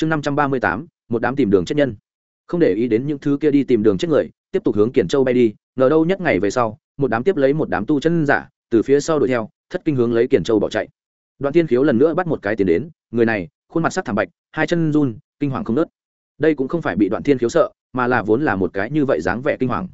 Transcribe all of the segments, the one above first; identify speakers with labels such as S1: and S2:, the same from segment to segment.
S1: chương năm trăm ba mươi tám, một đám tìm đường chết nhân. Không để ý đến những thứ kia đi tìm đường chết người, tiếp tục hướng kiển châu bay đi, ngờ đâu nhất ngày về sau, một đám tiếp lấy một đám tu chân giả, từ phía sau đuổi theo, thất kinh hướng lấy kiển châu bỏ chạy. Đoạn tiên khiếu lần nữa bắt một cái tiền đến, người này, khuôn mặt sắc thảm bạch, hai chân run, kinh hoàng không nớt đây cũng không phải bị đoạn thiên khiếu sợ, mà là vốn là một cái như vậy dáng vẻ kinh hoàng.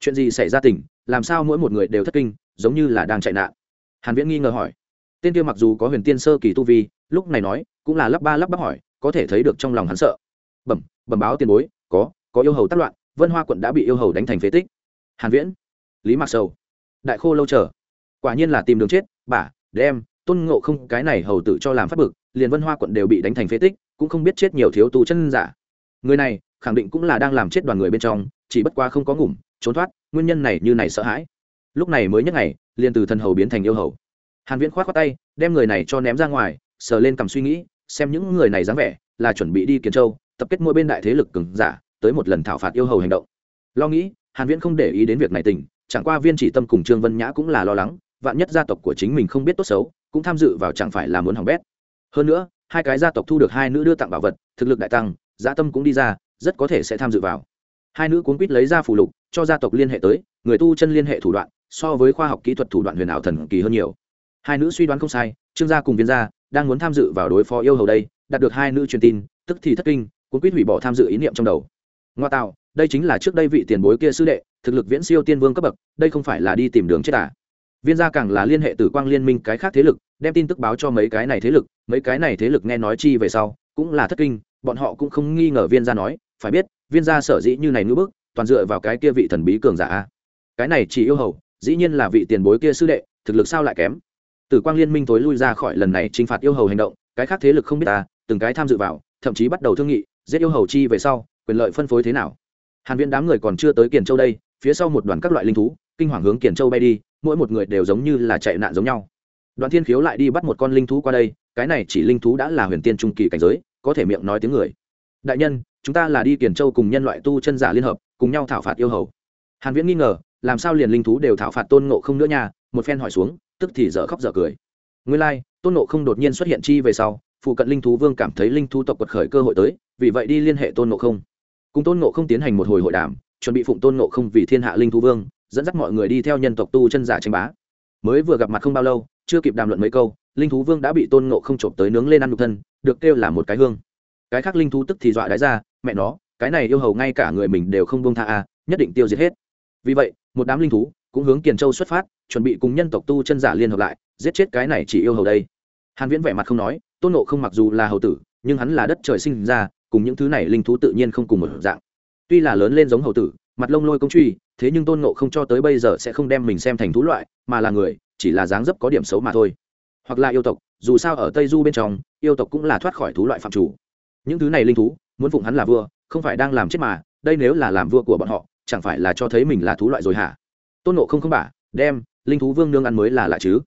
S1: Chuyện gì xảy ra tỉnh làm sao mỗi một người đều thất kinh, giống như là đang chạy nạn? Hàn viễn nghi ngờ hỏi. Tên kia mặc dù có huyền tiên sơ kỳ tu vi, lúc này nói, cũng là lắp ba lắp bắp hỏi có thể thấy được trong lòng hắn sợ. Bẩm bẩm báo tiền bối, có có yêu hầu tác loạn, vân hoa quận đã bị yêu hầu đánh thành phế tích. Hàn viễn, lý mạc sầu, đại khô lâu chờ. Quả nhiên là tìm đường chết bả đem, tôn ngộ không, cái này hầu tự cho làm phát bực, liền vân hoa quận đều bị đánh thành phế tích, cũng không biết chết nhiều thiếu tu chân giả. Người này, khẳng định cũng là đang làm chết đoàn người bên trong, chỉ bất qua không có ngủm, trốn thoát, nguyên nhân này như này sợ hãi. Lúc này mới nhất ngày, liền từ thần hầu biến thành yêu hầu. Hàn viễn khoát khoát tay, đem người này cho ném ra ngoài, sờ lên cầm suy nghĩ xem những người này dáng vẻ, là chuẩn bị đi kiến châu, tập kết mỗi bên đại thế lực cường giả, tới một lần thảo phạt yêu hầu hành động. Lo nghĩ, hàn viễn không để ý đến việc này tình, chẳng qua viên chỉ tâm cùng trương vân nhã cũng là lo lắng, vạn nhất gia tộc của chính mình không biết tốt xấu, cũng tham dự vào chẳng phải là muốn hỏng bét. Hơn nữa, hai cái gia tộc thu được hai nữ đưa tặng bảo vật, thực lực đại tăng gia tâm cũng đi ra, rất có thể sẽ tham dự vào. Hai nữ cuốn quýt lấy ra phù lục, cho gia tộc liên hệ tới, người tu chân liên hệ thủ đoạn, so với khoa học kỹ thuật thủ đoạn huyền ảo thần kỳ hơn nhiều. Hai nữ suy đoán không sai trương gia cùng viên gia đang muốn tham dự vào đối phó yêu hầu đây, đạt được hai nữ truyền tin, tức thì thất kinh cũng quýt hủy bỏ tham dự ý niệm trong đầu. Ngoa tạo, đây chính là trước đây vị tiền bối kia sư đệ, thực lực viễn siêu tiên vương cấp bậc, đây không phải là đi tìm đường chết à. viên gia càng là liên hệ tử quang liên minh cái khác thế lực, đem tin tức báo cho mấy cái này thế lực, mấy cái này thế lực nghe nói chi về sau, cũng là thất kinh, bọn họ cũng không nghi ngờ viên gia nói, phải biết, viên gia sở dĩ như này ngữ bức, toàn dựa vào cái kia vị thần bí cường giả cái này chỉ yêu hầu, dĩ nhiên là vị tiền bối kia sư đệ, thực lực sao lại kém? Tử quang liên minh tối lui ra khỏi lần này trinh phạt yêu hầu hành động, cái khác thế lực không biết ta, từng cái tham dự vào, thậm chí bắt đầu thương nghị, giết yêu hầu chi về sau, quyền lợi phân phối thế nào. Hàn viễn đám người còn chưa tới kiền châu đây, phía sau một đoàn các loại linh thú, kinh hoàng hướng kiền châu bay đi, mỗi một người đều giống như là chạy nạn giống nhau. Đoàn thiên khiếu lại đi bắt một con linh thú qua đây, cái này chỉ linh thú đã là huyền tiên trung kỳ cảnh giới, có thể miệng nói tiếng người. Đại nhân, chúng ta là đi kiền châu cùng nhân loại tu chân giả liên hợp, cùng nhau thảo phạt yêu hầu. Hàn viễn nghi ngờ, làm sao liền linh thú đều thảo phạt tôn ngộ không nữa nha, một phen hỏi xuống tức thì dở khóc dở cười. Nguyên lai like, tôn ngộ không đột nhiên xuất hiện chi về sau phụ cận linh thú vương cảm thấy linh thú tộc quật khởi cơ hội tới vì vậy đi liên hệ tôn ngộ không. Cùng tôn ngộ không tiến hành một hồi hội đàm chuẩn bị phụng tôn ngộ không vì thiên hạ linh thú vương dẫn dắt mọi người đi theo nhân tộc tu chân giả tranh bá. Mới vừa gặp mặt không bao lâu chưa kịp đàm luận mấy câu linh thú vương đã bị tôn ngộ không trộm tới nướng lên ăn nhục thân được kêu là một cái hương. Cái khác linh thú tức thì dọa đái ra mẹ nó cái này yêu hầu ngay cả người mình đều không buông tha à, nhất định tiêu diệt hết. Vì vậy một đám linh thú cũng hướng kiền châu xuất phát, chuẩn bị cùng nhân tộc tu chân giả liên hợp lại, giết chết cái này chỉ yêu hầu đây. Hàn viễn vẻ mặt không nói, tôn nộ không mặc dù là hầu tử, nhưng hắn là đất trời sinh ra, cùng những thứ này linh thú tự nhiên không cùng một dạng. Tuy là lớn lên giống hầu tử, mặt lông lôi công truy, thế nhưng tôn nộ không cho tới bây giờ sẽ không đem mình xem thành thú loại, mà là người, chỉ là dáng dấp có điểm xấu mà thôi. Hoặc là yêu tộc, dù sao ở tây du bên trong, yêu tộc cũng là thoát khỏi thú loại phạm chủ. Những thứ này linh thú, muốn phụng hắn là vua, không phải đang làm chết mà, đây nếu là làm vua của bọn họ, chẳng phải là cho thấy mình là thú loại rồi hả? Tôn nộ không không bả đem, linh thú vương nương ăn mới là lạ chứ.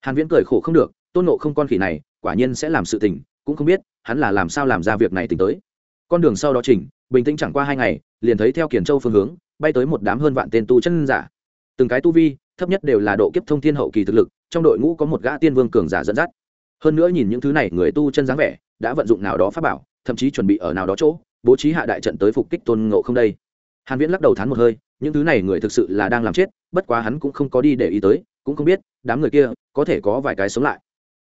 S1: Hàn viễn cười khổ không được, tôn nộ không con khỉ này, quả nhiên sẽ làm sự tình, cũng không biết, hắn là làm sao làm ra việc này tính tới. Con đường sau đó chỉnh, bình tĩnh chẳng qua hai ngày, liền thấy theo kiền châu phương hướng, bay tới một đám hơn vạn tên tu chân giả. Từng cái tu vi, thấp nhất đều là độ kiếp thông thiên hậu kỳ thực lực, trong đội ngũ có một gã tiên vương cường giả dẫn dắt. Hơn nữa nhìn những thứ này, người tu chân dáng vẻ, đã vận dụng nào đó pháp bảo, thậm chí chuẩn bị ở nào đó chỗ, bố trí hạ đại trận tới phục kích tôn ngộ không đây. Hàn viễn lắc đầu thán một hơi những thứ này người thực sự là đang làm chết, bất quá hắn cũng không có đi để ý tới, cũng không biết, đám người kia có thể có vài cái sống lại.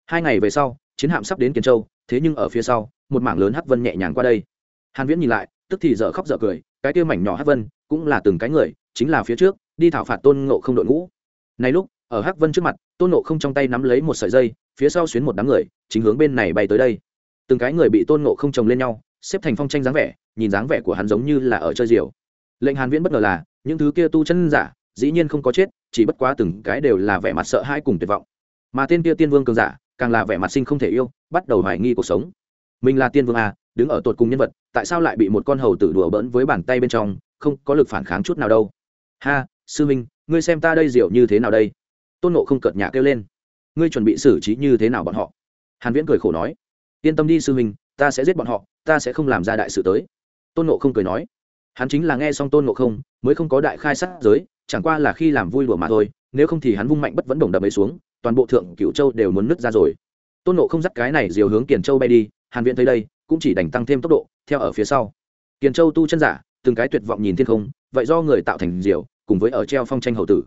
S1: Hai ngày về sau, chiến hạm sắp đến kiến châu, thế nhưng ở phía sau, một mảng lớn hắc vân nhẹ nhàng qua đây. Hàn viễn nhìn lại, tức thì dở khóc dở cười, cái kia mảnh nhỏ hắc vân cũng là từng cái người, chính là phía trước, đi thảo phạt tôn ngộ không đội ngũ. Này lúc, ở hắc vân trước mặt, tôn ngộ không trong tay nắm lấy một sợi dây, phía sau xuyến một đám người, chính hướng bên này bay tới đây. Từng cái người bị tôn ngộ không chồng lên nhau, xếp thành phong tranh dáng vẻ, nhìn dáng vẻ của hắn giống như là ở chơi diều. Lệnh hàn viễn bất ngờ là những thứ kia tu chân giả, dĩ nhiên không có chết, chỉ bất quá từng cái đều là vẻ mặt sợ hãi cùng tuyệt vọng. Mà tên kia tiên vương cường giả, càng là vẻ mặt sinh không thể yêu, bắt đầu hoài nghi cuộc sống. Mình là tiên vương à đứng ở tột cùng nhân vật, tại sao lại bị một con hầu tử đùa bỡn với bàn tay bên trong, không có lực phản kháng chút nào đâu. Ha, sư minh, ngươi xem ta đây diệu như thế nào đây? Tôn nộ không cợt nhà kêu lên. Ngươi chuẩn bị xử trí như thế nào bọn họ? Hàn viễn cười khổ nói. Yên tâm đi sư minh, ta sẽ giết bọn họ, ta sẽ không làm ra đại sự tới. Tôn nộ không cười nói hắn chính là nghe xong tôn nộ không, mới không có đại khai sát giới, chẳng qua là khi làm vui đùa mà thôi, nếu không thì hắn vung mạnh bất vẫn đồng đập ấy xuống, toàn bộ thượng cựu châu đều muốn nứt ra rồi. Tôn nộ không dắt cái này diều hướng kiền châu bay đi, hàn viện thấy đây, cũng chỉ đành tăng thêm tốc độ, theo ở phía sau. Kiền châu tu chân giả, từng cái tuyệt vọng nhìn thiên không, vậy do người tạo thành diều, cùng với ở treo phong tranh hầu tử.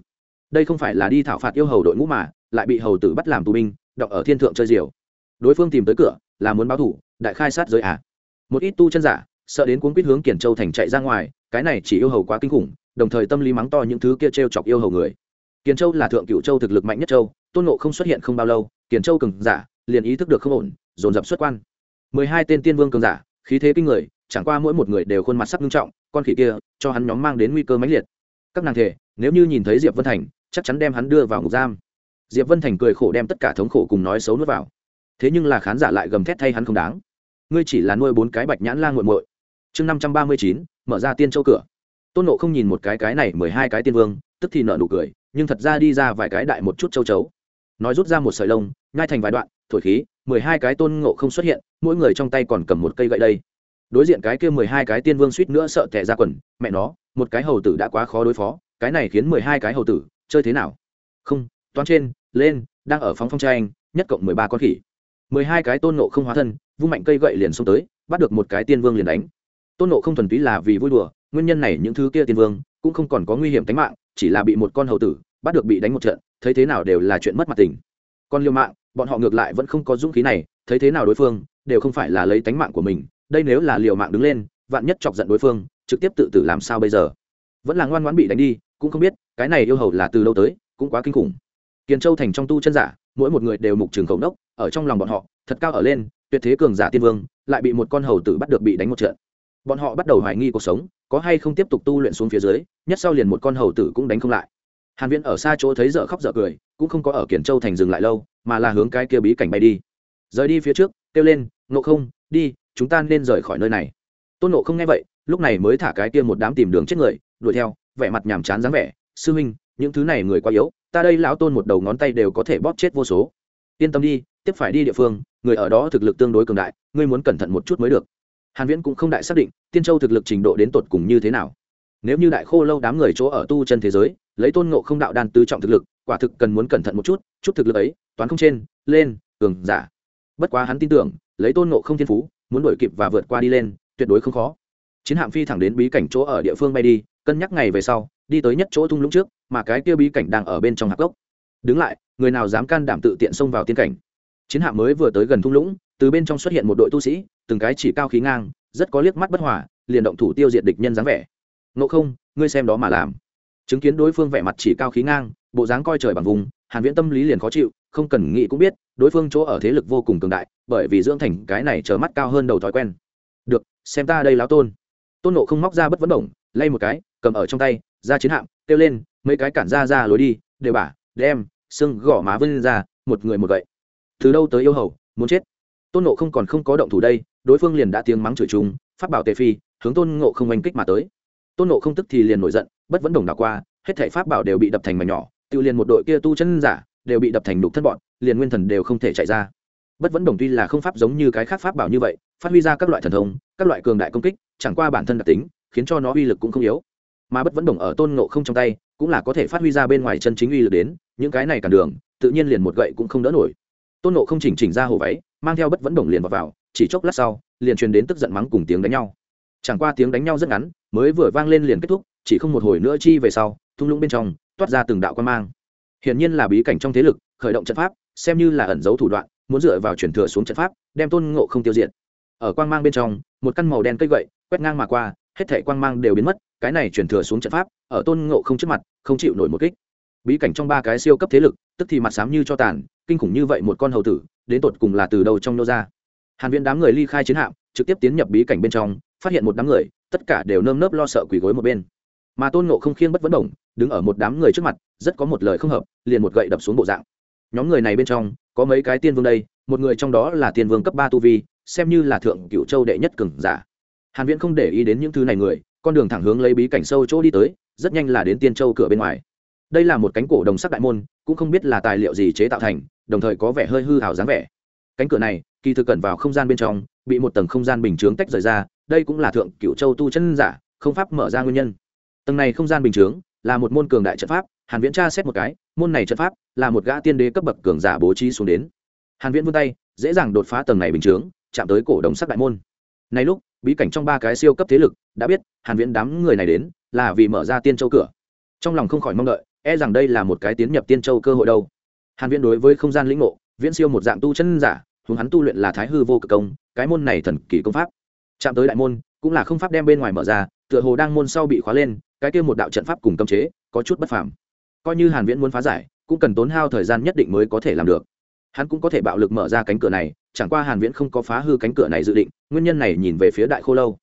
S1: Đây không phải là đi thảo phạt yêu hầu đội ngũ mà, lại bị hầu tử bắt làm tù binh, đọc ở thiên thượng chơi diều. Đối phương tìm tới cửa, là muốn báo thủ, đại khai sát giới à? Một ít tu chân giả sợ đến cuốn quýt hướng kiển châu thành chạy ra ngoài, cái này chỉ yêu hầu quá kinh khủng, đồng thời tâm lý mắng to những thứ kia t r e o chọc yêu hầu người. Kiền châu là thượng cựu châu thực lực mạnh nhất châu, tôn nộ không xuất hiện không bao lâu kiền châu cường giả liền ý thức được không ổn, dồn dập xuất quan. Mười hai tên tiên vương cường giả, khí thế kinh người, chẳng qua mỗi một người đều khuôn mặt sắc nghiêm trọng, con khỉ kia cho hắn nhóm mang đến nguy cơ mãnh liệt. Các nàng thể, nếu như nhìn thấy diệp vân thành, chắc chắn đem hắn đưa vào ngục giam. Diệp vân thành cười khổ đem tất cả thống khổ cùng nói xấu nuốt vào. Thế nhưng là khán giả lại gầm thét thay hắn không đáng. Ngươi chỉ là nuôi bốn cái bạch nhãn la nguội muội chương năm trăm ba mươi chín, mở ra tiên châu cửa. Tôn nộ không nhìn một cái cái này mười hai cái tiên vương, tức thì nợ nụ cười, nhưng thật ra đi ra vài cái đại một chút châu chấu. Nói rút ra một sợi lông ngai thành vài đoạn, thổi khí, mười hai cái tôn ngộ không xuất hiện, mỗi người trong tay còn cầm một cây gậy đây. Đối diện cái kia mười hai cái tiên vương suýt nữa sợ tẻ ra quần, mẹ nó, một cái hầu tử đã quá khó đối phó, cái này khiến mười hai cái hầu tử chơi thế nào? Không, toán trên, lên, đang ở phóng phong tranh, nhất cộng mười ba con khỉ. Mười hai cái tôn nộ không hóa thân, vung mạnh cây gậy liền xông tới, bắt được một cái tiên vương liền đánh tôn nộ không thuần túy là vì vui đùa, nguyên nhân này những thứ kia tiên vương cũng không còn có nguy hiểm tính mạng, chỉ là bị một con hầu tử bắt được bị đánh một trận, thấy thế nào đều là chuyện mất mặt tình. Còn liêu mạng, bọn họ ngược lại vẫn không có dũng khí này, thấy thế nào đối phương đều không phải là lấy tánh mạng của mình, đây nếu là liều mạng đứng lên, vạn nhất chọc giận đối phương, trực tiếp tự tử làm sao bây giờ? Vẫn là ngoan ngoãn bị đánh đi, cũng không biết, cái này yêu hầu là từ lâu tới, cũng quá kinh khủng. Kiền châu thành trong tu chân giả, mỗi một người đều mục trường khẩu đốc ở trong lòng bọn họ, thật cao ở lên, tuyệt thế cường giả tiên vương, lại bị một con hầu tử bắt được bị đánh một trận bọn họ bắt đầu hoài nghi cuộc sống, có hay không tiếp tục tu luyện xuống phía dưới, nhất sau liền một con hầu tử cũng đánh không lại. Hàn viễn ở xa chỗ thấy dở khóc dở cười, cũng không có ở kiển châu thành dừng lại lâu, mà là hướng cái kia bí cảnh bay đi. Rời đi phía trước, kêu lên, ngộ không, đi, chúng ta nên rời khỏi nơi này. Tôn ngộ không nghe vậy, lúc này mới thả cái kia một đám tìm đường chết người, đuổi theo, vẻ mặt nhàm chán dáng vẻ, sư huynh, những thứ này người quá yếu, ta đây lão tôn một đầu ngón tay đều có thể bóp chết vô số. Yên tâm đi, tiếp phải đi địa phương, người ở đó thực lực tương đối cường đại, ngươi muốn cẩn thận một chút mới được hàn viễn cũng không đại xác định tiên châu thực lực trình độ đến tột cùng như thế nào. Nếu như đại khô lâu đám người chỗ ở tu chân thế giới, lấy tôn ngộ không đạo đan tứ trọng thực lực, quả thực cần muốn cẩn thận một chút chút thực lực ấy, toán không trên, lên, cường, giả. Bất quá hắn tin tưởng, lấy tôn ngộ không thiên phú, muốn đuổi kịp và vượt qua đi lên, tuyệt đối không khó. Chiến hạm phi thẳng đến bí cảnh chỗ ở địa phương bay đi, cân nhắc ngày về sau, đi tới nhất chỗ thung lũng trước, mà cái kia bí cảnh đang ở bên trong hạp gốc. Đứng lại, người nào dám can đảm tự tiện xông vào tiên cảnh? Chiến hạm mới vừa tới gần thung lũng, từ bên trong xuất hiện một đội tu sĩ từng cái chỉ cao khí ngang, rất có liếc mắt bất hòa, liền động thủ tiêu diệt địch nhân dáng vẻ. Ngộ không, ngươi xem đó mà làm. Chứng kiến đối phương vẻ mặt chỉ cao khí ngang, bộ dáng coi trời bằng vùng, hàn viễn tâm lý liền khó chịu, không cần nghĩ cũng biết, đối phương chỗ ở thế lực vô cùng cường đại, bởi vì dưỡng thành cái này chờ mắt cao hơn đầu thói quen. Được, xem ta đây láo tôn. Tôn nộ không móc ra bất vấn đồng lay một cái, cầm ở trong tay, ra chiến hạm, kêu lên, mấy cái cản ra ra lối đi, đều bả, đem, xương, gõ má vân ra, một người một gậy. Từ đâu tới yêu hầu, muốn chết? Tôn nộ không còn không có động thủ đây đối phương liền đã tiếng mắng chửi chung phát bảo tề phi hướng tôn ngộ không oanh kích mà tới. Tôn nộ không tức thì liền nổi giận bất vẫn đồng đảo qua hết thể pháp bảo đều bị đập thành mảnh nhỏ tự liền một đội kia tu chân giả đều bị đập thành đục thân bọn liền nguyên thần đều không thể chạy ra. Bất vẫn đồng tuy là không pháp giống như cái khác pháp bảo như vậy phát huy ra các loại thần thông các loại cường đại công kích chẳng qua bản thân đặc tính khiến cho nó uy lực cũng không yếu. Mà bất vẫn đồng ở tôn ngộ không trong tay cũng là có thể phát huy ra bên ngoài chân chính uy lực đến những cái này cản đường tự nhiên liền một gậy cũng không đỡ nổi. Tôn ngộ không chỉnh chỉnh ra hồ váy mang theo bất vẫn đồng liền vào, vào chỉ chốc lát sau, liền truyền đến tức giận mắng cùng tiếng đánh nhau. Chẳng qua tiếng đánh nhau rất ngắn, mới vừa vang lên liền kết thúc, chỉ không một hồi nữa chi về sau, thung lũng bên trong, toát ra từng đạo quan mang. Hiển nhiên là bí cảnh trong thế lực, khởi động trận pháp, xem như là ẩn giấu thủ đoạn, muốn dựa vào chuyển thừa xuống trận pháp, đem tôn ngộ không tiêu diệt. Ở quang mang bên trong, một căn màu đen cây gậy, quét ngang mà qua, hết thảy quang mang đều biến mất, cái này chuyển thừa xuống trận pháp, ở tôn ngộ không trước mặt, không chịu nổi một kích. Bí cảnh trong ba cái siêu cấp thế lực, tức thì mặt sám như cho tàn, kinh khủng như vậy một con hầu tử, đến tột cùng là từ đầu trong nô ra? Hàn viễn đám người ly khai chiến hạm, trực tiếp tiến nhập bí cảnh bên trong, phát hiện một đám người, tất cả đều nơm nớp lo sợ quỳ gối một bên. Mà tôn ngộ không khiêng bất vấn động, đứng ở một đám người trước mặt, rất có một lời không hợp, liền một gậy đập xuống bộ dạng. Nhóm người này bên trong, có mấy cái tiên vương đây, một người trong đó là tiên vương cấp ba tu vi, xem như là thượng cựu châu đệ nhất cường giả. Hàn viễn không để ý đến những thứ này người, con đường thẳng hướng lấy bí cảnh sâu chỗ đi tới, rất nhanh là đến tiên châu cửa bên ngoài. Đây là một cánh cổ đồng sắc đại môn, cũng không biết là tài liệu gì chế tạo thành, đồng thời có vẻ hơi hư hào dáng vẻ. Cánh cửa này kỳ thực cẩn vào không gian bên trong, bị một tầng không gian bình chướng tách rời ra, đây cũng là thượng cựu châu tu chân giả, không pháp mở ra nguyên nhân. Tầng này không gian bình chướng là một môn cường đại trận pháp, hàn viễn tra xét một cái, môn này trận pháp là một gã tiên đế cấp bậc cường giả bố trí xuống đến. Hàn viễn vươn tay, dễ dàng đột phá tầng này bình chướng, chạm tới cổ đồng sắc đại môn. Nay lúc, bí cảnh trong ba cái siêu cấp thế lực đã biết, hàn viễn đám người này đến là vì mở ra tiên châu cửa. Trong lòng không khỏi mong đợi e rằng đây là một cái tiến nhập tiên châu cơ hội đâu. Hàn viễn đối với không gian lĩnh ngộ, viễn siêu một dạng tu chân giả hướng hắn tu luyện là thái hư vô cực công, cái môn này thần kỳ công pháp. Chạm tới đại môn, cũng là không pháp đem bên ngoài mở ra, tựa hồ đang môn sau bị khóa lên, cái kia một đạo trận pháp cùng cấm chế, có chút bất phàm. Coi như hàn viễn muốn phá giải, cũng cần tốn hao thời gian nhất định mới có thể làm được. Hắn cũng có thể bạo lực mở ra cánh cửa này, chẳng qua hàn viễn không có phá hư cánh cửa này dự định, nguyên nhân này nhìn về phía đại khô lâu.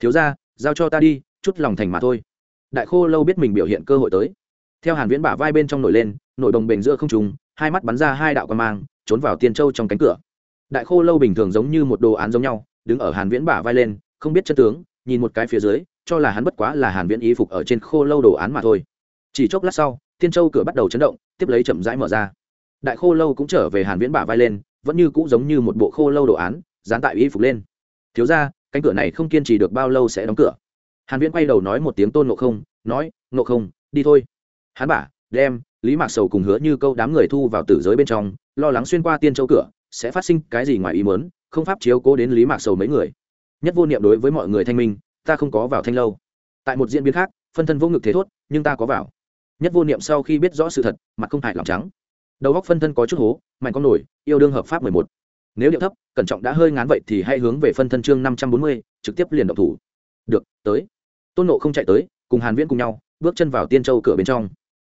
S1: Thiếu gia, giao cho ta đi, chút lòng thành mà thôi. Đại khô lâu biết mình biểu hiện cơ hội tới. Theo hàn viễn bả vai bên trong nổi lên nội đồng bền giữa không trùng hai mắt bắn ra hai đạo quan mang, trốn vào tiên châu trong cánh cửa đại khô lâu bình thường giống như một đồ án giống nhau, đứng ở hàn viễn bả vai lên, không biết chân tướng, nhìn một cái phía dưới, cho là hắn bất quá là hàn viễn y phục ở trên khô lâu đồ án mà thôi. Chỉ chốc lát sau tiên châu cửa bắt đầu chấn động, tiếp lấy chậm rãi mở ra. Đại khô lâu cũng trở về hàn viễn bả vai lên, vẫn như cũ giống như một bộ khô lâu đồ án, dán tại y phục lên. Thiếu gia, cánh cửa này không kiên trì được bao lâu sẽ đóng cửa. Hàn viễn quay đầu nói một tiếng tôn ngộ không, nói, ngộ không, đi thôi. Hắn bả, đem lý mạc sầu cùng hứa như câu đám người thu vào tử giới bên trong, lo lắng xuyên qua tiên châu cửa sẽ phát sinh cái gì ngoài ý muốn, không pháp chiếu cố đến lý mạc sầu mấy người. Nhất vô niệm đối với mọi người thanh minh, ta không có vào thanh lâu. Tại một diễn biến khác, phân thân vô ngực thế thốt, nhưng ta có vào. Nhất vô niệm sau khi biết rõ sự thật, mặt không hại lòng trắng. Đầu góc phân thân có chút hố, mạnh con nổi, yêu đương hợp pháp mười một. Nếu điệu thấp, cẩn trọng đã hơi ngán vậy thì hãy hướng về phân thân chương năm trăm bốn mươi, trực tiếp liền động thủ. Được, tới. Tôn nộ không chạy tới, cùng hàn viễn cùng nhau, bước chân vào tiên châu cửa bên trong.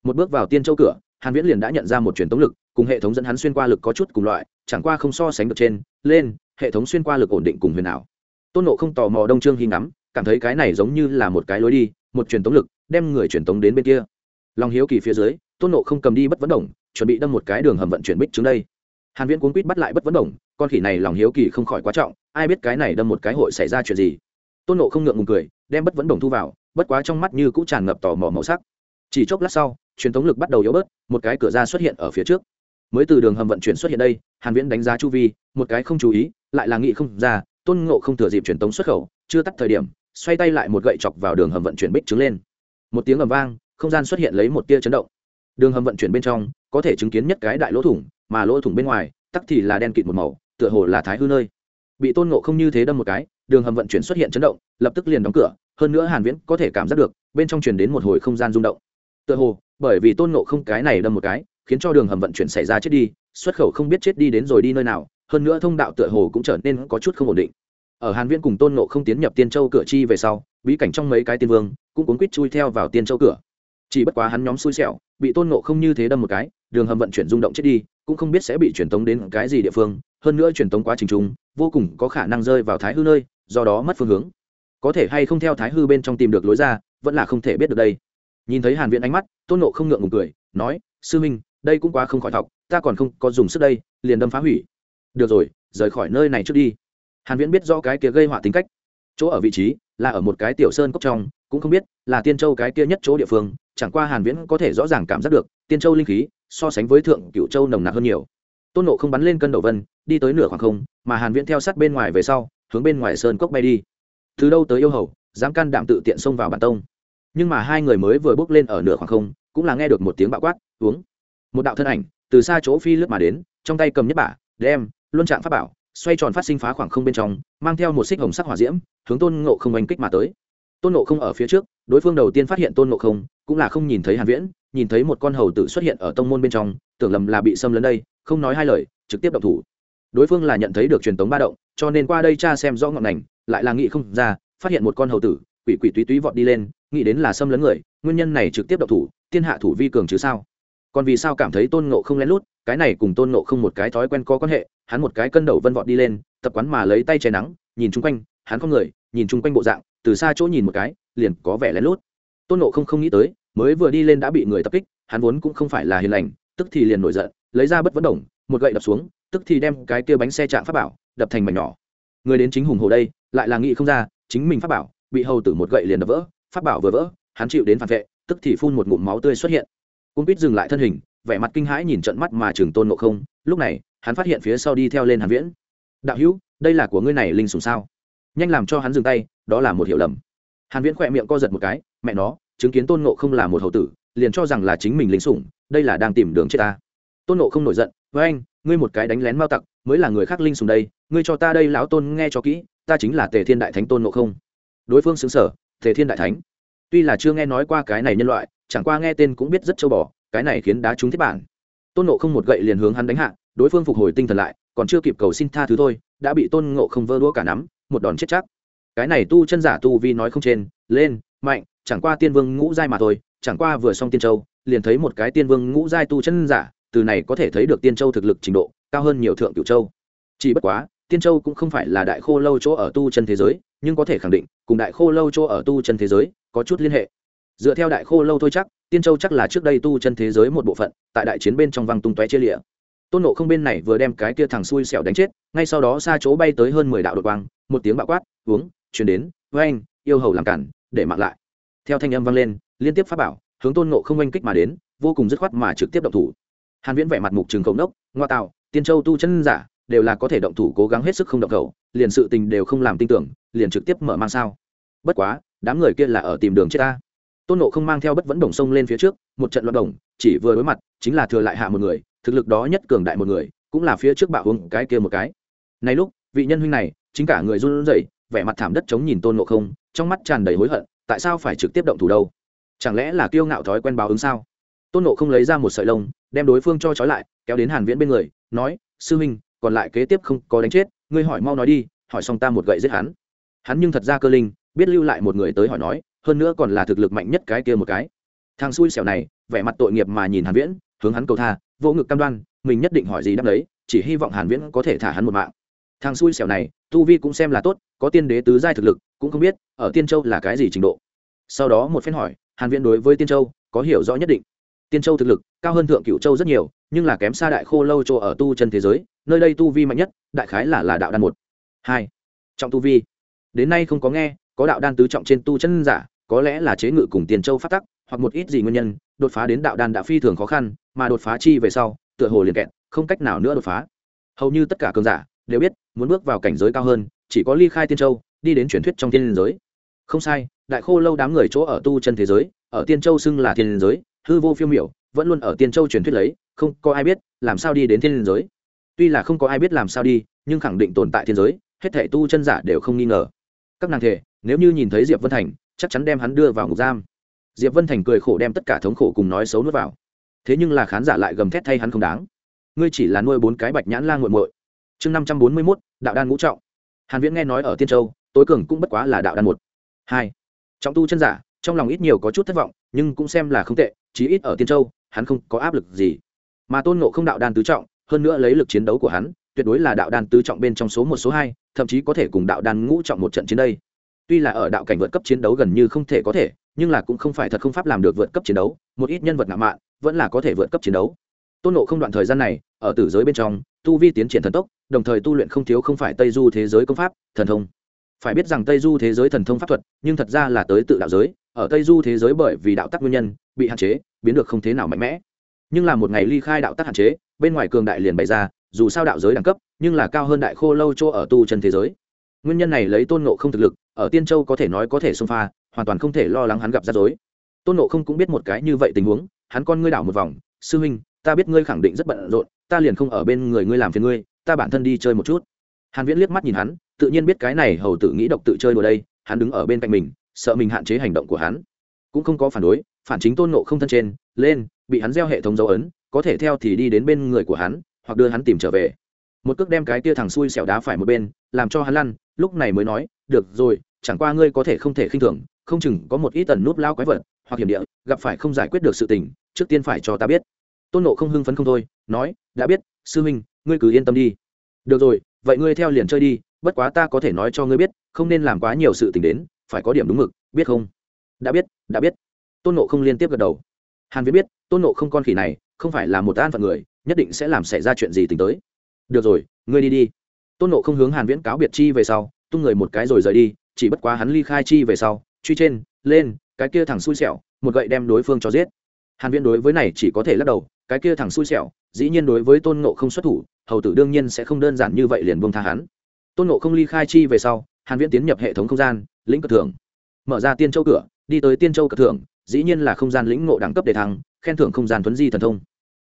S1: Một bước vào tiên châu cửa, hàn viễn liền đã nhận ra một truyền tống lực cùng hệ thống dẫn hắn xuyên qua lực có chút cùng loại, chẳng qua không so sánh được trên, lên, hệ thống xuyên qua lực ổn định cùng huyền ảo. Tôn nộ không tò mò đông trương hy ngắm, cảm thấy cái này giống như là một cái lối đi, một truyền tống lực, đem người truyền tống đến bên kia. Lòng hiếu kỳ phía dưới, tôn nộ không cầm đi bất vấn đồng chuẩn bị đâm một cái đường hầm vận chuyển bích trứng đây. Hàn viễn cuốn quýt bắt lại bất vấn đồng con khỉ này lòng hiếu kỳ không khỏi quá trọng, ai biết cái này đâm một cái hội xảy ra chuyện gì. Tôn nộ không ngượng ngùng cười, đem bất vấn đồng thu vào, bất quá trong mắt như cũng tràn ngập tò mò màu sắc. Chỉ chốc lát sau, truyền thống lực bắt đầu yếu bớt, một cái cửa ra xuất hiện ở phía trước mới từ đường hầm vận chuyển xuất hiện đây, hàn viễn đánh giá chu vi, một cái không chú ý, lại là nghị không ra, tôn ngộ không thừa dịp truyền tống xuất khẩu, chưa tắt thời điểm, xoay tay lại một gậy chọc vào đường hầm vận chuyển bích trứng lên. Một tiếng ầm vang, không gian xuất hiện lấy một tia chấn động. Đường hầm vận chuyển bên trong, có thể chứng kiến nhất cái đại lỗ thủng, mà lỗ thủng bên ngoài, tắc thì là đen kịt một màu, tựa hồ là thái hư nơi. Bị tôn ngộ không như thế đâm một cái, đường hầm vận chuyển xuất hiện chấn động, lập tức liền đóng cửa, hơn nữa hàn viễn có thể cảm giác được, bên trong truyền đến một hồi không gian rung động. Tựa hồ, bởi vì tôn ngộ không cái này đâm một cái khiến cho đường hầm vận chuyển xảy ra chết đi, xuất khẩu không biết chết đi đến rồi đi nơi nào, hơn nữa thông đạo tựa hồ cũng trở nên có chút không ổn định. Ở hàn viễn cùng tôn ngộ không tiến nhập tiên châu cửa chi về sau, bí cảnh trong mấy cái tiên vương cũng cuốn quýt chui theo vào tiên châu cửa. Chỉ bất quá hắn nhóm xui xẻo, bị tôn ngộ không như thế đâm một cái, đường hầm vận chuyển rung động chết đi, cũng không biết sẽ bị truyền tống đến cái gì địa phương, hơn nữa truyền tống quá trình trung vô cùng có khả năng rơi vào thái hư nơi, do đó mất phương hướng. Có thể hay không theo thái hư bên trong tìm được lối ra, vẫn là không thể biết được đây. Nhìn thấy hàn viễn ánh mắt, tôn nộ không ngượng ngùng cười, nói, sư minh đây cũng quá không khỏi thọc, ta còn không có dùng sức đây, liền đâm phá hủy. Được rồi, rời khỏi nơi này trước đi. Hàn viễn biết rõ cái kia gây họa tính cách. Chỗ ở vị trí là ở một cái tiểu sơn cốc trong, cũng không biết là tiên châu cái kia nhất chỗ địa phương, chẳng qua hàn viễn có thể rõ ràng cảm giác được, tiên châu linh khí so sánh với thượng cửu châu nồng nặc hơn nhiều. Tôn nộ không bắn lên cân đầu vân, đi tới nửa khoảng không, mà hàn viễn theo sát bên ngoài về sau, hướng bên ngoài sơn cốc bay đi. Từ đâu tới yêu hầu, dám can đảm tự tiện xông vào bản tông. Nhưng mà hai người mới vừa bước lên ở nửa khoảng không, cũng là nghe được một tiếng bạo quát, uống! Một đạo thân ảnh từ xa chỗ phi lướt mà đến, trong tay cầm nhất bả, đem, luân trạng pháp bảo, xoay tròn phát sinh phá khoảng không bên trong, mang theo một xích hồng sắc hỏa diễm, hướng tôn ngộ không oanh kích mà tới. Tôn ngộ không ở phía trước, đối phương đầu tiên phát hiện tôn ngộ không, cũng là không nhìn thấy hàn viễn, nhìn thấy một con hầu tử xuất hiện ở tông môn bên trong, tưởng lầm là bị xâm lấn đây, không nói hai lời, trực tiếp động thủ. Đối phương là nhận thấy được truyền tống ba động, cho nên qua đây cha xem rõ ngọn ngành lại là nghĩ không ra, phát hiện một con hầu tử, quỷ quỷ túy túy vọt đi lên, nghĩ đến là xâm lấn người, nguyên nhân này trực tiếp động thủ, thiên hạ thủ vi cường chứ sao? Còn vì sao cảm thấy tôn ngộ không lén lút, cái này cùng tôn ngộ không một cái thói quen có quan hệ, hắn một cái cân đầu vân vọt đi lên, tập quán mà lấy tay che nắng, nhìn chung quanh, hắn không người, nhìn chung quanh bộ dạng, từ xa chỗ nhìn một cái, liền có vẻ lén lút. Tôn ngộ không không nghĩ tới, mới vừa đi lên đã bị người tập kích, hắn vốn cũng không phải là hiền lành, tức thì liền nổi giận, lấy ra bất vấn đồng, một gậy đập xuống, tức thì đem cái kia bánh xe chạm pháp bảo, đập thành mảnh nhỏ. Người đến chính hùng hồ đây, lại là nghĩ không ra, chính mình pháp bảo, bị hầu tử một gậy liền đập vỡ, pháp bảo vừa vỡ, hắn chịu đến phản vệ, tức thì phun một ngụm máu tươi xuất hiện cung quýt dừng lại thân hình, vẻ mặt kinh hãi nhìn trận mắt mà trường tôn ngộ không. Lúc này, hắn phát hiện phía sau đi theo lên hàn viễn. Đạo hữu, đây là của ngươi này linh sủng sao? Nhanh làm cho hắn dừng tay, đó là một hiểu lầm. Hàn viễn khỏe miệng co giật một cái, mẹ nó, chứng kiến tôn ngộ không là một hầu tử, liền cho rằng là chính mình linh sủng, đây là đang tìm đường chết ta. Tôn ngộ không nổi giận, với anh, ngươi một cái đánh lén mao tặc, mới là người khác linh sủng đây, ngươi cho ta đây lão tôn nghe cho kỹ, ta chính là tề thiên đại thánh tôn ngộ không. Đối phương xứng sở tề thiên đại thánh, tuy là chưa nghe nói qua cái này nhân loại chẳng qua nghe tên cũng biết rất châu bò, cái này khiến đá trúng thiết bản. Tôn ngộ không một gậy liền hướng hắn đánh hạ, đối phương phục hồi tinh thần lại, còn chưa kịp cầu xin tha thứ thôi, đã bị tôn ngộ không vơ đũa cả nắm, một đòn chết chắc. Cái này tu chân giả tu vi nói không trên, lên, mạnh, chẳng qua tiên vương ngũ giai mà thôi, chẳng qua vừa xong tiên châu, liền thấy một cái tiên vương ngũ giai tu chân giả, từ này có thể thấy được tiên châu thực lực trình độ, cao hơn nhiều thượng cửu châu. Chỉ bất quá, tiên châu cũng không phải là đại khô lâu chỗ ở tu chân thế giới, nhưng có thể khẳng định, cùng đại khô lâu chỗ ở tu chân thế giới có chút liên hệ dựa theo đại khô lâu thôi chắc, tiên châu chắc là trước đây tu chân thế giới một bộ phận, tại đại chiến bên trong văng tung tóe chia lịa tôn nộ không bên này vừa đem cái kia thằng xui xẻo đánh chết, ngay sau đó xa chỗ bay tới hơn mười đạo đột quang, một tiếng bạo quát, uống, chuyển đến với anh yêu hầu làm cản, để mặc lại. Theo thanh âm vang lên, liên tiếp phát bảo, hướng tôn nộ không oanh kích mà đến, vô cùng dứt khoát mà trực tiếp động thủ. Hàn viễn vẻ mặt mục trường cầu nốc, ngoa tạo, tiên châu tu chân giả, đều là có thể động thủ cố gắng hết sức không động khẩu liền sự tình đều không làm tin tưởng, liền trực tiếp mở mang sao. Bất quá, đám người kia là ở tìm đường chết ta tôn nộ không mang theo bất vẫn đồng sông lên phía trước, một trận loạn đồng, chỉ vừa đối mặt, chính là thừa lại hạ một người, thực lực đó nhất cường đại một người, cũng là phía trước bạo hùng cái kia một cái. Này lúc, vị nhân huynh này, chính cả người run rẩy, vẻ mặt thảm đất chống nhìn tôn nộ không, trong mắt tràn đầy hối hận, tại sao phải trực tiếp động thủ đâu? Chẳng lẽ là kiêu ngạo thói quen báo ứng sao? Tôn nộ không lấy ra một sợi lông, đem đối phương cho trói lại, kéo đến hàn viễn bên người, nói, sư huynh, còn lại kế tiếp không có đánh chết, ngươi hỏi mau nói đi, hỏi xong ta một gậy giết hắn. Hắn nhưng thật ra cơ linh, biết lưu lại một người tới hỏi nói hơn nữa còn là thực lực mạnh nhất cái kia một cái. Thằng xui xẻo này, vẻ mặt tội nghiệp mà nhìn hàn viễn, hướng hắn cầu tha vỗ ngực cam đoan, mình nhất định hỏi gì đáp đấy, chỉ hy vọng hàn viễn có thể thả hắn một mạng. Thằng xui xẻo này, tu vi cũng xem là tốt, có tiên đế tứ giai thực lực, cũng không biết, ở tiên châu là cái gì trình độ. Sau đó một phen hỏi, hàn viễn đối với tiên châu, có hiểu rõ nhất định. Tiên châu thực lực, cao hơn thượng cửu châu rất nhiều, nhưng là kém xa đại khô lâu châu ở tu chân thế giới, nơi đây tu vi mạnh nhất, đại khái là là đạo đan một. Hai. Trọng tu vi. Đến nay không có nghe, có đạo đan tứ trọng trên tu chân giả có lẽ là chế ngự cùng tiền châu phát tắc, hoặc một ít gì nguyên nhân, đột phá đến đạo đan đã phi thường khó khăn, mà đột phá chi về sau, tựa hồ liền kẹt, không cách nào nữa đột phá. Hầu như tất cả cường giả đều biết, muốn bước vào cảnh giới cao hơn, chỉ có ly khai tiên châu, đi đến truyền thuyết trong tiên giới. Không sai, đại khô lâu đám người chỗ ở tu chân thế giới, ở tiên châu xưng là thiên giới, hư vô phiêu miểu, vẫn luôn ở tiên châu truyền thuyết lấy, không có ai biết, làm sao đi đến thiên giới. Tuy là không có ai biết làm sao đi, nhưng khẳng định tồn tại thiên giới, hết thể tu chân giả đều không nghi ngờ. Các nàng thể, nếu như nhìn thấy diệp vân thành chắc chắn đem hắn đưa vào ngục giam. Diệp vân thành cười khổ đem tất cả thống khổ cùng nói xấu nuốt vào. Thế nhưng là khán giả lại gầm thét thay hắn không đáng. Ngươi chỉ là nuôi bốn cái bạch nhãn la nguội muội. Chương năm trăm bốn mươi mốt, đạo đan ngũ trọng. Hàn viễn nghe nói ở tiên châu, tối cường cũng bất quá là đạo đan một. Hai. Trọng tu chân giả, trong lòng ít nhiều có chút thất vọng, nhưng cũng xem là không tệ, chí ít ở tiên châu, hắn không có áp lực gì. Mà tôn ngộ không đạo đan tứ trọng, hơn nữa lấy lực chiến đấu của hắn, tuyệt đối là đạo đan tứ trọng bên trong số một, số hai, thậm chí có thể cùng đạo đan ngũ trọng một trận chiến đây tuy là ở đạo cảnh vượt cấp chiến đấu gần như không thể có thể, nhưng là cũng không phải thật không pháp làm được vượt cấp chiến đấu, một ít nhân vật ngạo mạn, vẫn là có thể vượt cấp chiến đấu. Tôn nộ không đoạn thời gian này, ở tử giới bên trong, tu vi tiến triển thần tốc, đồng thời tu luyện không thiếu không phải tây du thế giới công pháp, thần thông. Phải biết rằng tây du thế giới thần thông pháp thuật, nhưng thật ra là tới tự đạo giới, ở tây du thế giới bởi vì đạo tắc nguyên nhân, bị hạn chế, biến được không thế nào mạnh mẽ. Nhưng là một ngày ly khai đạo tắc hạn chế, bên ngoài cường đại liền bày ra, dù sao đạo giới đẳng cấp, nhưng là cao hơn đại khô lâu chỗ ở tu chân thế giới nguyên nhân này lấy tôn nộ không thực lực, ở tiên châu có thể nói có thể xông pha, hoàn toàn không thể lo lắng hắn gặp rắc rối. Tôn nộ không cũng biết một cái như vậy tình huống, hắn con ngươi đảo một vòng, sư huynh, ta biết ngươi khẳng định rất bận rộn, ta liền không ở bên người ngươi làm phiền ngươi, ta bản thân đi chơi một chút. Hàn viễn liếc mắt nhìn hắn, tự nhiên biết cái này hầu tự nghĩ độc tự chơi đùa đây, hắn đứng ở bên cạnh mình, sợ mình hạn chế hành động của hắn. Cũng không có phản đối, phản chính tôn nộ không thân trên, lên, bị hắn gieo hệ thống dấu ấn, có thể theo thì đi đến bên người của hắn, hoặc đưa hắn tìm trở về một cước đem cái tia thằng xui xẻo đá phải một bên, làm cho hắn lăn, lúc này mới nói, được rồi, chẳng qua ngươi có thể không thể khinh thường, không chừng có một ít tần nút lao quái vật, hoặc hiểm địa, gặp phải không giải quyết được sự tình, trước tiên phải cho ta biết. Tôn nộ không hưng phấn không thôi, nói, đã biết, sư huynh, ngươi cứ yên tâm đi. Được rồi, vậy ngươi theo liền chơi đi, bất quá ta có thể nói cho ngươi biết, không nên làm quá nhiều sự tình đến, phải có điểm đúng mực, biết không? Đã biết đã biết. Tôn nộ không liên tiếp gật đầu. Hàn viết biết, tôn nộ không con khỉ này, không phải là một an phận người, nhất định sẽ làm xảy ra chuyện gì tính tới được rồi, ngươi đi đi. Tôn nộ không hướng hàn viễn cáo biệt chi về sau, tung người một cái rồi rời đi, chỉ bất quá hắn ly khai chi về sau, truy trên, lên, cái kia thẳng xui xẻo, một gậy đem đối phương cho giết. Hàn viễn đối với này chỉ có thể lắc đầu, cái kia thẳng xui xẻo, dĩ nhiên đối với tôn nộ không xuất thủ, hầu tử đương nhiên sẽ không đơn giản như vậy liền buông tha hắn. Tôn nộ không ly khai chi về sau, hàn viễn tiến nhập hệ thống không gian, lĩnh cực thưởng. Mở ra tiên châu cửa, đi tới tiên châu cực thưởng, dĩ nhiên là không gian lĩnh ngộ đẳng cấp đề thăng, khen thưởng không gian thuấn di thần thông.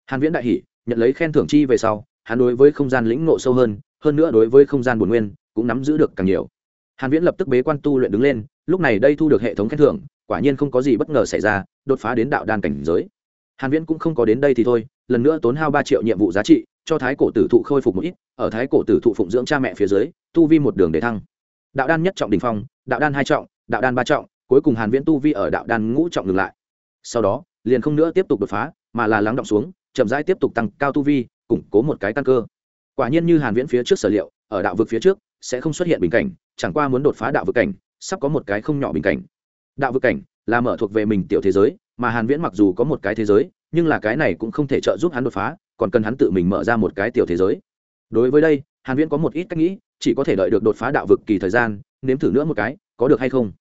S1: Hàn viễn đại hỉ, nhận lấy khen thưởng chi về sau hắn đối với không gian lĩnh ngộ sâu hơn hơn nữa đối với không gian bổn nguyên, cũng nắm giữ được càng nhiều. Hàn viễn lập tức bế quan tu luyện đứng lên, lúc này đây thu được hệ thống khen thưởng, quả nhiên không có gì bất ngờ xảy ra, đột phá đến đạo đan cảnh giới. Hàn viễn cũng không có đến đây thì thôi, lần nữa tốn hao 3 triệu nhiệm vụ giá trị, cho thái cổ tử thụ khôi phục một ít, ở thái cổ tử thụ phụng dưỡng cha mẹ phía dưới, tu vi một đường để thăng. Đạo đan nhất trọng đỉnh phong, đạo đan hai trọng, đạo đan ba trọng, cuối cùng hàn viễn tu vi ở đạo đan ngũ trọng dừng lại. Sau đó, liền không nữa tiếp tục đột phá, mà là lắng động xuống, chậm rãi tiếp tục tăng cao tu vi củng cố một cái căn cơ. Quả nhiên như hàn viễn phía trước sở liệu, ở đạo vực phía trước, sẽ không xuất hiện bình cảnh, chẳng qua muốn đột phá đạo vực cảnh, sắp có một cái không nhỏ bình cảnh. Đạo vực cảnh là mở thuộc về mình tiểu thế giới, mà hàn viễn mặc dù có một cái thế giới, nhưng là cái này cũng không thể trợ giúp hắn đột phá, còn cần hắn tự mình mở ra một cái tiểu thế giới. Đối với đây, hàn viễn có một ít cách nghĩ, chỉ có thể đợi được đột phá đạo vực kỳ thời gian, nếm thử nữa một cái, có được hay không?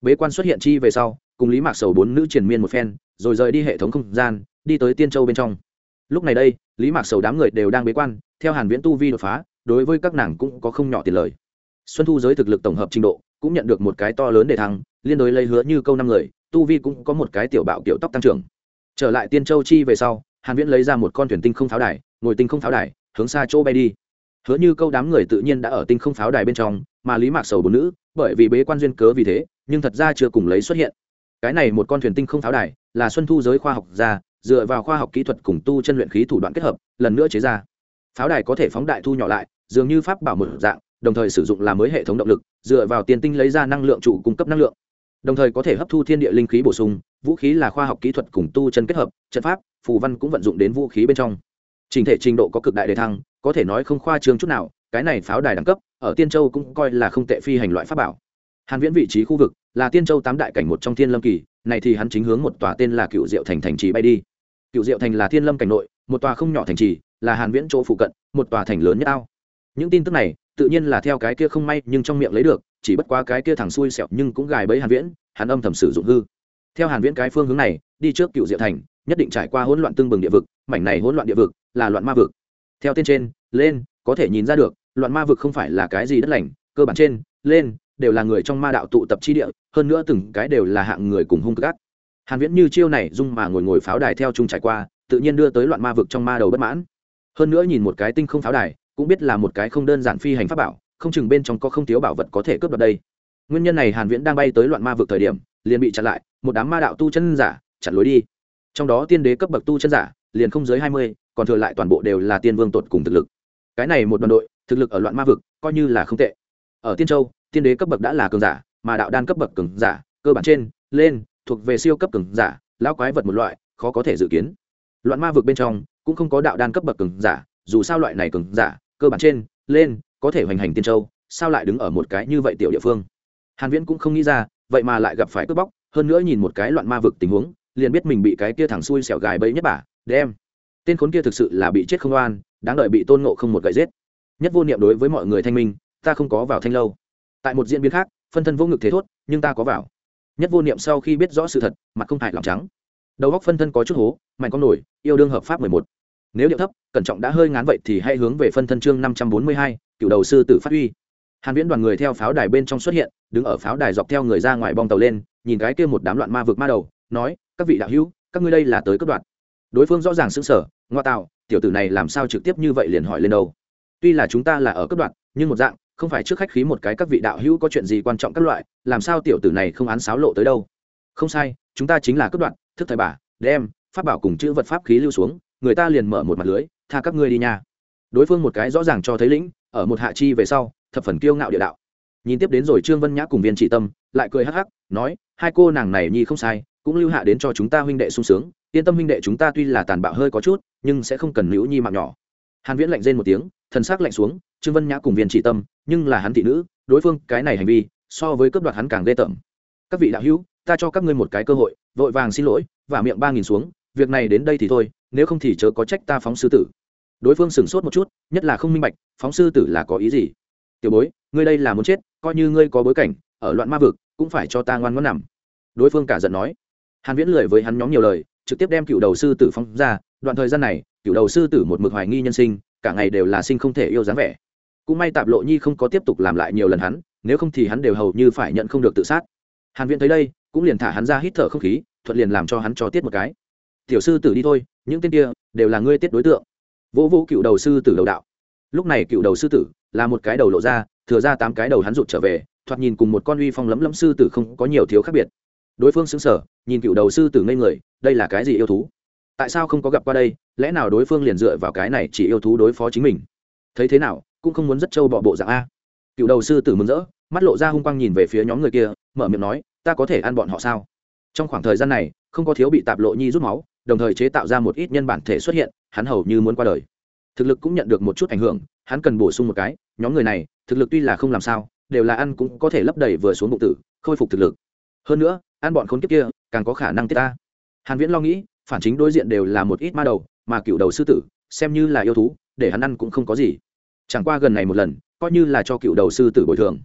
S1: Bế quan xuất hiện chi về sau, cùng lý mạc sầu bốn nữ triền miên một phen, rồi rời đi hệ thống không gian, đi tới tiên châu bên trong lúc này đây, lý mạc sầu đám người đều đang bế quan, theo hàn viễn tu vi đột phá, đối với các nàng cũng có không nhỏ tiền lời. Xuân thu giới thực lực tổng hợp trình độ, cũng nhận được một cái to lớn để thăng, liên đối lấy hứa như câu năm người, tu vi cũng có một cái tiểu bạo kiểu tóc tăng trưởng. Trở lại tiên châu chi về sau, hàn viễn lấy ra một con thuyền tinh không pháo đài, ngồi tinh không pháo đài, hướng xa chỗ bay đi. Hứa như câu đám người tự nhiên đã ở tinh không pháo đài bên trong, mà lý mạc sầu bốn nữ, bởi vì bế quan duyên cớ vì thế, nhưng thật ra chưa cùng lấy xuất hiện. Cái này một con thuyền tinh không pháo đài, là xuân thu giới khoa học gia dựa vào khoa học kỹ thuật cùng tu chân luyện khí thủ đoạn kết hợp, lần nữa chế ra. Pháo đài có thể phóng đại thu nhỏ lại, dường như pháp bảo một dạng, đồng thời sử dụng làm mới hệ thống động lực, dựa vào tiền tinh lấy ra năng lượng trụ cung cấp năng lượng. Đồng thời có thể hấp thu thiên địa linh khí bổ sung, vũ khí là khoa học kỹ thuật cùng tu chân kết hợp, trận pháp, phù văn cũng vận dụng đến vũ khí bên trong. Trình thể trình độ có cực đại đề thăng, có thể nói không khoa trương chút nào, cái này pháo đài đẳng cấp, ở tiên châu cũng coi là không tệ phi hành loại pháp bảo. Hàn viễn vị trí khu vực là tiên châu tám đại cảnh một trong thiên lâm kỳ, này thì hắn chính hướng một tòa tên là cựu diệu thành thành trì bay đi cựu diệu thành là thiên lâm cảnh nội một tòa không nhỏ thành trì là hàn viễn chỗ phụ cận một tòa thành lớn nhất ao. Những tin tức này tự nhiên là theo cái kia không may nhưng trong miệng lấy được chỉ bất quá cái kia thẳng xui sẹo, nhưng cũng gài bẫy hàn viễn hắn âm thầm sử dụng hư. Theo hàn viễn cái phương hướng này đi trước cựu diệu thành nhất định trải qua hỗn loạn tương bừng địa vực mảnh này hỗn loạn địa vực là loạn ma vực. Theo tên trên lên có thể nhìn ra được loạn ma vực không phải là cái gì đất lành cơ bản trên lên đều là người trong ma đạo tụ tập chi địa hơn nữa từng cái đều là hạng người cùng hung cực ác hàn viễn như chiêu này dung mà ngồi ngồi pháo đài theo chung trải qua tự nhiên đưa tới loạn ma vực trong ma đầu bất mãn. Hơn nữa nhìn một cái tinh không pháo đài cũng biết là một cái không đơn giản phi hành pháp bảo không chừng bên trong có không thiếu bảo vật có thể cướp đoạt đây. Nguyên nhân này hàn viễn đang bay tới loạn ma vực thời điểm liền bị chặn lại một đám ma đạo tu chân giả chặn lối đi. Trong đó tiên đế cấp bậc tu chân giả liền không dưới 20, còn thừa lại toàn bộ đều là tiên vương tột cùng thực lực. Cái này một đoàn đội thực lực ở loạn ma vực coi như là không tệ. Ở tiên châu tiên đế cấp bậc đã là cường giả mà đạo đan cấp bậc cường giả cơ bản trên lên thuộc về siêu cấp cường giả, lão quái vật một loại, khó có thể dự kiến. Loạn ma vực bên trong, cũng không có đạo đan cấp bậc cường giả, dù sao loại này cường giả, cơ bản trên, lên, có thể hoành hành tiên châu, sao lại đứng ở một cái như vậy tiểu địa phương? Hàn viễn cũng không nghĩ ra, vậy mà lại gặp phải cướp bóc, hơn nữa nhìn một cái loạn ma vực tình huống, liền biết mình bị cái kia thẳng xuôi xẻo gài bẫy nhất bà. đem. Tên khốn kia thực sự là bị chết không oan, đáng đợi bị tôn ngộ không một gậy giết. Nhất vô niệm đối với mọi người thanh minh, ta không có vào thanh lâu. Tại một diễn biến khác, phân thân vô ngực thế thốt, nhưng ta có vào nhất vô niệm sau khi biết rõ sự thật mặt không hại lòng trắng. Đầu góc phân thân có chút hố mạnh con nổi yêu đương hợp pháp mười một. Nếu điệu thấp cẩn trọng đã hơi ngán vậy thì hãy hướng về phân thân chương năm trăm bốn mươi hai cựu đầu sư tử phát huy. Hàn viễn đoàn người theo pháo đài bên trong xuất hiện đứng ở pháo đài dọc theo người ra ngoài bong tàu lên nhìn cái kia một đám loạn ma vực ma đầu nói các vị đạo hữu các ngươi đây là tới cướp đoạt. Đối phương rõ ràng sững sở, ngoa tạo tiểu tử này làm sao trực tiếp như vậy liền hỏi lên đầu? tuy là chúng ta là ở cướp đoạt nhưng một dạng không phải trước khách khí một cái các vị đạo hữu có chuyện gì quan trọng các loại, làm sao tiểu tử này không án sáo lộ tới đâu? Không sai, chúng ta chính là cướp đoạn. thức thời bà, đem, pháp bảo cùng chữ vật pháp khí lưu xuống, người ta liền mở một mặt lưới, tha các ngươi đi nha. Đối phương một cái rõ ràng cho thấy lĩnh, ở một hạ chi về sau, thập phần kiêu ngạo địa đạo. Nhìn tiếp đến rồi trương vân nhã cùng viên trị tâm, lại cười hắc hắc, nói, hai cô nàng này nhi không sai, cũng lưu hạ đến cho chúng ta huynh đệ sung sướng, yên tâm huynh đệ chúng ta tuy là tàn bạo hơi có chút, nhưng sẽ không cần nữ nhi mạng nhỏ. Hàn viễn lạnh rên một tiếng, thần sắc lạnh xuống, trương vân nhã cùng viên trị tâm nhưng là hắn thị nữ, đối phương, cái này hành vi, so với cướp đoạt hắn càng ghê tởm. Các vị đạo hữu, ta cho các ngươi một cái cơ hội, vội vàng xin lỗi và miệng ba nghìn xuống, việc này đến đây thì thôi, nếu không thì chớ có trách ta phóng sư tử. Đối phương sửng sốt một chút, nhất là không minh bạch, phóng sư tử là có ý gì? Tiểu bối, ngươi đây là muốn chết, coi như ngươi có bối cảnh, ở loạn ma vực, cũng phải cho ta ngoan ngoãn nằm. Đối phương cả giận nói. Hàn viễn lười với hắn nhóm nhiều lời, trực tiếp đem cựu đầu sư tử phóng ra, đoạn thời gian này, cựu đầu sư tử một mực hoài nghi nhân sinh, cả ngày đều là sinh không thể yêu dáng vẻ cũng may tạp lộ nhi không có tiếp tục làm lại nhiều lần hắn, nếu không thì hắn đều hầu như phải nhận không được tự sát. Hàn viễn thấy đây, cũng liền thả hắn ra hít thở không khí, thuận liền làm cho hắn cho tiết một cái. Tiểu sư tử đi thôi, những tên kia đều là ngươi tiết đối tượng. Vô vô cựu đầu sư tử đầu đạo. Lúc này cựu đầu sư tử là một cái đầu lộ ra, thừa ra tám cái đầu hắn rụt trở về, thoạt nhìn cùng một con uy phong lấm lấm sư tử không có nhiều thiếu khác biệt. Đối phương xứng sở nhìn cựu đầu sư tử ngây người, đây là cái gì yêu thú? Tại sao không có gặp qua đây? Lẽ nào đối phương liền dựa vào cái này chỉ yêu thú đối phó chính mình? Thấy thế nào? Cũng không muốn rất trâu bọ bộ dạng a. Cựu đầu sư tử mừng rỡ, mắt lộ ra hung quang nhìn về phía nhóm người kia, mở miệng nói, ta có thể ăn bọn họ sao? Trong khoảng thời gian này, không có thiếu bị tạp lộ nhi rút máu, đồng thời chế tạo ra một ít nhân bản thể xuất hiện, hắn hầu như muốn qua đời. Thực lực cũng nhận được một chút ảnh hưởng, hắn cần bổ sung một cái, nhóm người này, thực lực tuy là không làm sao, đều là ăn cũng có thể lấp đầy vừa xuống bụng tử, khôi phục thực lực. Hơn nữa, ăn bọn khốn kiếp kia, càng có khả năng tiết ta. Hàn viễn lo nghĩ, phản chính đối diện đều là một ít ma đầu, mà cựu đầu sư tử, xem như là yêu thú, để hắn ăn cũng không có gì chẳng qua gần này một lần, coi như là cho cựu đầu sư tử bồi thường.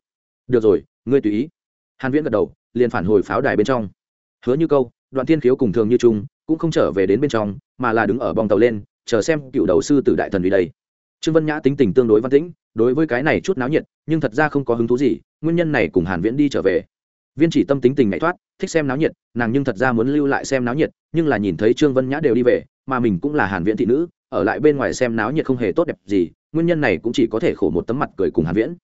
S1: Được rồi, ngươi tùy ý. Hàn viễn gật đầu, liền phản hồi pháo đài bên trong. Hứa như câu, đoạn thiên khiếu cùng thường như trung cũng không trở về đến bên trong, mà là đứng ở bong tàu lên, chờ xem cựu đầu sư tử đại thần vì đây. Trương vân nhã tính tình tương đối văn tĩnh, đối với cái này chút náo nhiệt, nhưng thật ra không có hứng thú gì, nguyên nhân này cùng hàn viễn đi trở về. Viên chỉ tâm tính tình nhảy thoát, thích xem náo nhiệt, nàng nhưng thật ra muốn lưu lại xem náo nhiệt, nhưng là nhìn thấy trương vân nhã đều đi về, mà mình cũng là hàn viễn thị nữ, ở lại bên ngoài xem náo nhiệt không hề tốt đẹp gì nguyên nhân này cũng chỉ có thể khổ một tấm mặt cười cùng hàn viễn.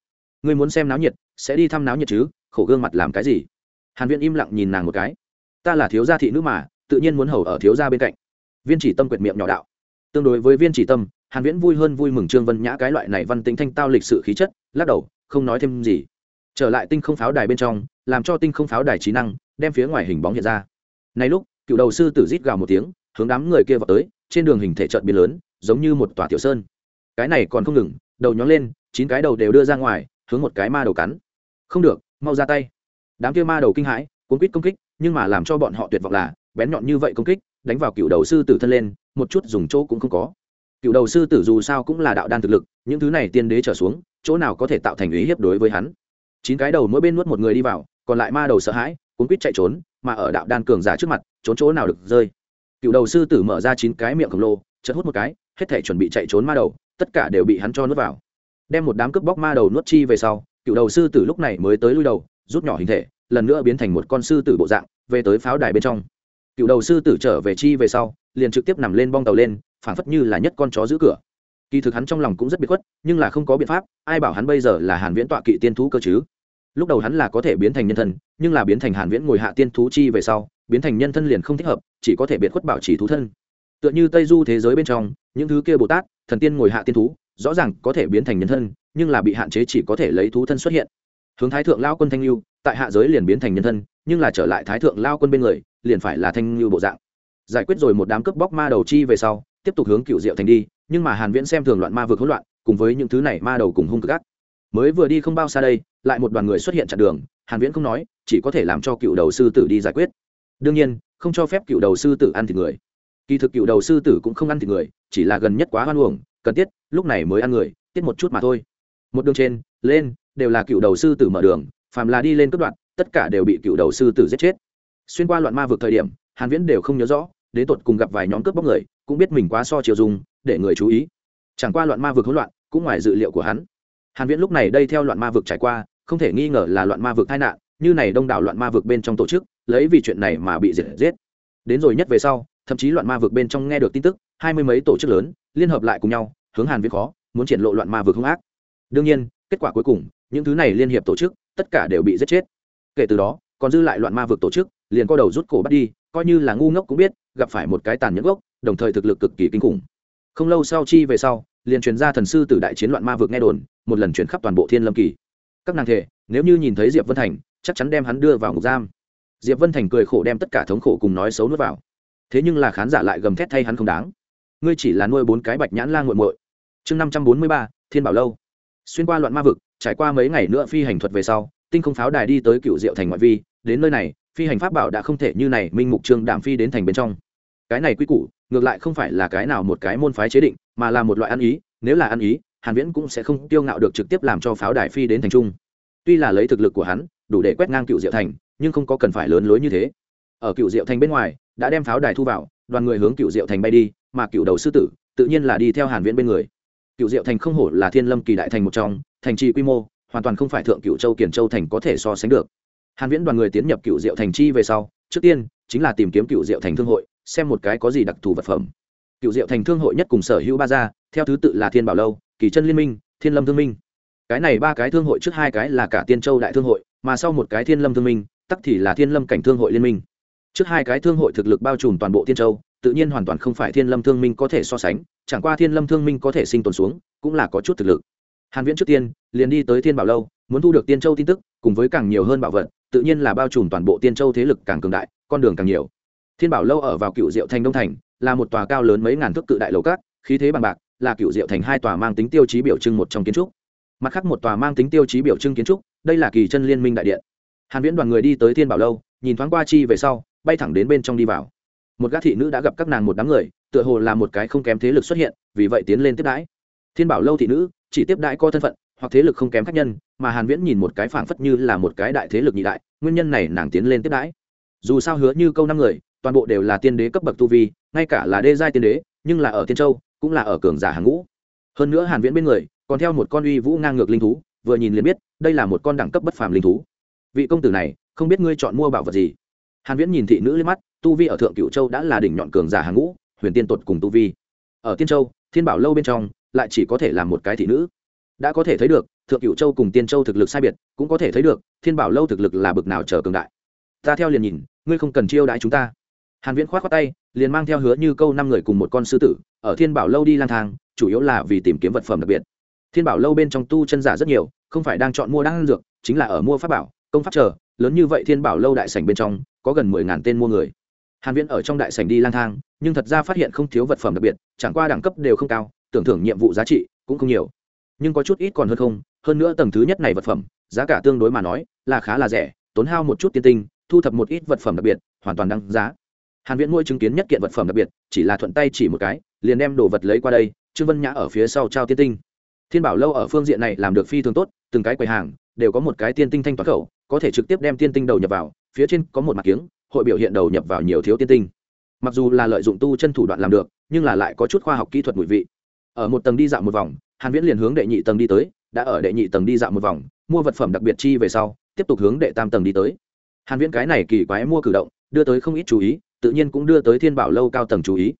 S1: Ngươi muốn xem náo nhiệt, sẽ đi thăm náo nhiệt chứ, khổ gương mặt làm cái gì? Hàn viễn im lặng nhìn nàng một cái. Ta là thiếu gia thị nữ mà, tự nhiên muốn hầu ở thiếu gia bên cạnh. Viên chỉ tâm quyệt miệng nhỏ đạo. Tương đối với viên chỉ tâm, hàn viễn vui hơn vui mừng trương vân nhã cái loại này văn tính thanh tao lịch sự khí chất, lắc đầu, không nói thêm gì. Trở lại tinh không pháo đài bên trong, làm cho tinh không pháo đài trí năng đem phía ngoài hình bóng hiện ra. Này lúc, cựu đầu sư tử rít gào một tiếng, hướng đám người kia vào tới, trên đường hình thể chợt biến lớn, giống như một tòa tiểu sơn cái này còn không ngừng, đầu nhón lên, chín cái đầu đều đưa ra ngoài, hướng một cái ma đầu cắn. Không được, mau ra tay. Đám kia ma đầu kinh hãi, cuốn quýt công kích, nhưng mà làm cho bọn họ tuyệt vọng là, bén nhọn như vậy công kích, đánh vào cựu đầu sư tử thân lên, một chút dùng chỗ cũng không có. Cựu đầu sư tử dù sao cũng là đạo đan thực lực, những thứ này tiên đế trở xuống, chỗ nào có thể tạo thành ý hiếp đối với hắn. Chín cái đầu mỗi bên nuốt một người đi vào, còn lại ma đầu sợ hãi, cuốn quýt chạy trốn, mà ở đạo đan cường giả trước mặt, trốn chỗ nào được rơi. Cựu đầu sư tử mở ra chín cái miệng khổng lồ chất hút một cái, hết thể chuẩn bị chạy trốn ma đầu tất cả đều bị hắn cho nuốt vào. Đem một đám cướp bóc ma đầu nuốt chi về sau, cựu đầu sư tử lúc này mới tới lui đầu, rút nhỏ hình thể, lần nữa biến thành một con sư tử bộ dạng, về tới pháo đài bên trong. Cựu đầu sư tử trở về chi về sau, liền trực tiếp nằm lên bong tàu lên, phảng phất như là nhất con chó giữ cửa. Kỳ thực hắn trong lòng cũng rất biệt khuất, nhưng là không có biện pháp, ai bảo hắn bây giờ là hàn viễn tọa kỵ tiên thú cơ chứ? Lúc đầu hắn là có thể biến thành nhân thân, nhưng là biến thành hàn viễn ngồi hạ tiên thú chi về sau, biến thành nhân thân liền không thích hợp, chỉ có thể biệt khuất bảo trì thú thân tựa như tây du thế giới bên trong, những thứ kia bồ tát, thần tiên ngồi hạ tiên thú, rõ ràng có thể biến thành nhân thân, nhưng là bị hạn chế chỉ có thể lấy thú thân xuất hiện. Hướng thái thượng lao quân thanh lưu, tại hạ giới liền biến thành nhân thân, nhưng là trở lại thái thượng lao quân bên người, liền phải là thanh lưu bộ dạng. Giải quyết rồi một đám cướp bóc ma đầu chi về sau, tiếp tục hướng cựu diệu thành đi, nhưng mà hàn viễn xem thường loạn ma vượt hỗn loạn, cùng với những thứ này ma đầu cùng hung cực ác. Mới vừa đi không bao xa đây, lại một đoàn người xuất hiện chặn đường, hàn viễn không nói, chỉ có thể làm cho cựu đầu sư tử đi giải quyết. Đương nhiên, không cho phép cựu đầu sư tử ăn thịt người kỳ thực cựu đầu sư tử cũng không ăn thịt người, chỉ là gần nhất quá hoan uổng, cần tiết, lúc này mới ăn người, tiết một chút mà thôi. Một đường trên, lên, đều là cựu đầu sư tử mở đường, phàm là đi lên cấp đoạn, tất cả đều bị cựu đầu sư tử giết chết. Xuyên qua loạn ma vực thời điểm, hàn viễn đều không nhớ rõ, đến tột cùng gặp vài nhóm cướp bóc người, cũng biết mình quá so chiều dùng, để người chú ý. Chẳng qua loạn ma vực hỗn loạn, cũng ngoài dự liệu của hắn. Hàn viễn lúc này đây theo loạn ma vực trải qua, không thể nghi ngờ là loạn ma vực tai nạn, như này đông đảo loạn ma vực bên trong tổ chức, lấy vì chuyện này mà bị diệt giết. Đến rồi nhất về sau thậm chí loạn ma vực bên trong nghe được tin tức, hai mươi mấy tổ chức lớn liên hợp lại cùng nhau, hướng hàn viễn khó, muốn triển lộ loạn ma vực hung ác. Đương nhiên, kết quả cuối cùng, những thứ này liên hiệp tổ chức, tất cả đều bị giết chết. Kể từ đó, còn dư lại loạn ma vực tổ chức, liền co đầu rút cổ bắt đi, coi như là ngu ngốc cũng biết, gặp phải một cái tàn nhẫn gốc, đồng thời thực lực cực kỳ kinh khủng. Không lâu sau chi về sau, liền truyền ra thần sư từ đại chiến loạn ma vực nghe đồn, một lần chuyển khắp toàn bộ thiên lâm kỳ. Các nàng thể, nếu như nhìn thấy diệp vân thành, chắc chắn đem hắn đưa vào ngục giam. Diệp vân thành cười khổ đem tất cả thống khổ cùng nói xấu nuốt vào thế nhưng là khán giả lại gầm thét thay hắn không đáng. Ngươi chỉ là nuôi bốn cái bạch nhãn lan g u muội. Chương năm trăm bốn mươi ba, thiên bảo lâu. Xuyên qua loạn ma vực, trải qua mấy ngày nữa phi hành thuật về sau, tinh không pháo đài đi tới cựu diệu thành ngoại vi. Đến nơi này, phi hành pháp bảo đã không thể như này minh mục trương đạm phi đến thành bên trong. Cái này quy củ, ngược lại không phải là cái nào một cái môn phái chế định, mà là một loại ăn ý. Nếu là ăn ý, hàn viễn cũng sẽ không tiêu ngạo được trực tiếp làm cho pháo đài phi đến thành trung. Tuy là lấy thực lực của hắn, đủ để quét ngang cựu diệu thành, nhưng không có cần phải lớn lối như thế ở cựu diệu thành bên ngoài, đã đem pháo đài thu vào, đoàn người hướng cựu diệu thành bay đi, mà cựu đầu sư tử, tự nhiên là đi theo hàn viễn bên người. Cựu diệu thành không hổ là thiên lâm kỳ đại thành một trong, thành trì quy mô, hoàn toàn không phải thượng cựu châu kiển châu thành có thể so sánh được. Hàn viễn đoàn người tiến nhập cựu diệu thành chi về sau, trước tiên, chính là tìm kiếm cựu diệu thành thương hội, xem một cái có gì đặc thù vật phẩm. Cựu diệu thành thương hội nhất cùng sở hữu ba gia, theo thứ tự là thiên bảo lâu, kỳ chân liên minh, thiên lâm thương minh. Cái này ba cái thương hội trước hai cái là cả tiên châu đại thương hội, mà sau một cái thiên lâm thương minh, tắc thì là thiên lâm cảnh thương hội liên minh trước hai cái thương hội thực lực bao trùm toàn bộ thiên châu, tự nhiên hoàn toàn không phải thiên lâm thương minh có thể so sánh, chẳng qua thiên lâm thương minh có thể sinh tồn xuống, cũng là có chút thực lực. Hàn viễn trước tiên, liền đi tới thiên bảo lâu, muốn thu được tiên châu tin tức, cùng với càng nhiều hơn bảo vật, tự nhiên là bao trùm toàn bộ tiên châu thế lực càng cường đại, con đường càng nhiều. Thiên bảo lâu ở vào cựu diệu thành đông thành, là một tòa cao lớn mấy ngàn thước cự đại lầu cát, khí thế bằng bạc, là cựu diệu thành hai tòa mang tính tiêu chí biểu trưng một trong kiến trúc. Mặt khác một tòa mang tính tiêu chí biểu trưng kiến trúc, đây là kỳ chân liên minh đại điện. Hàn viễn đoàn người đi tới thiên bảo lâu, nhìn thoáng qua chi về sau bay thẳng đến bên trong đi vào. Một gã thị nữ đã gặp các nàng một đám người, tựa hồ là một cái không kém thế lực xuất hiện, vì vậy tiến lên tiếp đãi. Thiên bảo lâu thị nữ, chỉ tiếp đãi có thân phận, hoặc thế lực không kém khách nhân, mà hàn viễn nhìn một cái phảng phất như là một cái đại thế lực nhị đại, nguyên nhân này nàng tiến lên tiếp đãi. Dù sao hứa như câu năm người, toàn bộ đều là tiên đế cấp bậc tu vi, ngay cả là đê giai tiên đế, nhưng là ở tiên châu, cũng là ở cường giả hàng ngũ. Hơn nữa hàn viễn bên người, còn theo một con uy vũ ngang ngược linh thú, vừa nhìn liền biết, đây là một con đẳng cấp bất phàm linh thú. Vị công tử này, không biết ngươi chọn mua bảo vật gì? Hàn viễn nhìn thị nữ lên mắt, tu vi ở thượng cửu châu đã là đỉnh nhọn cường giả hàng ngũ, huyền tiên tột cùng tu vi. Ở tiên châu, thiên bảo lâu bên trong, lại chỉ có thể là một cái thị nữ. Đã có thể thấy được, thượng cửu châu cùng tiên châu thực lực sai biệt, cũng có thể thấy được, thiên bảo lâu thực lực là bực nào trở cường đại. Ta theo liền nhìn, ngươi không cần chiêu đãi chúng ta. Hàn viễn khoát khoát tay, liền mang theo hứa như câu năm người cùng một con sư tử, ở thiên bảo lâu đi lang thang, chủ yếu là vì tìm kiếm vật phẩm đặc biệt. Thiên bảo lâu bên trong tu chân giả rất nhiều, không phải đang chọn mua đan dược, chính là ở mua pháp bảo, công pháp chờ, lớn như vậy thiên bảo lâu đại sảnh bên trong có gần mười ngàn tên mua người. Hàn viễn ở trong đại sảnh đi lang thang, nhưng thật ra phát hiện không thiếu vật phẩm đặc biệt, chẳng qua đẳng cấp đều không cao, tưởng thưởng nhiệm vụ giá trị cũng không nhiều. Nhưng có chút ít còn hơn không, hơn nữa tầng thứ nhất này vật phẩm, giá cả tương đối mà nói là khá là rẻ, tốn hao một chút tiên tinh, thu thập một ít vật phẩm đặc biệt, hoàn toàn đăng giá. Hàn viễn mua chứng kiến nhất kiện vật phẩm đặc biệt, chỉ là thuận tay chỉ một cái, liền đem đồ vật lấy qua đây, trương vân nhã ở phía sau trao tiên tinh. Thiên bảo lâu ở phương diện này làm được phi thường tốt, từng cái quầy hàng đều có một cái tiên tinh thanh toán khẩu, có thể trực tiếp đem tiên tinh đầu nhập vào phía trên có một mặt kiếng, hội biểu hiện đầu nhập vào nhiều thiếu tiên tinh. Mặc dù là lợi dụng tu chân thủ đoạn làm được, nhưng là lại có chút khoa học kỹ thuật mùi vị. Ở một tầng đi dạo một vòng, hàn viễn liền hướng đệ nhị tầng đi tới, đã ở đệ nhị tầng đi dạo một vòng, mua vật phẩm đặc biệt chi về sau, tiếp tục hướng đệ tam tầng đi tới. Hàn viễn cái này kỳ quái mua cử động, đưa tới không ít chú ý, tự nhiên cũng đưa tới thiên bảo lâu cao tầng chú ý.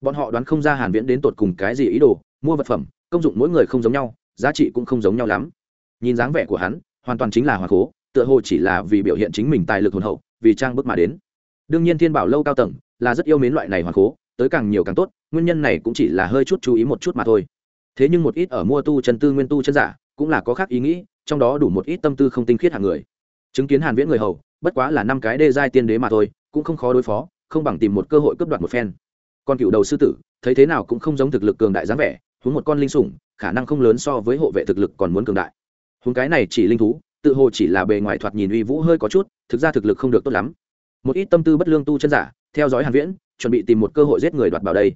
S1: Bọn họ đoán không ra hàn viễn đến tột cùng cái gì ý đồ, mua vật phẩm, công dụng mỗi người không giống nhau, giá trị cũng không giống nhau lắm. Nhìn dáng vẻ của hắn, hoàn toàn chính là hoàng cố tựa hồ chỉ là vì biểu hiện chính mình tài lực hồn hậu, vì trang bức mà đến. Đương nhiên thiên bảo lâu cao tầng là rất yêu mến loại này hoàn cố tới càng nhiều càng tốt, nguyên nhân này cũng chỉ là hơi chút chú ý một chút mà thôi. Thế nhưng một ít ở mua tu chân tư nguyên tu chân giả cũng là có khác ý nghĩ, trong đó đủ một ít tâm tư không tinh khiết hạng người. Chứng kiến hàn viễn người hầu, bất quá là năm cái đê giai tiên đế mà thôi, cũng không khó đối phó, không bằng tìm một cơ hội cướp đoạt một phen. Con cựu đầu sư tử, thấy thế nào cũng không giống thực lực cường đại dáng vẻ, huống một con linh sủng, khả năng không lớn so với hộ vệ thực lực còn muốn cường đại. Huống cái này chỉ linh thú tự hồ chỉ là bề ngoài thoạt nhìn uy vũ hơi có chút, thực ra thực lực không được tốt lắm. Một ít tâm tư bất lương tu chân giả, theo dõi hàn viễn, chuẩn bị tìm một cơ hội giết người đoạt bảo đây.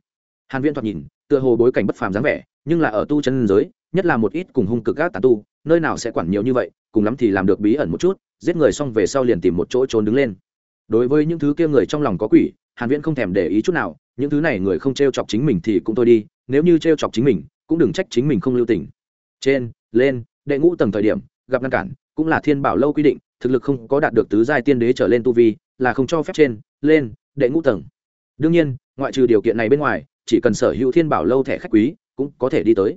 S1: Hàn viễn thoạt nhìn, tựa hồ bối cảnh bất phàm dáng vẻ, nhưng là ở tu chân giới, nhất là một ít cùng hung cực các tán tu, nơi nào sẽ quản nhiều như vậy, cùng lắm thì làm được bí ẩn một chút, giết người xong về sau liền tìm một chỗ trốn đứng lên. Đối với những thứ kia người trong lòng có quỷ, hàn viễn không thèm để ý chút nào, những thứ này người không treo chọc chính mình thì cũng thôi đi, nếu như treo chọc chính mình, cũng đừng trách chính mình không lưu tình. Trên, lên, đệ ngũ tầng thời điểm, gặp ngăn cản cũng là thiên bảo lâu quy định, thực lực không có đạt được tứ giai tiên đế trở lên tu vi, là không cho phép trên, lên, đệ ngũ tầng. Đương nhiên, ngoại trừ điều kiện này bên ngoài, chỉ cần sở hữu thiên bảo lâu thẻ khách quý cũng có thể đi tới.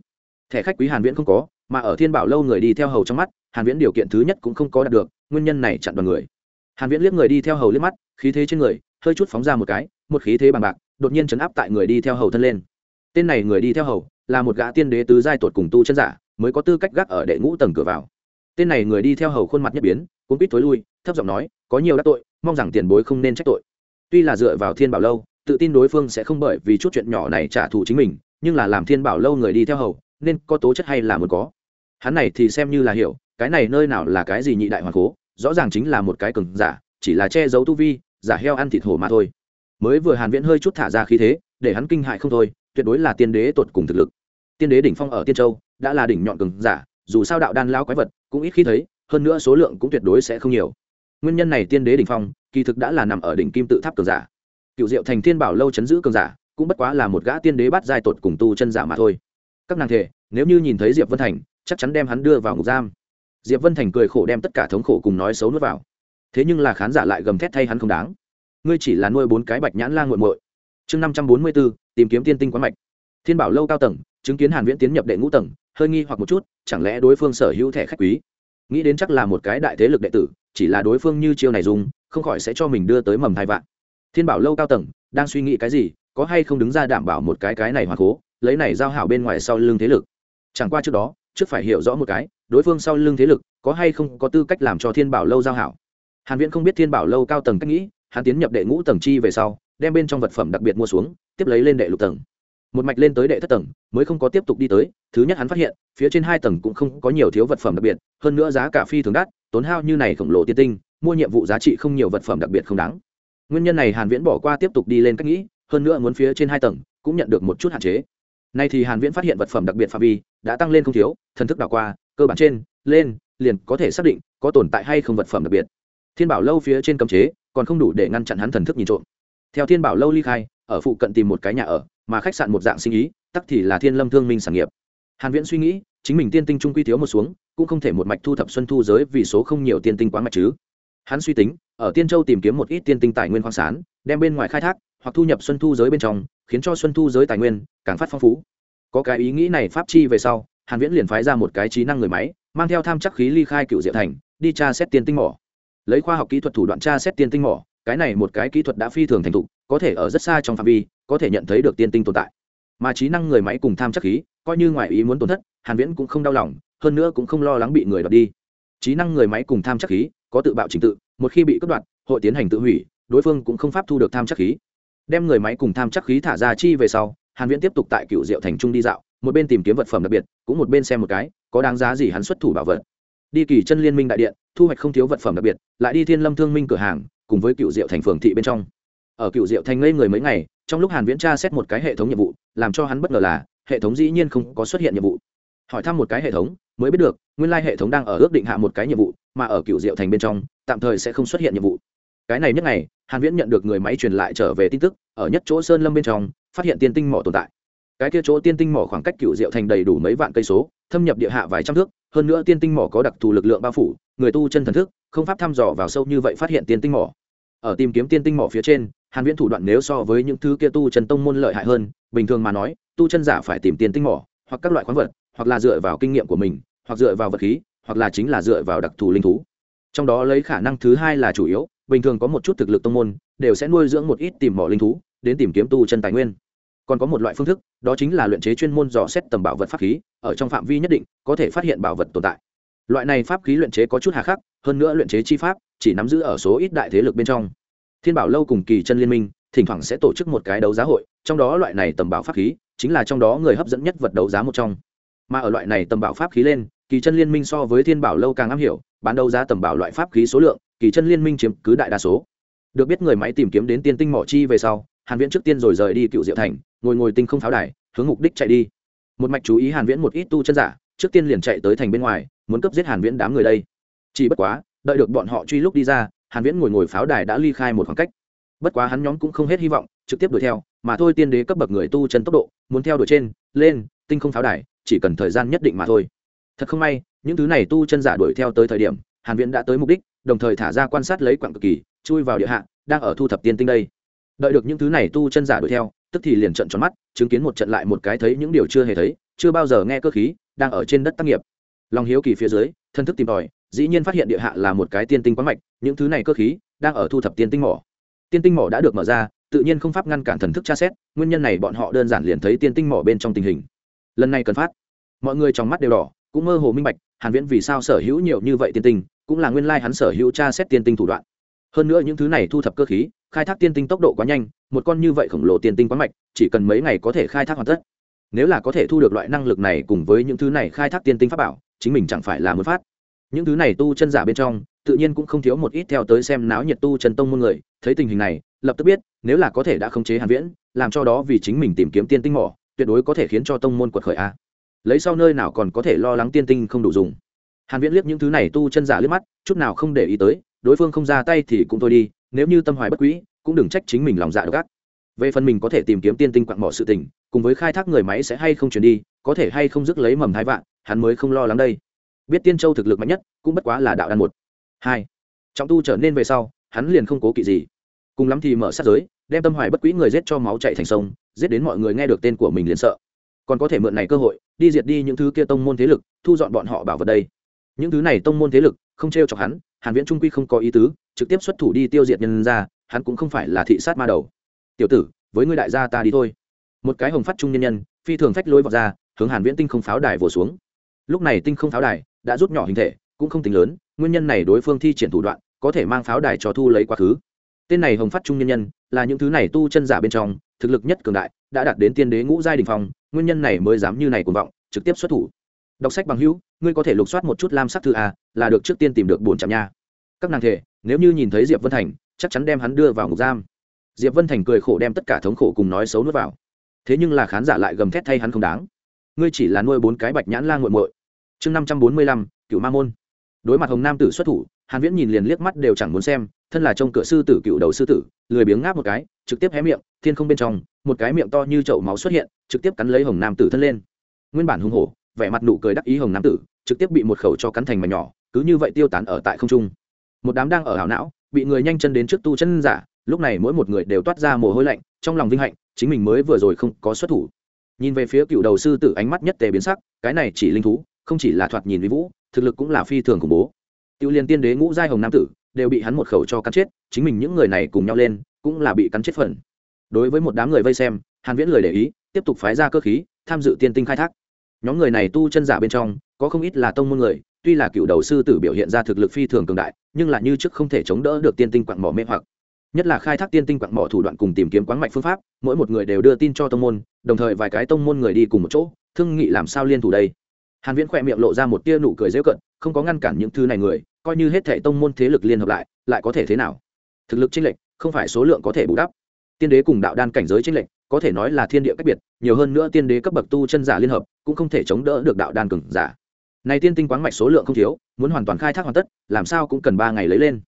S1: Thẻ khách quý hàn viễn không có, mà ở thiên bảo lâu người đi theo hầu trong mắt, hàn viễn điều kiện thứ nhất cũng không có đạt được, nguyên nhân này chặn đoàn người. Hàn viễn liếc người đi theo hầu liếc mắt, khí thế trên người, hơi chút phóng ra một cái, một khí thế bằng bạc, đột nhiên chấn áp tại người đi theo hầu thân lên. Tên này người đi theo hầu, là một gã tiên đế tứ giai tuột cùng tu chân giả, mới có tư cách gác ở đệ ngũ tầng cửa vào tên này người đi theo hầu khuôn mặt nhất biến cũng biết tối lui, thấp giọng nói, có nhiều đắc tội, mong rằng tiền bối không nên trách tội. Tuy là dựa vào thiên bảo lâu, tự tin đối phương sẽ không bởi vì chút chuyện nhỏ này trả thù chính mình, nhưng là làm thiên bảo lâu người đi theo hầu, nên có tố chất hay là muốn có. Hắn này thì xem như là hiểu, cái này nơi nào là cái gì nhị đại hoàng cố, rõ ràng chính là một cái cừng giả, chỉ là che giấu tu vi, giả heo ăn thịt hổ mà thôi. Mới vừa hàn viễn hơi chút thả ra khí thế, để hắn kinh hại không thôi, tuyệt đối là tiên đế tột cùng thực lực. Tiên đế đỉnh phong ở tiên châu, đã là đỉnh nhọn cường giả dù sao đạo đan lao quái vật cũng ít khi thấy, hơn nữa số lượng cũng tuyệt đối sẽ không nhiều. Nguyên nhân này tiên đế đỉnh phong, kỳ thực đã là nằm ở đỉnh kim tự tháp cường giả. Cựu diệu thành thiên bảo lâu chấn giữ cường giả, cũng bất quá là một gã tiên đế bắt giai tột cùng tu chân giả mà thôi. Các nàng thể nếu như nhìn thấy diệp vân thành, chắc chắn đem hắn đưa vào ngục giam. Diệp vân thành cười khổ đem tất cả thống khổ cùng nói xấu nuốt vào. Thế nhưng là khán giả lại gầm thét thay hắn không đáng. Ngươi chỉ là nuôi bốn cái bạch nhãn la ngộn u muội. Chương năm trăm bốn mươi b ố tìm kiếm tiên tinh quán mạch. Thiên bảo lâu cao tầng, chứng kiến hàn viễn tiến nhập đệ ngũ tầng hơi nghi hoặc một chút, chẳng lẽ đối phương sở hữu thẻ khách quý? Nghĩ đến chắc là một cái đại thế lực đệ tử, chỉ là đối phương như chiêu này dùng, không khỏi sẽ cho mình đưa tới mầm thai vạn. Thiên bảo lâu cao tầng, đang suy nghĩ cái gì, có hay không đứng ra đảm bảo một cái cái này hoặc cố, lấy này giao hảo bên ngoài sau lưng thế lực? Chẳng qua trước đó, trước phải hiểu rõ một cái, đối phương sau lưng thế lực, có hay không có tư cách làm cho thiên bảo lâu giao hảo? Hàn viễn không biết thiên bảo lâu cao tầng cách nghĩ, hắn tiến nhập đệ ngũ tầng chi về sau, đem bên trong vật phẩm đặc biệt mua xuống, tiếp lấy lên đệ lục tầng một mạch lên tới đệ thất tầng, mới không có tiếp tục đi tới, thứ nhất hắn phát hiện, phía trên hai tầng cũng không có nhiều thiếu vật phẩm đặc biệt, hơn nữa giá cả phi thường đắt, tốn hao như này khổng lồ tiên tinh, mua nhiệm vụ giá trị không nhiều vật phẩm đặc biệt không đáng. Nguyên nhân này hàn viễn bỏ qua tiếp tục đi lên cách nghĩ, hơn nữa muốn phía trên hai tầng, cũng nhận được một chút hạn chế. Nay thì hàn viễn phát hiện vật phẩm đặc biệt phạm vi đã tăng lên không thiếu, thần thức đảo qua, cơ bản trên, lên, liền có thể xác định có tồn tại hay không vật phẩm đặc biệt. Thiên bảo lâu phía trên cấm chế còn không đủ để ngăn chặn hắn thần thức nhìn trộm. Theo thiên bảo lâu ly khai, ở phụ cận tìm một cái nhà ở mà khách sạn một dạng sinh ý, tắc thì là thiên lâm thương minh sản nghiệp. Hàn viễn suy nghĩ, chính mình tiên tinh trung quy thiếu một xuống, cũng không thể một mạch thu thập xuân thu giới vì số không nhiều tiên tinh quá mạch chứ. Hắn suy tính, ở tiên châu tìm kiếm một ít tiên tinh tài nguyên khoáng sản, đem bên ngoài khai thác, hoặc thu nhập xuân thu giới bên trong, khiến cho xuân thu giới tài nguyên càng phát phong phú. Có cái ý nghĩ này pháp chi về sau, hàn viễn liền phái ra một cái trí năng người máy, mang theo tham chắc khí ly khai cựu diệu thành, đi tra xét tiên tinh mỏ. Lấy khoa học kỹ thuật thủ đoạn tra xét tiên tinh mỏ, cái này một cái kỹ thuật đã phi thường thành thục, có thể ở rất xa trong phạm vi có thể nhận thấy được tiên tinh tồn tại. Mà trí năng người máy cùng tham chắc khí, coi như ngoài ý muốn tổn thất, hàn viễn cũng không đau lòng, hơn nữa cũng không lo lắng bị người đoạt đi. Trí năng người máy cùng tham chắc khí, có tự bạo trình tự, một khi bị cướp đoạt, hội tiến hành tự hủy, đối phương cũng không pháp thu được tham chắc khí. Đem người máy cùng tham chắc khí thả ra chi về sau, hàn viễn tiếp tục tại cựu diệu thành trung đi dạo, một bên tìm kiếm vật phẩm đặc biệt, cũng một bên xem một cái, có đáng giá gì hắn xuất thủ bảo vật. Đi kỳ chân liên minh đại điện, thu hoạch không thiếu vật phẩm đặc biệt, lại đi thiên lâm thương minh cửa hàng, cùng với cựu diệu thành phường thị bên trong. Ở cựu diệu thành ngây người mấy ngày trong lúc hàn viễn tra xét một cái hệ thống nhiệm vụ, làm cho hắn bất ngờ là, hệ thống dĩ nhiên không có xuất hiện nhiệm vụ. Hỏi thăm một cái hệ thống, mới biết được, nguyên lai hệ thống đang ở ước định hạ một cái nhiệm vụ, mà ở cựu diệu thành bên trong, tạm thời sẽ không xuất hiện nhiệm vụ. Cái này nhất ngày, hàn viễn nhận được người máy truyền lại trở về tin tức, ở nhất chỗ sơn lâm bên trong, phát hiện tiên tinh mỏ tồn tại. Cái kia chỗ tiên tinh mỏ khoảng cách cựu diệu thành đầy đủ mấy vạn cây số, thâm nhập địa hạ vài trăm thước, hơn nữa tiên tinh mỏ có đặc thù lực lượng bao phủ, người tu chân thần thức, không pháp thăm dò vào sâu như vậy phát hiện tiên tinh mỏ. Ở tìm kiếm tiên tinh mỏ phía trên hàn viễn thủ đoạn nếu so với những thứ kia tu chân tông môn lợi hại hơn, bình thường mà nói, tu chân giả phải tìm tiền tinh mỏ, hoặc các loại khoáng vật, hoặc là dựa vào kinh nghiệm của mình, hoặc dựa vào vật khí, hoặc là chính là dựa vào đặc thù linh thú. Trong đó lấy khả năng thứ hai là chủ yếu, bình thường có một chút thực lực tông môn, đều sẽ nuôi dưỡng một ít tìm mỏ linh thú, đến tìm kiếm tu chân tài nguyên. Còn có một loại phương thức, đó chính là luyện chế chuyên môn dò xét tầm bảo vật pháp khí, ở trong phạm vi nhất định, có thể phát hiện bảo vật tồn tại. Loại này pháp khí luyện chế có chút hà khắc, hơn nữa luyện chế chi pháp, chỉ nắm giữ ở số ít đại thế lực bên trong thiên bảo lâu cùng kỳ chân liên minh, thỉnh thoảng sẽ tổ chức một cái đấu giá hội, trong đó loại này tầm bảo pháp khí, chính là trong đó người hấp dẫn nhất vật đấu giá một trong. Mà ở loại này tầm bảo pháp khí lên, kỳ chân liên minh so với thiên bảo lâu càng am hiểu, bán đấu giá tầm bảo loại pháp khí số lượng, kỳ chân liên minh chiếm cứ đại đa số. Được biết người máy tìm kiếm đến tiên tinh mỏ chi về sau, hàn viễn trước tiên rồi rời đi cựu diệu thành, ngồi ngồi tinh không pháo đài, hướng mục đích chạy đi. Một mạch chú ý hàn viễn một ít tu chân giả, trước tiên liền chạy tới thành bên ngoài, muốn cấp giết hàn viễn đám người đây. Chỉ bất quá, đợi được bọn họ truy lúc đi ra hàn viễn ngồi ngồi pháo đài đã ly khai một khoảng cách. Bất quá hắn nhóm cũng không hết hy vọng, trực tiếp đuổi theo, mà thôi tiên đế cấp bậc người tu chân tốc độ, muốn theo đuổi trên, lên, tinh không pháo đài, chỉ cần thời gian nhất định mà thôi. Thật không may, những thứ này tu chân giả đuổi theo tới thời điểm, hàn viễn đã tới mục đích, đồng thời thả ra quan sát lấy quặng cực kỳ, chui vào địa hạ, đang ở thu thập tiên tinh đây. Đợi được những thứ này tu chân giả đuổi theo, tức thì liền trận tròn mắt, chứng kiến một trận lại một cái thấy những điều chưa hề thấy, chưa bao giờ nghe cơ khí, đang ở trên đất tác nghiệp. Lòng hiếu kỳ phía dưới, thân thức tìm tòi dĩ nhiên phát hiện địa hạ là một cái tiên tinh quá mạch, những thứ này cơ khí đang ở thu thập tiên tinh mỏ. Tiên tinh mỏ đã được mở ra, tự nhiên không pháp ngăn cản thần thức tra xét, nguyên nhân này bọn họ đơn giản liền thấy tiên tinh mỏ bên trong tình hình. Lần này cần phát. Mọi người trong mắt đều đỏ, cũng mơ hồ minh bạch, hàn viễn vì sao sở hữu nhiều như vậy tiên tinh, cũng là nguyên lai like hắn sở hữu tra xét tiên tinh thủ đoạn. Hơn nữa những thứ này thu thập cơ khí, khai thác tiên tinh tốc độ quá nhanh, một con như vậy khổng lồ tiên tinh quá mạch, chỉ cần mấy ngày có thể khai thác hoàn tất. Nếu là có thể thu được loại năng lực này cùng với những thứ này khai thác tiên tinh pháp bảo, chính mình chẳng phải là muốn phát những thứ này tu chân giả bên trong, tự nhiên cũng không thiếu một ít theo tới xem náo nhiệt tu chân tông môn người. Thấy tình hình này, lập tức biết, nếu là có thể đã khống chế hàn viễn, làm cho đó vì chính mình tìm kiếm tiên tinh mỏ, tuyệt đối có thể khiến cho tông môn quật khởi a. Lấy sau nơi nào còn có thể lo lắng tiên tinh không đủ dùng. Hàn viễn liếc những thứ này tu chân giả liếc mắt, chút nào không để ý tới, đối phương không ra tay thì cũng thôi đi, nếu như tâm hoài bất quý, cũng đừng trách chính mình lòng dạ độc ác. Về phần mình có thể tìm kiếm tiên tinh quặng mỏ sự tình, cùng với khai thác người máy sẽ hay không chuyển đi, có thể hay không dứt lấy mầm thái vạn, hắn mới không lo lắng đây biết tiên châu thực lực mạnh nhất cũng bất quá là đạo đan một. Hai, trọng tu trở nên về sau, hắn liền không cố kỵ gì. Cùng lắm thì mở sát giới, đem tâm hoài bất quỹ người giết cho máu chạy thành sông, giết đến mọi người nghe được tên của mình liền sợ. Còn có thể mượn này cơ hội, đi diệt đi những thứ kia tông môn thế lực, thu dọn bọn họ bảo vật đây. Những thứ này tông môn thế lực, không t r e o chọc hắn, hàn viễn trung quy không có ý tứ, trực tiếp xuất thủ đi tiêu diệt nhân ra hắn cũng không phải là thị sát ma đầu. Tiểu tử, với ngươi đại gia ta đi thôi. Một cái hồng phát trung nhân nhân, phi thường phách lối vào ra, hướng hàn viễn tinh không pháo đài vồ xuống. Lúc này tinh không pháo đài đã rút nhỏ hình thể, cũng không tính lớn, nguyên nhân này đối phương thi triển thủ đoạn, có thể mang pháo đài cho thu lấy quá khứ. Tên này hồng phát trung nhân nhân, là những thứ này tu chân giả bên trong, thực lực nhất cường đại, đã đạt đến tiên đế ngũ giai đình phong, nguyên nhân này mới dám như này cuồng vọng, trực tiếp xuất thủ. Đọc sách bằng hữu, ngươi có thể lục soát một chút lam sắc thư a là được trước tiên tìm được bổn trạm nha. Các nàng thể, nếu như nhìn thấy diệp vân thành, chắc chắn đem hắn đưa vào ngục giam. Diệp vân thành cười khổ đem tất cả thống khổ cùng nói xấu nuốt vào. Thế nhưng là khán giả lại gầm thét thay hắn không đáng. Ngươi chỉ là nuôi bốn cái bạch nhãn la nguội muội chương năm trăm bốn mươi lăm, cựu ma môn. Đối mặt hồng nam tử xuất thủ, hàn viễn nhìn liền liếc mắt đều chẳng muốn xem, thân là trong cửa sư tử, cựu đầu sư tử, lười biếng ngáp một cái, trực tiếp hé miệng, thiên không bên trong, một cái miệng to như chậu máu xuất hiện, trực tiếp cắn lấy hồng nam tử thân lên. Nguyên bản hung hổ, vẻ mặt nụ cười đắc ý hồng nam tử, trực tiếp bị một khẩu cho cắn thành mảnh nhỏ, cứ như vậy tiêu tán ở tại không trung. Một đám đang ở hảo não, bị người nhanh chân đến trước tu chân giả, lúc này mỗi một người đều toát ra mồ hôi lạnh, trong lòng vinh hạnh, chính mình mới vừa rồi không có xuất thủ. Nhìn về phía cựu đầu sư tử, ánh mắt nhất tề biến sắc, cái này chỉ linh thú không chỉ là thoạt nhìn uy vũ, thực lực cũng là phi thường khủng bố. Tiêu liên tiên đế ngũ giai hồng nam tử, đều bị hắn một khẩu cho cắn chết, chính mình những người này cùng nhau lên, cũng là bị cắn chết phần. Đối với một đám người vây xem, hàn viễn lời để ý, tiếp tục phái ra cơ khí, tham dự tiên tinh khai thác. Nhóm người này tu chân giả bên trong, có không ít là tông môn người, tuy là cựu đầu sư tử biểu hiện ra thực lực phi thường cường đại, nhưng là như trước không thể chống đỡ được tiên tinh quặng mỏ mê hoặc. Nhất là khai thác tiên tinh quặng mỏ thủ đoạn cùng tìm kiếm quáng mạch phương pháp, mỗi một người đều đưa tin cho tông môn, đồng thời vài cái tông môn người đi cùng một chỗ, thương nghị làm sao liên thủ đây hàn viễn khỏe miệng lộ ra một tia nụ cười dễ cận, không có ngăn cản những thứ này người, coi như hết thệ tông môn thế lực liên hợp lại lại có thể thế nào? Thực lực chênh lệch, không phải số lượng có thể bù đắp. Tiên đế cùng đạo đan cảnh giới chênh lệch, có thể nói là thiên địa cách biệt, nhiều hơn nữa tiên đế cấp bậc tu chân giả liên hợp, cũng không thể chống đỡ được đạo đan cường giả. Này tiên tinh quáng mạch số lượng không thiếu, muốn hoàn toàn khai thác hoàn tất, làm sao cũng cần ba ngày lấy lên.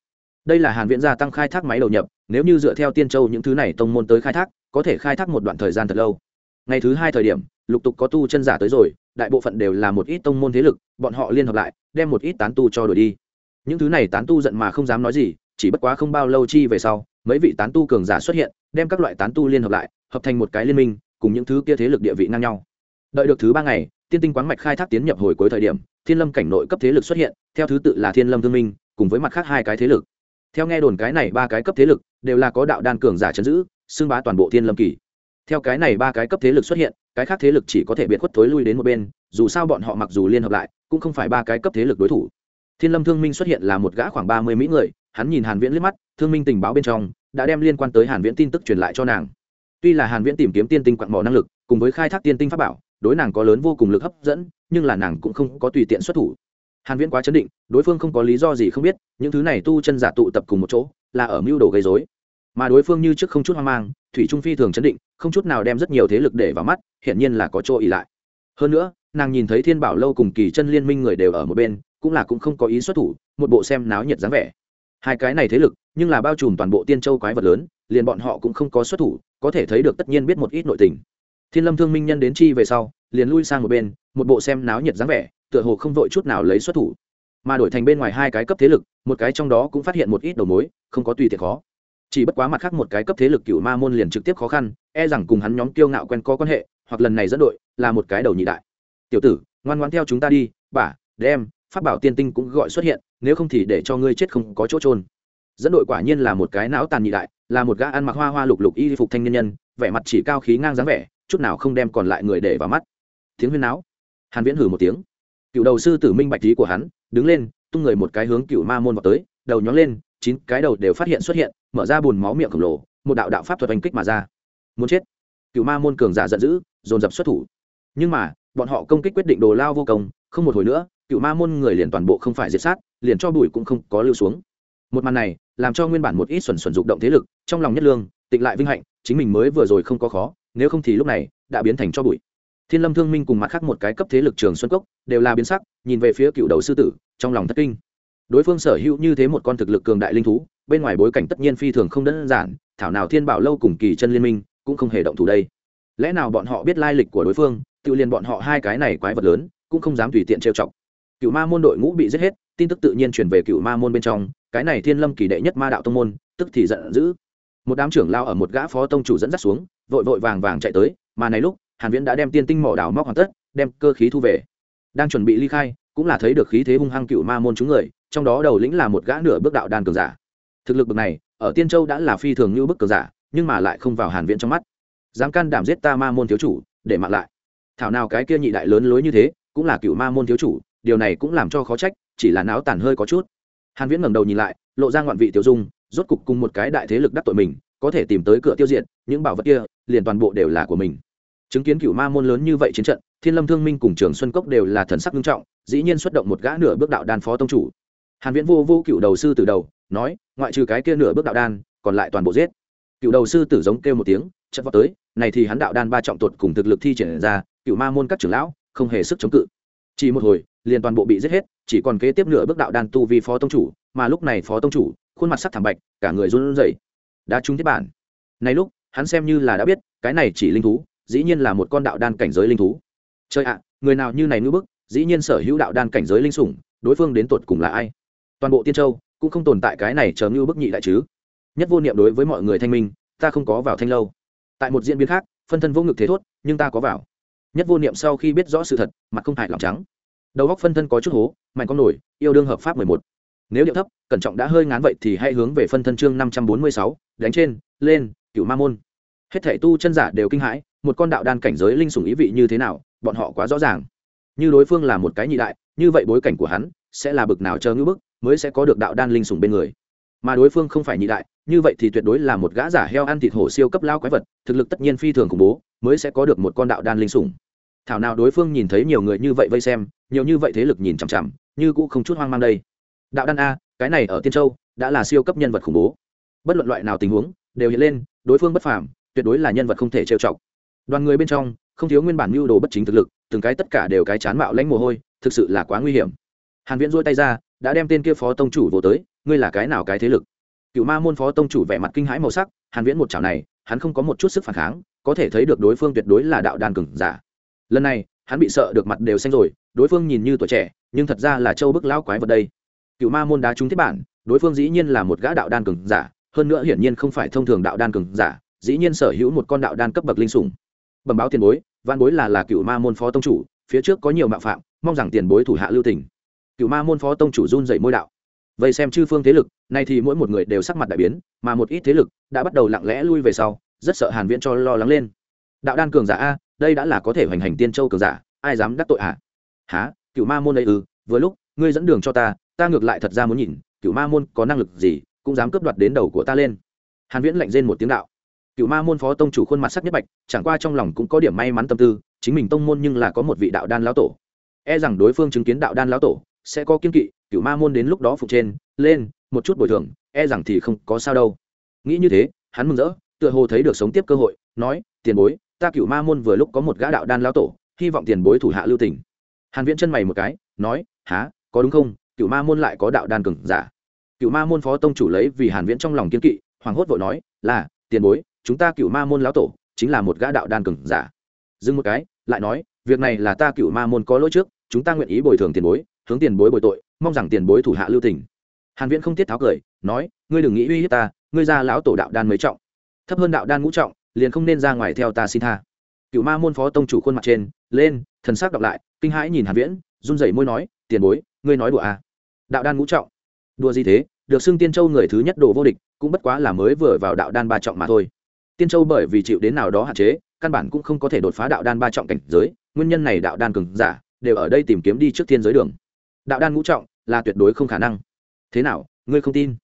S1: Đây là hàn Viễn gia tăng khai thác máy đầu nhập, nếu như dựa theo tiên châu những thứ này tông môn tới khai thác, có thể khai thác một đoạn thời gian thật lâu ngày thứ hai thời điểm, lục tục có tu chân giả tới rồi, đại bộ phận đều là một ít tông môn thế lực, bọn họ liên hợp lại, đem một ít tán tu cho đổi đi. Những thứ này tán tu giận mà không dám nói gì, chỉ bất quá không bao lâu chi về sau, mấy vị tán tu cường giả xuất hiện, đem các loại tán tu liên hợp lại, hợp thành một cái liên minh, cùng những thứ kia thế lực địa vị ngang nhau. Đợi được thứ ba ngày, tiên tinh quán mạch khai thác tiến nhập hồi cuối thời điểm, thiên lâm cảnh nội cấp thế lực xuất hiện, theo thứ tự là thiên lâm thương minh, cùng với mặt khác hai cái thế lực. Theo nghe đồn cái này ba cái cấp thế lực, đều là có đạo đan cường giả chấn giữ, xưng bá toàn bộ thiên lâm kỳ theo cái này ba cái cấp thế lực xuất hiện, cái khác thế lực chỉ có thể biệt khuất thối lui đến một bên, dù sao bọn họ mặc dù liên hợp lại, cũng không phải ba cái cấp thế lực đối thủ. Thiên lâm thương minh xuất hiện là một gã khoảng ba mươi mỹ người, hắn nhìn hàn viễn liếc mắt, thương minh tình báo bên trong, đã đem liên quan tới hàn viễn tin tức truyền lại cho nàng. Tuy là hàn viễn tìm kiếm tiên tinh quặng mỏ năng lực, cùng với khai thác tiên tinh pháp bảo, đối nàng có lớn vô cùng lực hấp dẫn, nhưng là nàng cũng không có tùy tiện xuất thủ. Hàn viễn quá chấn định, đối phương không có lý do gì không biết, những thứ này tu chân giả tụ tập cùng một chỗ, là ở mưu đồ gây rối mà đối phương như trước không chút hoang mang, thủy trung phi thường chấn định, không chút nào đem rất nhiều thế lực để vào mắt hiện nhiên là có chỗ ỉ lại. Hơn nữa, nàng nhìn thấy thiên bảo lâu cùng kỳ chân liên minh người đều ở một bên, cũng là cũng không có ý xuất thủ, một bộ xem náo nhiệt dáng vẻ. Hai cái này thế lực, nhưng là bao trùm toàn bộ tiên châu quái vật lớn, liền bọn họ cũng không có xuất thủ, có thể thấy được tất nhiên biết một ít nội tình. Thiên lâm thương minh nhân đến chi về sau, liền lui sang một bên, một bộ xem náo nhiệt dáng vẻ, tựa hồ không vội chút nào lấy xuất thủ. Mà đổi thành bên ngoài hai cái cấp thế lực, một cái trong đó cũng phát hiện một ít đầu mối, không có tùy tiện khó chỉ bất quá mặt khác một cái cấp thế lực cựu ma môn liền trực tiếp khó khăn e rằng cùng hắn nhóm kiêu ngạo quen có quan hệ, hoặc lần này dẫn đội, là một cái đầu nhị đại. Tiểu tử, ngoan ngoan theo chúng ta đi bả đem phát bảo tiên tinh cũng gọi xuất hiện, nếu không thì để cho ngươi chết không có chỗ trôn dẫn đội quả nhiên là một cái não tàn nhị đại, là một gã ăn mặc hoa hoa lục lục y phục thanh niên nhân, vẻ mặt chỉ cao khí ngang dáng vẻ, chút nào không đem còn lại người để vào mắt. Tiếng huyên náo. Hàn viễn hử một tiếng. Cựu đầu sư tử minh bạch trí của hắn, đứng lên, tung người một cái hướng cựu ma môn vào tới, đầu nhón lên chín cái đầu đều phát hiện xuất hiện, mở ra bùn máu miệng khổng lồ, một đạo đạo pháp thuật oanh kích mà ra. Muốn chết. Cựu ma môn cường giả giận dữ, dồn dập xuất thủ. Nhưng mà, bọn họ công kích quyết định đồ lao vô công, không một hồi nữa, cựu ma môn người liền toàn bộ không phải diệt sát, liền cho bùi cũng không có lưu xuống. Một màn này, làm cho nguyên bản một ít xuẩn xuẩn dục động thế lực, trong lòng nhất lương, tịnh lại vinh hạnh, chính mình mới vừa rồi không có khó, nếu không thì lúc này, đã biến thành cho bụi. Thiên lâm thương minh cùng mặt khác một cái cấp thế lực trường xuân cốc, đều là biến sắc, nhìn về phía cựu đầu sư tử, trong lòng thất kinh đối phương sở hữu như thế một con thực lực cường đại linh thú, bên ngoài bối cảnh tất nhiên phi thường không đơn giản, thảo nào thiên bảo lâu cùng kỳ chân liên minh cũng không hề động thủ đây. Lẽ nào bọn họ biết lai lịch của đối phương tự liền bọn họ hai cái này quái vật lớn, cũng không dám tùy tiện trêu chọc. Cựu ma môn đội ngũ bị giết hết, tin tức tự nhiên truyền về cựu ma môn bên trong, cái này thiên lâm kỳ đệ nhất ma đạo tông môn, tức thì giận dữ. Một đám trưởng lao ở một gã phó tông chủ dẫn dắt xuống, vội vội vàng vàng chạy tới, mà này lúc, hàn viễn đã đem tiên tinh mỏ đào móc hoàn tất, đem cơ khí thu về. Đang chuẩn bị ly khai cũng là thấy được khí thế hung hăng cựu ma môn chúng người, trong đó đầu lĩnh là một gã nửa bước đạo đan cường giả. Thực lực bậc này, ở tiên châu đã là phi thường như bức cường giả, nhưng mà lại không vào hàn viễn trong mắt. Dám can đảm giết ta ma môn thiếu chủ, để mặc lại. Thảo nào cái kia nhị đại lớn lối như thế, cũng là cựu ma môn thiếu chủ, điều này cũng làm cho khó trách, chỉ là náo tàn hơi có chút. Hàn viễn ngẩng đầu nhìn lại, lộ ra ngoạn vị tiêu dung, rốt cục cùng một cái đại thế lực đắc tội mình, có thể tìm tới cửa tiêu diệt, những bảo vật kia, liền toàn bộ đều là của mình. Chứng kiến cựu ma môn lớn như vậy chiến trận thiên lâm thương minh cùng trường xuân cốc đều là thần sắc nghiêm trọng, dĩ nhiên xuất động một gã nửa bước đạo đan phó tông chủ. Hàn viễn vô vô cựu đầu sư từ đầu, nói, ngoại trừ cái kia nửa bước đạo đan, còn lại toàn bộ giết. Cựu đầu sư tử giống kêu một tiếng, chợt vọt tới, này thì hắn đạo đan ba trọng tuột cùng thực lực thi triển ra, cựu ma môn các trưởng lão, không hề sức chống cự. Chỉ một hồi, liền toàn bộ bị giết hết, chỉ còn kế tiếp nửa bước đạo đan tu vi phó tông chủ, mà lúc này phó tông chủ, khuôn mặt sắc thảm bạch, cả người run rẩy. Đã trúng thiết bản. Này lúc, hắn xem như là đã biết, cái này chỉ linh thú, dĩ nhiên là một con đạo đan cảnh giới linh thú trời ạ, người nào như này ngưỡng bức, dĩ nhiên sở hữu đạo đan cảnh giới linh sủng, đối phương đến tột cùng là ai? Toàn bộ tiên châu cũng không tồn tại cái này chờ ngưu bức nhị đại chứ. Nhất vô niệm đối với mọi người thanh minh, ta không có vào thanh lâu. Tại một diễn biến khác, phân thân vô ngực thế thốt, nhưng ta có vào. Nhất vô niệm sau khi biết rõ sự thật, mặt không hại lòng trắng. Đầu góc phân thân có chút hố, mạnh con nổi, yêu đương hợp pháp mười một. Nếu điệu thấp, cẩn trọng đã hơi ngán vậy thì hãy hướng về phân thân chương năm trăm bốn mươi sáu, đánh trên, lên cựu ma môn. Hết thể tu chân giả đều kinh hãi, một con đạo đan cảnh giới linh sủng ý vị như thế nào bọn họ quá rõ ràng. Như đối phương là một cái nhị đại, như vậy bối cảnh của hắn sẽ là bực nào chờ ngữ bức, mới sẽ có được đạo đan linh sủng bên người. Mà đối phương không phải nhị đại, như vậy thì tuyệt đối là một gã giả heo ăn thịt hổ siêu cấp lao quái vật, thực lực tất nhiên phi thường khủng bố, mới sẽ có được một con đạo đan linh sủng. Thảo nào đối phương nhìn thấy nhiều người như vậy vây xem, nhiều như vậy thế lực nhìn chằm chằm, như cũng không chút hoang mang đây. Đạo đan a, cái này ở tiên châu đã là siêu cấp nhân vật khủng bố. Bất luận loại nào tình huống, đều hiện lên, đối phương bất phàm, tuyệt đối là nhân vật không thể trêu chọc. Đoàn người bên trong không thiếu nguyên bản mưu đồ bất chính thực lực, từng cái tất cả đều cái chán mạo lãnh mồ hôi, thực sự là quá nguy hiểm. Hàn viễn duỗi tay ra, đã đem tên kia phó tông chủ vô tới, ngươi là cái nào cái thế lực? Cựu ma môn phó tông chủ vẻ mặt kinh hãi màu sắc, hàn viễn một chảo này, hắn không có một chút sức phản kháng, có thể thấy được đối phương tuyệt đối là đạo đan cường giả. Lần này, hắn bị sợ được mặt đều xanh rồi, đối phương nhìn như tuổi trẻ, nhưng thật ra là châu bức lão quái vật đây. Cựu ma môn đá trúng thiết bản, đối phương dĩ nhiên là một gã đạo đan cường giả, hơn nữa hiển nhiên không phải thông thường đạo đan cường giả, dĩ nhiên sở hữu một con đạo đan cấp bậc linh sủng bẩm báo tiền bối văn bối là là cựu ma môn phó tông chủ, phía trước có nhiều mạo phạm, mong rằng tiền bối thủ hạ lưu tình. Cựu ma môn phó tông chủ run dậy môi đạo. Vậy xem chư phương thế lực, nay thì mỗi một người đều sắc mặt đại biến, mà một ít thế lực đã bắt đầu lặng lẽ lui về sau, rất sợ hàn viễn cho lo lắng lên. Đạo đan cường giả a, đây đã là có thể hoành hành tiên châu cường giả, ai dám đắc tội hả? Há cựu ma môn đây ư? Vừa lúc, ngươi dẫn đường cho ta ta ngược lại thật ra muốn nhìn, cựu ma môn có năng lực gì, cũng dám cướp đoạt đến đầu của ta lên. Hàn viễn lạnh rên một tiếng đạo cựu ma môn phó tông chủ khuôn mặt sắc nhất bạch, chẳng qua trong lòng cũng có điểm may mắn tâm tư, chính mình tông môn nhưng là có một vị đạo đan lão tổ. E rằng đối phương chứng kiến đạo đan lão tổ, sẽ có kiên kỵ cựu ma môn đến lúc đó phục trên, lên, một chút bồi thường e rằng thì không có sao đâu. Nghĩ như thế, hắn mừng rỡ, tựa hồ thấy được sống tiếp cơ hội, nói, tiền bối, ta cựu ma môn vừa lúc có một gã đạo đan lão tổ, hy vọng tiền bối thủ hạ lưu tình. Hàn viễn chân mày một cái, nói há có đúng không? Cựu ma môn lại có đạo đan cường giả. Cựu ma môn phó tông chủ lấy vì hàn viễn trong lòng kiên kỵ hoàng hốt vội nói, là, tiền bối chúng ta cựu ma môn lão tổ chính là một gã đạo đan cường giả. Dừng một cái, lại nói, việc này là ta cựu ma môn có lỗi trước, chúng ta nguyện ý bồi thường tiền bối, hướng tiền bối bồi tội, mong rằng tiền bối thủ hạ lưu tình. Hàn viễn không tiết tháo cười, nói, ngươi đừng nghĩ uy hiếp ta, ngươi ra lão tổ đạo đan mới trọng. Thấp hơn đạo đan ngũ trọng, liền không nên ra ngoài theo ta xin tha. Cựu ma môn phó tông chủ khuôn mặt trên, lên, thần sắc đọc lại, kinh hãi nhìn hàn viễn, run rẩy môi nói, tiền bối, ngươi nói đùa à? Đạo đan ngũ trọng. Đùa gì thế? Được xưng tiên châu người thứ nhất đồ vô địch, cũng bất quá là mới vừa vào đạo đan ba trọng mà thôi tiên châu bởi vì chịu đến nào đó hạn chế, căn bản cũng không có thể đột phá đạo đan ba trọng cảnh giới, nguyên nhân này đạo đan cường giả đều ở đây tìm kiếm đi trước thiên giới đường. Đạo đan ngũ trọng là tuyệt đối không khả năng. Thế nào, ngươi không tin?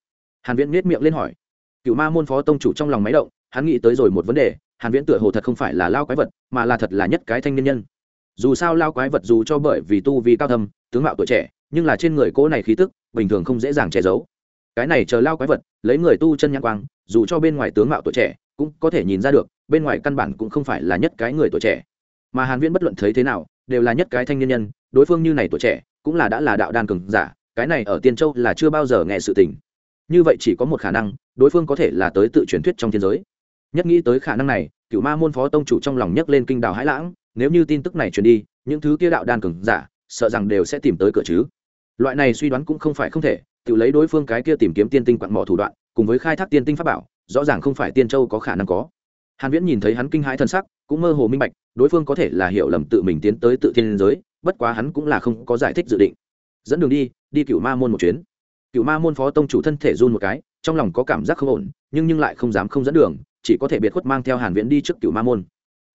S1: Hàn viễn nhếch miệng lên hỏi. Cựu ma môn phó tông chủ trong lòng máy động, hắn nghĩ tới rồi một vấn đề, hàn viễn tựa hồ thật không phải là lao quái vật, mà là thật là nhất cái thanh niên nhân. Dù sao lao quái vật dù cho bởi vì tu vi cao thâm, tướng mạo tuổi trẻ, nhưng là trên người cố này khí tức, bình thường không dễ dàng che giấu. Cái này chờ lao quái vật, lấy người tu chân nhãn quang, dù cho bên ngoài tướng mạo tuổi trẻ cũng có thể nhìn ra được, bên ngoài căn bản cũng không phải là nhất cái người tuổi trẻ. Mà hàn viễn bất luận thấy thế nào, đều là nhất cái thanh niên nhân, đối phương như này tuổi trẻ, cũng là đã là đạo đan cường giả, cái này ở tiên châu là chưa bao giờ nghe sự tình. Như vậy chỉ có một khả năng, đối phương có thể là tới tự truyền thuyết trong thiên giới. Nhất nghĩ tới khả năng này cựu ma môn phó tông chủ trong lòng nhấc lên kinh đào hãi lãng, nếu như tin tức này truyền đi, những thứ kia đạo đan cường giả, sợ rằng đều sẽ tìm tới cửa chứ. Loại này suy đoán cũng không phải không thể, tự lấy đối phương cái kia tìm kiếm tiên tinh quặng mỏ thủ đoạn, cùng với khai thác tiên tinh pháp bảo rõ ràng không phải tiên châu có khả năng có. Hàn viễn nhìn thấy hắn kinh hãi thân sắc, cũng mơ hồ minh bạch, đối phương có thể là hiểu lầm tự mình tiến tới tự thiên giới, bất quá hắn cũng là không có giải thích dự định. Dẫn đường đi đi cựu ma môn một chuyến. Cựu ma môn phó tông chủ thân thể run một cái, trong lòng có cảm giác không ổn, nhưng nhưng lại không dám không dẫn đường, chỉ có thể biệt khuất mang theo hàn viễn đi trước cựu ma môn.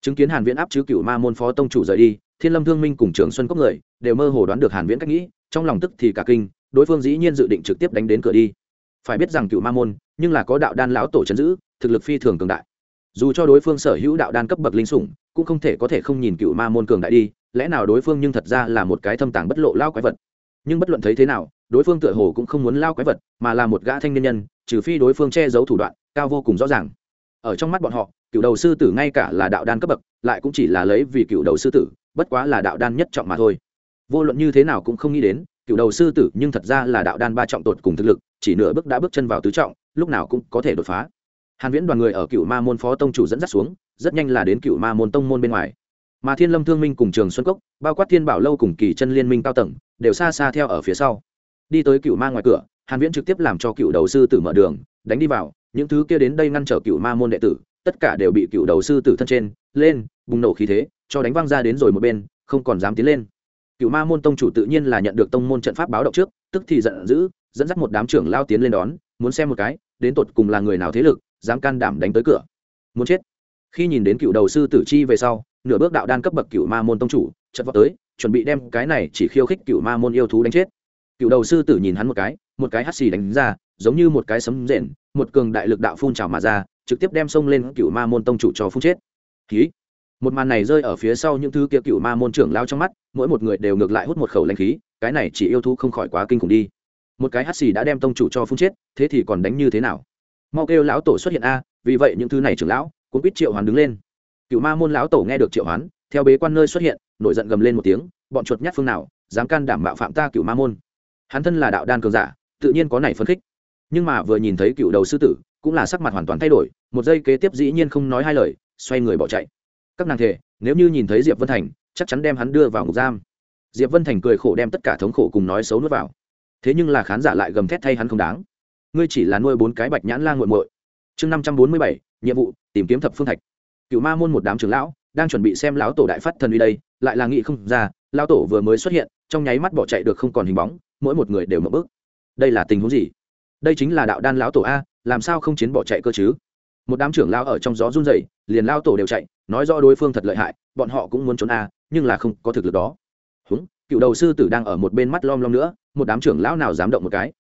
S1: Chứng kiến hàn viễn áp chứ cựu ma môn phó tông chủ rời đi, thiên lâm thương minh cùng trường xuân cốc người, đều mơ hồ đoán được hàn viễn cách nghĩ, trong lòng tức thì cả kinh, đối phương dĩ nhiên dự định trực tiếp đánh đến cửa đi. Phải biết rằng cựu ma môn nhưng là có đạo đan lão tổ chấn giữ, thực lực phi thường cường đại. Dù cho đối phương sở hữu đạo đan cấp bậc linh sủng, cũng không thể có thể không nhìn cựu ma môn cường đại đi, lẽ nào đối phương nhưng thật ra là một cái thâm tàng bất lộ lao quái vật? Nhưng bất luận thấy thế nào, đối phương tựa hồ cũng không muốn lao quái vật, mà là một gã thanh niên nhân, trừ phi đối phương che giấu thủ đoạn, cao vô cùng rõ ràng. Ở trong mắt bọn họ, cựu đầu sư tử ngay cả là đạo đan cấp bậc, lại cũng chỉ là lấy vì cựu đầu sư tử, bất quá là đạo đan nhất trọng mà thôi. Vô luận như thế nào cũng không nghĩ đến cựu đầu sư tử nhưng thật ra là đạo đan ba trọng tột cùng thực lực, chỉ nửa bước đã bước chân vào tứ trọng, lúc nào cũng có thể đột phá. Hàn viễn đoàn người ở cựu ma môn phó tông chủ dẫn dắt xuống, rất nhanh là đến cựu ma môn tông môn bên ngoài. Mà thiên lâm thương minh cùng trường xuân cốc, bao quát thiên bảo lâu cùng kỳ chân liên minh cao tầng, đều xa xa theo ở phía sau. Đi tới cựu ma ngoài cửa, hàn viễn trực tiếp làm cho cựu đầu sư tử mở đường, đánh đi vào, những thứ kia đến đây ngăn trở cựu ma môn đệ tử, tất cả đều bị cựu đầu sư tử thân trên, lên, bùng nổ khí thế, cho đánh văng ra đến rồi một bên, không còn dám tiến lên cựu ma môn tông chủ tự nhiên là nhận được tông môn trận pháp báo động trước, tức thì giận dữ, dẫn dắt một đám trưởng lao tiến lên đón, muốn xem một cái, đến tột cùng là người nào thế lực, dám can đảm đánh tới cửa. Muốn chết. Khi nhìn đến cựu đầu sư tử chi về sau, nửa bước đạo đan cấp bậc cựu ma môn tông chủ chật vọt tới, chuẩn bị đem cái này chỉ khiêu khích cựu ma môn yêu thú đánh chết. Cựu đầu sư tử nhìn hắn một cái một cái hắt xì đánh ra, giống như một cái sấm rền, một cường đại lực đạo phun trào mà ra, trực tiếp đem xông lên cựu ma môn tông chủ cho phun chết. Khí một màn này rơi ở phía sau những thứ kia cựu ma môn trưởng lao trong mắt, mỗi một người đều ngược lại hút một khẩu lanh khí, cái này chỉ yêu thú không khỏi quá kinh khủng đi. Một cái hắt xì đã đem tông chủ cho phun chết, thế thì còn đánh như thế nào? Mau kêu lão tổ xuất hiện a, vì vậy những thứ này trưởng lão, cũng biết triệu hoán đứng lên. Cựu ma môn lão tổ nghe được triệu hoán, theo bế quan nơi xuất hiện, nổi giận gầm lên một tiếng, bọn chuột nhát phương nào, dám can đảm bạo phạm ta cựu ma môn? Hắn thân là đạo đan cường giả, tự nhiên có này phấn khích. Nhưng mà vừa nhìn thấy cựu đầu sư tử, cũng là sắc mặt hoàn toàn thay đổi, một giây kế tiếp dĩ nhiên không nói hai lời, xoay người bỏ chạy các nàng thể nếu như nhìn thấy diệp vân thành, chắc chắn đem hắn đưa vào ngục giam. Diệp vân thành cười khổ đem tất cả thống khổ cùng nói xấu nuốt vào. Thế nhưng là khán giả lại gầm thét thay hắn không đáng. Ngươi chỉ là nuôi bốn cái bạch nhãn la nguội muội. Chương năm trăm bốn mươi bảy, nhiệm vụ, tìm kiếm thập phương thạch. Cựu ma môn một đám trưởng lão, đang chuẩn bị xem lão tổ đại phát thần uy đây, lại là nghị không ra, lão tổ vừa mới xuất hiện, trong nháy mắt bỏ chạy được không còn hình bóng, mỗi một người đều mở bước. Đây là tình huống gì? Đây chính là đạo đan lão tổ a, làm sao không chiến bỏ chạy cơ chứ? Một đám trưởng lão ở trong gió run rẩy, liền lao tổ đều chạy, nói rõ đối phương thật lợi hại, bọn họ cũng muốn trốn a nhưng là không có thực lực đó. Húng, cựu đầu sư tử đang ở một bên mắt lom lom nữa, một đám trưởng lão nào dám động một cái.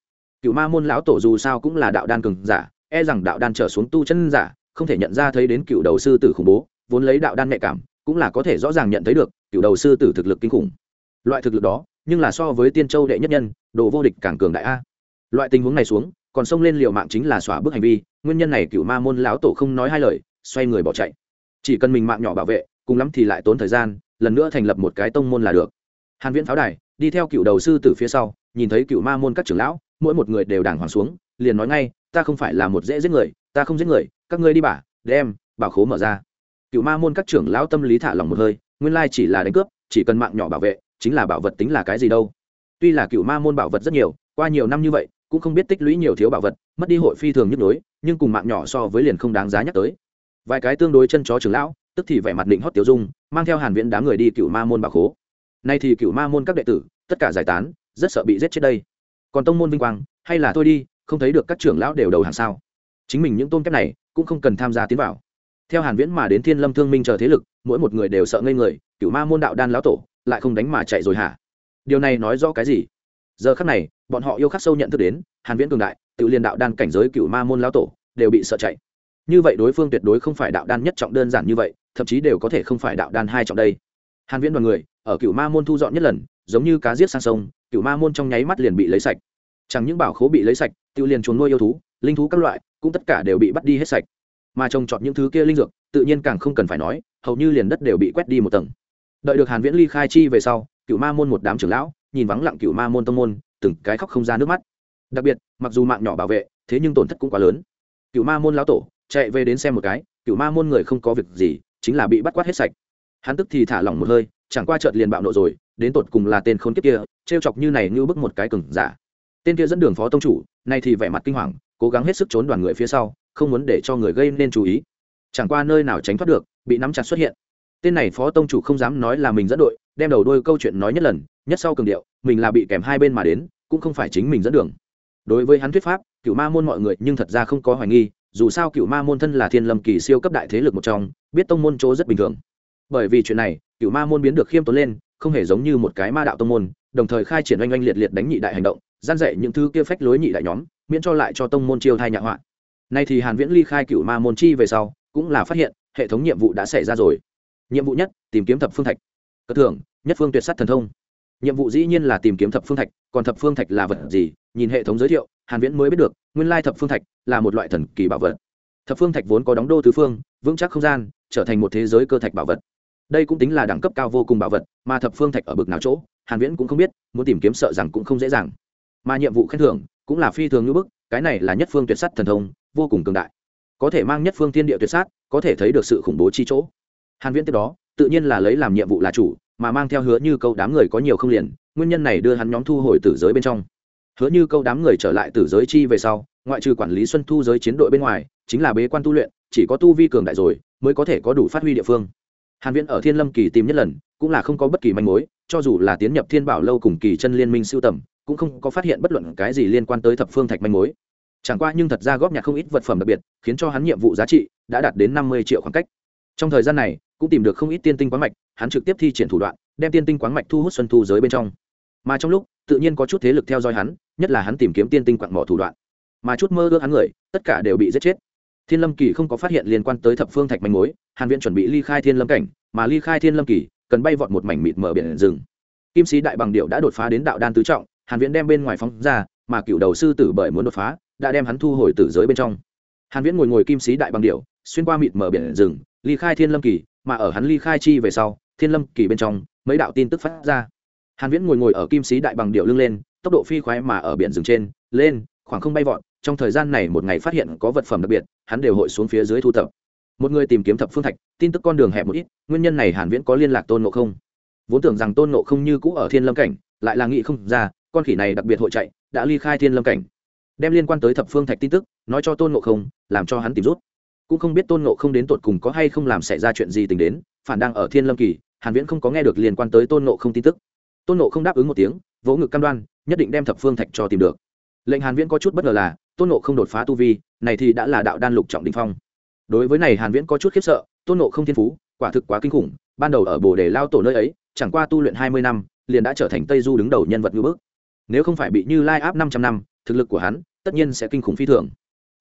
S1: Cựu ma môn lão tổ dù sao cũng là đạo đan cường giả e rằng đạo đan trở xuống tu chân giả, không thể nhận ra thấy đến cựu đầu sư tử khủng bố, vốn lấy đạo đan nhạy cảm, cũng là có thể rõ ràng nhận thấy được cựu đầu sư tử thực lực kinh khủng. Loại thực lực đó, nhưng là so với tiên châu đệ nhất nhân, đồ vô địch càng cường đại a. Loại tình huống này xuống còn xông lên liều mạng chính là xóa bước hành vi, nguyên nhân này cựu ma môn lão tổ không nói hai lời, xoay người bỏ chạy. Chỉ cần mình mạng nhỏ bảo vệ, cùng lắm thì lại tốn thời gian, lần nữa thành lập một cái tông môn là được. Hàn viễn pháo đài, đi theo cựu đầu sư từ phía sau, nhìn thấy cựu ma môn các trưởng lão, mỗi một người đều đàng hoàng xuống, liền nói ngay, ta không phải là một dễ giết người, ta không giết người, các ngươi đi bả đem, bảo khố mở ra. Cựu ma môn các trưởng lão tâm lý thả lòng một hơi, nguyên lai chỉ là đánh cướp, chỉ cần mạng nhỏ bảo vệ, chính là bảo vật tính là cái gì đâu. Tuy là cựu ma môn bảo vật rất nhiều, qua nhiều năm như vậy cũng không biết tích lũy nhiều thiếu bảo vật, mất đi hội phi thường nhức nhối, nhưng cùng mạng nhỏ so với liền không đáng giá nhắc tới. Vài cái tương đối chân chó trưởng lão, tức thì vẻ mặt định hót tiểu dung, mang theo hàn viễn đám người đi cựu ma môn bảo khố. Nay thì cựu ma môn các đệ tử, tất cả giải tán, rất sợ bị giết chết đây. Còn tông môn vinh quang, hay là thôi đi, không thấy được các trưởng lão đều đầu hàng sao. Chính mình những tôn kép này, cũng không cần tham gia tiến vào. Theo hàn viễn mà đến thiên lâm thương minh chờ thế lực, mỗi một người đều sợ ngây người, cựu ma môn đạo đan lão tổ, lại không đánh mà chạy rồi hả? Điều này nói rõ cái gì? Giờ khắc này, bọn họ yêu khắc sâu nhận thức đến, hàn viễn cường đại, tự liên đạo đan cảnh giới cựu ma môn lão tổ, đều bị sợ chạy. Như vậy đối phương tuyệt đối không phải đạo đan nhất trọng đơn giản như vậy, thậm chí đều có thể không phải đạo đan hai trọng đây. Hàn viễn đoàn người, ở cựu ma môn thu dọn nhất lần, giống như cá giết sang sông cựu ma môn trong nháy mắt liền bị lấy sạch. Chẳng những bảo khố bị lấy sạch tiêu liền chuồn nuôi yêu thú, linh thú các loại, cũng tất cả đều bị bắt đi hết sạch. Mà trồng trọt những thứ kia linh dược, tự nhiên càng không cần phải nói, hầu như liền đất đều bị quét đi một tầng. Đợi được hàn viễn ly khai chi về sau cựu ma môn một đám trưởng lão nhìn vắng lặng cựu ma môn tông môn, từng cái khóc không ra nước mắt. Đặc biệt, mặc dù mạng nhỏ bảo vệ, thế nhưng tổn thất cũng quá lớn. Cựu ma môn lão tổ chạy về đến xem một cái cựu ma môn người không có việc gì, chính là bị bắt quát hết sạch. Hắn tức thì thả lỏng một hơi, chẳng qua chợt liền bạo nộ rồi, đến tột cùng là tên khốn kiếp kia, trêu chọc như này như bức một cái cừng giả. Tên kia dẫn đường phó tông chủ, nay thì vẻ mặt kinh hoàng, cố gắng hết sức trốn đoàn người phía sau, không muốn để cho người gây nên chú ý. Chẳng qua nơi nào tránh thoát được, bị nắm chặt xuất hiện. Tên này phó tông chủ không dám nói là mình dẫn đội, đem đầu đôi câu chuyện nói nhất lần nhất sau cường điệu, mình là bị kèm hai bên mà đến, cũng không phải chính mình dẫn đường. Đối với hắn thuyết pháp cựu ma môn mọi người nhưng thật ra không có hoài nghi, dù sao cựu ma môn thân là thiên lâm kỳ siêu cấp đại thế lực một trong, biết tông môn chỗ rất bình thường. Bởi vì chuyện này cựu ma môn biến được khiêm tốn lên, không hề giống như một cái ma đạo tông môn, đồng thời khai triển oanh oanh liệt liệt đánh nhị đại hành động, gian dạy những thứ kia phách lối nhị đại nhóm, miễn cho lại cho tông môn chiêu thai nhạ họa. Nay thì hàn viễn ly khai cựu ma môn chi về sau, cũng là phát hiện, hệ thống nhiệm vụ đã xảy ra rồi. Nhiệm vụ nhất, tìm kiếm thập phương thạch. Cơ thưởng, nhất phương tuyệt sát thần thông nhiệm vụ dĩ nhiên là tìm kiếm thập phương thạch, còn thập phương thạch là vật gì? Nhìn hệ thống giới thiệu, hàn viễn mới biết được, nguyên lai thập phương thạch là một loại thần kỳ bảo vật. Thập phương thạch vốn có đóng đô tứ phương, vững chắc không gian, trở thành một thế giới cơ thạch bảo vật. Đây cũng tính là đẳng cấp cao vô cùng bảo vật, mà thập phương thạch ở bực nào chỗ, hàn viễn cũng không biết, muốn tìm kiếm sợ rằng cũng không dễ dàng. Mà nhiệm vụ khen thưởng cũng là phi thường như bức, cái này là nhất phương tuyệt sát thần thông, vô cùng cường đại. Có thể mang nhất phương thiên địa tuyệt sát, có thể thấy được sự khủng bố chi chỗ. Hàn viễn tiếp đó, tự nhiên là lấy làm nhiệm vụ là chủ mà mang theo hứa như câu đám người có nhiều không liền, nguyên nhân này đưa hắn nhóm thu hồi tử giới bên trong. Hứa như câu đám người trở lại tử giới chi về sau, ngoại trừ quản lý xuân thu giới chiến đội bên ngoài, chính là bế quan tu luyện, chỉ có tu vi cường đại rồi, mới có thể có đủ phát huy địa phương. Hàn viễn ở thiên lâm kỳ tìm nhất lần, cũng là không có bất kỳ manh mối, cho dù là tiến nhập thiên bảo lâu cùng kỳ chân liên minh siêu tầm, cũng không có phát hiện bất luận cái gì liên quan tới thập phương thạch manh mối. Chẳng qua nhưng thật ra góp nhặt không ít vật phẩm đặc biệt, khiến cho hắn nhiệm vụ giá trị đã đạt đến 50 triệu khoảng cách. Trong thời gian này, cũng tìm được không ít tiên tinh quá mạch hắn trực tiếp thi triển thủ đoạn, đem tiên tinh quáng mạch thu hút xuân thu giới bên trong. Mà trong lúc, tự nhiên có chút thế lực theo dõi hắn, nhất là hắn tìm kiếm tiên tinh quặng mỏ thủ đoạn. Mà chút mơ ước hắn người, tất cả đều bị giết chết. Thiên lâm kỳ không có phát hiện liên quan tới thập phương thạch manh mối, hàn viện chuẩn bị ly khai thiên lâm cảnh, mà ly khai thiên lâm kỳ, cần bay vọt một mảnh mịt mở biển rừng. Kim sĩ đại bằng điệu đã đột phá đến đạo đan tứ trọng, hàn viễn đem bên ngoài phóng ra, mà cựu đầu sư tử bởi muốn đột phá, đã đem hắn thu hồi tử giới bên trong. Hàn viễn ngồi ngồi kim sĩ đại bằng điệu, xuyên qua mịt mở biển rừng, ly khai thiên lâm kỳ, mà ở hắn ly khai chi về sau thiên lâm kỳ bên trong, mấy đạo tin tức phát ra. Hàn viễn ngồi ngồi ở kim sĩ đại bằng điệu lưng lên, tốc độ phi khoái mà ở biển rừng trên, lên, khoảng không bay vọt, trong thời gian này một ngày phát hiện có vật phẩm đặc biệt, hắn đều hội xuống phía dưới thu thập. Một người tìm kiếm thập phương thạch, tin tức con đường hẹp một ít, nguyên nhân này hàn viễn có liên lạc tôn ngộ không. Vốn tưởng rằng tôn ngộ không như cũ ở thiên lâm cảnh, lại là nghĩ không ra, con khỉ này đặc biệt hội chạy, đã ly khai thiên lâm cảnh. Đem liên quan tới thập phương thạch tin tức, nói cho tôn ngộ không, làm cho hắn tìm rút. Cũng không biết tôn ngộ không đến tột cùng có hay không làm xảy ra chuyện gì tình đến, phản đang ở thiên lâm kỳ hàn viễn không có nghe được liên quan tới tôn nộ không tin tức. Tôn nộ không đáp ứng một tiếng, vỗ ngực cam đoan, nhất định đem thập phương thạch cho tìm được. Lệnh hàn viễn có chút bất ngờ là, tôn nộ không đột phá tu vi, này thì đã là đạo đan lục trọng đỉnh phong. Đối với này hàn viễn có chút khiếp sợ, tôn nộ không thiên phú, quả thực quá kinh khủng, ban đầu ở bồ đề lao tổ nơi ấy, chẳng qua tu luyện 20 năm, liền đã trở thành tây du đứng đầu nhân vật ngư bước. nếu không phải bị như lai áp 500 năm, thực lực của hắn, tất nhiên sẽ kinh khủng phi thường.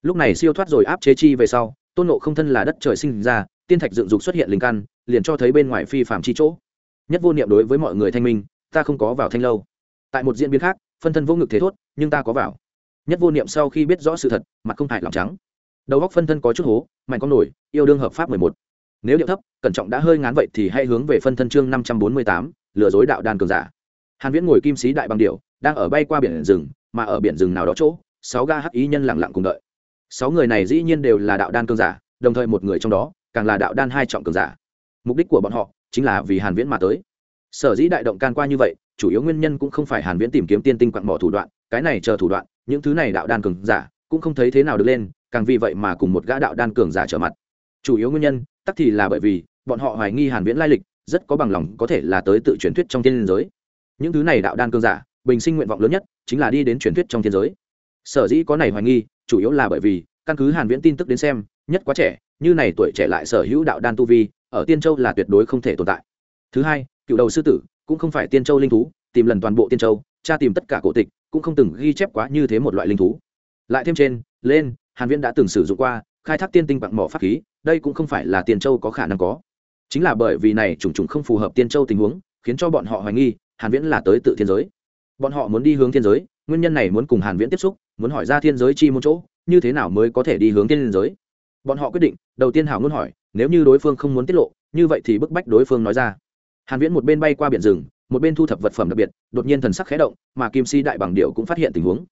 S1: Lúc này siêu thoát rồi áp chế chi về sau, tôn nộ không thân là đất trời sinh ra tiên thạch dựng dục xuất hiện linh căn, liền cho thấy bên ngoài phi phàm chi chỗ. Nhất vô niệm đối với mọi người thanh minh, ta không có vào thanh lâu. Tại một diễn biến khác, phân thân vô ngực thế thốt, nhưng ta có vào. Nhất vô niệm sau khi biết rõ sự thật, mặt không hại lòng trắng. Đầu góc phân thân có chút hố, mạnh con nổi, yêu đương hợp pháp mười một. Nếu điệu thấp, cẩn trọng đã hơi ngán vậy thì hãy hướng về phân thân chương năm trăm bốn mươi tám, lừa dối đạo đan cường giả. Hàn viễn ngồi kim sĩ đại bằng điệu, đang ở bay qua biển rừng, mà ở biển rừng nào đó chỗ, sáu ga hắc ý nhân lặng lặng cùng đợi. Sáu người này dĩ nhiên đều là đạo đan cường giả, đồng thời một người trong đó càng là đạo đan hai trọng cường giả. Mục đích của bọn họ chính là vì hàn viễn mà tới. Sở dĩ đại động can qua như vậy, chủ yếu nguyên nhân cũng không phải hàn viễn tìm kiếm tiên tinh quặng mỏ thủ đoạn, cái này chờ thủ đoạn, những thứ này đạo đan cường giả cũng không thấy thế nào được lên, càng vì vậy mà cùng một gã đạo đan cường giả trở mặt. Chủ yếu nguyên nhân, tắc thì là bởi vì bọn họ hoài nghi hàn viễn lai lịch, rất có bằng lòng có thể là tới tự truyền thuyết trong thiên giới. Những thứ này đạo đan cường giả, bình sinh nguyện vọng lớn nhất chính là đi đến truyền thuyết trong thiên giới. Sở dĩ có này hoài nghi, chủ yếu là bởi vì căn cứ hàn viễn tin tức đến xem, nhất quá trẻ như này tuổi trẻ lại sở hữu đạo đan tu vi, ở tiên châu là tuyệt đối không thể tồn tại. Thứ hai, cựu đầu sư tử cũng không phải tiên châu linh thú, tìm lần toàn bộ tiên châu tra tìm tất cả cổ tịch, cũng không từng ghi chép quá như thế một loại linh thú. Lại thêm trên, lên, hàn viễn đã từng sử dụng qua, khai thác tiên tinh bằng mỏ pháp khí, đây cũng không phải là tiên châu có khả năng có. Chính là bởi vì này trùng trùng không phù hợp tiên châu tình huống, khiến cho bọn họ hoài nghi, hàn viễn là tới tự thiên giới. Bọn họ muốn đi hướng thiên giới, nguyên nhân này muốn cùng hàn viễn tiếp xúc, muốn hỏi ra thiên giới chi một chỗ, như thế nào mới có thể đi hướng thiên giới? Bọn họ quyết định, đầu tiên hảo ngôn hỏi, nếu như đối phương không muốn tiết lộ, như vậy thì bức bách đối phương nói ra. Hàn viễn một bên bay qua biển rừng, một bên thu thập vật phẩm đặc biệt, đột nhiên thần sắc khẽ động, mà kim si đại bằng điệu cũng phát hiện tình huống.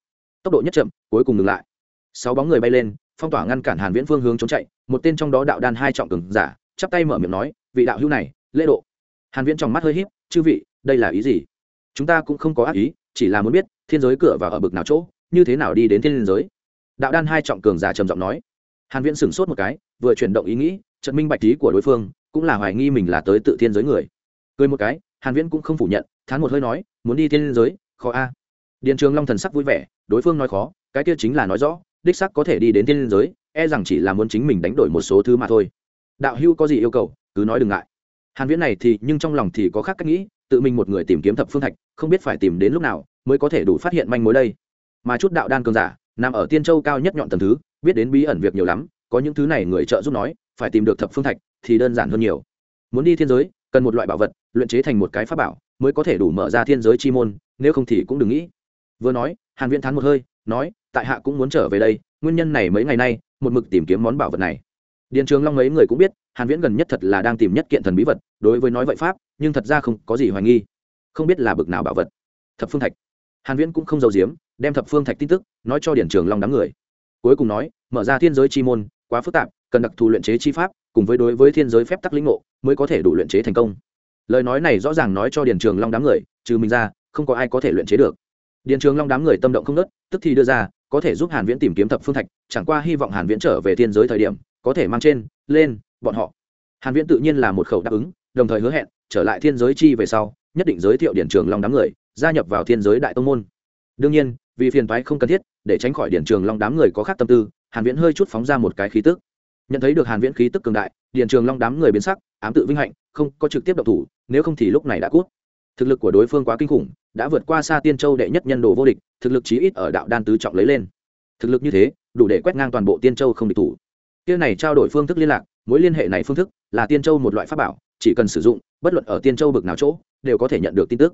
S1: Tốc độ nhất chậm, cuối cùng ngừng lại. Sáu bóng người bay lên, phong tỏa ngăn cản hàn viễn phương hướng trốn chạy, một tên trong đó đạo đan hai trọng cường giả, chắp tay mở miệng nói, vị đạo hữu này, lễ độ. Hàn viễn trong mắt hơi híp, chư vị, đây là ý gì? Chúng ta cũng không có ác ý, chỉ là muốn biết, thiên giới cửa vào ở bực nào chỗ, như thế nào đi đến thiên giới? Đạo đan hai trọng cường giả trầm giọng nói hàn viễn sửng sốt một cái, vừa chuyển động ý nghĩ trận minh bạch trí của đối phương, cũng là hoài nghi mình là tới tự thiên giới người. Cười một cái, hàn viễn cũng không phủ nhận, thán một hơi nói, muốn đi thiên giới, khó a. Điện trường long thần sắc vui vẻ, đối phương nói khó, cái kia chính là nói rõ, đích sắc có thể đi đến thiên giới e rằng chỉ là muốn chính mình đánh đổi một số thứ mà thôi. Đạo hưu có gì yêu cầu, cứ nói đừng ngại. Hàn viễn này thì, nhưng trong lòng thì có khác cách nghĩ, tự mình một người tìm kiếm thập phương thạch, không biết phải tìm đến lúc nào, mới có thể đủ phát hiện manh mối đây. Mà chút đạo đan cường giả nằm ở tiên châu cao nhất nhọn tầng thứ, biết đến bí ẩn việc nhiều lắm, có những thứ này người trợ giúp nói, phải tìm được thập phương thạch thì đơn giản hơn nhiều. Muốn đi thiên giới, cần một loại bảo vật, luyện chế thành một cái pháp bảo, mới có thể đủ mở ra thiên giới chi môn, nếu không thì cũng đừng nghĩ. Vừa nói, hàn viễn thán một hơi, nói, tại hạ cũng muốn trở về đây, nguyên nhân này mấy ngày nay, một mực tìm kiếm món bảo vật này. Điện trường long mấy người cũng biết, hàn viễn gần nhất thật là đang tìm nhất kiện thần bí vật, đối với nói vậy pháp, nhưng thật ra không có gì hoài nghi. Không biết là bực nào bảo vật. Thập phương thạch. Hàn viễn cũng không giấu giếm đem thập phương thạch tin tức nói cho điển trường long đám người. Cuối cùng nói, mở ra thiên giới chi môn, quá phức tạp, cần đặc thù luyện chế chi pháp, cùng với đối với thiên giới phép tắc linh ngộ, mới có thể đủ luyện chế thành công. Lời nói này rõ ràng nói cho điển trường long đám người, trừ mình ra, không có ai có thể luyện chế được. Điển trường long đám người tâm động không nớt tức thì đưa ra, có thể giúp hàn viễn tìm kiếm thập phương thạch, chẳng qua hy vọng hàn viễn trở về thiên giới thời điểm, có thể mang trên, lên, bọn họ. Hàn viễn tự nhiên là một khẩu đáp ứng, đồng thời hứa hẹn, trở lại thiên giới chi về sau, nhất định giới thiệu điển trường long đám người, gia nhập vào thiên giới đại tông môn. Đương nhiên vì phiền toái không cần thiết, để tránh khỏi điển trường long đám người có khác tâm tư, hàn viễn hơi chút phóng ra một cái khí tức. Nhận thấy được hàn viễn khí tức cường đại điển trường long đám người biến sắc, ám tự vinh hạnh, không có trực tiếp động thủ, nếu không thì lúc này đã cút. Thực lực của đối phương quá kinh khủng, đã vượt qua xa tiên châu đệ nhất nhân đồ vô địch, thực lực chí ít ở đạo đan tứ trọng lấy lên. Thực lực như thế, đủ để quét ngang toàn bộ tiên châu không địch thủ. Kia này trao đổi phương thức liên lạc, mối liên hệ này phương thức, là tiên châu một loại pháp bảo, chỉ cần sử dụng, bất luận ở tiên châu bực nào chỗ, đều có thể nhận được tin tức.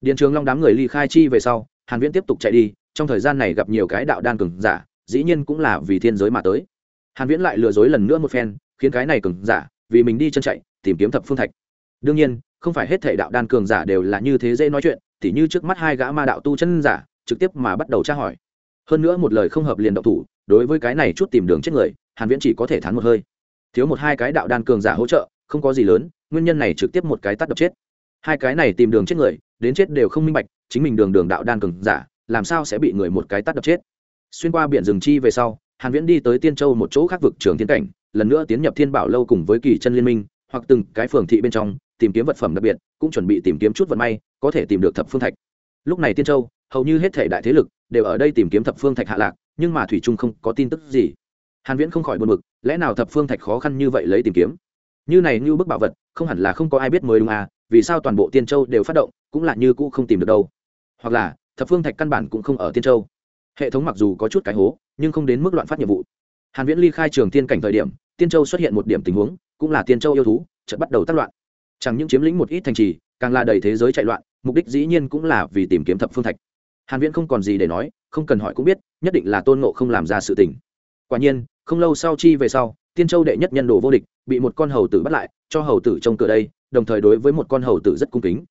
S1: Điện trường long đám người ly khai chi về sau, hàn viễn tiếp tục chạy đi trong thời gian này gặp nhiều cái đạo đan cường giả, dĩ nhiên cũng là vì thiên giới mà tới. Hàn viễn lại lừa dối lần nữa một phen, khiến cái này cường giả, vì mình đi chân chạy, tìm kiếm thập phương thạch. Đương nhiên, không phải hết thể đạo đan cường giả đều là như thế dễ nói chuyện, tỉ như trước mắt hai gã ma đạo tu chân giả, trực tiếp mà bắt đầu tra hỏi. Hơn nữa một lời không hợp liền động thủ, đối với cái này chút tìm đường chết người, hàn viễn chỉ có thể thán một hơi. Thiếu một hai cái đạo đan cường giả hỗ trợ, không có gì lớn, nguyên nhân này trực tiếp một cái tắt đập chết. Hai cái này tìm đường chết người, đến chết đều không minh bạch, chính mình đường đường đạo đan cường giả làm sao sẽ bị người một cái tắt đập chết? Xuyên qua biển rừng chi về sau, hàn viễn đi tới tiên châu một chỗ khác vực trường thiên cảnh, lần nữa tiến nhập thiên bảo lâu cùng với kỳ chân liên minh, hoặc từng cái phường thị bên trong, tìm kiếm vật phẩm đặc biệt, cũng chuẩn bị tìm kiếm chút vận may, có thể tìm được thập phương thạch. Lúc này tiên châu, hầu như hết thể đại thế lực đều ở đây tìm kiếm thập phương thạch hạ lạc, nhưng mà thủy trung không có tin tức gì. Hàn viễn không khỏi buồn bực, lẽ nào thập phương thạch khó khăn như vậy lấy tìm kiếm? Như này như bức bảo vật, không hẳn là không có ai biết mới đúng à vì sao toàn bộ tiên châu đều phát động, cũng là như cũ không tìm được đâu. Hoặc là thập phương thạch căn bản cũng không ở tiên châu hệ thống mặc dù có chút cái hố nhưng không đến mức loạn phát nhiệm vụ hàn viễn ly khai trường tiên cảnh thời điểm tiên châu xuất hiện một điểm tình huống cũng là tiên châu yêu thú chợt bắt đầu tác loạn chẳng những chiếm lĩnh một ít thành trì càng là đầy thế giới chạy loạn mục đích dĩ nhiên cũng là vì tìm kiếm thập phương thạch hàn viễn không còn gì để nói không cần hỏi cũng biết nhất định là tôn ngộ không làm ra sự tình quả nhiên không lâu sau chi về sau tiên châu đệ nhất nhân đồ vô địch bị một con hầu tử bắt lại cho hầu tử trông cửa đây đồng thời đối với một con hầu tử rất cung kính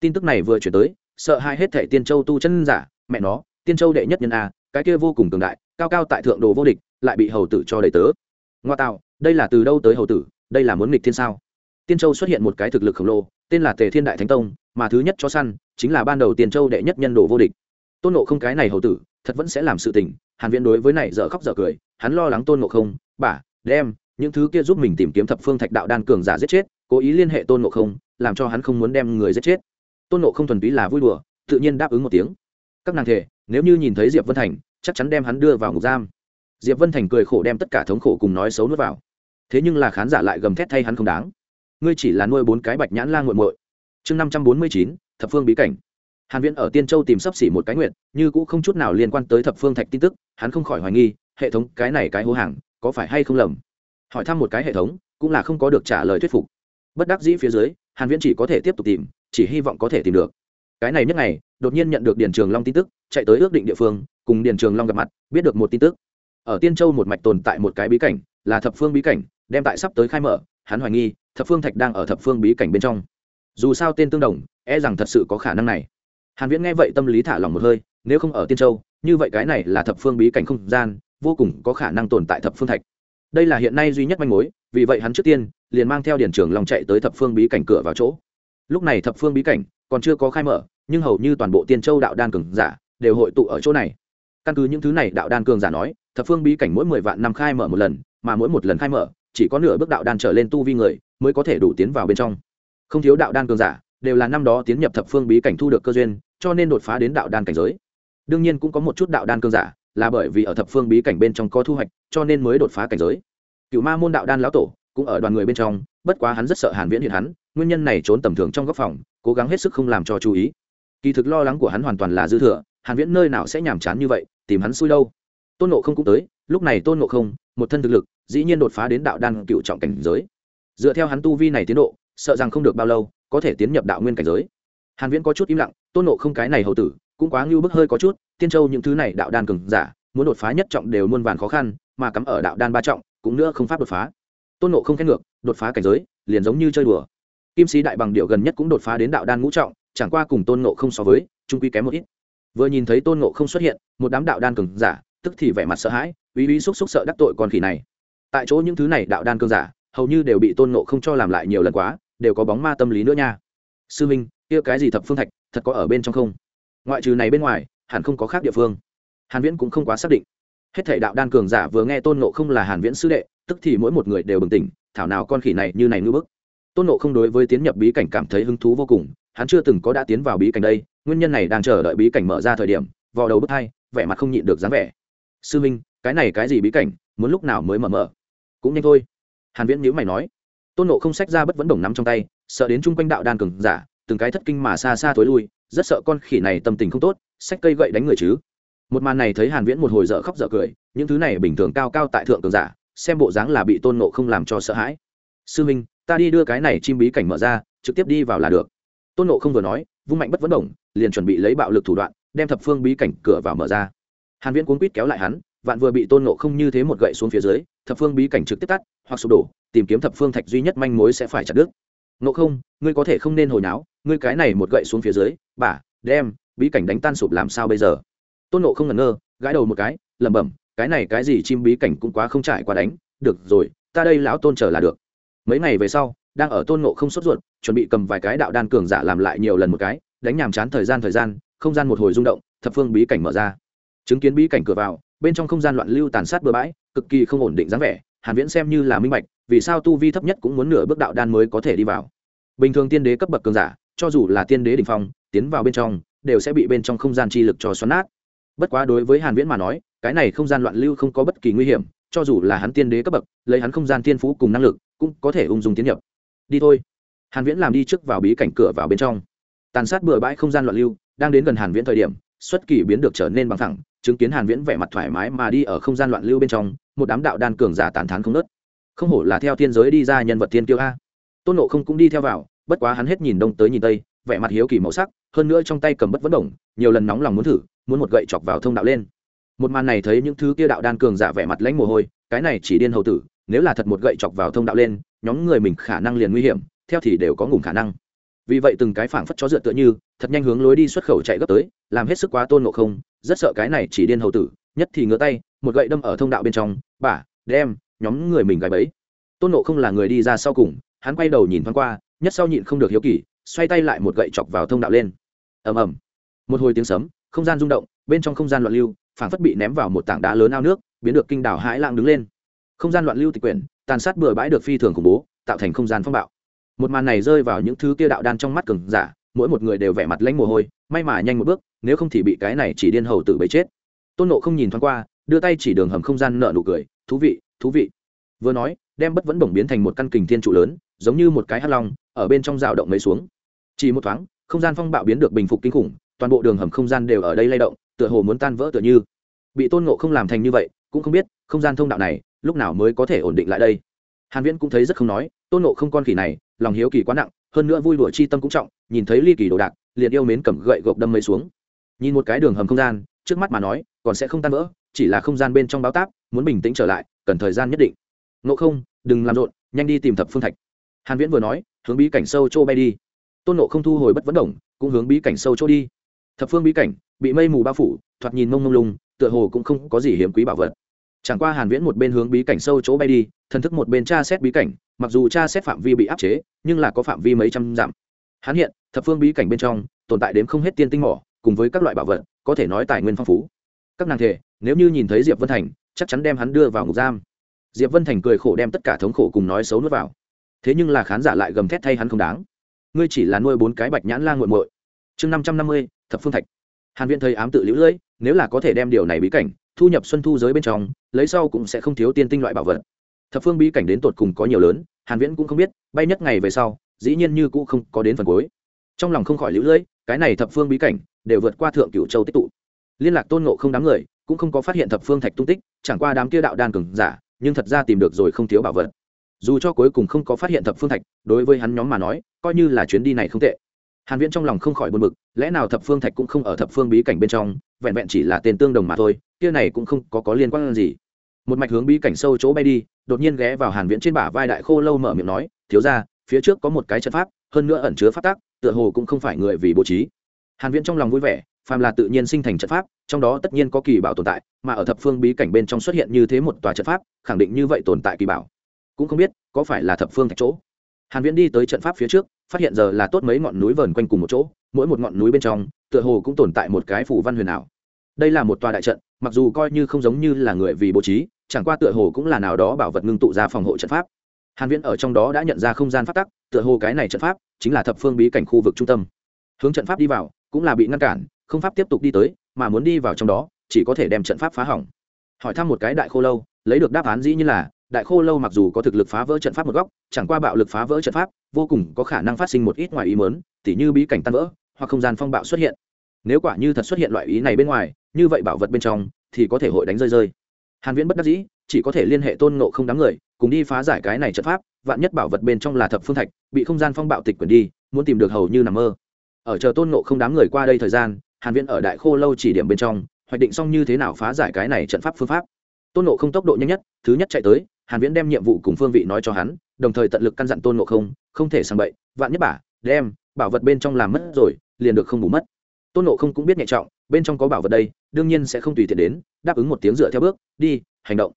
S1: tin tức này vừa chuyển tới sợ hai hết thể tiên châu tu chân giả, mẹ nó, tiên châu đệ nhất nhân a, cái kia vô cùng cường đại, cao cao tại thượng đồ vô địch, lại bị hầu tử cho đầy tớ. Ngoa tạo, đây là từ đâu tới hầu tử, đây là muốn nghịch thiên sao? Tiên châu xuất hiện một cái thực lực khổng lồ, tên là tề thiên đại thánh tông, mà thứ nhất cho săn chính là ban đầu tiên châu đệ nhất nhân đồ vô địch. Tôn nộ không cái này hầu tử, thật vẫn sẽ làm sự tình, hàn viễn đối với này dở khóc dở cười, hắn lo lắng tôn nộ không bả đem những thứ kia giúp mình tìm kiếm thập phương thạch đạo đan cường giả giết chết, cố ý liên hệ tôn nộ không, làm cho hắn không muốn đem người giết chết tôn nộ không thuần túy là vui đùa, tự nhiên đáp ứng một tiếng. Các nàng thể nếu như nhìn thấy diệp vân thành, chắc chắn đem hắn đưa vào ngục giam. Diệp vân thành cười khổ đem tất cả thống khổ cùng nói xấu nuốt vào. Thế nhưng là khán giả lại gầm thét thay hắn không đáng. Ngươi chỉ là nuôi bốn cái bạch nhãn la nguội muội. Chương năm trăm bốn mươi chín, thập phương bí cảnh. Hàn viễn ở tiên châu tìm sắp xỉ một cái nguyện, như cũ không chút nào liên quan tới thập phương thạch tin tức, hắn không khỏi hoài nghi, hệ thống cái này cái hố hàng, có phải hay không lầm? Hỏi thăm một cái hệ thống, cũng là không có được trả lời thuyết phục. Bất đắc dĩ phía dưới, hàn viễn chỉ có thể tiếp tục tìm chỉ hy vọng có thể tìm được. Cái này nhất ngày, đột nhiên nhận được điền trường long tin tức, chạy tới ước định địa phương, cùng điền trường long gặp mặt, biết được một tin tức. Ở tiên châu một mạch tồn tại một cái bí cảnh, là thập phương bí cảnh, đem tại sắp tới khai mở, hắn hoài nghi, thập phương thạch đang ở thập phương bí cảnh bên trong. Dù sao tên tương đồng e rằng thật sự có khả năng này. Hàn viễn nghe vậy tâm lý thả lòng một hơi, nếu không ở tiên châu, như vậy cái này là thập phương bí cảnh không gian, vô cùng có khả năng tồn tại thập phương thạch. Đây là hiện nay duy nhất manh mối, vì vậy hắn trước tiên, liền mang theo điển trưởng long chạy tới thập phương bí cảnh cửa vào chỗ lúc này thập phương bí cảnh còn chưa có khai mở, nhưng hầu như toàn bộ tiên châu đạo đan cường giả đều hội tụ ở chỗ này. Căn cứ những thứ này, đạo đan cường giả nói, thập phương bí cảnh mỗi mười vạn năm khai mở một lần, mà mỗi một lần khai mở, chỉ có nửa bước đạo đan trở lên tu vi người mới có thể đủ tiến vào bên trong. Không thiếu đạo đan cường giả đều là năm đó tiến nhập thập phương bí cảnh thu được cơ duyên, cho nên đột phá đến đạo đan cảnh giới. Đương nhiên cũng có một chút đạo đan cường giả là bởi vì ở thập phương bí cảnh bên trong có thu hoạch, cho nên mới đột phá cảnh giới. Cựu ma môn đạo đan lão tổ cũng ở đoàn người bên trong, bất quá hắn rất sợ hàn viễn hiện hắn, nguyên nhân này trốn tầm thường trong góc phòng, cố gắng hết sức không làm cho chú ý. Kỳ thực lo lắng của hắn hoàn toàn là dư thừa, hàn viễn nơi nào sẽ nhàm chán như vậy, tìm hắn xui đâu. Tôn nộ không cũng tới, lúc này tôn nộ không, một thân thực lực, dĩ nhiên đột phá đến đạo đan cựu trọng cảnh giới. Dựa theo hắn tu vi này tiến độ, sợ rằng không được bao lâu, có thể tiến nhập đạo nguyên cảnh giới. Hàn viễn có chút im lặng, tôn nộ không cái này hầu tử, cũng quá ngưu bức hơi có chút, tiên châu những thứ này đạo đan cường giả, muốn đột phá nhất trọng đều muôn vàn khó khăn, mà cắm ở đạo đan ba trọng, cũng nữa không pháp đột phá tôn nộ không khen ngược, đột phá cảnh giới, liền giống như chơi đùa. Kim sĩ đại bằng điệu gần nhất cũng đột phá đến đạo đan ngũ trọng, chẳng qua cùng tôn nộ không so với, trung quy kém một ít. Vừa nhìn thấy tôn nộ không xuất hiện, một đám đạo đan cường giả, tức thì vẻ mặt sợ hãi, uy uy xúc xúc sợ đắc tội con khỉ này. Tại chỗ những thứ này đạo đan cường giả, hầu như đều bị tôn nộ không cho làm lại nhiều lần quá, đều có bóng ma tâm lý nữa nha. Sư minh, kia cái gì thập phương thạch, thật có ở bên trong không? Ngoại trừ này bên ngoài, hẳn không có khác địa phương. Hàn viễn cũng không quá xác định. Hết thảy đạo đan cường giả vừa nghe tôn nộ không là hàn viễn sư đệ tức thì mỗi một người đều bừng tỉnh, thảo nào con khỉ này như này ngư bức. Tôn nộ không đối với tiến nhập bí cảnh cảm thấy hứng thú vô cùng, hắn chưa từng có đã tiến vào bí cảnh đây, nguyên nhân này đang chờ đợi bí cảnh mở ra thời điểm, vò đầu bước thay vẻ mặt không nhịn được dáng vẻ. Sư minh, cái này cái gì bí cảnh, muốn lúc nào mới mở mở? Cũng nhanh thôi. Hàn viễn nhíu mày nói. Tôn nộ không sách ra bất vẫn đồng nắm trong tay, sợ đến chung quanh đạo đan cường giả, từng cái thất kinh mà xa xa thối lui, rất sợ con khỉ này tâm tình không tốt sách cây gậy đánh người chứ. Một màn này thấy hàn viễn một hồi dở khóc dở cười, những thứ này bình thường cao cao tại thượng cường giả xem bộ dáng là bị tôn nộ không làm cho sợ hãi. Sư minh, ta đi đưa cái này chim bí cảnh mở ra, trực tiếp đi vào là được. Tôn nộ không vừa nói, vung mạnh bất vấn đồng liền chuẩn bị lấy bạo lực thủ đoạn, đem thập phương bí cảnh cửa vào mở ra. Hàn viễn cuốn quýt kéo lại hắn, vạn vừa bị tôn nộ không như thế một gậy xuống phía dưới, thập phương bí cảnh trực tiếp tắt, hoặc sụp đổ, tìm kiếm thập phương thạch duy nhất manh mối sẽ phải chặt đứt. Nộ không, ngươi có thể không nên hồi náo, ngươi cái này một gậy xuống phía dưới, bả, đem, bí cảnh đánh tan sụp làm sao bây giờ? Tôn nộ không ngẩn ngơ, gãi đầu một cái, lẩm bẩm cái này cái gì chim bí cảnh cũng quá không trải qua đánh, được rồi, ta đây lão tôn chờ là được. Mấy ngày về sau, đang ở tôn nộ không sốt ruột, chuẩn bị cầm vài cái đạo đan cường giả làm lại nhiều lần một cái, đánh nhàm chán thời gian thời gian, không gian một hồi rung động, thập phương bí cảnh mở ra. Chứng kiến bí cảnh cửa vào, bên trong không gian loạn lưu tàn sát bừa bãi, cực kỳ không ổn định dáng vẻ, hàn viễn xem như là minh bạch, vì sao tu vi thấp nhất cũng muốn nửa bước đạo đan mới có thể đi vào. Bình thường tiên đế cấp bậc cường giả, cho dù là tiên đế đỉnh phong, tiến vào bên trong, đều sẽ bị bên trong không gian chi lực cho xoắn nát. Bất quá đối với hàn viễn mà nói cái này không gian loạn lưu không có bất kỳ nguy hiểm, cho dù là hắn tiên đế cấp bậc, lấy hắn không gian tiên phú cùng năng lực, cũng có thể ung dung tiến nhập. Đi thôi. Hàn viễn làm đi trước vào bí cảnh cửa vào bên trong. Tàn sát bừa bãi không gian loạn lưu, đang đến gần hàn viễn thời điểm, xuất kỳ biến được trở nên bằng thẳng, chứng kiến hàn viễn vẻ mặt thoải mái mà đi ở không gian loạn lưu bên trong, một đám đạo đan cường giả tàn thán không nớt không hổ là theo thiên giới đi ra nhân vật thiên kiêu a. Tôn nộ không cũng đi theo vào, bất quá hắn hết nhìn đông tới nhìn tây, vẻ mặt hiếu kỳ màu sắc, hơn nữa trong tay cầm bất vấn đồng, nhiều lần nóng lòng muốn thử, muốn một gậy chọc vào thông đạo lên một màn này thấy những thứ kia đạo đan cường giả vẻ mặt lãnh mồ hôi, cái này chỉ điên hầu tử, nếu là thật một gậy chọc vào thông đạo lên, nhóm người mình khả năng liền nguy hiểm, theo thì đều có ngủ khả năng. Vì vậy từng cái phảng phất chó dựa tựa như, thật nhanh hướng lối đi xuất khẩu chạy gấp tới, làm hết sức quá tôn ngộ không, rất sợ cái này chỉ điên hầu tử, nhất thì ngửa tay, một gậy đâm ở thông đạo bên trong, bả, đem, nhóm người mình gài bẫy. Tôn ngộ không là người đi ra sau cùng, hắn quay đầu nhìn thoáng qua, nhất sau nhịn không được hiếu kỳ, xoay tay lại một gậy chọc vào thông đạo lên. Ầm ầm. Một hồi tiếng sấm, không gian rung động, bên trong không gian loạn lưu phảng phất bị ném vào một tảng đá lớn ao nước, biến được kinh đảo hãi lạng đứng lên. Không gian loạn lưu tịch quyển, tàn sát bừa bãi được phi thường khủng bố, tạo thành không gian phong bạo. Một màn này rơi vào những thứ kia đạo đan trong mắt cường giả, mỗi một người đều vẻ mặt lãnh mồ hôi, may mà nhanh một bước, nếu không thì bị cái này chỉ điên hầu tử bấy chết. Tôn nộ không nhìn thoáng qua, đưa tay chỉ đường hầm không gian nợ nụ cười, thú vị thú vị. Vừa nói, đem bất vẫn bổng biến thành một căn kình thiên trụ lớn, giống như một cái hắt long, ở bên trong rào động mấy xuống. Chỉ một thoáng, không gian phong bạo biến được bình phục kinh khủng, toàn bộ đường hầm không gian đều ở đây lay động tựa hồ muốn tan vỡ tựa như. Bị tôn ngộ không làm thành như vậy cũng không biết không gian thông đạo này lúc nào mới có thể ổn định lại đây. Hàn viễn cũng thấy rất không nói tôn ngộ không con khỉ này lòng hiếu kỳ quá nặng hơn nữa vui đùa chi tâm cũng trọng nhìn thấy ly kỳ đồ đạc liền yêu mến cầm gậy gộc đâm mấy xuống. Nhìn một cái đường hầm không gian trước mắt mà nói còn sẽ không tan vỡ chỉ là không gian bên trong báo táp muốn bình tĩnh trở lại cần thời gian nhất định. Ngộ không đừng làm rộn nhanh đi tìm thập phương thạch. Hàn viễn vừa nói hướng bí cảnh sâu châu bay đi. Tôn ngộ không thu hồi bất vấn động, cũng hướng bí cảnh sâu châu đi thập phương bí cảnh, bị mây mù bao phủ, thoạt nhìn mông mông lung, tựa hồ cũng không có gì hiếm quý bảo vật. Chẳng qua hàn viễn một bên hướng bí cảnh sâu chỗ bay đi, thần thức một bên tra xét bí cảnh, mặc dù tra xét phạm vi bị áp chế, nhưng là có phạm vi mấy trăm dặm. Hắn hiện, thập phương bí cảnh bên trong, tồn tại đến không hết tiên tinh mỏ, cùng với các loại bảo vật, có thể nói tài nguyên phong phú. Các nàng thể, nếu như nhìn thấy diệp vân thành, chắc chắn đem hắn đưa vào ngục giam. Diệp vân thành cười khổ đem tất cả thống khổ cùng nói xấu nuốt vào. Thế nhưng là khán giả lại gầm thét thay hắn không đáng. Ngươi chỉ là nuôi bốn cái bạch nhãn la nguội muội chương năm trăm năm mươi, thập phương thạch. Hàn viện thấy ám tự liễu lưỡi, nếu là có thể đem điều này bí cảnh, thu nhập xuân thu giới bên trong, lấy sau cũng sẽ không thiếu tiên tinh loại bảo vật. Thập phương bí cảnh đến tột cùng có nhiều lớn, hàn viễn cũng không biết, bay nhất ngày về sau, dĩ nhiên như cũ không có đến phần cuối. Trong lòng không khỏi liễu lưỡi, cái này thập phương bí cảnh, đều vượt qua thượng cửu châu tích tụ. Liên lạc tôn ngộ không đám người, cũng không có phát hiện thập phương thạch tung tích, chẳng qua đám kia đạo đan cường giả, nhưng thật ra tìm được rồi không thiếu bảo vật. Dù cho cuối cùng không có phát hiện thập phương thạch, đối với hắn nhóm mà nói, coi như là chuyến đi này không tệ hàn viễn trong lòng không khỏi buồn bực, lẽ nào thập phương thạch cũng không ở thập phương bí cảnh bên trong, vẹn vẹn chỉ là tên tương đồng mà thôi, kia này cũng không có có liên quan gì. Một mạch hướng bí cảnh sâu chỗ bay đi, đột nhiên ghé vào hàn viễn trên bả vai đại khô lâu mở miệng nói, thiếu gia, phía trước có một cái trận pháp, hơn nữa ẩn chứa pháp tắc, tựa hồ cũng không phải người vì bố trí. Hàn viễn trong lòng vui vẻ, phàm là tự nhiên sinh thành trận pháp, trong đó tất nhiên có kỳ bảo tồn tại, mà ở thập phương bí cảnh bên trong xuất hiện như thế một tòa trận pháp, khẳng định như vậy tồn tại kỳ bảo. Cũng không biết, có phải là thập phương thạch chỗ? Hàn viễn đi tới trận pháp phía trước phát hiện giờ là tốt mấy ngọn núi vờn quanh cùng một chỗ, mỗi một ngọn núi bên trong, tựa hồ cũng tồn tại một cái phủ văn huyền ảo. Đây là một tòa đại trận, mặc dù coi như không giống như là người vì bố trí, chẳng qua tựa hồ cũng là nào đó bảo vật ngưng tụ ra phòng hộ trận pháp. Hàn viễn ở trong đó đã nhận ra không gian pháp tắc, tựa hồ cái này trận pháp chính là thập phương bí cảnh khu vực trung tâm. Hướng trận pháp đi vào, cũng là bị ngăn cản, không pháp tiếp tục đi tới, mà muốn đi vào trong đó, chỉ có thể đem trận pháp phá hỏng. Hỏi thăm một cái đại khô lâu, lấy được đáp án dĩ như là đại khô lâu mặc dù có thực lực phá vỡ trận pháp một góc, chẳng qua bạo lực phá vỡ trận pháp, vô cùng có khả năng phát sinh một ít ngoài ý mớn tỉ như bí cảnh tan vỡ, hoặc không gian phong bạo xuất hiện. Nếu quả như thật xuất hiện loại ý này bên ngoài, như vậy bảo vật bên trong, thì có thể hội đánh rơi rơi. Hàn viễn bất đắc dĩ, chỉ có thể liên hệ tôn ngộ không đám người, cùng đi phá giải cái này trận pháp, vạn nhất bảo vật bên trong là thập phương thạch, bị không gian phong bạo tịch quyển đi, muốn tìm được hầu như nằm mơ. Ở chờ tôn ngộ không đám người qua đây thời gian, hàn viễn ở đại khô lâu chỉ điểm bên trong, hoạch định xong như thế nào phá giải cái này trận pháp phương pháp. Tôn ngộ không tốc độ nhanh nhất, thứ nhất chạy tới hàn viễn đem nhiệm vụ cùng phương vị nói cho hắn, đồng thời tận lực căn dặn tôn ngộ không không thể sang bậy, vạn nhất bả đem bảo vật bên trong làm mất rồi, liền được không bù mất. Tôn ngộ không cũng biết nhẹ trọng, bên trong có bảo vật đây, đương nhiên sẽ không tùy tiện đến, đáp ứng một tiếng dựa theo bước, đi, hành động.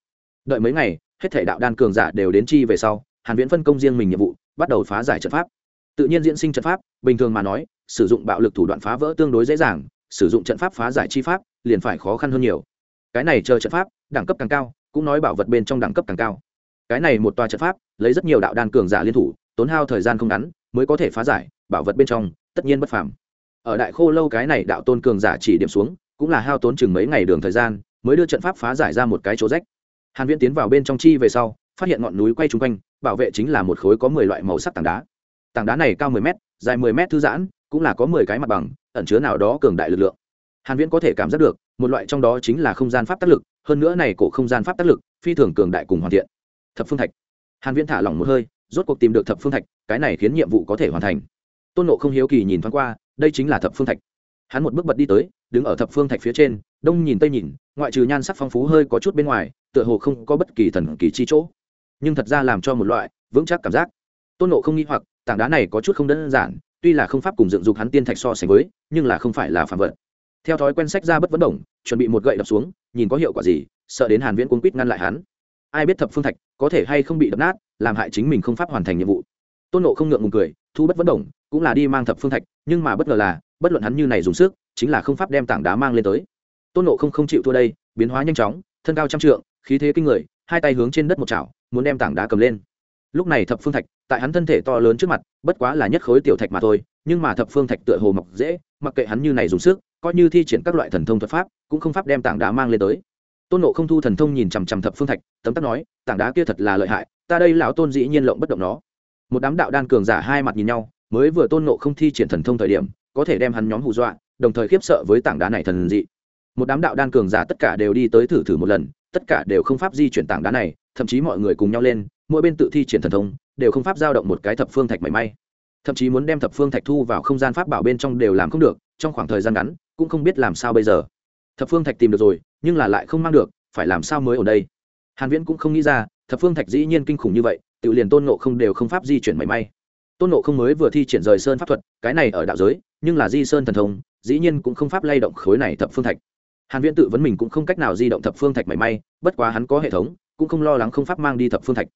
S1: Đợi mấy ngày, hết thể đạo đan cường giả đều đến chi về sau, hàn viễn phân công riêng mình nhiệm vụ, bắt đầu phá giải trận pháp. Tự nhiên diễn sinh trận pháp, bình thường mà nói, sử dụng bạo lực thủ đoạn phá vỡ tương đối dễ dàng, sử dụng trận pháp phá giải chi pháp, liền phải khó khăn hơn nhiều. Cái này chờ trận pháp, đẳng cấp càng cao cũng nói bảo vật bên trong đẳng cấp càng cao. Cái này một tòa trận pháp, lấy rất nhiều đạo đan cường giả liên thủ, tốn hao thời gian không ngắn, mới có thể phá giải, bảo vật bên trong, tất nhiên bất phàm. Ở đại khô lâu cái này đạo tôn cường giả chỉ điểm xuống, cũng là hao tốn chừng mấy ngày đường thời gian, mới đưa trận pháp phá giải ra một cái chỗ rách. Hàn viễn tiến vào bên trong chi về sau, phát hiện ngọn núi quay trung quanh, bảo vệ chính là một khối có 10 loại màu sắc tảng đá. Tảng đá này cao 10 mét, dài 10 mét thư giãn, cũng là có 10 cái mặt bằng, ẩn chứa nào đó cường đại lực lượng. Hàn viễn có thể cảm giác được một loại trong đó chính là không gian pháp tác lực, hơn nữa này cổ không gian pháp tác lực, phi thường cường đại cùng hoàn thiện. Thập phương thạch. Hàn viễn thả lỏng một hơi, rốt cuộc tìm được thập phương thạch, cái này khiến nhiệm vụ có thể hoàn thành. Tôn nộ không hiếu kỳ nhìn thoáng qua, đây chính là thập phương thạch. Hắn một bước bật đi tới, đứng ở thập phương thạch phía trên, đông nhìn tây nhìn, ngoại trừ nhan sắc phong phú hơi có chút bên ngoài, tựa hồ không có bất kỳ thần kỳ chi chỗ. Nhưng thật ra làm cho một loại vững chắc cảm giác. Tôn nộ không nghi hoặc, tảng đá này có chút không đơn giản, tuy là không pháp cùng dựng dục hắn tiên thạch so sánh với, nhưng là không phải là phản vật theo thói quen sách ra bất vấn đồng chuẩn bị một gậy đập xuống, nhìn có hiệu quả gì, sợ đến hàn viễn cuốn quýt ngăn lại hắn. Ai biết thập phương thạch có thể hay không bị đập nát, làm hại chính mình không pháp hoàn thành nhiệm vụ. Tôn nộ không ngượng ngùng cười, thu bất vấn đồng cũng là đi mang thập phương thạch, nhưng mà bất ngờ là, bất luận hắn như này dùng sức, chính là không pháp đem tảng đá mang lên tới. Tôn nộ không không chịu thua đây, biến hóa nhanh chóng, thân cao trăm trượng, khí thế kinh người, hai tay hướng trên đất một chảo, muốn đem tảng đá cầm lên. Lúc này thập phương thạch, tại hắn thân thể to lớn trước mặt, bất quá là nhất khối tiểu thạch mà thôi, nhưng mà thập phương thạch tựa hồ mọc dễ, mặc kệ hắn như này dùng sức coi như thi triển các loại thần thông thuật pháp, cũng không pháp đem tảng đá mang lên tới. Tôn nộ không thu thần thông nhìn chằm chằm thập phương thạch, tấm tắc nói, tảng đá kia thật là lợi hại, ta đây lão tôn dĩ nhiên lộng bất động nó. Một đám đạo đan cường giả hai mặt nhìn nhau, mới vừa tôn nộ không thi triển thần thông thời điểm, có thể đem hắn nhóm hù dọa, đồng thời khiếp sợ với tảng đá này thần dị. Một đám đạo đan cường giả tất cả đều đi tới thử thử một lần, tất cả đều không pháp di chuyển tảng đá này, thậm chí mọi người cùng nhau lên, mỗi bên tự thi triển thần thông, đều không pháp giao động một cái thập phương thạch mảy may. Thậm chí muốn đem thập phương thạch thu vào không gian pháp bảo bên trong đều làm không được, trong khoảng thời gian ngắn cũng không biết làm sao bây giờ. Thập phương thạch tìm được rồi, nhưng là lại không mang được, phải làm sao mới ở đây? Hàn viễn cũng không nghĩ ra, thập phương thạch dĩ nhiên kinh khủng như vậy, tự liền tôn ngộ không đều không pháp di chuyển mảy may. Tôn ngộ không mới vừa thi triển rời sơn pháp thuật, cái này ở đạo giới, nhưng là di sơn thần thông, dĩ nhiên cũng không pháp lay động khối này thập phương thạch. Hàn viễn tự vấn mình cũng không cách nào di động thập phương thạch mảy may, bất quá hắn có hệ thống, cũng không lo lắng không pháp mang đi thập phương thạch.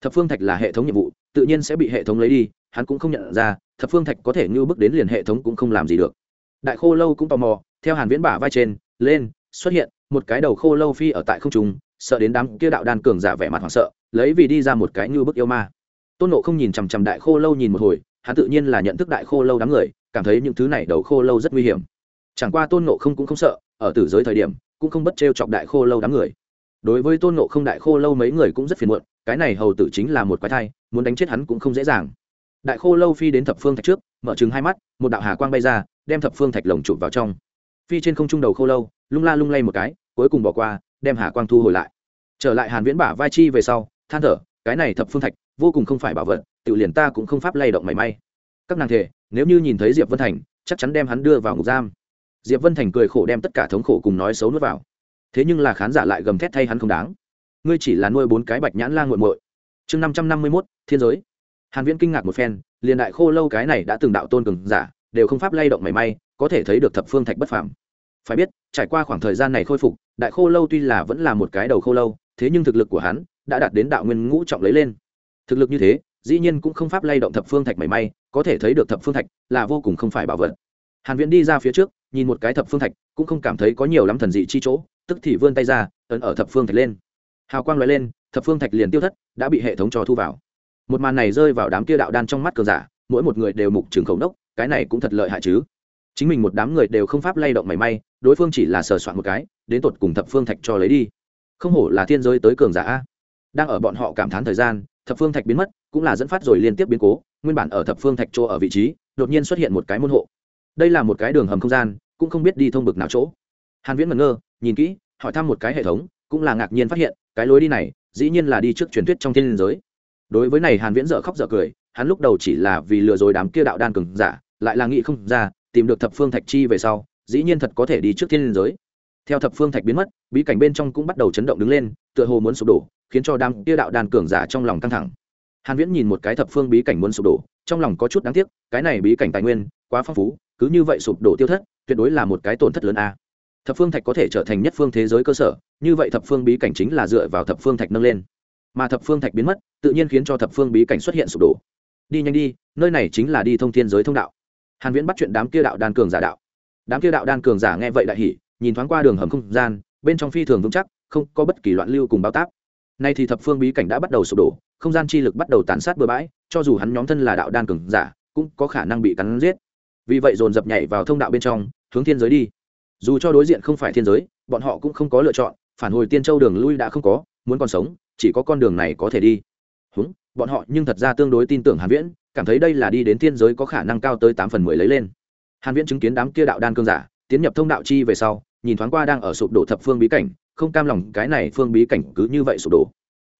S1: Thập phương thạch là hệ thống nhiệm vụ, tự nhiên sẽ bị hệ thống lấy đi, hắn cũng không nhận ra, thập phương thạch có thể như bước đến liền hệ thống cũng không làm gì được đại khô lâu cũng tò mò, theo hàn viễn bả vai trên, lên, xuất hiện, một cái đầu khô lâu phi ở tại không trung, sợ đến đám kia đạo đan cường giả vẻ mặt hoảng sợ, lấy vì đi ra một cái như bức yêu ma. Tôn nộ không nhìn chằm chằm đại khô lâu nhìn một hồi, hắn tự nhiên là nhận thức đại khô lâu đám người, cảm thấy những thứ này đầu khô lâu rất nguy hiểm. Chẳng qua tôn nộ không cũng không sợ, ở tử giới thời điểm, cũng không bất trêu chọc đại khô lâu đám người. Đối với tôn nộ không đại khô lâu mấy người cũng rất phiền muộn, cái này hầu tử chính là một quái thai, muốn đánh chết hắn cũng không dễ dàng. Đại khô lâu phi đến thập phương thạch trước, mở chừng hai mắt, một đạo hà quang bay ra đem thập phương thạch lồng chụp vào trong. Phi trên không trung đầu khô lâu, lung la lung lay một cái, cuối cùng bỏ qua, đem hà quang thu hồi lại. Trở lại hàn viễn bả vai chi về sau, than thở, cái này thập phương thạch, vô cùng không phải bảo vật, tự liền ta cũng không pháp lay động mảy may. Các nàng thể nếu như nhìn thấy diệp vân thành, chắc chắn đem hắn đưa vào ngục giam. Diệp vân thành cười khổ đem tất cả thống khổ cùng nói xấu nuốt vào. Thế nhưng là khán giả lại gầm thét thay hắn không đáng. Ngươi chỉ là nuôi bốn cái bạch nhãn lan g u muội. Chương năm trăm năm mươi mốt, thiên giới. Hàn viễn kinh ngạc một phen, liền đại khô lâu cái này đã từng đạo tôn cường giả đều không pháp lay động mảy may, có thể thấy được thập phương thạch bất phàm. Phải biết, trải qua khoảng thời gian này khôi phục, đại khô lâu tuy là vẫn là một cái đầu khô lâu, thế nhưng thực lực của hắn đã đạt đến đạo nguyên ngũ trọng lấy lên. Thực lực như thế, dĩ nhiên cũng không pháp lay động thập phương thạch mảy may, có thể thấy được thập phương thạch là vô cùng không phải bảo vật. Hàn viễn đi ra phía trước, nhìn một cái thập phương thạch, cũng không cảm thấy có nhiều lắm thần dị chi chỗ, tức thì vươn tay ra, ấn ở thập phương thạch lên. Hào quang lóe lên, thập phương thạch liền tiêu thất, đã bị hệ thống cho thu vào. Một màn này rơi vào đám kia đạo đan trong mắt cường giả, mỗi một người đều mục trường khẩu đốc cái này cũng thật lợi hại chứ. Chính mình một đám người đều không pháp lay động mảy may, đối phương chỉ là sờ soạn một cái, đến tột cùng thập phương thạch cho lấy đi. Không hổ là thiên giới tới cường giả đang ở bọn họ cảm thán thời gian, thập phương thạch biến mất, cũng là dẫn phát rồi liên tiếp biến cố, nguyên bản ở thập phương thạch chỗ ở vị trí, đột nhiên xuất hiện một cái môn hộ. Đây là một cái đường hầm không gian, cũng không biết đi thông bực nào chỗ. Hàn viễn ngẩn ngơ, nhìn kỹ, hỏi thăm một cái hệ thống, cũng là ngạc nhiên phát hiện, cái lối đi này, dĩ nhiên là đi trước truyền thuyết trong thiên giới đối với này hàn viễn dở khóc dở cười, hắn lúc đầu chỉ là vì lừa dối đám kia đạo đan cường giả, lại là nghĩ không ra, tìm được thập phương thạch chi về sau, dĩ nhiên thật có thể đi trước thiên giới. Theo thập phương thạch biến mất, bí cảnh bên trong cũng bắt đầu chấn động đứng lên, tựa hồ muốn sụp đổ, khiến cho đám kia đạo đan cường giả trong lòng căng thẳng. Hàn viễn nhìn một cái thập phương bí cảnh muốn sụp đổ, trong lòng có chút đáng tiếc, cái này bí cảnh tài nguyên quá phong phú, cứ như vậy sụp đổ tiêu thất, tuyệt đối là một cái tổn thất lớn a. Thập phương thạch có thể trở thành nhất phương thế giới cơ sở, như vậy thập phương bí cảnh chính là dựa vào thập phương thạch nâng lên mà thập phương thạch biến mất, tự nhiên khiến cho thập phương bí cảnh xuất hiện sụp đổ. Đi nhanh đi, nơi này chính là đi thông thiên giới thông đạo. Hàn viễn bắt chuyện đám kia đạo đan cường giả đạo. Đám kia đạo đan cường giả nghe vậy đại hỉ, nhìn thoáng qua đường hầm không gian, bên trong phi thường vững chắc, không có bất kỳ loạn lưu cùng báo táp. Nay thì thập phương bí cảnh đã bắt đầu sụp đổ, không gian chi lực bắt đầu tàn sát bừa bãi, cho dù hắn nhóm thân là đạo đan cường giả, cũng có khả năng bị cắn giết. Vì vậy dồn dập nhảy vào thông đạo bên trong, hướng thiên giới đi. Dù cho đối diện không phải thiên giới, bọn họ cũng không có lựa chọn, phản hồi tiên châu đường lui đã không có, muốn còn sống chỉ có con đường này có thể đi. Húng, bọn họ nhưng thật ra tương đối tin tưởng hàn viễn, cảm thấy đây là đi đến thiên giới có khả năng cao tới tám phần mười lấy lên. Hàn viễn chứng kiến đám kia đạo đan cương giả, tiến nhập thông đạo chi về sau, nhìn thoáng qua đang ở sụp đổ thập phương bí cảnh, không cam lòng cái này phương bí cảnh cứ như vậy sụp đổ.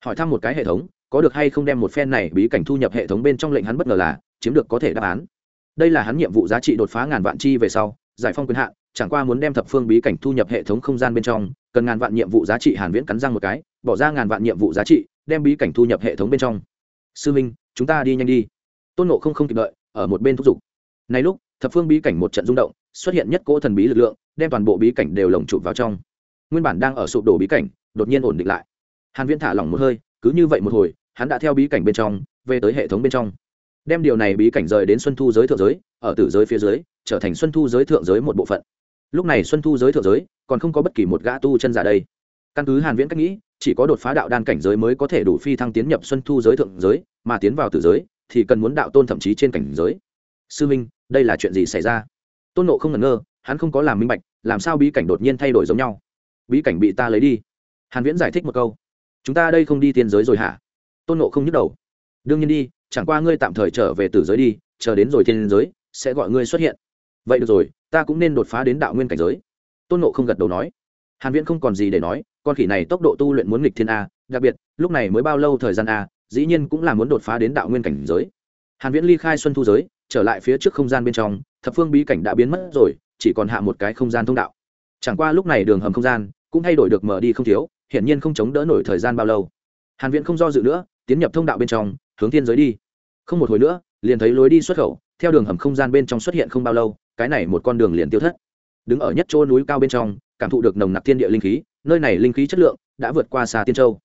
S1: Hỏi thăm một cái hệ thống, có được hay không đem một phen này bí cảnh thu nhập hệ thống bên trong lệnh hắn bất ngờ là, chiếm được có thể đáp án. Đây là hắn nhiệm vụ giá trị đột phá ngàn vạn chi về sau, giải phong quyền hạn, chẳng qua muốn đem thập phương bí cảnh thu nhập hệ thống không gian bên trong, cần ngàn vạn nhiệm vụ giá trị hàn viễn cắn răng một cái bỏ ra ngàn vạn nhiệm vụ giá trị, đem bí cảnh thu nhập hệ thống bên trong. Sư minh, chúng ta đi nhanh đi. Tôn nộ không không kịp đợi, ở một bên thúc giục. Này lúc, thập phương bí cảnh một trận rung động, xuất hiện nhất cỗ thần bí lực lượng, đem toàn bộ bí cảnh đều lồng chụp vào trong. Nguyên bản đang ở sụp đổ bí cảnh, đột nhiên ổn định lại. Hàn viễn thả lỏng một hơi, cứ như vậy một hồi, hắn đã theo bí cảnh bên trong, về tới hệ thống bên trong. Đem điều này bí cảnh rời đến xuân thu giới thượng giới, ở tử giới phía dưới, trở thành xuân thu giới thượng giới một bộ phận. Lúc này xuân thu giới thượng giới, còn không có bất kỳ một gã tu chân giả đây. Căn cứ hàn viễn cách nghĩ chỉ có đột phá đạo đan cảnh giới mới có thể đủ phi thăng tiến nhập xuân thu giới thượng giới, mà tiến vào tử giới thì cần muốn đạo tôn thậm chí trên cảnh giới. Sư minh, đây là chuyện gì xảy ra? Tôn nộ không ngẩn ngơ, hắn không có làm minh bạch, làm sao bí cảnh đột nhiên thay đổi giống nhau? Bí cảnh bị ta lấy đi. Hàn viễn giải thích một câu. Chúng ta đây không đi tiên giới rồi hả? Tôn nộ không nhức đầu. Đương nhiên đi, chẳng qua ngươi tạm thời trở về tử giới đi, chờ đến rồi thiên giới, sẽ gọi ngươi xuất hiện. Vậy được rồi, ta cũng nên đột phá đến đạo nguyên cảnh giới. Tôn nộ không gật đầu nói hàn viễn không còn gì để nói, con khỉ này tốc độ tu luyện muốn nghịch thiên a, đặc biệt, lúc này mới bao lâu thời gian a, dĩ nhiên cũng là muốn đột phá đến đạo nguyên cảnh giới. Hàn viễn ly khai xuân thu giới, trở lại phía trước không gian bên trong, thập phương bí cảnh đã biến mất rồi, chỉ còn hạ một cái không gian thông đạo. Chẳng qua lúc này đường hầm không gian cũng thay đổi được mở đi không thiếu, hiển nhiên không chống đỡ nổi thời gian bao lâu. Hàn viễn không do dự nữa, tiến nhập thông đạo bên trong, hướng thiên giới đi. Không một hồi nữa, liền thấy lối đi xuất khẩu, theo đường hầm không gian bên trong xuất hiện không bao lâu, cái này một con đường liền tiêu thất. Đứng ở nhất chỗ núi cao bên trong cảm thụ được nồng nặc thiên địa linh khí, nơi này linh khí chất lượng đã vượt qua xa tiên châu.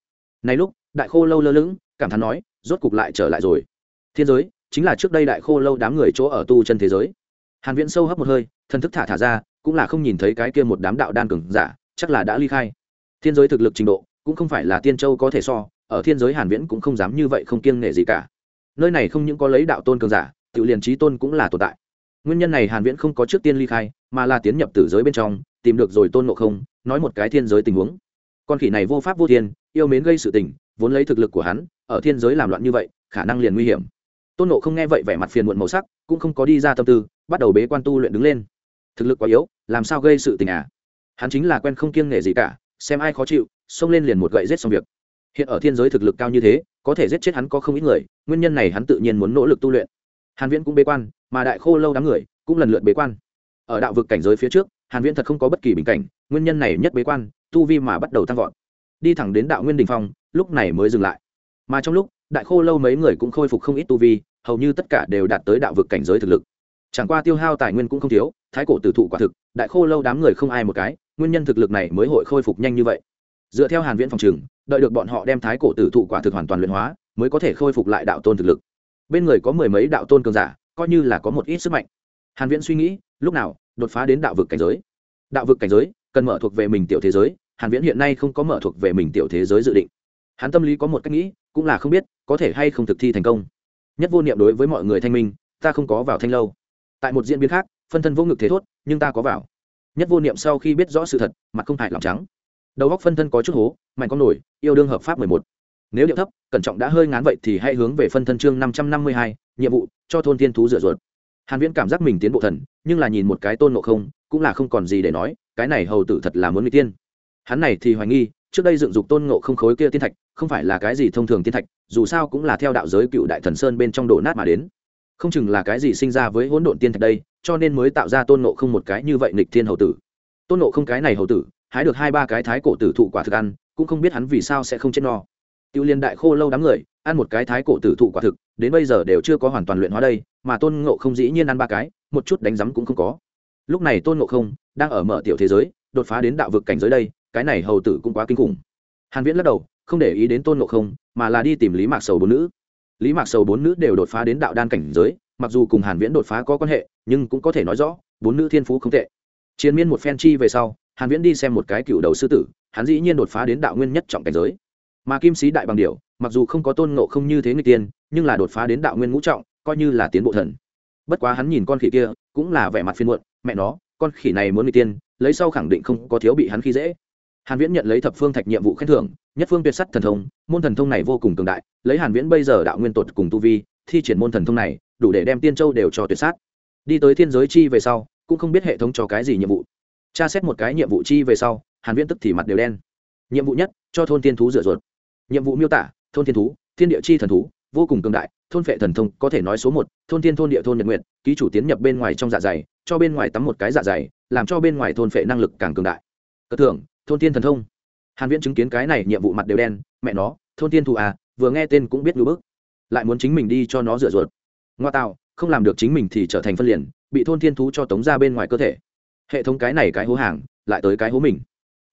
S1: Này lúc, đại khô lâu lơ lửng, cảm thán nói, rốt cục lại trở lại rồi. Thiên giới chính là trước đây đại khô lâu đám người chỗ ở tu chân thế giới. Hàn viễn sâu hấp một hơi thân thức thả thả ra, cũng là không nhìn thấy cái kia một đám đạo đan cường giả, chắc là đã ly khai. Thiên giới thực lực trình độ cũng không phải là tiên châu có thể so, ở thiên giới hàn viễn cũng không dám như vậy không kiêng nể gì cả. Nơi này không những có lấy đạo tôn cường giả, tự liền trí tôn cũng là tồn tại. Nguyên nhân này hàn viễn không có trước tiên ly khai, mà là tiến nhập tử giới bên trong tìm được rồi tôn ngộ không, nói một cái thiên giới tình huống. Con khỉ này vô pháp vô thiên, yêu mến gây sự tình, vốn lấy thực lực của hắn, ở thiên giới làm loạn như vậy, khả năng liền nguy hiểm. Tôn ngộ không nghe vậy vẻ mặt phiền muộn màu sắc, cũng không có đi ra tâm tư, bắt đầu bế quan tu luyện đứng lên. Thực lực quá yếu, làm sao gây sự tình à? Hắn chính là quen không kiêng nể gì cả, xem ai khó chịu, xông lên liền một gậy giết xong việc. Hiện ở thiên giới thực lực cao như thế, có thể giết chết hắn có không ít người, nguyên nhân này hắn tự nhiên muốn nỗ lực tu luyện. Hàn viễn cũng bế quan, mà đại khô lâu đám người cũng lần lượt bế quan. Ở đạo vực cảnh giới phía trước hàn viễn thật không có bất kỳ bình cảnh, nguyên nhân này nhất bế quan, tu vi mà bắt đầu tăng vọt. Đi thẳng đến đạo nguyên đình phong, lúc này mới dừng lại. Mà trong lúc, đại khô lâu mấy người cũng khôi phục không ít tu vi, hầu như tất cả đều đạt tới đạo vực cảnh giới thực lực. Chẳng qua tiêu hao tài nguyên cũng không thiếu, thái cổ tử thụ quả thực, đại khô lâu đám người không ai một cái, nguyên nhân thực lực này mới hội khôi phục nhanh như vậy. Dựa theo hàn viễn phòng trường, đợi được bọn họ đem thái cổ tử thụ quả thực hoàn toàn luyện hóa, mới có thể khôi phục lại đạo tôn thực lực. Bên người có mười mấy đạo tôn cường giả, coi như là có một ít sức mạnh. Hàn viễn suy nghĩ, lúc nào đột phá đến đạo vực cảnh giới. Đạo vực cảnh giới cần mở thuộc về mình tiểu thế giới, hàn viễn hiện nay không có mở thuộc về mình tiểu thế giới dự định. Hắn tâm lý có một cách nghĩ, cũng là không biết có thể hay không thực thi thành công. Nhất vô niệm đối với mọi người thanh minh, ta không có vào thanh lâu. Tại một diễn biến khác, phân thân vô ngực thế thốt, nhưng ta có vào. Nhất vô niệm sau khi biết rõ sự thật, mặt không hại lòng trắng. Đầu góc phân thân có chút hố, mạnh con nổi, yêu đương hợp pháp mười một. Nếu điệu thấp, cẩn trọng đã hơi ngán vậy thì hãy hướng về phân thân chương năm trăm năm mươi hai, nhiệm vụ, cho thôn tiên thú rửa ruột hàn viễn cảm giác mình tiến bộ thần, nhưng là nhìn một cái tôn ngộ không, cũng là không còn gì để nói, cái này hầu tử thật là muốn mỹ tiên. Hắn này thì hoài nghi, trước đây dựng dục tôn ngộ không khối kia tiên thạch, không phải là cái gì thông thường tiên thạch, dù sao cũng là theo đạo giới cựu đại thần sơn bên trong đổ nát mà đến. Không chừng là cái gì sinh ra với hỗn độn tiên thạch đây, cho nên mới tạo ra tôn ngộ không một cái như vậy nghịch thiên hầu tử. Tôn ngộ không cái này hầu tử, hái được hai ba cái thái cổ tử thụ quả thực ăn, cũng không biết hắn vì sao sẽ không chết no. Tiêu liên đại khô lâu đám người, ăn một cái thái cổ tử thụ quả thực, đến bây giờ đều chưa có hoàn toàn luyện hóa đây mà tôn ngộ không dĩ nhiên ăn ba cái, một chút đánh rắm cũng không có. Lúc này tôn ngộ không đang ở mở tiểu thế giới, đột phá đến đạo vực cảnh giới đây, cái này hầu tử cũng quá kinh khủng. Hàn viễn lắc đầu, không để ý đến tôn ngộ không, mà là đi tìm lý mạc sầu bốn nữ. Lý mạc sầu bốn nữ đều đột phá đến đạo đan cảnh giới, mặc dù cùng hàn viễn đột phá có quan hệ, nhưng cũng có thể nói rõ, bốn nữ thiên phú không tệ. Chiến miên một phen chi về sau, hàn viễn đi xem một cái cựu đầu sư tử, hắn dĩ nhiên đột phá đến đạo nguyên nhất trọng cảnh giới. Mà kim sĩ đại bằng điểu, mặc dù không có tôn ngộ không như thế người tiên, nhưng là đột phá đến đạo nguyên ngũ trọng coi như là tiến bộ thần. Bất quá hắn nhìn con khỉ kia, cũng là vẻ mặt phiền muộn, mẹ nó, con khỉ này muốn đi tiên, lấy sau khẳng định không có thiếu bị hắn khi dễ. Hàn viễn nhận lấy thập phương thạch nhiệm vụ khen thưởng, nhất phương tuyệt sắt thần thông, môn thần thông này vô cùng cường đại, lấy hàn viễn bây giờ đạo nguyên tột cùng tu vi, thi triển môn thần thông này, đủ để đem tiên châu đều cho tuyệt sát. Đi tới thiên giới chi về sau, cũng không biết hệ thống cho cái gì nhiệm vụ. Tra xét một cái nhiệm vụ chi về sau, hàn viễn tức thì mặt đều đen. Nhiệm vụ nhất, cho thôn tiên thú rửa ruột. Nhiệm vụ miêu tả, thôn tiên thú, thiên địa chi thần thú vô cùng cường đại, thôn phệ thần thông, có thể nói số một, thôn thiên thôn địa thôn nhật nguyện ký chủ tiến nhập bên ngoài trong dạ dày, cho bên ngoài tắm một cái dạ dày, làm cho bên ngoài thôn phệ năng lực càng cường đại. Cất thưởng, thôn thiên thần thông. Hàn viễn chứng kiến cái này, nhiệm vụ mặt đều đen, mẹ nó, thôn thiên thú à vừa nghe tên cũng biết ngưỡng bức. Lại muốn chính mình đi cho nó rửa ruột. Ngoa tạo, không làm được chính mình thì trở thành phân liền, bị thôn thiên thú cho tống ra bên ngoài cơ thể. Hệ thống cái này cái hố hàng, lại tới cái hố mình.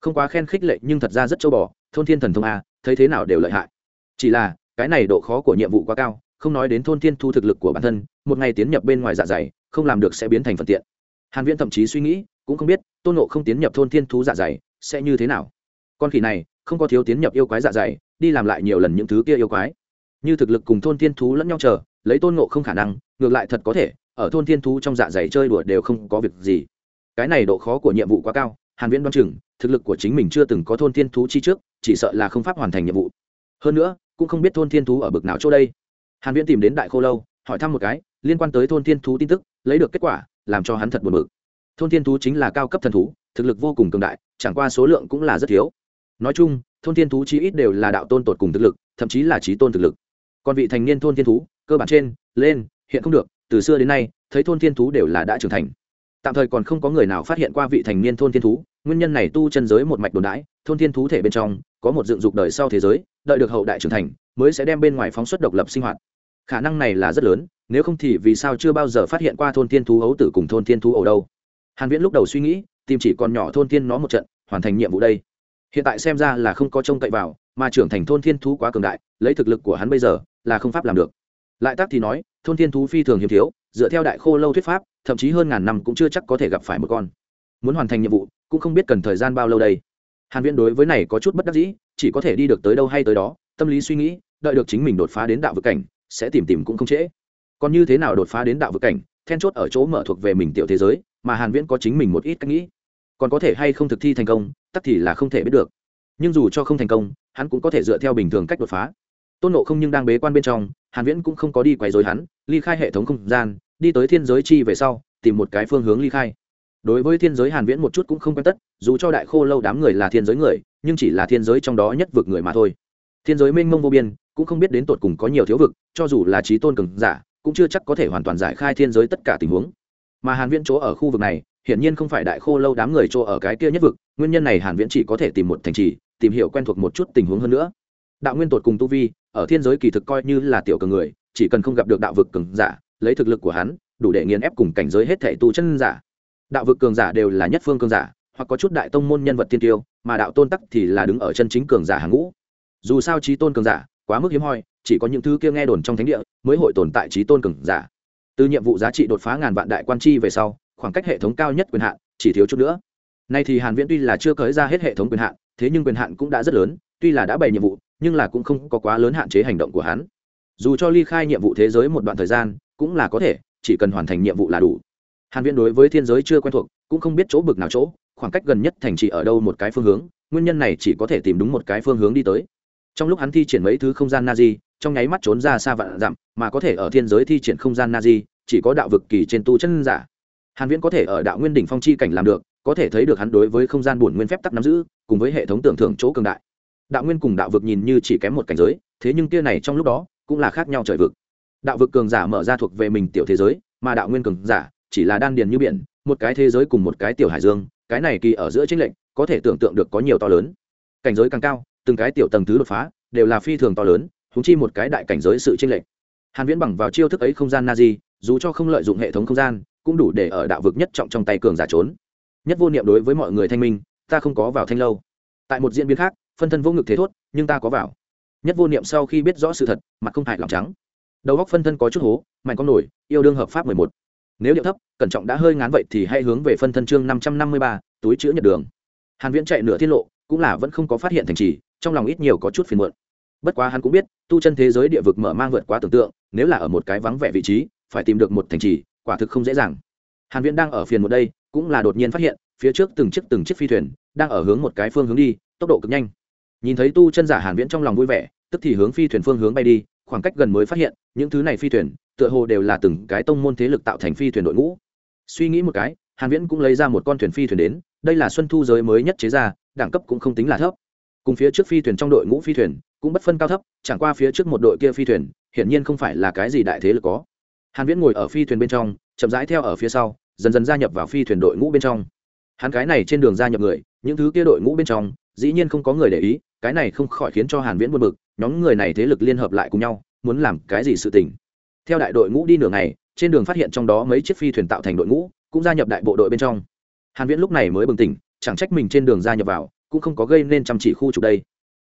S1: Không quá khen khích lệ nhưng thật ra rất châu bò, thôn thiên thần thông a thấy thế nào đều lợi hại. Chỉ là cái này độ khó của nhiệm vụ quá cao, không nói đến thôn thiên thu thực lực của bản thân, một ngày tiến nhập bên ngoài dạ dày, không làm được sẽ biến thành phần tiện. Hàn viễn thậm chí suy nghĩ, cũng không biết, tôn nộ không tiến nhập thôn thiên thú dạ dày sẽ như thế nào. Con khỉ này, không có thiếu tiến nhập yêu quái dạ dày, đi làm lại nhiều lần những thứ kia yêu quái. Như thực lực cùng thôn thiên thú lẫn nhau chờ, lấy tôn nộ không khả năng, ngược lại thật có thể, ở thôn thiên thú trong dạ dày chơi đùa đều không có việc gì. Cái này độ khó của nhiệm vụ quá cao, hàn viễn đoán chừng, thực lực của chính mình chưa từng có thôn thiên thú chi trước, chỉ sợ là không pháp hoàn thành nhiệm vụ. Hơn nữa cũng không biết thôn thiên thú ở bực nào chỗ đây. Hàn viễn tìm đến đại khô lâu, hỏi thăm một cái, liên quan tới thôn thiên thú tin tức, lấy được kết quả, làm cho hắn thật buồn bực. Thôn thiên thú chính là cao cấp thần thú, thực lực vô cùng cường đại, chẳng qua số lượng cũng là rất thiếu. Nói chung, thôn thiên thú chí ít đều là đạo tôn tột cùng thực lực, thậm chí là trí tôn thực lực. Còn vị thành niên thôn thiên thú, cơ bản trên, lên, hiện không được, từ xưa đến nay, thấy thôn thiên thú đều là đã trưởng thành. Tạm thời còn không có người nào phát hiện qua vị thành niên thôn thiên thú, nguyên nhân này tu chân giới một mạch đồn đãi thôn thiên thú thể bên trong, có một dựng dục đời sau thế giới, đợi được hậu đại trưởng thành, mới sẽ đem bên ngoài phóng xuất độc lập sinh hoạt. Khả năng này là rất lớn, nếu không thì vì sao chưa bao giờ phát hiện qua thôn thiên thú ấu tử cùng thôn thiên thú ấu đâu? Hàn viễn lúc đầu suy nghĩ, tìm chỉ còn nhỏ thôn thiên nó một trận, hoàn thành nhiệm vụ đây. Hiện tại xem ra là không có trông cậy vào, mà trưởng thành thôn thiên thú quá cường đại, lấy thực lực của hắn bây giờ, là không pháp làm được. Lại tác thì nói, thôn thiên thú phi thường hiếm thiếu, dựa theo đại khô lâu thuyết pháp, thậm chí hơn ngàn năm cũng chưa chắc có thể gặp phải một con. Muốn hoàn thành nhiệm vụ, cũng không biết cần thời gian bao lâu đây hàn viễn đối với này có chút bất đắc dĩ, chỉ có thể đi được tới đâu hay tới đó, tâm lý suy nghĩ, đợi được chính mình đột phá đến đạo vực cảnh, sẽ tìm tìm cũng không trễ. Còn như thế nào đột phá đến đạo vực cảnh, then chốt ở chỗ mở thuộc về mình tiểu thế giới, mà hàn viễn có chính mình một ít cách nghĩ. Còn có thể hay không thực thi thành công tắc thì là không thể biết được. Nhưng dù cho không thành công, hắn cũng có thể dựa theo bình thường cách đột phá. Tôn nộ không nhưng đang bế quan bên trong, hàn viễn cũng không có đi quấy rối hắn, ly khai hệ thống không gian, đi tới thiên giới chi về sau, tìm một cái phương hướng ly khai đối với thiên giới hàn viễn một chút cũng không quen tất, dù cho đại khô lâu đám người là thiên giới người, nhưng chỉ là thiên giới trong đó nhất vực người mà thôi. Thiên giới mênh mông vô biên, cũng không biết đến tột cùng có nhiều thiếu vực, cho dù là trí tôn cường giả, cũng chưa chắc có thể hoàn toàn giải khai thiên giới tất cả tình huống. Mà hàn viễn chỗ ở khu vực này, hiển nhiên không phải đại khô lâu đám người chỗ ở cái kia nhất vực, nguyên nhân này hàn viễn chỉ có thể tìm một thành trì, tìm hiểu quen thuộc một chút tình huống hơn nữa. Đạo nguyên tột cùng tu vi, ở thiên giới kỳ thực coi như là tiểu cường người, chỉ cần không gặp được đạo vực cường giả, lấy thực lực của hắn, đủ để nghiền ép cùng cảnh giới hết thể tu chân giả đạo vực cường giả đều là nhất phương cường giả, hoặc có chút đại tông môn nhân vật thiên tiêu, mà đạo tôn tắc thì là đứng ở chân chính cường giả hàng ngũ. Dù sao trí tôn cường giả, quá mức hiếm hoi, chỉ có những thứ kia nghe đồn trong thánh địa mới hội tồn tại trí tôn cường giả. Từ nhiệm vụ giá trị đột phá ngàn vạn đại quan chi về sau, khoảng cách hệ thống cao nhất quyền hạn chỉ thiếu chút nữa. Nay thì hàn viễn tuy là chưa cởi ra hết hệ thống quyền hạn, thế nhưng quyền hạn cũng đã rất lớn, tuy là đã bày nhiệm vụ, nhưng là cũng không có quá lớn hạn chế hành động của hắn. Dù cho ly khai nhiệm vụ thế giới một đoạn thời gian, cũng là có thể, chỉ cần hoàn thành nhiệm vụ là đủ hàn viễn đối với thiên giới chưa quen thuộc, cũng không biết chỗ bực nào chỗ, khoảng cách gần nhất thành trì ở đâu một cái phương hướng, nguyên nhân này chỉ có thể tìm đúng một cái phương hướng đi tới. Trong lúc hắn thi triển mấy thứ không gian na di trong nháy mắt trốn ra xa vạn dặm, mà có thể ở thiên giới thi triển không gian na di chỉ có đạo vực kỳ trên tu chân giả. Hàn viễn có thể ở đạo nguyên đỉnh phong chi cảnh làm được, có thể thấy được hắn đối với không gian buồn nguyên phép tắc nắm giữ, cùng với hệ thống tưởng thưởng chỗ cường đại. Đạo nguyên cùng đạo vực nhìn như chỉ kém một cảnh giới, thế nhưng kia này trong lúc đó, cũng là khác nhau trời vực. Đạo vực cường giả mở ra thuộc về mình tiểu thế giới, mà đạo nguyên cường giả chỉ là đan điền như biển, một cái thế giới cùng một cái tiểu hải dương, cái này kỳ ở giữa chính lệnh có thể tưởng tượng được có nhiều to lớn. Cảnh giới càng cao, từng cái tiểu tầng thứ đột phá, đều là phi thường to lớn húng chi một cái đại cảnh giới sự chênh lệch. Hàn viễn bằng vào chiêu thức ấy không gian na di dù cho không lợi dụng hệ thống không gian, cũng đủ để ở đạo vực nhất trọng trong tay cường giả trốn. Nhất vô niệm đối với mọi người thanh minh, ta không có vào thanh lâu. Tại một diễn biến khác, phân thân vô ngực thế thốt, nhưng ta có vào. Nhất vô niệm sau khi biết rõ sự thật, mặt không hại lòng trắng. Đầu góc phân thân có chút hố, mạnh con nổi, yêu đương hợp pháp 11 nếu điệu thấp cẩn trọng đã hơi ngán vậy thì hãy hướng về phân thân chương 553, túi chứa nhật đường. Hàn viễn chạy nửa tiết lộ cũng là vẫn không có phát hiện thành trì trong lòng ít nhiều có chút phiền muộn. Bất quá hắn cũng biết tu chân thế giới địa vực mở mang vượt quá tưởng tượng nếu là ở một cái vắng vẻ vị trí phải tìm được một thành trì quả thực không dễ dàng. Hàn viễn đang ở phiền một đây cũng là đột nhiên phát hiện phía trước từng chiếc từng chiếc phi thuyền đang ở hướng một cái phương hướng đi tốc độ cực nhanh. Nhìn thấy tu chân giả hàn viễn trong lòng vui vẻ tức thì hướng phi thuyền phương hướng bay đi khoảng cách gần mới phát hiện, những thứ này phi thuyền, tựa hồ đều là từng cái tông môn thế lực tạo thành phi thuyền đội ngũ. Suy nghĩ một cái, hàn viễn cũng lấy ra một con thuyền phi thuyền đến, đây là xuân thu giới mới nhất chế ra, đẳng cấp cũng không tính là thấp. Cùng phía trước phi thuyền trong đội ngũ phi thuyền, cũng bất phân cao thấp, chẳng qua phía trước một đội kia phi thuyền, hiển nhiên không phải là cái gì đại thế lực có. Hàn viễn ngồi ở phi thuyền bên trong, chậm rãi theo ở phía sau, dần dần gia nhập vào phi thuyền đội ngũ bên trong. Hắn cái này trên đường gia nhập người, những thứ kia đội ngũ bên trong, dĩ nhiên không có người để ý, cái này không khỏi khiến cho hàn viễn buồn bực nhóm người này thế lực liên hợp lại cùng nhau, muốn làm cái gì sự tình. Theo đại đội ngũ đi nửa ngày, trên đường phát hiện trong đó mấy chiếc phi thuyền tạo thành đội ngũ, cũng gia nhập đại bộ đội bên trong. Hàn viễn lúc này mới bừng tỉnh, chẳng trách mình trên đường gia nhập vào, cũng không có gây nên chăm chỉ khu trục đây.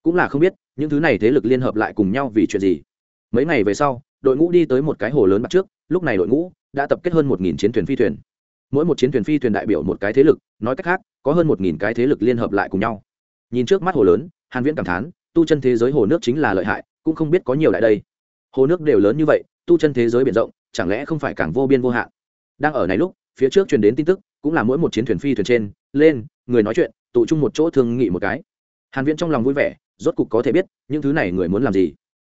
S1: Cũng là không biết, những thứ này thế lực liên hợp lại cùng nhau vì chuyện gì. Mấy ngày về sau, đội ngũ đi tới một cái hồ lớn mặt trước, lúc này đội ngũ đã tập kết hơn một nghìn chiến thuyền phi thuyền. Mỗi một chiến thuyền phi thuyền đại biểu một cái thế lực, nói cách khác, có hơn một nghìn cái thế lực liên hợp lại cùng nhau. Nhìn trước mắt hồ lớn, hàn viễn cảm thán tu chân thế giới hồ nước chính là lợi hại, cũng không biết có nhiều đại đây. Hồ nước đều lớn như vậy, tu chân thế giới biển rộng, chẳng lẽ không phải càng vô biên vô hạn? Đang ở này lúc, phía trước truyền đến tin tức, cũng là mỗi một chiến thuyền phi thuyền trên, lên, người nói chuyện, tụ chung một chỗ thương nghị một cái. Hàn viễn trong lòng vui vẻ, rốt cục có thể biết, những thứ này người muốn làm gì.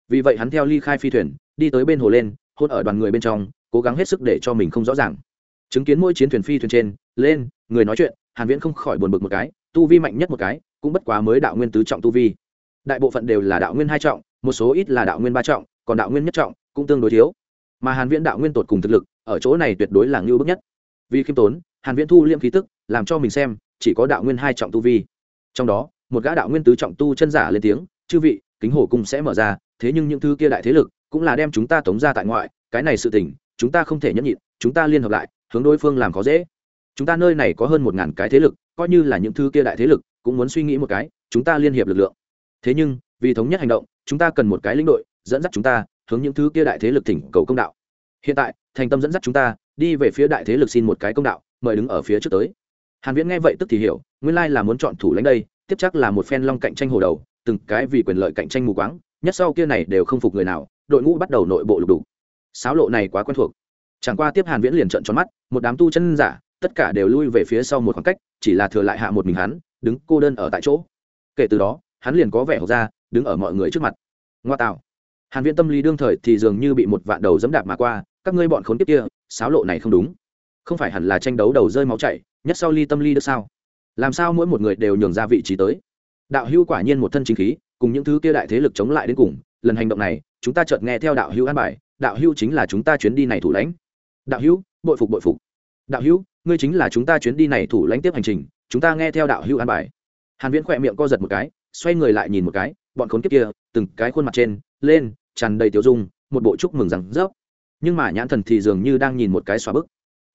S1: Vì vậy hắn theo ly khai phi thuyền, đi tới bên hồ lên, hôn ở đoàn người bên trong, cố gắng hết sức để cho mình không rõ ràng. Chứng kiến mỗi chiến thuyền phi thuyền trên, lên, người nói chuyện, hàn viễn không khỏi buồn bực một cái, tu vi mạnh nhất một cái, cũng bất quá mới đạo nguyên tứ trọng tu vi đại bộ phận đều là đạo nguyên hai trọng, một số ít là đạo nguyên ba trọng, còn đạo nguyên nhất trọng cũng tương đối thiếu. Mà hàn viễn đạo nguyên tột cùng thực lực, ở chỗ này tuyệt đối là ngưu bức nhất. Vì khiêm tốn, hàn viễn thu liêm khí tức, làm cho mình xem, chỉ có đạo nguyên hai trọng tu vi. Trong đó, một gã đạo nguyên tứ trọng tu chân giả lên tiếng, chư vị, kính hồ cung sẽ mở ra, thế nhưng những thứ kia đại thế lực cũng là đem chúng ta tống ra tại ngoại, cái này sự tình, chúng ta không thể nhẫn nhịn, chúng ta liên hợp lại, hướng đối phương làm khó dễ. Chúng ta nơi này có hơn một ngàn cái thế lực, coi như là những thứ kia đại thế lực cũng muốn suy nghĩ một cái, chúng ta liên hiệp lực lượng thế nhưng, vì thống nhất hành động, chúng ta cần một cái lĩnh đội, dẫn dắt chúng ta hướng những thứ kia đại thế lực thỉnh cầu công đạo. Hiện tại, thành tâm dẫn dắt chúng ta đi về phía đại thế lực xin một cái công đạo, mời đứng ở phía trước tới. Hàn viễn nghe vậy tức thì hiểu, nguyên lai là muốn chọn thủ lãnh đây, tiếp chắc là một phen long cạnh tranh hồ đầu, từng cái vì quyền lợi cạnh tranh mù quáng, nhất sau kia này đều không phục người nào, đội ngũ bắt đầu nội bộ lục đủ sáo lộ này quá quen thuộc. Chẳng qua tiếp hàn viễn liền trợn tròn mắt, một đám tu chân giả, tất cả đều lui về phía sau một khoảng cách, chỉ là thừa lại hạ một mình hắn, đứng cô đơn ở tại chỗ. Kể từ đó hắn liền có vẻ hộc ra, đứng ở mọi người trước mặt. Ngoa tạo. Hàn viễn tâm lý đương thời thì dường như bị một vạn đầu dẫm đạp mà qua, các ngươi bọn khốn kiếp kia sáo lộ này không đúng. Không phải hẳn là tranh đấu đầu rơi máu chảy, nhất sau ly tâm ly được sao? Làm sao mỗi một người đều nhường ra vị trí tới? Đạo hưu quả nhiên một thân chính khí, cùng những thứ kia đại thế lực chống lại đến cùng, lần hành động này, chúng ta chợt nghe theo đạo hưu an bài, đạo hưu chính là chúng ta chuyến đi này thủ lãnh. Đạo hưu bội phục bội phục. Đạo hưu ngươi chính là chúng ta chuyến đi này thủ lãnh tiếp hành trình, chúng ta nghe theo đạo hưu an bài. Hàn viễn khỏe miệng co giật một cái xoay người lại nhìn một cái, bọn khốn kiếp kia, từng cái khuôn mặt trên, lên, tràn đầy tiểu dung, một bộ chúc mừng rằng rớp. Nhưng mà nhãn thần thì dường như đang nhìn một cái xóa bức.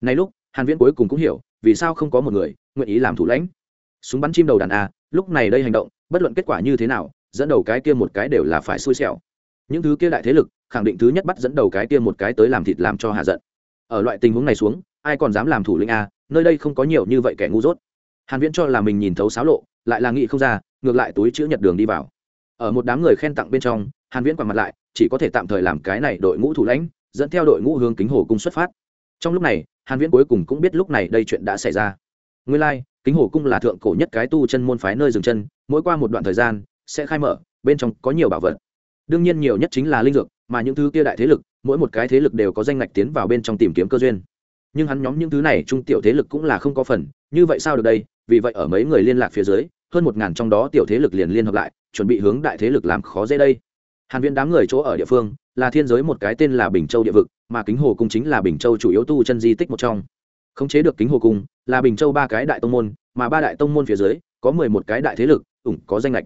S1: Nay lúc, hàn viễn cuối cùng cũng hiểu, vì sao không có một người nguyện ý làm thủ lãnh. Súng bắn chim đầu đàn a, lúc này đây hành động, bất luận kết quả như thế nào, dẫn đầu cái kia một cái đều là phải xui xẻo. Những thứ kia đại thế lực, khẳng định thứ nhất bắt dẫn đầu cái kia một cái tới làm thịt làm cho hạ giận. Ở loại tình huống này xuống, ai còn dám làm thủ lĩnh a, nơi đây không có nhiều như vậy kẻ ngu dốt. Hàn viễn cho là mình nhìn thấu xáo lộ, lại là nghĩ không ra ngược lại túi chữ nhật đường đi vào. Ở một đám người khen tặng bên trong hàn viễn quằn mặt lại chỉ có thể tạm thời làm cái này đội ngũ thủ lãnh dẫn theo đội ngũ hướng kính hồ cung xuất phát. Trong lúc này hàn viễn cuối cùng cũng biết lúc này đây chuyện đã xảy ra. Nguyên lai like, kính hồ cung là thượng cổ nhất cái tu chân môn phái nơi dừng chân mỗi qua một đoạn thời gian sẽ khai mở bên trong có nhiều bảo vật. Đương nhiên nhiều nhất chính là linh dược mà những thứ kia đại thế lực mỗi một cái thế lực đều có danh ngạch tiến vào bên trong tìm kiếm cơ duyên. Nhưng hắn nhóm những thứ này trung tiểu thế lực cũng là không có phần như vậy sao được đây? Vì vậy ở mấy người liên lạc phía dưới hơn một ngàn trong đó tiểu thế lực liền liên hợp lại, chuẩn bị hướng đại thế lực làm khó dễ đây. Hàn viễn đám người chỗ ở địa phương, là thiên giới một cái tên là bình châu địa vực, mà kính hồ cung chính là bình châu chủ yếu tu chân di tích một trong. Khống chế được kính hồ cung, là bình châu ba cái đại tông môn, mà ba đại tông môn phía dưới, có mười một cái đại thế lực, ủng, có danh lệch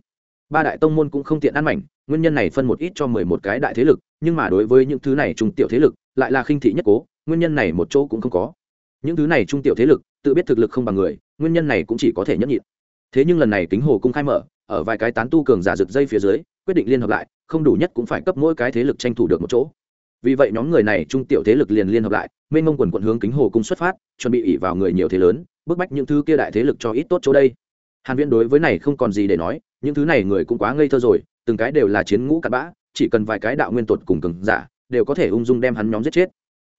S1: ba đại tông môn cũng không tiện ăn mảnh, nguyên nhân này phân một ít cho mười một cái đại thế lực, nhưng mà đối với những thứ này trung tiểu thế lực, lại là khinh thị nhất cố, nguyên nhân này một chỗ cũng không có. Những thứ này trung tiểu thế lực, tự biết thực lực không bằng người, nguyên nhân này cũng chỉ có thể nhẫn nhịn thế nhưng lần này kính hồ cung khai mở, ở vài cái tán tu cường giả rực dây phía dưới, quyết định liên hợp lại, không đủ nhất cũng phải cấp mỗi cái thế lực tranh thủ được một chỗ. Vì vậy nhóm người này trung tiểu thế lực liền liên hợp lại, mênh mông quần quận hướng kính hồ cung xuất phát, chuẩn bị ỉ vào người nhiều thế lớn, bức bách những thứ kia đại thế lực cho ít tốt chỗ đây. Hàn viễn đối với này không còn gì để nói, những thứ này người cũng quá ngây thơ rồi, từng cái đều là chiến ngũ cặn bã, chỉ cần vài cái đạo nguyên tuột cùng cường giả, đều có thể ung dung đem hắn nhóm giết chết.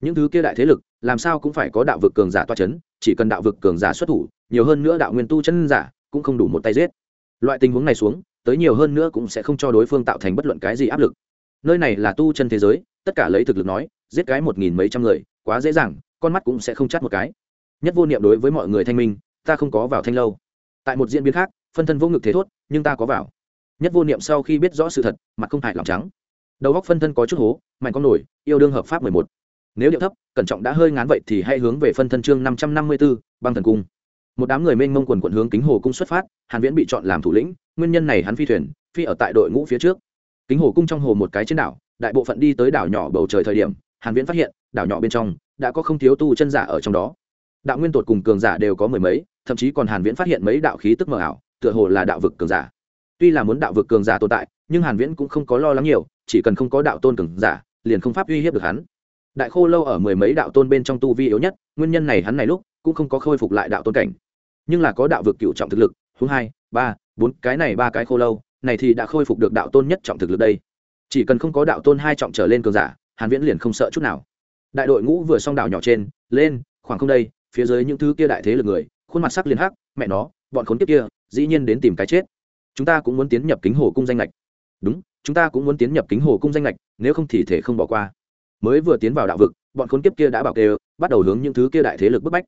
S1: Những thứ kia đại thế lực, làm sao cũng phải có đạo vực cường giả toa chấn, chỉ cần đạo vực cường giả xuất thủ, nhiều hơn nữa đạo nguyên tu chân giả cũng không đủ một tay giết. Loại tình huống này xuống, tới nhiều hơn nữa cũng sẽ không cho đối phương tạo thành bất luận cái gì áp lực. Nơi này là tu chân thế giới, tất cả lấy thực lực nói, giết cái một nghìn mấy trăm người, quá dễ dàng, con mắt cũng sẽ không chắt một cái. Nhất vô niệm đối với mọi người thanh minh, ta không có vào thanh lâu. Tại một diễn biến khác, phân thân vô ngực thế thốt, nhưng ta có vào. Nhất vô niệm sau khi biết rõ sự thật, mặt không hại lòng trắng. Đầu góc phân thân có chút hố, mạnh con nổi, yêu đương hợp pháp mười một. Nếu điệu thấp, cẩn trọng đã hơi ngán vậy thì hãy hướng về phân thân chương năm trăm năm mươi b ố băng thần cung một đám người mênh mông quần quận hướng kính hồ cung xuất phát, hàn viễn bị chọn làm thủ lĩnh, nguyên nhân này hắn phi thuyền, phi ở tại đội ngũ phía trước. Kính hồ cung trong hồ một cái trên đảo, đại bộ phận đi tới đảo nhỏ bầu trời thời điểm, hàn viễn phát hiện, đảo nhỏ bên trong, đã có không thiếu tu chân giả ở trong đó. Đạo nguyên tột cùng cường giả đều có mười mấy, thậm chí còn hàn viễn phát hiện mấy đạo khí tức mờ ảo, tựa hồ là đạo vực cường giả. Tuy là muốn đạo vực cường giả tồn tại, nhưng hàn viễn cũng không có lo lắng nhiều, chỉ cần không có đạo tôn cường giả, liền không pháp uy hiếp được hắn. Đại khô lâu ở mười mấy đạo tôn bên trong tu vi yếu nhất, nguyên nhân này hắn này lúc cũng không có khôi phục lại đạo tôn cảnh nhưng là có đạo vực cựu trọng thực lực hướng hai, ba, bốn, cái này ba cái khô lâu, này thì đã khôi phục được đạo tôn nhất trọng thực lực đây. Chỉ cần không có đạo tôn hai trọng trở lên cường giả, hàn viễn liền không sợ chút nào. Đại đội ngũ vừa xong đảo nhỏ trên, lên, khoảng không đây, phía dưới những thứ kia đại thế lực người, khuôn mặt sắc liền hắc, mẹ nó, bọn khốn kiếp kia, dĩ nhiên đến tìm cái chết. Chúng ta cũng muốn tiến nhập kính hồ cung danh lệch đúng, chúng ta cũng muốn tiến nhập kính hồ cung danh lệch nếu không thì thể không bỏ qua. Mới vừa tiến vào đạo vực, bọn khốn kiếp kia đã bảo kê, bắt đầu hướng những thứ kia đại thế lực bức bách.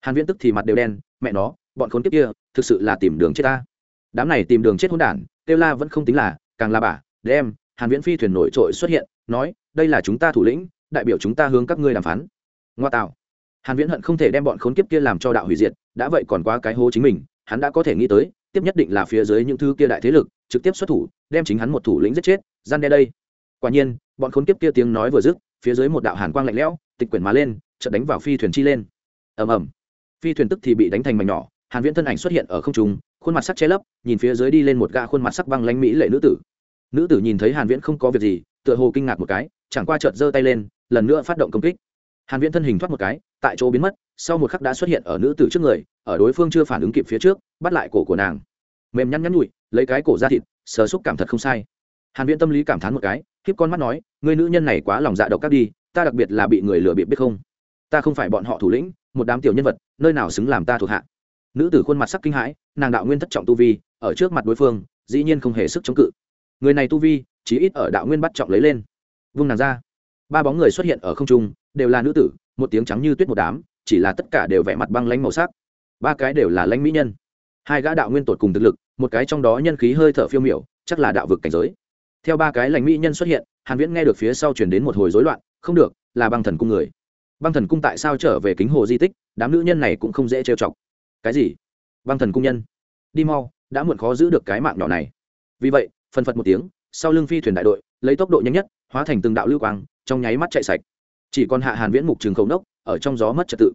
S1: Hàn viễn tức thì mặt đều đen, mẹ nó bọn khốn kiếp kia thực sự là tìm đường chết ta. Đám này tìm đường chết hỗn đản tiêu la vẫn không tính là, càng là bà, đem, hàn viễn phi thuyền nổi trội xuất hiện, nói, đây là chúng ta thủ lĩnh, đại biểu chúng ta hướng các ngươi đàm phán. Ngoa tạo. Hàn viễn hận không thể đem bọn khốn kiếp kia làm cho đạo hủy diệt, đã vậy còn quá cái hố chính mình, hắn đã có thể nghĩ tới, tiếp nhất định là phía dưới những thứ kia đại thế lực, trực tiếp xuất thủ, đem chính hắn một thủ lĩnh giết chết, gian đe đây. Quả nhiên, bọn khốn kiếp kia tiếng nói vừa dứt, phía dưới một đạo hàn quang lạnh lẽo, tịch quyển má lên, chợt đánh vào phi thuyền chi lên. Ầm ầm. Phi thuyền tức thì bị đánh thành mảnh nhỏ hàn viễn thân ảnh xuất hiện ở không trung, khuôn mặt sắc che lấp, nhìn phía dưới đi lên một gã khuôn mặt sắc băng lãnh mỹ lệ nữ tử. Nữ tử nhìn thấy hàn viễn không có việc gì, tựa hồ kinh ngạc một cái, chẳng qua chợt giơ tay lên, lần nữa phát động công kích. Hàn viễn thân hình thoát một cái, tại chỗ biến mất, sau một khắc đã xuất hiện ở nữ tử trước người, ở đối phương chưa phản ứng kịp phía trước, bắt lại cổ của nàng. Mềm nhăn nhăn nhụi lấy cái cổ ra thịt, sờ xúc cảm thật không sai. Hàn viễn tâm lý cảm thán một cái, khiếp con mắt nói người nữ nhân này quá lòng dạ độc các đi, ta đặc biệt là bị người lừa bịp biết không? Ta không phải bọn họ thủ lĩnh, một đám tiểu nhân vật, nơi nào xứng làm ta thuộc hạ? Nữ tử khuôn mặt sắc kinh hãi, nàng đạo nguyên thất trọng tu vi, ở trước mặt đối phương, dĩ nhiên không hề sức chống cự. Người này tu vi chỉ ít ở đạo nguyên bắt trọng lấy lên. Vung nàng ra. Ba bóng người xuất hiện ở không trung, đều là nữ tử, một tiếng trắng như tuyết một đám, chỉ là tất cả đều vẻ mặt băng lánh màu sắc. Ba cái đều là lãnh mỹ nhân. Hai gã đạo nguyên tột cùng thực lực, một cái trong đó nhân khí hơi thở phiêu miểu, chắc là đạo vực cảnh giới. Theo ba cái lãnh mỹ nhân xuất hiện, hàn viễn nghe được phía sau chuyển đến một hồi rối loạn, không được, là băng thần cung người. Băng thần cung tại sao trở về kính hồ di tích, đám nữ nhân này cũng không dễ trêu chọc cái gì? Băng thần cung nhân. Đi mau, đã muộn khó giữ được cái mạng nhỏ này. Vì vậy, phần phật một tiếng, sau lưng phi thuyền đại đội, lấy tốc độ nhanh nhất, hóa thành từng đạo lưu quang, trong nháy mắt chạy sạch. Chỉ còn hạ hàn viễn mục trường khẩu nốc, ở trong gió mất trật tự.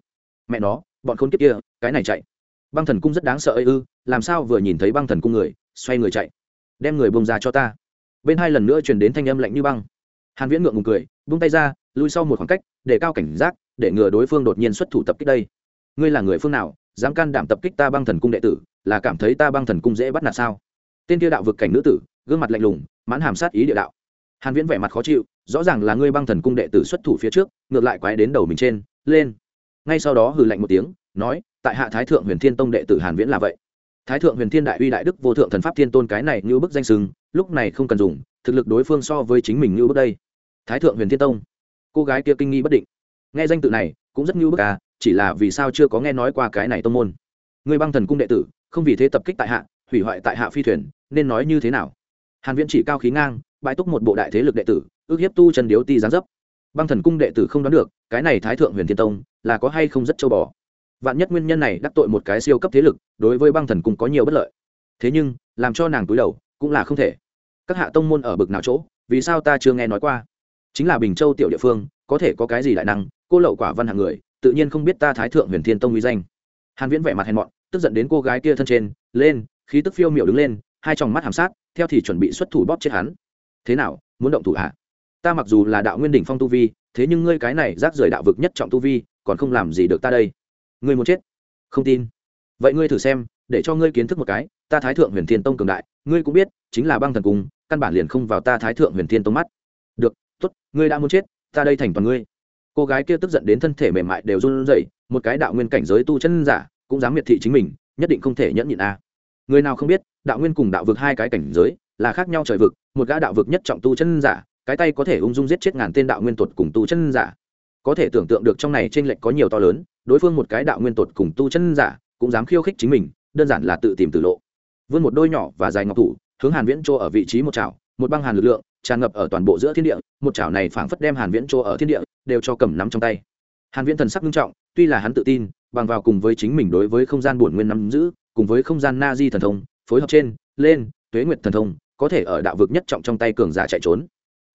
S1: Mẹ nó, bọn khốn kiếp kia, cái này chạy. Băng thần cung rất đáng sợ ư ư, làm sao vừa nhìn thấy băng thần cung người, xoay người chạy. Đem người bông ra cho ta. Bên hai lần nữa truyền đến thanh âm lạnh như băng. Hàn viễn ngượng ngùng cười, buông tay ra, lui sau một khoảng cách, để cao cảnh giác, để ngừa đối phương đột nhiên xuất thủ tập kích đây. Ngươi là người phương nào? Dám can đảm tập kích ta băng thần cung đệ tử, là cảm thấy ta băng thần cung dễ bắt nạt sao? Tên kia đạo vực cảnh nữ tử, gương mặt lạnh lùng, mãn hàm sát ý địa đạo. Hàn viễn vẻ mặt khó chịu, rõ ràng là ngươi băng thần cung đệ tử xuất thủ phía trước, ngược lại quái đến đầu mình trên, lên. Ngay sau đó hừ lạnh một tiếng, nói, tại hạ thái thượng huyền thiên tông đệ tử hàn viễn là vậy. Thái thượng huyền thiên đại uy đại đức vô thượng thần pháp thiên tôn cái này như bức danh sừng, lúc này không cần dùng, thực lực đối phương so với chính mình như bức đây. Thái thượng huyền thiên tông, cô gái kia kinh nghi bất định. Nghe danh tự này, cũng rất như bức à chỉ là vì sao chưa có nghe nói qua cái này tông môn. Người băng thần cung đệ tử, không vì thế tập kích tại hạ, hủy hoại tại hạ phi thuyền, nên nói như thế nào? Hàn viễn chỉ cao khí ngang bãi túc một bộ đại thế lực đệ tử, ước hiếp tu chân điếu ti dáng dấp. Băng thần cung đệ tử không đoán được, cái này thái thượng huyền thiên tông, là có hay không rất châu bò. Vạn nhất nguyên nhân này đắc tội một cái siêu cấp thế lực, đối với băng thần cung có nhiều bất lợi. Thế nhưng, làm cho nàng túi đầu, cũng là không thể. Các hạ tông môn ở bực nào chỗ, vì sao ta chưa nghe nói qua? Chính là bình châu tiểu địa phương, có thể có cái gì đại năng, cô lậu quả văn hạng người tự nhiên không biết ta thái thượng huyền thiên tông uy danh. Hàn viễn vẻ mặt hèn mọn, tức giận đến cô gái kia thân trên, lên, khí tức phiêu miểu đứng lên, hai tròng mắt hàm sát, theo thì chuẩn bị xuất thủ bóp chết hắn. Thế nào, muốn động thủ hạ ta mặc dù là đạo nguyên đỉnh phong tu vi, thế nhưng ngươi cái này rác rưởi đạo vực nhất trọng tu vi, còn không làm gì được ta đây. Ngươi muốn chết? Không tin. Vậy ngươi thử xem, để cho ngươi kiến thức một cái, ta thái thượng huyền thiên tông cường đại, ngươi cũng biết, chính là băng thần cung căn bản liền không vào ta thái thượng huyền thiên tông mắt. Được, tốt, ngươi đã muốn chết, ta đây thành toàn ngươi cô gái kia tức giận đến thân thể mềm mại đều run rẩy, một cái đạo nguyên cảnh giới tu chân giả, cũng dám miệt thị chính mình, nhất định không thể nhẫn nhịn a. Người nào không biết, đạo nguyên cùng đạo vực hai cái cảnh giới là khác nhau trời vực, một gã đạo vực nhất trọng tu chân giả, cái tay có thể ung dung giết chết ngàn tên đạo nguyên tuột cùng tu chân giả. Có thể tưởng tượng được trong này trên lệnh có nhiều to lớn, đối phương một cái đạo nguyên tuột cùng tu chân giả cũng dám khiêu khích chính mình, đơn giản là tự tìm tự lộ. Vươn một đôi nhỏ và dài ngọc thủ, hướng hàn viễn chỗ ở vị trí một chảo, một băng hàn lực lượng tràn ngập ở toàn bộ giữa thiên địa, một chảo này phảng phất đem hàn viễn chỗ ở thiên địa đều cho cầm nắm trong tay. Hàn viễn thần sắc nghiêm trọng, tuy là hắn tự tin, bằng vào cùng với chính mình đối với không gian buồn nguyên nắm giữ, cùng với không gian na di thần thông, phối hợp trên, lên, tuế nguyệt thần thông, có thể ở đạo vực nhất trọng trong tay cường giả chạy trốn.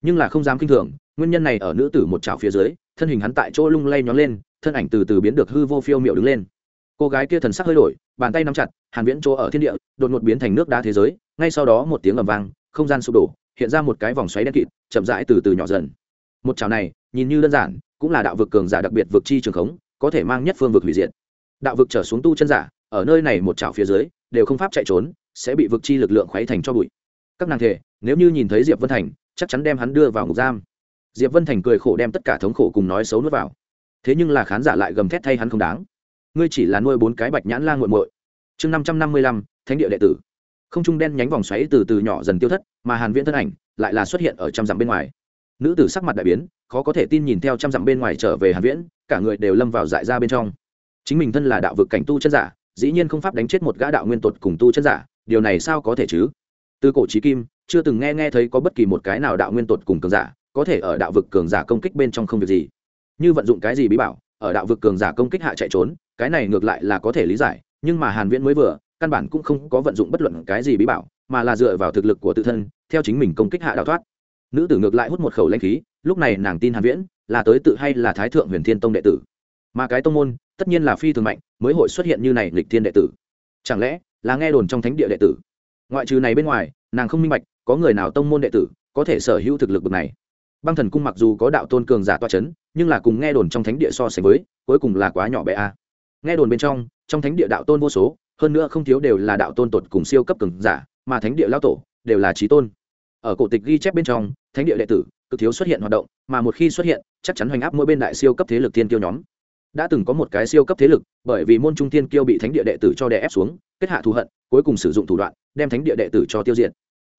S1: Nhưng là không dám kinh thường, nguyên nhân này ở nữ tử một chảo phía dưới, thân hình hắn tại chỗ lung lay nhón lên, thân ảnh từ từ biến được hư vô phiêu miệu đứng lên. Cô gái kia thần sắc hơi đổi, bàn tay nắm chặt, hàn viễn chỗ ở thiên địa, đột ngột biến thành nước đá thế giới, ngay sau đó một tiếng ầm vang, không gian sụp đổ hiện ra một cái vòng xoáy đen kịt, chậm rãi từ từ nhỏ dần. Một chảo này, nhìn như đơn giản, cũng là đạo vực cường giả đặc biệt vực chi trường khống, có thể mang nhất phương vực hủy diệt. Đạo vực trở xuống tu chân giả, ở nơi này một chảo phía dưới, đều không pháp chạy trốn, sẽ bị vực chi lực lượng khuấy thành cho bụi. Các nàng thể, nếu như nhìn thấy diệp vân thành, chắc chắn đem hắn đưa vào ngục giam. Diệp vân thành cười khổ đem tất cả thống khổ cùng nói xấu nuốt vào. Thế nhưng là khán giả lại gầm thét thay hắn không đáng. Ngươi chỉ là nuôi bốn cái bạch nhãn la g u muội. Chương năm trăm năm mươi lăm, thánh địa đệ tử không trung đen nhánh vòng xoáy từ từ nhỏ dần tiêu thất, mà hàn viễn thân ảnh lại là xuất hiện ở trăm dặm bên ngoài. Nữ tử sắc mặt đại biến, khó có thể tin nhìn theo trăm dặm bên ngoài trở về hàn viễn, cả người đều lâm vào dại ra bên trong. Chính mình thân là đạo vực cảnh tu chân giả, dĩ nhiên không pháp đánh chết một gã đạo nguyên tột cùng tu chân giả, điều này sao có thể chứ? Từ cổ chí kim, chưa từng nghe nghe thấy có bất kỳ một cái nào đạo nguyên tột cùng cường giả có thể ở đạo vực cường giả công kích bên trong không việc gì. Như vận dụng cái gì bí bảo, ở đạo vực cường giả công kích hạ chạy trốn, cái này ngược lại là có thể lý giải, nhưng mà hàn viễn mới vừa căn bản cũng không có vận dụng bất luận cái gì bí bảo, mà là dựa vào thực lực của tự thân, theo chính mình công kích hạ đào thoát. Nữ tử ngược lại hút một khẩu lanh khí, lúc này nàng tin hàn viễn, là tới tự hay là thái thượng huyền thiên tông đệ tử. Mà cái tông môn, tất nhiên là phi thường mạnh, mới hội xuất hiện như này lịch thiên đệ tử. Chẳng lẽ là nghe đồn trong thánh địa đệ tử? Ngoại trừ này bên ngoài, nàng không minh bạch, có người nào tông môn đệ tử có thể sở hữu thực lực bậc này? Băng thần cung mặc dù có đạo tôn cường giả toa chấn, nhưng là cùng nghe đồn trong thánh địa so sánh với, cuối cùng là quá nhỏ bé a. Nghe đồn bên trong trong thánh địa đạo tôn vô số hơn nữa không thiếu đều là đạo tôn tột cùng siêu cấp cường giả, mà thánh địa lao tổ đều là trí tôn. Ở cổ tịch ghi chép bên trong, thánh địa đệ tử cực thiếu xuất hiện hoạt động, mà một khi xuất hiện, chắc chắn hoành áp mỗi bên đại siêu cấp thế lực thiên kiêu nhóm. Đã từng có một cái siêu cấp thế lực, bởi vì môn trung thiên kiêu bị thánh địa đệ tử cho đè ép xuống, kết hạ thù hận, cuối cùng sử dụng thủ đoạn, đem thánh địa đệ tử cho tiêu diệt.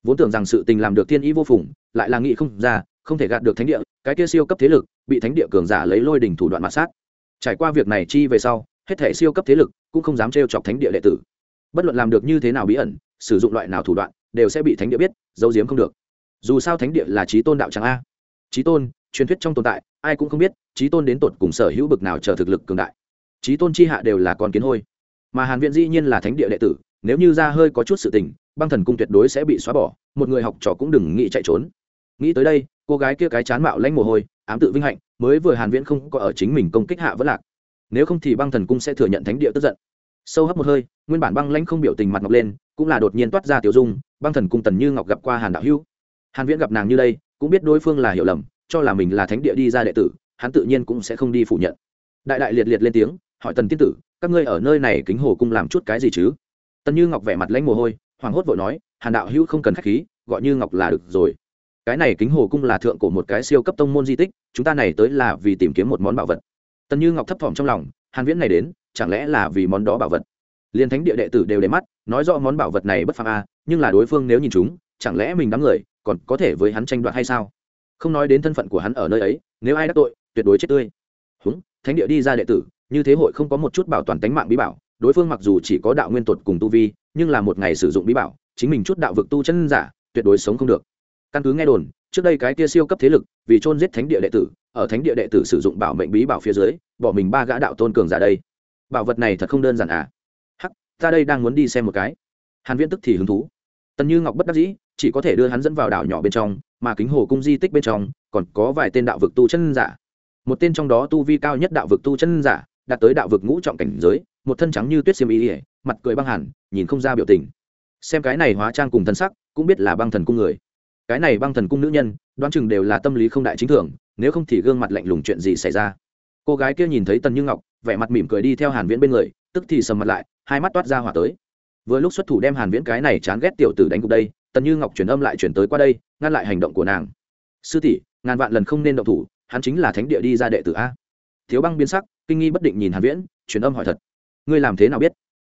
S1: Vốn tưởng rằng sự tình làm được thiên ý vô phùng, lại là nghị không ra, không thể gạt được thánh địa, cái kia siêu cấp thế lực bị thánh địa cường giả lấy lôi đỉnh thủ đoạn mà sát. Trải qua việc này chi về sau hết thể siêu cấp thế lực cũng không dám trêu chọc thánh địa đệ tử. Bất luận làm được như thế nào bí ẩn, sử dụng loại nào thủ đoạn, đều sẽ bị thánh địa biết, giấu giếm không được. Dù sao thánh địa là trí tôn đạo tràng a. Trí tôn, truyền thuyết trong tồn tại, ai cũng không biết trí tôn đến tột cùng sở hữu bực nào chờ thực lực cường đại. Trí tôn chi hạ đều là con kiến hôi. Mà hàn viện dĩ nhiên là thánh địa đệ tử, nếu như ra hơi có chút sự tình, băng thần cung tuyệt đối sẽ bị xóa bỏ, một người học trò cũng đừng nghĩ chạy trốn. Nghĩ tới đây, cô gái kia cái chán mạo lanh mồ hôi, ám tự vinh hạnh, mới vừa hàn viễn không có ở chính mình công kích hạ vẫn lạc nếu không thì băng thần cung sẽ thừa nhận thánh địa tức giận. Sâu hấp một hơi, nguyên bản băng lãnh không biểu tình mặt ngọc lên, cũng là đột nhiên toát ra tiểu dung, băng thần cung tần như ngọc gặp qua hàn đạo hữu. Hàn viễn gặp nàng như đây, cũng biết đối phương là hiểu lầm, cho là mình là thánh địa đi ra đệ tử, hắn tự nhiên cũng sẽ không đi phủ nhận. Đại đại liệt liệt lên tiếng, hỏi tần tiên tử, các ngươi ở nơi này kính hồ cung làm chút cái gì chứ? Tần như ngọc vẻ mặt lãnh mồ hôi hoàng hốt vội nói, hàn đạo hữu không cần khách khí, gọi như ngọc là được rồi. Cái này kính hồ cung là thượng cổ một cái siêu cấp tông môn di tích, chúng ta này tới là vì tìm kiếm một món bảo vật tần như ngọc thấp thỏm trong lòng, hàn viễn này đến, chẳng lẽ là vì món đó bảo vật? Liên thánh địa đệ tử đều để mắt, nói rõ món bảo vật này bất phàm a, nhưng là đối phương nếu nhìn chúng, chẳng lẽ mình đám người còn có thể với hắn tranh đoạt hay sao? Không nói đến thân phận của hắn ở nơi ấy, nếu ai đắc tội, tuyệt đối chết tươi. Húng, thánh địa đi ra đệ tử, như thế hội không có một chút bảo toàn tánh mạng bí bảo, đối phương mặc dù chỉ có đạo nguyên tuột cùng tu vi, nhưng là một ngày sử dụng bí bảo, chính mình chút đạo vực tu chân giả, tuyệt đối sống không được. Căn cứ nghe đồn, trước đây cái kia siêu cấp thế lực vì chôn giết thánh địa đệ tử ở thánh địa đệ tử sử dụng bảo mệnh bí bảo phía dưới, bỏ mình ba gã đạo tôn cường giả đây. Bảo vật này thật không đơn giản à? Hắc, ta đây đang muốn đi xem một cái. Hàn viễn tức thì hứng thú. Tần như ngọc bất đắc dĩ, chỉ có thể đưa hắn dẫn vào đảo nhỏ bên trong, mà kính hồ cung di tích bên trong, còn có vài tên đạo vực tu chân giả. Một tên trong đó tu vi cao nhất đạo vực tu chân giả, đạt tới đạo vực ngũ trọng cảnh giới, một thân trắng như tuyết xiêm y ỉa mặt cười băng hẳn, nhìn không ra biểu tình. Xem cái này hóa trang cùng thân sắc, cũng biết là băng thần cung người. Cái này băng thần cung nữ nhân, đoán chừng đều là tâm lý không đại chính thường nếu không thì gương mặt lạnh lùng chuyện gì xảy ra? Cô gái kia nhìn thấy tần như ngọc, vẻ mặt mỉm cười đi theo hàn viễn bên người, tức thì sầm mặt lại, hai mắt toát ra hỏa tới. Vừa lúc xuất thủ đem hàn viễn cái này chán ghét tiểu tử đánh gục đây, tần như ngọc truyền âm lại chuyển tới qua đây, ngăn lại hành động của nàng. Sư tỷ, ngàn vạn lần không nên động thủ, hắn chính là thánh địa đi ra đệ tử a. Thiếu băng biến sắc, kinh nghi bất định nhìn hàn viễn, truyền âm hỏi thật. Ngươi làm thế nào biết?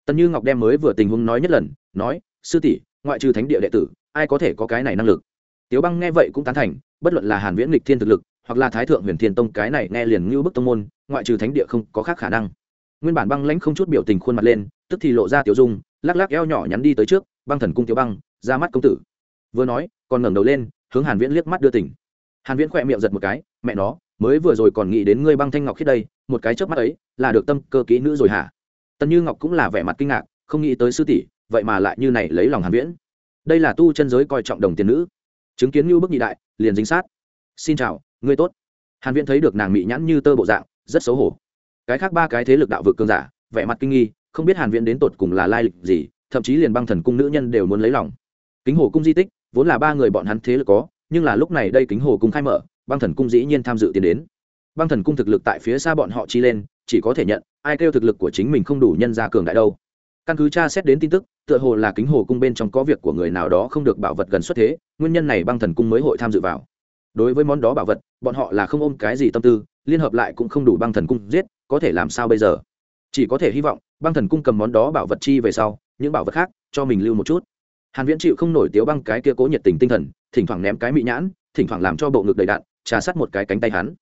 S1: Tần như ngọc đem mới vừa tình huống nói nhất lần, nói, sư tỷ, ngoại trừ thánh địa đệ tử, ai có thể có cái này năng lực? Tiếu băng nghe vậy cũng tán thành, bất luận là hàn viễn lịch thiên thực lực hoặc là thái thượng huyền thiên tông, cái này nghe liền như bức tông môn, ngoại trừ thánh địa không có khác khả năng. Nguyên bản băng lãnh không chút biểu tình khuôn mặt lên, tức thì lộ ra tiểu dung, lắc lắc eo nhỏ nhắn đi tới trước, băng thần cung tiểu băng, ra mắt công tử. Vừa nói, còn ngẩng đầu lên, hướng hàn viễn liếc mắt đưa tỉnh. Hàn viễn khỏe miệng giật một cái, mẹ nó, mới vừa rồi còn nghĩ đến ngươi băng thanh ngọc khiết đây, một cái chớp mắt ấy, là được tâm cơ kỹ nữ rồi hả? Tần như ngọc cũng là vẻ mặt kinh ngạc, không nghĩ tới sư tỷ, vậy mà lại như này lấy lòng hàn viễn. Đây là tu chân giới coi trọng đồng tiền nữ. Chứng kiến như bức nhị đại, liền dính sát. Xin chào ngươi tốt. Hàn viễn thấy được nàng mị nhãn như tơ bộ dạng, rất xấu hổ. Cái khác ba cái thế lực đạo vực cường giả, vẻ mặt kinh nghi, không biết hàn viễn đến tột cùng là lai lịch gì, thậm chí liền băng thần cung nữ nhân đều muốn lấy lòng. Kính hồ cung di tích, vốn là ba người bọn hắn thế lực có, nhưng là lúc này đây kính hồ cung khai mở, băng thần cung dĩ nhiên tham dự tiến đến. Băng thần cung thực lực tại phía xa bọn họ chi lên, chỉ có thể nhận, ai kêu thực lực của chính mình không đủ nhân ra cường đại đâu. Căn cứ tra xét đến tin tức, tựa hồ là kính hồ cung bên trong có việc của người nào đó không được bảo vật gần xuất thế, nguyên nhân này băng thần cung mới hội tham dự vào đối với món đó bảo vật, bọn họ là không ôm cái gì tâm tư, liên hợp lại cũng không đủ băng thần cung giết, có thể làm sao bây giờ? Chỉ có thể hy vọng, băng thần cung cầm món đó bảo vật chi về sau, những bảo vật khác, cho mình lưu một chút. Hàn viễn chịu không nổi tiếu băng cái kia cố nhiệt tình tinh thần, thỉnh thoảng ném cái mị nhãn, thỉnh thoảng làm cho bộ ngực đầy đạn, trà sát một cái cánh tay hắn.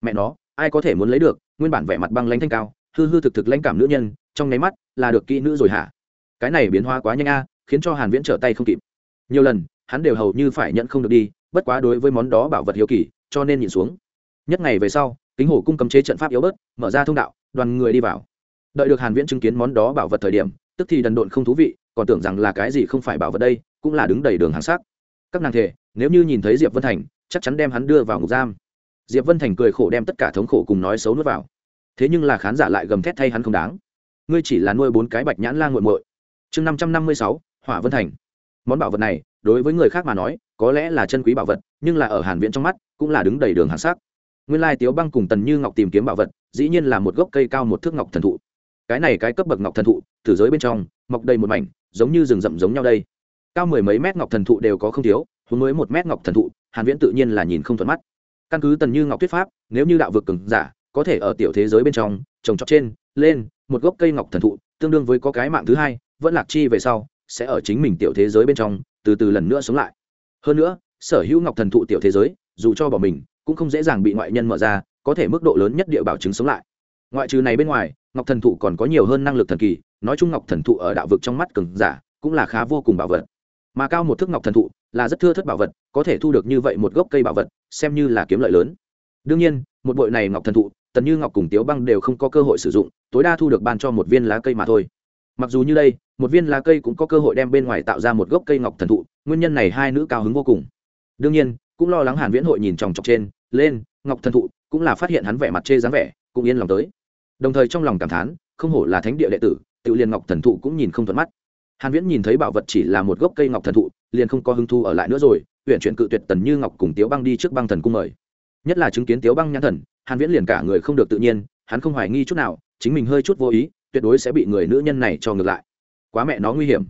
S1: Mẹ nó, ai có thể muốn lấy được? Nguyên bản vẻ mặt băng lãnh thanh cao, hư hư thực thực lãnh cảm nữ nhân, trong nháy mắt là được kỹ nữ rồi hả? Cái này biến hóa quá nhanh a, khiến cho hàn viễn trở tay không kịp. Nhiều lần, hắn đều hầu như phải nhận không được đi bất quá đối với món đó bảo vật hiếu kỳ, cho nên nhìn xuống. Nhất ngày về sau, kính hồ cung cấm chế trận pháp yếu bớt, mở ra thông đạo, đoàn người đi vào. Đợi được hàn viễn chứng kiến món đó bảo vật thời điểm, tức thì đần độn không thú vị, còn tưởng rằng là cái gì không phải bảo vật đây, cũng là đứng đầy đường hàng sắc các nàng thể nếu như nhìn thấy diệp vân thành, chắc chắn đem hắn đưa vào ngục giam. Diệp vân thành cười khổ đem tất cả thống khổ cùng nói xấu nuốt vào. Thế nhưng là khán giả lại gầm thét thay hắn không đáng. Ngươi chỉ là nuôi bốn cái bạch nhãn la nguội muội. Chương năm trăm năm mươi sáu, hỏa vân thành. Món bảo vật này đối với người khác mà nói, có lẽ là chân quý bảo vật, nhưng là ở hàn viễn trong mắt, cũng là đứng đầy đường hàng sắc. Nguyên lai tiếu băng cùng tần như ngọc tìm kiếm bảo vật, dĩ nhiên là một gốc cây cao một thước ngọc thần thụ. Cái này cái cấp bậc ngọc thần thụ, thử giới bên trong, mọc đầy một mảnh, giống như rừng rậm giống nhau đây. Cao mười mấy mét ngọc thần thụ đều có không thiếu, huống mới một mét ngọc thần thụ, hàn viễn tự nhiên là nhìn không thuận mắt. Căn cứ tần như ngọc thuyết pháp, nếu như đạo vực cường giả, có thể ở tiểu thế giới bên trong, trồng trọt trên, lên, một gốc cây ngọc thần thụ, tương đương với có cái mạng thứ hai, vẫn lạc chi về sau, sẽ ở chính mình tiểu thế giới bên trong từ từ lần nữa sống lại. Hơn nữa, sở hữu ngọc thần thụ tiểu thế giới, dù cho bỏ mình, cũng không dễ dàng bị ngoại nhân mở ra, có thể mức độ lớn nhất địa bảo chứng sống lại. Ngoại trừ này bên ngoài, ngọc thần thụ còn có nhiều hơn năng lực thần kỳ, nói chung ngọc thần thụ ở đạo vực trong mắt cường giả, cũng là khá vô cùng bảo vật. Mà cao một thước ngọc thần thụ là rất thưa thất bảo vật, có thể thu được như vậy một gốc cây bảo vật, xem như là kiếm lợi lớn. Đương nhiên, một bội này ngọc thần thụ, tần như ngọc cùng tiếu băng đều không có cơ hội sử dụng, tối đa thu được ban cho một viên lá cây mà thôi mặc dù như đây, một viên lá cây cũng có cơ hội đem bên ngoài tạo ra một gốc cây ngọc thần thụ, nguyên nhân này hai nữ cao hứng vô cùng. Đương nhiên, cũng lo lắng hàn viễn hội nhìn chòng chọc trên, lên, ngọc thần thụ, cũng là phát hiện hắn vẻ mặt chê dáng vẻ, cũng yên lòng tới. Đồng thời trong lòng cảm thán, không hổ là thánh địa đệ tử, tự liền ngọc thần thụ cũng nhìn không thuận mắt. Hàn viễn nhìn thấy bảo vật chỉ là một gốc cây ngọc thần thụ, liền không có hứng thu ở lại nữa rồi huyện chuyển cự tuyệt tần như ngọc cùng tiếu băng đi trước băng thần cung mời. Nhất là chứng kiến tiếu băng nhãn thần, hàn viễn liền cả người không được tự nhiên, hắn không hoài nghi chút nào, chính mình hơi chút vô ý tuyệt đối sẽ bị người nữ nhân này cho ngược lại. Quá mẹ nó nguy hiểm.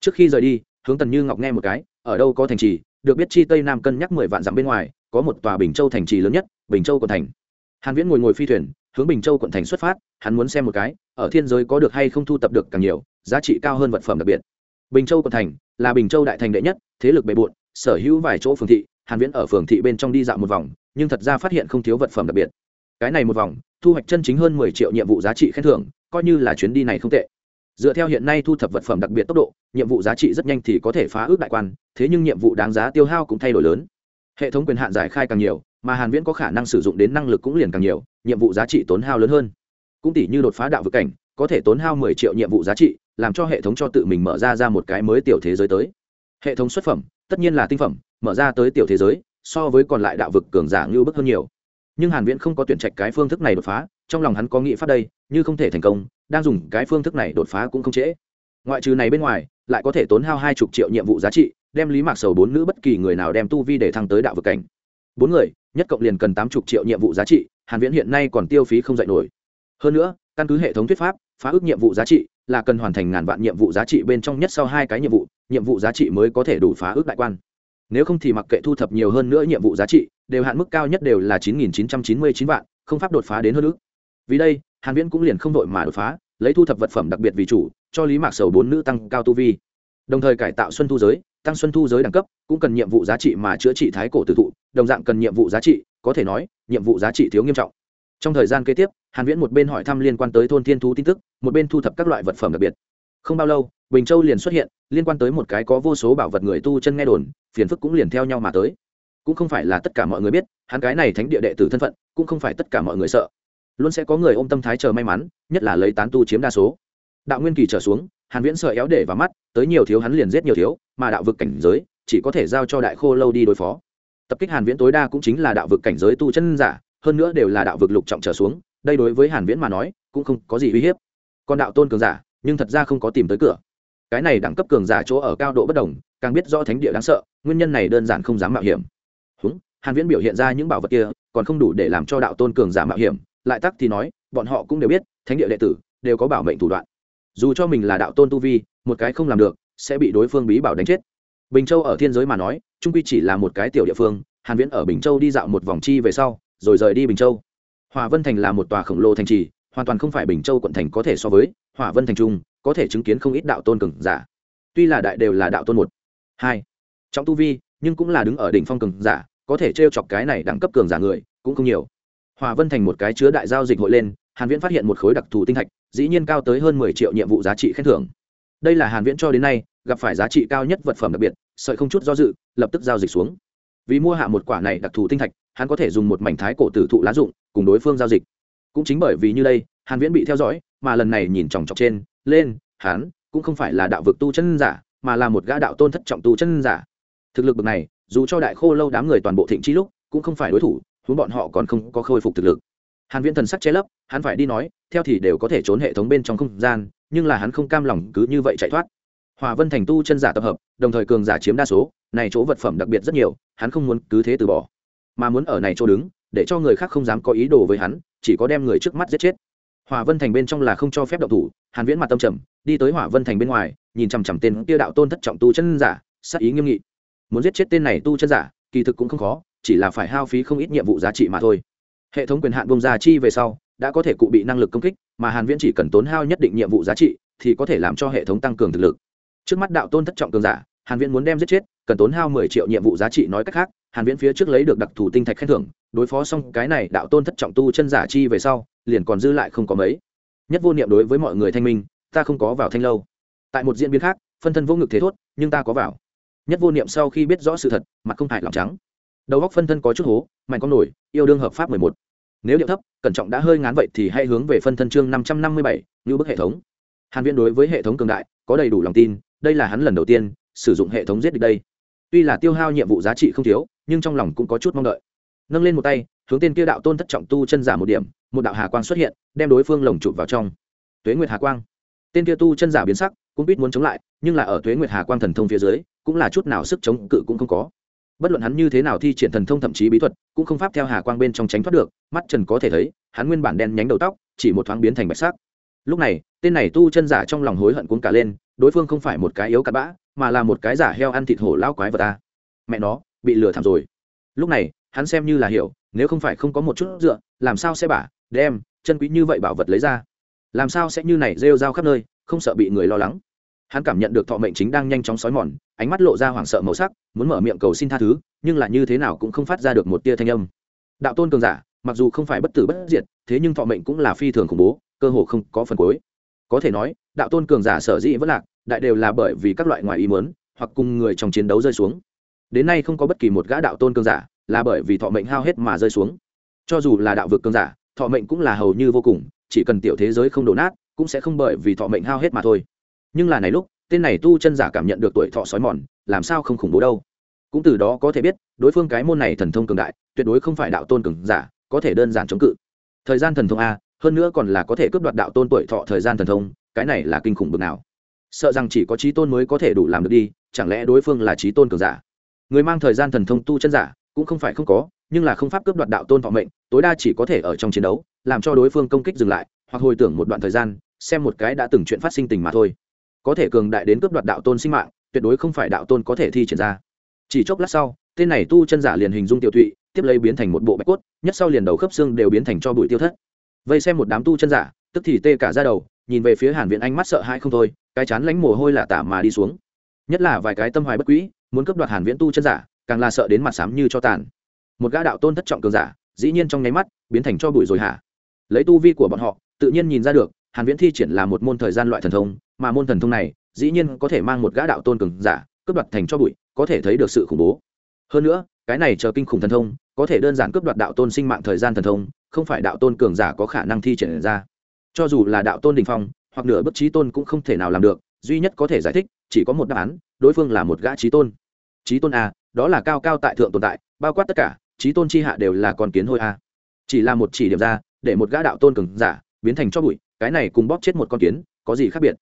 S1: Trước khi rời đi, hướng tần như ngọc nghe một cái, ở đâu có thành trì, được biết chi tây nam cân nhắc mười vạn dặm bên ngoài, có một tòa bình châu thành trì lớn nhất, bình châu quận thành. Hàn viễn ngồi ngồi phi thuyền, hướng bình châu quận thành xuất phát, hắn muốn xem một cái, ở thiên giới có được hay không thu tập được càng nhiều, giá trị cao hơn vật phẩm đặc biệt. Bình châu quận thành là bình châu đại thành đệ nhất, thế lực bề bộn, sở hữu vài chỗ phường thị, hàn viễn ở phường thị bên trong đi dạo một vòng, nhưng thật ra phát hiện không thiếu vật phẩm đặc biệt. Cái này một vòng, thu hoạch chân chính hơn 10 triệu nhiệm vụ giá trị khen thưởng coi như là chuyến đi này không tệ. Dựa theo hiện nay thu thập vật phẩm đặc biệt tốc độ, nhiệm vụ giá trị rất nhanh thì có thể phá ước đại quan, thế nhưng nhiệm vụ đáng giá tiêu hao cũng thay đổi lớn. Hệ thống quyền hạn giải khai càng nhiều, mà hàn viễn có khả năng sử dụng đến năng lực cũng liền càng nhiều, nhiệm vụ giá trị tốn hao lớn hơn. Cũng tỷ như đột phá đạo vực cảnh, có thể tốn hao 10 triệu nhiệm vụ giá trị, làm cho hệ thống cho tự mình mở ra ra một cái mới tiểu thế giới tới. Hệ thống xuất phẩm, tất nhiên là tinh phẩm, mở ra tới tiểu thế giới, so với còn lại đạo vực cường giả như bức hơn nhiều. Nhưng hàn viễn không có tuyển trạch cái phương thức này đột phá trong lòng hắn có nghĩ pháp đây, như không thể thành công, đang dùng cái phương thức này đột phá cũng không trễ. Ngoại trừ này bên ngoài, lại có thể tốn hao hai chục triệu nhiệm vụ giá trị, đem lý mạc sầu bốn nữ bất kỳ người nào đem tu vi để thăng tới đạo vực cảnh. Bốn người, nhất cộng liền cần tám chục triệu nhiệm vụ giá trị, hàn viễn hiện nay còn tiêu phí không dạy nổi. Hơn nữa, căn cứ hệ thống thuyết pháp, phá ước nhiệm vụ giá trị là cần hoàn thành ngàn vạn nhiệm vụ giá trị bên trong nhất sau hai cái nhiệm vụ nhiệm vụ giá trị mới có thể đủ phá ước đại quan. Nếu không thì mặc kệ thu thập nhiều hơn nữa nhiệm vụ giá trị, đều hạn mức cao nhất đều là chín nghìn chín trăm chín mươi chín vạn, không pháp đột phá đến hơn nữa vì đây, hàn viễn cũng liền không đội mà đột phá, lấy thu thập vật phẩm đặc biệt vì chủ, cho lý mạc sầu bốn nữ tăng cao tu vi. Đồng thời cải tạo xuân thu giới, tăng xuân thu giới đẳng cấp, cũng cần nhiệm vụ giá trị mà chữa trị thái cổ tử thụ, đồng dạng cần nhiệm vụ giá trị, có thể nói, nhiệm vụ giá trị thiếu nghiêm trọng. Trong thời gian kế tiếp, hàn viễn một bên hỏi thăm liên quan tới thôn thiên thú tin tức, một bên thu thập các loại vật phẩm đặc biệt. Không bao lâu, bình châu liền xuất hiện, liên quan tới một cái có vô số bảo vật người tu chân nghe đồn, phiền phức cũng liền theo nhau mà tới. Cũng không phải là tất cả mọi người biết, hắn cái này thánh địa đệ tử thân phận, cũng không phải tất cả mọi người sợ luôn sẽ có người ôm tâm thái chờ may mắn, nhất là lấy tán tu chiếm đa số. Đạo nguyên kỳ trở xuống, hàn viễn sợ éo để vào mắt, tới nhiều thiếu hắn liền giết nhiều thiếu, mà đạo vực cảnh giới, chỉ có thể giao cho đại khô lâu đi đối phó. Tập kích hàn viễn tối đa cũng chính là đạo vực cảnh giới tu chân giả, hơn nữa đều là đạo vực lục trọng trở xuống, đây đối với hàn viễn mà nói, cũng không có gì uy hiếp. Còn đạo tôn cường giả, nhưng thật ra không có tìm tới cửa. Cái này đẳng cấp cường giả chỗ ở cao độ bất đồng, càng biết rõ thánh địa đáng sợ, nguyên nhân này đơn giản không dám mạo hiểm. Húng, hàn viễn biểu hiện ra những bảo vật kia, còn không đủ để làm cho đạo tôn cường giả mạo hiểm lại tắc thì nói, bọn họ cũng đều biết, thánh địa đệ tử đều có bảo mệnh thủ đoạn. Dù cho mình là đạo tôn tu vi, một cái không làm được, sẽ bị đối phương bí bảo đánh chết. Bình châu ở thiên giới mà nói, trung quy chỉ là một cái tiểu địa phương, hàn viễn ở bình châu đi dạo một vòng chi về sau, rồi rời đi bình châu. Hòa vân thành là một tòa khổng lồ thành trì, hoàn toàn không phải bình châu quận thành có thể so với hòa vân thành trung, có thể chứng kiến không ít đạo tôn cường giả. Tuy là đại đều là đạo tôn một, hai trong tu vi, nhưng cũng là đứng ở đỉnh phong cường giả, có thể trêu chọc cái này đẳng cấp cường giả người cũng không nhiều hòa vân thành một cái chứa đại giao dịch hội lên, hàn viễn phát hiện một khối đặc thù tinh thạch, dĩ nhiên cao tới hơn 10 triệu nhiệm vụ giá trị khen thưởng. Đây là hàn viễn cho đến nay, gặp phải giá trị cao nhất vật phẩm đặc biệt, sợi không chút do dự, lập tức giao dịch xuống. Vì mua hạ một quả này đặc thù tinh thạch, hắn có thể dùng một mảnh thái cổ tử thụ lá dụng, cùng đối phương giao dịch. Cũng chính bởi vì như đây, hàn viễn bị theo dõi, mà lần này nhìn chòng chọc trên, lên, hắn, cũng không phải là đạo vực tu chân giả, mà là một gã đạo tôn thất trọng tu chân giả. Thực lực bậc này, dù cho đại khô lâu đám người toàn bộ thịnh chi lúc, cũng không phải đối thủ huống bọn họ còn không có khôi phục thực lực. Hàn viễn thần sắc che lấp, hắn phải đi nói, theo thì đều có thể trốn hệ thống bên trong không gian, nhưng là hắn không cam lòng cứ như vậy chạy thoát. Hòa vân thành tu chân giả tập hợp, đồng thời cường giả chiếm đa số, này chỗ vật phẩm đặc biệt rất nhiều, hắn không muốn cứ thế từ bỏ. Mà muốn ở này chỗ đứng, để cho người khác không dám có ý đồ với hắn, chỉ có đem người trước mắt giết chết. Hòa vân thành bên trong là không cho phép động thủ, hàn viễn mặt tâm trầm, đi tới hỏa vân thành bên ngoài, nhìn chằm chằm tên kia đạo tôn thất trọng tu chân giả, sát ý nghiêm nghị. Muốn giết chết tên này tu chân giả, kỳ thực cũng không khó chỉ là phải hao phí không ít nhiệm vụ giá trị mà thôi. Hệ thống quyền hạn bông ra chi về sau, đã có thể cụ bị năng lực công kích, mà hàn viễn chỉ cần tốn hao nhất định nhiệm vụ giá trị, thì có thể làm cho hệ thống tăng cường thực lực. Trước mắt đạo tôn thất trọng cường giả, hàn viễn muốn đem giết chết, cần tốn hao 10 triệu nhiệm vụ giá trị nói cách khác, hàn viễn phía trước lấy được đặc thù tinh thạch khen thưởng, đối phó xong cái này đạo tôn thất trọng tu chân giả chi về sau, liền còn dư lại không có mấy. Nhất vô niệm đối với mọi người thanh minh, ta không có vào thanh lâu. Tại một diễn biến khác, phân thân vô ngực thế thốt, nhưng ta có vào. Nhất vô niệm sau khi biết rõ sự thật, mặt không hại lòng trắng đầu góc phân thân có chút hố mạnh con nổi yêu đương hợp pháp 11. nếu điệu thấp cẩn trọng đã hơi ngán vậy thì hãy hướng về phân thân chương 557, như bức hệ thống. Hàn viễn đối với hệ thống cường đại có đầy đủ lòng tin đây là hắn lần đầu tiên sử dụng hệ thống giết địch đây. Tuy là tiêu hao nhiệm vụ giá trị không thiếu nhưng trong lòng cũng có chút mong đợi. Nâng lên một tay hướng tên kia đạo tôn thất trọng tu chân giả một điểm một đạo hà quang xuất hiện đem đối phương lồng chụp vào trong. Tuế nguyệt hà quang. Tên kia tu chân giả biến sắc cũng biết muốn chống lại nhưng là ở tuế nguyệt hà quang thần thông phía dưới cũng là chút nào sức chống cự cũng không có bất luận hắn như thế nào thi triển thần thông thậm chí bí thuật, cũng không pháp theo hà quang bên trong tránh thoát được, mắt trần có thể thấy, hắn nguyên bản đen nhánh đầu tóc, chỉ một thoáng biến thành bạch sắc. Lúc này, tên này tu chân giả trong lòng hối hận cuốn cả lên, đối phương không phải một cái yếu cặn bã, mà là một cái giả heo ăn thịt hổ lao quái vật ta. Mẹ nó, bị lừa thảm rồi. Lúc này, hắn xem như là hiểu, nếu không phải không có một chút dựa, làm sao sẽ bả, đem, chân quý như vậy bảo vật lấy ra? Làm sao sẽ như này rêu rao khắp nơi, không sợ bị người lo lắng? Hắn cảm nhận được thọ mệnh chính đang nhanh chóng xói mòn ánh mắt lộ ra hoảng sợ màu sắc, muốn mở miệng cầu xin tha thứ, nhưng là như thế nào cũng không phát ra được một tia thanh âm. Đạo tôn cường giả, mặc dù không phải bất tử bất diệt, thế nhưng thọ mệnh cũng là phi thường khủng bố, cơ hồ không có phần cuối. Có thể nói, đạo tôn cường giả sở dĩ vẫn lạc, đại đều là bởi vì các loại ngoài ý mớn hoặc cùng người trong chiến đấu rơi xuống. Đến nay không có bất kỳ một gã đạo tôn cường giả là bởi vì thọ mệnh hao hết mà rơi xuống. Cho dù là đạo vực cường giả, thọ mệnh cũng là hầu như vô cùng, chỉ cần tiểu thế giới không đổ nát, cũng sẽ không bởi vì thọ mệnh hao hết mà thôi. Nhưng là này lúc tên này tu chân giả cảm nhận được tuổi thọ sói mòn, làm sao không khủng bố đâu. Cũng từ đó có thể biết, đối phương cái môn này thần thông cường đại, tuyệt đối không phải đạo tôn cường giả, có thể đơn giản chống cự. Thời gian thần thông a, hơn nữa còn là có thể cướp đoạt đạo tôn tuổi thọ thời gian thần thông, cái này là kinh khủng bực nào. Sợ rằng chỉ có trí tôn mới có thể đủ làm được đi, chẳng lẽ đối phương là trí tôn cường giả? Người mang thời gian thần thông tu chân giả, cũng không phải không có, nhưng là không pháp cướp đoạt đạo tôn thọ mệnh, tối đa chỉ có thể ở trong chiến đấu, làm cho đối phương công kích dừng lại, hoặc hồi tưởng một đoạn thời gian, xem một cái đã từng chuyện phát sinh tình mà thôi có thể cường đại đến cướp đoạt đạo tôn sinh mạng, tuyệt đối không phải đạo tôn có thể thi triển ra. Chỉ chốc lát sau, tên này tu chân giả liền hình dung tiểu thụy tiếp lấy biến thành một bộ bạch cốt, nhất sau liền đầu khớp xương đều biến thành cho bụi tiêu thất. Vây xem một đám tu chân giả, tức thì tê cả ra đầu, nhìn về phía hàn viện anh mắt sợ hãi không thôi, cái chán lánh mồ hôi là tả mà đi xuống. Nhất là vài cái tâm hoài bất quỹ muốn cướp đoạt hàn viễn tu chân giả, càng là sợ đến mặt xám như cho tàn. Một gã đạo tôn thất trọng cường giả, dĩ nhiên trong nháy mắt, biến thành cho bụi rồi hả? Lấy tu vi của bọn họ, tự nhiên nhìn ra được hàn viễn thi triển là một môn thời gian loại thần thông, mà môn thần thông này, dĩ nhiên có thể mang một gã đạo tôn cường giả, cướp đoạt thành cho bụi, có thể thấy được sự khủng bố. Hơn nữa, cái này chờ kinh khủng thần thông, có thể đơn giản cướp đoạt đạo tôn sinh mạng thời gian thần thông, không phải đạo tôn cường giả có khả năng thi triển ra. Cho dù là đạo tôn đình phong, hoặc nửa bất trí tôn cũng không thể nào làm được, duy nhất có thể giải thích, chỉ có một đáp án, đối phương là một gã trí tôn. Trí tôn a, đó là cao cao tại thượng tồn tại, bao quát tất cả, trí tôn chi hạ đều là con kiến hôi a. Chỉ là một chỉ điểm ra, để một gã đạo tôn cường giả biến thành cho bụi cái này cùng bóp chết một con kiến, có gì khác biệt?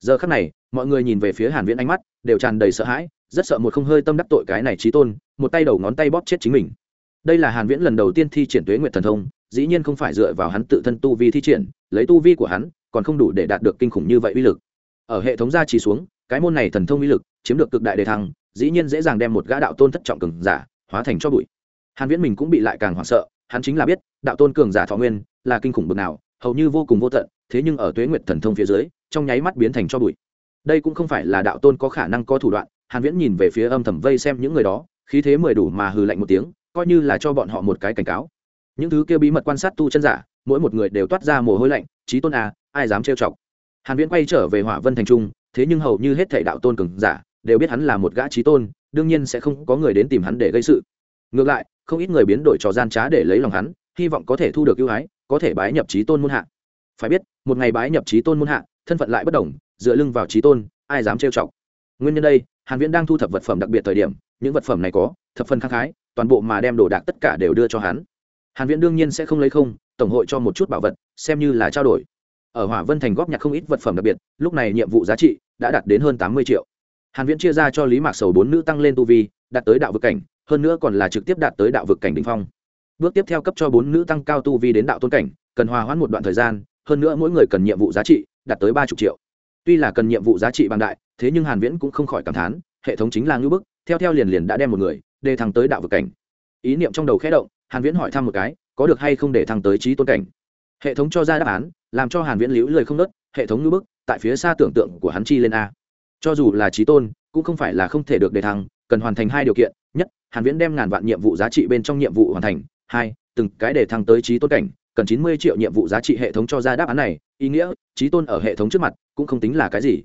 S1: Giờ khác này, mọi người nhìn về phía hàn viễn ánh mắt, đều tràn đầy sợ hãi, rất sợ một không hơi tâm đắc tội cái này trí tôn, một tay đầu ngón tay bóp chết chính mình. Đây là hàn viễn lần đầu tiên thi triển tuế nguyệt thần thông, dĩ nhiên không phải dựa vào hắn tự thân tu vi thi triển, lấy tu vi của hắn, còn không đủ để đạt được kinh khủng như vậy uy lực. Ở hệ thống gia trì xuống, cái môn này thần thông uy lực chiếm được cực đại đề thăng, dĩ nhiên dễ dàng đem một gã đạo tôn thất trọng cường giả hóa thành cho bụi. Hàn viễn mình cũng bị lại càng hoảng sợ, hắn chính là biết, đạo tôn cường giả thọ nguyên là kinh khủng bực nào hầu như vô cùng vô tận, thế nhưng ở tuế nguyệt thần thông phía dưới, trong nháy mắt biến thành cho bụi. Đây cũng không phải là đạo tôn có khả năng có thủ đoạn, hàn viễn nhìn về phía âm thầm vây xem những người đó, khí thế mười đủ mà hừ lạnh một tiếng, coi như là cho bọn họ một cái cảnh cáo. Những thứ kia bí mật quan sát tu chân giả, mỗi một người đều toát ra mồ hôi lạnh trí tôn à ai dám trêu chọc? Hàn viễn quay trở về hỏa vân thành trung, thế nhưng hầu như hết thảy đạo tôn cường giả đều biết hắn là một gã trí tôn, đương nhiên sẽ không có người đến tìm hắn để gây sự. Ngược lại, không ít người biến đổi trò gian trá để lấy lòng hắn, hy vọng có thể thu được ưu ái có thể bái nhập trí tôn môn hạ. Phải biết, một ngày bái nhập trí tôn môn hạ, thân phận lại bất đồng, dựa lưng vào trí tôn, ai dám trêu chọc? Nguyên nhân đây, hàn viễn đang thu thập vật phẩm đặc biệt thời điểm, những vật phẩm này có, thập phần khang khái, toàn bộ mà đem đồ đạc tất cả đều đưa cho hắn. Hàn viễn đương nhiên sẽ không lấy không, tổng hội cho một chút bảo vật, xem như là trao đổi. Ở hỏa vân thành góp nhặt không ít vật phẩm đặc biệt, lúc này nhiệm vụ giá trị đã đạt đến hơn 80 triệu. Hàn viễn chia ra cho lý mạc sầu bốn nữ tăng lên tu vi, đạt tới đạo vực cảnh, hơn nữa còn là trực tiếp đạt tới đạo vực cảnh đỉnh phong bước tiếp theo cấp cho bốn nữ tăng cao tu vi đến đạo tôn cảnh, cần hòa hoãn một đoạn thời gian, hơn nữa mỗi người cần nhiệm vụ giá trị đạt tới ba chục triệu. Tuy là cần nhiệm vụ giá trị bằng đại, thế nhưng hàn viễn cũng không khỏi cảm thán, hệ thống chính là ngưỡng bức, theo theo liền liền đã đem một người, đề thăng tới đạo vực cảnh. Ý niệm trong đầu khẽ động, hàn viễn hỏi thăm một cái, có được hay không để thăng tới trí tôn cảnh? Hệ thống cho ra đáp án, làm cho hàn viễn liễu lời không nớt, hệ thống ngưỡng bức, tại phía xa tưởng tượng của hắn chi lên a. Cho dù là trí tôn, cũng không phải là không thể được đề thăng, cần hoàn thành hai điều kiện, nhất, hàn viễn đem ngàn vạn nhiệm vụ giá trị bên trong nhiệm vụ hoàn thành hai, từng cái để thăng tới trí tôn cảnh, cần 90 triệu nhiệm vụ giá trị hệ thống cho ra đáp án này, ý nghĩa, trí tôn ở hệ thống trước mặt, cũng không tính là cái gì.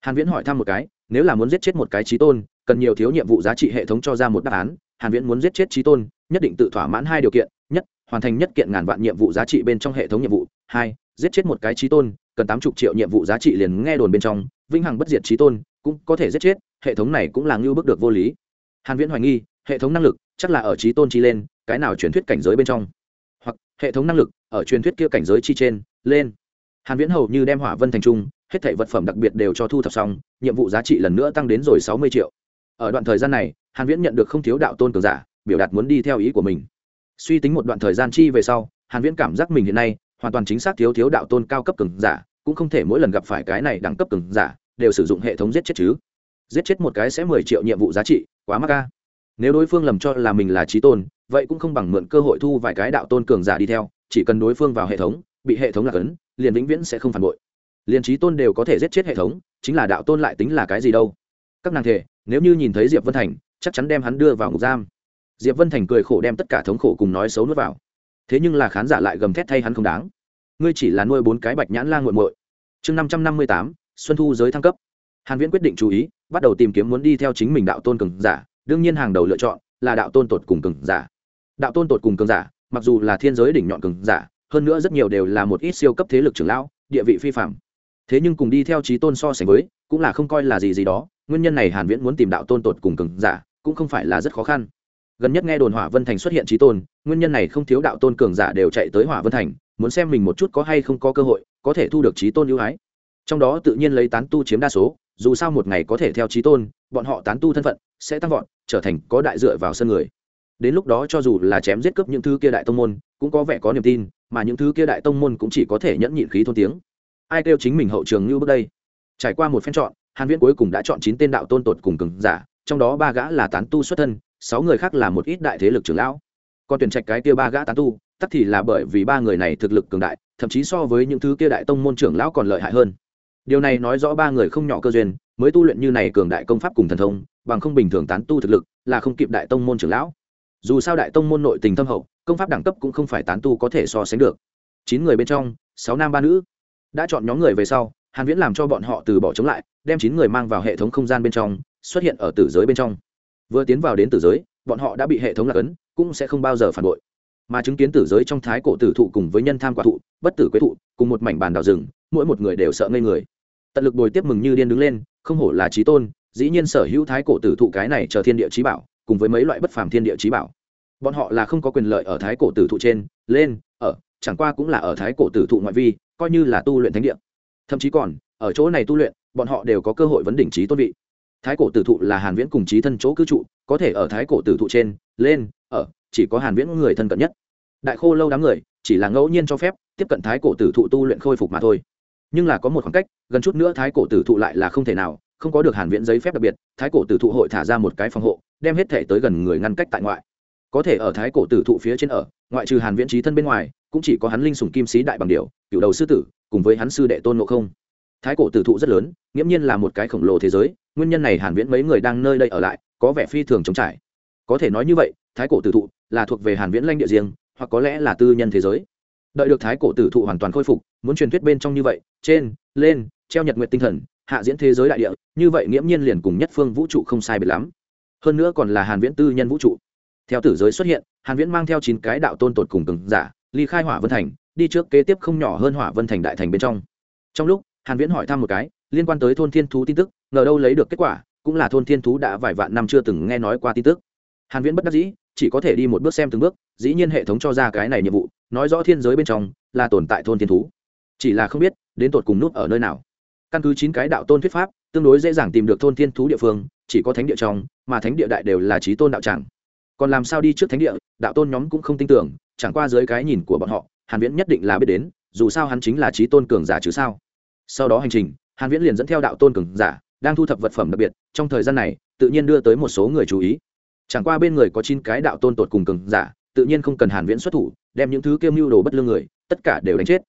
S1: Hàn viễn hỏi thăm một cái, nếu là muốn giết chết một cái trí tôn, cần nhiều thiếu nhiệm vụ giá trị hệ thống cho ra một đáp án, hàn viễn muốn giết chết trí tôn, nhất định tự thỏa mãn hai điều kiện, nhất, hoàn thành nhất kiện ngàn vạn nhiệm vụ giá trị bên trong hệ thống nhiệm vụ. Hai, giết chết một cái trí tôn, cần tám chục triệu nhiệm vụ giá trị liền nghe đồn bên trong vinh hằng bất diệt trí tôn, cũng có thể giết chết, hệ thống này cũng là ngưu bức được vô lý. Hàn viễn hoài nghi, hệ thống năng lực chắc là ở trí tôn chi lên cái nào truyền thuyết cảnh giới bên trong? Hoặc, hệ thống năng lực ở truyền thuyết kia cảnh giới chi trên, lên. Hàn viễn hầu như đem hỏa vân thành trung, hết thảy vật phẩm đặc biệt đều cho thu thập xong, nhiệm vụ giá trị lần nữa tăng đến rồi 60 triệu. Ở đoạn thời gian này, hàn viễn nhận được không thiếu đạo tôn cường giả, biểu đạt muốn đi theo ý của mình. Suy tính một đoạn thời gian chi về sau, hàn viễn cảm giác mình hiện nay hoàn toàn chính xác thiếu thiếu đạo tôn cao cấp cường giả, cũng không thể mỗi lần gặp phải cái này đẳng cấp cường giả, đều sử dụng hệ thống giết chết chứ. Giết chết một cái sẽ 10 triệu nhiệm vụ giá trị, quá mắc ca nếu đối phương lầm cho là mình là trí tôn, vậy cũng không bằng mượn cơ hội thu vài cái đạo tôn cường giả đi theo, chỉ cần đối phương vào hệ thống, bị hệ thống lạc ấn, liền vĩnh viễn sẽ không phản bội. Liền trí tôn đều có thể giết chết hệ thống, chính là đạo tôn lại tính là cái gì đâu? Các nàng thể, nếu như nhìn thấy diệp vân thành, chắc chắn đem hắn đưa vào ngục giam. Diệp vân thành cười khổ đem tất cả thống khổ cùng nói xấu nuốt vào. Thế nhưng là khán giả lại gầm thét thay hắn không đáng. Ngươi chỉ là nuôi bốn cái bạch nhãn la nguội muội. Chương năm trăm năm mươi tám, xuân thu giới thăng cấp. Hàn viễn quyết định chú ý, bắt đầu tìm kiếm muốn đi theo chính mình đạo tôn cường giả đương nhiên hàng đầu lựa chọn là đạo tôn tột cùng cường giả. Đạo tôn tột cùng cường giả, mặc dù là thiên giới đỉnh nhọn cường giả, hơn nữa rất nhiều đều là một ít siêu cấp thế lực trưởng lão, địa vị phi phạm thế nhưng cùng đi theo trí tôn so sánh với, cũng là không coi là gì gì đó, nguyên nhân này hàn viễn muốn tìm đạo tôn tột cùng cường giả, cũng không phải là rất khó khăn. Gần nhất nghe đồn hỏa vân thành xuất hiện trí tôn, nguyên nhân này không thiếu đạo tôn cường giả đều chạy tới hỏa vân thành, muốn xem mình một chút có hay không có cơ hội, có thể thu được trí tôn ưu ái. Trong đó tự nhiên lấy tán tu chiếm đa số dù sao một ngày có thể theo trí tôn, bọn họ tán tu thân phận sẽ tăng vọt, trở thành có đại dựa vào sân người. Đến lúc đó cho dù là chém giết cướp những thứ kia đại tông môn, cũng có vẻ có niềm tin, mà những thứ kia đại tông môn cũng chỉ có thể nhẫn nhịn khí thôn tiếng. Ai kêu chính mình hậu trường như bước đây? Trải qua một phen chọn, hàn viễn cuối cùng đã chọn chín tên đạo tôn tột cùng cường giả, trong đó ba gã là tán tu xuất thân, sáu người khác là một ít đại thế lực trưởng lão. Còn tuyển trạch cái kia ba gã tán tu, tất thì là bởi vì ba người này thực lực cường đại, thậm chí so với những thứ kia đại tông môn trưởng lão còn lợi hại hơn điều này nói rõ ba người không nhỏ cơ duyên, mới tu luyện như này cường đại công pháp cùng thần thông, bằng không bình thường tán tu thực lực, là không kịp đại tông môn trưởng lão. Dù sao đại tông môn nội tình thâm hậu, công pháp đẳng cấp cũng không phải tán tu có thể so sánh được. Chín người bên trong, sáu nam ba nữ. Đã chọn nhóm người về sau, hàn viễn làm cho bọn họ từ bỏ chống lại, đem chín người mang vào hệ thống không gian bên trong, xuất hiện ở tử giới bên trong. Vừa tiến vào đến tử giới, bọn họ đã bị hệ thống lạc ấn, cũng sẽ không bao giờ phản bội mà chứng kiến tử giới trong thái cổ tử thụ cùng với nhân tham quả thụ, bất tử quế thụ, cùng một mảnh bàn đào rừng, mỗi một người đều sợ ngây người. Tận lực bồi tiếp mừng như điên đứng lên, không hổ là trí tôn, dĩ nhiên sở hữu thái cổ tử thụ cái này chờ thiên địa trí bảo, cùng với mấy loại bất phàm thiên địa trí bảo. Bọn họ là không có quyền lợi ở thái cổ tử thụ trên, lên, ở, chẳng qua cũng là ở thái cổ tử thụ ngoại vi, coi như là tu luyện thánh địa. Thậm chí còn, ở chỗ này tu luyện, bọn họ đều có cơ hội vấn đỉnh trí tôn vị. Thái cổ tử thụ là hàn viễn cùng trí thân chỗ cư trụ, có thể ở thái cổ tử thụ trên, lên, ở chỉ có hàn viễn người thân cận nhất. Đại khô lâu đám người, chỉ là ngẫu nhiên cho phép, tiếp cận thái cổ tử thụ tu luyện khôi phục mà thôi. Nhưng là có một khoảng cách, gần chút nữa thái cổ tử thụ lại là không thể nào, không có được hàn viễn giấy phép đặc biệt, thái cổ tử thụ hội thả ra một cái phòng hộ, đem hết thể tới gần người ngăn cách tại ngoại. Có thể ở thái cổ tử thụ phía trên ở, ngoại trừ hàn viễn trí thân bên ngoài, cũng chỉ có hắn linh sủng kim sĩ đại bằng điểu cựu đầu sư tử, cùng với hắn sư đệ tôn ngộ không. Thái cổ tử thụ rất lớn, nghiễm nhiên là một cái khổng lồ thế giới, nguyên nhân này hàn viễn mấy người đang nơi đây ở lại, có vẻ phi thường chống trải. Có thể nói như vậy thái cổ tử thụ là thuộc về hàn viễn lãnh địa riêng, hoặc có lẽ là tư nhân thế giới. Đợi được thái cổ tử thụ hoàn toàn khôi phục, muốn truyền thuyết bên trong như vậy, trên, lên, treo nhật nguyện tinh thần, hạ diễn thế giới đại địa, như vậy nghiễm nhiên liền cùng nhất phương vũ trụ không sai biệt lắm. Hơn nữa còn là hàn viễn tư nhân vũ trụ. Theo tử giới xuất hiện, hàn viễn mang theo chín cái đạo tôn tột cùng cường giả, ly khai hỏa vân thành, đi trước kế tiếp không nhỏ hơn hỏa vân thành đại thành bên trong. Trong lúc, hàn viễn hỏi thăm một cái, liên quan tới thôn thiên thú tin tức, ngờ đâu lấy được kết quả, cũng là thôn thiên thú đã vài vạn năm chưa từng nghe nói qua tin tức hàn viễn bất đắc dĩ, chỉ có thể đi một bước xem từng bước, dĩ nhiên hệ thống cho ra cái này nhiệm vụ, nói rõ thiên giới bên trong là tồn tại thôn thiên thú. Chỉ là không biết, đến tột cùng nút ở nơi nào. Căn cứ chín cái đạo tôn thuyết pháp, tương đối dễ dàng tìm được thôn thiên thú địa phương, chỉ có thánh địa trong, mà thánh địa đại đều là trí tôn đạo tràng. Còn làm sao đi trước thánh địa, đạo tôn nhóm cũng không tin tưởng, chẳng qua dưới cái nhìn của bọn họ, hàn viễn nhất định là biết đến, dù sao hắn chính là trí tôn cường giả chứ sao. Sau đó hành trình, hàn viễn liền dẫn theo đạo tôn cường giả, đang thu thập vật phẩm đặc biệt, trong thời gian này, tự nhiên đưa tới một số người chú ý chẳng qua bên người có chín cái đạo tôn tột cùng cường giả, tự nhiên không cần hàn viễn xuất thủ, đem những thứ kiêm mưu đồ bất lương người, tất cả đều đánh chết.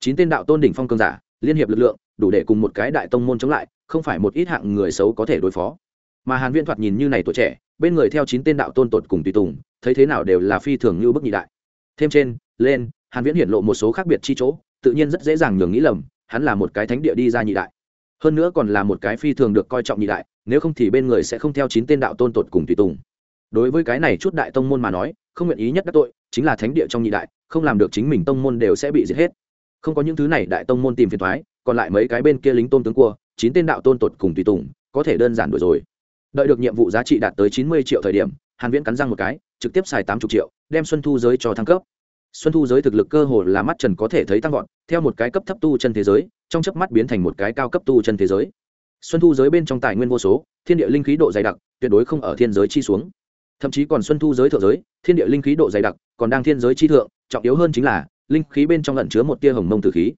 S1: Chín tên đạo tôn đỉnh phong cường giả, liên hiệp lực lượng, đủ để cùng một cái đại tông môn chống lại, không phải một ít hạng người xấu có thể đối phó. Mà hàn viễn thoạt nhìn như này tuổi trẻ, bên người theo chín tên đạo tôn tột cùng tùy tùng, thấy thế nào đều là phi thường như bức nhị đại. Thêm trên, lên, hàn viễn hiển lộ một số khác biệt chi chỗ, tự nhiên rất dễ dàng nhường nghĩ lầm, hắn là một cái thánh địa đi ra nhị đại. Hơn nữa còn là một cái phi thường được coi trọng nhị đại, nếu không thì bên người sẽ không theo chín tên đạo tôn tột cùng tùy tùng đối với cái này chút đại tông môn mà nói, không nguyện ý nhất các tội, chính là thánh địa trong nhị đại, không làm được chính mình tông môn đều sẽ bị giết hết. Không có những thứ này, đại tông môn tìm phiền thoái còn lại mấy cái bên kia lính tôn tướng cua, chín tên đạo tôn tột cùng tùy tùng, có thể đơn giản đuổi rồi. Đợi được nhiệm vụ giá trị đạt tới chín mươi triệu thời điểm, hàn viễn cắn răng một cái, trực tiếp xài tám chục triệu, đem xuân thu giới cho thăng cấp. Xuân thu giới thực lực cơ hồ là mắt trần có thể thấy tăng vọt, theo một cái cấp thấp tu chân thế giới, trong chớp mắt biến thành một cái cao cấp tu chân thế giới. Xuân thu giới bên trong tài nguyên vô số, thiên địa linh khí độ dày đặc, tuyệt đối không ở thiên giới chi xuống thậm chí còn xuân thu giới thượng giới, thiên địa linh khí độ dày đặc, còn đang thiên giới chi thượng, trọng yếu hơn chính là, linh khí bên trong lẩn chứa một tia hồng mông tử khí.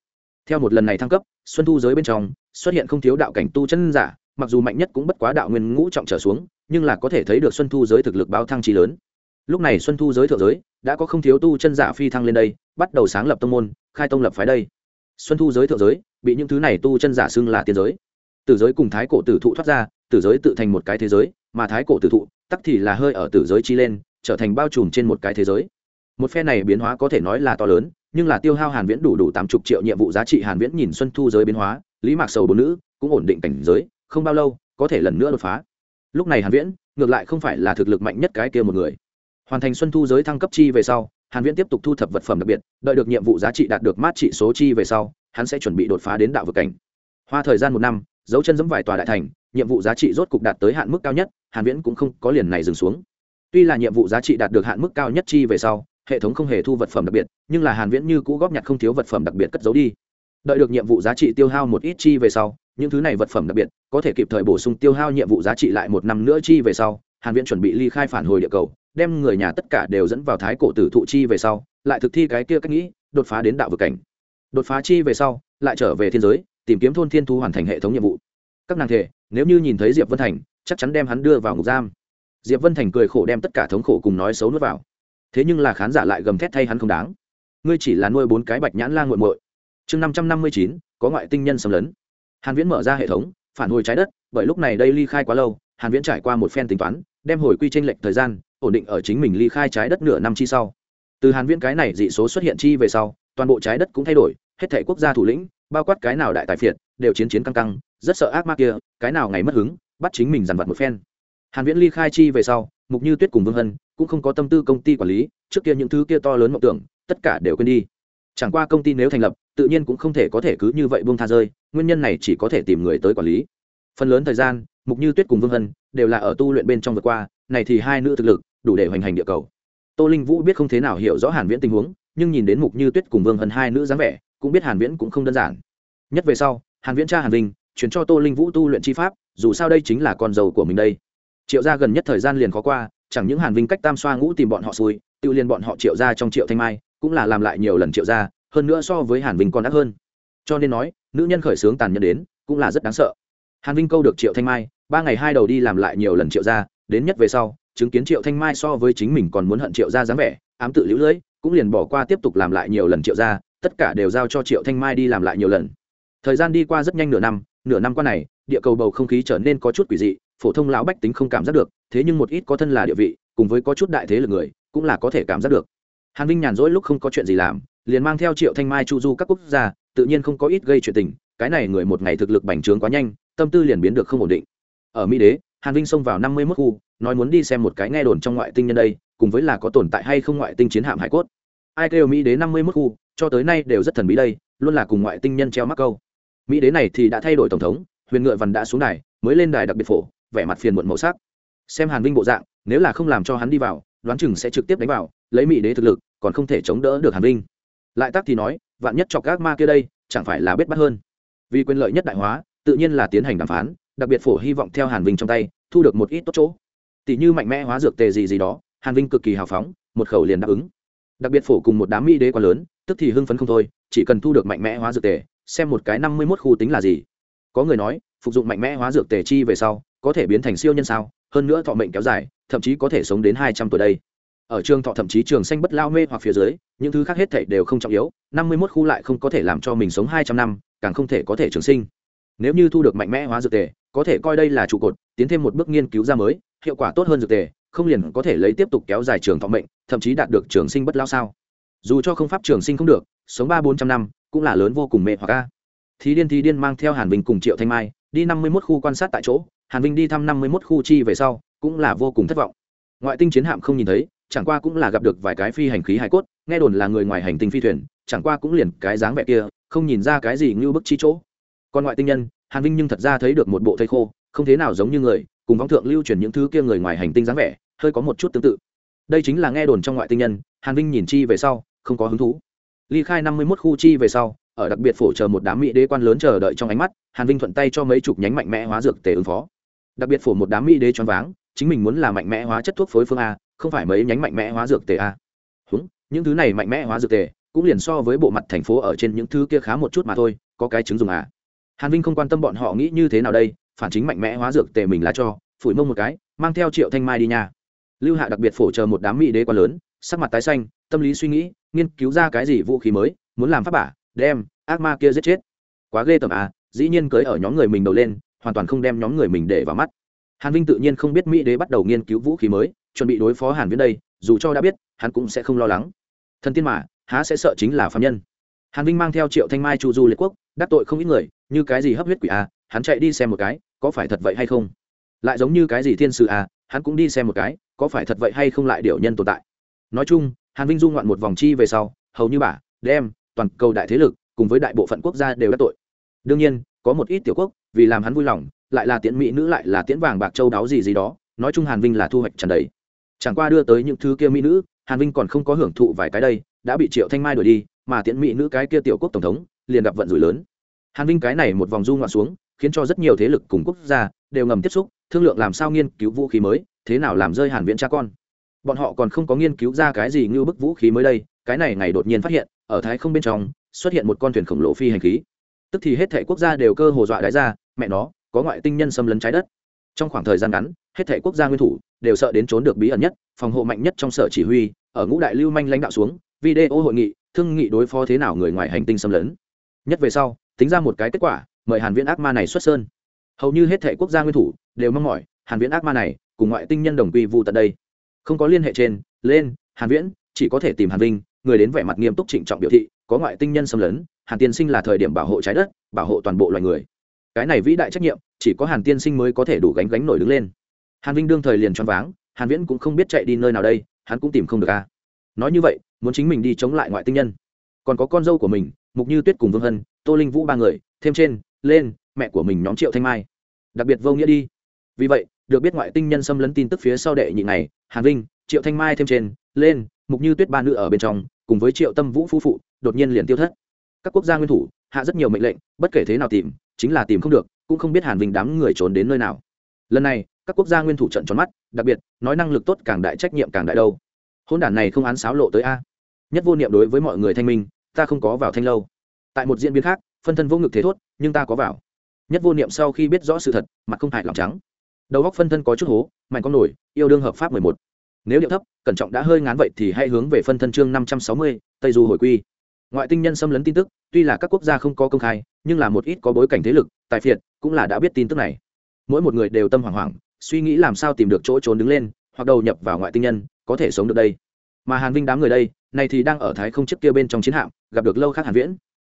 S1: Theo một lần này thăng cấp, xuân thu giới bên trong, xuất hiện không thiếu đạo cảnh tu chân giả, mặc dù mạnh nhất cũng bất quá đạo nguyên ngũ trọng trở xuống, nhưng là có thể thấy được xuân thu giới thực lực bao thăng trí lớn. Lúc này xuân thu giới thượng giới, đã có không thiếu tu chân giả phi thăng lên đây, bắt đầu sáng lập tông môn, khai tông lập phái đây. Xuân thu giới thượng giới, bị những thứ này tu chân giả xưng là tiên giới. Tử giới cùng thái cổ tử thụ thoát ra, tử giới tự thành một cái thế giới mà thái cổ tử thụ, tắc thì là hơi ở tử giới chi lên, trở thành bao trùm trên một cái thế giới. Một phe này biến hóa có thể nói là to lớn, nhưng là tiêu hao hàn viễn đủ đủ tám chục triệu nhiệm vụ giá trị hàn viễn nhìn xuân thu giới biến hóa, lý mạc sầu bốn nữ cũng ổn định cảnh giới, không bao lâu, có thể lần nữa đột phá. Lúc này hàn viễn ngược lại không phải là thực lực mạnh nhất cái kia một người. Hoàn thành xuân thu giới thăng cấp chi về sau, hàn viễn tiếp tục thu thập vật phẩm đặc biệt, đợi được nhiệm vụ giá trị đạt được mát trị số chi về sau, hắn sẽ chuẩn bị đột phá đến đạo vực cảnh. Hoa thời gian một năm, dấu chân dẫm vài tòa đại thành nhiệm vụ giá trị rốt cục đạt tới hạn mức cao nhất, hàn viễn cũng không có liền này dừng xuống. Tuy là nhiệm vụ giá trị đạt được hạn mức cao nhất chi về sau, hệ thống không hề thu vật phẩm đặc biệt, nhưng là hàn viễn như cũ góp nhặt không thiếu vật phẩm đặc biệt cất giấu đi. Đợi được nhiệm vụ giá trị tiêu hao một ít chi về sau, những thứ này vật phẩm đặc biệt, có thể kịp thời bổ sung tiêu hao nhiệm vụ giá trị lại một năm nữa chi về sau, hàn viễn chuẩn bị ly khai phản hồi địa cầu, đem người nhà tất cả đều dẫn vào thái cổ tử thụ chi về sau, lại thực thi cái kia cách nghĩ, đột phá đến đạo vực cảnh. Đột phá chi về sau, lại trở về thiên giới, tìm kiếm thôn thiên thu hoàn thành hệ thống nhiệm vụ. Các nàng thể nếu như nhìn thấy diệp vân thành, chắc chắn đem hắn đưa vào ngục giam. Diệp vân thành cười khổ đem tất cả thống khổ cùng nói xấu nuốt vào. Thế nhưng là khán giả lại gầm thét thay hắn không đáng. Ngươi chỉ là nuôi bốn cái bạch nhãn la nguội muội. Chương năm trăm năm mươi chín, có ngoại tinh nhân xâm lấn. Hàn viễn mở ra hệ thống, phản hồi trái đất, bởi lúc này đây ly khai quá lâu, hàn viễn trải qua một phen tính toán, đem hồi quy tranh lệch thời gian, ổn định ở chính mình ly khai trái đất nửa năm chi sau. Từ hàn viễn cái này dị số xuất hiện chi về sau, toàn bộ trái đất cũng thay đổi, hết thảy quốc gia thủ lĩnh, bao quát cái nào đại tài phiệt, đều chiến chiến căng căng rất sợ ác ma kia, cái nào ngày mất hứng, bắt chính mình dằn vặt một phen. Hàn viễn ly khai chi về sau, mục như tuyết cùng vương hân cũng không có tâm tư công ty quản lý, trước kia những thứ kia to lớn mộng tưởng, tất cả đều quên đi. Chẳng qua công ty nếu thành lập, tự nhiên cũng không thể có thể cứ như vậy buông tha rơi, nguyên nhân này chỉ có thể tìm người tới quản lý. Phần lớn thời gian, mục như tuyết cùng vương hân đều là ở tu luyện bên trong vượt qua, này thì hai nữ thực lực, đủ để hoành hành địa cầu. Tô linh vũ biết không thế nào hiểu rõ hàn viễn tình huống, nhưng nhìn đến mục như tuyết cùng vương hân hai nữ dáng vẻ, cũng biết hàn viễn cũng không đơn giản. Nhất về sau, hàn viễn cha hàn vinh chuyển cho tô linh vũ tu luyện chi pháp, dù sao đây chính là con dầu của mình đây. Triệu gia gần nhất thời gian liền khó qua, chẳng những hàn vinh cách tam xoa ngũ tìm bọn họ xui tự liền bọn họ triệu gia trong triệu thanh mai, cũng là làm lại nhiều lần triệu gia, hơn nữa so với hàn vinh còn đắt hơn. Cho nên nói, nữ nhân khởi sướng tàn nhẫn đến, cũng là rất đáng sợ. Hàn vinh câu được triệu thanh mai, ba ngày hai đầu đi làm lại nhiều lần triệu gia, đến nhất về sau, chứng kiến triệu thanh mai so với chính mình còn muốn hận triệu gia dáng vẻ, ám tự lũ lưỡi cũng liền bỏ qua tiếp tục làm lại nhiều lần triệu gia, tất cả đều giao cho triệu thanh mai đi làm lại nhiều lần thời gian đi qua rất nhanh nửa năm nửa năm qua này, địa cầu bầu không khí trở nên có chút quỷ dị, phổ thông lão bách tính không cảm giác được, thế nhưng một ít có thân là địa vị, cùng với có chút đại thế lực người, cũng là có thể cảm giác được. Hàn vinh nhàn rỗi lúc không có chuyện gì làm, liền mang theo triệu thanh mai chu du các quốc gia, tự nhiên không có ít gây chuyện tình, cái này người một ngày thực lực bành trướng quá nhanh, tâm tư liền biến được không ổn định. Ở mỹ đế, hàn vinh xông vào năm mươi mốt khu, nói muốn đi xem một cái nghe đồn trong ngoại tinh nhân đây, cùng với là có tồn tại hay không ngoại tinh chiến hạm hải cốt. Ai kêu mỹ đế năm mươi mốt khu, cho tới nay đều rất thần bí đây, luôn là cùng ngoại tinh nhân treo mắc câu mỹ đế này thì đã thay đổi tổng thống, huyền ngựa văn đã xuống đài, mới lên đài đặc biệt phổ, vẻ mặt phiền muộn màu sắc. Xem hàn vinh bộ dạng, nếu là không làm cho hắn đi vào, đoán chừng sẽ trực tiếp đánh vào, lấy mỹ đế thực lực, còn không thể chống đỡ được hàn vinh. Lại tắc thì nói, vạn nhất chọc các ma kia đây, chẳng phải là bết bắt hơn. Vì quyền lợi nhất đại hóa, tự nhiên là tiến hành đàm phán, đặc biệt phổ hy vọng theo hàn vinh trong tay, thu được một ít tốt chỗ. Tỷ như mạnh mẽ hóa dược tề gì gì đó, hàn vinh cực kỳ hào phóng, một khẩu liền đáp ứng. Đặc biệt phổ cùng một đám mỹ đế quá lớn tức thì hưng phấn không thôi, chỉ cần thu được mạnh mẽ hóa dược tề, xem một cái năm mươi mốt khu tính là gì. Có người nói, phục dụng mạnh mẽ hóa dược tề chi về sau, có thể biến thành siêu nhân sao, hơn nữa thọ mệnh kéo dài, thậm chí có thể sống đến hai trăm tuổi đây. Ở trường thọ thậm chí trường xanh bất lao mê hoặc phía dưới, những thứ khác hết thảy đều không trọng yếu, năm mươi mốt khu lại không có thể làm cho mình sống hai trăm năm, càng không thể có thể trường sinh. Nếu như thu được mạnh mẽ hóa dược tề, có thể coi đây là trụ cột, tiến thêm một bước nghiên cứu ra mới, hiệu quả tốt hơn dược tề, không liền có thể lấy tiếp tục kéo dài trường thọ mệnh, thậm chí đạt được trường sinh bất lao sao? Dù cho không pháp trường sinh không được, sống ba bốn trăm năm, cũng là lớn vô cùng mệt hoặc ca thí điên thí điên mang theo hàn vinh cùng triệu thanh mai, đi năm mươi mốt khu quan sát tại chỗ, hàn vinh đi thăm năm mươi mốt khu chi về sau, cũng là vô cùng thất vọng. Ngoại tinh chiến hạm không nhìn thấy, chẳng qua cũng là gặp được vài cái phi hành khí hải cốt, nghe đồn là người ngoài hành tinh phi thuyền, chẳng qua cũng liền cái dáng vẻ kia, không nhìn ra cái gì như bức chi chỗ. Còn ngoại tinh nhân, hàn vinh nhưng thật ra thấy được một bộ thây khô, không thế nào giống như người, cùng võng thượng lưu truyền những thứ kia người ngoài hành tinh dáng vẻ, hơi có một chút tương tự. Đây chính là nghe đồn trong ngoại tinh nhân, hàn vinh nhìn chi về sau không có hứng thú. Ly khai năm mươi mốt khu chi về sau, ở đặc biệt phổ chờ một đám mỹ đế quan lớn chờ đợi trong ánh mắt, hàn vinh thuận tay cho mấy chục nhánh mạnh mẽ hóa dược tề ứng phó. Đặc biệt phổ một đám mỹ đế choáng váng, chính mình muốn là mạnh mẽ hóa chất thuốc phối phương a, không phải mấy nhánh mạnh mẽ hóa dược tề a. Húng, những thứ này mạnh mẽ hóa dược tề, cũng liền so với bộ mặt thành phố ở trên những thứ kia khá một chút mà thôi, có cái chứng dùng à hàn vinh không quan tâm bọn họ nghĩ như thế nào đây, phản chính mạnh mẽ hóa dược tề mình là cho, phủi mông một cái, mang theo triệu thanh mai đi nhà. lưu hạ đặc biệt phổ chờ một đám mỹ đế quá lớn, sắc mặt tái xanh, tâm lý suy nghĩ nghiên cứu ra cái gì vũ khí mới, muốn làm pháp bả, đem ác ma kia giết chết. Quá ghê tởm à dĩ nhiên cưới ở nhóm người mình đầu lên, hoàn toàn không đem nhóm người mình để vào mắt. Hàn vinh tự nhiên không biết mỹ đế bắt đầu nghiên cứu vũ khí mới, chuẩn bị đối phó hàn viễn đây, dù cho đã biết, hắn cũng sẽ không lo lắng. Thần tiên mà, há sẽ sợ chính là phạm nhân. Hàn vinh mang theo triệu thanh mai chu du liệt quốc, đắc tội không ít người, như cái gì hấp huyết quỷ à hắn chạy đi xem một cái, có phải thật vậy hay không? Lại giống như cái gì thiên sử à hắn cũng đi xem một cái, có phải thật vậy hay không lại điều nhân tồn tại. Nói chung hàn vinh du ngoạn một vòng chi về sau, hầu như bà, đem toàn cầu đại thế lực cùng với đại bộ phận quốc gia đều đã tội. Đương nhiên, có một ít tiểu quốc, vì làm hắn vui lòng, lại là tiễn mỹ nữ lại là tiễn vàng bạc châu đáo gì gì đó, nói chung hàn vinh là thu hoạch trần đấy chẳng qua đưa tới những thứ kia mỹ nữ, hàn vinh còn không có hưởng thụ vài cái đây, đã bị triệu thanh mai đuổi đi, mà tiễn mỹ nữ cái kia tiểu quốc tổng thống, liền gặp vận rủi lớn. Hàn vinh cái này một vòng du ngoạn xuống, khiến cho rất nhiều thế lực cùng quốc gia đều ngầm tiếp xúc, thương lượng làm sao nghiên cứu vũ khí mới, thế nào làm rơi hàn viễn cha con bọn họ còn không có nghiên cứu ra cái gì như bức vũ khí mới đây, cái này ngày đột nhiên phát hiện, ở thái không bên trong, xuất hiện một con thuyền khổng lồ phi hành khí. Tức thì hết thể quốc gia đều cơ hồ dọa đáy ra, mẹ nó, có ngoại tinh nhân xâm lấn trái đất. Trong khoảng thời gian ngắn, hết thể quốc gia nguyên thủ đều sợ đến trốn được bí ẩn nhất, phòng hộ mạnh nhất trong sở chỉ huy, ở ngũ đại lưu manh lãnh đạo xuống, video hội nghị, thương nghị đối phó thế nào người ngoài hành tinh xâm lấn. Nhất về sau, tính ra một cái kết quả, mời hàn viễn ác ma này xuất sơn. Hầu như hết thể quốc gia nguyên thủ đều mong mỏi, hàn viễn ác ma này cùng ngoại tinh nhân đồng quy vu tận đây không có liên hệ trên, lên, hàn viễn, chỉ có thể tìm hàn vinh, người đến vẻ mặt nghiêm túc trịnh trọng biểu thị, có ngoại tinh nhân xâm lấn, hàn tiên sinh là thời điểm bảo hộ trái đất, bảo hộ toàn bộ loài người. Cái này vĩ đại trách nhiệm, chỉ có hàn tiên sinh mới có thể đủ gánh gánh nổi đứng lên. Hàn vinh đương thời liền choáng váng, hàn viễn cũng không biết chạy đi nơi nào đây, hắn cũng tìm không được a. Nói như vậy, muốn chính mình đi chống lại ngoại tinh nhân. Còn có con dâu của mình, mục như tuyết cùng vương hân, tô linh vũ ba người, thêm trên, lên, mẹ của mình nhóm triệu thanh mai. Đặc biệt vô nghĩa đi. Vì vậy được biết ngoại tinh nhân xâm lấn tin tức phía sau đệ nhị này hàn vinh, triệu thanh mai thêm trên, lên, mục như tuyết ba nữ ở bên trong, cùng với triệu tâm vũ phu phụ, đột nhiên liền tiêu thất. Các quốc gia nguyên thủ, hạ rất nhiều mệnh lệnh, bất kể thế nào tìm, chính là tìm không được, cũng không biết hàn vinh đám người trốn đến nơi nào. Lần này, các quốc gia nguyên thủ trận tròn mắt, đặc biệt, nói năng lực tốt càng đại, trách nhiệm càng đại đâu. Hôn đản này không án sáo lộ tới a. Nhất vô niệm đối với mọi người thanh minh, ta không có vào thanh lâu. Tại một diễn biến khác, phân thân vô ngực thế thốt, nhưng ta có vào. Nhất vô niệm sau khi biết rõ sự thật, mặt không hại lòng trắng đầu góc phân thân có chút hố mạnh con nổi yêu đương hợp pháp mười một. Nếu điệu thấp, cẩn trọng đã hơi ngán vậy thì hãy hướng về phân thân chương năm trăm sáu mươi, tây du hồi quy. Ngoại tinh nhân xâm lấn tin tức, tuy là các quốc gia không có công khai, nhưng là một ít có bối cảnh thế lực, tài phiệt, cũng là đã biết tin tức này. Mỗi một người đều tâm hoảng hoảng, suy nghĩ làm sao tìm được chỗ trốn đứng lên, hoặc đầu nhập vào ngoại tinh nhân, có thể sống được đây. Mà hàn vinh đám người đây, này thì đang ở thái không chiếc kia bên trong chiến hạm, gặp được lâu khác hàn viễn.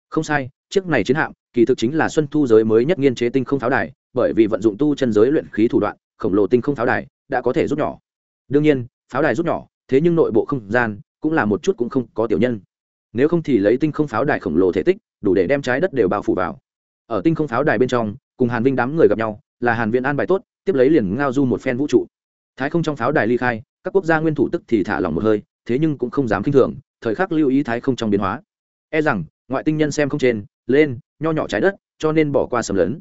S1: Không sai, chiếc này chiến hạm, kỳ thực chính là xuân thu giới mới nhất nghiên chế tinh không pháo đài bởi vì vận dụng tu chân giới luyện khí thủ đoạn, khổng lồ tinh không pháo đài đã có thể rút nhỏ. Đương nhiên, pháo đài rút nhỏ, thế nhưng nội bộ không gian cũng là một chút cũng không có tiểu nhân. Nếu không thì lấy tinh không pháo đài khổng lồ thể tích, đủ để đem trái đất đều bao phủ vào. Ở tinh không pháo đài bên trong, cùng hàn vinh đám người gặp nhau, là hàn viễn an bài tốt, tiếp lấy liền ngao du một phen vũ trụ. Thái không trong pháo đài ly khai, các quốc gia nguyên thủ tức thì thả lỏng một hơi, thế nhưng cũng không dám kinh thường, thời khắc lưu ý thái không trong biến hóa. E rằng, ngoại tinh nhân xem không trên, lên, nho nhỏ trái đất, cho nên bỏ qua sầm lớn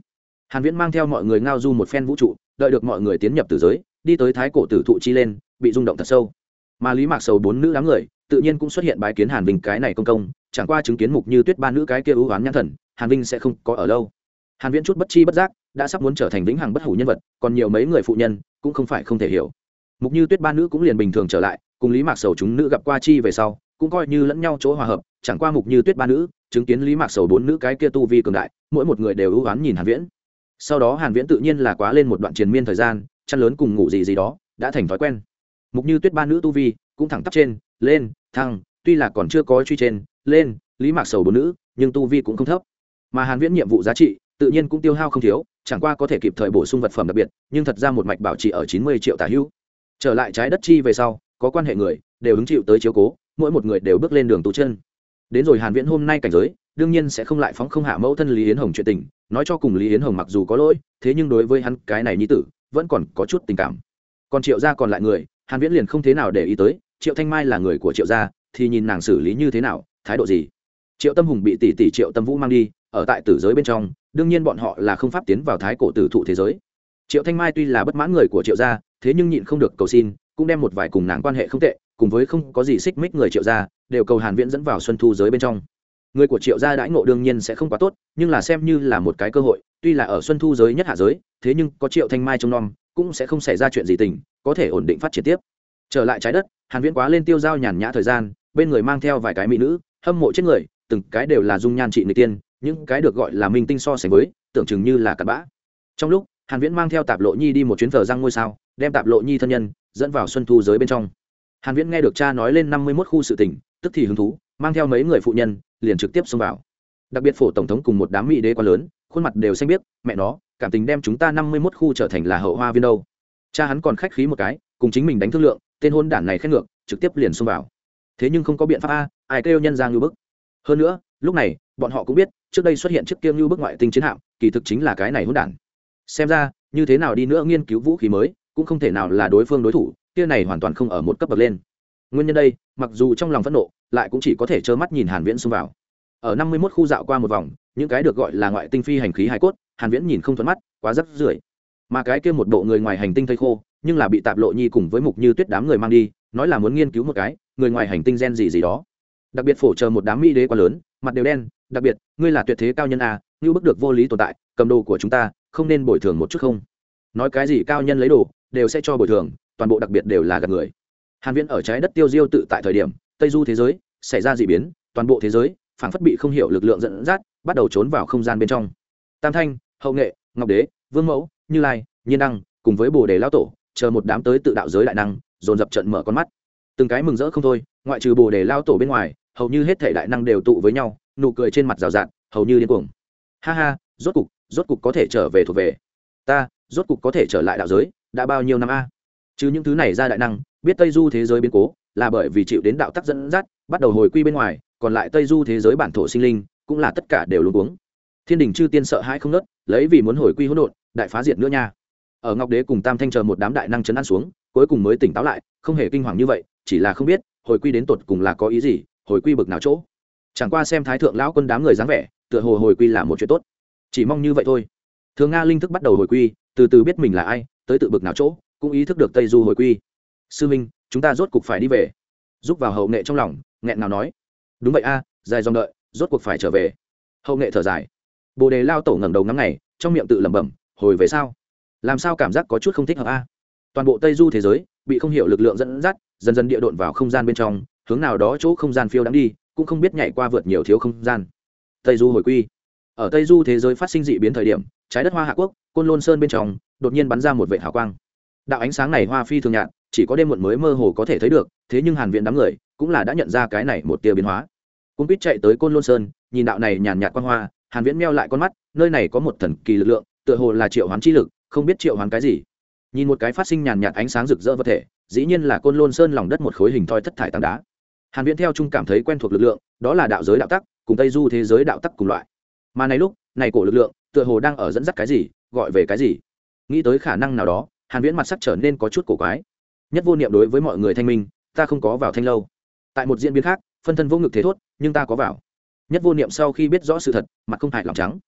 S1: hàn viễn mang theo mọi người ngao du một phen vũ trụ, đợi được mọi người tiến nhập tử giới, đi tới thái cổ tử thụ chi lên, bị rung động thật sâu. Mà lý mạc sầu bốn nữ đám người, tự nhiên cũng xuất hiện bái kiến hàn vinh cái này công công, chẳng qua chứng kiến mục như tuyết ba nữ cái kia ưu ám nhãn thần, hàn vinh sẽ không có ở lâu. Hàn viễn chút bất chi bất giác, đã sắp muốn trở thành vĩnh hằng bất hủ nhân vật, còn nhiều mấy người phụ nhân, cũng không phải không thể hiểu. Mục như tuyết ba nữ cũng liền bình thường trở lại, cùng lý mạc sầu chúng nữ gặp qua chi về sau, cũng coi như lẫn nhau chỗ hòa hợp, chẳng qua mục như tuyết ba nữ, chứng kiến lý mạc sầu bốn nữ cái kia tu vi cường đại, mỗi một người đều ưu ám nhìn hàn viễn sau đó hàn viễn tự nhiên là quá lên một đoạn triền miên thời gian, chăn lớn cùng ngủ gì gì đó, đã thành thói quen. Mục như tuyết ba nữ tu vi, cũng thẳng tắp trên, lên, thăng, tuy là còn chưa có truy trên, lên, lý mạc sầu bốn nữ, nhưng tu vi cũng không thấp. Mà hàn viễn nhiệm vụ giá trị, tự nhiên cũng tiêu hao không thiếu, chẳng qua có thể kịp thời bổ sung vật phẩm đặc biệt, nhưng thật ra một mạch bảo trì ở 90 triệu tả hữu trở lại trái đất chi về sau, có quan hệ người, đều hứng chịu tới chiếu cố, mỗi một người đều bước lên đường tu chân. Đến rồi hàn viễn hôm nay cảnh giới, đương nhiên sẽ không lại phóng không hạ mẫu thân lý yến hồng chuyện tình nói cho cùng lý yến hồng mặc dù có lỗi, thế nhưng đối với hắn cái này nhi tử, vẫn còn có chút tình cảm. Còn triệu gia còn lại người, hàn viễn liền không thế nào để ý tới, triệu thanh mai là người của triệu gia, thì nhìn nàng xử lý như thế nào, thái độ gì? Triệu tâm hùng bị tỷ tỷ triệu tâm vũ mang đi, ở tại tử giới bên trong, đương nhiên bọn họ là không pháp tiến vào thái cổ tử thụ thế giới. Triệu thanh mai tuy là bất mãn người của triệu gia, thế nhưng nhịn không được cầu xin, cũng đem một vài cùng nàng quan hệ không tệ, cùng với không có gì xích mích người triệu gia, đều cầu hàn viễn dẫn vào xuân thu giới bên trong người của triệu gia đãi ngộ đương nhiên sẽ không quá tốt, nhưng là xem như là một cái cơ hội, tuy là ở xuân thu giới nhất hạ giới, thế nhưng có triệu thanh mai trong nom, cũng sẽ không xảy ra chuyện gì tình, có thể ổn định phát triển tiếp. Trở lại trái đất, hàn viễn quá lên tiêu giao nhàn nhã thời gian, bên người mang theo vài cái mỹ nữ, hâm mộ chết người, từng cái đều là dung nhan trị người tiên, những cái được gọi là minh tinh so sánh với, tưởng chừng như là cặn bã. Trong lúc, hàn viễn mang theo tạp lộ nhi đi một chuyến thờ răng ngôi sao, đem tạp lộ nhi thân nhân, dẫn vào xuân thu giới bên trong. Hàn viễn nghe được cha nói lên 51 khu sự tình, tức thì hứng thú, mang theo mấy người phụ nhân liền trực tiếp xông vào. Đặc biệt phổ tổng thống cùng một đám mỹ đế quá lớn, khuôn mặt đều xanh biết mẹ nó, cảm tình đem chúng ta 51 khu trở thành là hậu hoa viên đâu. Cha hắn còn khách khí một cái, cùng chính mình đánh thương lượng, tên hôn đản này khét ngược, trực tiếp liền xông vào. Thế nhưng không có biện pháp a, ai kêu nhân ra ngưu bức. Hơn nữa, lúc này, bọn họ cũng biết, trước đây xuất hiện trước kia ngưu bức ngoại tinh chiến hạm, kỳ thực chính là cái này hôn đản. Xem ra, như thế nào đi nữa nghiên cứu vũ khí mới, cũng không thể nào là đối phương đối thủ, kia này hoàn toàn không ở một cấp bậc lên. Nguyên nhân đây, mặc dù trong lòng phẫn nộ lại cũng chỉ có thể trơ mắt nhìn hàn viễn xông vào. Ở năm mươi 51 khu dạo qua một vòng, những cái được gọi là ngoại tinh phi hành khí hải cốt, hàn viễn nhìn không thuận mắt, quá rất rưởi. Mà cái kia một bộ người ngoài hành tinh thây khô, nhưng là bị tạp lộ nhi cùng với mục như tuyết đám người mang đi, nói là muốn nghiên cứu một cái, người ngoài hành tinh gen gì gì đó. Đặc biệt phổ chờ một đám mỹ đế quá lớn, mặt đều đen, đặc biệt, ngươi là tuyệt thế cao nhân a, như bức được vô lý tồn tại, cầm đồ của chúng ta, không nên bồi thường một chút không? Nói cái gì cao nhân lấy đồ, đều sẽ cho bồi thường, toàn bộ đặc biệt đều là gạt người. Hàn viễn ở trái đất tiêu diêu tự tại thời điểm tây du thế giới, xảy ra dị biến, toàn bộ thế giới, phảng phất bị không hiểu lực lượng dẫn dắt, bắt đầu trốn vào không gian bên trong. Tam thanh, hậu nghệ, ngọc đế, vương mẫu, như lai, nhiên đăng, cùng với bồ đề lão tổ, chờ một đám tới tự đạo giới đại năng, dồn dập trận mở con mắt. Từng cái mừng rỡ không thôi, ngoại trừ bồ đề lao tổ bên ngoài, hầu như hết thể đại năng đều tụ với nhau, nụ cười trên mặt rào rạt, hầu như điên cuồng. Ha ha, rốt cục rốt cục có thể trở về thuộc về. Ta, rốt cục có thể trở lại đạo giới, đã bao nhiêu năm a? Chứ những thứ này ra đại năng, biết tây du thế giới biến cố là bởi vì chịu đến đạo tắc dẫn dắt, bắt đầu hồi quy bên ngoài, còn lại tây du thế giới bản thổ sinh linh, cũng là tất cả đều luôn uống thiên đình chư tiên sợ hãi không nớt lấy vì muốn hồi quy hỗn độn, đại phá diệt nữa nha. Ở ngọc đế cùng tam thanh chờ một đám đại năng chấn an xuống, cuối cùng mới tỉnh táo lại, không hề kinh hoàng như vậy, chỉ là không biết, hồi quy đến tột cùng là có ý gì, hồi quy bực nào chỗ. Chẳng qua xem thái thượng lão quân đám người dáng vẻ, tựa hồ hồi quy là một chuyện tốt. Chỉ mong như vậy thôi. Thường nga linh thức bắt đầu hồi quy, từ từ biết mình là ai, tới tự bực nào chỗ, cũng ý thức được tây du hồi quy. Sư minh chúng ta rốt cục phải đi về. Giúp vào hậu nghệ trong lòng, nghẹn nào nói. Đúng vậy a, dài dòng đợi, rốt cuộc phải trở về. Hậu nghệ thở dài. Bồ đề lao tổ ngẩng đầu ngắm ngày, trong miệng tự lẩm bẩm, hồi về sao? Làm sao cảm giác có chút không thích hợp a? Toàn bộ tây du thế giới bị không hiểu lực lượng dẫn dắt, dần dần địa độn vào không gian bên trong, hướng nào đó chỗ không gian phiêu đáng đi, cũng không biết nhảy qua vượt nhiều thiếu không gian. Tây du hồi quy. Ở tây du thế giới phát sinh dị biến thời điểm, trái đất hoa hạ quốc, côn lôn sơn bên trong, đột nhiên bắn ra một vệ hào quang. Đạo ánh sáng này hoa phi thường nhạt chỉ có đêm muộn mới mơ hồ có thể thấy được, thế nhưng hàn viện đám người cũng là đã nhận ra cái này một tia biến hóa. Cung quýt chạy tới côn lôn sơn, nhìn đạo này nhàn nhạt quang hoa, hàn viễn meo lại con mắt, nơi này có một thần kỳ lực lượng, tựa hồ là triệu hoán chi lực, không biết triệu hoán cái gì. Nhìn một cái phát sinh nhàn nhạt ánh sáng rực rỡ vật thể, dĩ nhiên là côn lôn sơn lòng đất một khối hình thoi thất thải tảng đá. Hàn viễn theo trung cảm thấy quen thuộc lực lượng, đó là đạo giới đạo tắc, cùng tây du thế giới đạo tắc cùng loại. Mà này lúc, này cổ lực lượng, tựa hồ đang ở dẫn dắt cái gì, gọi về cái gì. Nghĩ tới khả năng nào đó, hàn viễn mặt sắc trở nên có chút cổ quái nhất vô niệm đối với mọi người thanh minh, ta không có vào thanh lâu. Tại một diễn biến khác, phân thân vô ngực thế thốt, nhưng ta có vào. Nhất vô niệm sau khi biết rõ sự thật, mặt không hại lòng trắng.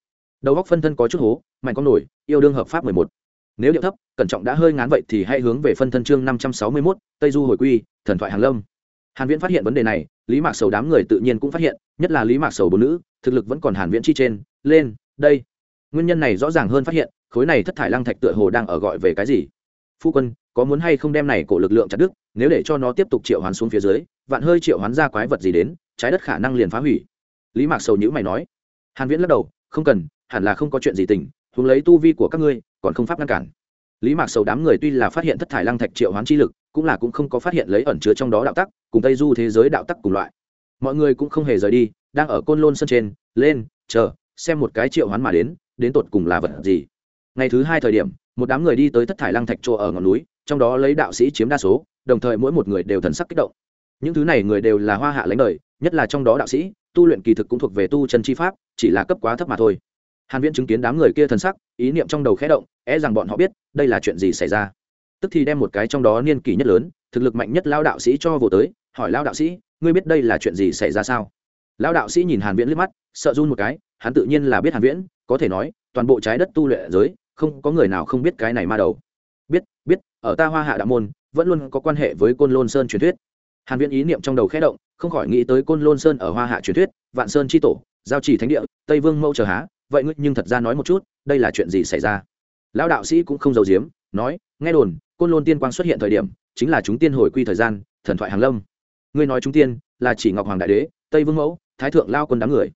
S1: Đầu góc phân thân có chút hố, mạnh con nổi, yêu đương hợp pháp mười một. Nếu điệu thấp, cẩn trọng đã hơi ngán vậy thì hãy hướng về phân thân chương năm trăm sáu mươi mốt, tây du hồi quy, thần thoại hàng lâm. Hàn viễn phát hiện vấn đề này, lý mạc sầu đám người tự nhiên cũng phát hiện, nhất là lý mạc sầu bốn nữ, thực lực vẫn còn hàn viễn chi trên, lên, đây. Nguyên nhân này rõ ràng hơn phát hiện, khối này thất thải lăng thạch tựa hồ đang ở gọi về cái gì? Phu quân có muốn hay không đem này cổ lực lượng chặt đứt, nếu để cho nó tiếp tục triệu hoán xuống phía dưới, vạn hơi triệu hoán ra quái vật gì đến, trái đất khả năng liền phá hủy. Lý mạc sầu nhữ mày nói. Hàn viễn lắc đầu, không cần, hẳn là không có chuyện gì tình huống lấy tu vi của các ngươi, còn không pháp ngăn cản. Lý mạc sầu đám người tuy là phát hiện thất thải lăng thạch triệu hoán chi lực, cũng là cũng không có phát hiện lấy ẩn chứa trong đó đạo tắc, cùng tây du thế giới đạo tắc cùng loại. Mọi người cũng không hề rời đi, đang ở côn lôn sân trên, lên, chờ, xem một cái triệu hoán mà đến đến tột cùng là vật gì. Ngày thứ hai thời điểm một đám người đi tới thất thải lăng thạch chỗ ở ngọn núi, trong đó lấy đạo sĩ chiếm đa số, đồng thời mỗi một người đều thần sắc kích động. Những thứ này người đều là hoa hạ lãnh đời, nhất là trong đó đạo sĩ, tu luyện kỳ thực cũng thuộc về tu chân chi pháp, chỉ là cấp quá thấp mà thôi. Hàn viễn chứng kiến đám người kia thần sắc, ý niệm trong đầu khẽ động é e rằng bọn họ biết đây là chuyện gì xảy ra. Tức thì đem một cái trong đó niên kỷ nhất lớn, thực lực mạnh nhất lao đạo sĩ cho vô tới, hỏi lao đạo sĩ, ngươi biết đây là chuyện gì xảy ra sao? Lao đạo sĩ nhìn hàn viễn liếc mắt, sợ run một cái, hắn tự nhiên là biết hàn viễn, có thể nói, toàn bộ trái đất tu luyện giới không có người nào không biết cái này ma đầu. Biết biết, ở ta hoa hạ đạo môn, vẫn luôn có quan hệ với côn lôn sơn truyền thuyết. Hàn viễn ý niệm trong đầu khẽ động, không khỏi nghĩ tới côn lôn sơn ở hoa hạ truyền thuyết, vạn sơn chi tổ, giao chỉ thánh địa, tây vương mẫu chờ há. Vậy ngươi nhưng thật ra nói một chút, đây là chuyện gì xảy ra? Lão đạo sĩ cũng không giấu giếm, nói, nghe đồn, côn lôn tiên quang xuất hiện thời điểm, chính là chúng tiên hồi quy thời gian, thần thoại hàng lâm. Ngươi nói chúng tiên, là chỉ ngọc hoàng đại đế, tây vương mẫu, thái thượng lao quân đám người.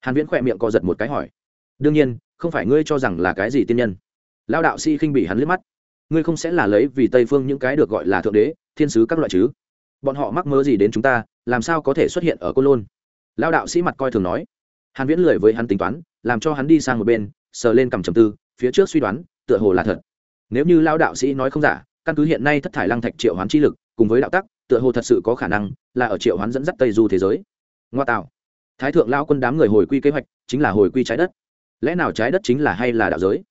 S1: Hàn viễn khỏe miệng co giật một cái hỏi, đương nhiên, không phải ngươi cho rằng là cái gì tiên nhân? Lao đạo sĩ khinh bỉ hắn liếc mắt. Ngươi không sẽ là lấy vì tây phương những cái được gọi là thượng đế, thiên sứ các loại chứ? Bọn họ mắc mơ gì đến chúng ta, làm sao có thể xuất hiện ở côn lôn? Lao đạo sĩ mặt coi thường nói. Hàn viễn lười với hắn tính toán, làm cho hắn đi sang một bên, sờ lên cầm trầm tư, phía trước suy đoán, tựa hồ là thật. Nếu như lao đạo sĩ nói không giả, căn cứ hiện nay thất thải lăng thạch triệu hoán chi lực, cùng với đạo tắc, tựa hồ thật sự có khả năng là ở triệu hoán dẫn dắt tây du thế giới. Ngoa tạo. Thái thượng lao quân đám người hồi quy kế hoạch, chính là hồi quy trái đất. Lẽ nào trái đất chính là hay là đạo giới?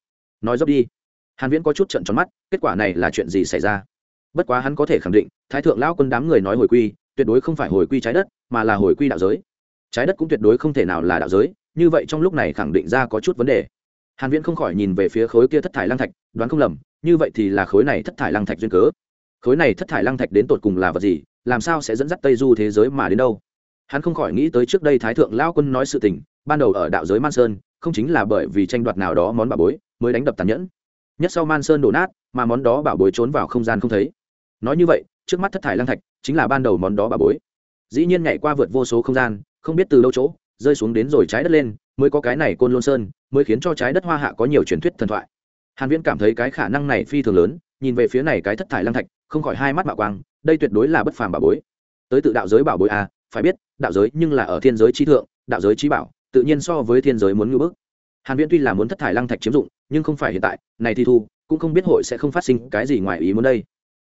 S1: Nói dốc đi. Hàn viễn có chút trận tròn mắt, kết quả này là chuyện gì xảy ra? Bất quá hắn có thể khẳng định, thái thượng Lão quân đám người nói hồi quy, tuyệt đối không phải hồi quy trái đất, mà là hồi quy đạo giới. Trái đất cũng tuyệt đối không thể nào là đạo giới, như vậy trong lúc này khẳng định ra có chút vấn đề. Hàn viễn không khỏi nhìn về phía khối kia thất thải lăng thạch, đoán không lầm, như vậy thì là khối này thất thải lăng thạch duyên cớ. Khối này thất thải lăng thạch đến tột cùng là vật gì, làm sao sẽ dẫn dắt tây du thế giới mà đến đâu? Hắn không khỏi nghĩ tới trước đây thái thượng lão quân nói sự tình, ban đầu ở đạo giới man sơn, không chính là bởi vì tranh đoạt nào đó món bà bối mới đánh đập tàn nhẫn. Nhất sau man sơn đổ nát, mà món đó bảo bối trốn vào không gian không thấy. Nói như vậy, trước mắt thất thải lăng thạch chính là ban đầu món đó bảo bối. Dĩ nhiên nhảy qua vượt vô số không gian, không biết từ đâu chỗ, rơi xuống đến rồi trái đất lên, mới có cái này côn lôn sơn, mới khiến cho trái đất hoa hạ có nhiều truyền thuyết thần thoại. Hàn viễn cảm thấy cái khả năng này phi thường lớn, nhìn về phía này cái thất thải lăng thạch, không khỏi hai mắt mạo quang, đây tuyệt đối là bất phàm bảo bối. Tới tự đạo giới bảo bối à phải biết, đạo giới nhưng là ở thiên giới trí thượng, đạo giới trí bảo, tự nhiên so với thiên giới muốn ngưỡng bức hàn viễn tuy là muốn thất thải lăng thạch chiếm dụng, nhưng không phải hiện tại, này thì thu, cũng không biết hội sẽ không phát sinh cái gì ngoài ý muốn đây.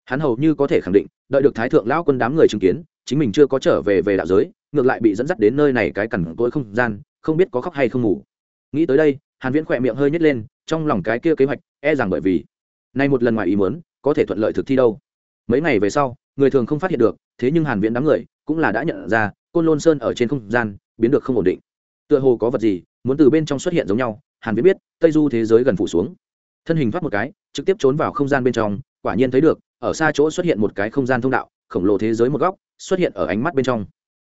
S1: Hắn hầu như có thể khẳng định, đợi được thái thượng lão quân đám người chứng kiến, chính mình chưa có trở về về đạo giới, ngược lại bị dẫn dắt đến nơi này cái cẩn tối không gian, không biết có khóc hay không ngủ. Nghĩ tới đây, hàn viễn khỏe miệng hơi nhếch lên, trong lòng cái kia kế hoạch e rằng bởi vì, nay một lần ngoài ý muốn, có thể thuận lợi thực thi đâu. Mấy ngày về sau, người thường không phát hiện được, thế nhưng hàn viễn đám người cũng là đã nhận ra, côn lôn sơn ở trên không gian, biến được không ổn định. Tựa hồ có vật gì muốn từ bên trong xuất hiện giống nhau, hàn viễn biết, tây du thế giới gần phủ xuống. Thân hình thoát một cái, trực tiếp trốn vào không gian bên trong, quả nhiên thấy được, ở xa chỗ xuất hiện một cái không gian thông đạo, khổng lồ thế giới một góc, xuất hiện ở ánh mắt bên trong.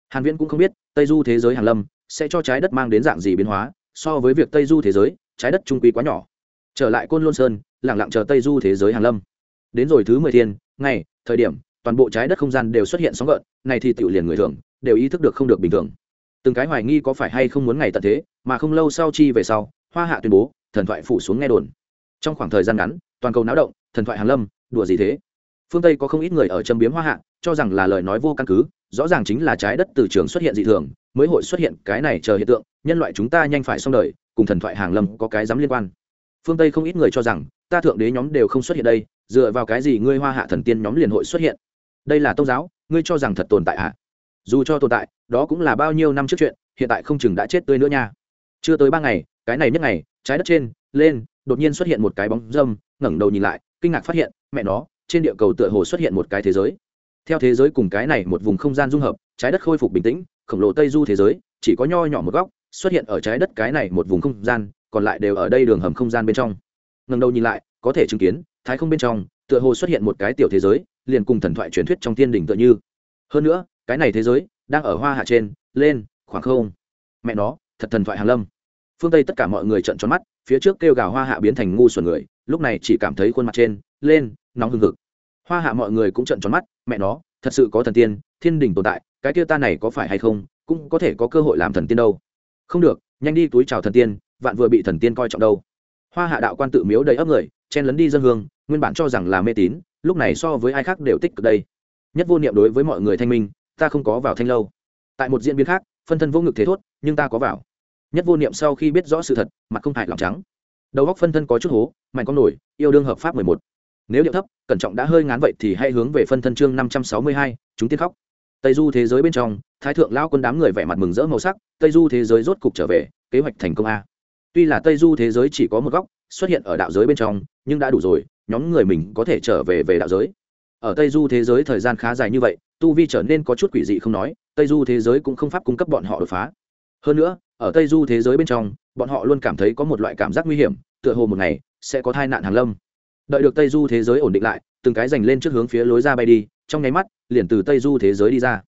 S1: Hàn viễn cũng không biết, tây du thế giới hàn lâm, sẽ cho trái đất mang đến dạng gì biến hóa, so với việc tây du thế giới, trái đất trung quy quá nhỏ. Trở lại côn lôn sơn, lặng lặng chờ tây du thế giới hàn lâm. Đến rồi thứ mười thiên, ngày, thời điểm, toàn bộ trái đất không gian đều xuất hiện sóng gợn, này thì tiểu liền người thường, đều ý thức được không được bình thường từng cái hoài nghi có phải hay không muốn ngày tận thế, mà không lâu sau chi về sau, hoa hạ tuyên bố, thần thoại phủ xuống nghe đồn. Trong khoảng thời gian ngắn, toàn cầu náo động, thần thoại hàn lâm, đùa gì thế? Phương tây có không ít người ở châm biếm hoa hạ, cho rằng là lời nói vô căn cứ, rõ ràng chính là trái đất từ trường xuất hiện dị thường, mới hội xuất hiện cái này chờ hiện tượng, nhân loại chúng ta nhanh phải xong đời, cùng thần thoại hàng lâm có cái dám liên quan. Phương tây không ít người cho rằng, ta thượng đế nhóm đều không xuất hiện đây, dựa vào cái gì ngươi hoa hạ thần tiên nhóm liền hội xuất hiện? Đây là tôn giáo, ngươi cho rằng thật tồn tại ạ dù cho tồn tại đó cũng là bao nhiêu năm trước chuyện, hiện tại không chừng đã chết tươi nữa nha. Chưa tới ba ngày, cái này nhất ngày, trái đất trên, lên, đột nhiên xuất hiện một cái bóng dâm, ngẩng đầu nhìn lại, kinh ngạc phát hiện, mẹ nó, trên địa cầu tựa hồ xuất hiện một cái thế giới. Theo thế giới cùng cái này một vùng không gian dung hợp, trái đất khôi phục bình tĩnh, khổng lồ tây du thế giới, chỉ có nho nhỏ một góc, xuất hiện ở trái đất cái này một vùng không gian, còn lại đều ở đây đường hầm không gian bên trong. Ngần đầu nhìn lại, có thể chứng kiến, thái không bên trong, tựa hồ xuất hiện một cái tiểu thế giới, liền cùng thần thoại truyền thuyết trong thiên đình tựa như. Hơn nữa, cái này thế giới đang ở hoa hạ trên, lên, khoảng không. Mẹ nó, thật thần thoại hàn lâm. Phương tây tất cả mọi người trợn tròn mắt, phía trước kêu gào hoa hạ biến thành ngu xuẩn người, lúc này chỉ cảm thấy khuôn mặt trên, lên, nóng hừng hực. Hoa hạ mọi người cũng trợn tròn mắt, mẹ nó, thật sự có thần tiên, thiên đình tồn tại, cái kia ta này có phải hay không, cũng có thể có cơ hội làm thần tiên đâu. Không được, nhanh đi túi chào thần tiên, vạn vừa bị thần tiên coi trọng đâu. Hoa hạ đạo quan tự miếu đầy ấp người, chen lấn đi dân hương, nguyên bản cho rằng là mê tín, lúc này so với ai khác đều tích cực đây. Nhất vô niệm đối với mọi người thanh minh ta không có vào thanh lâu. Tại một diễn biến khác, phân thân vô ngực thế thốt, nhưng ta có vào. Nhất vô niệm sau khi biết rõ sự thật, mặt không hại lòng trắng. Đầu góc phân thân có chút hố, mạnh con nổi, yêu đương hợp pháp mười một. Nếu điệu thấp, cẩn trọng đã hơi ngán vậy thì hãy hướng về phân thân chương năm trăm sáu mươi hai, chúng tiên khóc. Tây du thế giới bên trong, thái thượng lao quân đám người vẻ mặt mừng rỡ màu sắc, tây du thế giới rốt cục trở về, kế hoạch thành công a. Tuy là tây du thế giới chỉ có một góc, xuất hiện ở đạo giới bên trong, nhưng đã đủ rồi, nhóm người mình có thể trở về về đạo giới. Ở tây du thế giới thời gian khá dài như vậy tu vi trở nên có chút quỷ dị không nói, tây du thế giới cũng không pháp cung cấp bọn họ đột phá. Hơn nữa, ở tây du thế giới bên trong, bọn họ luôn cảm thấy có một loại cảm giác nguy hiểm, tựa hồ một ngày sẽ có tai nạn hàng lâm. Đợi được tây du thế giới ổn định lại, từng cái dành lên trước hướng phía lối ra bay đi, trong nháy mắt, liền từ tây du thế giới đi ra.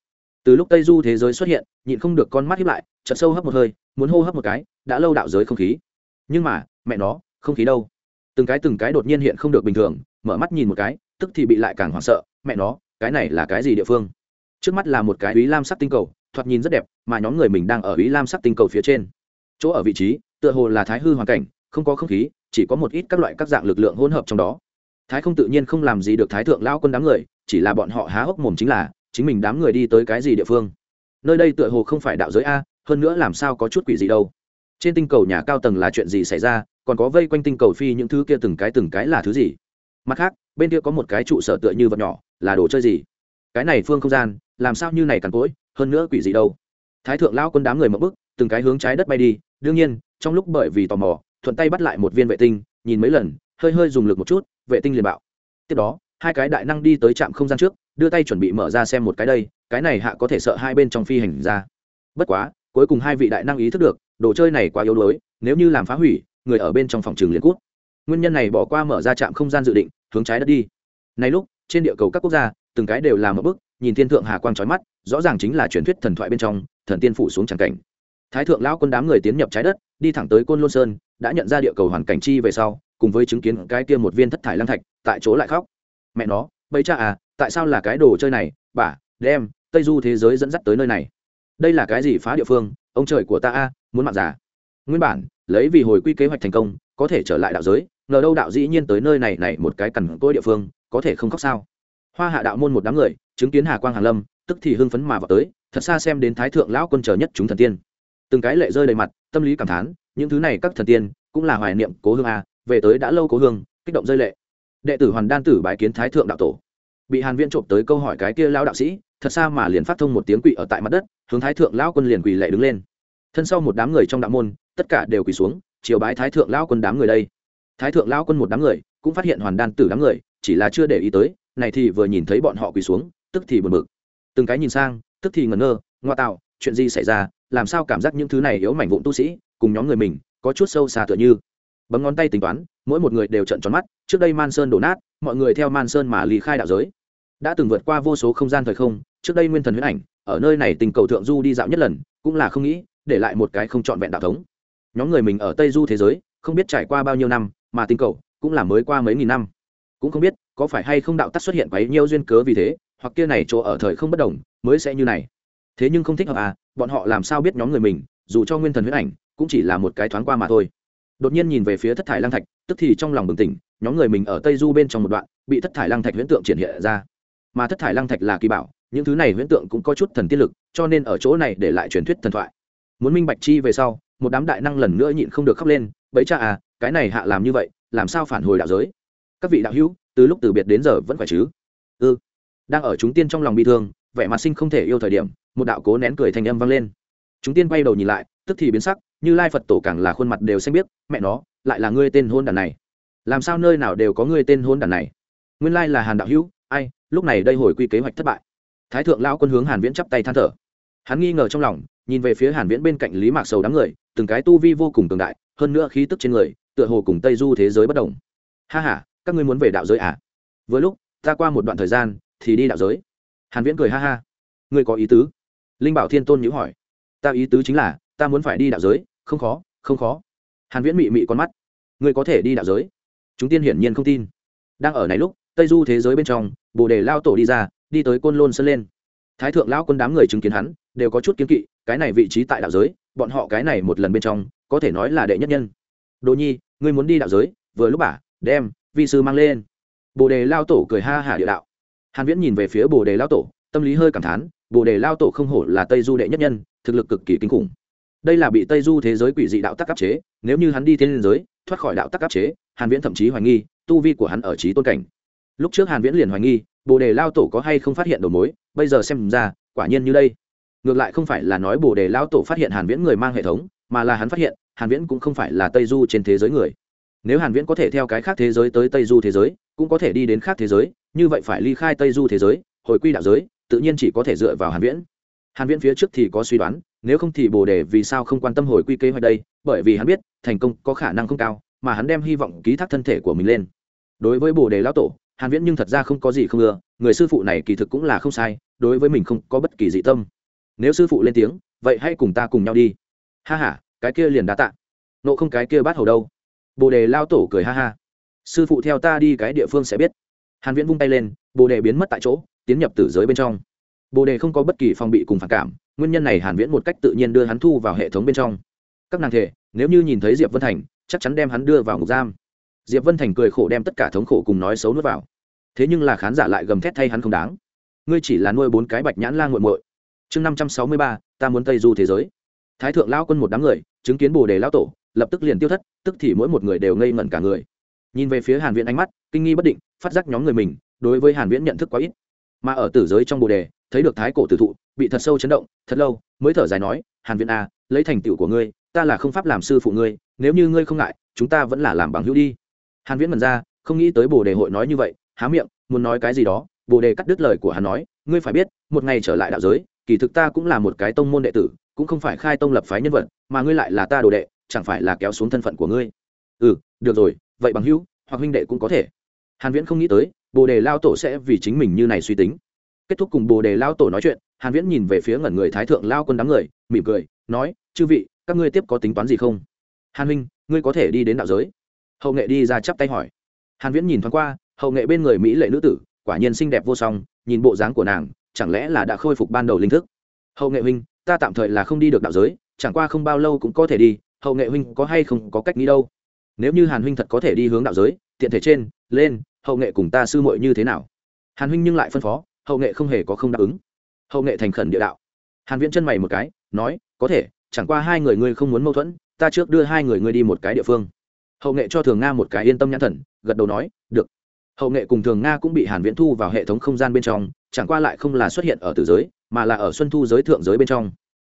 S1: Từ lúc tây du thế giới xuất hiện, nhịn không được con mắt hiếp lại, chợt sâu hấp một hơi, muốn hô hấp một cái, đã lâu đạo giới không khí. Nhưng mà, mẹ nó, không khí đâu? Từng cái từng cái đột nhiên hiện không được bình thường, mở mắt nhìn một cái, tức thì bị lại càng hoảng sợ, mẹ nó cái này là cái gì địa phương? Trước mắt là một cái ý lam sắc tinh cầu, thoạt nhìn rất đẹp, mà nhóm người mình đang ở ý lam sắc tinh cầu phía trên. Chỗ ở vị trí, tựa hồ là thái hư hoàn cảnh, không có không khí, chỉ có một ít các loại các dạng lực lượng hỗn hợp trong đó. Thái không tự nhiên không làm gì được thái thượng lao quân đám người, chỉ là bọn họ há hốc mồm chính là, chính mình đám người đi tới cái gì địa phương? Nơi đây tựa hồ không phải đạo giới a, hơn nữa làm sao có chút quỷ gì đâu. Trên tinh cầu nhà cao tầng là chuyện gì xảy ra, còn có vây quanh tinh cầu phi những thứ kia từng cái từng cái là thứ gì? Mặt khác, bên kia có một cái trụ sở tựa như vật nhỏ là đồ chơi gì? Cái này phương không gian, làm sao như này cằn cỗi, hơn nữa quỷ gì đâu? Thái thượng lao quân đám người mậu bức từng cái hướng trái đất bay đi. Đương nhiên, trong lúc bởi vì tò mò, thuận tay bắt lại một viên vệ tinh, nhìn mấy lần, hơi hơi dùng lực một chút, vệ tinh liền bạo. Tiếp đó, hai cái đại năng đi tới trạm không gian trước, đưa tay chuẩn bị mở ra xem một cái đây, cái này hạ có thể sợ hai bên trong phi hành ra. Bất quá, cuối cùng hai vị đại năng ý thức được, đồ chơi này quá yếu đuối, nếu như làm phá hủy, người ở bên trong phòng trường liền cút. Nguyên nhân này bỏ qua mở ra trạm không gian dự định, hướng trái đất đi. Nay lúc trên địa cầu các quốc gia, từng cái đều làm một bức, nhìn thiên thượng hà quang trói mắt, rõ ràng chính là truyền thuyết thần thoại bên trong, thần tiên phủ xuống tràng cảnh. Thái thượng lão quân đám người tiến nhập trái đất, đi thẳng tới côn lôn sơn, đã nhận ra địa cầu hoàn cảnh chi về sau, cùng với chứng kiến cái kia một viên thất thải lăng thạch, tại chỗ lại khóc. Mẹ nó bây cha à tại sao là cái đồ chơi này? Bà, đem, tây du thế giới dẫn dắt tới nơi này. Đây là cái gì phá địa phương? Ông trời của ta a, muốn mạng giả nguyên bản, lấy vì hồi quy kế hoạch thành công, có thể trở lại đạo giới ngờ đâu đạo dĩ nhiên tới nơi này này một cái cằn cỗi địa phương, có thể không khóc sao? Hoa hạ đạo môn một đám người, chứng kiến hà quang hàn lâm, tức thì hưng phấn mà vào tới, thật xa xem đến thái thượng lão quân chờ nhất chúng thần tiên. Từng cái lệ rơi đầy mặt, tâm lý cảm thán, những thứ này các thần tiên, cũng là hoài niệm cố hương a về tới đã lâu cố hương, kích động rơi lệ. Đệ tử hoàn đan tử bái kiến thái thượng đạo tổ. Bị hàn viễn trộm tới câu hỏi cái kia lão đạo sĩ, thật xa mà liền phát thông một tiếng quỷ ở tại mặt đất, hướng thái thượng lão quân liền quỳ lệ đứng lên. Thân sau một đám người trong đạo môn, tất cả đều quỳ xuống, chiều bái thái thượng lão quân đám người đây thái thượng lão quân một đám người, cũng phát hiện hoàn đan tử đám người, chỉ là chưa để ý tới, này thì vừa nhìn thấy bọn họ quỳ xuống, tức thì buồn bực. Từng cái nhìn sang, tức thì ngẩn ngơ, ngoa tạo, chuyện gì xảy ra, làm sao cảm giác những thứ này yếu mảnh vụn tu sĩ, cùng nhóm người mình, có chút sâu xa tựa như. Bấm ngón tay tính toán, mỗi một người đều trận tròn mắt, trước đây man sơn đổ nát, mọi người theo man sơn mà lý khai đạo giới. Đã từng vượt qua vô số không gian thời không, trước đây nguyên thần huyết ảnh, ở nơi này tình cầu thượng du đi dạo nhất lần, cũng là không nghĩ, để lại một cái không trọn vẹn đạo thống. Nhóm người mình ở tây du thế giới, không biết trải qua bao nhiêu năm mà tình cầu cũng là mới qua mấy nghìn năm. Cũng không biết có phải hay không đạo tắc xuất hiện quấy nhiêu duyên cớ vì thế, hoặc kia này chỗ ở thời không bất đồng mới sẽ như này. Thế nhưng không thích hợp à bọn họ làm sao biết nhóm người mình, dù cho nguyên thần huyết ảnh, cũng chỉ là một cái thoáng qua mà thôi. Đột nhiên nhìn về phía thất thải lăng thạch, tức thì trong lòng bừng tỉnh, nhóm người mình ở tây du bên trong một đoạn, bị thất thải lăng thạch huyễn tượng triển hiện ra. Mà thất thải lăng thạch là kỳ bảo, những thứ này huyễn tượng cũng có chút thần tiên lực, cho nên ở chỗ này để lại truyền thuyết thần thoại. Muốn minh bạch chi về sau, một đám đại năng lần nữa nhịn không được khóc lên bấy cha à cái này hạ làm như vậy, làm sao phản hồi đạo giới? Các vị đạo hữu, từ lúc từ biệt đến giờ vẫn phải chứ? Ư ừ. đang ở chúng tiên trong lòng bi thương, vẻ mặt sinh không thể yêu thời điểm, một đạo cố nén cười thành âm vang lên. Chúng tiên quay đầu nhìn lại, tức thì biến sắc, như lai phật tổ càng là khuôn mặt đều xanh biết mẹ nó, lại là ngươi tên hôn đàn này. Làm sao nơi nào đều có ngươi tên hôn đàn này? Nguyên lai là hàn đạo hữu, ai, lúc này đây hồi quy kế hoạch thất bại. Thái thượng lão quân hướng hàn viễn chắp tay than thở. Hắn nghi ngờ trong lòng, nhìn về phía hàn viễn bên cạnh lý mạc sầu đám người, từng cái tu vi vô cùng cường đại hơn nữa khí tức trên người, tựa hồ cùng tây du thế giới bất đồng. Ha ha, các ngươi muốn về đạo giới à? Vừa lúc, ta qua một đoạn thời gian, thì đi đạo giới. Hàn viễn cười ha ha. Ngươi có ý tứ? Linh bảo thiên tôn nhữ hỏi. Ta ý tứ chính là, ta muốn phải đi đạo giới, không khó không khó. Hàn viễn mị mị con mắt. Ngươi có thể đi đạo giới? Chúng tiên hiển nhiên không tin. Đang ở này lúc, tây du thế giới bên trong, bồ đề lao tổ đi ra, đi tới côn lôn sơn lên. Thái thượng lão quân đám người chứng kiến hắn, đều có chút kiến kỵ, cái này vị trí tại đạo giới, bọn họ cái này một lần bên trong có thể nói là đệ nhất nhân. Đồ nhi, ngươi muốn đi đạo giới, vừa lúc bả đem, vi sư mang lên. Bồ đề lao tổ cười ha hả địa đạo. Hàn viễn nhìn về phía bồ đề lao tổ, tâm lý hơi cảm thán, bồ đề lao tổ không hổ là tây du đệ nhất nhân, thực lực cực kỳ kinh khủng. Đây là bị tây du thế giới quỷ dị đạo tắc áp chế, nếu như hắn đi thiên giới, thoát khỏi đạo tắc áp chế, hàn viễn thậm chí hoài nghi, tu vi của hắn ở trí tôn cảnh. Lúc trước hàn viễn liền hoài nghi, bồ đề lao tổ có hay không phát hiện đầu mối, bây giờ xem ra, quả nhiên như đây. Ngược lại không phải là nói bồ đề lao tổ phát hiện hàn viễn người mang hệ thống mà là hắn phát hiện, hàn viễn cũng không phải là tây du trên thế giới người. Nếu hàn viễn có thể theo cái khác thế giới tới tây du thế giới, cũng có thể đi đến khác thế giới, như vậy phải ly khai tây du thế giới, hồi quy đạo giới, tự nhiên chỉ có thể dựa vào hàn viễn. Hàn viễn phía trước thì có suy đoán, nếu không thì bồ đề vì sao không quan tâm hồi quy kế hoạch đây? Bởi vì hắn biết, thành công có khả năng không cao, mà hắn đem hy vọng ký thác thân thể của mình lên. Đối với bồ đề lão tổ, hàn viễn nhưng thật ra không có gì không ưa, người sư phụ này kỳ thực cũng là không sai, đối với mình không có bất kỳ dị tâm. Nếu sư phụ lên tiếng, vậy hãy cùng ta cùng nhau đi ha ha, cái kia liền đá tạ. Nộ không cái kia bát hầu đâu. Bồ đề lao tổ cười ha ha. Sư phụ theo ta đi cái địa phương sẽ biết. Hàn viễn vung tay lên, bồ đề biến mất tại chỗ, tiến nhập tử giới bên trong. Bồ đề không có bất kỳ phòng bị cùng phản cảm, nguyên nhân này hàn viễn một cách tự nhiên đưa hắn thu vào hệ thống bên trong. Các nàng thể, nếu như nhìn thấy diệp vân thành, chắc chắn đem hắn đưa vào ngục giam. Diệp vân thành cười khổ đem tất cả thống khổ cùng nói xấu nuốt vào. Thế nhưng là khán giả lại gầm thét thay hắn không đáng. Ngươi chỉ là nuôi bốn cái bạch nhãn la muội muội. Chương năm trăm sáu mươi ba, ta muốn tây du thế giới thái thượng lao quân một đám người chứng kiến bồ đề lao tổ lập tức liền tiêu thất tức thì mỗi một người đều ngây ngẩn cả người. Nhìn về phía hàn viễn ánh mắt kinh nghi bất định phát giác nhóm người mình đối với hàn viễn nhận thức quá ít. Mà ở tử giới trong bồ đề thấy được thái cổ tử thụ bị thật sâu chấn động thật lâu mới thở dài nói hàn viễn a à, lấy thành tựu của ngươi ta là không pháp làm sư phụ ngươi nếu như ngươi không ngại chúng ta vẫn là làm bằng hữu đi. Hàn viễn mần ra không nghĩ tới bồ đề hội nói như vậy há miệng muốn nói cái gì đó bồ đề cắt đứt lời của hắn nói ngươi phải biết một ngày trở lại đạo giới kỳ thực ta cũng là một cái tông môn đệ tử cũng không phải khai tông lập phái nhân vật, mà ngươi lại là ta đồ đệ, chẳng phải là kéo xuống thân phận của ngươi? Ừ được rồi, vậy bằng hữu, hoặc huynh đệ cũng có thể. Hàn viễn không nghĩ tới, bồ đề lao tổ sẽ vì chính mình như này suy tính. Kết thúc cùng bồ đề lao tổ nói chuyện, hàn viễn nhìn về phía ngẩn người thái thượng lao quân đám người, mỉm cười, nói, chư vị, các ngươi tiếp có tính toán gì không? Hàn huynh, ngươi có thể đi đến đạo giới. Hậu nghệ đi ra chắp tay hỏi. Hàn viễn nhìn thoáng qua, hậu nghệ bên người mỹ lệ nữ tử, quả nhiên xinh đẹp vô song, nhìn bộ dáng của nàng, chẳng lẽ là đã khôi phục ban đầu linh thức? Hậu nghệ huynh ta tạm thời là không đi được đạo giới, chẳng qua không bao lâu cũng có thể đi, hậu nghệ huynh có hay không có cách nghĩ đâu. Nếu như hàn huynh thật có thể đi hướng đạo giới, tiện thể trên, lên, hậu nghệ cùng ta sư muội như thế nào? Hàn huynh nhưng lại phân phó, hậu nghệ không hề có không đáp ứng. Hậu nghệ thành khẩn địa đạo. Hàn viễn chân mày một cái, nói, có thể, chẳng qua hai người ngươi không muốn mâu thuẫn, ta trước đưa hai người ngươi đi một cái địa phương. Hậu nghệ cho thường nga một cái yên tâm nhãn thần, gật đầu nói, được. Hậu nghệ cùng thường nga cũng bị hàn viễn thu vào hệ thống không gian bên trong chẳng qua lại không là xuất hiện ở tử giới, mà là ở xuân thu giới thượng giới bên trong.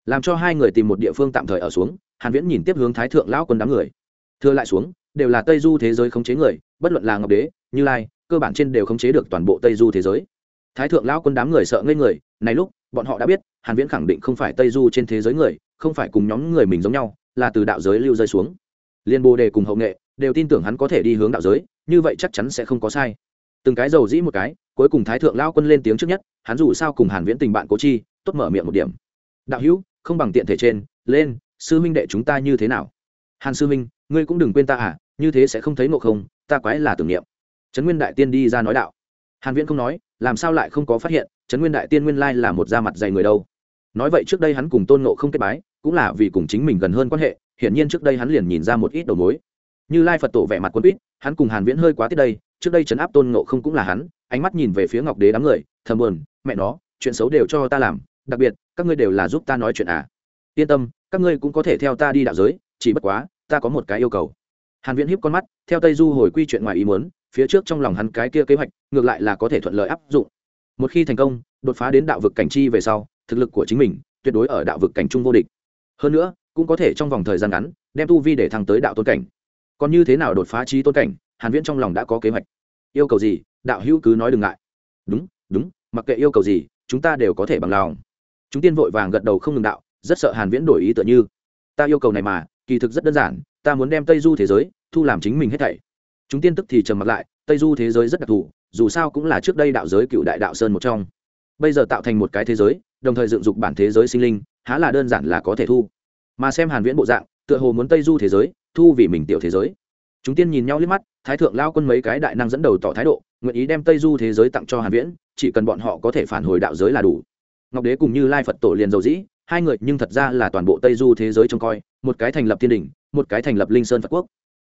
S1: Làm cho hai người tìm một địa phương tạm thời ở xuống, hàn viễn nhìn tiếp hướng thái thượng lão quân đám người. Thưa lại xuống, đều là tây du thế giới khống chế người, bất luận là ngọc đế, như lai, cơ bản trên đều khống chế được toàn bộ tây du thế giới. Thái thượng lão quân đám người sợ ngây người, này lúc, bọn họ đã biết, hàn viễn khẳng định không phải tây du trên thế giới người, không phải cùng nhóm người mình giống nhau, là từ đạo giới lưu rơi xuống. Liên bồ đề cùng hậu nghệ, đều tin tưởng hắn có thể đi hướng đạo giới, như vậy chắc chắn sẽ không có sai từng cái dầu dĩ một cái, cuối cùng thái thượng lao quân lên tiếng trước nhất, hắn dù sao cùng hàn viễn tình bạn cố chi, tốt mở miệng một điểm. Đạo hữu, không bằng tiện thể trên, lên, sư minh đệ chúng ta như thế nào? Hàn sư minh ngươi cũng đừng quên ta à như thế sẽ không thấy ngộ không, ta quái là tưởng niệm. Trấn nguyên đại tiên đi ra nói đạo. Hàn viễn không nói, làm sao lại không có phát hiện, trấn nguyên đại tiên nguyên lai là một da mặt dày người đâu. Nói vậy trước đây hắn cùng tôn ngộ không kết bái, cũng là vì cùng chính mình gần hơn quan hệ, hiển nhiên trước đây hắn liền nhìn ra một ít đầu mối. Như lai phật tổ vẻ mặt quân ít hắn cùng hàn viễn hơi quá tiết đây trước đây chấn áp tôn ngộ không cũng là hắn, ánh mắt nhìn về phía ngọc đế đám người, thầm buồn, mẹ nó, chuyện xấu đều cho ta làm, đặc biệt, các ngươi đều là giúp ta nói chuyện à. Yên tâm, các ngươi cũng có thể theo ta đi đạo giới, chỉ bất quá, ta có một cái yêu cầu. Hàn viễn hiếp con mắt, theo tây du hồi quy chuyện ngoài ý muốn, phía trước trong lòng hắn cái kia kế hoạch, ngược lại là có thể thuận lợi áp dụng. Một khi thành công, đột phá đến đạo vực cảnh chi về sau, thực lực của chính mình tuyệt đối ở đạo vực cảnh trung vô địch. Hơn nữa, cũng có thể trong vòng thời gian ngắn, đem tu vi để thăng tới đạo tôn cảnh. Còn như thế nào đột phá trí tôn cảnh hàn viễn trong lòng đã có kế hoạch. Yêu cầu gì, đạo hữu cứ nói đừng ngại. Đúng đúng, mặc kệ yêu cầu gì, chúng ta đều có thể bằng lòng. Chúng tiên vội vàng gật đầu không ngừng đạo, rất sợ hàn viễn đổi ý tựa như. Ta yêu cầu này mà, kỳ thực rất đơn giản, ta muốn đem tây du thế giới, thu làm chính mình hết thảy. Chúng tiên tức thì trầm mặt lại, tây du thế giới rất đặc thù, dù sao cũng là trước đây đạo giới cựu đại đạo sơn một trong. Bây giờ tạo thành một cái thế giới, đồng thời dựng dục bản thế giới sinh linh, há là đơn giản là có thể thu. Mà xem hàn viễn bộ dạng, tựa hồ muốn tây du thế giới, thu vì mình tiểu thế giới chúng tiên nhìn nhau liếc mắt, thái thượng lao quân mấy cái đại năng dẫn đầu tỏ thái độ, nguyện ý đem tây du thế giới tặng cho hàn viễn, chỉ cần bọn họ có thể phản hồi đạo giới là đủ. Ngọc đế cùng như lai phật tổ liền dầu dĩ, hai người nhưng thật ra là toàn bộ tây du thế giới trông coi, một cái thành lập thiên đình, một cái thành lập linh sơn phật quốc.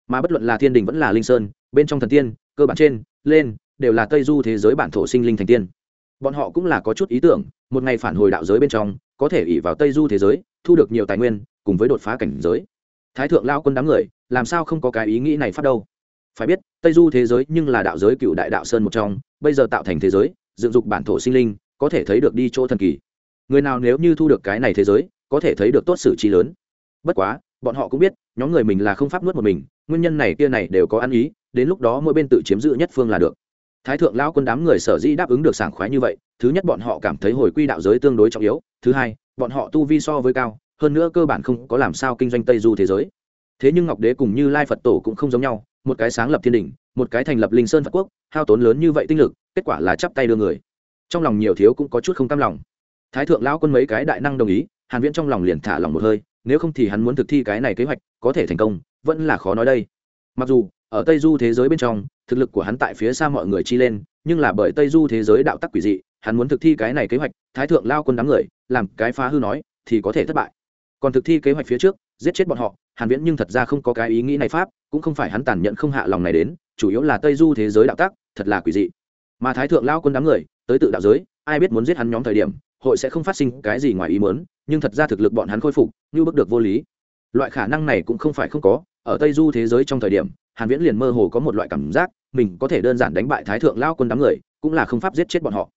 S1: Mà bất luận là thiên đình vẫn là linh sơn, bên trong thần tiên, cơ bản trên, lên, đều là tây du thế giới bản thổ sinh linh thành tiên. Bọn họ cũng là có chút ý tưởng, một ngày phản hồi đạo giới bên trong, có thể ỉ vào tây du thế giới, thu được nhiều tài nguyên, cùng với đột phá cảnh giới thái thượng lao quân đám người, làm sao không có cái ý nghĩ này phát đâu? Phải biết, tây du thế giới nhưng là đạo giới cựu đại đạo sơn một trong, bây giờ tạo thành thế giới, dựng dục bản thổ sinh linh, có thể thấy được đi chỗ thần kỳ. Người nào nếu như thu được cái này thế giới, có thể thấy được tốt xử trí lớn. Bất quá, bọn họ cũng biết, nhóm người mình là không pháp nuốt một mình, nguyên nhân này kia này đều có ăn ý, đến lúc đó mỗi bên tự chiếm giữ nhất phương là được. Thái thượng lão quân đám người sở dĩ đáp ứng được sảng khoái như vậy, thứ nhất bọn họ cảm thấy hồi quy đạo giới tương đối trọng yếu, thứ hai, bọn họ tu vi so với cao hơn nữa cơ bản không có làm sao kinh doanh tây du thế giới. Thế nhưng ngọc đế cùng như lai phật tổ cũng không giống nhau, một cái sáng lập thiên đình, một cái thành lập linh sơn phật quốc, hao tốn lớn như vậy tinh lực, kết quả là chắp tay đưa người. Trong lòng nhiều thiếu cũng có chút không cam lòng. Thái thượng lão quân mấy cái đại năng đồng ý, hàn viễn trong lòng liền thả lòng một hơi, nếu không thì hắn muốn thực thi cái này kế hoạch, có thể thành công, vẫn là khó nói đây. Mặc dù, ở tây du thế giới bên trong, thực lực của hắn tại phía xa mọi người chi lên, nhưng là bởi tây du thế giới đạo tắc quỷ dị, hắn muốn thực thi cái này kế hoạch, thái thượng lao quân đám người, làm cái phá hư nói, thì có thể thất bại còn thực thi kế hoạch phía trước, giết chết bọn họ, hàn viễn nhưng thật ra không có cái ý nghĩ này pháp, cũng không phải hắn tàn nhẫn không hạ lòng này đến, chủ yếu là tây du thế giới đạo tắc, thật là quỷ dị. Mà thái thượng lao quân đám người, tới tự đạo giới, ai biết muốn giết hắn nhóm thời điểm, hội sẽ không phát sinh cái gì ngoài ý muốn, nhưng thật ra thực lực bọn hắn khôi phục, như bước được vô lý. Loại khả năng này cũng không phải không có, ở tây du thế giới trong thời điểm, hàn viễn liền mơ hồ có một loại cảm giác, mình có thể đơn giản đánh bại thái thượng lao quân đám người, cũng là không pháp giết chết bọn họ.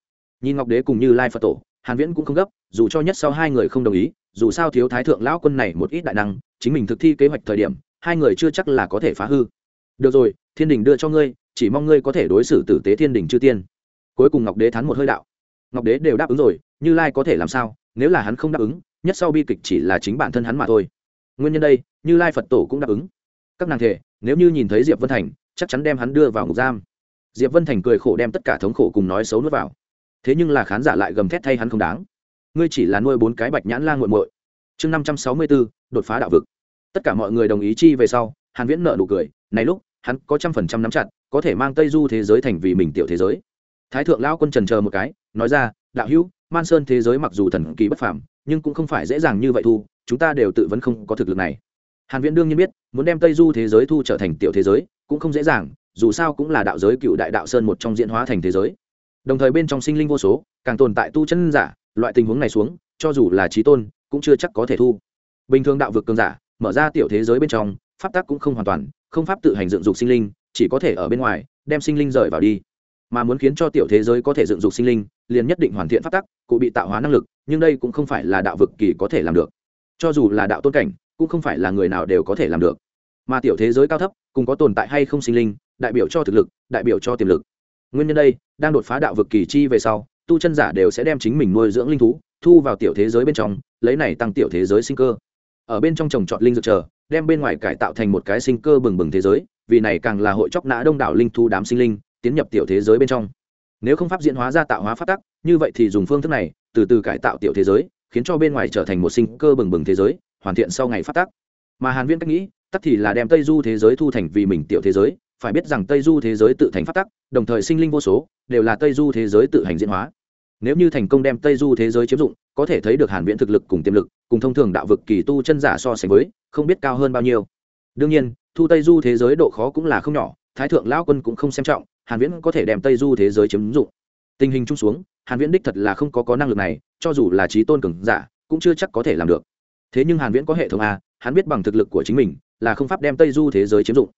S1: Nhìn ngọc đế cùng như lai phật tổ, hàn viễn cũng không gấp, dù cho nhất sau hai người không đồng ý dù sao thiếu thái thượng lão quân này một ít đại năng, chính mình thực thi kế hoạch thời điểm, hai người chưa chắc là có thể phá hư. Được rồi, thiên đình đưa cho ngươi, chỉ mong ngươi có thể đối xử tử tế thiên đình chư tiên. Cuối cùng ngọc đế thán một hơi đạo. Ngọc đế đều đáp ứng rồi, như lai có thể làm sao? Nếu là hắn không đáp ứng, nhất sau bi kịch chỉ là chính bản thân hắn mà thôi. Nguyên nhân đây, như lai phật tổ cũng đáp ứng. Các nàng thể, nếu như nhìn thấy diệp vân thành, chắc chắn đem hắn đưa vào ngục giam. Diệp vân thành cười khổ đem tất cả thống khổ cùng nói xấu nuốt vào. Thế nhưng là khán giả lại gầm thét thay hắn không đáng ngươi chỉ là nuôi bốn cái bạch nhãn lan g u muội. Chương năm trăm sáu mươi bốn, đột phá đạo vực. Tất cả mọi người đồng ý chi về sau, hàn viễn nợ nụ cười, này lúc, hắn có trăm phần trăm nắm chặt, có thể mang tây du thế giới thành vì mình tiểu thế giới. Thái thượng lão quân trần chờ một cái, nói ra, đạo hữu, man sơn thế giới mặc dù thần kỳ bất phàm, nhưng cũng không phải dễ dàng như vậy thu, chúng ta đều tự vẫn không có thực lực này. Hàn viễn đương nhiên biết, muốn đem tây du thế giới thu trở thành tiểu thế giới, cũng không dễ dàng, dù sao cũng là đạo giới cựu đại đạo sơn một trong diễn hóa thành thế giới. Đồng thời bên trong sinh linh vô số, càng tồn tại tu chân giả loại tình huống này xuống, cho dù là trí tôn, cũng chưa chắc có thể thu. Bình thường đạo vực cường giả, mở ra tiểu thế giới bên trong, pháp tắc cũng không hoàn toàn, không pháp tự hành dựng dục sinh linh, chỉ có thể ở bên ngoài, đem sinh linh rời vào đi. Mà muốn khiến cho tiểu thế giới có thể dựng dục sinh linh, liền nhất định hoàn thiện pháp tắc, cụ bị tạo hóa năng lực, nhưng đây cũng không phải là đạo vực kỳ có thể làm được. Cho dù là đạo tôn cảnh, cũng không phải là người nào đều có thể làm được. Mà tiểu thế giới cao thấp, cùng có tồn tại hay không sinh linh, đại biểu cho thực lực, đại biểu cho tiềm lực. Nguyên nhân đây, đang đột phá đạo vực kỳ chi về sau tu chân giả đều sẽ đem chính mình nuôi dưỡng linh thú, thu vào tiểu thế giới bên trong, lấy này tăng tiểu thế giới sinh cơ. Ở bên trong trồng trọt linh dược chờ, đem bên ngoài cải tạo thành một cái sinh cơ bừng bừng thế giới, vì này càng là hội chóc nã đông đảo linh thú đám sinh linh, tiến nhập tiểu thế giới bên trong. Nếu không pháp diễn hóa ra tạo hóa phát tắc, như vậy thì dùng phương thức này, từ từ cải tạo tiểu thế giới, khiến cho bên ngoài trở thành một sinh cơ bừng bừng thế giới, hoàn thiện sau ngày phát tắc. Mà hàn viễn cách nghĩ, tắc thì là đem tây du thế giới thu thành vì mình tiểu thế giới, phải biết rằng tây du thế giới tự thành phát tắc, đồng thời sinh linh vô số, đều là tây du thế giới tự hành diễn hóa nếu như thành công đem tây du thế giới chiếm dụng, có thể thấy được hàn viễn thực lực cùng tiềm lực, cùng thông thường đạo vực kỳ tu chân giả so sánh với, không biết cao hơn bao nhiêu. Đương nhiên, thu tây du thế giới độ khó cũng là không nhỏ, thái thượng lão quân cũng không xem trọng, hàn viễn có thể đem tây du thế giới chiếm dụng. Tình hình chung xuống, hàn viễn đích thật là không có có năng lực này, cho dù là trí tôn cường giả, cũng chưa chắc có thể làm được. Thế nhưng hàn viễn có hệ thống a, hắn biết bằng thực lực của chính mình, là không pháp đem tây du thế giới chiếm dụng.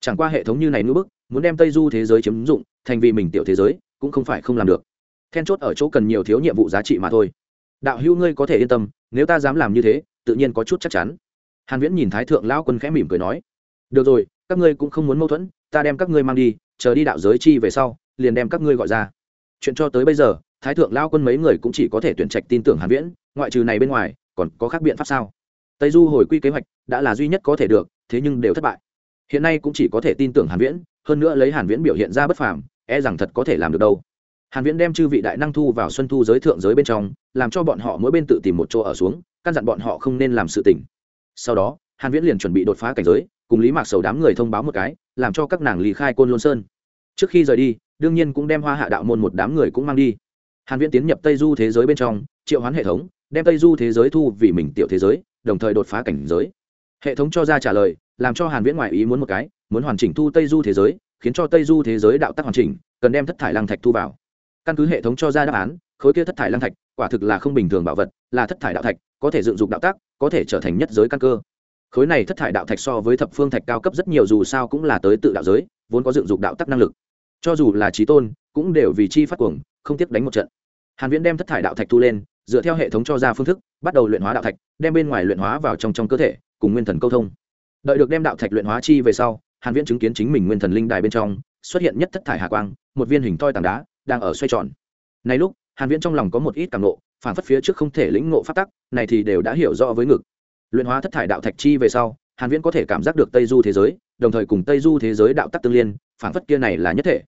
S1: Chẳng qua hệ thống như này nữa bức, muốn đem tây du thế giới chiếm dụng, thành vì mình tiểu thế giới, cũng không phải không làm được then chốt ở chỗ cần nhiều thiếu nhiệm vụ giá trị mà thôi. Đạo hữu ngươi có thể yên tâm, nếu ta dám làm như thế, tự nhiên có chút chắc chắn. Hàn viễn nhìn thái thượng lão quân khẽ mỉm cười nói, được rồi, các ngươi cũng không muốn mâu thuẫn, ta đem các ngươi mang đi, chờ đi đạo giới chi về sau, liền đem các ngươi gọi ra. Chuyện cho tới bây giờ, thái thượng lão quân mấy người cũng chỉ có thể tuyển trạch tin tưởng hàn viễn, ngoại trừ này bên ngoài, còn có khác biện pháp sao? Tây du hồi quy kế hoạch đã là duy nhất có thể được, thế nhưng đều thất bại. Hiện nay cũng chỉ có thể tin tưởng hàn viễn, hơn nữa lấy hàn viễn biểu hiện ra bất phàm e rằng thật có thể làm được đâu hàn viễn đem chư vị đại năng thu vào xuân thu giới thượng giới bên trong, làm cho bọn họ mỗi bên tự tìm một chỗ ở xuống, căn dặn bọn họ không nên làm sự tình. Sau đó, hàn viễn liền chuẩn bị đột phá cảnh giới, cùng lý mạc sầu đám người thông báo một cái, làm cho các nàng lý khai côn lôn sơn. Trước khi rời đi, đương nhiên cũng đem hoa hạ đạo môn một đám người cũng mang đi. Hàn viễn tiến nhập tây du thế giới bên trong, triệu hoán hệ thống, đem tây du thế giới thu vì mình tiểu thế giới, đồng thời đột phá cảnh giới. Hệ thống cho ra trả lời, làm cho hàn viễn ngoại ý muốn một cái, muốn hoàn chỉnh thu tây du thế giới, khiến cho tây du thế giới đạo tắc hoàn chỉnh, cần đem thất thải lăng thạch thu vào căn cứ hệ thống cho ra đáp án, khối kia thất thải lăng thạch, quả thực là không bình thường bảo vật, là thất thải đạo thạch, có thể dựng dục đạo tác, có thể trở thành nhất giới căn cơ. Khối này thất thải đạo thạch so với thập phương thạch cao cấp rất nhiều dù sao cũng là tới tự đạo giới, vốn có dựng dục đạo tắc năng lực. Cho dù là trí tôn, cũng đều vì chi phát cuồng, không tiếc đánh một trận. Hàn viễn đem thất thải đạo thạch thu lên, dựa theo hệ thống cho ra phương thức, bắt đầu luyện hóa đạo thạch, đem bên ngoài luyện hóa vào trong trong cơ thể, cùng nguyên thần câu thông. Đợi được đem đạo thạch luyện hóa chi về sau, hàn viễn chứng kiến chính mình nguyên thần linh đài bên trong, xuất hiện nhất thất thải hà quang, một viên hình toi tảng đá đang ở xoay tròn. Này lúc, hàn viễn trong lòng có một ít cảm nộ phản phất phía trước không thể lĩnh ngộ pháp tắc, này thì đều đã hiểu rõ với ngực. Luyện hóa thất thải đạo thạch chi về sau, hàn viễn có thể cảm giác được tây du thế giới, đồng thời cùng tây du thế giới đạo tắc tương liên phản phất kia này là nhất thể.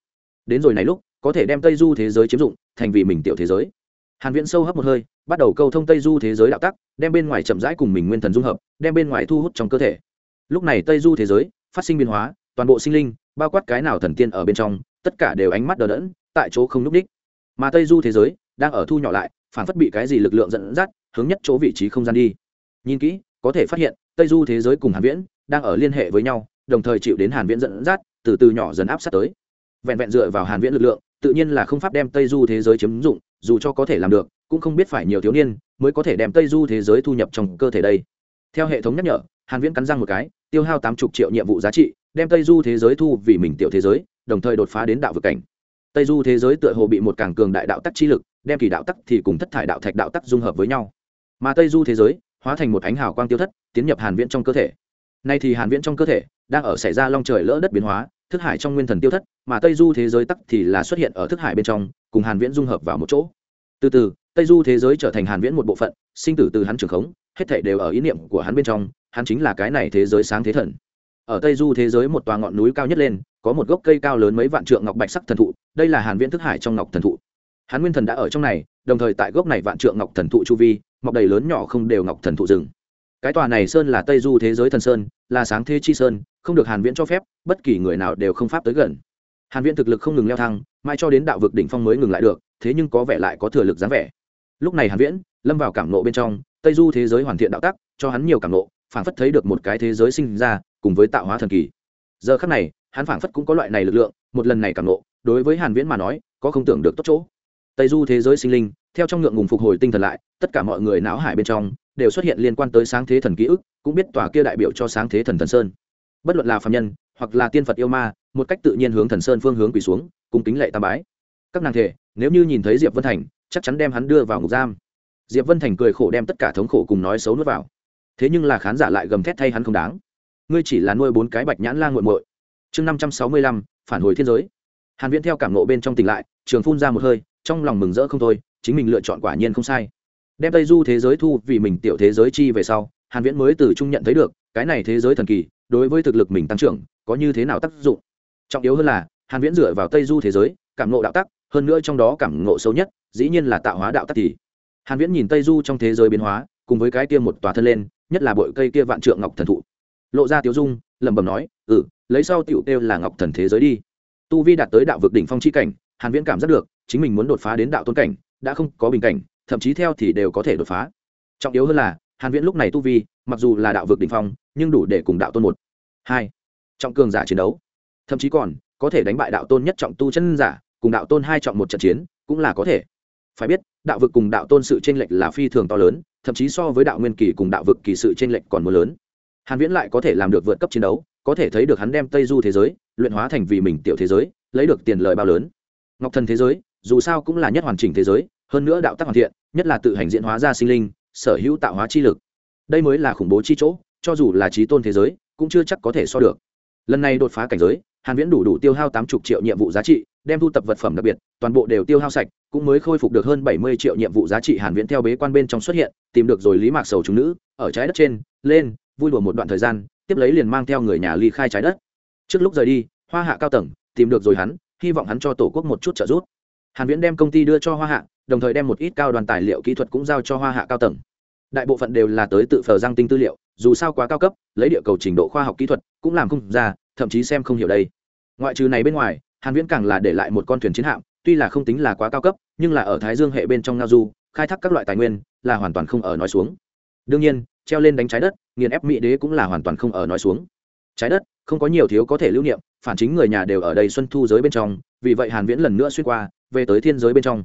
S1: Đến rồi này lúc, có thể đem tây du thế giới chiếm dụng, thành vì mình tiểu thế giới. Hàn viễn sâu hấp một hơi, bắt đầu câu thông tây du thế giới đạo tắc, đem bên ngoài chậm rãi cùng mình nguyên thần dung hợp, đem bên ngoài thu hút trong cơ thể. Lúc này tây du thế giới, phát sinh biến hóa, toàn bộ sinh linh, bao quát cái nào thần tiên ở bên trong, tất cả đều ánh mắt đờ đẫn tại chỗ không núp đích. Mà tây du thế giới đang ở thu nhỏ lại, phản phất bị cái gì lực lượng dẫn dắt, hướng nhất chỗ vị trí không gian đi. Nhìn kỹ, có thể phát hiện, tây du thế giới cùng hàn viễn đang ở liên hệ với nhau, đồng thời chịu đến hàn viễn dẫn dắt, từ từ nhỏ dần áp sát tới. Vẹn vẹn dựa vào hàn viễn lực lượng, tự nhiên là không pháp đem tây du thế giới chiếm dụng, dù cho có thể làm được, cũng không biết phải nhiều thiếu niên mới có thể đem tây du thế giới thu nhập trong cơ thể đây. Theo hệ thống nhắc nhở, hàn viễn cắn răng một cái, tiêu hao tám chục triệu nhiệm vụ giá trị, đem tây du thế giới thu vì mình tiểu thế giới, đồng thời đột phá đến đạo vực cảnh tây du thế giới tựa hồ bị một càng cường đại đạo tắc chi lực, đem kỳ đạo tắc thì cùng thất thải đạo thạch đạo tắc dung hợp với nhau. Mà tây du thế giới, hóa thành một ánh hào quang tiêu thất, tiến nhập hàn viễn trong cơ thể. Nay thì hàn viễn trong cơ thể, đang ở xảy ra long trời lỡ đất biến hóa, thức hải trong nguyên thần tiêu thất, mà tây du thế giới tắc thì là xuất hiện ở thức hải bên trong, cùng hàn viễn dung hợp vào một chỗ. Từ từ, tây du thế giới trở thành hàn viễn một bộ phận, sinh tử từ hắn trường khống, hết thảy đều ở ý niệm của hắn bên trong, hắn chính là cái này thế giới sáng thế thần. Ở tây du thế giới một tòa ngọn núi cao nhất lên có một gốc cây cao lớn mấy vạn trượng ngọc bạch sắc thần thụ, đây là hàn viễn thức hải trong ngọc thần thụ. Hắn nguyên thần đã ở trong này, đồng thời tại gốc này vạn trượng ngọc thần thụ chu vi, mọc đầy lớn nhỏ không đều ngọc thần thụ rừng. Cái tòa này sơn là tây du thế giới thần sơn, là sáng thế chi sơn, không được hàn viễn cho phép, bất kỳ người nào đều không pháp tới gần. Hàn viễn thực lực không ngừng leo thang mai cho đến đạo vực đỉnh phong mới ngừng lại được, thế nhưng có vẻ lại có thừa lực dáng vẻ. Lúc này hàn viễn, lâm vào cảm nộ bên trong, tây du thế giới hoàn thiện đạo tắc, cho hắn nhiều cảm nộ phản phất thấy được một cái thế giới sinh ra, cùng với tạo hóa thần kỳ. Giờ khắc này hắn phảng phất cũng có loại này lực lượng, một lần này cảm nộ đối với hàn viễn mà nói, có không tưởng được tốt chỗ. Tây du thế giới sinh linh, theo trong ngượng ngùng phục hồi tinh thần lại, tất cả mọi người não hải bên trong, đều xuất hiện liên quan tới sáng thế thần ký ức, cũng biết tòa kia đại biểu cho sáng thế thần thần sơn. Bất luận là phàm nhân, hoặc là tiên phật yêu ma, một cách tự nhiên hướng thần sơn phương hướng quỳ xuống cùng kính lệ tam bái. Các nàng thể, nếu như nhìn thấy diệp vân thành, chắc chắn đem hắn đưa vào ngục giam. Diệp vân thành cười khổ đem tất cả thống khổ cùng nói xấu nuốt vào. Thế nhưng là khán giả lại gầm thét thay hắn không đáng. Ngươi chỉ là nuôi bốn cái bạch nhãn la nguội nguội. muội chương năm trăm sáu mươi lăm, phản hồi thiên giới. Hàn viễn theo cảm nộ bên trong tỉnh lại, trường phun ra một hơi, trong lòng mừng rỡ không thôi, chính mình lựa chọn quả nhiên không sai. Đem tây du thế giới thu vì mình tiểu thế giới chi về sau, hàn viễn mới từ trung nhận thấy được, cái này thế giới thần kỳ, đối với thực lực mình tăng trưởng, có như thế nào tác dụng. Trọng yếu hơn là, hàn viễn dựa vào tây du thế giới, cảm ngộ đạo tắc, hơn nữa trong đó cảm ngộ sâu nhất, dĩ nhiên là tạo hóa đạo tắc thì. Hàn viễn nhìn tây du trong thế giới biến hóa, cùng với cái kia một tòa thân lên, nhất là bội cây kia vạn trượng ngọc thần thụ. Lộ ra tiểu dung lẩm bẩm nói ừ lấy sau tiểu tiêu là ngọc thần thế giới đi. Tu vi đạt tới đạo vực đỉnh phong chi cảnh, hàn viễn cảm giác được, chính mình muốn đột phá đến đạo tôn cảnh, đã không có bình cảnh, thậm chí theo thì đều có thể đột phá. Trọng yếu hơn là, hàn viễn lúc này tu vi, mặc dù là đạo vực đỉnh phong, nhưng đủ để cùng đạo tôn một, hai, trọng cường giả chiến đấu. Thậm chí còn, có thể đánh bại đạo tôn nhất trọng tu chân giả, cùng đạo tôn hai trọng một trận chiến, cũng là có thể. Phải biết, đạo vực cùng đạo tôn sự chênh lệch là phi thường to lớn, thậm chí so với đạo nguyên kỳ cùng đạo vực kỳ sự chênh lệch còn muốn lớn hàn viễn lại có thể làm được vượt cấp chiến đấu, có thể thấy được hắn đem tây du thế giới luyện hóa thành vì mình tiểu thế giới, lấy được tiền lợi bao lớn. Ngọc thần thế giới, dù sao cũng là nhất hoàn chỉnh thế giới, hơn nữa đạo tác hoàn thiện, nhất là tự hành diễn hóa ra sinh linh, sở hữu tạo hóa chi lực. Đây mới là khủng bố chi chỗ, cho dù là trí tôn thế giới, cũng chưa chắc có thể so được. Lần này đột phá cảnh giới, hàn viễn đủ đủ tiêu hao tám chục triệu nhiệm vụ giá trị, đem thu tập vật phẩm đặc biệt, toàn bộ đều tiêu hao sạch, cũng mới khôi phục được hơn 70 triệu nhiệm vụ giá trị hàn viễn theo bế quan bên trong xuất hiện, tìm được rồi lý mạc sầu chúng nữ, ở trái đất trên, lên vui đùa một đoạn thời gian, tiếp lấy liền mang theo người nhà ly khai trái đất. Trước lúc rời đi, hoa hạ cao tầng, tìm được rồi hắn, hy vọng hắn cho tổ quốc một chút trợ giúp. Hàn viễn đem công ty đưa cho hoa hạ, đồng thời đem một ít cao đoàn tài liệu kỹ thuật cũng giao cho hoa hạ cao tầng. Đại bộ phận đều là tới tự phờ giang tinh tư liệu, dù sao quá cao cấp, lấy địa cầu trình độ khoa học kỹ thuật cũng làm không ra, thậm chí xem không hiểu đây. Ngoại trừ này bên ngoài, hàn viễn càng là để lại một con thuyền chiến hạm, tuy là không tính là quá cao cấp, nhưng là ở thái dương hệ bên trong ngao du, khai thác các loại tài nguyên, là hoàn toàn không ở nói xuống. Đương nhiên, treo lên đánh trái đất nghiền ép mỹ đế cũng là hoàn toàn không ở nói xuống. Trái đất, không có nhiều thiếu có thể lưu niệm, phản chính người nhà đều ở đây xuân thu giới bên trong, vì vậy hàn viễn lần nữa xuyên qua, về tới thiên giới bên trong.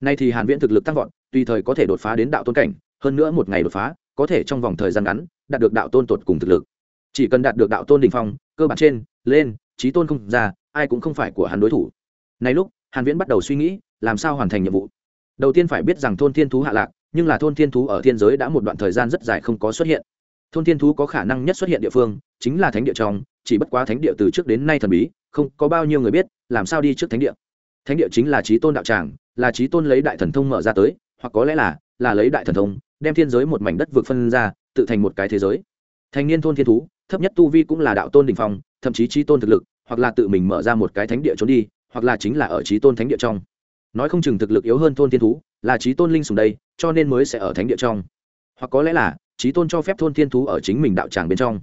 S1: Nay thì hàn viễn thực lực tăng vọt, tùy thời có thể đột phá đến đạo tôn cảnh, hơn nữa một ngày đột phá, có thể trong vòng thời gian ngắn, đạt được đạo tôn tột cùng thực lực. Chỉ cần đạt được đạo tôn đỉnh phong, cơ bản trên, lên trí tôn không ra, ai cũng không phải của hắn đối thủ. Nay lúc, hàn viễn bắt đầu suy nghĩ, làm sao hoàn thành nhiệm vụ. Đầu tiên phải biết rằng thôn thiên thú hạ lạc, nhưng là thôn thiên thú ở thiên giới đã một đoạn thời gian rất dài không có xuất hiện thôn thiên thú có khả năng nhất xuất hiện địa phương, chính là thánh địa trong, chỉ bất quá thánh địa từ trước đến nay thần bí, không có bao nhiêu người biết, làm sao đi trước thánh địa? Thánh địa chính là trí tôn đạo tràng, là trí tôn lấy đại thần thông mở ra tới, hoặc có lẽ là là lấy đại thần thông, đem thiên giới một mảnh đất vượt phân ra, tự thành một cái thế giới. Thành niên thôn thiên thú, thấp nhất tu vi cũng là đạo tôn đình phong, thậm chí trí tôn thực lực, hoặc là tự mình mở ra một cái thánh địa trốn đi, hoặc là chính là ở trí tôn thánh địa trong. Nói không chừng thực lực yếu hơn thôn thiên thú, là trí tôn linh sùng đây, cho nên mới sẽ ở thánh địa trong. Hoặc có lẽ là trí tôn cho phép thôn thiên thú ở chính mình đạo tràng bên trong.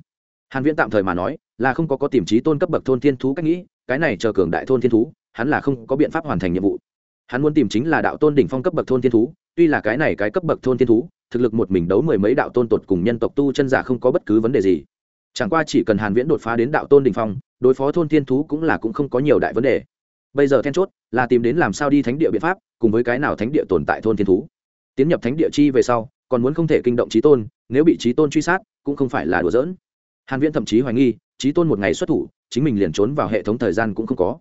S1: Hàn viễn tạm thời mà nói, là không có có tìm trí tôn cấp bậc thôn thiên thú cách nghĩ, cái này chờ cường đại thôn thiên thú, hắn là không có biện pháp hoàn thành nhiệm vụ. Hắn muốn tìm chính là đạo tôn đỉnh phong cấp bậc thôn thiên thú, tuy là cái này cái cấp bậc thôn thiên thú, thực lực một mình đấu mười mấy đạo tôn tột cùng nhân tộc tu chân giả không có bất cứ vấn đề gì. Chẳng qua chỉ cần hàn viễn đột phá đến đạo tôn đỉnh phong, đối phó thôn thiên thú cũng là cũng không có nhiều đại vấn đề. Bây giờ then chốt là tìm đến làm sao đi thánh địa biện pháp, cùng với cái nào thánh địa tồn tại thôn thiên thú. Tiến nhập thánh địa chi về sau còn muốn không thể kinh động trí tôn, nếu bị trí tôn truy sát, cũng không phải là đùa giỡn. Hàn viễn thậm chí hoài nghi, trí tôn một ngày xuất thủ, chính mình liền trốn vào hệ thống thời gian cũng không có.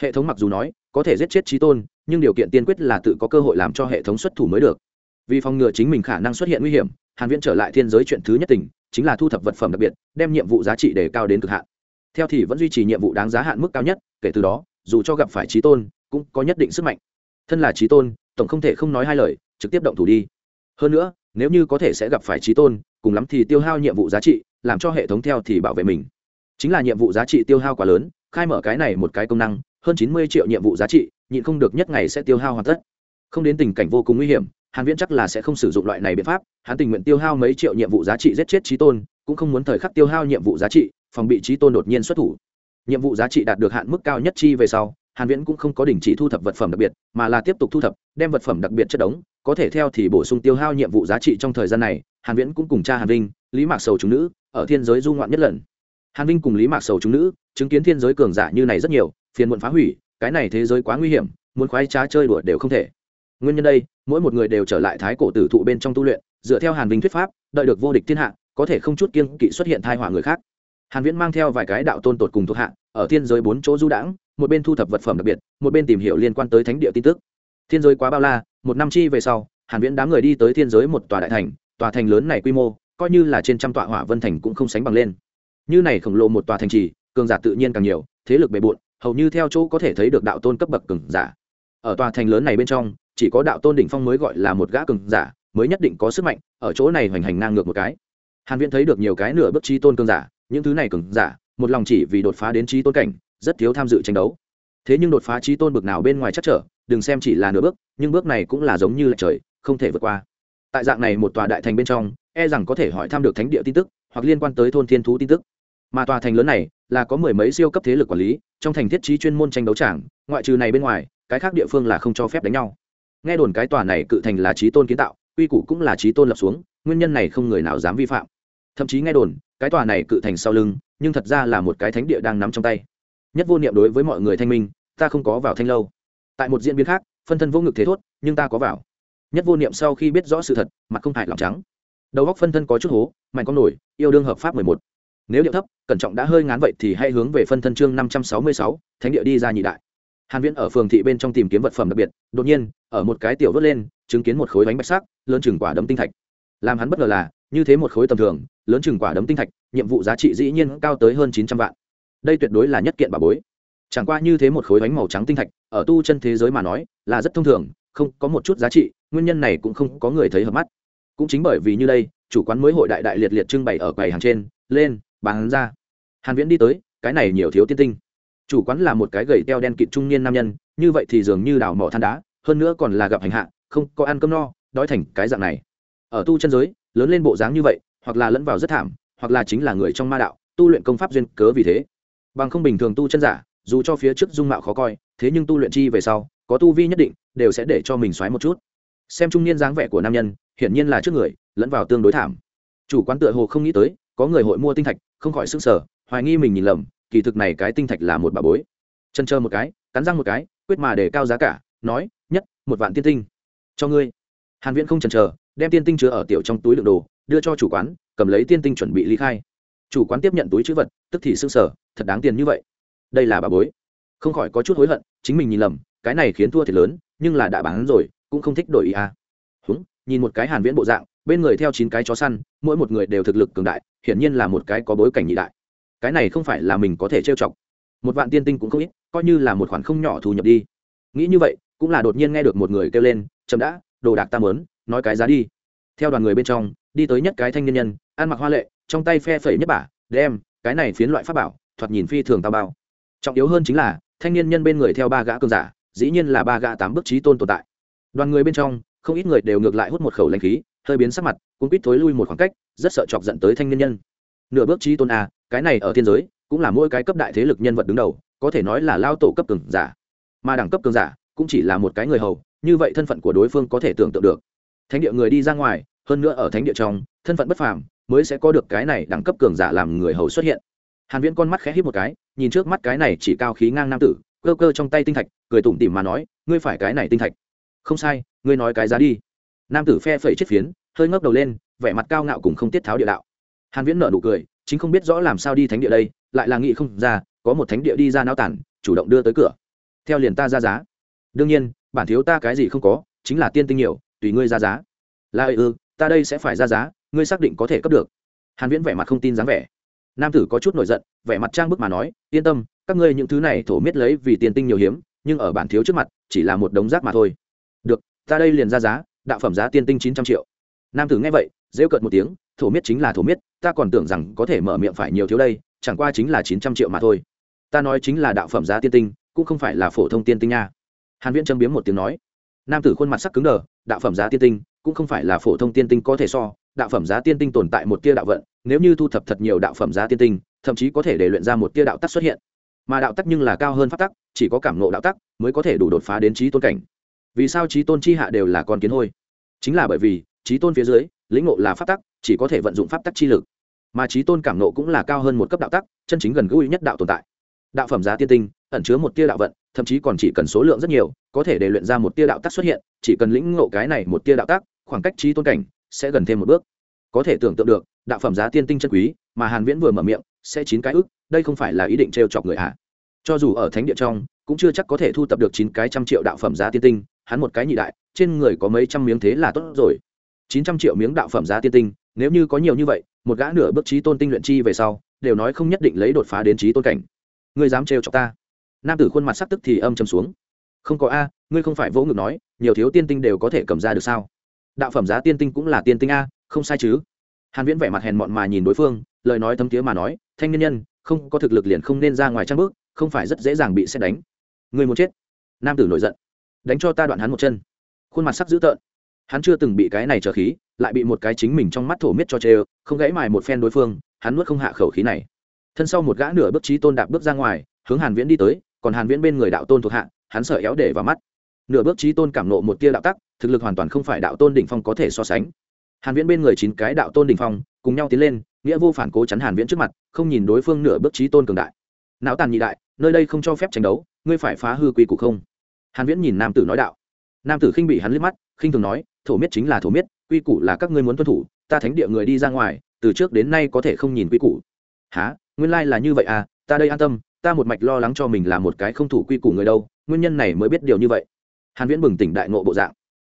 S1: Hệ thống mặc dù nói, có thể giết chết trí tôn, nhưng điều kiện tiên quyết là tự có cơ hội làm cho hệ thống xuất thủ mới được. Vì phòng ngừa chính mình khả năng xuất hiện nguy hiểm, hàn viễn trở lại thiên giới chuyện thứ nhất tình, chính là thu thập vật phẩm đặc biệt, đem nhiệm vụ giá trị đề cao đến cực hạn. Theo thì vẫn duy trì nhiệm vụ đáng giá hạn mức cao nhất, kể từ đó, dù cho gặp phải trí tôn, cũng có nhất định sức mạnh. Thân là trí tôn, tổng không thể không nói hai lời, trực tiếp động thủ đi. Hơn nữa nếu như có thể sẽ gặp phải trí tôn, cùng lắm thì tiêu hao nhiệm vụ giá trị, làm cho hệ thống theo thì bảo vệ mình. Chính là nhiệm vụ giá trị tiêu hao quá lớn, khai mở cái này một cái công năng, hơn chín mươi triệu nhiệm vụ giá trị, nhịn không được nhất ngày sẽ tiêu hao hoàn tất. Không đến tình cảnh vô cùng nguy hiểm, hàn viễn chắc là sẽ không sử dụng loại này biện pháp, hắn tình nguyện tiêu hao mấy triệu nhiệm vụ giá trị giết chết trí tôn, cũng không muốn thời khắc tiêu hao nhiệm vụ giá trị, phòng bị trí tôn đột nhiên xuất thủ. Nhiệm vụ giá trị đạt được hạn mức cao nhất chi về sau hàn viễn cũng không có đình chỉ thu thập vật phẩm đặc biệt, mà là tiếp tục thu thập, đem vật phẩm đặc biệt chất đống, có thể theo thì bổ sung tiêu hao nhiệm vụ giá trị trong thời gian này, hàn viễn cũng cùng cha hàn vinh, lý mạc sầu chúng nữ, ở thiên giới du ngoạn nhất lần. Hàn vinh cùng lý mạc sầu chúng nữ, chứng kiến thiên giới cường giả như này rất nhiều, phiền muộn phá hủy, cái này thế giới quá nguy hiểm, muốn khoái trá chơi đùa đều không thể. Nguyên nhân đây, mỗi một người đều trở lại thái cổ tử thụ bên trong tu luyện, dựa theo hàn vinh thuyết pháp, đợi được vô địch thiên hạ, có thể không chút kiêng kỵ xuất hiện thai họa người khác. Hàn viễn mang theo vài cái đạo tôn tột cùng thuộc hạ, ở thiên giới bốn chỗ du đãng một bên thu thập vật phẩm đặc biệt, một bên tìm hiểu liên quan tới thánh địa tin tức. Thiên giới quá bao la, một năm chi về sau, hàn viễn đám người đi tới thiên giới một tòa đại thành, tòa thành lớn này quy mô, coi như là trên trăm tọa hỏa vân thành cũng không sánh bằng lên. Như này khổng lồ một tòa thành trì, cường giả tự nhiên càng nhiều, thế lực bề bộn, hầu như theo chỗ có thể thấy được đạo tôn cấp bậc cường giả. Ở tòa thành lớn này bên trong, chỉ có đạo tôn đỉnh phong mới gọi là một gã cường giả, mới nhất định có sức mạnh, ở chỗ này hoành hành ngang ngược một cái. Hàn viễn thấy được nhiều cái nửa bước chi tôn cường giả, những thứ này cường giả, một lòng chỉ vì đột phá đến chi tôn cảnh rất thiếu tham dự tranh đấu. Thế nhưng đột phá trí tôn bực nào bên ngoài chắc trở, đừng xem chỉ là nửa bước, nhưng bước này cũng là giống như là trời, không thể vượt qua. Tại dạng này một tòa đại thành bên trong e rằng có thể hỏi thăm được thánh địa tin tức, hoặc liên quan tới thôn thiên thú tin tức. Mà tòa thành lớn này, là có mười mấy siêu cấp thế lực quản lý, trong thành thiết trí chuyên môn tranh đấu trảng ngoại trừ này bên ngoài, cái khác địa phương là không cho phép đánh nhau. Nghe đồn cái tòa này cự thành là trí tôn kiến tạo, quy củ cũng là trí tôn lập xuống, nguyên nhân này không người nào dám vi phạm. Thậm chí nghe đồn, cái tòa này cự thành sau lưng, nhưng thật ra là một cái thánh địa đang nắm trong tay nhất vô niệm đối với mọi người thanh minh, ta không có vào thanh lâu. Tại một diễn biến khác, phân thân vô ngực thế thốt, nhưng ta có vào. Nhất vô niệm sau khi biết rõ sự thật, mặt không hại lòng trắng. Đầu góc phân thân có chút hố, mạnh con nổi, yêu đương hợp pháp mười một. Nếu điệu thấp, cẩn trọng đã hơi ngán vậy thì hãy hướng về phân thân chương năm trăm sáu mươi sáu, thánh địa đi ra nhị đại. Hàn viễn ở phường thị bên trong tìm kiếm vật phẩm đặc biệt, đột nhiên, ở một cái tiểu vớt lên, chứng kiến một khối bánh bạch sắc, lớn chừng quả đấm tinh thạch. Làm hắn bất ngờ là, như thế một khối tầm thường, lớn chừng quả đấm tinh thạch, nhiệm vụ giá trị dĩ nhiên cao tới hơn chín trăm vạn đây tuyệt đối là nhất kiện bà bối. Chẳng qua như thế một khối bánh màu trắng tinh thạch, ở tu chân thế giới mà nói, là rất thông thường, không có một chút giá trị, nguyên nhân này cũng không có người thấy hợp mắt. Cũng chính bởi vì như đây, chủ quán mới hội đại đại liệt liệt trưng bày ở quầy hàng trên, lên, bán ra. Hàn viễn đi tới, cái này nhiều thiếu tiên tinh. Chủ quán là một cái gầy teo đen kịt trung niên nam nhân, như vậy thì dường như đào mỏ than đá, hơn nữa còn là gặp hành hạ, không có ăn cơm no, đói thành cái dạng này. Ở tu chân giới, lớn lên bộ dáng như vậy, hoặc là lẫn vào rất thảm, hoặc là chính là người trong ma đạo, tu luyện công pháp duyên cớ vì thế bằng không bình thường tu chân giả, dù cho phía trước dung mạo khó coi, thế nhưng tu luyện chi về sau, có tu vi nhất định, đều sẽ để cho mình xoáy một chút. Xem trung niên dáng vẻ của nam nhân, hiển nhiên là trước người, lẫn vào tương đối thảm. Chủ quán tựa hồ không nghĩ tới, có người hội mua tinh thạch, không khỏi sức sở hoài nghi mình nhìn lầm, kỳ thực này cái tinh thạch là một bà bối. Chân chờ một cái, cắn răng một cái, quyết mà để cao giá cả, nói, nhất, một vạn tiên tinh, cho ngươi. Hàn viễn không chần chờ, đem tiên tinh chứa ở tiểu trong túi đựng đồ, đưa cho chủ quán, cầm lấy tiên tinh chuẩn bị ly khai. Chủ quán tiếp nhận túi chữ vật tức thì sưng sở thật đáng tiền như vậy. Đây là bà bối. Không khỏi có chút hối hận, chính mình nhìn lầm, cái này khiến thua thiệt lớn, nhưng là đã bán rồi, cũng không thích đổi ý à. Húng, nhìn một cái hàn viễn bộ dạng, bên người theo chín cái chó săn, mỗi một người đều thực lực cường đại, hiển nhiên là một cái có bối cảnh nhị đại. Cái này không phải là mình có thể trêu chọc. Một vạn tiên tinh cũng không ít, coi như là một khoản không nhỏ thu nhập đi. Nghĩ như vậy, cũng là đột nhiên nghe được một người kêu lên, chậm đã, đồ đạc ta mớn nói cái giá đi. Theo đoàn người bên trong, đi tới nhất cái thanh niên nhân, ăn mặc hoa lệ, trong tay phe phẩy nhất bả, đem cái này phiến loại pháp bảo, thoạt nhìn phi thường tao bao. Trọng yếu hơn chính là, thanh niên nhân bên người theo ba gã cường giả, dĩ nhiên là ba gã tám bước trí tôn tồn tại. Đoàn người bên trong, không ít người đều ngược lại hút một khẩu lãnh khí, hơi biến sắc mặt cũng quýt thối lui một khoảng cách, rất sợ chọc giận tới thanh niên nhân. Nửa bước trí tôn a cái này ở thiên giới, cũng là mỗi cái cấp đại thế lực nhân vật đứng đầu, có thể nói là lao tổ cấp cường giả. Mà đẳng cấp cường giả, cũng chỉ là một cái người hầu, như vậy thân phận của đối phương có thể tưởng tượng được. Thánh địa người đi ra ngoài, hơn nữa ở thánh địa trong, thân phận bất phàm mới sẽ có được cái này đẳng cấp cường giả làm người hầu xuất hiện. Hàn viễn con mắt khẽ híp một cái, nhìn trước mắt cái này chỉ cao khí ngang nam tử, cơ cơ trong tay tinh thạch, cười tủm tỉm mà nói, ngươi phải cái này tinh thạch. Không sai, ngươi nói cái giá đi. Nam tử phe phẩy chiếc phiến, hơi ngước đầu lên, vẻ mặt cao ngạo cùng không tiết tháo địa đạo. Hàn viễn nở nụ cười, chính không biết rõ làm sao đi thánh địa đây, lại là nghĩ không ra, có một thánh địa đi ra náo tản, chủ động đưa tới cửa. Theo liền ta ra giá. Đương nhiên, bản thiếu ta cái gì không có, chính là tiên tinh nhiều, tùy ngươi ra giá. Là ư ta đây sẽ phải ra giá ngươi xác định có thể cấp được. Hàn viễn vẻ mặt không tin dáng vẻ. Nam tử có chút nổi giận, vẻ mặt trang bức mà nói, yên tâm, các ngươi những thứ này thổ miết lấy vì tiền tinh nhiều hiếm, nhưng ở bản thiếu trước mặt, chỉ là một đống rác mà thôi. Được, ta đây liền ra giá, đạo phẩm giá tiên tinh chín trăm triệu. Nam tử nghe vậy, rêu cợt một tiếng, thổ miết chính là thổ miết, ta còn tưởng rằng có thể mở miệng phải nhiều thiếu đây, chẳng qua chính là chín trăm triệu mà thôi. Ta nói chính là đạo phẩm giá tiên tinh, cũng không phải là phổ thông tiên tinh nha. Hàn viễn châm biếm một tiếng nói. Nam tử khuôn mặt sắc cứng đờ, đạo phẩm giá tiên tinh cũng không phải là phổ thông tiên tinh có thể so đạo phẩm giá tiên tinh tồn tại một tia đạo vận, nếu như thu thập thật nhiều đạo phẩm giá tiên tinh, thậm chí có thể để luyện ra một tia đạo tắc xuất hiện. Mà đạo tắc nhưng là cao hơn pháp tắc, chỉ có cảm ngộ đạo tắc mới có thể đủ đột phá đến trí tôn cảnh. Vì sao trí tôn chi hạ đều là con kiến hôi? Chính là bởi vì, trí tôn phía dưới, lĩnh ngộ là pháp tắc, chỉ có thể vận dụng pháp tắc chi lực. Mà trí tôn cảm ngộ cũng là cao hơn một cấp đạo tắc, chân chính gần gũi nhất đạo tồn tại. Đạo phẩm giá tiên tinh, ẩn chứa một tia đạo vận, thậm chí còn chỉ cần số lượng rất nhiều, có thể để luyện ra một tia đạo tắc xuất hiện, chỉ cần lĩnh ngộ cái này một tia đạo tắc, khoảng cách trí tôn cảnh sẽ gần thêm một bước. Có thể tưởng tượng được, đạo phẩm giá tiên tinh chân quý, mà hàn viễn vừa mở miệng, sẽ chín cái ức, đây không phải là ý định trêu chọc người hạ cho dù ở thánh địa trong, cũng chưa chắc có thể thu tập được chín cái trăm triệu đạo phẩm giá tiên tinh, hắn một cái nhị đại, trên người có mấy trăm miếng thế là tốt rồi. Chín trăm triệu miếng đạo phẩm giá tiên tinh, nếu như có nhiều như vậy, một gã nửa bước trí tôn tinh luyện chi về sau, đều nói không nhất định lấy đột phá đến trí tôn cảnh. Ngươi dám trêu chọc ta? Nam tử khuôn mặt sắc tức thì âm trầm xuống. Không có a, ngươi không phải vỗ ngực nói, nhiều thiếu tiên tinh đều có thể cầm ra được sao? Đạo phẩm giá tiên tinh cũng là tiên tinh a, không sai chứ. Hàn viễn vẻ mặt hèn mọn mà nhìn đối phương, lời nói thấm thiế mà nói, thanh niên nhân, không có thực lực liền không nên ra ngoài trang bước, không phải rất dễ dàng bị xét đánh. Người muốn chết. Nam tử nổi giận. Đánh cho ta đoạn hắn một chân. Khuôn mặt sắc dữ tợn. Hắn chưa từng bị cái này trở khí, lại bị một cái chính mình trong mắt thổ miết cho chê không gãy mài một phen đối phương, hắn nuốt không hạ khẩu khí này. Thân sau một gã nửa bước trí tôn đạp bước ra ngoài, hướng hàn viễn đi tới, còn hàn viễn bên người đạo tôn thuộc hạ, hắn sợ éo để vào mắt nửa bước trí tôn cảm nộ một tia đạo tắc, thực lực hoàn toàn không phải đạo tôn đỉnh phong có thể so sánh. Hàn viễn bên người chín cái đạo tôn đỉnh phong cùng nhau tiến lên, nghĩa vô phản cố chắn hàn viễn trước mặt, không nhìn đối phương nửa bước trí tôn cường đại. Não tàn nhị đại, nơi đây không cho phép tranh đấu, ngươi phải phá hư quy củ không? Hàn viễn nhìn nam tử nói đạo. Nam tử khinh bị hắn liếc mắt, khinh thường nói, thổ miết chính là thổ miết, quy củ là các ngươi muốn tuân thủ, ta thánh địa người đi ra ngoài, từ trước đến nay có thể không nhìn quy củ. Há nguyên lai là như vậy à? Ta đây an tâm, ta một mạch lo lắng cho mình là một cái không thủ quy củ người đâu, nguyên nhân này mới biết điều như vậy hàn viễn bừng tỉnh đại ngộ bộ dạng.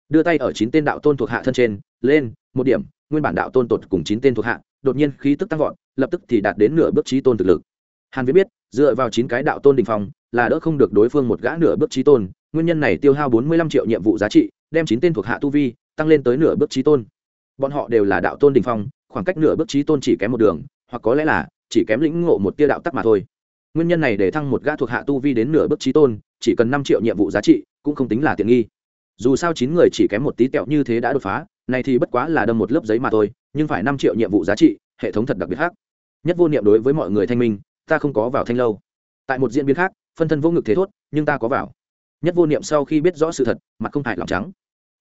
S1: Đưa tay ở chín tên đạo tôn thuộc hạ thân trên, lên, một điểm, nguyên bản đạo tôn tột cùng chín tên thuộc hạ, đột nhiên khí tức tăng vọt, lập tức thì đạt đến nửa bước trí tôn thực lực. Hàn viễn biết, dựa vào chín cái đạo tôn đỉnh phong, là đỡ không được đối phương một gã nửa bước trí tôn, nguyên nhân này tiêu hao 45 triệu nhiệm vụ giá trị, đem chín tên thuộc hạ tu vi, tăng lên tới nửa bước trí tôn. Bọn họ đều là đạo tôn đỉnh phong, khoảng cách nửa bước trí tôn chỉ kém một đường, hoặc có lẽ là chỉ kém lĩnh ngộ một tia đạo tắc mà thôi. Nguyên nhân này để thăng một gã thuộc hạ tu vi đến nửa bước trí tôn chỉ cần năm triệu nhiệm vụ giá trị, cũng không tính là tiện nghi. Dù sao chín người chỉ kém một tí tẹo như thế đã đột phá, này thì bất quá là đâm một lớp giấy mà thôi, nhưng phải năm triệu nhiệm vụ giá trị, hệ thống thật đặc biệt khác. Nhất vô niệm đối với mọi người thanh minh, ta không có vào thanh lâu. Tại một diễn biến khác, phân thân vô ngực thế thốt, nhưng ta có vào. Nhất vô niệm sau khi biết rõ sự thật, mặt không hại lòng trắng.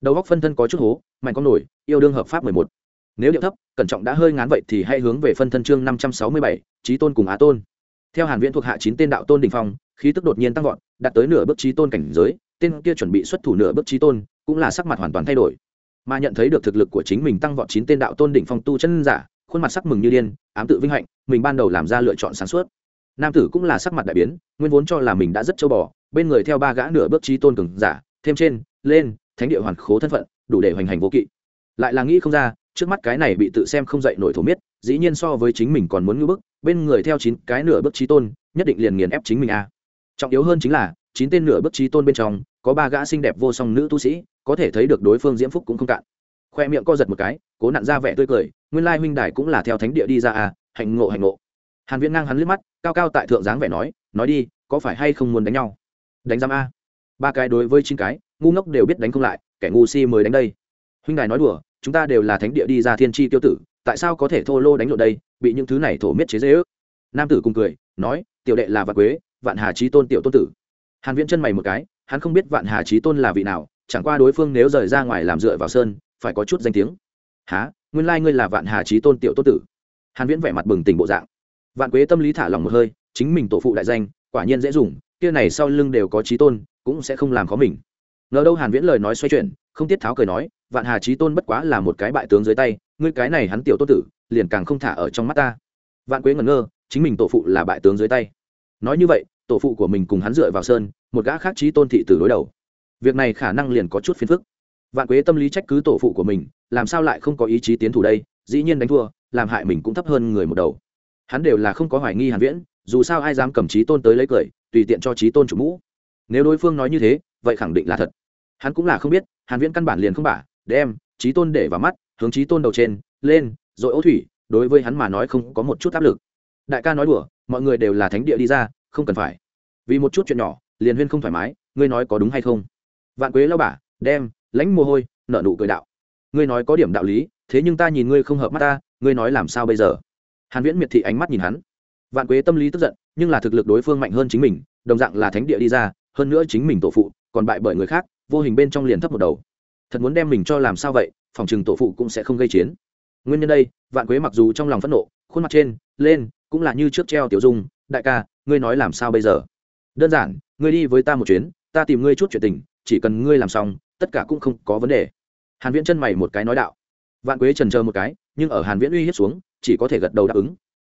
S1: Đầu góc phân thân có chút hố, mạnh con nổi, yêu đương hợp pháp mười một. Nếu điệu thấp, cẩn trọng đã hơi ngán vậy thì hãy hướng về phân thân chương năm trăm sáu mươi bảy trí tôn cùng á tôn. Theo hàn viễn thuộc hạ chín tên đạo tôn đỉnh phong khí tức đột nhiên tăng vọt, đạt tới nửa bước trí tôn cảnh giới, tên kia chuẩn bị xuất thủ nửa bước trí tôn, cũng là sắc mặt hoàn toàn thay đổi. Mà nhận thấy được thực lực của chính mình tăng vọt chín tên đạo tôn đỉnh phong tu chân giả, khuôn mặt sắc mừng như điên, ám tự vinh hạnh, mình ban đầu làm ra lựa chọn sáng suốt. Nam tử cũng là sắc mặt đại biến, nguyên vốn cho là mình đã rất châu bò, bên người theo ba gã nửa bước trí tôn cường giả, thêm trên, lên, thánh địa hoàn khố thân phận, đủ để hoành hành vô kỵ. Lại là nghĩ không ra, trước mắt cái này bị tự xem không dậy nổi thổ miết, dĩ nhiên so với chính mình còn muốn ngưỡng bức, bên người theo chín cái nửa bước trí tôn, nhất định liền nghiền ép chính mình a trọng yếu hơn chính là, chín tên nửa bước trí tôn bên trong, có ba gã xinh đẹp vô song nữ tu sĩ, có thể thấy được đối phương diễm phúc cũng không cạn. Khoe miệng co giật một cái, cố nặn ra vẻ tươi cười, nguyên lai huynh đài cũng là theo thánh địa đi ra à hạnh ngộ hạnh ngộ. Hàn viễn ngang hắn liếc mắt, cao cao tại thượng dáng vẻ nói nói đi, có phải hay không muốn đánh nhau? Đánh giam a. Ba cái đối với chín cái, ngu ngốc đều biết đánh không lại, kẻ ngu si mới đánh đây. Huynh đài nói đùa, chúng ta đều là thánh địa đi ra thiên tri tiêu tử, tại sao có thể thô lô đánh lộ đây, bị những thứ này thổ miết chế dễ ước nam tử cùng cười, nói, tiểu đệ là vạn quế vạn hà trí tôn tiểu tôn tử. Hàn viễn chân mày một cái, hắn không biết vạn hà trí tôn là vị nào, chẳng qua đối phương nếu rời ra ngoài làm dựa vào sơn, phải có chút danh tiếng. Há nguyên lai like ngươi là vạn hà trí tôn tiểu tôn tử? Hàn viễn vẻ mặt bừng tỉnh bộ dạng. Vạn quế tâm lý thả lòng một hơi, chính mình tổ phụ đại danh, quả nhiên dễ dùng, kia này sau lưng đều có trí tôn, cũng sẽ không làm khó mình. Ngờ đâu hàn viễn lời nói xoay chuyển, không tiết tháo cười nói, vạn hà trí tôn bất quá là một cái bại tướng dưới tay, ngươi cái này hắn tiểu tôn tử, liền càng không thả ở trong mắt ta. Vạn quế ngẩn ngơ, chính mình tổ phụ là bại tướng dưới tay. Nói như vậy tổ phụ của mình cùng hắn dựa vào sơn, một gã khác trí tôn thị tử đối đầu. Việc này khả năng liền có chút phiền phức. Vạn quế tâm lý trách cứ tổ phụ của mình, làm sao lại không có ý chí tiến thủ đây, dĩ nhiên đánh thua, làm hại mình cũng thấp hơn người một đầu. Hắn đều là không có hoài nghi hàn viễn, dù sao ai dám cầm trí tôn tới lấy cười, tùy tiện cho trí tôn chủ mũ. Nếu đối phương nói như thế, vậy khẳng định là thật. Hắn cũng là không biết, hàn viễn căn bản liền không bả, đem trí tôn để vào mắt, hướng trí tôn đầu trên, lên, rồi ấu thủy, đối với hắn mà nói không có một chút áp lực. Đại ca nói đùa, mọi người đều là thánh địa đi ra không cần phải. Vì một chút chuyện nhỏ liền huyên không thoải mái, ngươi nói có đúng hay không? Vạn quế lao bả đem, lãnh mồ hôi nợ nụ cười đạo. Ngươi nói có điểm đạo lý, thế nhưng ta nhìn ngươi không hợp mắt ta, ngươi nói làm sao bây giờ? Hàn viễn miệt thị ánh mắt nhìn hắn. Vạn quế tâm lý tức giận, nhưng là thực lực đối phương mạnh hơn chính mình, đồng dạng là thánh địa đi ra, hơn nữa chính mình tổ phụ, còn bại bởi người khác, vô hình bên trong liền thấp một đầu. Thật muốn đem mình cho làm sao vậy, phòng trừng tổ phụ cũng sẽ không gây chiến. Nguyên nhân đây, vạn quế mặc dù trong lòng phẫn nộ, khuôn mặt trên, lên, cũng là như trước treo tiểu dung, đại ca ngươi nói làm sao bây giờ? Đơn giản, ngươi đi với ta một chuyến, ta tìm ngươi chút chuyện tình, chỉ cần ngươi làm xong, tất cả cũng không có vấn đề. Hàn viễn chân mày một cái nói đạo. Vạn quế trần chờ một cái, nhưng ở hàn viễn uy hiếp xuống, chỉ có thể gật đầu đáp ứng.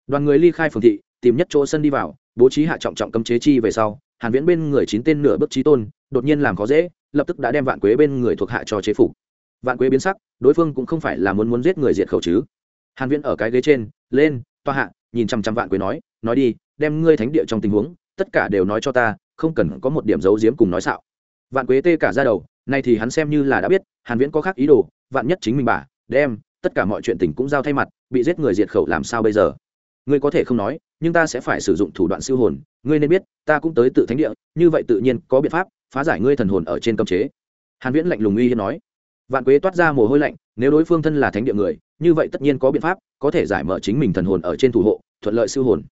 S1: Đoàn người ly khai phường thị, tìm nhất chỗ sân đi vào, bố trí hạ trọng trọng cấm chế chi về sau, hàn viễn bên người chín tên nửa bước trí tôn, đột nhiên làm khó dễ, lập tức đã đem vạn quế bên người thuộc hạ cho chế phục. Vạn quế biến sắc, đối phương cũng không phải là muốn muốn giết người diệt khẩu chứ. Hàn viễn ở cái ghế trên, lên, toa hạ, nhìn chăm chăm vạn quế nói nói đi đem ngươi thánh địa trong tình huống, tất cả đều nói cho ta, không cần có một điểm giấu giếm cùng nói xạo. Vạn quế tê cả ra đầu, nay thì hắn xem như là đã biết, hàn viễn có khác ý đồ, vạn nhất chính mình bà, đem, tất cả mọi chuyện tình cũng giao thay mặt, bị giết người diệt khẩu làm sao bây giờ? Ngươi có thể không nói, nhưng ta sẽ phải sử dụng thủ đoạn siêu hồn, ngươi nên biết, ta cũng tới tự thánh địa, như vậy tự nhiên có biện pháp, phá giải ngươi thần hồn ở trên cấm chế. Hàn viễn lạnh lùng uy hiếp nói. Vạn quế toát ra mồ hôi lạnh, nếu đối phương thân là thánh địa người, như vậy tất nhiên có biện pháp, có thể giải mở chính mình thần hồn ở trên thủ hộ, thuận lợi siêu hồn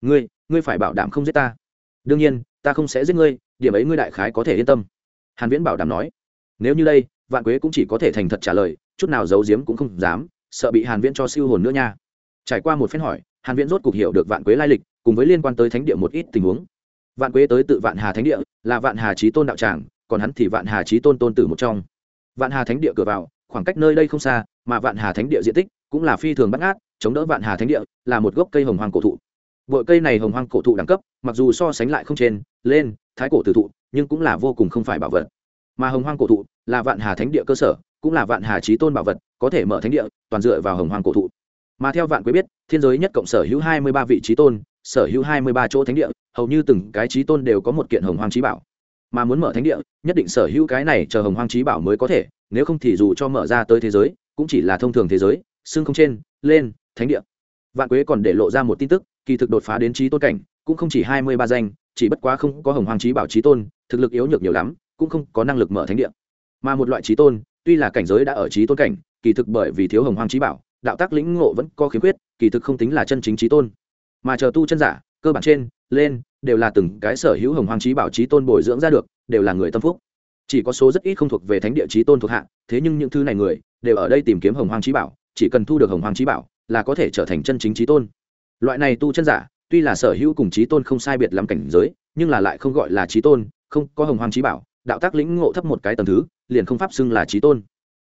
S1: ngươi ngươi phải bảo đảm không giết ta. Đương nhiên, ta không sẽ giết ngươi, điểm ấy ngươi đại khái có thể yên tâm. Hàn viễn bảo đảm nói. Nếu như đây, vạn quế cũng chỉ có thể thành thật trả lời, chút nào giấu giếm cũng không dám, sợ bị hàn viễn cho siêu hồn nữa nha. Trải qua một phen hỏi, hàn viễn rốt cục hiểu được vạn quế lai lịch, cùng với liên quan tới thánh địa một ít tình huống. Vạn quế tới tự vạn hà thánh địa, là vạn hà chí tôn đạo tràng, còn hắn thì vạn hà chí tôn tôn tử một trong. Vạn hà thánh địa cửa vào, khoảng cách nơi đây không xa, mà vạn hà thánh địa diện tích cũng là phi thường bắt ngát, chống đỡ vạn hà thánh địa là một gốc cây hồng hoàng cổ thụ bội cây này hồng hoàng cổ thụ đẳng cấp, mặc dù so sánh lại không trên, lên, thái cổ tử thụ, nhưng cũng là vô cùng không phải bảo vật. Mà hồng hoàng cổ thụ là vạn hà thánh địa cơ sở, cũng là vạn hà chí tôn bảo vật, có thể mở thánh địa, toàn dựa vào hồng hoàng cổ thụ. Mà theo vạn quý biết, thiên giới nhất cộng sở hữu hai mươi ba vị trí tôn, sở hữu hai mươi ba chỗ thánh địa, hầu như từng cái trí tôn đều có một kiện hồng hoàng trí bảo. Mà muốn mở thánh địa, nhất định sở hữu cái này chờ hồng hoàng trí bảo mới có thể, nếu không thì dù cho mở ra tới thế giới, cũng chỉ là thông thường thế giới xương không trên, lên, thánh địa. Vạn quế còn để lộ ra một tin tức kỳ thực đột phá đến trí tôn cảnh, cũng không chỉ hai mươi ba danh, chỉ bất quá không có hồng hoàng trí bảo trí tôn, thực lực yếu nhược nhiều lắm, cũng không có năng lực mở thánh địa. Mà một loại trí tôn, tuy là cảnh giới đã ở trí tôn cảnh, kỳ thực bởi vì thiếu hồng hoàng trí bảo, đạo tác lĩnh ngộ vẫn có khiếm khuyết, kỳ thực không tính là chân chính trí tôn. Mà chờ tu chân giả, cơ bản trên, lên, đều là từng cái sở hữu hồng hoàng trí bảo trí tôn bồi dưỡng ra được, đều là người tâm phúc. Chỉ có số rất ít không thuộc về thánh địa trí tôn thuộc hạ, thế nhưng những thứ này người, đều ở đây tìm kiếm hồng hoàng trí bảo, chỉ cần thu được hồng hoàng trí bảo, là có thể trở thành chân chính trí tôn loại này tu chân giả, tuy là sở hữu cùng trí tôn không sai biệt lắm cảnh giới, nhưng là lại không gọi là trí tôn, không, có hồng hoàng trí bảo, đạo tác lĩnh ngộ thấp một cái tầm thứ, liền không pháp xưng là trí tôn.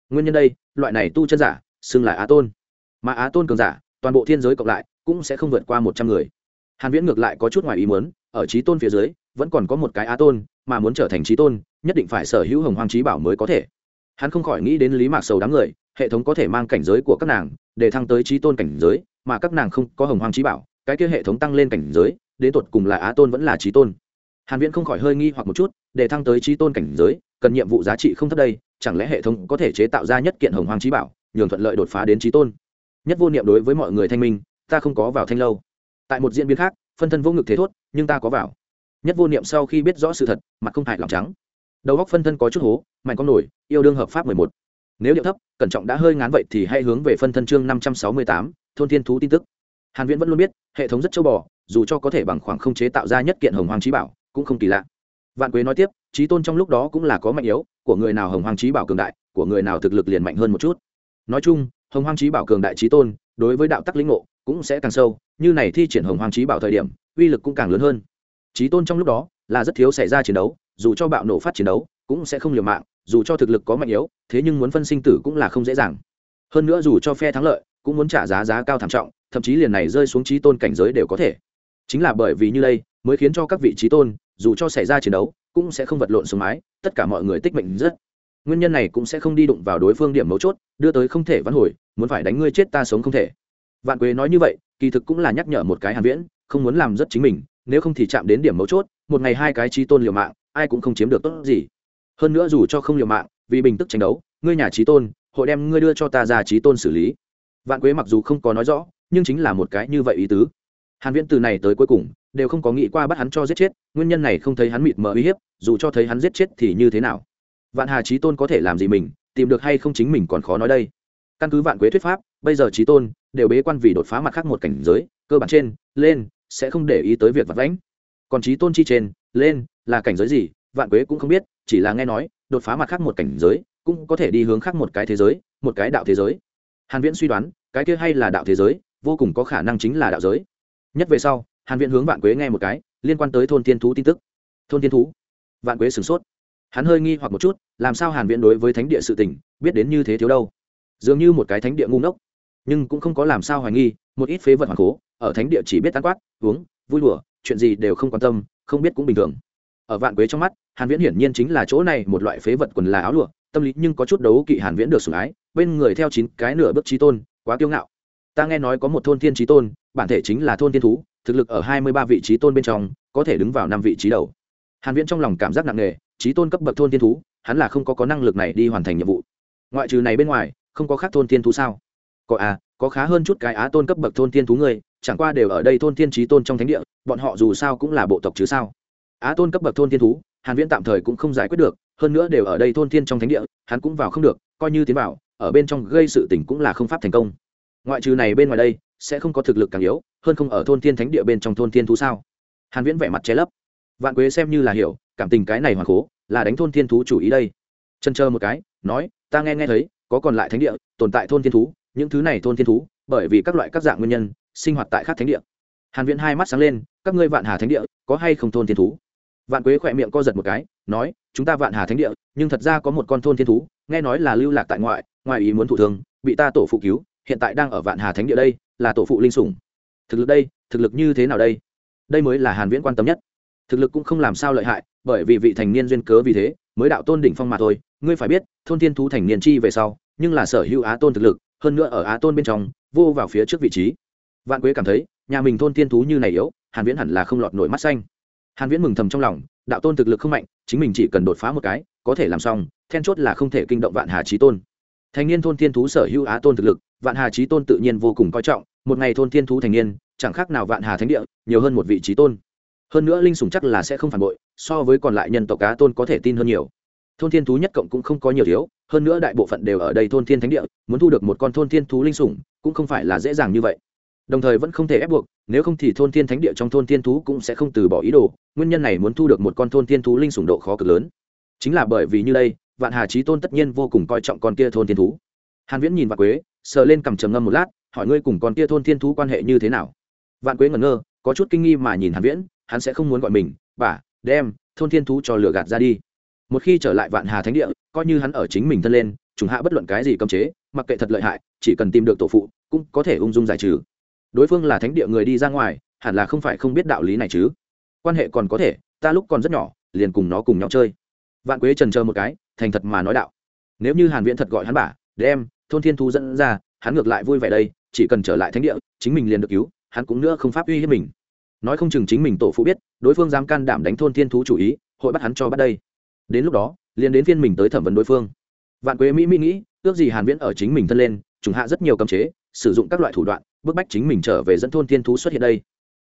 S1: Nguyên nhân đây, loại này tu chân giả, xưng là á tôn. Mà á tôn cường giả, toàn bộ thiên giới cộng lại, cũng sẽ không vượt qua một trăm người. Hàn viễn ngược lại có chút ngoài ý muốn, ở trí tôn phía dưới, vẫn còn có một cái á tôn, mà muốn trở thành trí tôn, nhất định phải sở hữu hồng hoàng trí bảo mới có thể. Hắn không khỏi nghĩ đến lý mạc sầu đám người hệ thống có thể mang cảnh giới của các nàng để thăng tới trí tôn cảnh giới, mà các nàng không có hồng hoàng trí bảo, cái kia hệ thống tăng lên cảnh giới, đến tột cùng là á tôn vẫn là trí tôn. Hàn viễn không khỏi hơi nghi hoặc một chút, để thăng tới trí tôn cảnh giới, cần nhiệm vụ giá trị không thấp đây, chẳng lẽ hệ thống có thể chế tạo ra nhất kiện hồng hoàng trí bảo, nhường thuận lợi đột phá đến trí tôn? Nhất vô niệm đối với mọi người thanh minh, ta không có vào thanh lâu. Tại một diễn biến khác, phân thân vô ngực thế thốt, nhưng ta có vào. Nhất vô niệm sau khi biết rõ sự thật, mặt không hại lòng trắng. Đầu góc phân thân có chút hố, mạnh con nổi, yêu đương hợp pháp mười một nếu điệu thấp, cẩn trọng đã hơi ngán vậy thì hãy hướng về phân thân chương năm trăm sáu mươi tám, thôn thiên thú tin tức. Hàn viễn vẫn luôn biết, hệ thống rất châu bò, dù cho có thể bằng khoảng không chế tạo ra nhất kiện hồng hoàng trí bảo, cũng không kỳ lạ. Vạn quế nói tiếp, trí tôn trong lúc đó cũng là có mạnh yếu, của người nào hồng hoàng trí bảo cường đại, của người nào thực lực liền mạnh hơn một chút. Nói chung, hồng hoàng trí bảo cường đại trí tôn, đối với đạo tắc lĩnh ngộ, cũng sẽ càng sâu, như này thi triển hồng hoàng trí bảo thời điểm, uy lực cũng càng lớn hơn. Trí tôn trong lúc đó, là rất thiếu xảy ra chiến đấu, dù cho bạo nổ phát chiến đấu, cũng sẽ không liều mạng dù cho thực lực có mạnh yếu, thế nhưng muốn phân sinh tử cũng là không dễ dàng. Hơn nữa dù cho phe thắng lợi, cũng muốn trả giá giá cao thảm trọng, thậm chí liền này rơi xuống trí tôn cảnh giới đều có thể. Chính là bởi vì như đây, mới khiến cho các vị trí tôn, dù cho xảy ra chiến đấu, cũng sẽ không vật lộn xuống mái, tất cả mọi người tích mệnh rất. Nguyên nhân này cũng sẽ không đi đụng vào đối phương điểm mấu chốt, đưa tới không thể vãn hồi, muốn phải đánh ngươi chết ta sống không thể. Vạn quế nói như vậy, kỳ thực cũng là nhắc nhở một cái hàn viễn, không muốn làm rất chính mình, nếu không thì chạm đến điểm mấu chốt, một ngày hai cái trí tôn liều mạng, ai cũng không chiếm được tốt gì hơn nữa dù cho không liều mạng, vì bình tức tranh đấu, ngươi nhà trí tôn, hội đem ngươi đưa cho ta ra trí tôn xử lý. Vạn quế mặc dù không có nói rõ, nhưng chính là một cái như vậy ý tứ. Hàn viễn từ này tới cuối cùng, đều không có nghĩ qua bắt hắn cho giết chết, nguyên nhân này không thấy hắn mịt mờ uy hiếp, dù cho thấy hắn giết chết thì như thế nào? Vạn hà trí tôn có thể làm gì mình, tìm được hay không chính mình còn khó nói đây. Căn cứ vạn quế thuyết pháp, bây giờ trí tôn đều bế quan vì đột phá mặt khác một cảnh giới, cơ bản trên, lên, sẽ không để ý tới việc vặt vãnh. Còn trí tôn chi trên, lên là cảnh giới gì, vạn quế cũng không biết chỉ là nghe nói, đột phá mặt khác một cảnh giới, cũng có thể đi hướng khác một cái thế giới, một cái đạo thế giới. Hàn viễn suy đoán, cái kia hay là đạo thế giới, vô cùng có khả năng chính là đạo giới. Nhất về sau, hàn viễn hướng vạn quế nghe một cái, liên quan tới thôn thiên thú tin tức. Thôn thiên thú? Vạn quế sửng sốt. Hắn hơi nghi hoặc một chút, làm sao hàn viễn đối với thánh địa sự tình, biết đến như thế thiếu đâu? Dường như một cái thánh địa ngu ngốc. Nhưng cũng không có làm sao hoài nghi, một ít phế vật hoàn cố, ở thánh địa chỉ biết tán quát, uống, vui đùa, chuyện gì đều không quan tâm, không biết cũng bình thường. Ở vạn quế trong mắt hàn viễn hiển nhiên chính là chỗ này một loại phế vật quần là áo lụa, tâm lý nhưng có chút đấu kỵ hàn viễn được sủng ái, bên người theo chín cái nửa bước trí tôn, quá kiêu ngạo. Ta nghe nói có một thôn thiên trí tôn, bản thể chính là thôn thiên thú, thực lực ở 23 vị trí tôn bên trong, có thể đứng vào năm vị trí đầu. Hàn viễn trong lòng cảm giác nặng nề trí tôn cấp bậc thôn thiên thú, hắn là không có có năng lực này đi hoàn thành nhiệm vụ. Ngoại trừ này bên ngoài, không có khác thôn thiên thú sao? Có à có khá hơn chút cái á tôn cấp bậc thôn thiên thú người, chẳng qua đều ở đây thôn thiên trí tôn trong thánh địa, bọn họ dù sao cũng là bộ tộc chứ sao? Á tôn cấp bậc thôn thiên thú hàn viễn tạm thời cũng không giải quyết được, hơn nữa đều ở đây thôn thiên trong thánh địa, hắn cũng vào không được, coi như tiến vào, ở bên trong gây sự tình cũng là không pháp thành công. Ngoại trừ này bên ngoài đây, sẽ không có thực lực càng yếu, hơn không ở thôn thiên thánh địa bên trong thôn thiên thú sao? Hàn viễn vẻ mặt che lấp. Vạn quế xem như là hiểu, cảm tình cái này hoàn cố là đánh thôn thiên thú chủ ý đây. Chân chờ một cái, nói, ta nghe nghe thấy, có còn lại thánh địa, tồn tại thôn thiên thú, những thứ này thôn thiên thú, bởi vì các loại các dạng nguyên nhân, sinh hoạt tại khác thánh địa. Hàn viễn hai mắt sáng lên, các ngươi vạn hà thánh địa, có hay không thôn thiên thú? Vạn quế khỏe miệng co giật một cái, nói, chúng ta vạn hà thánh địa, nhưng thật ra có một con thôn thiên thú, nghe nói là lưu lạc tại ngoại ngoài ý muốn thủ thương, bị ta tổ phụ cứu, hiện tại đang ở vạn hà thánh địa đây, là tổ phụ linh sủng. Thực lực đây, thực lực như thế nào đây? Đây mới là hàn viễn quan tâm nhất. Thực lực cũng không làm sao lợi hại, bởi vì vị thành niên duyên cớ vì thế, mới đạo tôn đỉnh phong mà thôi. Ngươi phải biết, thôn thiên thú thành niên chi về sau, nhưng là sở hữu á tôn thực lực, hơn nữa ở á tôn bên trong, vô vào phía trước vị trí. Vạn quế cảm thấy, nhà mình thôn thiên thú như này yếu, hàn viễn hẳn là không lọt nổi mắt xanh hàn viễn mừng thầm trong lòng, đạo tôn thực lực không mạnh, chính mình chỉ cần đột phá một cái, có thể làm xong, then chốt là không thể kinh động vạn hà chí tôn. Thành niên thôn thiên thú sở hữu á tôn thực lực, vạn hà chí tôn tự nhiên vô cùng coi trọng, một ngày thôn thiên thú thành niên, chẳng khác nào vạn hà thánh địa, nhiều hơn một vị chí tôn. Hơn nữa linh sủng chắc là sẽ không phản bội, so với còn lại nhân tộc cá tôn có thể tin hơn nhiều. Thôn thiên thú nhất cộng cũng không có nhiều thiếu, hơn nữa đại bộ phận đều ở đây thôn thiên thánh địa, muốn thu được một con thôn thiên thú linh sủng, cũng không phải là dễ dàng như vậy đồng thời vẫn không thể ép buộc, nếu không thì thôn thiên thánh địa trong thôn thiên thú cũng sẽ không từ bỏ ý đồ, nguyên nhân này muốn thu được một con thôn thiên thú linh sủng độ khó cực lớn. Chính là bởi vì như đây, vạn hà trí tôn tất nhiên vô cùng coi trọng con kia thôn thiên thú. Hàn viễn nhìn vạn quế, sờ lên cầm trầm ngâm một lát, hỏi ngươi cùng con kia thôn thiên thú quan hệ như thế nào? Vạn quế ngẩn ngơ, có chút kinh nghi mà nhìn hàn viễn, hắn sẽ không muốn gọi mình, bà, đem thôn thiên thú cho lửa gạt ra đi. Một khi trở lại vạn hà thánh địa, coi như hắn ở chính mình thân lên chúng hạ bất luận cái gì cấm chế, mặc kệ thật lợi hại, chỉ cần tìm được tổ phụ, cũng có thể ung dung giải trừ đối phương là thánh địa người đi ra ngoài, hẳn là không phải không biết đạo lý này chứ. Quan hệ còn có thể, ta lúc còn rất nhỏ, liền cùng nó cùng nhau chơi. Vạn quế trần chờ một cái, thành thật mà nói đạo. Nếu như hàn viễn thật gọi hắn bà, đem, thôn thiên thu dẫn ra, hắn ngược lại vui vẻ đây, chỉ cần trở lại thánh địa, chính mình liền được cứu, hắn cũng nữa không pháp uy hiếp mình. Nói không chừng chính mình tổ phụ biết, đối phương dám can đảm đánh thôn thiên thú chủ ý, hội bắt hắn cho bắt đây. Đến lúc đó, liền đến phiên mình tới thẩm vấn đối phương. Vạn quế mỹ mỹ nghĩ, ước gì hàn viễn ở chính mình thân lên, trùng hạ rất nhiều cấm chế, sử dụng các loại thủ đoạn bức bách chính mình trở về dẫn thôn thiên thú xuất hiện đây.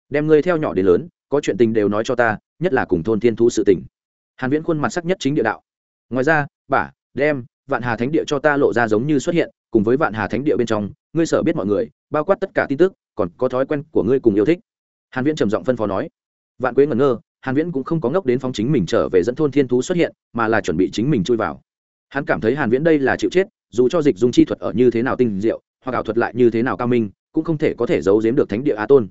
S1: Đem ngươi theo nhỏ đến lớn, có chuyện tình đều nói cho ta, nhất là cùng thôn thiên thú sự tình. Hàn viễn khuôn mặt sắc nhất chính địa đạo. Ngoài ra bả đem, vạn hà thánh địa cho ta lộ ra giống như xuất hiện, cùng với vạn hà thánh địa bên trong, ngươi sở biết mọi người, bao quát tất cả tin tức, còn có thói quen của ngươi cùng yêu thích. Hàn viễn trầm giọng phân phó nói. Vạn quế ngẩn ngơ, hàn viễn cũng không có ngốc đến phóng chính mình trở về dẫn thôn thiên thú xuất hiện, mà là chuẩn bị chính mình chui vào. Hắn cảm thấy hàn viễn đây là chịu chết, dù cho dịch dung chi thuật ở như thế nào tinh diệu, hoặc ảo thuật lại như thế nào cao minh cũng không thể có thể giấu giếm được thánh địa á tôn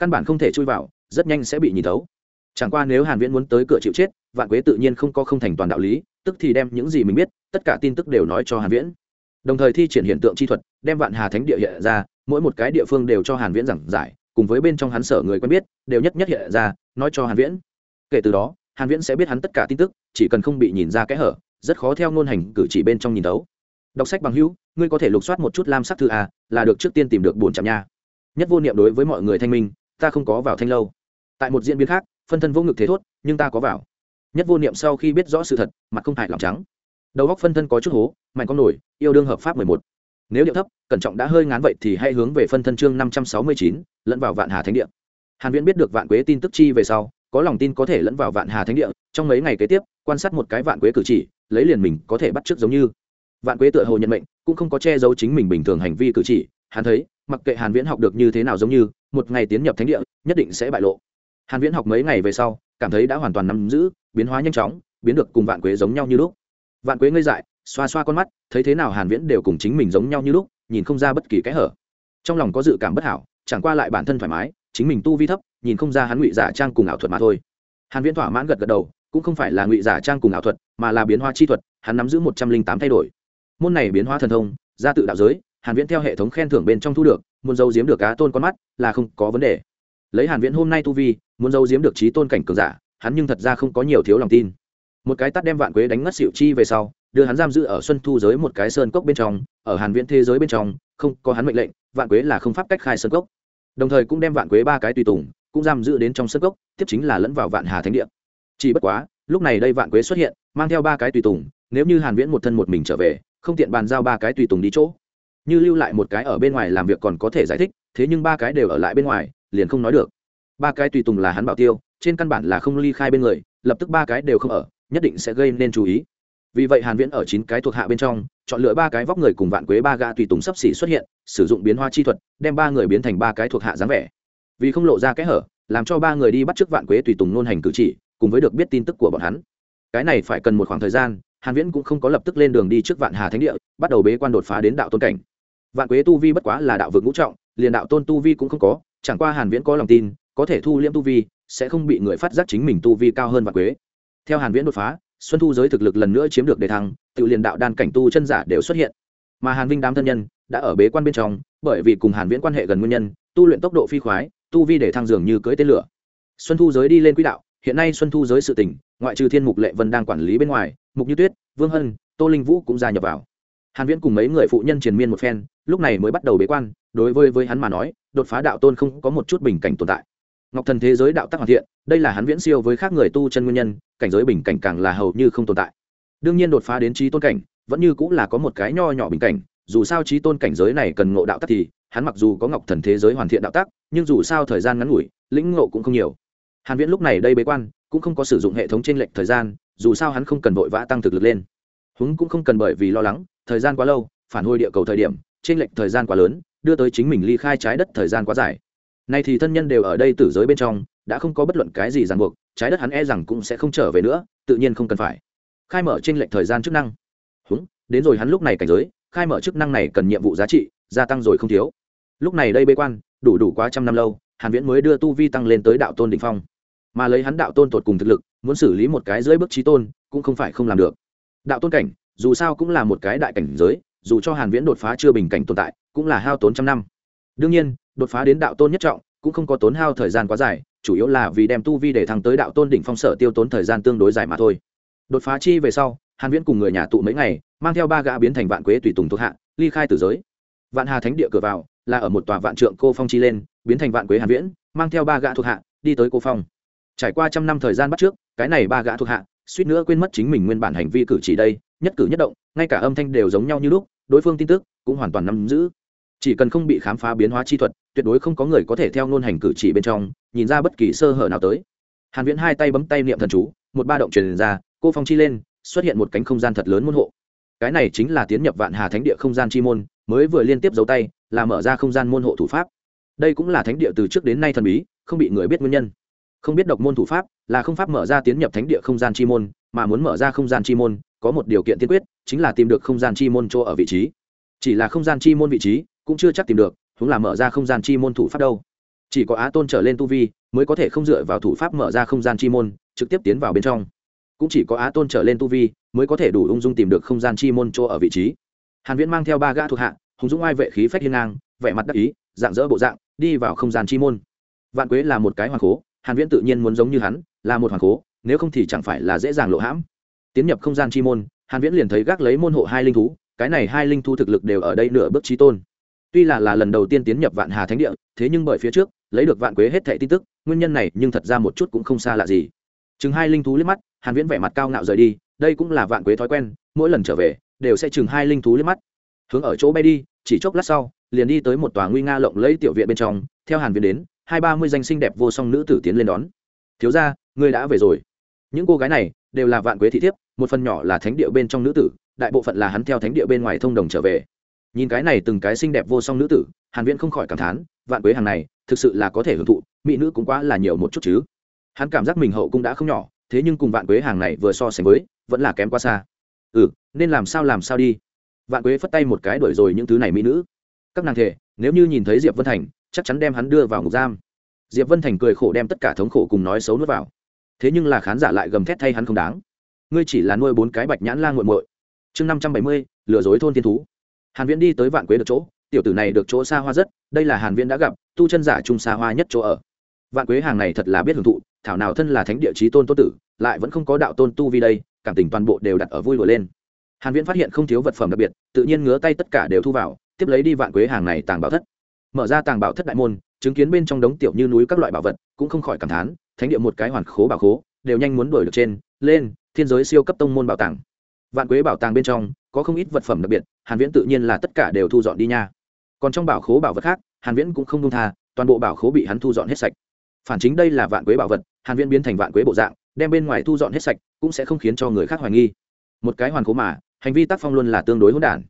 S1: căn bản không thể chui vào, rất nhanh sẽ bị nhìn thấu. Chẳng qua nếu hàn viễn muốn tới cửa chịu chết, vạn quế tự nhiên không có không thành toàn đạo lý, tức thì đem những gì mình biết, tất cả tin tức đều nói cho hàn viễn. Đồng thời thi triển hiện tượng chi thuật, đem vạn hà thánh địa hiện ra, mỗi một cái địa phương đều cho hàn viễn giảng giải, cùng với bên trong hắn sở người quen biết, đều nhất nhất hiện ra, nói cho hàn viễn. Kể từ đó, hàn viễn sẽ biết hắn tất cả tin tức, chỉ cần không bị nhìn ra kẽ hở, rất khó theo ngôn hành cử chỉ bên trong nhìn thấu đọc sách bằng hữu, ngươi có thể lục soát một chút lam sắc thư a là được trước tiên tìm được buồn chạm nha. Nhất vô niệm đối với mọi người thanh minh, ta không có vào thanh lâu. Tại một diễn biến khác, phân thân vô ngực thế thốt, nhưng ta có vào. Nhất vô niệm sau khi biết rõ sự thật, mặt không hại lòng trắng. Đầu góc phân thân có chút hố, mạnh con nổi, yêu đương hợp pháp mười một. Nếu điệu thấp, cẩn trọng đã hơi ngán vậy thì hãy hướng về phân thân chương năm trăm sáu mươi chín, lẫn vào vạn hà thánh địa. Hàn viễn biết được vạn quế tin tức chi về sau, có lòng tin có thể lẫn vào vạn hà thánh địa, trong mấy ngày kế tiếp, quan sát một cái vạn quế cử chỉ, lấy liền mình có thể bắt trước giống như vạn quế tựa hồ nhận mệnh, cũng không có che giấu chính mình bình thường hành vi cử chỉ. Hắn thấy, mặc kệ hàn viễn học được như thế nào giống như, một ngày tiến nhập thánh địa, nhất định sẽ bại lộ. Hàn viễn học mấy ngày về sau, cảm thấy đã hoàn toàn nắm giữ, biến hóa nhanh chóng, biến được cùng vạn quế giống nhau như lúc. Vạn quế ngây dại, xoa xoa con mắt, thấy thế nào hàn viễn đều cùng chính mình giống nhau như lúc, nhìn không ra bất kỳ cái hở. Trong lòng có dự cảm bất hảo, chẳng qua lại bản thân thoải mái, chính mình tu vi thấp, nhìn không ra hắn ngụy giả trang cùng ảo thuật mà thôi. Hàn viễn thỏa mãn gật gật đầu, cũng không phải là ngụy giả trang cùng ảo thuật, mà là biến hóa chi thuật, hắn nắm giữ 108 thay đổi môn này biến hóa thần thông ra tự đạo giới, hàn viễn theo hệ thống khen thưởng bên trong thu được, muốn giấu giếm được cá tôn con mắt là không có vấn đề. Lấy hàn viễn hôm nay tu vi, muốn giấu giếm được trí tôn cảnh cường giả, hắn nhưng thật ra không có nhiều thiếu lòng tin. Một cái tát đem vạn quế đánh ngất xỉu chi về sau, đưa hắn giam giữ ở xuân thu giới một cái sơn cốc bên trong, ở hàn viễn thế giới bên trong, không có hắn mệnh lệnh, vạn quế là không pháp cách khai sơn cốc. Đồng thời cũng đem vạn quế ba cái tùy tùng, cũng giam giữ đến trong sơn cốc, tiếp chính là lẫn vào vạn hà thánh địa. Chỉ bất quá, lúc này đây vạn quế xuất hiện, mang theo ba cái tùy tùng, nếu như hàn viễn một thân một mình trở về không tiện bàn giao ba cái tùy tùng đi chỗ. Như lưu lại một cái ở bên ngoài làm việc còn có thể giải thích, thế nhưng ba cái đều ở lại bên ngoài, liền không nói được. Ba cái tùy tùng là hắn bảo tiêu, trên căn bản là không ly khai bên người, lập tức ba cái đều không ở, nhất định sẽ gây nên chú ý. Vì vậy hàn viễn ở chín cái thuộc hạ bên trong, chọn lựa ba cái vóc người cùng vạn quế ba gã tùy tùng sắp xỉ xuất hiện, sử dụng biến hoa chi thuật, đem ba người biến thành ba cái thuộc hạ dáng vẻ. Vì không lộ ra kẽ hở, làm cho ba người đi bắt trước vạn quế tùy tùng nôn hành cử chỉ, cùng với được biết tin tức của bọn hắn. Cái này phải cần một khoảng thời gian hàn viễn cũng không có lập tức lên đường đi trước vạn hà thánh địa, bắt đầu bế quan đột phá đến đạo tôn cảnh. Vạn quế tu vi bất quá là đạo vực ngũ trọng, liền đạo tôn tu vi cũng không có, chẳng qua hàn viễn có lòng tin, có thể thu liễm tu vi, sẽ không bị người phát giác chính mình tu vi cao hơn vạn quế. Theo hàn viễn đột phá, xuân thu giới thực lực lần nữa chiếm được đề thăng, tự liền đạo đan cảnh tu chân giả đều xuất hiện. Mà hàn vinh đám thân nhân đã ở bế quan bên trong, bởi vì cùng hàn viễn quan hệ gần nguyên nhân, tu luyện tốc độ phi khoái, tu vi để thăng dường như cưỡi tên lửa. Xuân thu giới đi lên quỹ đạo, hiện nay xuân thu giới sự tỉnh, ngoại trừ thiên mục lệ vân đang quản lý bên ngoài mục như tuyết, vương hân, tô linh vũ cũng gia nhập vào. Hàn viễn cùng mấy người phụ nhân triền miên một phen, lúc này mới bắt đầu bế quan, đối với với hắn mà nói, đột phá đạo tôn không có một chút bình cảnh tồn tại. Ngọc thần thế giới đạo tác hoàn thiện, đây là hắn viễn siêu với khác người tu chân nguyên nhân, cảnh giới bình cảnh càng là hầu như không tồn tại. Đương nhiên đột phá đến trí tôn cảnh, vẫn như cũng là có một cái nho nhỏ bình cảnh, dù sao trí tôn cảnh giới này cần ngộ đạo tắc thì, hắn mặc dù có ngọc thần thế giới hoàn thiện đạo tắc, nhưng dù sao thời gian ngắn ngủi, lĩnh ngộ cũng không nhiều. Hàn viễn lúc này đây bế quan cũng không có sử dụng hệ thống trên lệch thời gian, dù sao hắn không cần vội vã tăng thực lực lên. Húng cũng không cần bởi vì lo lắng, thời gian quá lâu, phản hồi địa cầu thời điểm trên lệch thời gian quá lớn, đưa tới chính mình ly khai trái đất thời gian quá dài. Nay thì thân nhân đều ở đây tử giới bên trong, đã không có bất luận cái gì ràng buộc, trái đất hắn e rằng cũng sẽ không trở về nữa, tự nhiên không cần phải. Khai mở trên lệnh thời gian chức năng. Húng, đến rồi hắn lúc này cảnh giới, khai mở chức năng này cần nhiệm vụ giá trị, gia tăng rồi không thiếu. Lúc này đây bê quan, đủ đủ quá trăm năm lâu, hàn viễn mới đưa tu vi tăng lên tới đạo tôn đỉnh phong mà lấy hắn đạo tôn tột cùng thực lực, muốn xử lý một cái dưới bước trí tôn, cũng không phải không làm được. Đạo tôn cảnh, dù sao cũng là một cái đại cảnh giới, dù cho hàn viễn đột phá chưa bình cảnh tồn tại, cũng là hao tốn trăm năm. Đương nhiên, đột phá đến đạo tôn nhất trọng, cũng không có tốn hao thời gian quá dài, chủ yếu là vì đem tu vi để thăng tới đạo tôn đỉnh phong sở tiêu tốn thời gian tương đối dài mà thôi. Đột phá chi về sau, hàn viễn cùng người nhà tụ mấy ngày, mang theo ba gã biến thành vạn quế tùy tùng thuộc hạ, ly khai tử giới. Vạn hà thánh địa cửa vào, là ở một tòa vạn trượng cô phong chi lên, biến thành vạn quế hàn viễn, mang theo ba gã thuộc hạ, đi tới cô phong trải qua trăm năm thời gian bắt trước, cái này ba gã thuộc hạ, suýt nữa quên mất chính mình nguyên bản hành vi cử chỉ đây, nhất cử nhất động, ngay cả âm thanh đều giống nhau như lúc, đối phương tin tức cũng hoàn toàn nắm giữ. Chỉ cần không bị khám phá biến hóa chi thuật, tuyệt đối không có người có thể theo ngôn hành cử chỉ bên trong, nhìn ra bất kỳ sơ hở nào tới. Hàn viễn hai tay bấm tay niệm thần chú, một ba động truyền ra, cô phong chi lên, xuất hiện một cánh không gian thật lớn môn hộ. Cái này chính là tiến nhập vạn hà thánh địa không gian chi môn, mới vừa liên tiếp giấu tay, là mở ra không gian môn hộ thủ pháp. Đây cũng là thánh địa từ trước đến nay thần bí, không bị người biết nguyên nhân không biết độc môn thủ pháp là không pháp mở ra tiến nhập thánh địa không gian chi môn, mà muốn mở ra không gian chi môn, có một điều kiện tiên quyết, chính là tìm được không gian chi môn chỗ ở vị trí. Chỉ là không gian chi môn vị trí cũng chưa chắc tìm được chúng là mở ra không gian chi môn thủ pháp đâu. Chỉ có á tôn trở lên tu vi mới có thể không dựa vào thủ pháp mở ra không gian chi môn, trực tiếp tiến vào bên trong. Cũng chỉ có á tôn trở lên tu vi mới có thể đủ ung dung tìm được không gian chi môn chỗ ở vị trí. Hàn viễn mang theo ba gã thuộc hạ, hùng dũng ai vệ khí phách hiên ngang, vẻ mặt đắc ý, dạng dỡ bộ dạng, đi vào không gian chi môn. Vạn quế là một cái hoàng cố hàn viễn tự nhiên muốn giống như hắn, là một hoàng cố, nếu không thì chẳng phải là dễ dàng lộ hãm. Tiến nhập không gian chi môn, hàn viễn liền thấy gác lấy môn hộ hai linh thú, cái này hai linh thú thực lực đều ở đây nửa bước trí tôn. Tuy là là lần đầu tiên tiến nhập vạn hà thánh địa, thế nhưng bởi phía trước, lấy được vạn quế hết thảy tin tức, nguyên nhân này nhưng thật ra một chút cũng không xa lạ gì. Chừng hai linh thú liếc mắt, hàn viễn vẻ mặt cao ngạo rời đi, đây cũng là vạn quế thói quen, mỗi lần trở về, đều sẽ chừng hai linh thú liếc mắt. Hướng ở chỗ bay đi, chỉ chốc lát sau, liền đi tới một tòa nguy nga lộng lẫy tiểu viện bên trong, theo hàn viễn đến hai ba mươi danh sinh đẹp vô song nữ tử tiến lên đón. Thiếu gia, ngươi đã về rồi. Những cô gái này đều là vạn quế thị thiếp, một phần nhỏ là thánh địa bên trong nữ tử, đại bộ phận là hắn theo thánh địa bên ngoài thông đồng trở về. Nhìn cái này từng cái xinh đẹp vô song nữ tử, hàn viễn không khỏi cảm thán, vạn quế hàng này, thực sự là có thể hưởng thụ, mỹ nữ cũng quá là nhiều một chút chứ. Hắn cảm giác mình hậu cũng đã không nhỏ, thế nhưng cùng vạn quế hàng này vừa so sánh với, vẫn là kém quá xa. Ừ nên làm sao làm sao đi. Vạn quế phất tay một cái đuổi rồi những thứ này mỹ nữ. Các nàng thể, nếu như nhìn thấy diệp vân thành chắc chắn đem hắn đưa vào ngục giam. Diệp vân thành cười khổ đem tất cả thống khổ cùng nói xấu nuốt vào. Thế nhưng là khán giả lại gầm thét thay hắn không đáng. Ngươi chỉ là nuôi bốn cái bạch nhãn lan g u muội. Chương năm trăm bảy mươi, lừa dối thôn thiên thú. Hàn viễn đi tới vạn quế được chỗ, tiểu tử này được chỗ xa hoa rất, đây là hàn viễn đã gặp, tu chân giả trung xa hoa nhất chỗ ở. Vạn quế hàng này thật là biết hưởng thụ, thảo nào thân là thánh địa chí tôn tô tử, lại vẫn không có đạo tôn tu vi đây, cảm tình toàn bộ đều đặt ở vui lụa lên. Hàn viễn phát hiện không thiếu vật phẩm đặc biệt, tự nhiên ngứa tay tất cả đều thu vào, tiếp lấy đi vạn quế hàng này tàng bảo thất mở ra tàng bảo thất đại môn, chứng kiến bên trong đống tiểu như núi các loại bảo vật, cũng không khỏi cảm thán, thánh địa một cái hoàn khố bảo khố, đều nhanh muốn đuổi được trên, lên, thiên giới siêu cấp tông môn bảo tàng. Vạn quế bảo tàng bên trong, có không ít vật phẩm đặc biệt, hàn viễn tự nhiên là tất cả đều thu dọn đi nha. Còn trong bảo khố bảo vật khác, hàn viễn cũng không buông tha, toàn bộ bảo khố bị hắn thu dọn hết sạch. Phản chính đây là vạn quế bảo vật, hàn viễn biến thành vạn quế bộ dạng, đem bên ngoài thu dọn hết sạch, cũng sẽ không khiến cho người khác hoài nghi. Một cái hoàn khố mà, hành vi tác phong luôn là tương đối hỗn đản.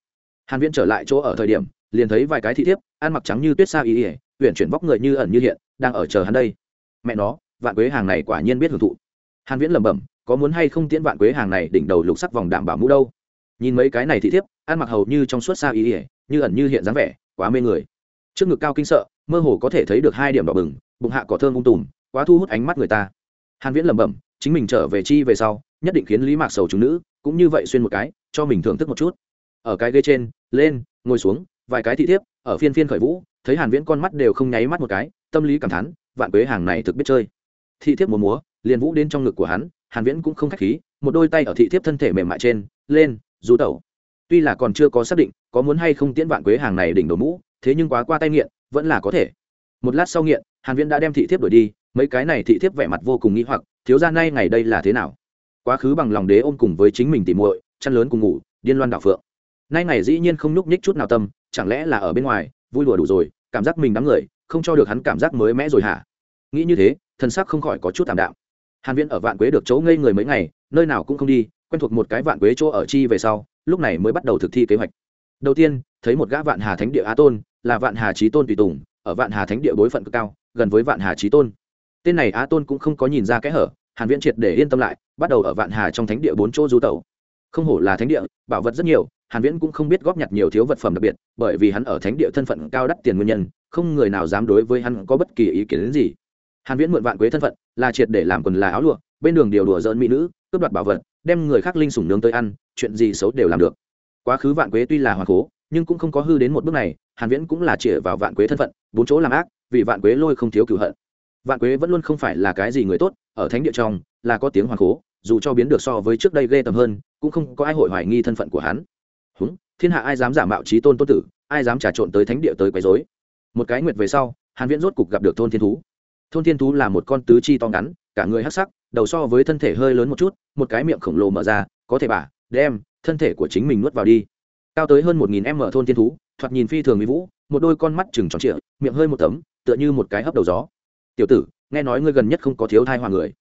S1: Hàn viễn trở lại chỗ ở thời điểm liền thấy vài cái thị thiếp, ăn mặc trắng như tuyết sa y ỉa huyện chuyển vóc người như ẩn như hiện, đang ở chờ hắn đây. Mẹ nó, vạn quế hàng này quả nhiên biết hưởng thụ. Hàn viễn lẩm bẩm, có muốn hay không tiễn vạn quế hàng này đỉnh đầu lục sắc vòng đảm bảo mũ đâu? Nhìn mấy cái này thị thiếp, ăn mặc hầu như trong suốt sa y ỉa như ẩn như hiện dáng vẻ, quá mê người. Trước ngực cao kinh sợ, mơ hồ có thể thấy được hai điểm đỏ bừng, bụng hạ cỏ thơm ung tùm, quá thu hút ánh mắt người ta. Hàn viễn lẩm bẩm, chính mình trở về chi về sau, nhất định khiến lý mạc sầu chúng nữ, cũng như vậy xuyên một cái, cho mình thưởng thức một chút. Ở cái ghế trên, lên, ngồi xuống vài cái thị thiếp, ở phiên phiên khởi vũ, thấy hàn viễn con mắt đều không nháy mắt một cái, tâm lý cảm thán, vạn quế hàng này thực biết chơi. Thị thiếp múa múa, liền vũ đến trong ngực của hắn, hàn viễn cũng không khách khí, một đôi tay ở thị thiếp thân thể mềm mại trên, lên rú tẩu. Tuy là còn chưa có xác định, có muốn hay không tiễn vạn quế hàng này đỉnh đầu mũ, thế nhưng quá qua tay nghiện, vẫn là có thể. Một lát sau nghiện, hàn viễn đã đem thị thiếp đuổi đi, mấy cái này thị thiếp vẻ mặt vô cùng nghi hoặc, thiếu gia nay ngày đây là thế nào? Quá khứ bằng lòng đế ôm cùng với chính mình tỉ muội, chăn lớn cùng ngủ, điên loan đảo phượng. Nay ngày dĩ nhiên không nhúc nhích chút nào tâm chẳng lẽ là ở bên ngoài, vui đùa đủ rồi, cảm giác mình đám người, không cho được hắn cảm giác mới mẽ rồi hả? Nghĩ như thế, thân xác không khỏi có chút tạm đạm. Hàn viễn ở vạn quế được chỗ ngây người mấy ngày, nơi nào cũng không đi, quen thuộc một cái vạn quế chỗ ở chi về sau, lúc này mới bắt đầu thực thi kế hoạch. Đầu tiên, thấy một gã vạn hà thánh địa á tôn, là vạn hà trí tôn tùy tùng, ở vạn hà thánh địa bối phận cực cao, gần với vạn hà trí tôn. Tên này á tôn cũng không có nhìn ra kẽ hở, hàn viễn triệt để yên tâm lại, bắt đầu ở vạn hà trong thánh địa bốn chỗ du tẩu. Không hổ là thánh địa, bảo vật rất nhiều hàn viễn cũng không biết góp nhặt nhiều thiếu vật phẩm đặc biệt, bởi vì hắn ở thánh địa thân phận cao đắt tiền nguyên nhân, không người nào dám đối với hắn có bất kỳ ý kiến đến gì. Hàn viễn mượn vạn quế thân phận, là triệt để làm quần là áo lụa, bên đường điều đùa giỡn mỹ nữ, cướp đoạt bảo vật, đem người khác linh sủng nướng tới ăn, chuyện gì xấu đều làm được. Quá khứ vạn quế tuy là hoàng cố, nhưng cũng không có hư đến một bước này, hàn viễn cũng là chĩa vào vạn quế thân phận, bốn chỗ làm ác, vì vạn quế lôi không thiếu cửu hận. Vạn quế vẫn luôn không phải là cái gì người tốt, ở thánh địa trong, là có tiếng hoàng cố, dù cho biến được so với trước đây ghê tầm hơn, cũng không có ai hội hoài nghi thân phận của hắn thiên hạ ai dám giả mạo trí tôn tôn tử, ai dám trà trộn tới thánh địa tới quấy rối? Một cái nguyệt về sau, hàn viễn rốt cục gặp được thôn thiên thú. Thôn thiên thú là một con tứ chi to ngắn, cả người hắc sắc, đầu so với thân thể hơi lớn một chút, một cái miệng khổng lồ mở ra, có thể bả đem thân thể của chính mình nuốt vào đi. Cao tới hơn một nghìn m thôn thiên thú, thoạt nhìn phi thường mỹ vũ, một đôi con mắt chừng tròn trịa, miệng hơi một tấm, tựa như một cái hấp đầu gió. Tiểu tử, nghe nói ngươi gần nhất không có thiếu thai hoàng người.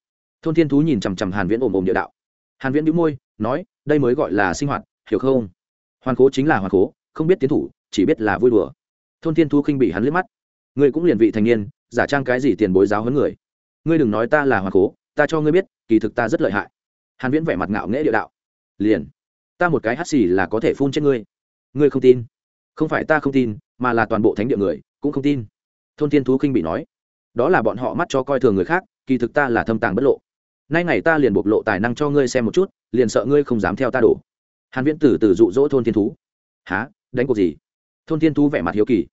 S1: Thôn thiên thú nhìn chằm chằm hàn viễn ồm ồm địa đạo. Hàn viễn đĩu môi, nói, đây mới gọi là sinh hoạt, hiểu không? Hoàn cố chính là hoàn cố không biết tiến thủ, chỉ biết là vui đùa. Thôn thiên thú khinh bị hắn liếc mắt. Ngươi cũng liền vị thành niên, giả trang cái gì tiền bối giáo huấn người? Ngươi đừng nói ta là hoàn cố ta cho ngươi biết, kỳ thực ta rất lợi hại. Hàn viễn vẻ mặt ngạo nghễ địa đạo. Liền, ta một cái hắt xì là có thể phun trên ngươi. Ngươi không tin? Không phải ta không tin, mà là toàn bộ thánh địa người, cũng không tin. Thôn thiên thú khinh bị nói. Đó là bọn họ mắt cho coi thường người khác, kỳ thực ta là thâm tàng bất lộ. Nay ngày ta liền bộc lộ tài năng cho ngươi xem một chút, liền sợ ngươi không dám theo ta đổ hàn viễn từ từ dụ dỗ thôn thiên thú. Há đánh cuộc gì? Thôn thiên thú vẻ mặt hiếu kỳ.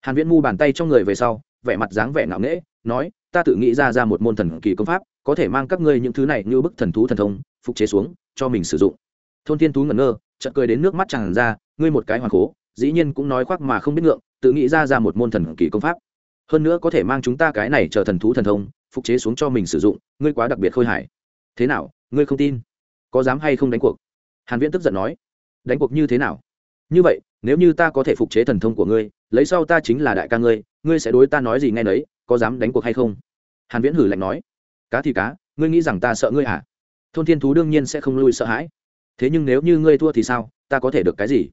S1: Hàn viễn mu bàn tay trong người về sau, vẻ mặt dáng vẻ ngạo nghễ, nói, ta tự nghĩ ra ra một môn thần kỳ công pháp, có thể mang các ngươi những thứ này như bức thần thú thần thông, phục chế xuống, cho mình sử dụng. Thôn thiên thú ngẩn ngơ, chợt cười đến nước mắt tràn ra, ngươi một cái hoàn cố, dĩ nhiên cũng nói khoác mà không biết ngượng, tự nghĩ ra ra một môn thần kỳ công pháp. Hơn nữa có thể mang chúng ta cái này chờ thần thú thần thông, phục chế xuống cho mình sử dụng, ngươi quá đặc biệt khôi hài. Thế nào? Ngươi không tin? Có dám hay không đánh cuộc? Hàn viễn tức giận nói, đánh cuộc như thế nào? Như vậy, nếu như ta có thể phục chế thần thông của ngươi, lấy sau ta chính là đại ca ngươi ngươi sẽ đối ta nói gì nghe nấy, có dám đánh cuộc hay không? Hàn viễn hử lạnh nói, cá thì cá, ngươi nghĩ rằng ta sợ ngươi à? Thôn thiên thú đương nhiên sẽ không lui sợ hãi. Thế nhưng nếu như ngươi thua thì sao? Ta có thể được cái gì?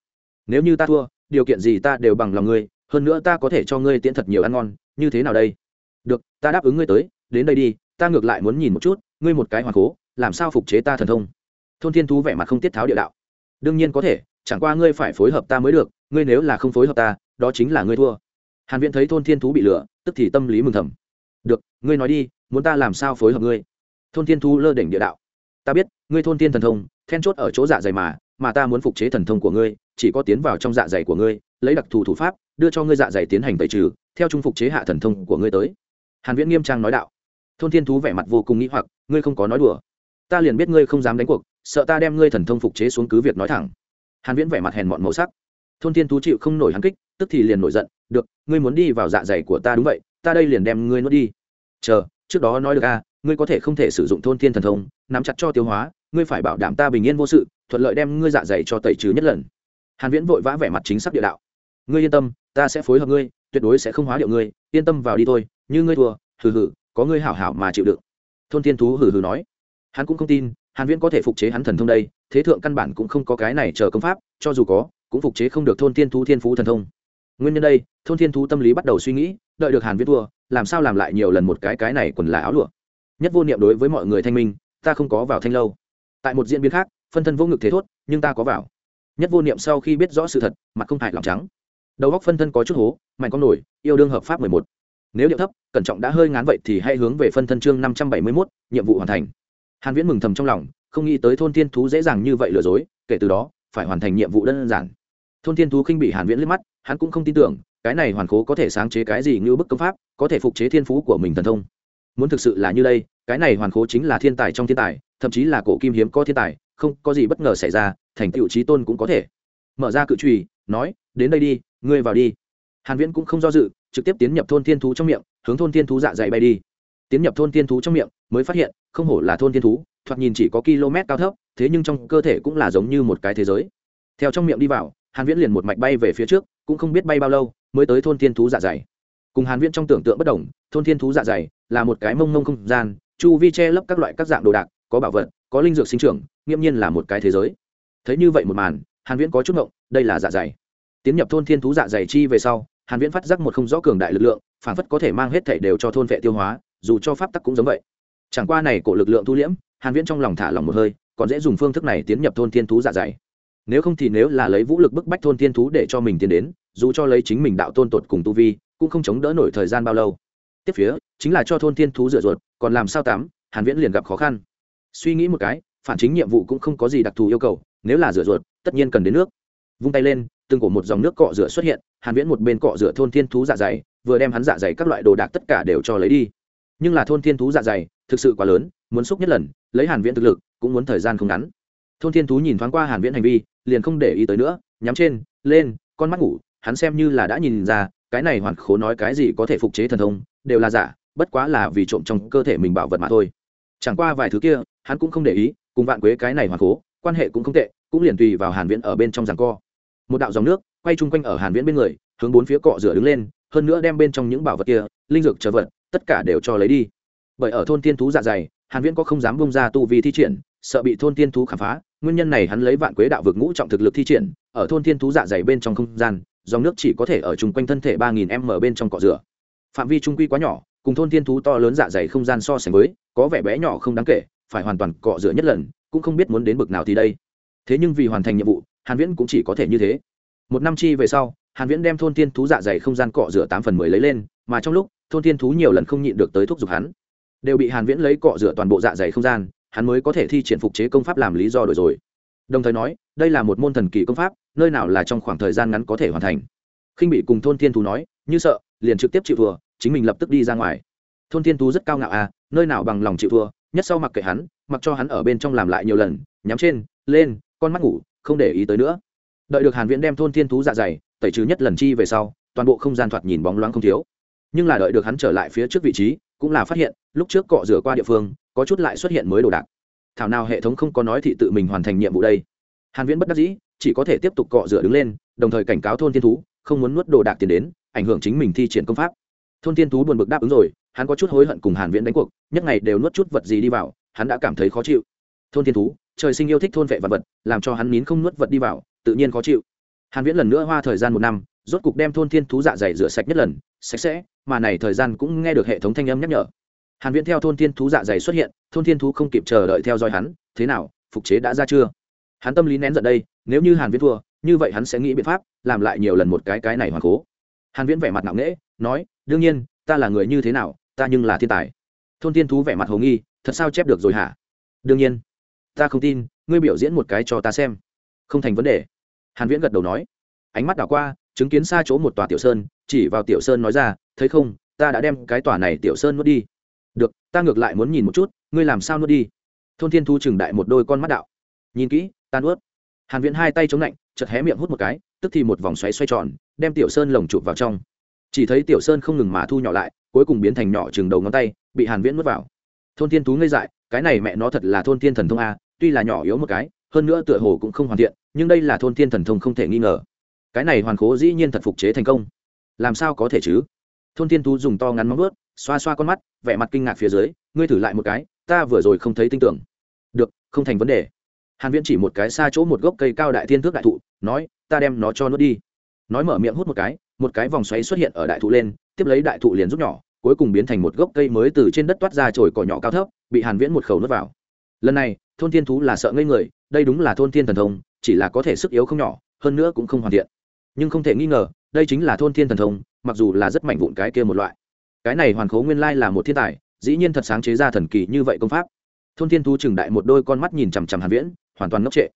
S1: Nếu như ta thua, điều kiện gì ta đều bằng lòng ngươi, hơn nữa ta có thể cho ngươi tiễn thật nhiều ăn ngon, như thế nào đây? Được, ta đáp ứng ngươi tới, đến đây đi, ta ngược lại muốn nhìn một chút, ngươi một cái hoàn cố, làm sao phục chế ta thần thông? Thôn thiên thú vẻ mặt không tiết tháo địa đạo. Đương nhiên có thể, chẳng qua ngươi phải phối hợp ta mới được, ngươi nếu là không phối hợp ta, đó chính là ngươi thua. Hàn viễn thấy thôn thiên thú bị lừa, tức thì tâm lý mừng thầm. Được, ngươi nói đi, muốn ta làm sao phối hợp ngươi? Thôn thiên thú lơ đỉnh địa đạo. Ta biết, ngươi thôn thiên thần thông, then chốt ở chỗ dạ dày mà mà ta muốn phục chế thần thông của ngươi, chỉ có tiến vào trong dạ dày của ngươi, lấy đặc thù thủ pháp, đưa cho ngươi dạ dày tiến hành tẩy trừ, theo trung phục chế hạ thần thông của ngươi tới. Hàn viễn nghiêm trang nói đạo. Thôn thiên thú vẻ mặt vô cùng nghĩ hoặc, ngươi không có nói đùa. Ta liền biết ngươi không dám đánh cuộc sợ ta đem ngươi thần thông phục chế xuống cứ việc nói thẳng. Hàn viễn vẻ mặt hèn mọn màu sắc. Thôn thiên thú chịu không nổi hắn kích tức thì liền nổi giận được ngươi muốn đi vào dạ dày của ta đúng vậy ta đây liền đem ngươi nuốt đi. Chờ trước đó nói được a à, ngươi có thể không thể sử dụng thôn thiên thần thông nắm chặt cho tiêu hóa ngươi phải bảo đảm ta bình yên vô sự thuận lợi đem ngươi dạ dày cho tẩy trừ nhất lần. Hàn viễn vội vã vẻ mặt chính xác địa đạo. Ngươi yên tâm ta sẽ phối hợp ngươi tuyệt đối sẽ không hóa điệu ngươi yên tâm vào đi thôi như ngươi thua hừ hừ có ngươi hảo hảo mà chịu đựng. Thôn thiên thú hừ hừ nói. Hắn cũng không tin hàn viễn có thể phục chế hắn thần thông đây, thế thượng căn bản cũng không có cái này chờ công pháp, cho dù có, cũng phục chế không được thôn thiên thú thiên phú thần thông. Nguyên nhân đây, thôn thiên thú tâm lý bắt đầu suy nghĩ, đợi được hàn viễn thua, làm sao làm lại nhiều lần một cái cái này quần là áo lụa. Nhất vô niệm đối với mọi người thanh minh, ta không có vào thanh lâu. Tại một diễn biến khác, phân thân vô ngực thế thốt, nhưng ta có vào. Nhất vô niệm sau khi biết rõ sự thật, mặt không hại lòng trắng. Đầu góc phân thân có chút hố, mạnh con nổi, yêu đương hợp pháp mười một. Nếu điệu thấp, cẩn trọng đã hơi ngán vậy thì hãy hướng về phân thân chương năm trăm bảy mươi mốt, nhiệm vụ hoàn thành hàn viễn mừng thầm trong lòng, không nghĩ tới thôn thiên thú dễ dàng như vậy lừa dối, kể từ đó, phải hoàn thành nhiệm vụ đơn giản. Thôn thiên thú khinh bị hàn viễn liếc mắt, hắn cũng không tin tưởng, cái này hoàn cố có thể sáng chế cái gì như bức công pháp, có thể phục chế thiên phú của mình thần thông. Muốn thực sự là như đây, cái này hoàn cố chính là thiên tài trong thiên tài, thậm chí là cổ kim hiếm có thiên tài, không có gì bất ngờ xảy ra, thành tựu trí tôn cũng có thể. Mở ra cự trùy, nói, đến đây đi, ngươi vào đi. Hàn viễn cũng không do dự, trực tiếp tiến nhập thôn thiên thú trong miệng, hướng thôn thiên thú dạ dày bay đi. Tiến nhập thôn thiên thú trong miệng, mới phát hiện không hổ là thôn thiên thú, thoạt nhìn chỉ có km cao thấp, thế nhưng trong cơ thể cũng là giống như một cái thế giới. Theo trong miệng đi vào, hàn viễn liền một mạch bay về phía trước, cũng không biết bay bao lâu, mới tới thôn thiên thú dạ dày. Cùng hàn viễn trong tưởng tượng bất đồng, thôn thiên thú dạ dày là một cái mông mông không gian, chu vi che lấp các loại các dạng đồ đạc, có bảo vật, có linh dược sinh trưởng nghiêm nhiên là một cái thế giới. Thấy như vậy một màn, hàn viễn có chút ngộng, đây là dạ dày. Tiến nhập thôn thiên thú dạ dày chi về sau, hàn viễn phát giác một không rõ cường đại lực lượng, phản phất có thể mang hết thể đều cho thôn vệ tiêu hóa, dù cho pháp tắc cũng giống vậy chẳng qua này cổ lực lượng thu liễm, hàn viễn trong lòng thả lòng một hơi, còn dễ dùng phương thức này tiến nhập thôn thiên thú dạ dày. Nếu không thì nếu là lấy vũ lực bức bách thôn thiên thú để cho mình tiến đến, dù cho lấy chính mình đạo tôn tột cùng tu vi, cũng không chống đỡ nổi thời gian bao lâu. Tiếp phía, chính là cho thôn thiên thú rửa ruột, còn làm sao tắm, hàn viễn liền gặp khó khăn. Suy nghĩ một cái, phản chính nhiệm vụ cũng không có gì đặc thù yêu cầu, nếu là rửa ruột, tất nhiên cần đến nước. Vung tay lên, từng cổ một dòng nước cọ rửa xuất hiện, hàn viễn một bên cọ rửa thôn thiên thú dạ dày, vừa đem hắn dạ dày các loại đồ đạc tất cả đều cho lấy đi. Nhưng là thôn thiên thú dạ dày thực sự quá lớn, muốn xúc nhất lần, lấy hàn viễn thực lực, cũng muốn thời gian không ngắn. Thôn thiên thú nhìn thoáng qua hàn viễn hành vi, liền không để ý tới nữa, nhắm trên, lên, con mắt ngủ, hắn xem như là đã nhìn ra, cái này hoàn khố nói cái gì có thể phục chế thần thông, đều là giả, bất quá là vì trộm trong cơ thể mình bảo vật mà thôi. Chẳng qua vài thứ kia, hắn cũng không để ý, cùng vạn quế cái này hoàn khố, quan hệ cũng không tệ, cũng liền tùy vào hàn viễn ở bên trong giằng co. Một đạo dòng nước, quay chung quanh ở hàn viễn bên người, hướng bốn phía cọ rửa đứng lên, hơn nữa đem bên trong những bảo vật kia, linh dược chờ vật, tất cả đều cho lấy đi bởi ở thôn tiên thú dạ dày, hàn viễn có không dám bung ra tu vi thi triển, sợ bị thôn tiên thú khám phá. Nguyên nhân này hắn lấy vạn quế đạo vực ngũ trọng thực lực thi triển, ở thôn tiên thú dạ dày bên trong không gian, dòng nước chỉ có thể ở chung quanh thân thể 3.000 m bên trong cọ rửa. Phạm vi trung quy quá nhỏ, cùng thôn tiên thú to lớn dạ dày không gian so sánh với, có vẻ bé nhỏ không đáng kể, phải hoàn toàn cọ rửa nhất lần, cũng không biết muốn đến bực nào thì đây. Thế nhưng vì hoàn thành nhiệm vụ, hàn viễn cũng chỉ có thể như thế. Một năm chi về sau, hàn viễn đem thôn tiên thú dạ dày không gian cọ rửa tám phần mười lấy lên, mà trong lúc, thôn tiên thú nhiều lần không nhịn được tới thúc giục hắn đều bị hàn viễn lấy cọ rửa toàn bộ dạ dày không gian, hắn mới có thể thi triển phục chế công pháp làm lý do đổi rồi. Đồng thời nói, đây là một môn thần kỳ công pháp, nơi nào là trong khoảng thời gian ngắn có thể hoàn thành. Khinh bị cùng thôn Thiên thú nói, như sợ, liền trực tiếp chịu thua, chính mình lập tức đi ra ngoài. Thôn Thiên thú rất cao ngạo à nơi nào bằng lòng chịu thua, nhất sau mặc kệ hắn, mặc cho hắn ở bên trong làm lại nhiều lần, nhắm trên, lên, con mắt ngủ, không để ý tới nữa. Đợi được hàn viễn đem thôn thiên thú dạ dày, tẩy trừ nhất lần chi về sau, toàn bộ không gian thoạt nhìn bóng loáng không thiếu. Nhưng là đợi được hắn trở lại phía trước vị trí cũng là phát hiện, lúc trước cọ rửa qua địa phương, có chút lại xuất hiện mới đồ đạc. Thảo nào hệ thống không có nói thị tự mình hoàn thành nhiệm vụ đây. Hàn viễn bất đắc dĩ, chỉ có thể tiếp tục cọ rửa đứng lên, đồng thời cảnh cáo thôn thiên thú, không muốn nuốt đồ đạc tiền đến, ảnh hưởng chính mình thi triển công pháp. Thôn thiên thú buồn bực đáp ứng rồi, hắn có chút hối hận cùng hàn viễn đánh cuộc, nhất ngày đều nuốt chút vật gì đi vào, hắn đã cảm thấy khó chịu. Thôn thiên thú, trời sinh yêu thích thôn vệ vật vật, làm cho hắn nín không nuốt vật đi vào, tự nhiên khó chịu. Hàn viễn lần nữa hoa thời gian một năm, rốt cục đem thôn thiên thú dạ dày rửa sạch nhất lần, sạch sẽ mà này thời gian cũng nghe được hệ thống thanh âm nhắc nhở. Hàn viễn theo thôn thiên thú dạ dày xuất hiện, thôn thiên thú không kịp chờ đợi theo dõi hắn, thế nào, phục chế đã ra chưa? Hắn tâm lý nén giận đây, nếu như hàn viễn thua, như vậy hắn sẽ nghĩ biện pháp làm lại nhiều lần một cái cái này hoàn cố. Hàn viễn vẻ mặt nặng nễ nói, đương nhiên, ta là người như thế nào, ta nhưng là thiên tài. Thôn thiên thú vẻ mặt hồ nghi, thật sao chép được rồi hả? Đương nhiên. Ta không tin, ngươi biểu diễn một cái cho ta xem. Không thành vấn đề. Hàn viễn gật đầu nói. Ánh mắt đảo qua, chứng kiến xa chỗ một tòa tiểu sơn chỉ vào tiểu sơn nói ra, thấy không, ta đã đem cái tòa này tiểu sơn nuốt đi. Được, ta ngược lại muốn nhìn một chút, ngươi làm sao nuốt đi? Thôn thiên thu trừng đại một đôi con mắt đạo. Nhìn kỹ, ta nuốt. Hàn viễn hai tay chống lạnh, chợt hé miệng hút một cái, tức thì một vòng xoáy xoay tròn, đem tiểu sơn lồng chụp vào trong. Chỉ thấy tiểu sơn không ngừng mà thu nhỏ lại, cuối cùng biến thành nhỏ chừng đầu ngón tay, bị hàn viễn nuốt vào. Thôn thiên thú ngây dại, cái này mẹ nó thật là thôn thiên thần thông a, tuy là nhỏ yếu một cái, hơn nữa tựa hồ cũng không hoàn thiện, nhưng đây là thôn thiên thần thông không thể nghi ngờ. Cái này hoàn cố dĩ nhiên thật phục chế thành công làm sao có thể chứ? Thôn thiên thú dùng to ngắn móng vớt xoa xoa con mắt, vẻ mặt kinh ngạc phía dưới, ngươi thử lại một cái, ta vừa rồi không thấy tin tưởng. Được, không thành vấn đề. Hàn viễn chỉ một cái xa chỗ một gốc cây cao đại thiên thước đại thụ, nói, ta đem nó cho nó đi. Nói mở miệng hút một cái một cái vòng xoáy xuất hiện ở đại thụ lên, tiếp lấy đại thụ liền rút nhỏ, cuối cùng biến thành một gốc cây mới từ trên đất toát ra trồi cỏ nhỏ cao thấp, bị hàn viễn một khẩu nuốt vào. Lần này, thôn thiên thú là sợ ngây người, đây đúng là thôn thiên thần thông, chỉ là có thể sức yếu không nhỏ, hơn nữa cũng không hoàn thiện. Nhưng không thể nghi ngờ đây chính là thôn thiên thần thông, mặc dù là rất mạnh vụn cái kia một loại. Cái này hoàn khố nguyên lai là một thiên tài, dĩ nhiên thật sáng chế ra thần kỳ như vậy công pháp. Thôn thiên thu chừng đại một đôi con mắt nhìn chằm chằm hàn viễn, hoàn toàn ngốc trệ.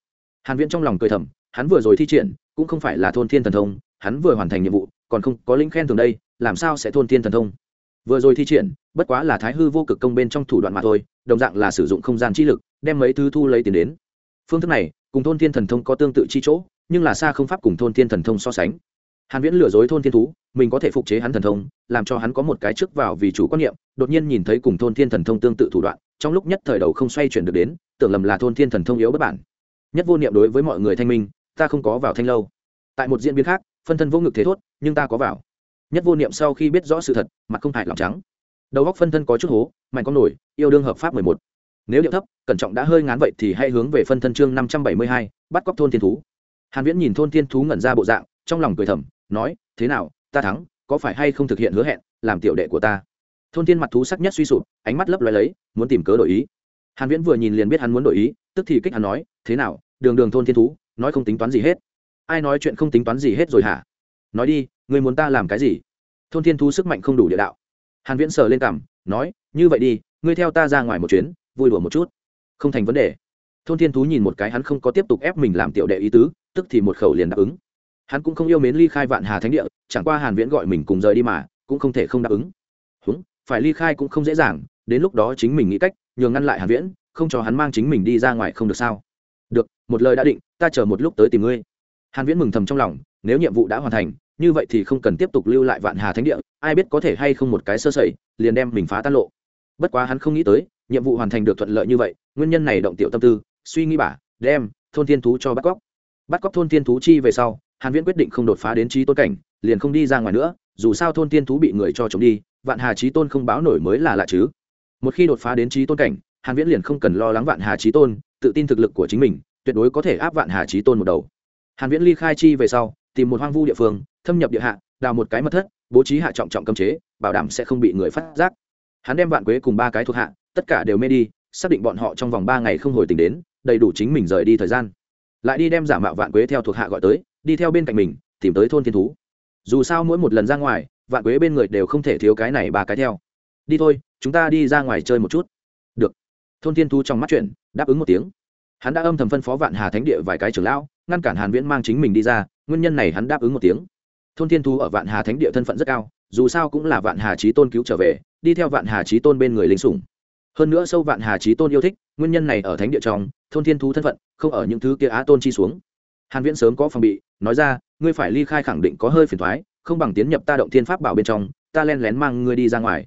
S1: Hàn viễn trong lòng cười thầm, hắn vừa rồi thi triển, cũng không phải là thôn thiên thần thông, hắn vừa hoàn thành nhiệm vụ, còn không có linh khen thường đây, làm sao sẽ thôn thiên thần thông? Vừa rồi thi triển, bất quá là thái hư vô cực công bên trong thủ đoạn mà thôi, đồng dạng là sử dụng không gian chi lực, đem mấy thứ thu lấy tiền đến. Phương thức này, cùng thôn thiên thần thông có tương tự chi chỗ, nhưng là xa không pháp cùng thôn thiên thần thông so sánh hàn viễn lừa dối thôn thiên thú, mình có thể phục chế hắn thần thông, làm cho hắn có một cái trước vào vì chủ quan niệm, đột nhiên nhìn thấy cùng thôn thiên thần thông tương tự thủ đoạn, trong lúc nhất thời đầu không xoay chuyển được đến, tưởng lầm là thôn thiên thần thông yếu bất bản. Nhất vô niệm đối với mọi người thanh minh, ta không có vào thanh lâu. Tại một diễn biến khác, phân thân vô ngực thế thốt, nhưng ta có vào. Nhất vô niệm sau khi biết rõ sự thật, mặt không hại lòng trắng. Đầu góc phân thân có chút hố, mạnh con nổi, yêu đương hợp pháp mười một. Nếu điệu thấp, cẩn trọng đã hơi ngán vậy thì hãy hướng về phân thân chương năm trăm bảy mươi hai, bắt cóc thôn thiên thú. Hàn viễn nhìn thôn thiên thú ngẩn ra bộ dạng, trong lòng cười thầm nói, thế nào, ta thắng, có phải hay không thực hiện hứa hẹn, làm tiểu đệ của ta? Thôn thiên mặt thú sắc nhất suy sụp, ánh mắt lấp loay lấy, muốn tìm cớ đổi ý. Hàn viễn vừa nhìn liền biết hắn muốn đổi ý, tức thì kích hắn nói, thế nào, đường đường thôn thiên thú, nói không tính toán gì hết. Ai nói chuyện không tính toán gì hết rồi hả? Nói đi người muốn ta làm cái gì? Thôn thiên thú sức mạnh không đủ địa đạo. Hàn viễn sờ lên cằm, nói, như vậy đi, ngươi theo ta ra ngoài một chuyến, vui đùa một chút. Không thành vấn đề. Thôn thiên thú nhìn một cái hắn không có tiếp tục ép mình làm tiểu đệ ý tứ, tức thì một khẩu liền đáp ứng hắn cũng không yêu mến ly khai vạn hà thánh địa, chẳng qua hàn viễn gọi mình cùng rời đi mà, cũng không thể không đáp ứng. Húng, phải ly khai cũng không dễ dàng, đến lúc đó chính mình nghĩ cách, nhường ngăn lại hàn viễn, không cho hắn mang chính mình đi ra ngoài không được sao? Được, một lời đã định, ta chờ một lúc tới tìm ngươi. Hàn viễn mừng thầm trong lòng, nếu nhiệm vụ đã hoàn thành, như vậy thì không cần tiếp tục lưu lại vạn hà thánh địa, ai biết có thể hay không một cái sơ sẩy, liền đem mình phá tan lộ. Bất quá hắn không nghĩ tới, nhiệm vụ hoàn thành được thuận lợi như vậy, nguyên nhân này động tiểu tâm tư, suy nghĩ bả đem thôn thiên thú cho bắt cóc. Bắt cóc thôn thiên thú chi về sau hàn viễn quyết định không đột phá đến trí tôn cảnh, liền không đi ra ngoài nữa, dù sao thôn tiên thú bị người cho chống đi, vạn hà trí tôn không báo nổi mới là lạ chứ. Một khi đột phá đến trí tôn cảnh, hàn viễn liền không cần lo lắng vạn hà trí tôn, tự tin thực lực của chính mình, tuyệt đối có thể áp vạn hà trí tôn một đầu. Hàn viễn ly khai chi về sau, tìm một hoang vu địa phương, thâm nhập địa hạ, đào một cái mật thất, bố trí hạ trọng trọng cấm chế, bảo đảm sẽ không bị người phát giác. Hắn đem vạn quế cùng ba cái thuộc hạ, tất cả đều mê đi, xác định bọn họ trong vòng ba ngày không hồi tỉnh đến, đầy đủ chính mình rời đi thời gian. Lại đi đem giả mạo vạn quế theo thuộc hạ gọi tới đi theo bên cạnh mình, tìm tới thôn thiên thú. Dù sao mỗi một lần ra ngoài, vạn quế bên người đều không thể thiếu cái này ba cái theo. Đi thôi, chúng ta đi ra ngoài chơi một chút. Được. Thôn thiên thú trong mắt chuyện, đáp ứng một tiếng. Hắn đã âm thầm phân phó vạn hà thánh địa vài cái trưởng lão, ngăn cản hàn viễn mang chính mình đi ra, nguyên nhân này hắn đáp ứng một tiếng. Thôn thiên thú ở vạn hà thánh địa thân phận rất cao, dù sao cũng là vạn hà trí tôn cứu trở về, đi theo vạn hà trí tôn bên người linh sủng. Hơn nữa sâu vạn hà trí tôn yêu thích, nguyên nhân này ở thánh địa trong, thôn thiên thú thân phận, không ở những thứ kia á tôn chi xuống hàn viễn sớm có phòng bị, nói ra, ngươi phải ly khai khẳng định có hơi phiền toái không bằng tiến nhập ta động thiên pháp bảo bên trong, ta len lén mang ngươi đi ra ngoài.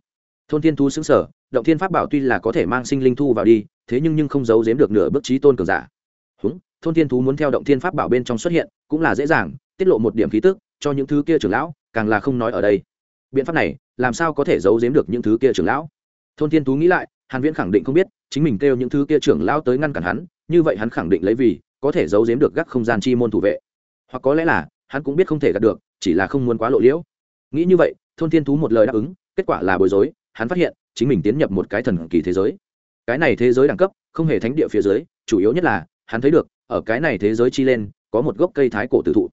S1: Thôn thiên thú xứng sở động thiên pháp bảo tuy là có thể mang sinh linh thu vào đi, thế nhưng nhưng không giấu giếm được nửa bước trí tôn cường giả. Húng, thôn thiên thú muốn theo động thiên pháp bảo bên trong xuất hiện, cũng là dễ dàng, tiết lộ một điểm khí tức, cho những thứ kia trưởng lão, càng là không nói ở đây. Biện pháp này, làm sao có thể giấu giếm được những thứ kia trưởng lão? Thôn thiên thú nghĩ lại, hàn viễn khẳng định không biết, chính mình kêu những thứ kia trưởng lão tới ngăn cản hắn, như vậy hắn khẳng định lấy vì có thể giấu giếm được gác không gian chi môn thủ vệ. Hoặc có lẽ là, hắn cũng biết không thể gạt được, chỉ là không muốn quá lộ liễu. Nghĩ như vậy, thôn thiên thú một lời đáp ứng, kết quả là bối rối, hắn phát hiện, chính mình tiến nhập một cái thần kỳ thế giới. Cái này thế giới đẳng cấp, không hề thánh địa phía dưới, chủ yếu nhất là, hắn thấy được, ở cái này thế giới chi lên, có một gốc cây thái cổ tử thụ.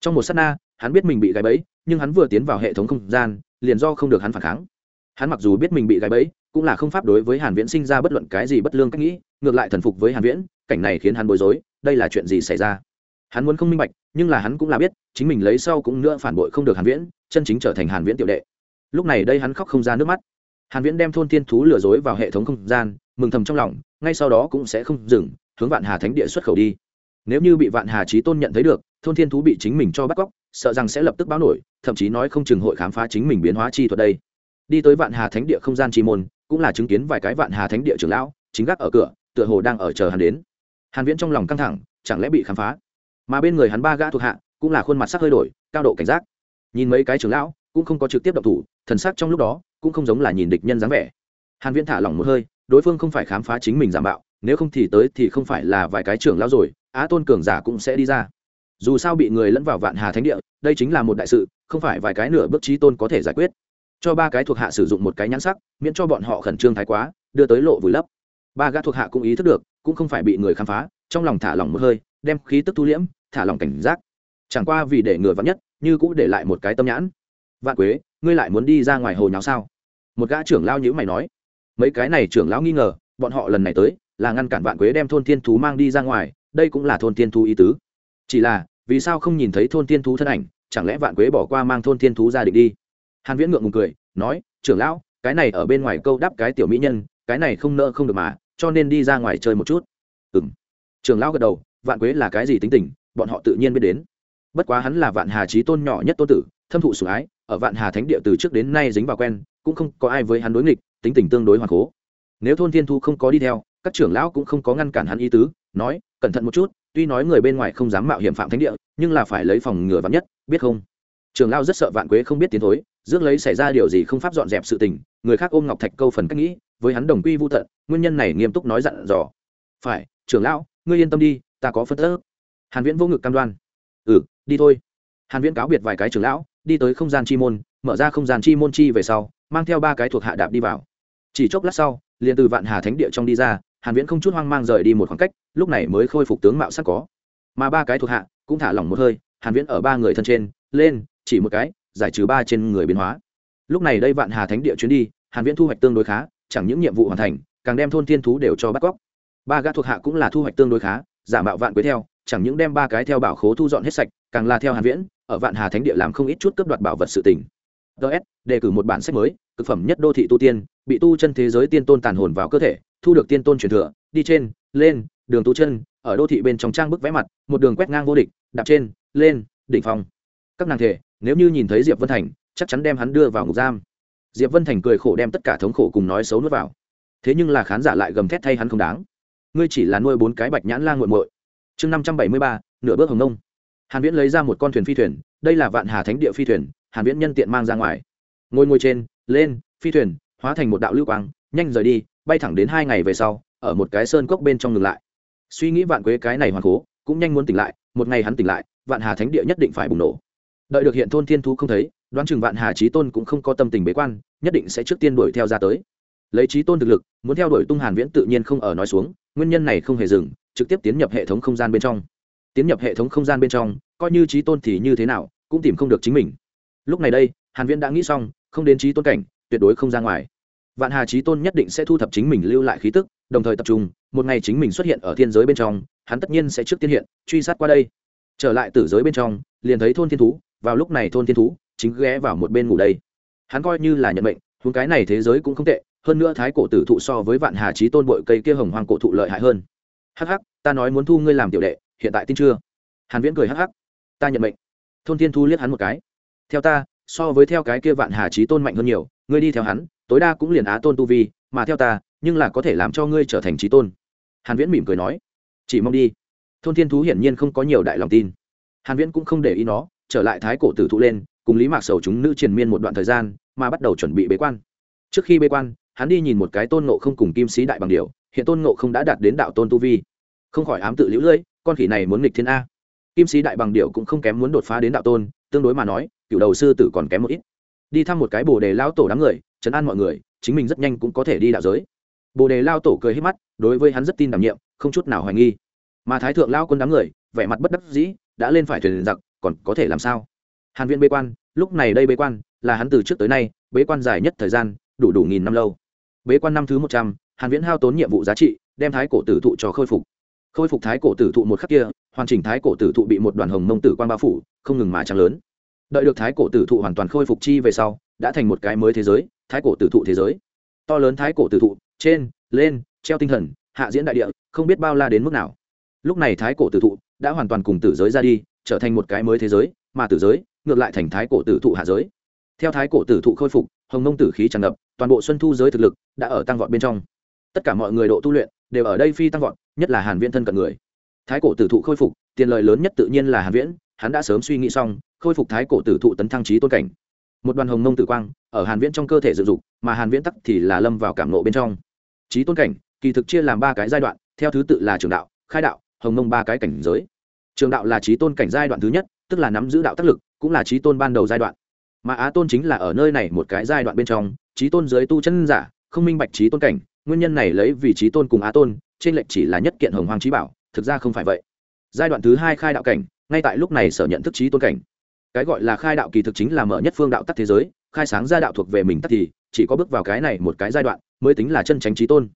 S1: Trong một s á t na, hắn biết mình bị gáy bẫy, nhưng hắn vừa tiến vào hệ thống không gian, liền do không được hắn phản kháng. Hắn mặc dù biết mình bị gáy bẫy, cũng là không pháp đối với hàn viễn sinh ra bất luận cái gì bất lương cách nghĩ, ngược lại thần phục với hàn viễn, cảnh này khiến hắn bối rối đây là chuyện gì xảy ra? Hắn muốn không minh bạch, nhưng là hắn cũng là biết, chính mình lấy sau cũng nữa phản bội không được hàn viễn, chân chính trở thành hàn viễn tiểu đệ. Lúc này đây hắn khóc không ra nước mắt. Hàn viễn đem thôn thiên thú lừa dối vào hệ thống không gian, mừng thầm trong lòng, ngay sau đó cũng sẽ không dừng, hướng vạn hà thánh địa xuất khẩu đi. Nếu như bị vạn hà trí tôn nhận thấy được, thôn thiên thú bị chính mình cho bắt cóc, sợ rằng sẽ lập tức báo nổi, thậm chí nói không chừng hội khám phá chính mình biến hóa chi thuật đây. Đi tới vạn hà thánh địa không gian chi môn, cũng là chứng kiến vài cái vạn hà thánh địa trưởng lão, chính gác ở cửa, tựa hồ đang ở chờ hắn đến hàn viễn trong lòng căng thẳng chẳng lẽ bị khám phá mà bên người hắn ba gã thuộc hạ cũng là khuôn mặt sắc hơi đổi cao độ cảnh giác nhìn mấy cái trưởng lão cũng không có trực tiếp động thủ thần sắc trong lúc đó cũng không giống là nhìn địch nhân dáng vẻ hàn viễn thả lỏng một hơi đối phương không phải khám phá chính mình giả mạo, nếu không thì tới thì không phải là vài cái trưởng lão rồi á tôn cường giả cũng sẽ đi ra dù sao bị người lẫn vào vạn hà thánh địa đây chính là một đại sự không phải vài cái nửa bước trí tôn có thể giải quyết cho ba cái thuộc hạ sử dụng một cái nhãn sắc miễn cho bọn họ khẩn trương thái quá đưa tới lộ vùi lấp ba gã thuộc hạ cũng ý thức được cũng không phải bị người khám phá, trong lòng thả lỏng một hơi, đem khí tức thu liễm, thả lỏng cảnh giác. Chẳng qua vì để ngừa vắn nhất, như cũng để lại một cái tâm nhãn. Vạn quế, ngươi lại muốn đi ra ngoài hồ nháo sao? Một gã trưởng lao nhữ mày nói. Mấy cái này trưởng lão nghi ngờ, bọn họ lần này tới, là ngăn cản vạn quế đem thôn thiên thú mang đi ra ngoài, đây cũng là thôn thiên thú ý tứ. Chỉ là, vì sao không nhìn thấy thôn thiên thú thân ảnh, chẳng lẽ vạn quế bỏ qua mang thôn thiên thú ra định đi? Hàn viễn ngượng ngùng cười, nói, trưởng lão, cái này ở bên ngoài câu đáp cái tiểu mỹ nhân, cái này không nợ không được mà cho nên đi ra ngoài chơi một chút. Ừm. Trưởng lão gật đầu, vạn quế là cái gì tính tình, bọn họ tự nhiên biết đến. Bất quá hắn là vạn hà trí tôn nhỏ nhất tôn tử, thâm thụ sủng ái, ở vạn hà thánh địa từ trước đến nay dính vào quen, cũng không có ai với hắn đối nghịch, tính tình tương đối hoàn cố. Nếu thôn thiên thu không có đi theo, các trưởng lão cũng không có ngăn cản hắn ý tứ, nói, cẩn thận một chút, tuy nói người bên ngoài không dám mạo hiểm phạm thánh địa, nhưng là phải lấy phòng ngừa vắn nhất, biết không? Trưởng lão rất sợ vạn quế không biết tiến thối, rước lấy xảy ra điều gì không pháp dọn dẹp sự tình, người khác ôm ngọc thạch câu phần cách nghĩ với hắn đồng quy vô tận, nguyên nhân này nghiêm túc nói dặn dò. Phải, trưởng lão, ngươi yên tâm đi, ta có phân tớ hàn viễn vô ngực cam đoan. Ừ đi thôi. Hàn viễn cáo biệt vài cái trưởng lão, đi tới không gian chi môn, mở ra không gian chi môn chi về sau, mang theo ba cái thuộc hạ đạp đi vào. Chỉ chốc lát sau, liền từ vạn hà thánh địa trong đi ra, hàn viễn không chút hoang mang rời đi một khoảng cách, lúc này mới khôi phục tướng mạo sắc có. Mà ba cái thuộc hạ cũng thả lỏng một hơi, hàn viễn ở ba người thân trên, lên, chỉ một cái, giải trừ ba trên người biến hóa. Lúc này đây vạn hà thánh địa chuyến đi, hàn viễn thu hoạch tương đối khá chẳng những nhiệm vụ hoàn thành, càng đem thôn thiên thú đều cho bắt cóc. Ba gã thuộc hạ cũng là thu hoạch tương đối khá, giả mạo vạn quế theo, chẳng những đem ba cái theo bảo khố thu dọn hết sạch, càng là theo hàn viễn, ở vạn hà thánh địa làm không ít chút cướp đoạt bảo vật sự tình. Ts đề cử một bản sách mới, cực phẩm nhất đô thị tu tiên, bị tu chân thế giới tiên tôn tàn hồn vào cơ thể, thu được tiên tôn truyền thừa, đi trên, lên, đường tu chân, ở đô thị bên trong trang bức vẽ mặt, một đường quét ngang vô địch, đạp trên, lên, đỉnh phong. Các nàng thể, nếu như nhìn thấy diệp vân thành, chắc chắn đem hắn đưa vào ngục giam diệp vân thành cười khổ đem tất cả thống khổ cùng nói xấu nuốt vào. Thế nhưng là khán giả lại gầm thét thay hắn không đáng. Ngươi chỉ là nuôi bốn cái bạch nhãn la nguội muội. Chương năm trăm bảy mươi ba, nửa bước hồng nông. Hàn viễn lấy ra một con thuyền phi thuyền, đây là vạn hà thánh địa phi thuyền, hàn viễn nhân tiện mang ra ngoài. Ngồi ngồi trên, lên, phi thuyền, hóa thành một đạo lưu quang, nhanh rời đi, bay thẳng đến hai ngày về sau, ở một cái sơn cốc bên trong ngừng lại. Suy nghĩ vạn quế cái này hoàn cố, cũng nhanh muốn tỉnh lại, một ngày hắn tỉnh lại, vạn hà thánh địa nhất định phải bùng nổ. Đợi được hiện thôn thiên thú không thấy đoán chừng vạn hà trí tôn cũng không có tâm tình bế quan, nhất định sẽ trước tiên đuổi theo ra tới. Lấy trí tôn thực lực, muốn theo đuổi tung hàn viễn tự nhiên không ở nói xuống, nguyên nhân này không hề dừng, trực tiếp tiến nhập hệ thống không gian bên trong. Tiến nhập hệ thống không gian bên trong, coi như trí tôn thì như thế nào, cũng tìm không được chính mình. Lúc này đây, hàn viễn đã nghĩ xong, không đến trí tôn cảnh, tuyệt đối không ra ngoài. Vạn hà trí tôn nhất định sẽ thu thập chính mình lưu lại khí tức, đồng thời tập trung, một ngày chính mình xuất hiện ở thiên giới bên trong, hắn tất nhiên sẽ trước tiên hiện, truy sát qua đây. Trở lại tử giới bên trong, liền thấy thôn thiên thú, vào lúc này thôn thiên thú chính ghé vào một bên ngủ đây. Hắn coi như là nhận mệnh, huống cái này thế giới cũng không tệ, hơn nữa thái cổ tử thụ so với vạn hà trí tôn bội cây kia hồng hoàng cổ thụ lợi hại hơn. Hắc hắc, ta nói muốn thu ngươi làm tiểu đệ, hiện tại tin chưa? Hàn viễn cười hắc hắc. Ta nhận mệnh. Thôn thiên thu liếc hắn một cái. Theo ta, so với theo cái kia vạn hà trí tôn mạnh hơn nhiều, ngươi đi theo hắn, tối đa cũng liền á tôn tu vi, mà theo ta, nhưng là có thể làm cho ngươi trở thành trí tôn. Hàn viễn mỉm cười nói. Chỉ mong đi. Thôn thiên thú hiển nhiên không có nhiều đại lòng tin. Hàn viễn cũng không để ý nó, trở lại thái cổ tử thụ lên cùng lý mạc sầu chúng nữ triền miên một đoạn thời gian, mà bắt đầu chuẩn bị bế quan. Trước khi bế quan, hắn đi nhìn một cái tôn ngộ không cùng kim sĩ đại bằng điều hiện tôn ngộ không đã đạt đến đạo tôn tu vi. Không khỏi ám tự liễu lưỡi, con khỉ này muốn nghịch thiên a. Kim sĩ đại bằng điệu cũng không kém muốn đột phá đến đạo tôn, tương đối mà nói, cựu đầu sư tử còn kém một ít. Đi thăm một cái bồ đề lao tổ đám người chấn an mọi người, chính mình rất nhanh cũng có thể đi đạo giới. Bồ đề lao tổ cười hết mắt, đối với hắn rất tin đảm nhiệm, không chút nào hoài nghi. Mà thái thượng lao quân đám người, vẻ mặt bất đắc dĩ, đã lên phải thuyền giặc, còn có thể làm sao? Hàn viên bế quan lúc này đây bế quan, là hắn từ trước tới nay, bế quan dài nhất thời gian, đủ đủ nghìn năm lâu. Bế quan năm thứ một trăm, hàn viễn hao tốn nhiệm vụ giá trị, đem thái cổ tử thụ cho khôi phục. Khôi phục thái cổ tử thụ một khắc kia, hoàn chỉnh thái cổ tử thụ bị một đoàn hồng mông tử quan bao phủ, không ngừng mà trắng lớn. Đợi được thái cổ tử thụ hoàn toàn khôi phục chi về sau, đã thành một cái mới thế giới, thái cổ tử thụ thế giới. To lớn thái cổ tử thụ, trên, lên, treo tinh thần, hạ diễn đại địa, không biết bao la đến mức nào. Lúc này thái cổ tử thụ đã hoàn toàn cùng tử giới ra đi, trở thành một cái mới thế giới, mà tử giới ngược lại thành thái cổ tử thụ hạ giới. Theo thái cổ tử thụ khôi phục, hồng mông tử khí tràn ngập, toàn bộ xuân thu giới thực lực đã ở tăng vọt bên trong. Tất cả mọi người độ tu luyện đều ở đây phi tăng vọt, nhất là hàn viễn thân cận người. Thái cổ tử thụ khôi phục, tiền lời lớn nhất tự nhiên là hàn viễn, hắn đã sớm suy nghĩ xong, khôi phục thái cổ tử thụ tấn thăng trí tôn cảnh. Một đoàn hồng mông tử quang ở hàn viễn trong cơ thể dựng dục, mà hàn viễn tắc thì là lâm vào cảm nộ bên trong. Trí tôn cảnh, kỳ thực chia làm ba cái giai đoạn, theo thứ tự là trường đạo, khai đạo, hồng mông ba cái cảnh giới. Trường đạo là trí tôn cảnh giai đoạn thứ nhất, tức là nắm giữ đạo tác lực cũng là trí tôn ban đầu giai đoạn. Mà á tôn chính là ở nơi này một cái giai đoạn bên trong, trí tôn dưới tu chân giả, không minh bạch trí tôn cảnh, nguyên nhân này lấy vì trí tôn cùng á tôn, trên lệnh chỉ là nhất kiện hồng hoàng trí bảo, thực ra không phải vậy. Giai đoạn thứ hai khai đạo cảnh, ngay tại lúc này sở nhận thức trí tôn cảnh. Cái gọi là khai đạo kỳ thực chính là mở nhất phương đạo tắc thế giới, khai sáng ra đạo thuộc về mình tắc thì, chỉ có bước vào cái này một cái giai đoạn, mới tính là chân tránh trí tôn.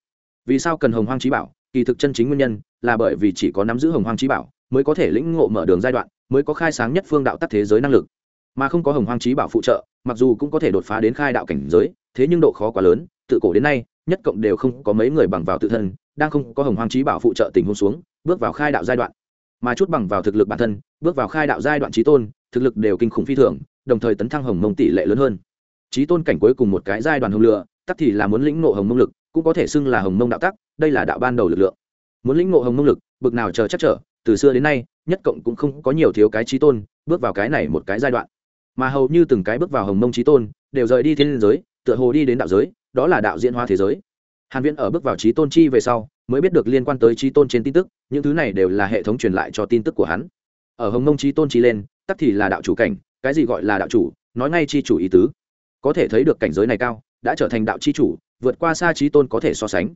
S1: Vì sao cần hồng hoang trí bảo? Kỳ thực chân chính nguyên nhân là bởi vì chỉ có nắm giữ hồng hoang trí bảo, mới có thể lĩnh ngộ mở đường giai đoạn mới có khai sáng nhất phương đạo tắc thế giới năng lực. Mà không có hồng hoang trí bảo phụ trợ, mặc dù cũng có thể đột phá đến khai đạo cảnh giới, thế nhưng độ khó quá lớn, tự cổ đến nay, nhất cộng đều không có mấy người bằng vào tự thân, đang không có hồng hoang trí bảo phụ trợ tình huống xuống, bước vào khai đạo giai đoạn. Mà chút bằng vào thực lực bản thân, bước vào khai đạo giai đoạn trí tôn, thực lực đều kinh khủng phi thường, đồng thời tấn thăng hồng mông tỷ lệ lớn hơn. Trí tôn cảnh cuối cùng một cái giai đoạn hồng lựa, tắc thì là muốn lĩnh ngộ hồng mông lực, cũng có thể xưng là hồng mông đạo tắc, đây là đạo ban đầu lực lượng. Muốn lĩnh ngộ hồng mông lực, bực nào chờ chắc trở, từ xưa đến nay nhất cộng cũng không có nhiều thiếu cái trí tôn, bước vào cái này một cái giai đoạn. Mà hầu như từng cái bước vào hồng mông trí tôn, đều rời đi thiên giới, tựa hồ đi đến đạo giới, đó là đạo diễn hóa thế giới. Hàn viễn ở bước vào trí tôn chi về sau, mới biết được liên quan tới trí tôn trên tin tức, những thứ này đều là hệ thống truyền lại cho tin tức của hắn. Ở hồng mông trí tôn chi lên, tắc thì là đạo chủ cảnh, cái gì gọi là đạo chủ, nói ngay chi chủ ý tứ. Có thể thấy được cảnh giới này cao, đã trở thành đạo chi chủ, vượt qua xa trí tôn có thể so sánh.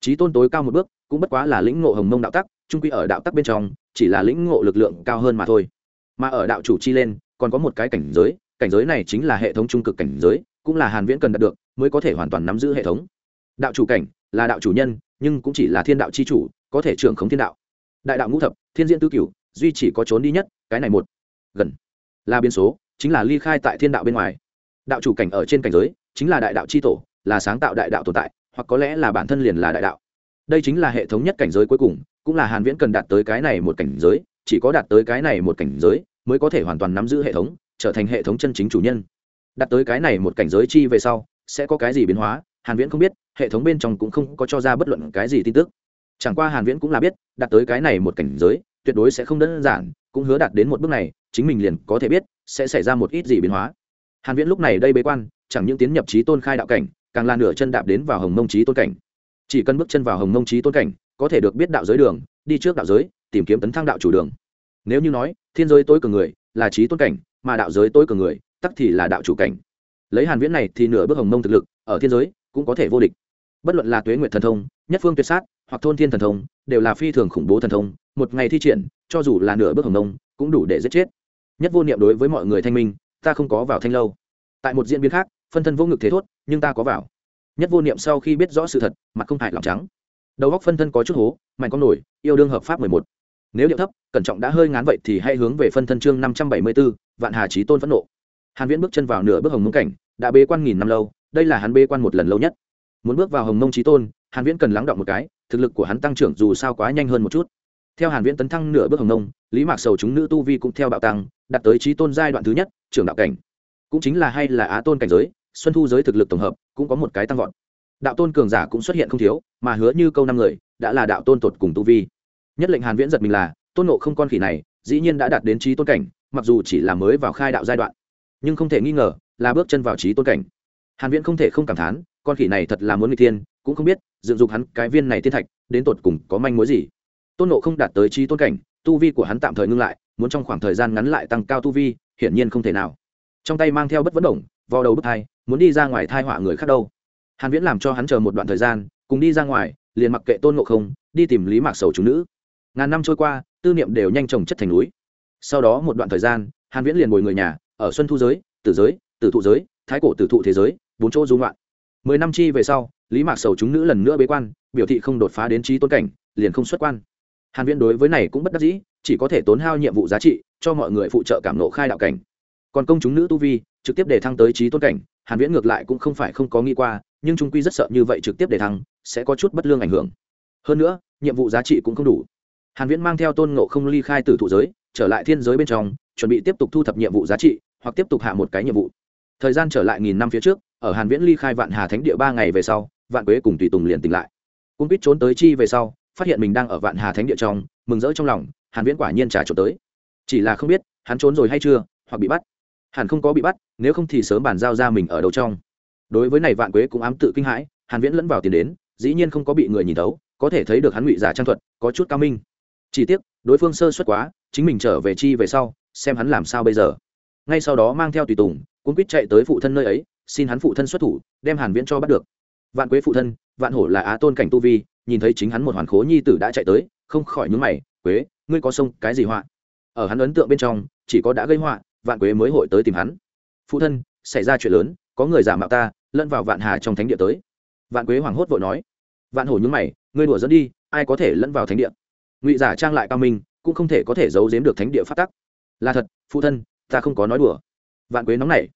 S1: Trí tôn tối cao một bước, cũng bất quá là lĩnh ngộ hồng mông đạo tắc, trung quy ở đạo tắc bên trong chỉ là lĩnh ngộ lực lượng cao hơn mà thôi. Mà ở đạo chủ chi lên, còn có một cái cảnh giới cảnh giới này chính là hệ thống trung cực cảnh giới, cũng là hàn viễn cần đạt được, mới có thể hoàn toàn nắm giữ hệ thống. Đạo chủ cảnh là đạo chủ nhân, nhưng cũng chỉ là thiên đạo chi chủ, có thể trưởng khống thiên đạo. Đại đạo ngũ thập, thiên diễn tứ cửu, duy chỉ có trốn đi nhất, cái này một gần là biến số, chính là ly khai tại thiên đạo bên ngoài. Đạo chủ cảnh ở trên cảnh giới, chính là đại đạo chi tổ, là sáng tạo đại đạo tồn tại, hoặc có lẽ là bản thân liền là đại đạo. Đây chính là hệ thống nhất cảnh giới cuối cùng cũng là hàn viễn cần đạt tới cái này một cảnh giới, chỉ có đạt tới cái này một cảnh giới mới có thể hoàn toàn nắm giữ hệ thống, trở thành hệ thống chân chính chủ nhân. Đạt tới cái này một cảnh giới chi về sau, sẽ có cái gì biến hóa, hàn viễn không biết, hệ thống bên trong cũng không có cho ra bất luận cái gì tin tức. Chẳng qua hàn viễn cũng là biết, đạt tới cái này một cảnh giới, tuyệt đối sẽ không đơn giản, cũng hứa đạt đến một bước này, chính mình liền có thể biết, sẽ xảy ra một ít gì biến hóa. Hàn viễn lúc này đây bế quan, chẳng những tiến nhập trí tôn khai đạo cảnh, càng là nửa chân đạp đến vào hồng mông trí tôn cảnh. Chỉ cần bước chân vào hồng mông trí tôn cảnh có thể được biết đạo giới đường, đi trước đạo giới, tìm kiếm tấn thăng đạo chủ đường. Nếu như nói, thiên giới tối cường người, là trí tôn cảnh, mà đạo giới tối cường người, tắc thì là đạo chủ cảnh. Lấy hàn viễn này thì nửa bước hồng mông thực lực, ở thiên giới, cũng có thể vô địch. Bất luận là tuế nguyệt thần thông, nhất phương tuyệt sát, hoặc thôn thiên thần thông, đều là phi thường khủng bố thần thông, một ngày thi triển, cho dù là nửa bước hồng mông, cũng đủ để giết chết. Nhất vô niệm đối với mọi người thanh minh, ta không có vào thanh lâu. Tại một diễn biến khác, phân thân vô ngực thế thốt, nhưng ta có vào. Nhất vô niệm sau khi biết rõ sự thật, mặt không hại lòng trắng đầu góc phân thân có chút hố, mạnh con nổi, yêu đương hợp pháp mười một. Nếu điệu thấp, cẩn trọng đã hơi ngán vậy thì hãy hướng về phân thân chương năm trăm bảy mươi b ố vạn hà trí tôn phẫn nộ. Hàn viễn bước chân vào nửa bước hồng mông cảnh, đã bế quan nghìn năm lâu, đây là hắn bế quan một lần lâu nhất. Muốn bước vào hồng mông trí tôn, hàn viễn cần lắng động một cái, thực lực của hắn tăng trưởng dù sao quá nhanh hơn một chút. Theo hàn viễn tấn thăng nửa bước hồng mông, lý mạc sầu chúng nữ tu vi cũng theo bạo tăng, đạt tới trí tôn giai đoạn thứ nhất, trưởng đạo cảnh. Cũng chính là hay là á tôn cảnh giới, xuân thu giới thực lực tổng hợp cũng có một cái tăng vọt đạo tôn cường giả cũng xuất hiện không thiếu, mà hứa như câu năm người đã là đạo tôn tột cùng tu vi. Nhất lệnh hàn viễn giật mình là, tôn nộ không con khỉ này, dĩ nhiên đã đạt đến trí tôn cảnh, mặc dù chỉ là mới vào khai đạo giai đoạn, nhưng không thể nghi ngờ là bước chân vào trí tôn cảnh. Hàn viễn không thể không cảm thán, con khỉ này thật là muốn người tiên cũng không biết, dựng dục hắn cái viên này thiên thạch, đến tột cùng có manh mối gì. Tôn nộ không đạt tới trí tôn cảnh, tu vi của hắn tạm thời ngưng lại, muốn trong khoảng thời gian ngắn lại tăng cao tu vi, hiển nhiên không thể nào. Trong tay mang theo bất vấn động vào đầu bức thai, muốn đi ra ngoài thai họa người khác đâu hàn viễn làm cho hắn chờ một đoạn thời gian, cùng đi ra ngoài, liền mặc kệ tôn ngộ không, đi tìm lý mạc sầu chúng nữ. Ngàn năm trôi qua, tư niệm đều nhanh chồng chất thành núi. Sau đó một đoạn thời gian, hàn viễn liền ngồi người nhà, ở xuân thu giới, tử giới, tử thụ giới, thái cổ tử thụ thế giới, bốn chỗ du ngoạn. Mười năm chi về sau, lý mạc sầu chúng nữ lần nữa bế quan, biểu thị không đột phá đến trí tôn cảnh, liền không xuất quan. Hàn viễn đối với này cũng bất đắc dĩ, chỉ có thể tốn hao nhiệm vụ giá trị, cho mọi người phụ trợ cảm nộ khai đạo cảnh. Còn công chúng nữ tu vi, trực tiếp để thăng tới trí tôn cảnh, hàn viễn ngược lại cũng không phải không có nghĩ qua nhưng trung quy rất sợ như vậy trực tiếp để thăng, sẽ có chút bất lương ảnh hưởng. Hơn nữa, nhiệm vụ giá trị cũng không đủ. Hàn viễn mang theo tôn ngộ không ly khai từ thụ giới, trở lại thiên giới bên trong, chuẩn bị tiếp tục thu thập nhiệm vụ giá trị, hoặc tiếp tục hạ một cái nhiệm vụ. Thời gian trở lại nghìn năm phía trước, ở hàn viễn ly khai vạn hà thánh địa ba ngày về sau, vạn quế cùng tùy tùng liền tỉnh lại. Cũng biết trốn tới chi về sau, phát hiện mình đang ở vạn hà thánh địa trong, mừng rỡ trong lòng, hàn viễn quả nhiên trả trốn tới. Chỉ là không biết, hắn trốn rồi hay chưa, hoặc bị bắt. Hàn không có bị bắt, nếu không thì sớm bàn giao ra mình ở đâu trong đối với này vạn quế cũng ám tự kinh hãi, hàn viễn lẫn vào tiền đến, dĩ nhiên không có bị người nhìn thấu, có thể thấy được hắn ngụy giả trang thuật, có chút cao minh. Chỉ tiếc, đối phương sơ suất quá, chính mình trở về chi về sau, xem hắn làm sao bây giờ. Ngay sau đó mang theo tùy tùng cũng quýt chạy tới phụ thân nơi ấy, xin hắn phụ thân xuất thủ, đem hàn viễn cho bắt được. Vạn quế phụ thân, vạn hổ là á tôn cảnh tu vi, nhìn thấy chính hắn một hoàn khố nhi tử đã chạy tới, không khỏi nhướng mày, quế, ngươi có sông, cái gì họa? Ở hắn ấn tượng bên trong, chỉ có đã gây họa, vạn quế mới hội tới tìm hắn. Phụ thân, xảy ra chuyện lớn, có người giả mạo ta lẫn vào vạn hà trong thánh địa tới. Vạn quế hoảng hốt vội nói, vạn hổ nhúng mày, ngươi đùa dẫn đi, ai có thể lẫn vào thánh địa? Ngụy giả trang lại cao minh, cũng không thể có thể giấu giếm được thánh địa phát tắc. Là thật, phụ thân, ta không có nói đùa. Vạn quế nóng nảy,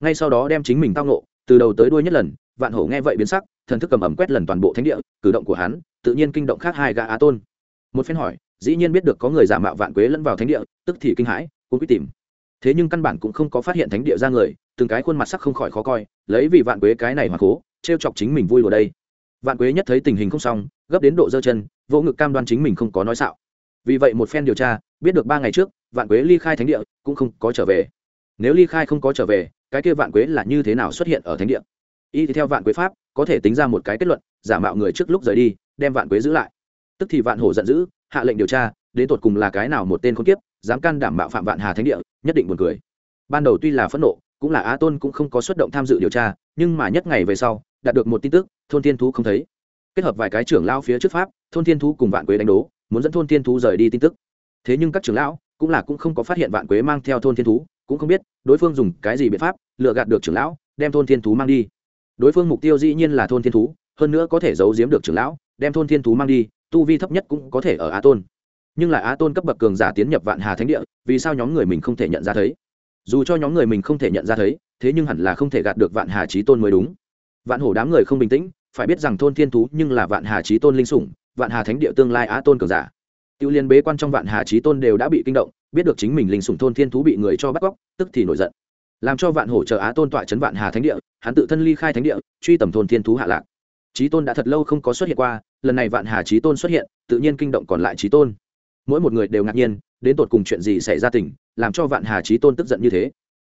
S1: ngay sau đó đem chính mình tao nộ từ đầu tới đuôi nhất lần, vạn hổ nghe vậy biến sắc, thần thức cầm ẩm quét lần toàn bộ thánh địa, cử động của hắn, tự nhiên kinh động khác hai gã á tôn. Một phen hỏi, dĩ nhiên biết được có người giả mạo vạn quế lẫn vào thánh địa, tức thì kinh hãi cũng quyết tìm thế nhưng căn bản cũng không có phát hiện thánh địa ra người, từng cái khuôn mặt sắc không khỏi khó coi, lấy vì vạn quế cái này hoặc cố t chọc chính mình vui lùa đây. Vạn quế nhất thấy tình hình không xong, gấp đến độ dơ chân vỗ ngực cam đoan chính mình không có nói xạo. Vì vậy một phen điều tra, biết được ba ngày trước, vạn quế ly khai thánh địa, cũng không có trở về. Nếu ly khai không có trở về, cái kia vạn quế là như thế nào xuất hiện ở thánh địa? Y thì theo vạn quế pháp, có thể tính ra một cái kết luận, giả mạo người trước lúc rời đi, đem vạn quế giữ lại. Tức thì vạn hổ giận dữ, hạ lệnh điều tra, đến tột cùng là cái nào một tên khốn kiếp, dám can đảm mạo phạm vạn hà thánh địa nhất định buồn cười. Ban đầu tuy là phẫn nộ, cũng là á tôn cũng không có xuất động tham dự điều tra, nhưng mà nhất ngày về sau, đạt được một tin tức, thôn thiên thú không thấy. Kết hợp vài cái trưởng lao phía trước pháp, thôn thiên thú cùng vạn quế đánh đố, muốn dẫn thôn thiên thú rời đi tin tức. Thế nhưng các trưởng lão cũng là cũng không có phát hiện vạn quế mang theo thôn thiên thú, cũng không biết đối phương dùng cái gì biện pháp lừa gạt được trưởng lão, đem thôn thiên thú mang đi. Đối phương mục tiêu dĩ nhiên là thôn thiên thú, hơn nữa có thể giấu giếm được trưởng lão, đem thôn thiên thú mang đi, tu vi thấp nhất cũng có thể ở á tôn nhưng là á tôn cấp bậc cường giả tiến nhập vạn hà thánh địa, vì sao nhóm người mình không thể nhận ra thấy? Dù cho nhóm người mình không thể nhận ra thấy, thế nhưng hẳn là không thể gạt được vạn hà trí tôn mới đúng. Vạn hổ đám người không bình tĩnh, phải biết rằng thôn thiên thú nhưng là vạn hà trí tôn linh sủng, vạn hà thánh địa tương lai á tôn cường giả. Tiêu liên bế quan trong vạn hà trí tôn đều đã bị kinh động, biết được chính mình linh sủng thôn thiên thú bị người cho bắt cóc, tức thì nổi giận. Làm cho vạn hổ chờ á tôn tọa chấn vạn hà thánh địa, hắn tự thân ly khai thánh địa, truy tầm thôn thiên thú hạ lạc. Trí tôn đã thật lâu không có xuất hiện qua, lần này vạn hà trí tôn xuất hiện, tự nhiên kinh động còn lại trí tôn mỗi một người đều ngạc nhiên, đến tột cùng chuyện gì xảy ra tỉnh làm cho vạn hà trí tôn tức giận như thế.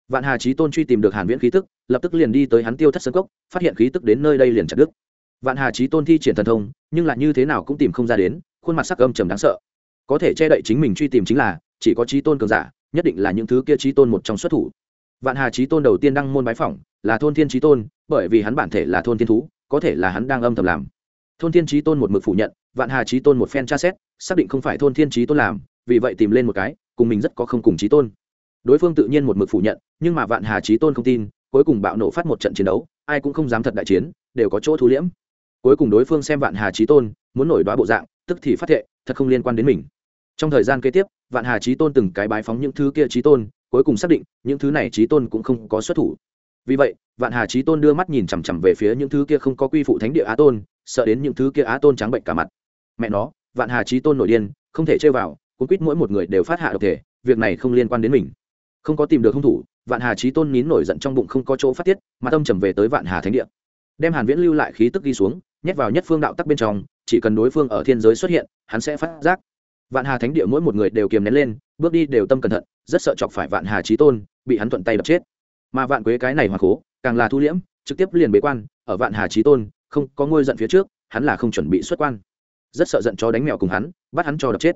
S1: Vạn hà trí tôn truy tìm được hàn viễn khí tức, lập tức liền đi tới hắn tiêu thất sân cốc, phát hiện khí tức đến nơi đây liền chặt đứt. Vạn hà trí tôn thi triển thần thông, nhưng lại như thế nào cũng tìm không ra đến, khuôn mặt sắc âm trầm đáng sợ. Có thể che đậy chính mình truy tìm chính là, chỉ có trí tôn cường giả, nhất định là những thứ kia trí tôn một trong xuất thủ. Vạn hà trí tôn đầu tiên đăng môn bái phỏng, là thôn thiên trí tôn, bởi vì hắn bản thể là thôn thiên thú, có thể là hắn đang âm thầm làm. Thôn thiên trí tôn một mực phủ nhận vạn hà trí tôn một phen tra xét, xác định không phải thôn thiên trí tôn làm, vì vậy tìm lên một cái, cùng mình rất có không cùng trí tôn. Đối phương tự nhiên một mực phủ nhận, nhưng mà vạn hà trí tôn không tin, cuối cùng bạo nổ phát một trận chiến đấu, ai cũng không dám thật đại chiến, đều có chỗ thu liễm. Cuối cùng đối phương xem vạn hà trí tôn, muốn nổi đoá bộ dạng, tức thì phát thệ, thật không liên quan đến mình. Trong thời gian kế tiếp, vạn hà trí tôn từng cái bái phóng những thứ kia trí tôn, cuối cùng xác định, những thứ này trí tôn cũng không có xuất thủ. Vì vậy, vạn hà trí tôn đưa mắt nhìn chằm chằm về phía những thứ kia không có quy phụ thánh địa á tôn, sợ đến những thứ kia á tôn trắng bệnh cả mặt mẹ nó, vạn hà trí tôn nổi điên, không thể chơi vào, cuốn quýt mỗi một người đều phát hạ độc thể, việc này không liên quan đến mình. Không có tìm được hung thủ, vạn hà trí tôn nín nổi giận trong bụng không có chỗ phát tiết, mà tâm trầm về tới vạn hà thánh địa. Đem hàn viễn lưu lại khí tức ghi xuống, nhét vào nhất phương đạo tắc bên trong, chỉ cần đối phương ở thiên giới xuất hiện, hắn sẽ phát giác. Vạn hà thánh địa mỗi một người đều kiềm nén lên, bước đi đều tâm cẩn thận, rất sợ chọc phải vạn hà trí tôn, bị hắn thuận tay đập chết. Mà vạn quế cái này hoặc cố, càng là thu liễm, trực tiếp liền bế quan, ở vạn hà trí tôn, không có ngôi giận phía trước, hắn là không chuẩn bị xuất quan rất sợ giận cho đánh mèo cùng hắn, bắt hắn cho đập chết.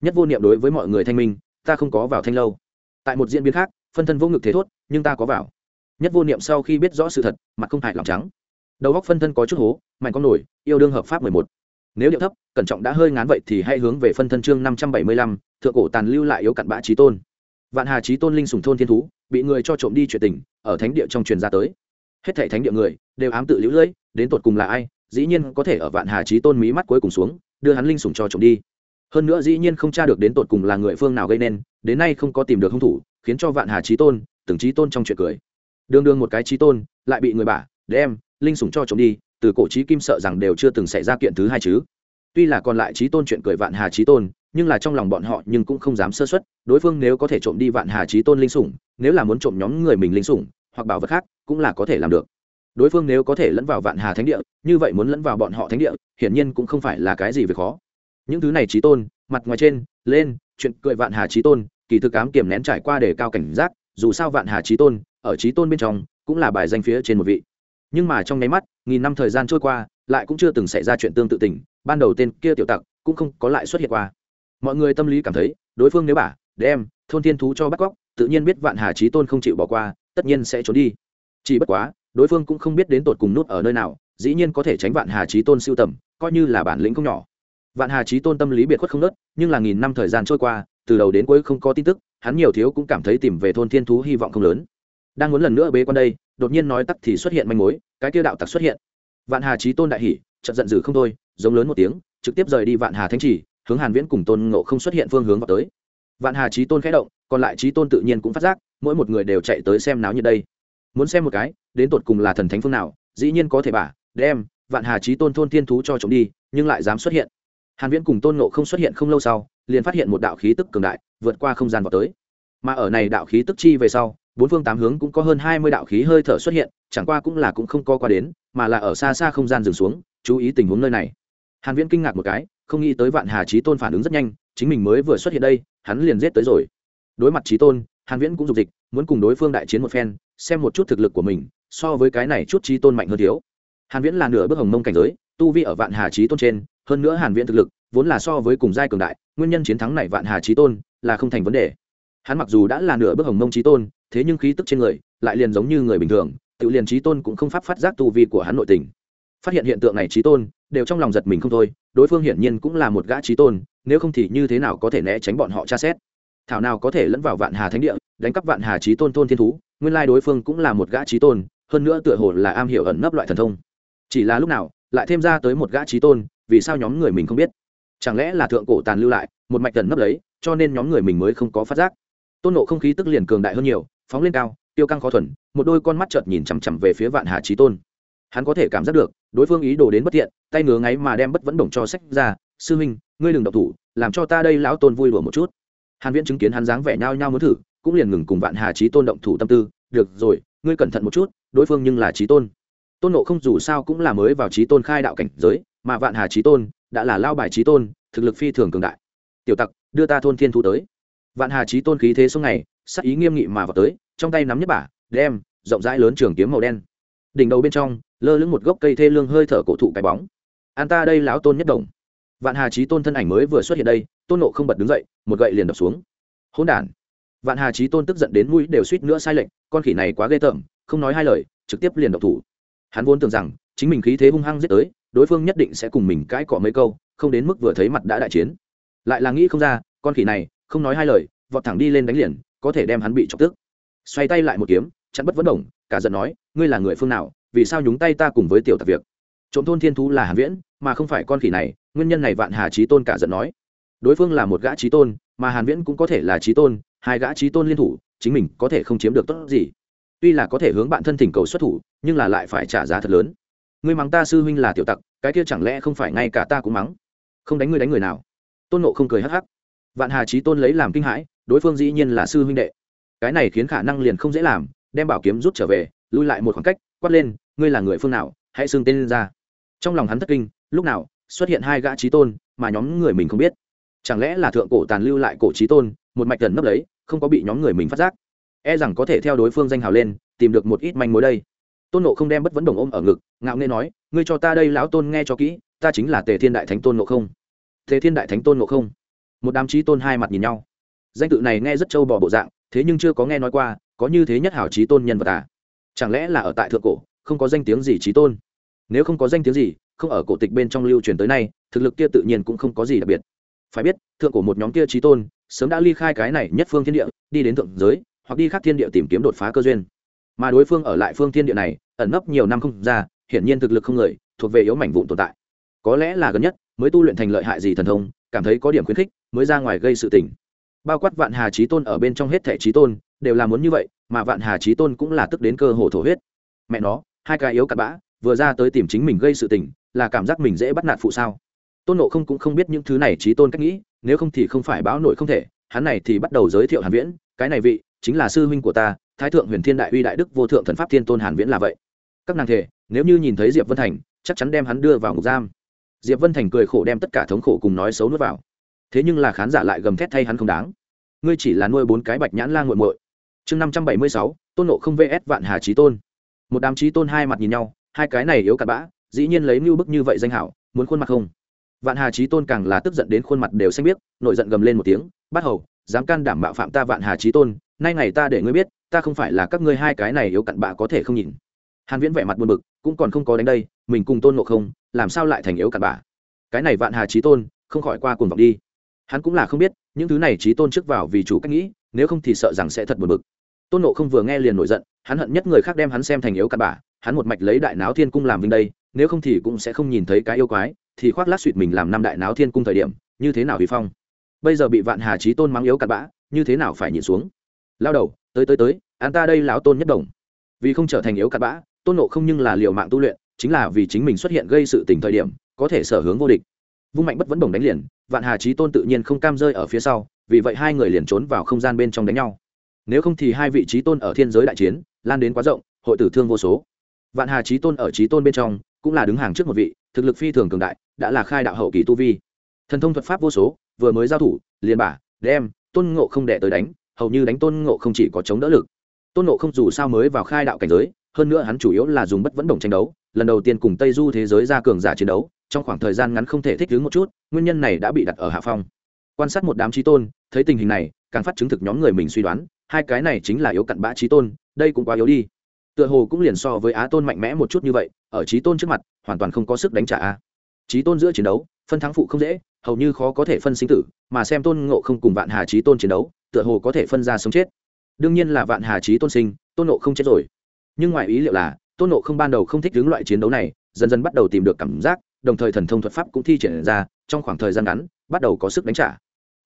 S1: Nhất vô niệm đối với mọi người thanh minh, ta không có vào thanh lâu. Tại một diễn biến khác, phân thân vô ngực thế thốt, nhưng ta có vào. Nhất vô niệm sau khi biết rõ sự thật, mặt không hại lòng trắng. Đầu góc phân thân có chút hố, mạnh con nổi, yêu đương hợp pháp mười một. Nếu điệu thấp, cẩn trọng đã hơi ngán vậy thì hãy hướng về phân thân chương năm trăm bảy mươi lăm, thượng cổ tàn lưu lại yếu cặn bã trí tôn. Vạn hà trí tôn linh sùng thôn thiên thú, bị người cho trộm đi chuyện tình, ở thánh địa trong truyền ra tới. Hết thảy thánh địa người, đều ám tự lũ lưỡi đến tột cùng là ai dĩ nhiên có thể ở vạn hà trí tôn mí mắt cuối cùng xuống, đưa hắn linh sủng cho trộm đi. Hơn nữa dĩ nhiên không tra được đến tột cùng là người phương nào gây nên, đến nay không có tìm được hung thủ, khiến cho vạn hà trí tôn, từng trí tôn trong chuyện cười. Đương đương một cái trí tôn, lại bị người bả đem, linh sủng cho trộm đi, từ cổ trí kim sợ rằng đều chưa từng xảy ra kiện thứ hai chứ. Tuy là còn lại trí tôn chuyện cười vạn hà trí tôn, nhưng là trong lòng bọn họ nhưng cũng không dám sơ xuất đối phương nếu có thể trộm đi vạn hà trí tôn linh sủng, nếu là muốn trộm nhóm người mình linh sủng, hoặc bảo vật khác, cũng là có thể làm được đối phương nếu có thể lẫn vào vạn hà thánh địa, như vậy muốn lẫn vào bọn họ thánh địa, hiển nhiên cũng không phải là cái gì việc khó. Những thứ này trí tôn, mặt ngoài trên, lên, chuyện cười vạn hà trí tôn, kỳ thực ám kiềm nén trải qua để cao cảnh giác, dù sao vạn hà trí tôn, ở trí tôn bên trong, cũng là bài danh phía trên một vị. Nhưng mà trong nháy mắt, nghìn năm thời gian trôi qua, lại cũng chưa từng xảy ra chuyện tương tự tình, ban đầu tên kia tiểu tặc cũng không có lại xuất hiện qua. Mọi người tâm lý cảm thấy, đối phương nếu bà đem, thôn thiên thú cho bắt cóc, tự nhiên biết vạn hà trí tôn không chịu bỏ qua, tất nhiên sẽ trốn đi. Chỉ bất quá đối phương cũng không biết đến tột cùng nút ở nơi nào, dĩ nhiên có thể tránh vạn hà trí tôn siêu tầm, coi như là bản lĩnh không nhỏ. Vạn hà trí tôn tâm lý biệt khuất không nớt, nhưng là nghìn năm thời gian trôi qua, từ đầu đến cuối không có tin tức, hắn nhiều thiếu cũng cảm thấy tìm về thôn thiên thú hy vọng không lớn. Đang muốn lần nữa bế quan đây, đột nhiên nói tắc thì xuất hiện manh mối, cái tiêu đạo tặc xuất hiện. Vạn hà trí tôn đại hỉ trận giận dữ không thôi, giống lớn một tiếng, trực tiếp rời đi vạn hà thánh trì hướng hàn viễn cùng tôn ngộ không xuất hiện phương hướng vào tới. Vạn hà trí tôn khẽ động, còn lại trí tôn tự nhiên cũng phát giác, mỗi một người đều chạy tới xem náo như đây muốn xem một cái, đến tột cùng là thần thánh phương nào, dĩ nhiên có thể bà, đem vạn hà trí tôn thôn thiên thú cho trộm đi, nhưng lại dám xuất hiện. Hàn viễn cùng tôn ngộ không xuất hiện không lâu sau, liền phát hiện một đạo khí tức cường đại, vượt qua không gian vào tới. Mà ở này đạo khí tức chi về sau, bốn phương tám hướng cũng có hơn hai mươi đạo khí hơi thở xuất hiện, chẳng qua cũng là cũng không có qua đến, mà là ở xa xa không gian dừng xuống, chú ý tình huống nơi này. Hàn viễn kinh ngạc một cái, không nghĩ tới vạn hà trí tôn phản ứng rất nhanh, chính mình mới vừa xuất hiện đây, hắn liền giết tới rồi. Đối mặt trí tôn hàn viễn cũng dục dịch, muốn cùng đối phương đại chiến một phen, xem một chút thực lực của mình, so với cái này chút trí tôn mạnh hơn thiếu. Hàn viễn là nửa bước hồng mông cảnh giới, tu vi ở vạn hà trí tôn trên, hơn nữa hàn viễn thực lực, vốn là so với cùng giai cường đại, nguyên nhân chiến thắng này vạn hà trí tôn là không thành vấn đề. Hắn mặc dù đã là nửa bước hồng mông trí tôn, thế nhưng khí tức trên người lại liền giống như người bình thường, tự liền trí tôn cũng không pháp phát giác tu vi của hắn nội tình. Phát hiện hiện tượng này trí tôn, đều trong lòng giật mình không thôi, đối phương hiển nhiên cũng là một gã trí tôn, nếu không thì như thế nào có thể né tránh bọn họ tra xét? Thảo nào có thể lẫn vào vạn hà thánh địa, đánh cắp vạn hà trí tôn thôn thiên thú, nguyên lai đối phương cũng là một gã trí tôn, hơn nữa tựa hồ là am hiểu ẩn nấp loại thần thông. Chỉ là lúc nào, lại thêm ra tới một gã trí tôn, vì sao nhóm người mình không biết? Chẳng lẽ là thượng cổ tàn lưu lại, một mạch tần nấp lấy cho nên nhóm người mình mới không có phát giác? Tôn nộ không khí tức liền cường đại hơn nhiều, phóng lên cao, tiêu căng khó thuần, một đôi con mắt chợt nhìn chằm chằm về phía vạn hà trí tôn. Hắn có thể cảm giác được, đối phương ý đồ đến bất thiện, tay ngứa ngáy mà đem bất vẫn đồng cho sách ra, sư huynh, ngươi đừng độc thủ, làm cho ta đây lão tôn vui đùa một chút hàn viễn chứng kiến hắn dáng vẻ nhao nhao muốn thử, cũng liền ngừng cùng vạn hà trí tôn động thủ tâm tư, được rồi, ngươi cẩn thận một chút, đối phương nhưng là trí tôn. Tôn nộ không dù sao cũng là mới vào trí tôn khai đạo cảnh giới, mà vạn hà trí tôn đã là lao bài trí tôn, thực lực phi thường cường đại. Tiểu tặc, đưa ta thôn thiên thu tới. Vạn hà trí tôn khí thế xuống này, sắc ý nghiêm nghị mà vào tới, trong tay nắm nhất bả, đem rộng rãi lớn trường kiếm màu đen. Đỉnh đầu bên trong, lơ lửng một gốc cây thê lương hơi thở cổ thụ cái bóng. An ta đây lão tôn nhất đồng vạn hà trí tôn thân ảnh mới vừa xuất hiện đây, tôn nộ không bật đứng dậy, một gậy liền đập xuống. Hỗn đản! Vạn hà trí tôn tức giận đến mũi đều suýt nữa sai lệnh con khỉ này quá ghê tởm, không nói hai lời, trực tiếp liền độc thủ. Hắn vốn tưởng rằng, chính mình khí thế hung hăng giết tới, đối phương nhất định sẽ cùng mình cãi cọ mấy câu, không đến mức vừa thấy mặt đã đại chiến. Lại là nghĩ không ra, con khỉ này, không nói hai lời, vọt thẳng đi lên đánh liền, có thể đem hắn bị chọc tức. Xoay tay lại một kiếm, chặn bất vấn đồng cả giận nói, ngươi là người phương nào, vì sao nhúng tay ta cùng với tiểu tặc việc? Trộm thôn thiên thú là hàn viễn, mà không phải con khỉ này, nguyên nhân này vạn hà trí tôn cả giận nói. Đối phương là một gã trí tôn, mà hàn viễn cũng có thể là trí tôn, hai gã trí tôn liên thủ, chính mình có thể không chiếm được tốt gì. Tuy là có thể hướng bạn thân thỉnh cầu xuất thủ, nhưng là lại phải trả giá thật lớn. Ngươi mắng ta sư huynh là tiểu tặc, cái kia chẳng lẽ không phải ngay cả ta cũng mắng? Không đánh ngươi đánh người nào? Tôn nộ không cười hắc hắc. Vạn hà trí tôn lấy làm kinh hãi, đối phương dĩ nhiên là sư huynh đệ. Cái này khiến khả năng liền không dễ làm, đem bảo kiếm rút trở về, lui lại một khoảng cách, quát lên, ngươi là người phương nào? Hãy xưng tên lên ra trong lòng hắn thất kinh, lúc nào xuất hiện hai gã trí tôn mà nhóm người mình không biết? Chẳng lẽ là thượng cổ tàn lưu lại cổ trí tôn, một mạch gần nấp lấy không có bị nhóm người mình phát giác? E rằng có thể theo đối phương danh hào lên, tìm được một ít manh mối đây. Tôn nộ không đem bất vấn đồng ôm ở ngực, ngạo nghe nói, ngươi cho ta đây lão tôn nghe cho kỹ, ta chính là tề thiên đại thánh tôn nộ không. Tề thiên đại thánh tôn nộ không? Một đám trí tôn hai mặt nhìn nhau. Danh tự này nghe rất trâu bò bộ dạng, thế nhưng chưa có nghe nói qua, có như thế nhất hảo trí tôn nhân vật à? Chẳng lẽ là ở tại thượng cổ, không có danh tiếng gì trí tôn? Nếu không có danh tiếng gì, không ở cổ tịch bên trong lưu truyền tới nay, thực lực kia tự nhiên cũng không có gì đặc biệt. Phải biết, thượng cổ một nhóm kia trí tôn, sớm đã ly khai cái này nhất phương thiên địa, đi đến thượng giới, hoặc đi khác thiên địa tìm kiếm đột phá cơ duyên. Mà đối phương ở lại phương thiên địa này, ẩn nấp nhiều năm không ra, hiển nhiên thực lực không người, thuộc về yếu mảnh vụn tồn tại. Có lẽ là gần nhất, mới tu luyện thành lợi hại gì thần thông, cảm thấy có điểm khuyến khích, mới ra ngoài gây sự tình. Bao quát vạn hà trí tôn ở bên trong hết thẻ trí tôn, đều là muốn như vậy, mà vạn hà trí tôn cũng là tức đến cơ hồ thổ huyết. Mẹ nó, hai cái yếu cặn bã vừa ra tới tìm chính mình gây sự tình, là cảm giác mình dễ bắt nạt phụ sao? Tôn nộ không cũng không biết những thứ này trí tôn cách nghĩ, nếu không thì không phải báo nội không thể, hắn này thì bắt đầu giới thiệu hàn viễn, cái này vị chính là sư huynh của ta, thái thượng huyền thiên đại uy đại đức vô thượng thần pháp thiên tôn hàn viễn là vậy. Các nàng thể, nếu như nhìn thấy diệp vân thành, chắc chắn đem hắn đưa vào ngục giam. Diệp vân thành cười khổ đem tất cả thống khổ cùng nói xấu nuốt vào. Thế nhưng là khán giả lại gầm thét thay hắn không đáng. Ngươi chỉ là nuôi bốn cái bạch nhãn lang nguội muội. Chương năm trăm bảy mươi sáu, tôn nộ không vs vạn hà trí tôn. Một đám trí tôn hai mặt nhìn nhau hai cái này yếu cặn bã, dĩ nhiên lấy mưu bức như vậy danh hảo, muốn khuôn mặt không? Vạn hà trí tôn càng là tức giận đến khuôn mặt đều xanh biếc nội giận gầm lên một tiếng bắt hầu, dám can đảm bạo phạm ta vạn hà trí tôn, nay ngày ta để ngươi biết, ta không phải là các ngươi hai cái này yếu cặn bạ có thể không nhìn. Hàn viễn vẻ mặt buồn bực, cũng còn không có đánh đây, mình cùng tôn ngộ không, làm sao lại thành yếu cặn bạ cái này vạn hà trí tôn, không khỏi qua cuồng vọng đi. Hắn cũng là không biết, những thứ này trí tôn trước vào vì chủ cách nghĩ, nếu không thì sợ rằng sẽ thật buồn bực. Tôn ngộ không vừa nghe liền nổi giận, hắn hận nhất người khác đem hắn xem thành yếu cặn bạ hắn một mạch lấy đại náo thiên cung làm vinh đây, nếu không thì cũng sẽ không nhìn thấy cái yêu quái, thì khoác lát suỵt mình làm năm đại náo thiên cung thời điểm, như thế nào vì phong? Bây giờ bị vạn hà trí tôn mắng yếu cặn bã, như thế nào phải nhìn xuống? Lao đầu, tới tới tới an ta đây lão tôn nhất đồng. Vì không trở thành yếu cặn bã, tôn nộ không nhưng là liều mạng tu luyện, chính là vì chính mình xuất hiện gây sự tình thời điểm, có thể sở hướng vô địch. Vung mạnh bất vẫn đồng đánh liền, vạn hà trí tôn tự nhiên không cam rơi ở phía sau, vì vậy hai người liền trốn vào không gian bên trong đánh nhau. Nếu không thì hai vị trí tôn ở thiên giới đại chiến, lan đến quá rộng, hội tử thương vô số vạn hà trí tôn ở trí tôn bên trong, cũng là đứng hàng trước một vị, thực lực phi thường cường đại, đã là khai đạo hậu kỳ tu vi. Thần thông thuật pháp vô số, vừa mới giao thủ, liền bả, đem, tôn ngộ không đệ tới đánh, hầu như đánh tôn ngộ không chỉ có chống đỡ lực. Tôn ngộ không dù sao mới vào khai đạo cảnh giới, hơn nữa hắn chủ yếu là dùng bất vẫn đồng tranh đấu, lần đầu tiên cùng tây du thế giới ra cường giả chiến đấu, trong khoảng thời gian ngắn không thể thích ứng một chút, nguyên nhân này đã bị đặt ở hạ phong. Quan sát một đám trí tôn, thấy tình hình này, càng phát chứng thực nhóm người mình suy đoán, hai cái này chính là yếu cặn bã trí tôn, đây cũng quá yếu đi tựa hồ cũng liền so với á tôn mạnh mẽ một chút như vậy, ở trí tôn trước mặt, hoàn toàn không có sức đánh trả a. Trí tôn giữa chiến đấu, phân thắng phụ không dễ, hầu như khó có thể phân sinh tử, mà xem tôn ngộ không cùng vạn hà trí tôn chiến đấu, tựa hồ có thể phân ra sống chết. Đương nhiên là vạn hà trí tôn sinh, tôn nộ không chết rồi. Nhưng ngoài ý liệu là, tôn nộ không ban đầu không thích đứng loại chiến đấu này, dần dần bắt đầu tìm được cảm giác, đồng thời thần thông thuật pháp cũng thi triển ra, trong khoảng thời gian ngắn, bắt đầu có sức đánh trả.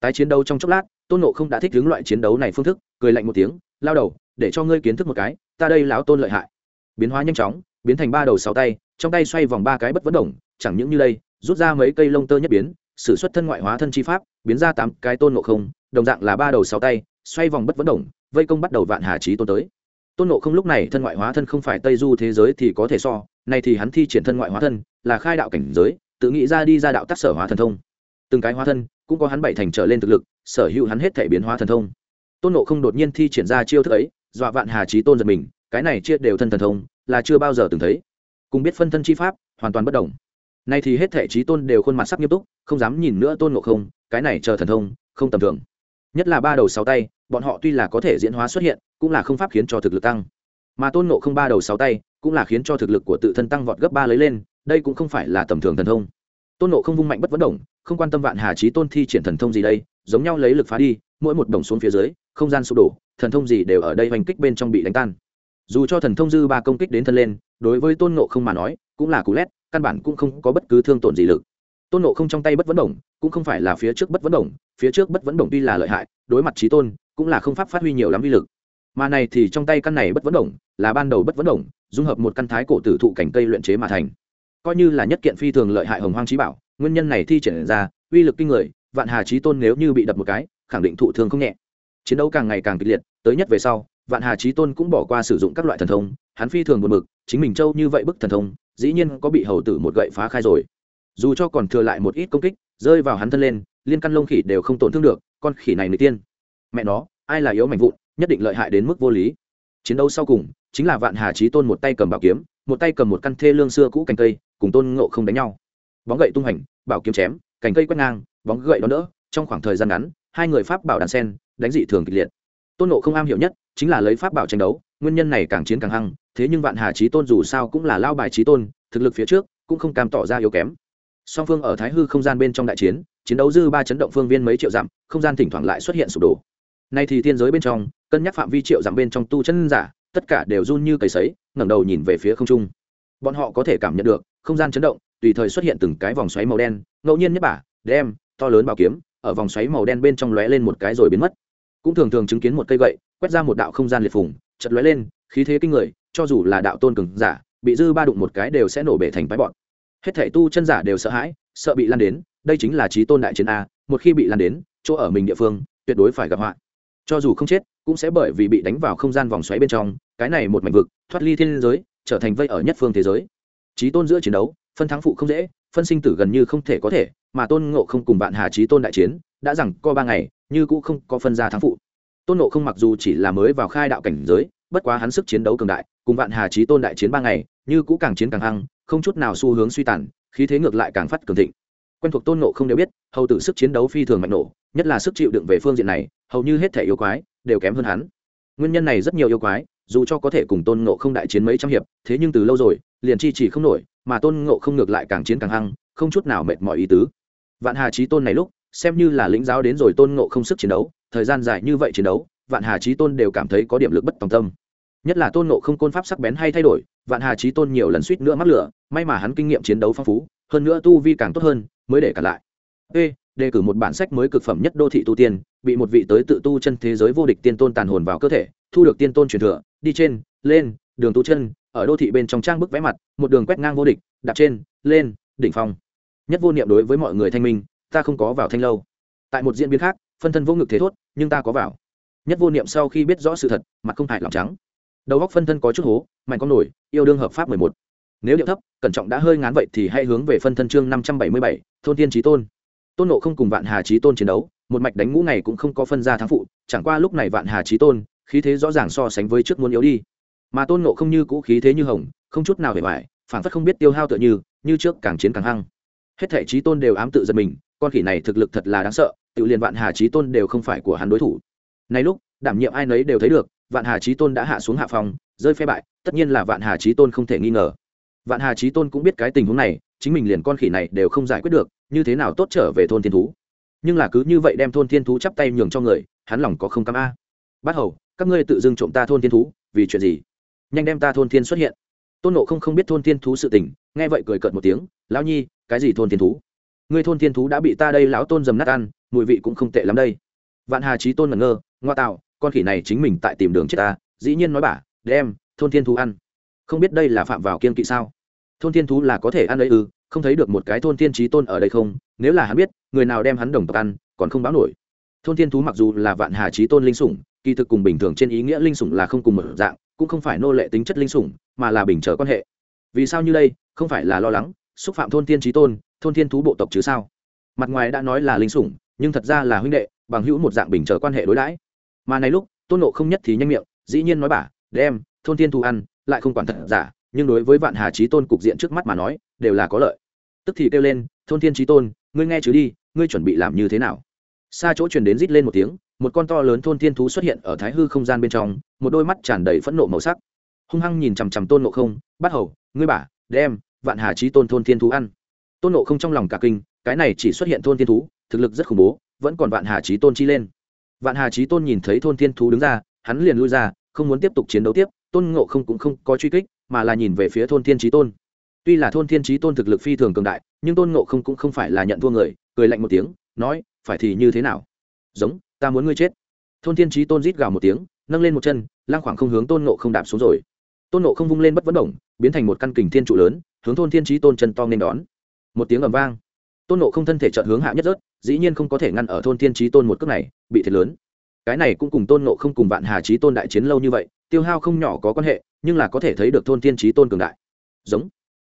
S1: Tái chiến đấu trong chốc lát, tôn nộ không đã thích đứng loại chiến đấu này phương thức, cười lạnh một tiếng, lao đầu, để cho ngươi kiến thức một cái ta đây lão tôn lợi hại. Biến hóa nhanh chóng, biến thành ba đầu sáu tay, trong tay xoay vòng ba cái bất vấn đồng, chẳng những như đây, rút ra mấy cây lông tơ nhất biến s ử suất thân ngoại hóa thân chi pháp, biến ra tám cái tôn nộ không, đồng dạng là ba đầu sáu tay, xoay vòng bất vấn đồng, vây công bắt đầu vạn hà trí tôn tới. Tôn nộ không lúc này thân ngoại hóa thân không phải tây du thế giới thì có thể so, nay thì hắn thi triển thân ngoại hóa thân, là khai đạo cảnh giới, tự nghĩ ra đi ra đạo tác sở hóa thần thông. Từng cái hóa thân, cũng có hắn bảy thành trở lên thực lực, sở hữu hắn hết thể biến hóa thần thông. Tôn nộ không đột nhiên thi triển ra chiêu thức ấy dọa vạn hà trí tôn giật mình, cái này chia đều thân thần thông, là chưa bao giờ từng thấy. Cùng biết phân thân chi pháp, hoàn toàn bất đồng. Nay thì hết thể trí tôn đều khuôn mặt sắc nghiêm túc, không dám nhìn nữa tôn nộ không, cái này chờ thần thông, không tầm thường. Nhất là ba đầu sáu tay, bọn họ tuy là có thể diễn hóa xuất hiện, cũng là không pháp khiến cho thực lực tăng. Mà tôn nộ không ba đầu sáu tay, cũng là khiến cho thực lực của tự thân tăng vọt gấp ba lấy lên, đây cũng không phải là tầm thường thần thông. Tôn nộ không vung mạnh bất vấn đồng không quan tâm vạn hà trí tôn thi triển thần thông gì đây, giống nhau lấy lực phá đi, mỗi một đồng xuống phía dưới không gian sụp đổ, thần thông gì đều ở đây hoành kích bên trong bị đánh tan. Dù cho thần thông dư ba công kích đến thân lên, đối với tôn nộ không mà nói, cũng là cú lét, căn bản cũng không có bất cứ thương tổn gì lực. Tôn nộ không trong tay bất vấn đồng cũng không phải là phía trước bất vấn đồng phía trước bất vấn đồng tuy là lợi hại, đối mặt trí tôn, cũng là không pháp phát huy nhiều lắm vi lực. Mà này thì trong tay căn này bất vấn đồng là ban đầu bất vấn đồng dung hợp một căn thái cổ tử thụ cảnh cây luyện chế mà thành. Coi như là nhất kiện phi thường lợi hại hồng hoang trí bảo, nguyên nhân này thi triển ra, uy lực kinh người, vạn hà trí tôn nếu như bị đập một cái, khẳng định thụ thương không nhẹ chiến đấu càng ngày càng kịch liệt, tới nhất về sau, vạn hà trí tôn cũng bỏ qua sử dụng các loại thần thông, hắn phi thường buồn mực chính mình châu như vậy bức thần thông, dĩ nhiên có bị hầu tử một gậy phá khai rồi. Dù cho còn thừa lại một ít công kích, rơi vào hắn thân lên, liên căn lông khỉ đều không tổn thương được, con khỉ này người tiên. Mẹ nó, ai là yếu mạnh vụn, nhất định lợi hại đến mức vô lý. Chiến đấu sau cùng, chính là vạn hà trí tôn một tay cầm bảo kiếm, một tay cầm một căn thê lương xưa cũ cành cây, cùng tôn ngộ không đánh nhau. Bóng gậy tung hành bảo kiếm chém, cành cây quét ngang, bóng gậy đón đỡ, trong khoảng thời gian ngắn, hai người pháp bảo đàn sen đánh dị thường kịch liệt. Tôn nộ không am hiểu nhất chính là lấy pháp bảo tranh đấu, nguyên nhân này càng chiến càng hăng, thế nhưng vạn hà trí tôn dù sao cũng là lao bài trí tôn, thực lực phía trước cũng không cam tỏ ra yếu kém. Song phương ở thái hư không gian bên trong đại chiến chiến đấu dư ba chấn động phương viên mấy triệu dặm, không gian thỉnh thoảng lại xuất hiện sụp đổ. Nay thì thiên giới bên trong, cân nhắc phạm vi triệu dặm bên trong tu chân giả, tất cả đều run như cầy sấy, ngẩng đầu nhìn về phía không trung. Bọn họ có thể cảm nhận được, không gian chấn động, tùy thời xuất hiện từng cái vòng xoáy màu đen, ngẫu nhiên nhất bả, đem to lớn bảo kiếm, ở vòng xoáy màu đen bên trong lóe lên một cái rồi biến mất cũng thường thường chứng kiến một cây gậy, quét ra một đạo không gian liệt phùng chật lóe lên, khí thế kinh người, cho dù là đạo tôn cường giả, bị dư ba đụng một cái đều sẽ nổ bể thành bãi bọn hết thể tu chân giả đều sợ hãi, sợ bị lan đến, đây chính là trí tôn đại chiến a, một khi bị lan đến, chỗ ở mình địa phương, tuyệt đối phải gặp họa. Cho dù không chết, cũng sẽ bởi vì bị đánh vào không gian vòng xoáy bên trong, cái này một mảnh vực, thoát ly thiên giới, trở thành vây ở nhất phương thế giới. Trí tôn giữa chiến đấu, phân thắng phụ không dễ, phân sinh tử gần như không thể có thể, mà tôn ngộ không cùng bạn hà trí tôn đại chiến, đã rằng co ba ngày như cũng không có phân ra thắng phụ. Tôn ngộ không mặc dù chỉ là mới vào khai đạo cảnh giới, bất quá hắn sức chiến đấu cường đại, cùng vạn hà trí tôn đại chiến ba ngày, như cũ càng chiến càng hăng, không chút nào xu hướng suy tàn, khí thế ngược lại càng phát cường thịnh. Quen thuộc tôn ngộ không đều biết, hầu tử sức chiến đấu phi thường mạnh nổ, nhất là sức chịu đựng về phương diện này, hầu như hết thể yêu quái đều kém hơn hắn. Nguyên nhân này rất nhiều yêu quái, dù cho có thể cùng tôn ngộ không đại chiến mấy trăm hiệp, thế nhưng từ lâu rồi, liền chi chỉ không nổi, mà tôn ngộ không ngược lại càng chiến càng hăng, không chút nào mệt mỏi ý tứ. Vạn hà trí tôn này lúc xem như là lĩnh giáo đến rồi tôn ngộ không sức chiến đấu, thời gian dài như vậy chiến đấu, vạn hà trí tôn đều cảm thấy có điểm lực bất tòng tâm. Nhất là tôn ngộ không côn pháp sắc bén hay thay đổi, vạn hà trí tôn nhiều lần suýt nữa mắc lửa, may mà hắn kinh nghiệm chiến đấu phong phú, hơn nữa tu vi càng tốt hơn, mới để cả lại. Ê, đề cử một bản sách mới cực phẩm nhất đô thị tu tiên, bị một vị tới tự tu chân thế giới vô địch tiên tôn tàn hồn vào cơ thể, thu được tiên tôn truyền thừa, đi trên, lên, đường tu chân, ở đô thị bên trong trang bức vẽ mặt, một đường quét ngang vô địch đạp trên, lên, đỉnh phong. Nhất vô niệm đối với mọi người thanh minh ta không có vào thanh lâu. Tại một diễn biến khác, phân thân vô ngực thế thốt, nhưng ta có vào. Nhất vô niệm sau khi biết rõ sự thật, mặt không hại lòng trắng. Đầu góc phân thân có chút hố, mạnh con nổi, yêu đương hợp pháp mười một. Nếu điệu thấp, cẩn trọng đã hơi ngán vậy thì hãy hướng về phân thân chương năm trăm bảy mươi bảy, thôn tiên trí tôn. Tôn nộ không cùng vạn hà trí tôn chiến đấu, một mạch đánh ngũ này cũng không có phân ra thắng phụ, chẳng qua lúc này vạn hà trí tôn, khí thế rõ ràng so sánh với trước muốn yếu đi. Mà tôn nộ không như cũ khí thế như hồng, không chút nào hề vải phản phất không biết tiêu hao tựa như như trước càng chiến càng hăng. Hết thể trí tôn đều ám tự giật mình con khỉ này thực lực thật là đáng sợ, tự liền vạn hà trí tôn đều không phải của hắn đối thủ. Nay lúc, đảm nhiệm ai nấy đều thấy được, vạn hà trí tôn đã hạ xuống hạ phòng, rơi phe bại, tất nhiên là vạn hà trí tôn không thể nghi ngờ. Vạn hà trí tôn cũng biết cái tình huống này, chính mình liền con khỉ này đều không giải quyết được, như thế nào tốt trở về thôn thiên thú. Nhưng là cứ như vậy đem thôn thiên thú chắp tay nhường cho người, hắn lòng có không cam a. Bắt hầu, các ngươi tự dưng trộm ta thôn thiên thú, vì chuyện gì? Nhanh đem ta thôn thiên xuất hiện. Tôn nộ không không biết thôn thiên thú sự tình, nghe vậy cười cợt một tiếng, lão nhi, cái gì thôn thiên thú? Ngươi thôn thiên thú đã bị ta đây lão tôn dầm nát ăn, mùi vị cũng không tệ lắm đây. Vạn hà trí tôn ngẩn ngơ, ngoa tạo, con khỉ này chính mình tại tìm đường chết ta, dĩ nhiên nói bả đem, thôn thiên thú ăn. Không biết đây là phạm vào kiên kỵ sao? Thôn thiên thú là có thể ăn ấy ư, không thấy được một cái thôn thiên trí tôn ở đây không? Nếu là hắn biết, người nào đem hắn đồng tộc ăn, còn không báo nổi. Thôn thiên thú mặc dù là vạn hà trí tôn linh sủng, kỳ thực cùng bình thường trên ý nghĩa linh sủng là không cùng một dạng, cũng không phải nô lệ tính chất linh sủng, mà là bình trở quan hệ. Vì sao như đây? Không phải là lo lắng, xúc phạm thôn thiên trí tôn thôn thiên thú bộ tộc chứ sao? Mặt ngoài đã nói là linh sủng, nhưng thật ra là huynh đệ, bằng hữu một dạng bình trở quan hệ đối đãi. Mà này lúc, tôn nộ không nhất thì nhanh miệng, dĩ nhiên nói bà, đem, thôn thiên thú ăn, lại không quản thật giả, nhưng đối với vạn hà trí tôn cục diện trước mắt mà nói, đều là có lợi. Tức thì kêu lên, thôn thiên trí tôn, ngươi nghe chứ đi, ngươi chuẩn bị làm như thế nào? Xa chỗ truyền đến rít lên một tiếng, một con to lớn thôn thiên thú xuất hiện ở thái hư không gian bên trong, một đôi mắt tràn đầy phẫn nộ màu sắc. Hung hăng nhìn chằm chằm tôn nộ không, bắt hầu, ngươi bà, đem, vạn hà trí tôn thôn thiên thú ăn tôn nộ không trong lòng cả kinh, cái này chỉ xuất hiện thôn thiên thú, thực lực rất khủng bố, vẫn còn vạn hà trí tôn chi lên. Vạn hà trí tôn nhìn thấy thôn thiên thú đứng ra, hắn liền lui ra, không muốn tiếp tục chiến đấu tiếp, tôn ngộ không cũng không có truy kích, mà là nhìn về phía thôn thiên trí tôn. Tuy là thôn thiên trí tôn thực lực phi thường cường đại, nhưng tôn ngộ không cũng không phải là nhận thua người, cười lạnh một tiếng, nói, phải thì như thế nào? Giống, ta muốn ngươi chết. Thôn thiên trí tôn rít gào một tiếng, nâng lên một chân, lang khoảng không hướng tôn ngộ không đạp xuống rồi. Tôn ngộ không vung lên bất vấn đồng biến thành một căn kình thiên trụ lớn, hướng thôn thiên trí tôn chân to nên đón một tiếng ầm vang. Tôn ngộ không thân thể chợt hướng hạ nhất rớt dĩ nhiên không có thể ngăn ở thôn thiên trí tôn một cước này bị thiệt lớn. Cái này cũng cùng tôn ngộ không cùng vạn hà trí tôn đại chiến lâu như vậy tiêu hao không nhỏ có quan hệ nhưng là có thể thấy được thôn thiên trí tôn cường đại. Giống.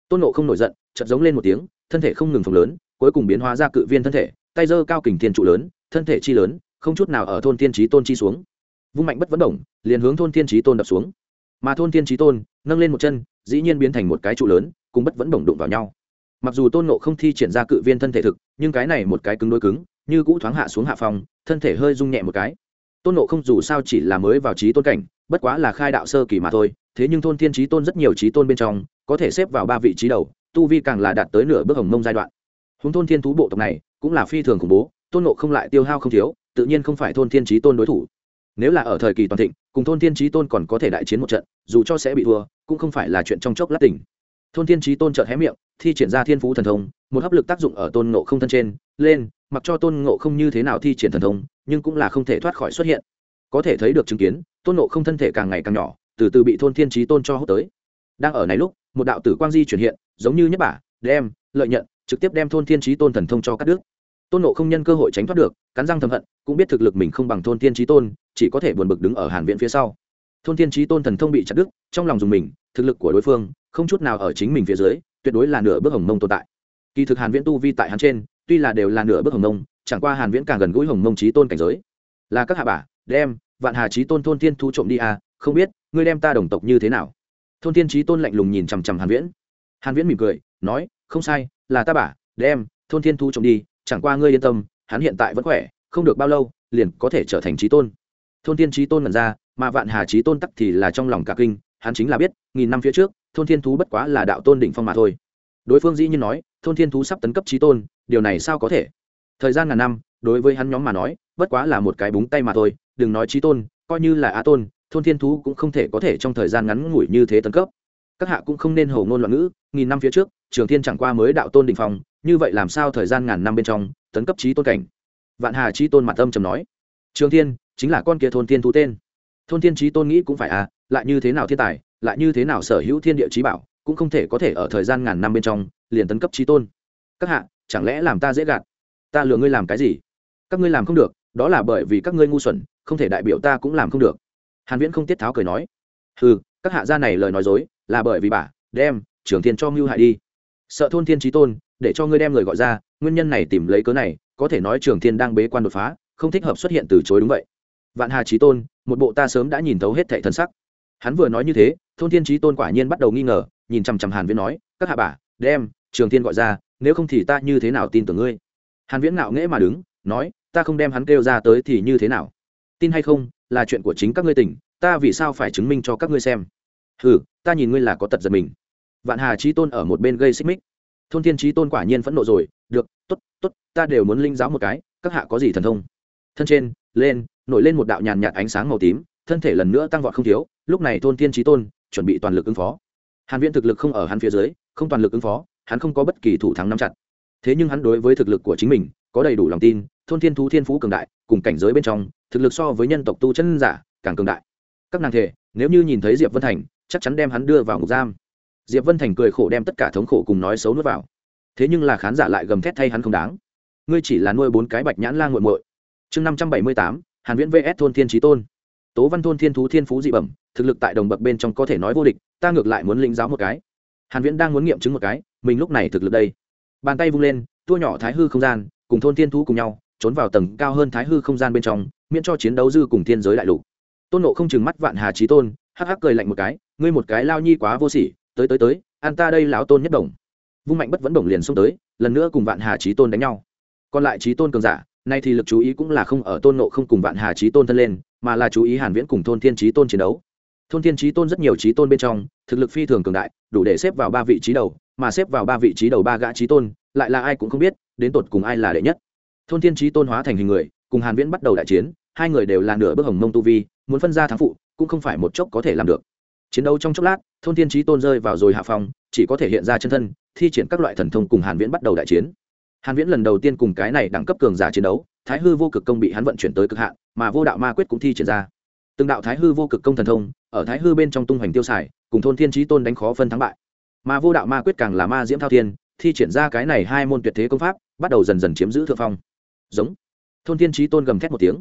S1: Tôn ngộ không nổi giận chợt giống lên một tiếng thân thể không ngừng phồng lớn cuối cùng biến hóa ra cự viên thân thể tay giơ cao kình thiên trụ lớn thân thể chi lớn không chút nào ở thôn thiên trí tôn chi xuống. Vung mạnh bất vấn động, liền hướng thôn thiên trí tôn đập xuống. Mà thôn thiên trí tôn nâng lên một chân dĩ nhiên biến thành một cái trụ lớn cùng bất vẫn đồng đụng vào nhau mặc dù tôn nộ không thi triển ra cự viên thân thể thực, nhưng cái này một cái cứng đôi cứng, như cũ thoáng hạ xuống hạ phòng thân thể hơi rung nhẹ một cái. Tôn nộ không dù sao chỉ là mới vào trí tôn cảnh, bất quá là khai đạo sơ kỳ mà thôi, thế nhưng thôn thiên trí tôn rất nhiều trí tôn bên trong, có thể xếp vào ba vị trí đầu, tu vi càng là đạt tới nửa bước hồng mông giai đoạn. Húng thôn thiên thú bộ tộc này, cũng là phi thường khủng bố, tôn nộ không lại tiêu hao không thiếu, tự nhiên không phải thôn thiên trí tôn đối thủ. Nếu là ở thời kỳ toàn thịnh, cùng thôn thiên trí tôn còn có thể đại chiến một trận, dù cho sẽ bị thua, cũng không phải là chuyện trong chốc lát tỉnh thôn thiên trí tôn chợt hé miệng, thi triển ra thiên phú thần thông, một hấp lực tác dụng ở tôn ngộ không thân trên, lên, mặc cho tôn ngộ không như thế nào thi triển thần thông, nhưng cũng là không thể thoát khỏi xuất hiện. Có thể thấy được chứng kiến, tôn ngộ không thân thể càng ngày càng nhỏ, từ từ bị thôn thiên trí tôn cho hút tới. Đang ở này lúc, một đạo tử quang di chuyển hiện, giống như nhất bả, đem, lợi nhận, trực tiếp đem thôn thiên trí tôn thần thông cho các đức tôn nộ không nhân cơ hội tránh thoát được, cắn răng thầm hận, cũng biết thực lực mình không bằng thôn thiên trí tôn, chỉ có thể buồn bực đứng ở hàn viện phía sau. Thôn thiên trí tôn thần thông bị chặt đứt, trong lòng dùng mình, thực lực của đối phương không chút nào ở chính mình phía dưới, tuyệt đối là nửa bước hồng mông tồn tại. Kỳ thực hàn viễn tu vi tại hắn trên, tuy là đều là nửa bước hồng mông, chẳng qua hàn viễn càng gần gũi hồng mông trí tôn cảnh giới. Là các hạ bả đem, vạn hà trí tôn thôn thiên thu trộm đi à không biết, ngươi đem ta đồng tộc như thế nào? Thôn thiên trí tôn lạnh lùng nhìn chằm chằm hàn viễn. Hàn viễn mỉm cười, nói, không sai, là ta bả đem, thôn thiên thu trộm đi, chẳng qua ngươi yên tâm, hắn hiện tại vẫn khỏe, không được bao lâu, liền có thể trở thành trí tôn. Thôn thiên trí tôn ngẩn ra, mà vạn hà trí tôn tắc thì là trong lòng cả kinh hắn chính là biết, nghìn năm phía trước, thôn thiên thú bất quá là đạo tôn đỉnh phong mà thôi. Đối phương dĩ nhiên nói, thôn thiên thú sắp tấn cấp trí tôn, điều này sao có thể? Thời gian ngàn năm, đối với hắn nhóm mà nói, bất quá là một cái búng tay mà thôi, đừng nói trí tôn, coi như là á tôn, thôn thiên thú cũng không thể có thể trong thời gian ngắn ngủi như thế tấn cấp. Các hạ cũng không nên hầu ngôn loạn ngữ, nghìn năm phía trước, trường thiên chẳng qua mới đạo tôn đỉnh phong, như vậy làm sao thời gian ngàn năm bên trong, tấn cấp trí tôn cảnh? Vạn hà trí tôn mặt âm trầm nói. Trường thiên, chính là con kia thôn thiên thú tên. Thôn thiên trí tôn nghĩ cũng phải à lại như thế nào thiên tài, lại như thế nào sở hữu thiên địa trí bảo, cũng không thể có thể ở thời gian ngàn năm bên trong, liền tấn cấp trí tôn. Các hạ, chẳng lẽ làm ta dễ gạt? Ta lừa ngươi làm cái gì? Các ngươi làm không được, đó là bởi vì các ngươi ngu xuẩn, không thể đại biểu ta cũng làm không được. Hàn viễn không tiết tháo cười nói. Hừ, các hạ gia này lời nói dối, là bởi vì bà, đem, trưởng thiên cho mưu hại đi. Sợ thôn thiên trí tôn, để cho ngươi đem người gọi ra, nguyên nhân này tìm lấy cớ này, có thể nói trường thiên đang bế quan đột phá, không thích hợp xuất hiện từ chối đúng vậy. Vạn hà trí tôn, một bộ ta sớm đã nhìn thấu hết thệ thần sắc hắn vừa nói như thế thôn thiên trí tôn quả nhiên bắt đầu nghi ngờ nhìn chằm chằm hàn viễn nói các hạ bà đem trường thiên gọi ra nếu không thì ta như thế nào tin tưởng ngươi? Hàn viễn ngạo nghễ mà đứng nói ta không đem hắn kêu ra tới thì như thế nào? Tin hay không là chuyện của chính các ngươi tỉnh ta vì sao phải chứng minh cho các ngươi xem? Ừ ta nhìn ngươi là có tật giật mình. Vạn hà trí tôn ở một bên gây xích mích. Thôn thiên trí tôn quả nhiên phẫn nộ rồi được tốt, tốt, ta đều muốn linh giáo một cái các hạ có gì thần thông? Thân trên lên nổi lên một đạo nhàn nhạt ánh sáng màu tím thân thể lần nữa tăng vọt không thiếu, lúc này thôn thiên trí tôn chuẩn bị toàn lực ứng phó. Hàn viễn thực lực không ở hắn phía dưới, không toàn lực ứng phó, hắn không có bất kỳ thủ thắng nắm chặt. Thế nhưng hắn đối với thực lực của chính mình có đầy đủ lòng tin, thôn thiên thú thiên phú cường đại, cùng cảnh giới bên trong, thực lực so với nhân tộc tu chân giả càng cường đại. Các nàng thể, nếu như nhìn thấy diệp vân thành, chắc chắn đem hắn đưa vào ngục giam. Diệp vân thành cười khổ đem tất cả thống khổ cùng nói xấu nuốt vào. Thế nhưng là khán giả lại gầm thét thay hắn không đáng. Ngươi chỉ là nuôi bốn cái bạch nhãn la nguội muội. Chương năm trăm bảy mươi tám, hàn viễn vs. thôn thiên trí tôn tố văn thôn thiên thú thiên phú dị bẩm, thực lực tại đồng bậc bên trong có thể nói vô địch, ta ngược lại muốn lĩnh giáo một cái. Hàn viễn đang muốn nghiệm chứng một cái, mình lúc này thực lực đây. Bàn tay vung lên, tua nhỏ thái hư không gian, cùng thôn thiên thú cùng nhau, trốn vào tầng cao hơn thái hư không gian bên trong, miễn cho chiến đấu dư cùng thiên giới đại lục. Tôn nộ không chừng mắt vạn hà trí tôn, hắc hắc cười lạnh một cái, ngươi một cái lao nhi quá vô sỉ, tới tới tới an ta đây lão tôn nhất đồng. Vung mạnh bất vẫn đồng liền xông tới, lần nữa cùng vạn hà trí tôn đánh nhau. Còn lại trí tôn cường giả, nay thì lực chú ý cũng là không ở tôn nộ không cùng vạn hà trí tôn thân lên mà là chú ý hàn viễn cùng thôn thiên trí tôn chiến đấu. Thôn thiên trí tôn rất nhiều trí tôn bên trong, thực lực phi thường cường đại, đủ để xếp vào ba vị trí đầu, mà xếp vào ba vị trí đầu ba gã trí tôn, lại là ai cũng không biết, đến tột cùng ai là đệ nhất. Thôn thiên trí tôn hóa thành hình người, cùng hàn viễn bắt đầu đại chiến, hai người đều là nửa bước hồng mông tu vi, muốn phân ra thắng phụ, cũng không phải một chốc có thể làm được. Chiến đấu trong chốc lát, thôn thiên trí tôn rơi vào rồi hạ phòng chỉ có thể hiện ra chân thân, thi triển các loại thần thông cùng hàn viễn bắt đầu đại chiến. Hàn viễn lần đầu tiên cùng cái này đẳng cấp cường giả chiến đấu thái hư vô cực công bị hắn vận chuyển tới cực hạn, mà vô đạo ma quyết cũng thi triển ra. Từng đạo thái hư vô cực công thần thông, ở thái hư bên trong tung hoành tiêu xài, cùng thôn thiên trí tôn đánh khó phân thắng bại. Mà vô đạo ma quyết càng là ma diễm thao thiên, thi triển ra cái này hai môn tuyệt thế công pháp, bắt đầu dần dần chiếm giữ thượng phong. Giống. Thôn thiên trí tôn gầm thét một tiếng.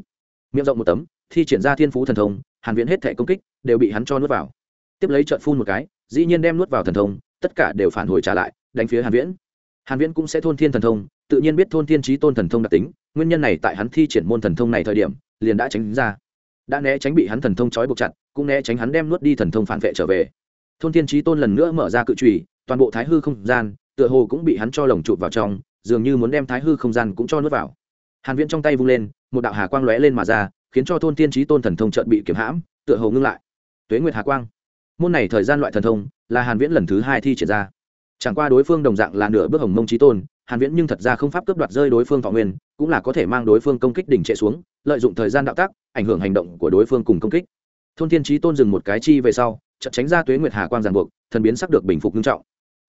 S1: Miệng rộng một tấm, thi triển ra thiên phú thần thông, hàn viễn hết thể công kích, đều bị hắn cho nuốt vào. Tiếp lấy trận phun một cái, dĩ nhiên đem nuốt vào thần thông, tất cả đều phản hồi trả lại, đánh phía hàn viễn. Hàn viễn cũng sẽ thôn thiên thần thông, tự nhiên biết thôn thiên trí tôn thần thông đặc tính nguyên nhân này tại hắn thi triển môn thần thông này thời điểm, liền đã tránh ra. Đã né tránh bị hắn thần thông trói buộc chặt, cũng né tránh hắn đem nuốt đi thần thông phản vệ trở về. Thôn thiên trí tôn lần nữa mở ra cự trùy, toàn bộ thái hư không gian, tựa hồ cũng bị hắn cho lồng chụp vào trong, dường như muốn đem thái hư không gian cũng cho nuốt vào. Hàn viễn trong tay vung lên, một đạo hà quang lóe lên mà ra, khiến cho thôn thiên trí tôn thần thông chợt bị kiểm hãm, tựa hồ ngưng lại. Tuế nguyệt hà quang. Môn này thời gian loại thần thông, là hàn viễn lần thứ hai thi triển ra. Chẳng qua đối phương đồng dạng là nửa bước hồng mông trí tôn hàn viễn nhưng thật ra không pháp cướp đoạt rơi đối phương thọ nguyên, cũng là có thể mang đối phương công kích đỉnh trệ xuống, lợi dụng thời gian đạo tác, ảnh hưởng hành động của đối phương cùng công kích. Thôn thiên trí tôn dừng một cái chi về sau, chợt tránh ra tuế nguyệt hà quang giàn buộc, thần biến sắc được bình phục nghiêm trọng.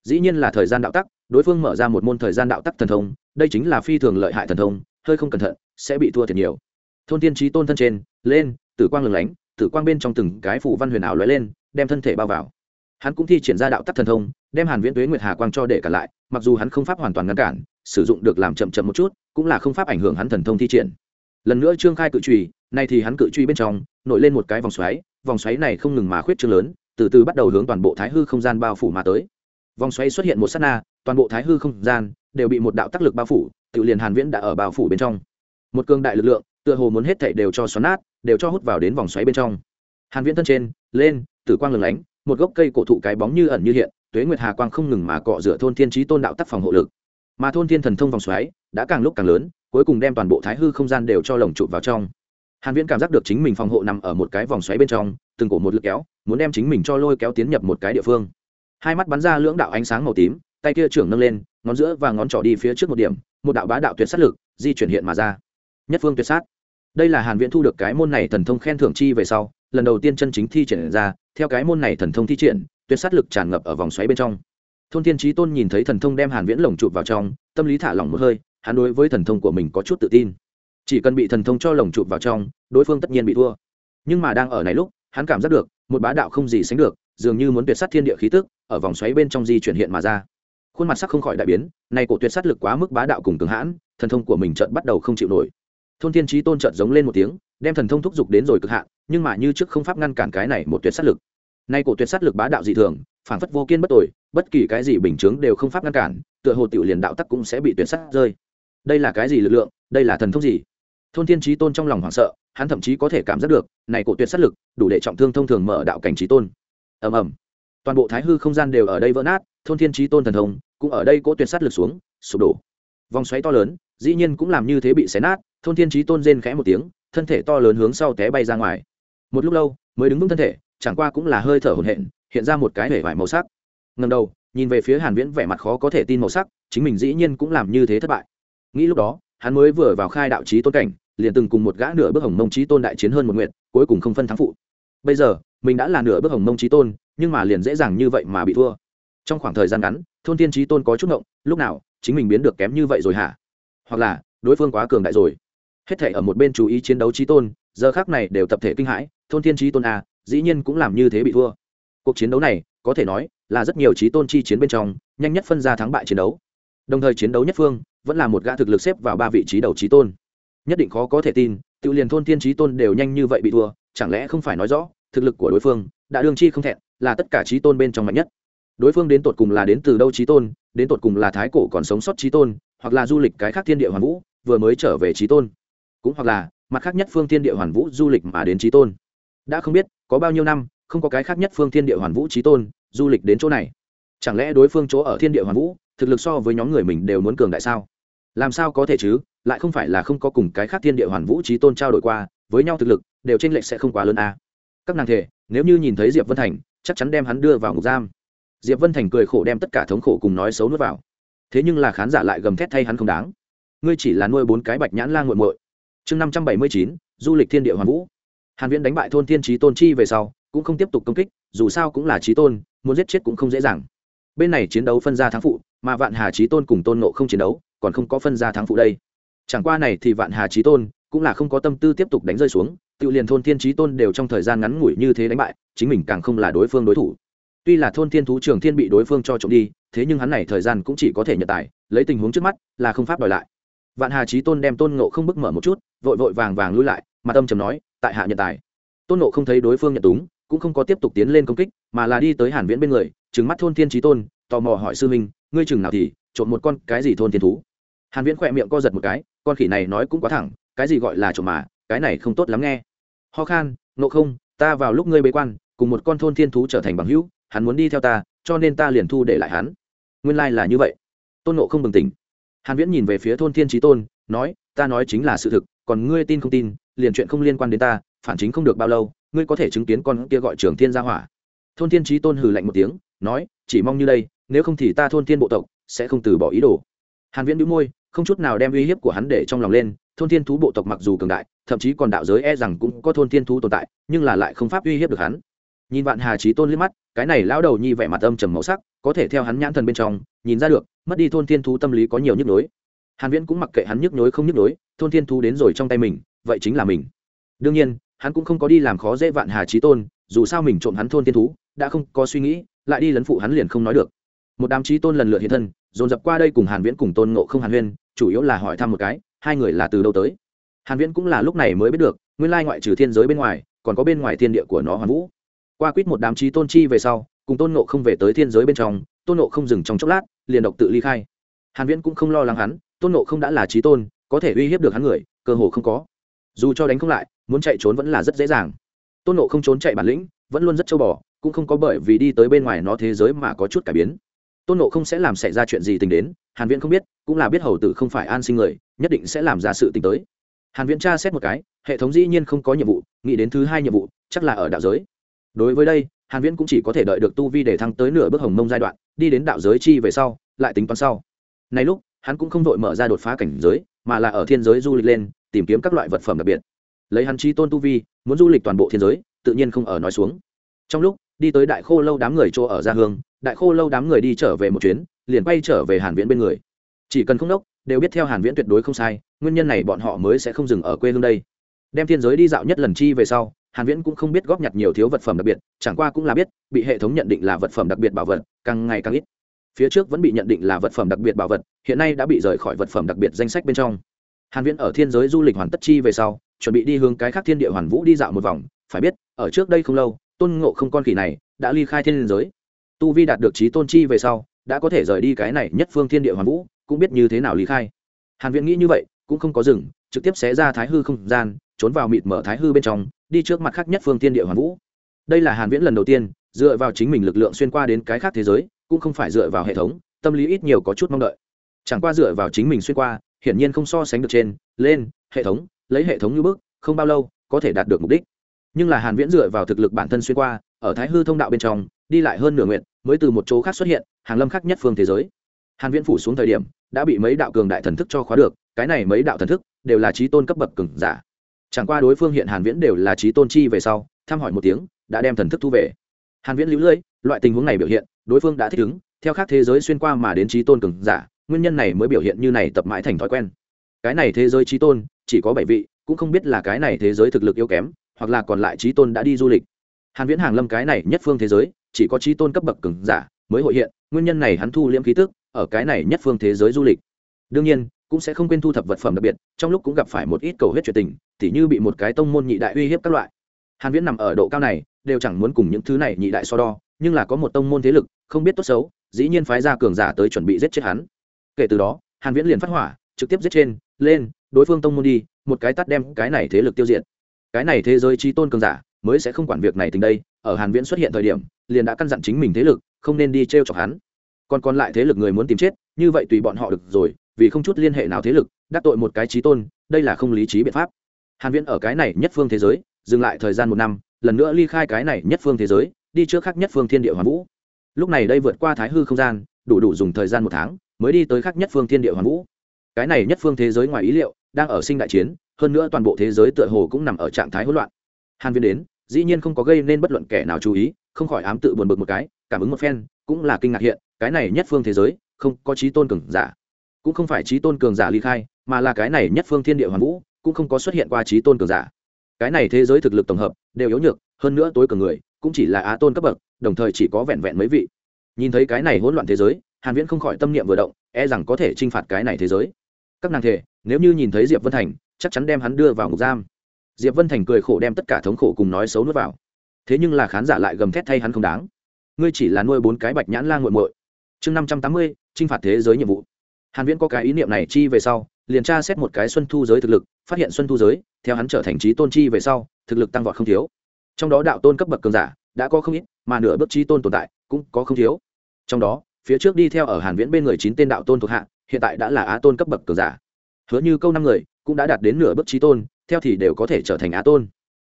S1: Dĩ nhiên là thời gian đạo tắc đối phương mở ra một môn thời gian đạo tắc thần thông, đây chính là phi thường lợi hại thần thông, hơi không cẩn thận, sẽ bị thua thiệt nhiều. Thôn tiên trí tôn thân trên, lên, tử quang lừng lánh, tử quang bên trong từng cái phụ văn huyền ảo lóe lên, đem thân thể bao vào. Hắn cũng thi triển ra đạo tắc thần thông đem hàn viễn tuế nguyệt hà quang cho để cả lại, mặc dù hắn không pháp hoàn toàn ngăn cản, sử dụng được làm chậm chậm một chút, cũng là không pháp ảnh hưởng hắn thần thông thi triển. Lần nữa trương khai cự trùy, nay thì hắn cự truy bên trong, nổi lên một cái vòng xoáy vòng xoáy này không ngừng mà khuyết trương lớn, từ từ bắt đầu hướng toàn bộ thái hư không gian bao phủ mà tới. Vòng xoáy xuất hiện một sát na, toàn bộ thái hư không gian đều bị một đạo tác lực bao phủ, tự liền hàn viễn đã ở bao phủ bên trong. Một cương đại lực lượng, tựa hồ muốn hết thảy đều cho xoắn nát, đều cho hút vào đến vòng xoáy bên trong. Hàn viễn thân trên, lên, tử quang lừng lánh, một gốc cây cổ thụ cái bóng như ẩn như hiện tuế nguyệt hà quang không ngừng mà cọ rửa thôn thiên trí tôn đạo tác phòng hộ lực. Mà thôn thiên thần thông vòng xoáy đã càng lúc càng lớn, cuối cùng đem toàn bộ thái hư không gian đều cho lồng trụ vào trong. Hàn viễn cảm giác được chính mình phòng hộ nằm ở một cái vòng xoáy bên trong, từng cổ một lực kéo, muốn đem chính mình cho lôi kéo tiến nhập một cái địa phương. Hai mắt bắn ra lưỡng đạo ánh sáng màu tím, tay kia trưởng nâng lên, ngón giữa và ngón trỏ đi phía trước một điểm, một đạo bá đạo tuyệt sát lực, di chuyển hiện mà ra. Nhất phương tuyệt sát đây là hàn viễn thu được cái môn này thần thông khen thưởng chi về sau, lần đầu tiên chân chính thi triển ra, theo cái môn này thần thông thi triển, tuyệt sát lực tràn ngập ở vòng xoáy bên trong. Thôn thiên trí tôn nhìn thấy thần thông đem hàn viễn lồng chụp vào trong, tâm lý thả lỏng một hơi, hắn đối với thần thông của mình có chút tự tin. Chỉ cần bị thần thông cho lồng chụp vào trong, đối phương tất nhiên bị thua. Nhưng mà đang ở này lúc, hắn cảm giác được, một bá đạo không gì sánh được, dường như muốn tuyệt sát thiên địa khí tức, ở vòng xoáy bên trong di chuyển hiện mà ra. Khuôn mặt sắc không khỏi đại biến, nay cổ tuyệt sát lực quá mức bá đạo cùng cường hãn, thần thông của mình chợt bắt đầu không chịu nổi thôn thiên trí tôn trợt giống lên một tiếng, đem thần thông thúc giục đến rồi cực hạn, nhưng mà như trước không pháp ngăn cản cái này một tuyệt sát lực. Nay cổ tuyệt sát lực bá đạo dị thường phản phất vô kiên bất tội bất kỳ cái gì bình chướng đều không pháp ngăn cản, tựa hồ tiểu liền đạo tắc cũng sẽ bị tuyệt sát rơi. Đây là cái gì lực lượng, đây là thần thông gì? Thôn thiên trí tôn trong lòng hoảng sợ, hắn thậm chí có thể cảm giác được, này cổ tuyệt sát lực, đủ để trọng thương thông thường mở đạo cảnh trí tôn. Ầm ầm. Toàn bộ thái hư không gian đều ở đây vỡ nát, thôn thiên trí tôn thần thông cũng ở đây cỗ tuyệt sát lực xuống, sụp đổ. Vòng xoáy to lớn, dĩ nhiên cũng làm như thế bị xé nát thôn thiên trí tôn rên khẽ một tiếng, thân thể to lớn hướng sau té bay ra ngoài. Một lúc lâu, mới đứng vững thân thể, chẳng qua cũng là hơi thở hổn hển, hiện ra một cái hể vải màu sắc. Ngầm đầu, nhìn về phía hàn viễn vẻ mặt khó có thể tin màu sắc, chính mình dĩ nhiên cũng làm như thế thất bại. Nghĩ lúc đó, hắn mới vừa vào khai đạo trí tôn cảnh, liền từng cùng một gã nửa bước hồng mông trí tôn đại chiến hơn một nguyện cuối cùng không phân thắng phụ. Bây giờ, mình đã là nửa bước hồng mông trí tôn, nhưng mà liền dễ dàng như vậy mà bị thua. Trong khoảng thời gian ngắn, thôn thiên trí tôn có chút ngộng, lúc nào, chính mình biến được kém như vậy rồi hả? Hoặc là, đối phương quá cường đại rồi hết thể ở một bên chú ý chiến đấu trí tôn, giờ khác này đều tập thể kinh hãi, thôn thiên trí tôn a dĩ nhiên cũng làm như thế bị thua. Cuộc chiến đấu này, có thể nói, là rất nhiều trí tôn chi chiến bên trong, nhanh nhất phân ra thắng bại chiến đấu. Đồng thời chiến đấu nhất phương, vẫn là một gã thực lực xếp vào ba vị trí đầu trí tôn. Nhất định khó có thể tin, tự liền thôn thiên trí tôn đều nhanh như vậy bị thua, chẳng lẽ không phải nói rõ, thực lực của đối phương đã đương chi không thẹn, là tất cả trí tôn bên trong mạnh nhất. Đối phương đến tột cùng là đến từ đâu trí tôn, đến tột cùng là thái cổ còn sống sót trí tôn, hoặc là du lịch cái khác thiên địa hoàn vũ, vừa mới trở về trí tôn cũng hoặc là, mặt khác nhất phương thiên địa hoàn vũ du lịch mà đến trí tôn. Đã không biết, có bao nhiêu năm, không có cái khác nhất phương thiên địa hoàn vũ trí tôn, du lịch đến chỗ này. Chẳng lẽ đối phương chỗ ở thiên địa hoàn vũ, thực lực so với nhóm người mình đều muốn cường đại sao? Làm sao có thể chứ? Lại không phải là không có cùng cái khác thiên địa hoàn vũ trí tôn trao đổi qua, với nhau thực lực, đều tranh lệch sẽ không quá lớn à. các nàng thể, nếu như nhìn thấy diệp vân thành, chắc chắn đem hắn đưa vào ngục giam. Diệp vân thành cười khổ đem tất cả thống khổ cùng nói xấu nuốt vào. Thế nhưng là khán giả lại gầm thét thay hắn không đáng. Ngươi chỉ là nuôi bốn cái bạch nhãn lan g u muội chương năm trăm bảy mươi chín, du lịch thiên địa hoàn vũ. Hàn viễn đánh bại thôn thiên trí tôn chi về sau, cũng không tiếp tục công kích, dù sao cũng là trí tôn, muốn giết chết cũng không dễ dàng. Bên này chiến đấu phân ra thắng phụ, mà vạn hà trí tôn cùng tôn nộ không chiến đấu, còn không có phân ra thắng phụ đây. Chẳng qua này thì vạn hà trí tôn cũng là không có tâm tư tiếp tục đánh rơi xuống, tự liền thôn thiên trí tôn đều trong thời gian ngắn ngủi như thế đánh bại, chính mình càng không là đối phương đối thủ. Tuy là thôn thiên thú trường thiên bị đối phương cho trộm đi, thế nhưng hắn này thời gian cũng chỉ có thể nhận tài, lấy tình huống trước mắt là không pháp đòi lại vạn hà trí tôn đem tôn nộ không bức mở một chút, vội vội vàng vàng lui lại mà tâm trầm nói, tại hạ nhận tài. Tôn nộ không thấy đối phương nhận túng, cũng không có tiếp tục tiến lên công kích, mà là đi tới hàn viễn bên người, trừng mắt thôn thiên trí tôn, tò mò hỏi, sư minh, ngươi chừng nào thì trộm một con cái gì thôn thiên thú? Hàn viễn khỏe miệng co giật một cái, con khỉ này nói cũng quá thẳng, cái gì gọi là trộm mà, cái này không tốt lắm nghe. Ho khan nộ không, ta vào lúc ngươi bế quan, cùng một con thôn thiên thú trở thành bằng hữu, hắn muốn đi theo ta, cho nên ta liền thu để lại hắn. Nguyên lai like là như vậy. Tôn nộ không bừng tỉnh hàn viễn nhìn về phía thôn thiên trí tôn, nói, ta nói chính là sự thực, còn ngươi tin không tin, liền chuyện không liên quan đến ta, phản chính không được bao lâu, ngươi có thể chứng kiến con kia gọi trưởng thiên gia hỏa. Thôn thiên trí tôn hừ lạnh một tiếng, nói, chỉ mong như đây, nếu không thì ta thôn thiên bộ tộc sẽ không từ bỏ ý đồ. Hàn viễn đĩu môi, không chút nào đem uy hiếp của hắn để trong lòng lên, thôn thiên thú bộ tộc mặc dù cường đại, thậm chí còn đạo giới e rằng cũng có thôn thiên thú tồn tại, nhưng là lại không pháp uy hiếp được hắn. Nhìn vạn hà trí tôn liếc mắt, cái này lão đầu nhi vẻ mặt âm trầm màu sắc, có thể theo hắn nhãn thần bên trong, nhìn ra được mất đi thôn thiên thú tâm lý có nhiều nhức nhối. Hàn viễn cũng mặc kệ hắn nhức nhối không nhức nhối, thôn thiên thú đến rồi trong tay mình, vậy chính là mình. Đương nhiên, hắn cũng không có đi làm khó dễ vạn hà trí tôn, dù sao mình trộm hắn thôn thiên thú, đã không có suy nghĩ, lại đi lấn phụ hắn liền không nói được. Một đám trí tôn lần lượt hiện thân, dồn dập qua đây cùng hàn viễn cùng tôn ngộ không hàn huyên, chủ yếu là hỏi thăm một cái, hai người là từ đâu tới? Hàn viễn cũng là lúc này mới biết được, nguyên lai ngoại trừ thiên giới bên ngoài, còn có bên ngoài thiên địa của nó hoàn vũ. Qua quýt một đám trí tôn chi về sau, cùng tôn ngộ không về tới thiên giới bên trong, tôn ngộ không dừng trong chốc lát liền độc tự ly khai. Hàn viễn cũng không lo lắng hắn, tôn ngộ không đã là trí tôn, có thể uy hiếp được hắn người, cơ hồ không có. Dù cho đánh không lại, muốn chạy trốn vẫn là rất dễ dàng. Tôn ngộ không trốn chạy bản lĩnh, vẫn luôn rất châu bò, cũng không có bởi vì đi tới bên ngoài nó thế giới mà có chút cải biến. Tôn nộ không sẽ làm xảy ra chuyện gì tình đến, hàn viễn không biết, cũng là biết hầu tử không phải an sinh người, nhất định sẽ làm ra sự tình tới. Hàn viễn tra xét một cái, hệ thống dĩ nhiên không có nhiệm vụ, nghĩ đến thứ hai nhiệm vụ, chắc là ở đạo giới. Đối với đây hàn viễn cũng chỉ có thể đợi được tu vi để thăng tới nửa bước hồng mông giai đoạn, đi đến đạo giới chi về sau, lại tính toán sau. Này lúc, hắn cũng không vội mở ra đột phá cảnh giới, mà là ở thiên giới du lịch lên, tìm kiếm các loại vật phẩm đặc biệt. Lấy hắn chi tôn tu vi, muốn du lịch toàn bộ thiên giới, tự nhiên không ở nói xuống. Trong lúc, đi tới đại khô lâu đám người chỗ ở gia hương, đại khô lâu đám người đi trở về một chuyến, liền quay trở về hàn viễn bên người. Chỉ cần không đốc, đều biết theo hàn viễn tuyệt đối không sai, nguyên nhân này bọn họ mới sẽ không dừng ở quê hương đây. Đem thiên giới đi dạo nhất lần chi về sau hàn viễn cũng không biết góp nhặt nhiều thiếu vật phẩm đặc biệt, chẳng qua cũng là biết, bị hệ thống nhận định là vật phẩm đặc biệt bảo vật, càng ngày càng ít. Phía trước vẫn bị nhận định là vật phẩm đặc biệt bảo vật, hiện nay đã bị rời khỏi vật phẩm đặc biệt danh sách bên trong. Hàn viễn ở thiên giới du lịch hoàn tất chi về sau, chuẩn bị đi hướng cái khác thiên địa hoàn vũ đi dạo một vòng. Phải biết, ở trước đây không lâu, tôn ngộ không con khỉ này đã ly khai thiên giới. Tu vi đạt được trí tôn chi về sau, đã có thể rời đi cái này nhất phương thiên địa hoàn vũ, cũng biết như thế nào ly khai. Hàn viễn nghĩ như vậy, cũng không có dừng, trực tiếp xé ra thái hư không gian trốn vào mịt mở thái hư bên trong, đi trước mặt khác nhất phương thiên địa hoàn vũ. Đây là hàn viễn lần đầu tiên, dựa vào chính mình lực lượng xuyên qua đến cái khác thế giới, cũng không phải dựa vào hệ thống, tâm lý ít nhiều có chút mong đợi. Chẳng qua dựa vào chính mình xuyên qua, hiển nhiên không so sánh được trên, lên, hệ thống, lấy hệ thống như bước, không bao lâu, có thể đạt được mục đích. Nhưng là hàn viễn dựa vào thực lực bản thân xuyên qua, ở thái hư thông đạo bên trong, đi lại hơn nửa nguyện, mới từ một chỗ khác xuất hiện, hàng lâm khác nhất phương thế giới. Hàn viễn phủ xuống thời điểm, đã bị mấy đạo cường đại thần thức cho khóa được, cái này mấy đạo thần thức, đều là trí tôn cấp bậc cường giả chẳng qua đối phương hiện hàn viễn đều là trí tôn chi về sau, thăm hỏi một tiếng, đã đem thần thức thu về. Hàn viễn lưu lưỡi loại tình huống này biểu hiện, đối phương đã thích ứng, theo khác thế giới xuyên qua mà đến trí tôn cường giả, nguyên nhân này mới biểu hiện như này tập mãi thành thói quen. Cái này thế giới trí tôn, chỉ có bảy vị, cũng không biết là cái này thế giới thực lực yếu kém, hoặc là còn lại trí tôn đã đi du lịch. Hàn viễn hàng lâm cái này nhất phương thế giới, chỉ có trí tôn cấp bậc cường giả mới hội hiện, nguyên nhân này hắn thu liễm khí tức, ở cái này nhất phương thế giới du lịch. Đương nhiên cũng sẽ không quên thu thập vật phẩm đặc biệt, trong lúc cũng gặp phải một ít cầu huyết chuyện tình, tỉ như bị một cái tông môn nhị đại uy hiếp các loại. Hàn viễn nằm ở độ cao này, đều chẳng muốn cùng những thứ này nhị đại so đo, nhưng là có một tông môn thế lực, không biết tốt xấu, dĩ nhiên phái ra cường giả tới chuẩn bị giết chết hắn. Kể từ đó, hàn viễn liền phát hỏa, trực tiếp giết trên, lên, đối phương tông môn đi, một cái tắt đem cái này thế lực tiêu diệt. Cái này thế giới trí tôn cường giả mới sẽ không quản việc này tình đây, ở hàn viễn xuất hiện thời điểm, liền đã căn dặn chính mình thế lực, không nên đi treo chọc hắn. Còn còn lại thế lực người muốn tìm chết, như vậy tùy bọn họ được rồi vì không chút liên hệ nào thế lực, đắc tội một cái trí tôn, đây là không lý trí biện pháp. Hàn viễn ở cái này nhất phương thế giới, dừng lại thời gian một năm, lần nữa ly khai cái này nhất phương thế giới, đi trước khác nhất phương thiên địa hoàn vũ. Lúc này đây vượt qua thái hư không gian, đủ đủ dùng thời gian một tháng, mới đi tới khác nhất phương thiên địa hoàn vũ. Cái này nhất phương thế giới ngoài ý liệu, đang ở sinh đại chiến, hơn nữa toàn bộ thế giới tựa hồ cũng nằm ở trạng thái hỗn loạn. Hàn viễn đến, dĩ nhiên không có gây nên bất luận kẻ nào chú ý, không khỏi ám tự buồn bực một cái, cảm ứng một phen, cũng là kinh ngạc hiện, cái này nhất phương thế giới, không có trí tôn cường giả cũng không phải trí tôn cường giả ly khai, mà là cái này nhất phương thiên địa hoàn vũ, cũng không có xuất hiện qua trí tôn cường giả. Cái này thế giới thực lực tổng hợp đều yếu nhược, hơn nữa tối cường người, cũng chỉ là á tôn cấp bậc, đồng thời chỉ có vẹn vẹn mấy vị. Nhìn thấy cái này hỗn loạn thế giới, hàn viễn không khỏi tâm niệm vừa động e rằng có thể trinh phạt cái này thế giới. Các nàng thể, nếu như nhìn thấy diệp vân thành, chắc chắn đem hắn đưa vào ngục giam. Diệp vân thành cười khổ đem tất cả thống khổ cùng nói xấu nuốt vào. Thế nhưng là khán giả lại gầm thét thay hắn không đáng. Ngươi chỉ là nuôi bốn cái bạch nhãn la nguội muội. Chương năm trăm tám mươi trinh phạt thế giới nhiệm vụ hàn viễn có cái ý niệm này chi về sau, liền tra xét một cái xuân thu giới thực lực, phát hiện xuân thu giới, theo hắn trở thành trí tôn chi về sau, thực lực tăng vọt không thiếu. Trong đó đạo tôn cấp bậc cường giả đã có không ít, mà nửa bước trí tôn tồn tại cũng có không thiếu. Trong đó, phía trước đi theo ở hàn viễn bên người chín tên đạo tôn thuộc hạ, hiện tại đã là á tôn cấp bậc cường giả. Hứa như câu năm người cũng đã đạt đến nửa bước trí tôn, theo thì đều có thể trở thành á tôn.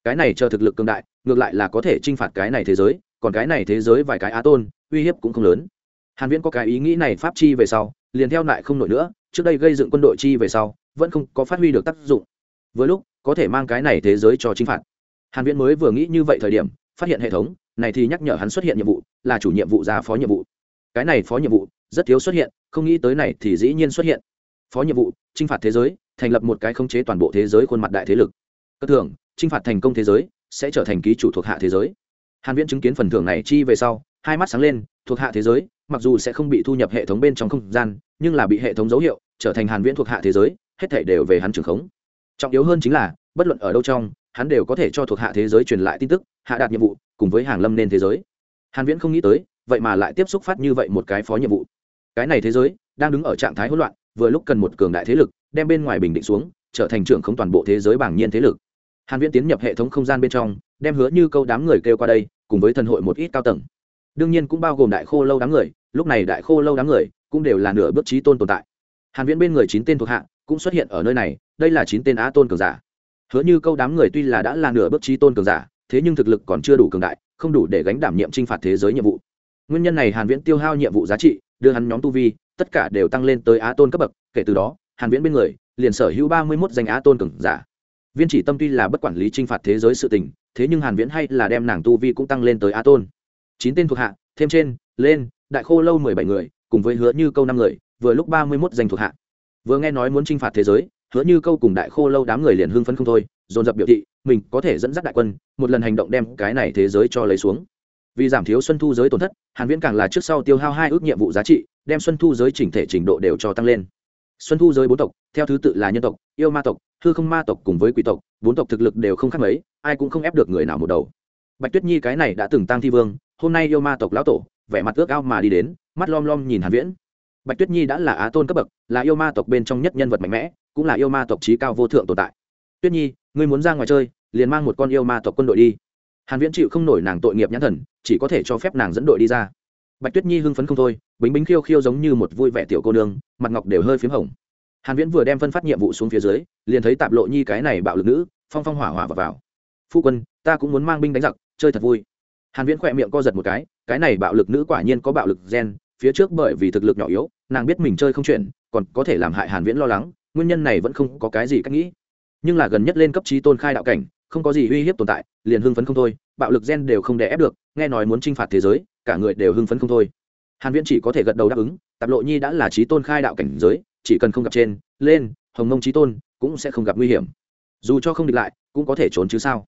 S1: Cái này chờ thực lực cường đại, ngược lại là có thể chinh phạt cái này thế giới, còn cái này thế giới vài cái á tôn, uy hiếp cũng không lớn. Hàn viễn có cái ý nghĩ này pháp chi về sau liền theo lại không nổi nữa, trước đây gây dựng quân đội chi về sau, vẫn không có phát huy được tác dụng. Với lúc, có thể mang cái này thế giới cho chính phạt. Hàn viễn mới vừa nghĩ như vậy thời điểm, phát hiện hệ thống, này thì nhắc nhở hắn xuất hiện nhiệm vụ, là chủ nhiệm vụ ra phó nhiệm vụ. Cái này phó nhiệm vụ, rất thiếu xuất hiện, không nghĩ tới này thì dĩ nhiên xuất hiện. Phó nhiệm vụ, chinh phạt thế giới, thành lập một cái khống chế toàn bộ thế giới khuôn mặt đại thế lực. Cơ thưởng, chinh phạt thành công thế giới, sẽ trở thành ký chủ thuộc hạ thế giới. Hàn viễn chứng kiến phần thưởng này chi về sau, hai mắt sáng lên thuộc hạ thế giới, mặc dù sẽ không bị thu nhập hệ thống bên trong không gian, nhưng là bị hệ thống dấu hiệu trở thành hàn viễn thuộc hạ thế giới, hết thảy đều về hắn trường khống. Trọng yếu hơn chính là, bất luận ở đâu trong, hắn đều có thể cho thuộc hạ thế giới truyền lại tin tức, hạ đạt nhiệm vụ, cùng với hàng lâm nên thế giới. Hàn viễn không nghĩ tới, vậy mà lại tiếp xúc phát như vậy một cái phó nhiệm vụ. Cái này thế giới, đang đứng ở trạng thái hỗn loạn, vừa lúc cần một cường đại thế lực, đem bên ngoài bình định xuống, trở thành trưởng không toàn bộ thế giới bảng nhiên thế lực. Hàn viễn tiến nhập hệ thống không gian bên trong, đem hứa như câu đám người kêu qua đây, cùng với thần hội một ít cao tầng đương nhiên cũng bao gồm đại khô lâu đám người, lúc này đại khô lâu đám người cũng đều là nửa bước trí tôn tồn tại. Hàn viễn bên người chín tên thuộc hạ cũng xuất hiện ở nơi này, đây là chín tên á tôn cường giả. Hứa như câu đám người tuy là đã là nửa bước trí tôn cường giả, thế nhưng thực lực còn chưa đủ cường đại, không đủ để gánh đảm nhiệm trinh phạt thế giới nhiệm vụ. Nguyên nhân này hàn viễn tiêu hao nhiệm vụ giá trị, đưa hắn nhóm tu vi, tất cả đều tăng lên tới á tôn cấp bậc, kể từ đó, hàn viễn bên người liền sở hữu ba mươi 31 danh á tôn cường giả. Viên chỉ tâm tuy là bất quản lý trinh phạt thế giới sự tình, thế nhưng hàn viễn hay là đem nàng tu vi cũng tăng lên tới á tôn chín tên thuộc hạ, thêm trên, lên, đại khô lâu mười bảy người, cùng với hứa như câu năm người, vừa lúc ba mươi mốt danh thuộc hạ. Vừa nghe nói muốn trinh phạt thế giới, hứa như câu cùng đại khô lâu đám người liền hưng phấn không thôi, dồn dập biểu thị, mình có thể dẫn dắt đại quân, một lần hành động đem cái này thế giới cho lấy xuống. Vì giảm thiếu xuân thu giới tổn thất, hàn viễn càng là trước sau tiêu hao hai ước nhiệm vụ giá trị, đem xuân thu giới chỉnh thể trình độ đều cho tăng lên. Xuân thu giới bốn tộc, theo thứ tự là nhân tộc, yêu ma tộc, hư không ma tộc cùng với quỷ tộc, bốn tộc thực lực đều không khác mấy, ai cũng không ép được người nào một đầu. Bạch tuyết nhi cái này đã từng tăng thi vương hôm nay yêu ma tộc lão tổ, vẻ mặt ước ao mà đi đến, mắt lom lom nhìn hàn viễn. Bạch tuyết nhi đã là á tôn cấp bậc, là yêu ma tộc bên trong nhất nhân vật mạnh mẽ, cũng là yêu ma tộc trí cao vô thượng tồn tại. Tuyết nhi, ngươi muốn ra ngoài chơi, liền mang một con yêu ma tộc quân đội đi. Hàn viễn chịu không nổi nàng tội nghiệp nhãn thần, chỉ có thể cho phép nàng dẫn đội đi ra. Bạch tuyết nhi hưng phấn không thôi bính bính khiêu khiêu giống như một vui vẻ tiểu cô nương, mặt ngọc đều hơi p h í m hồng. Hàn viễn vừa đem phân phát nhiệm vụ xuống phía dưới, liền thấy tạp lộ nhi cái này bạo lực nữ, phong phong hỏa hỏa vào vào. Phu quân, ta cũng muốn mang binh đánh giặc, chơi thật vui hàn viễn khỏe miệng co giật một cái cái này bạo lực nữ quả nhiên có bạo lực gen, phía trước bởi vì thực lực nhỏ yếu, nàng biết mình chơi không chuyện còn có thể làm hại hàn viễn lo lắng, nguyên nhân này vẫn không có cái gì cách nghĩ. Nhưng là gần nhất lên cấp trí tôn khai đạo cảnh, không có gì uy hiếp tồn tại, liền hưng phấn không thôi, bạo lực gen đều không đè ép được, nghe nói muốn chinh phạt thế giới, cả người đều hưng phấn không thôi. Hàn viễn chỉ có thể gật đầu đáp ứng, tạp lộ nhi đã là trí tôn khai đạo cảnh giới, chỉ cần không gặp trên, lên, hồng mông trí tôn, cũng sẽ không gặp nguy hiểm. Dù cho không địch lại, cũng có thể trốn chứ sao?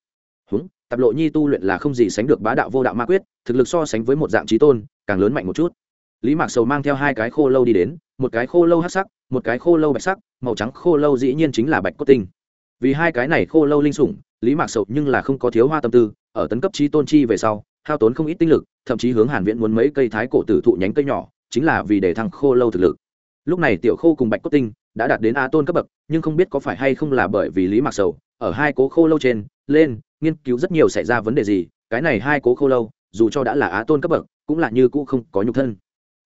S1: Húng tạp lộ nhi tu luyện là không gì sánh được bá đạo vô đạo ma quyết, thực lực so sánh với một dạng trí tôn, càng lớn mạnh một chút. Lý mạc sầu mang theo hai cái khô lâu đi đến, một cái khô lâu hát sắc, một cái khô lâu bạch sắc, màu trắng khô lâu dĩ nhiên chính là bạch cốt tinh. Vì hai cái này khô lâu linh sủng, lý mạc sầu nhưng là không có thiếu hoa tâm tư, ở tấn cấp trí tôn chi về sau, hao tốn không ít tinh lực, thậm chí hướng hàn viễn muốn mấy cây thái cổ tử thụ nhánh cây nhỏ, chính là vì để thăng khô lâu thực lực. Lúc này tiểu khô cùng bạch cốt tinh đã đạt đến a tôn cấp bậc, nhưng không biết có phải hay không là bởi vì lý mạc sầu, ở hai cố khô lâu trên, lên nghiên cứu rất nhiều xảy ra vấn đề gì, cái này hai cố khô lâu, dù cho đã là á tôn cấp bậc, cũng là như cũ không có nhục thân.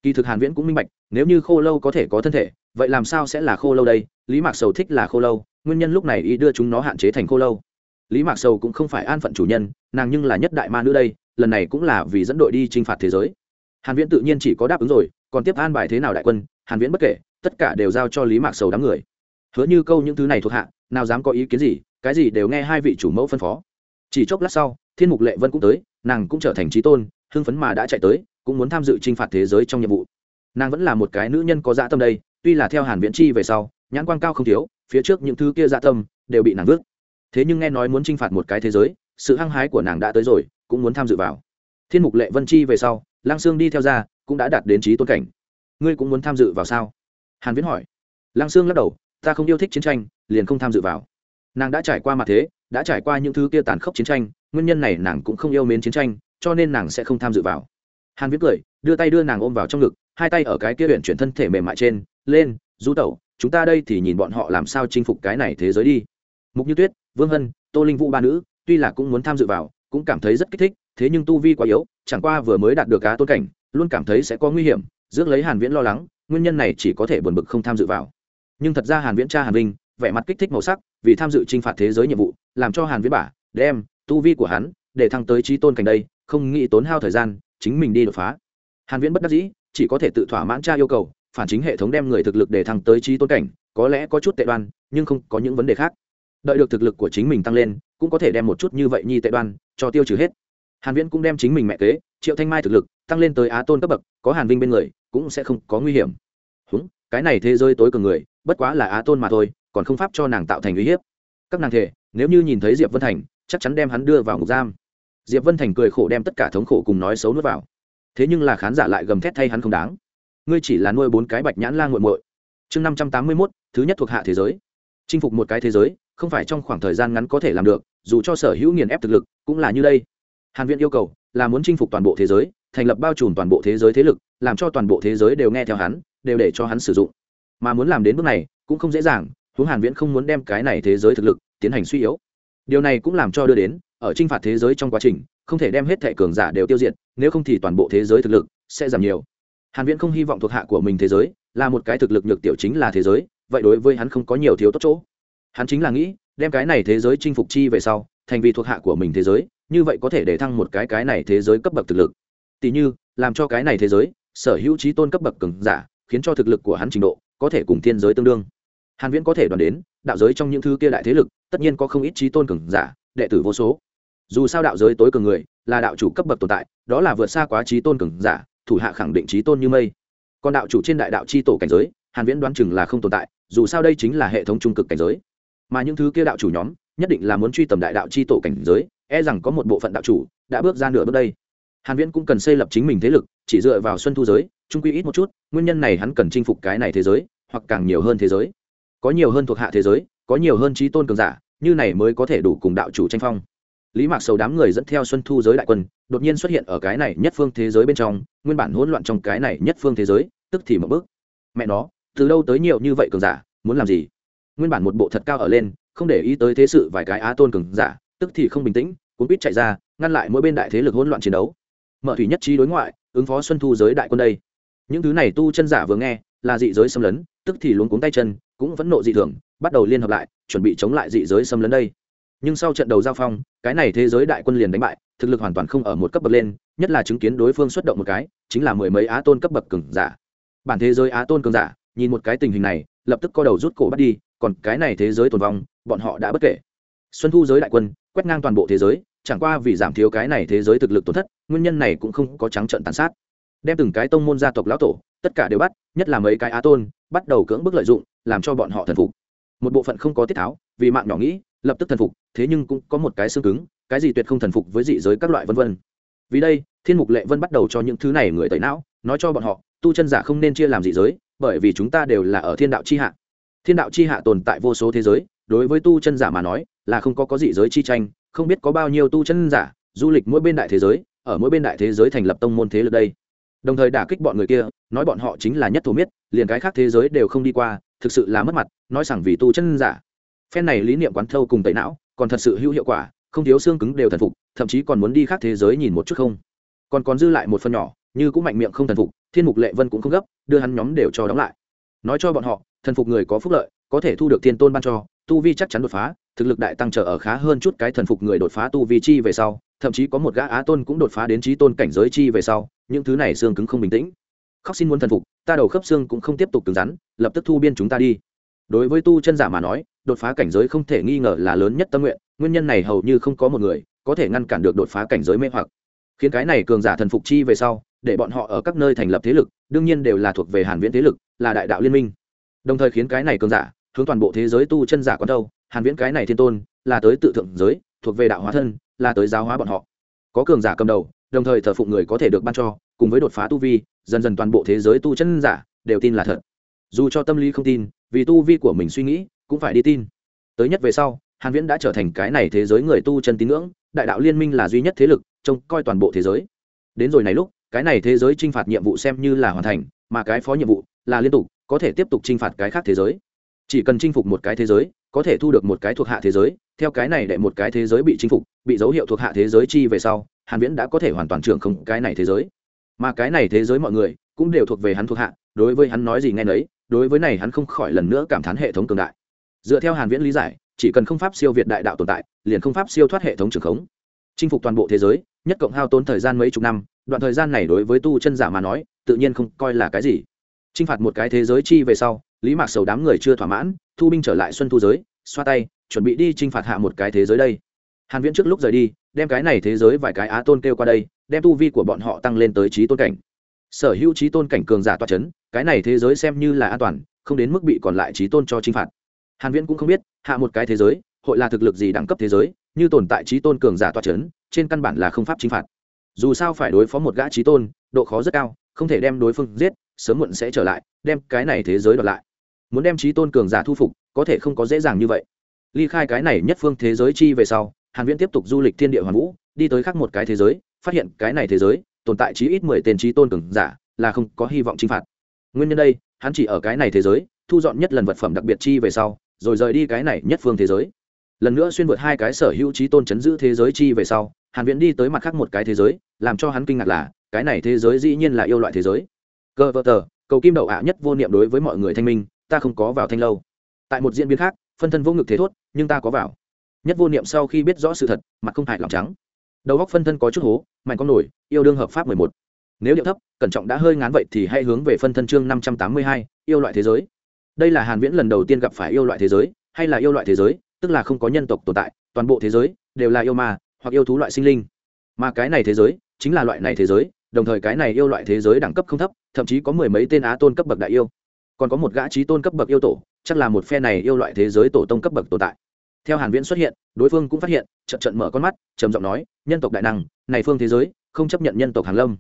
S1: Kỳ thực hàn viễn cũng minh bạch, nếu như khô lâu có thể có thân thể, vậy làm sao sẽ là khô lâu đây? Lý mạc sầu thích là khô lâu, nguyên nhân lúc này y đưa chúng nó hạn chế thành khô lâu. Lý mạc sầu cũng không phải an phận chủ nhân, nàng nhưng là nhất đại ma nữ đây, lần này cũng là vì dẫn đội đi chinh phạt thế giới. Hàn viễn tự nhiên chỉ có đáp ứng rồi, còn tiếp an bài thế nào đại quân, hàn viễn bất kể, tất cả đều giao cho lý mạc sầu đám người. Hứa như câu những thứ này thuộc hạ, nào dám có ý kiến gì, cái gì đều nghe hai vị chủ mẫu phân phó chỉ chốc lát sau, thiên mục lệ vân cũng tới, nàng cũng trở thành trí tôn, hưng phấn mà đã chạy tới, cũng muốn tham dự t r i n h phạt thế giới trong nhiệm vụ. Nàng vẫn là một cái nữ nhân có dã tâm đây, tuy là theo hàn viễn chi về sau, nhãn quan cao không thiếu, phía trước những thứ kia dã tâm đều bị nàng vứt. Thế nhưng nghe nói muốn t r i n h phạt một cái thế giới, sự hăng hái của nàng đã tới rồi, cũng muốn tham dự vào. Thiên mục lệ vân chi về sau lang sương đi theo ra, cũng đã đạt đến trí tôn cảnh. Ngươi cũng muốn tham dự vào sao? Hàn viễn hỏi. Lang sương lắc đầu, ta không yêu thích chiến tranh, liền không tham dự vào nàng đã trải qua mặt thế, đã trải qua những thứ kia tàn khốc chiến tranh, nguyên nhân này nàng cũng không yêu mến chiến tranh, cho nên nàng sẽ không tham dự vào. Hàn viết cười, đưa tay đưa nàng ôm vào trong ngực, hai tay ở cái kia huyện chuyển thân thể mềm mại trên, lên, du tẩu, chúng ta đây thì nhìn bọn họ làm sao chinh phục cái này thế giới đi. Mục như tuyết, vương hân, tô linh vũ ba nữ, tuy là cũng muốn tham dự vào, cũng cảm thấy rất kích thích, thế nhưng tu vi quá yếu, chẳng qua vừa mới đạt được cá tôn cảnh, luôn cảm thấy sẽ có nguy hiểm, rước lấy hàn viễn lo lắng, nguyên nhân này chỉ có thể buồn bực không tham dự vào. Nhưng thật ra hàn viễn cha hàn vinh vẻ mặt kích thích màu sắc, vì tham dự chinh phạt thế giới nhiệm vụ, làm cho hàn viễn bả, đem, tu vi của hắn, để thăng tới trí tôn cảnh đây, không nghĩ tốn hao thời gian, chính mình đi đột phá. Hàn viễn bất đắc dĩ, chỉ có thể tự thỏa mãn tra yêu cầu, phản chính hệ thống đem người thực lực để thăng tới trí tôn cảnh, có lẽ có chút tệ đoan, nhưng không có những vấn đề khác. Đợi được thực lực của chính mình tăng lên, cũng có thể đem một chút như vậy nhi tệ đoan, cho tiêu trừ hết. Hàn viễn cũng đem chính mình mẹ kế, triệu thanh mai thực lực, tăng lên tới á tôn cấp bậc, có hàn vinh bên người, cũng sẽ không có nguy hiểm. Húng, cái này thế giới tối cường người, bất quá là á tôn mà thôi còn không pháp cho nàng tạo thành uy hiếp. Các nàng thể, nếu như nhìn thấy diệp vân thành, chắc chắn đem hắn đưa vào ngục giam. Diệp vân thành cười khổ đem tất cả thống khổ cùng nói xấu nuốt vào. Thế nhưng là khán giả lại gầm thét thay hắn không đáng. Ngươi chỉ là nuôi bốn cái bạch nhãn la nguội muội. Chương năm trăm tám mươi mốt, thứ nhất thuộc hạ thế giới. Chinh phục một cái thế giới, không phải trong khoảng thời gian ngắn có thể làm được, dù cho sở hữu nghiền ép thực lực, cũng là như đây. Hàn viện yêu cầu là muốn chinh phục toàn bộ thế giới, thành lập bao trùm toàn bộ thế giới thế lực, làm cho toàn bộ thế giới đều nghe theo hắn, đều để cho hắn sử dụng. Mà muốn làm đến bước này, cũng không dễ dàng huống hàn viễn không muốn đem cái này thế giới thực lực tiến hành suy yếu. Điều này cũng làm cho đưa đến, ở chinh phạt thế giới trong quá trình, không thể đem hết thệ cường giả đều tiêu diệt, nếu không thì toàn bộ thế giới thực lực sẽ giảm nhiều. Hàn viễn không hy vọng thuộc hạ của mình thế giới là một cái thực lực nhược tiểu chính là thế giới, vậy đối với hắn không có nhiều thiếu tốt chỗ. Hắn chính là nghĩ, đem cái này thế giới chinh phục chi về sau, thành vì thuộc hạ của mình thế giới, như vậy có thể để thăng một cái cái này thế giới cấp bậc thực lực. Tỷ như, làm cho cái này thế giới sở hữu trí tôn cấp bậc cường giả, khiến cho thực lực của hắn trình độ có thể cùng thiên giới tương đương hàn viễn có thể đoàn đến, đạo giới trong những thứ kia đại thế lực, tất nhiên có không ít trí tôn cường giả, đệ tử vô số. Dù sao đạo giới tối cường người, là đạo chủ cấp bậc tồn tại, đó là vượt xa quá trí tôn cường giả, thủ hạ khẳng định trí tôn như mây. Còn đạo chủ trên đại đạo chi tổ cảnh giới, hàn viễn đoán chừng là không tồn tại, dù sao đây chính là hệ thống trung cực cảnh giới. Mà những thứ kia đạo chủ nhóm, nhất định là muốn truy tầm đại đạo chi tổ cảnh giới e rằng có một bộ phận đạo chủ đã bước ra nửa bước đây. Hàn viễn cũng cần xây lập chính mình thế lực, chỉ dựa vào xuân thu giới trung quy ít một chút, nguyên nhân này hắn cần chinh phục cái này thế giới, hoặc càng nhiều hơn thế giới có nhiều hơn thuộc hạ thế giới, có nhiều hơn trí tôn cường giả, như này mới có thể đủ cùng đạo chủ tranh phong. Lý mạc sầu đám người dẫn theo xuân thu giới đại quân, đột nhiên xuất hiện ở cái này nhất phương thế giới bên trong, nguyên bản hỗn loạn trong cái này nhất phương thế giới, tức thì một bước. Mẹ nó, từ đâu tới nhiều như vậy cường giả, muốn làm gì? Nguyên bản một bộ thật cao ở lên, không để ý tới thế sự vài cái á tôn cường giả, tức thì không bình tĩnh, cuốn quýt chạy ra, ngăn lại mỗi bên đại thế lực hỗn loạn chiến đấu. Mở thủy nhất trí đối ngoại, ứng phó xuân thu giới đại quân đây. Những thứ này tu chân giả vừa nghe, là dị giới xâm lấn, tức thì luống cuống tay chân cũng vẫn nộ dị thường, bắt đầu liên hợp lại, chuẩn bị chống lại dị giới xâm lấn đây. Nhưng sau trận đầu giao phong, cái này thế giới đại quân liền đánh bại, thực lực hoàn toàn không ở một cấp bậc lên, nhất là chứng kiến đối phương xuất động một cái, chính là mười mấy á tôn cấp bậc cường giả. Bản thế giới á tôn cường giả, nhìn một cái tình hình này, lập tức co đầu rút cổ bắt đi, còn cái này thế giới tồn vong, bọn họ đã bất kể. Xuân thu giới đại quân, quét ngang toàn bộ thế giới, chẳng qua vì giảm thiếu cái này thế giới thực lực tổn thất, nguyên nhân này cũng không có trắng trận tàn sát. Đem từng cái tông môn gia tộc lão tổ, tất cả đều bắt, nhất là mấy cái á tôn bắt đầu cưỡng bức lợi dụng, làm cho bọn họ thần phục. Một bộ phận không có tiết tháo, vì mạng nhỏ nghĩ, lập tức thần phục, thế nhưng cũng có một cái xương cứng, cái gì tuyệt không thần phục với dị giới các loại vân vân. Vì đây, thiên mục lệ vân bắt đầu cho những thứ này người tẩy não, nói cho bọn họ, tu chân giả không nên chia làm dị giới, bởi vì chúng ta đều là ở thiên đạo chi hạ. Thiên đạo chi hạ tồn tại vô số thế giới, đối với tu chân giả mà nói, là không có có dị giới chi tranh, không biết có bao nhiêu tu chân giả, du lịch mỗi bên đại thế giới, ở mỗi bên đại thế giới thành lập tông môn thế lực đây. Đồng thời đả kích bọn người kia nói bọn họ chính là nhất thổ miết, liền cái khác thế giới đều không đi qua, thực sự là mất mặt, nói rằng vì tu chân giả. Phen này lý niệm quán thâu cùng tẩy não, còn thật sự hữu hiệu quả, không thiếu xương cứng đều thần phục, thậm chí còn muốn đi khác thế giới nhìn một chút không. Còn còn dư lại một phần nhỏ, như cũng mạnh miệng không thần phục, thiên mục lệ vân cũng không gấp, đưa hắn nhóm đều cho đóng lại. Nói cho bọn họ, thần phục người có phúc lợi, có thể thu được thiên tôn ban cho, tu vi chắc chắn đột phá, thực lực đại tăng trở ở khá hơn chút cái thần phục người đột phá tu vi chi về sau, thậm chí có một gã á tôn cũng đột phá đến trí tôn cảnh giới chi về sau, những thứ này xương cứng không bình tĩnh khóc xin muốn thần phục, ta đầu khớp xương cũng không tiếp tục cứng rắn, lập tức thu biên chúng ta đi. Đối với tu chân giả mà nói, đột phá cảnh giới không thể nghi ngờ là lớn nhất tâm nguyện, nguyên nhân này hầu như không có một người có thể ngăn cản được đột phá cảnh giới mê hoặc. Khiến cái này cường giả thần phục chi về sau, để bọn họ ở các nơi thành lập thế lực, đương nhiên đều là thuộc về hàn viễn thế lực, là đại đạo liên minh. Đồng thời khiến cái này cường giả hướng toàn bộ thế giới tu chân giả quan đâu, hàn viễn cái này thiên tôn, là tới tự thượng giới, thuộc về đạo hóa thân, là tới giáo hóa bọn họ. Có cường giả cầm đầu đồng thời thờ phụng người có thể được ban cho, cùng với đột phá tu vi, dần dần toàn bộ thế giới tu chân giả đều tin là thật. Dù cho tâm lý không tin, vì tu vi của mình suy nghĩ, cũng phải đi tin. Tới nhất về sau, hàn viễn đã trở thành cái này thế giới người tu chân tín ngưỡng, đại đạo liên minh là duy nhất thế lực, trông coi toàn bộ thế giới. Đến rồi này lúc, cái này thế giới trinh phạt nhiệm vụ xem như là hoàn thành, mà cái phó nhiệm vụ là liên tục, có thể tiếp tục trinh phạt cái khác thế giới. Chỉ cần chinh phục một cái thế giới, có thể thu được một cái thuộc hạ thế giới theo cái này để một cái thế giới bị chinh phục, bị dấu hiệu thuộc hạ thế giới chi về sau, hàn viễn đã có thể hoàn toàn trưởng không cái này thế giới. Mà cái này thế giới mọi người cũng đều thuộc về hắn thuộc hạ, đối với hắn nói gì nghe nấy, đối với này hắn không khỏi lần nữa cảm thán hệ thống cường đại. Dựa theo hàn viễn lý giải, chỉ cần không pháp siêu việt đại đạo tồn tại, liền không pháp siêu thoát hệ thống trường khống. Chinh phục toàn bộ thế giới, nhất cộng hao tốn thời gian mấy chục năm, đoạn thời gian này đối với tu chân giả mà nói, tự nhiên không coi là cái gì. Chinh phạt một cái thế giới chi về sau, lý mạc sầu đám người chưa thỏa mãn, thu binh trở lại xuân thu giới, xoa tay chuẩn bị đi chinh phạt hạ một cái thế giới đây. Hàn viễn trước lúc rời đi, đem cái này thế giới vài cái á tôn kêu qua đây, đem tu vi của bọn họ tăng lên tới trí tôn cảnh. Sở hữu trí tôn cảnh cường giả toa chấn, cái này thế giới xem như là an toàn, không đến mức bị còn lại trí tôn cho chinh phạt. Hàn viễn cũng không biết, hạ một cái thế giới, hội là thực lực gì đẳng cấp thế giới, như tồn tại trí tôn cường giả toa chấn, trên căn bản là không pháp chinh phạt. Dù sao phải đối phó một gã trí tôn, độ khó rất cao, không thể đem đối phương giết, sớm muộn sẽ trở lại, đem cái này thế giới đoạt lại. Muốn đem trí tôn cường giả thu phục, có thể không có dễ dàng như vậy ly khai cái này nhất phương thế giới chi về sau, hàn viễn tiếp tục du lịch thiên địa hoàn vũ, đi tới khác một cái thế giới, phát hiện cái này thế giới, tồn tại chí ít 10 tên trí tôn cường giả, là không có hy vọng chinh phạt. Nguyên nhân đây, hắn chỉ ở cái này thế giới, thu dọn nhất lần vật phẩm đặc biệt chi về sau, rồi rời đi cái này nhất phương thế giới. Lần nữa xuyên vượt hai cái sở hữu trí tôn chấn giữ thế giới chi về sau, hàn viễn đi tới mặt khác một cái thế giới, làm cho hắn kinh ngạc là, cái này thế giới dĩ nhiên là yêu loại thế giới. Cơ vợ tờ, cầu kim đậu ạ nhất vô niệm đối với mọi người thanh minh, ta không có vào thanh lâu. Tại một diễn biến khác, phân thân vô ngực thế thốt nhưng ta có vào. Nhất vô niệm sau khi biết rõ sự thật, mặt không hại lòng trắng. Đầu góc phân thân có chút hố, mạnh con nổi, yêu đương hợp pháp mười một. Nếu điệu thấp, cẩn trọng đã hơi ngán vậy thì hãy hướng về phân thân chương năm trăm tám mươi hai, yêu loại thế giới. Đây là hàn viễn lần đầu tiên gặp phải yêu loại thế giới, hay là yêu loại thế giới, tức là không có nhân tộc tồn tại, toàn bộ thế giới đều là yêu ma, hoặc yêu thú loại sinh linh. Mà cái này thế giới, chính là loại này thế giới, đồng thời cái này yêu loại thế giới đẳng cấp không thấp, thậm chí có mười mấy tên á tôn cấp bậc đại yêu còn có một gã trí tôn cấp bậc yêu tổ, chắc là một phe này yêu loại thế giới tổ tông cấp bậc tồn tại. Theo hàn viễn xuất hiện, đối phương cũng phát hiện, trận trận mở con mắt, trầm giọng nói, nhân tộc đại năng, này phương thế giới, không chấp nhận nhân tộc hàng lâm.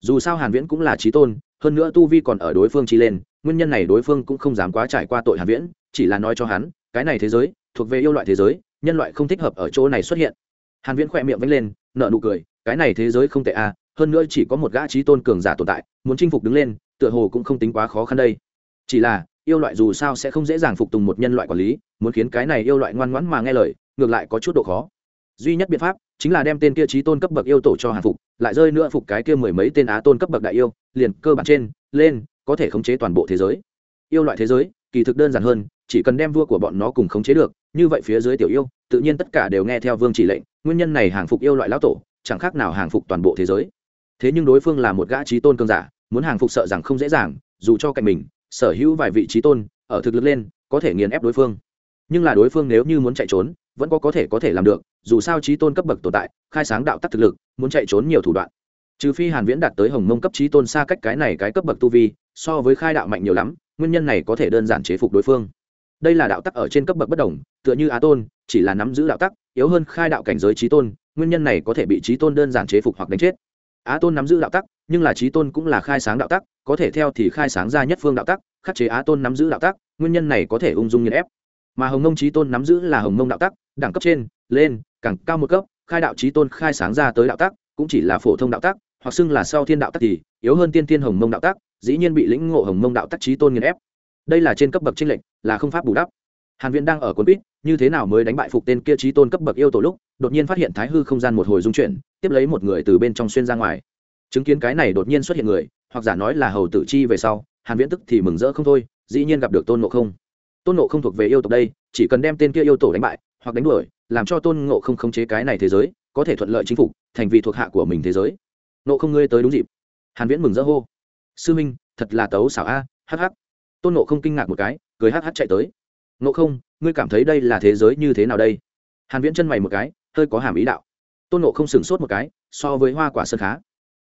S1: Dù sao hàn viễn cũng là trí tôn, hơn nữa tu vi còn ở đối phương chi lên, nguyên nhân này đối phương cũng không dám quá trải qua tội hàn viễn, chỉ là nói cho hắn, cái này thế giới, thuộc về yêu loại thế giới, nhân loại không thích hợp ở chỗ này xuất hiện. Hàn viễn khỏe miệng vẫy lên, nở nụ cười, cái này thế giới không tệ à hơn nữa chỉ có một gã trí tôn cường giả tồn tại, muốn chinh phục đứng lên, tựa hồ cũng không tính quá khó khăn đây chỉ là, yêu loại dù sao sẽ không dễ dàng phục tùng một nhân loại quản lý, muốn khiến cái này yêu loại ngoan ngoãn mà nghe lời, ngược lại có chút độ khó. Duy nhất biện pháp chính là đem tên kia trí tôn cấp bậc yêu tổ cho hàng phục, lại rơi nữa phục cái kia mười mấy tên á tôn cấp bậc đại yêu, liền cơ bản trên, lên, có thể khống chế toàn bộ thế giới. Yêu loại thế giới, kỳ thực đơn giản hơn, chỉ cần đem vua của bọn nó cùng khống chế được, như vậy phía dưới tiểu yêu, tự nhiên tất cả đều nghe theo vương chỉ lệnh, nguyên nhân này hàng phục yêu loại lão tổ, chẳng khác nào hàng phục toàn bộ thế giới. Thế nhưng đối phương là một gã trí tôn cơn giả, muốn hàng phục sợ rằng không dễ dàng, dù cho cạnh mình sở hữu vài vị trí tôn, ở thực lực lên, có thể nghiền ép đối phương. Nhưng là đối phương nếu như muốn chạy trốn, vẫn có có thể có thể làm được, dù sao trí tôn cấp bậc tồn tại, khai sáng đạo tắc thực lực, muốn chạy trốn nhiều thủ đoạn. Trừ phi hàn viễn đạt tới hồng mông cấp trí tôn xa cách cái này cái cấp bậc tu vi, so với khai đạo mạnh nhiều lắm, nguyên nhân này có thể đơn giản chế phục đối phương. Đây là đạo tắc ở trên cấp bậc bất đồng, tựa như á tôn, chỉ là nắm giữ đạo tắc, yếu hơn khai đạo cảnh giới trí tôn, nguyên nhân này có thể bị trí tôn đơn giản chế phục hoặc đánh chết á tôn nắm giữ đạo tắc, nhưng là trí tôn cũng là khai sáng đạo tắc, có thể theo thì khai sáng ra nhất phương đạo tắc, khắc chế á tôn nắm giữ đạo tắc, nguyên nhân này có thể ung dung nghiền ép. Mà hồng mông trí tôn nắm giữ là hồng mông đạo tắc, đẳng cấp trên, lên, càng cao một cấp, khai đạo trí tôn khai sáng ra tới đạo tắc, cũng chỉ là phổ thông đạo tắc, hoặc xưng là sau thiên đạo tắc thì yếu hơn tiên thiên hồng mông đạo tắc, dĩ nhiên bị lĩnh ngộ hồng mông đạo tắc trí tôn nghiền ép. Đây là trên cấp bậc tranh lệnh là không pháp bù đắp hàn viễn đang ở cuốn quýt, như thế nào mới đánh bại phục tên kia trí tôn cấp bậc yêu tổ lúc, đột nhiên phát hiện thái hư không gian một hồi dung chuyển, tiếp lấy một người từ bên trong xuyên ra ngoài. Chứng kiến cái này đột nhiên xuất hiện người, hoặc giả nói là hầu tử chi về sau, hàn viễn tức thì mừng rỡ không thôi, dĩ nhiên gặp được tôn ngộ không. Tôn ngộ không thuộc về yêu tộc đây, chỉ cần đem tên kia yêu tổ đánh bại, hoặc đánh đuổi, làm cho tôn ngộ không khống chế cái này thế giới, có thể thuận lợi chính phục, thành vị thuộc hạ của mình thế giới. Ngộ không ngươi tới đúng dịp. Hàn viễn mừng rỡ hô. Sư minh, thật là tấu xảo a, hắc hắc. Tôn ngộ không kinh ngạc một cái, cười hắc hắc chạy tới ngộ không, ngươi cảm thấy đây là thế giới như thế nào đây? Hàn viễn chân mày một cái, hơi có hàm ý đạo. Tôn ngộ không sừng sốt một cái, so với hoa quả sơn khá.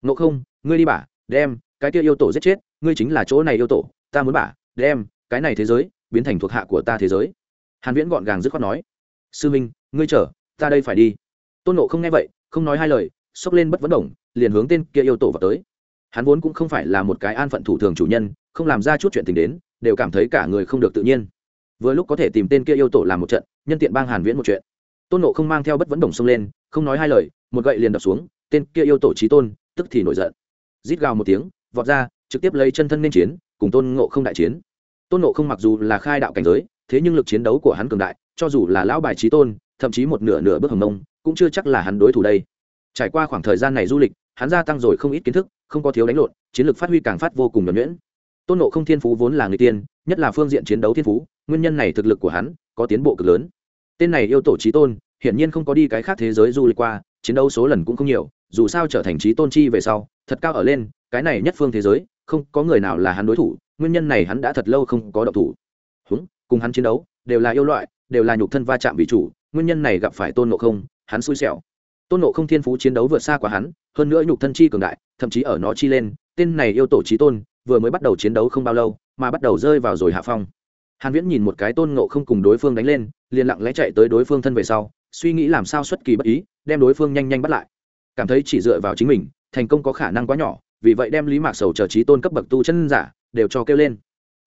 S1: Ngộ không, ngươi đi bả đem, cái kia yêu tổ giết chết, ngươi chính là chỗ này yêu tổ, ta muốn bả đem, cái này thế giới, biến thành thuộc hạ của ta thế giới. Hàn viễn gọn gàng dứt khoát nói. Sư minh, ngươi chờ, ta đây phải đi. Tôn nộ không nghe vậy, không nói hai lời, xốc lên bất vấn đồng liền hướng tên kia yêu tổ vào tới. Hắn vốn cũng không phải là một cái an phận thủ thường chủ nhân, không làm ra chút chuyện tình đến, đều cảm thấy cả người không được tự nhiên vừa lúc có thể tìm tên kia yêu tổ làm một trận, nhân tiện bang hàn viễn một chuyện. Tôn nộ không mang theo bất vấn đồng xông lên, không nói hai lời, một gậy liền đập xuống, tên kia yêu tổ trí tôn, tức thì nổi giận. Rít gào một tiếng, vọt ra, trực tiếp lấy chân thân nên chiến, cùng tôn ngộ không đại chiến. Tôn nộ không mặc dù là khai đạo cảnh giới, thế nhưng lực chiến đấu của hắn cường đại, cho dù là lão bài trí tôn, thậm chí một nửa nửa bước hầm nông cũng chưa chắc là hắn đối thủ đây. Trải qua khoảng thời gian này du lịch, hắn gia tăng rồi không ít kiến thức, không có thiếu đánh lộn, chiến lược phát huy càng phát vô cùng nhuẩn nhuyễn. Tôn nộ không thiên phú vốn là người tiên, nhất là phương diện chiến đấu thiên phú nguyên nhân này thực lực của hắn có tiến bộ cực lớn. Tên này yêu tổ trí tôn, hiển nhiên không có đi cái khác thế giới du lịch qua, chiến đấu số lần cũng không nhiều, dù sao trở thành trí tôn chi về sau, thật cao ở lên, cái này nhất phương thế giới, không có người nào là hắn đối thủ, nguyên nhân này hắn đã thật lâu không có động thủ. Húng, cùng hắn chiến đấu, đều là yêu loại, đều là nhục thân va chạm vị chủ, nguyên nhân này gặp phải tôn nộ không, hắn xui xẻo. Tôn nộ không thiên phú chiến đấu vượt xa quá hắn, hơn nữa nhục thân chi cường đại, thậm chí ở nó chi lên, tên này yêu tổ trí tôn, vừa mới bắt đầu chiến đấu không bao lâu, mà bắt đầu rơi vào rồi hạ phong hàn viễn nhìn một cái tôn nộ không cùng đối phương đánh lên, liền lặng lẽ chạy tới đối phương thân về sau, suy nghĩ làm sao xuất kỳ bất ý, đem đối phương nhanh nhanh bắt lại. Cảm thấy chỉ dựa vào chính mình, thành công có khả năng quá nhỏ, vì vậy đem lý mạc sầu chờ trí tôn cấp bậc tu chân giả, đều cho kêu lên.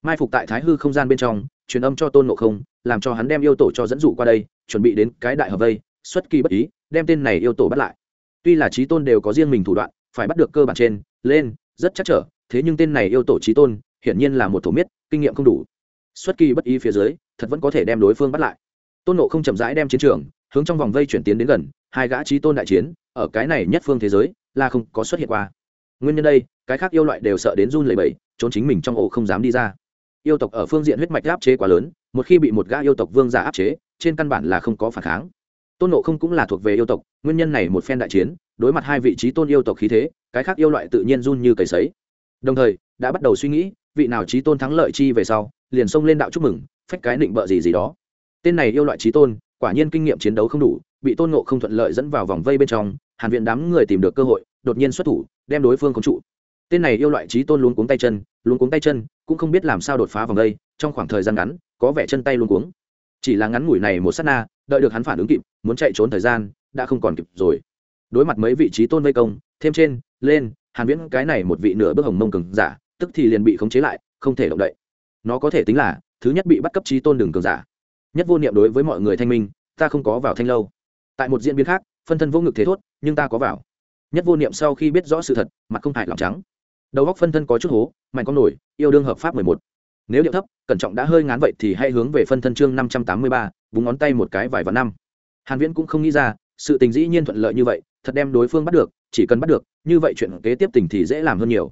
S1: Mai phục tại thái hư không gian bên trong, truyền âm cho tôn ngộ không, làm cho hắn đem yêu tổ cho dẫn dụ qua đây, chuẩn bị đến cái đại hợp vây, xuất kỳ bất ý, đem tên này yêu tổ bắt lại. Tuy là trí tôn đều có riêng mình thủ đoạn, phải bắt được cơ bản trên, lên, rất chắc trở, thế nhưng tên này yêu tổ trí tôn, hiển nhiên là một thổ miết, kinh nghiệm không đủ xuất kỳ bất ý phía dưới, thật vẫn có thể đem đối phương bắt lại. Tôn nộ không chậm rãi đem chiến trường, hướng trong vòng vây chuyển tiến đến gần, hai gã trí tôn đại chiến, ở cái này nhất phương thế giới, là không có xuất hiện qua. Nguyên nhân đây, cái khác yêu loại đều sợ đến run lẩy bẩy, trốn chính mình trong ổ không dám đi ra. Yêu tộc ở phương diện huyết mạch áp chế quá lớn, một khi bị một gã yêu tộc vương giả áp chế, trên căn bản là không có phản kháng. Tôn nộ không cũng là thuộc về yêu tộc, nguyên nhân này một phen đại chiến, đối mặt hai vị trí tôn yêu tộc khí thế, cái khác yêu loại tự nhiên run như cầy sấy. Đồng thời, đã bắt đầu suy nghĩ vị nào trí tôn thắng lợi chi về sau, liền xông lên đạo chúc mừng, phách cái định bợ gì gì đó. Tên này yêu loại trí tôn, quả nhiên kinh nghiệm chiến đấu không đủ, bị tôn ngộ không thuận lợi dẫn vào vòng vây bên trong, hàn viện đám người tìm được cơ hội, đột nhiên xuất thủ, đem đối phương khống trụ. Tên này yêu loại trí tôn luôn cuống tay chân luôn cuống tay chân, cũng không biết làm sao đột phá vòng đây trong khoảng thời gian ngắn, có vẻ chân tay luôn cuống. Chỉ là ngắn ngủi này một s á t na, đợi được hắn phản ứng kịp, muốn chạy trốn thời gian, đã không còn kịp rồi. Đối mặt mấy vị trí tôn vây công, thêm trên, lên, hàn viễn cái này một vị nửa bước hồng mông cừng giả tức thì liền bị khống chế lại, không thể động đậy. Nó có thể tính là, thứ nhất bị bắt cấp trí tôn đường cường giả. Nhất vô niệm đối với mọi người thanh minh, ta không có vào thanh lâu. Tại một diễn biến khác, phân thân vô ngực thế thốt, nhưng ta có vào. Nhất vô niệm sau khi biết rõ sự thật, mặt không hại lòng trắng. Đầu góc phân thân có chút hố, mạnh con nổi, yêu đương hợp pháp mười một. Nếu điệu thấp, cẩn trọng đã hơi ngán vậy thì hãy hướng về phân thân chương năm trăm tám mươi ba búng ngón tay một cái vài và năm. Hàn viễn cũng không nghĩ ra, sự tình dĩ nhiên thuận lợi như vậy, thật đem đối phương bắt được, chỉ cần bắt được, như vậy chuyện kế tiếp tình thì dễ làm hơn nhiều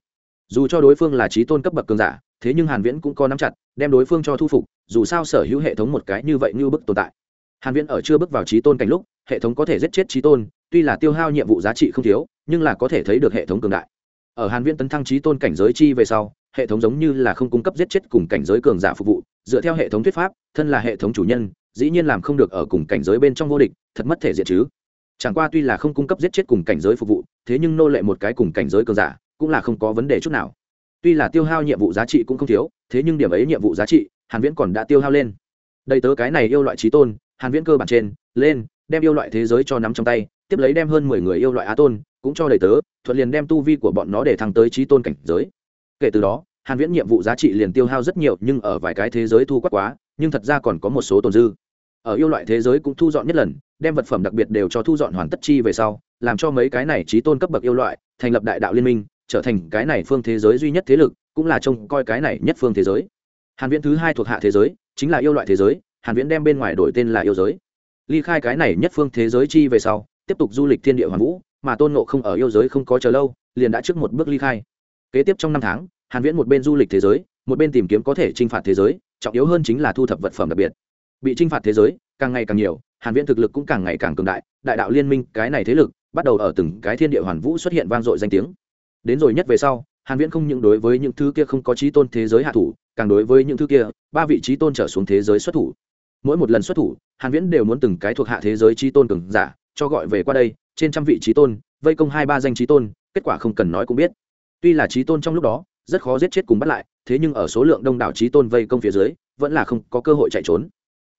S1: dù cho đối phương là trí tôn cấp bậc cường giả, thế nhưng hàn viễn cũng có nắm chặt, đem đối phương cho thu phục, dù sao sở hữu hệ thống một cái như vậy như bức tồn tại. Hàn viễn ở chưa bước vào trí tôn cảnh lúc, hệ thống có thể giết chết trí tôn, tuy là tiêu hao nhiệm vụ giá trị không thiếu, nhưng là có thể thấy được hệ thống cường đại. Ở hàn viễn tấn thăng trí tôn cảnh giới chi về sau, hệ thống giống như là không cung cấp giết chết cùng cảnh giới cường giả phục vụ, dựa theo hệ thống thuyết pháp, thân là hệ thống chủ nhân, dĩ nhiên làm không được ở cùng cảnh giới bên trong vô địch, thật mất thể diện chứ. Chẳng qua tuy là không cung cấp giết chết cùng cảnh giới phục vụ, thế nhưng nô lệ một cái cùng cảnh giới cường giả cũng là không có vấn đề chút nào. Tuy là tiêu hao nhiệm vụ giá trị cũng không thiếu, thế nhưng điểm ấy nhiệm vụ giá trị, hàn viễn còn đã tiêu hao lên. Đây tớ cái này yêu loại trí tôn, hàn viễn cơ bản trên, lên, đem yêu loại thế giới cho nắm trong tay, tiếp lấy đem hơn 10 người yêu loại á tôn, cũng cho đầy tớ, thuận liền đem tu vi của bọn nó để thăng tới trí tôn cảnh giới. Kể từ đó, hàn viễn nhiệm vụ giá trị liền tiêu hao rất nhiều, nhưng ở vài cái thế giới thu quát quá, nhưng thật ra còn có một số tồn dư. Ở yêu loại thế giới cũng thu dọn nhất lần, đem vật phẩm đặc biệt đều cho thu dọn hoàn tất chi về sau, làm cho mấy cái này trí tôn cấp bậc yêu loại, thành lập đại đạo liên minh trở thành cái này phương thế giới duy nhất thế lực, cũng là trông coi cái này nhất phương thế giới. Hàn viễn thứ hai thuộc hạ thế giới, chính là yêu loại thế giới, hàn viễn đem bên ngoài đổi tên là yêu giới. Ly khai cái này nhất phương thế giới chi về sau, tiếp tục du lịch thiên địa hoàn vũ, mà tôn ngộ không ở yêu giới không có chờ lâu, liền đã trước một bước ly khai. Kế tiếp trong năm tháng, hàn viễn một bên du lịch thế giới, một bên tìm kiếm có thể chinh phạt thế giới, trọng yếu hơn chính là thu thập vật phẩm đặc biệt. Bị chinh phạt thế giới, càng ngày càng nhiều, hàn viễn thực lực cũng càng ngày càng cường đại đại đạo liên minh cái này thế lực bắt đầu ở từng cái thiên địa hoàn vũ xuất hiện vang dội danh tiếng đến rồi nhất về sau, hàn viễn không những đối với những thứ kia không có trí tôn thế giới hạ thủ, càng đối với những thứ kia, ba vị trí tôn trở xuống thế giới xuất thủ. Mỗi một lần xuất thủ, hàn viễn đều muốn từng cái thuộc hạ thế giới trí tôn cường giả, cho gọi về qua đây, trên trăm vị trí tôn, vây công hai ba danh trí tôn, kết quả không cần nói cũng biết. Tuy là trí tôn trong lúc đó, rất khó giết chết cùng bắt lại, thế nhưng ở số lượng đông đảo trí tôn vây công phía dưới, vẫn là không có cơ hội chạy trốn.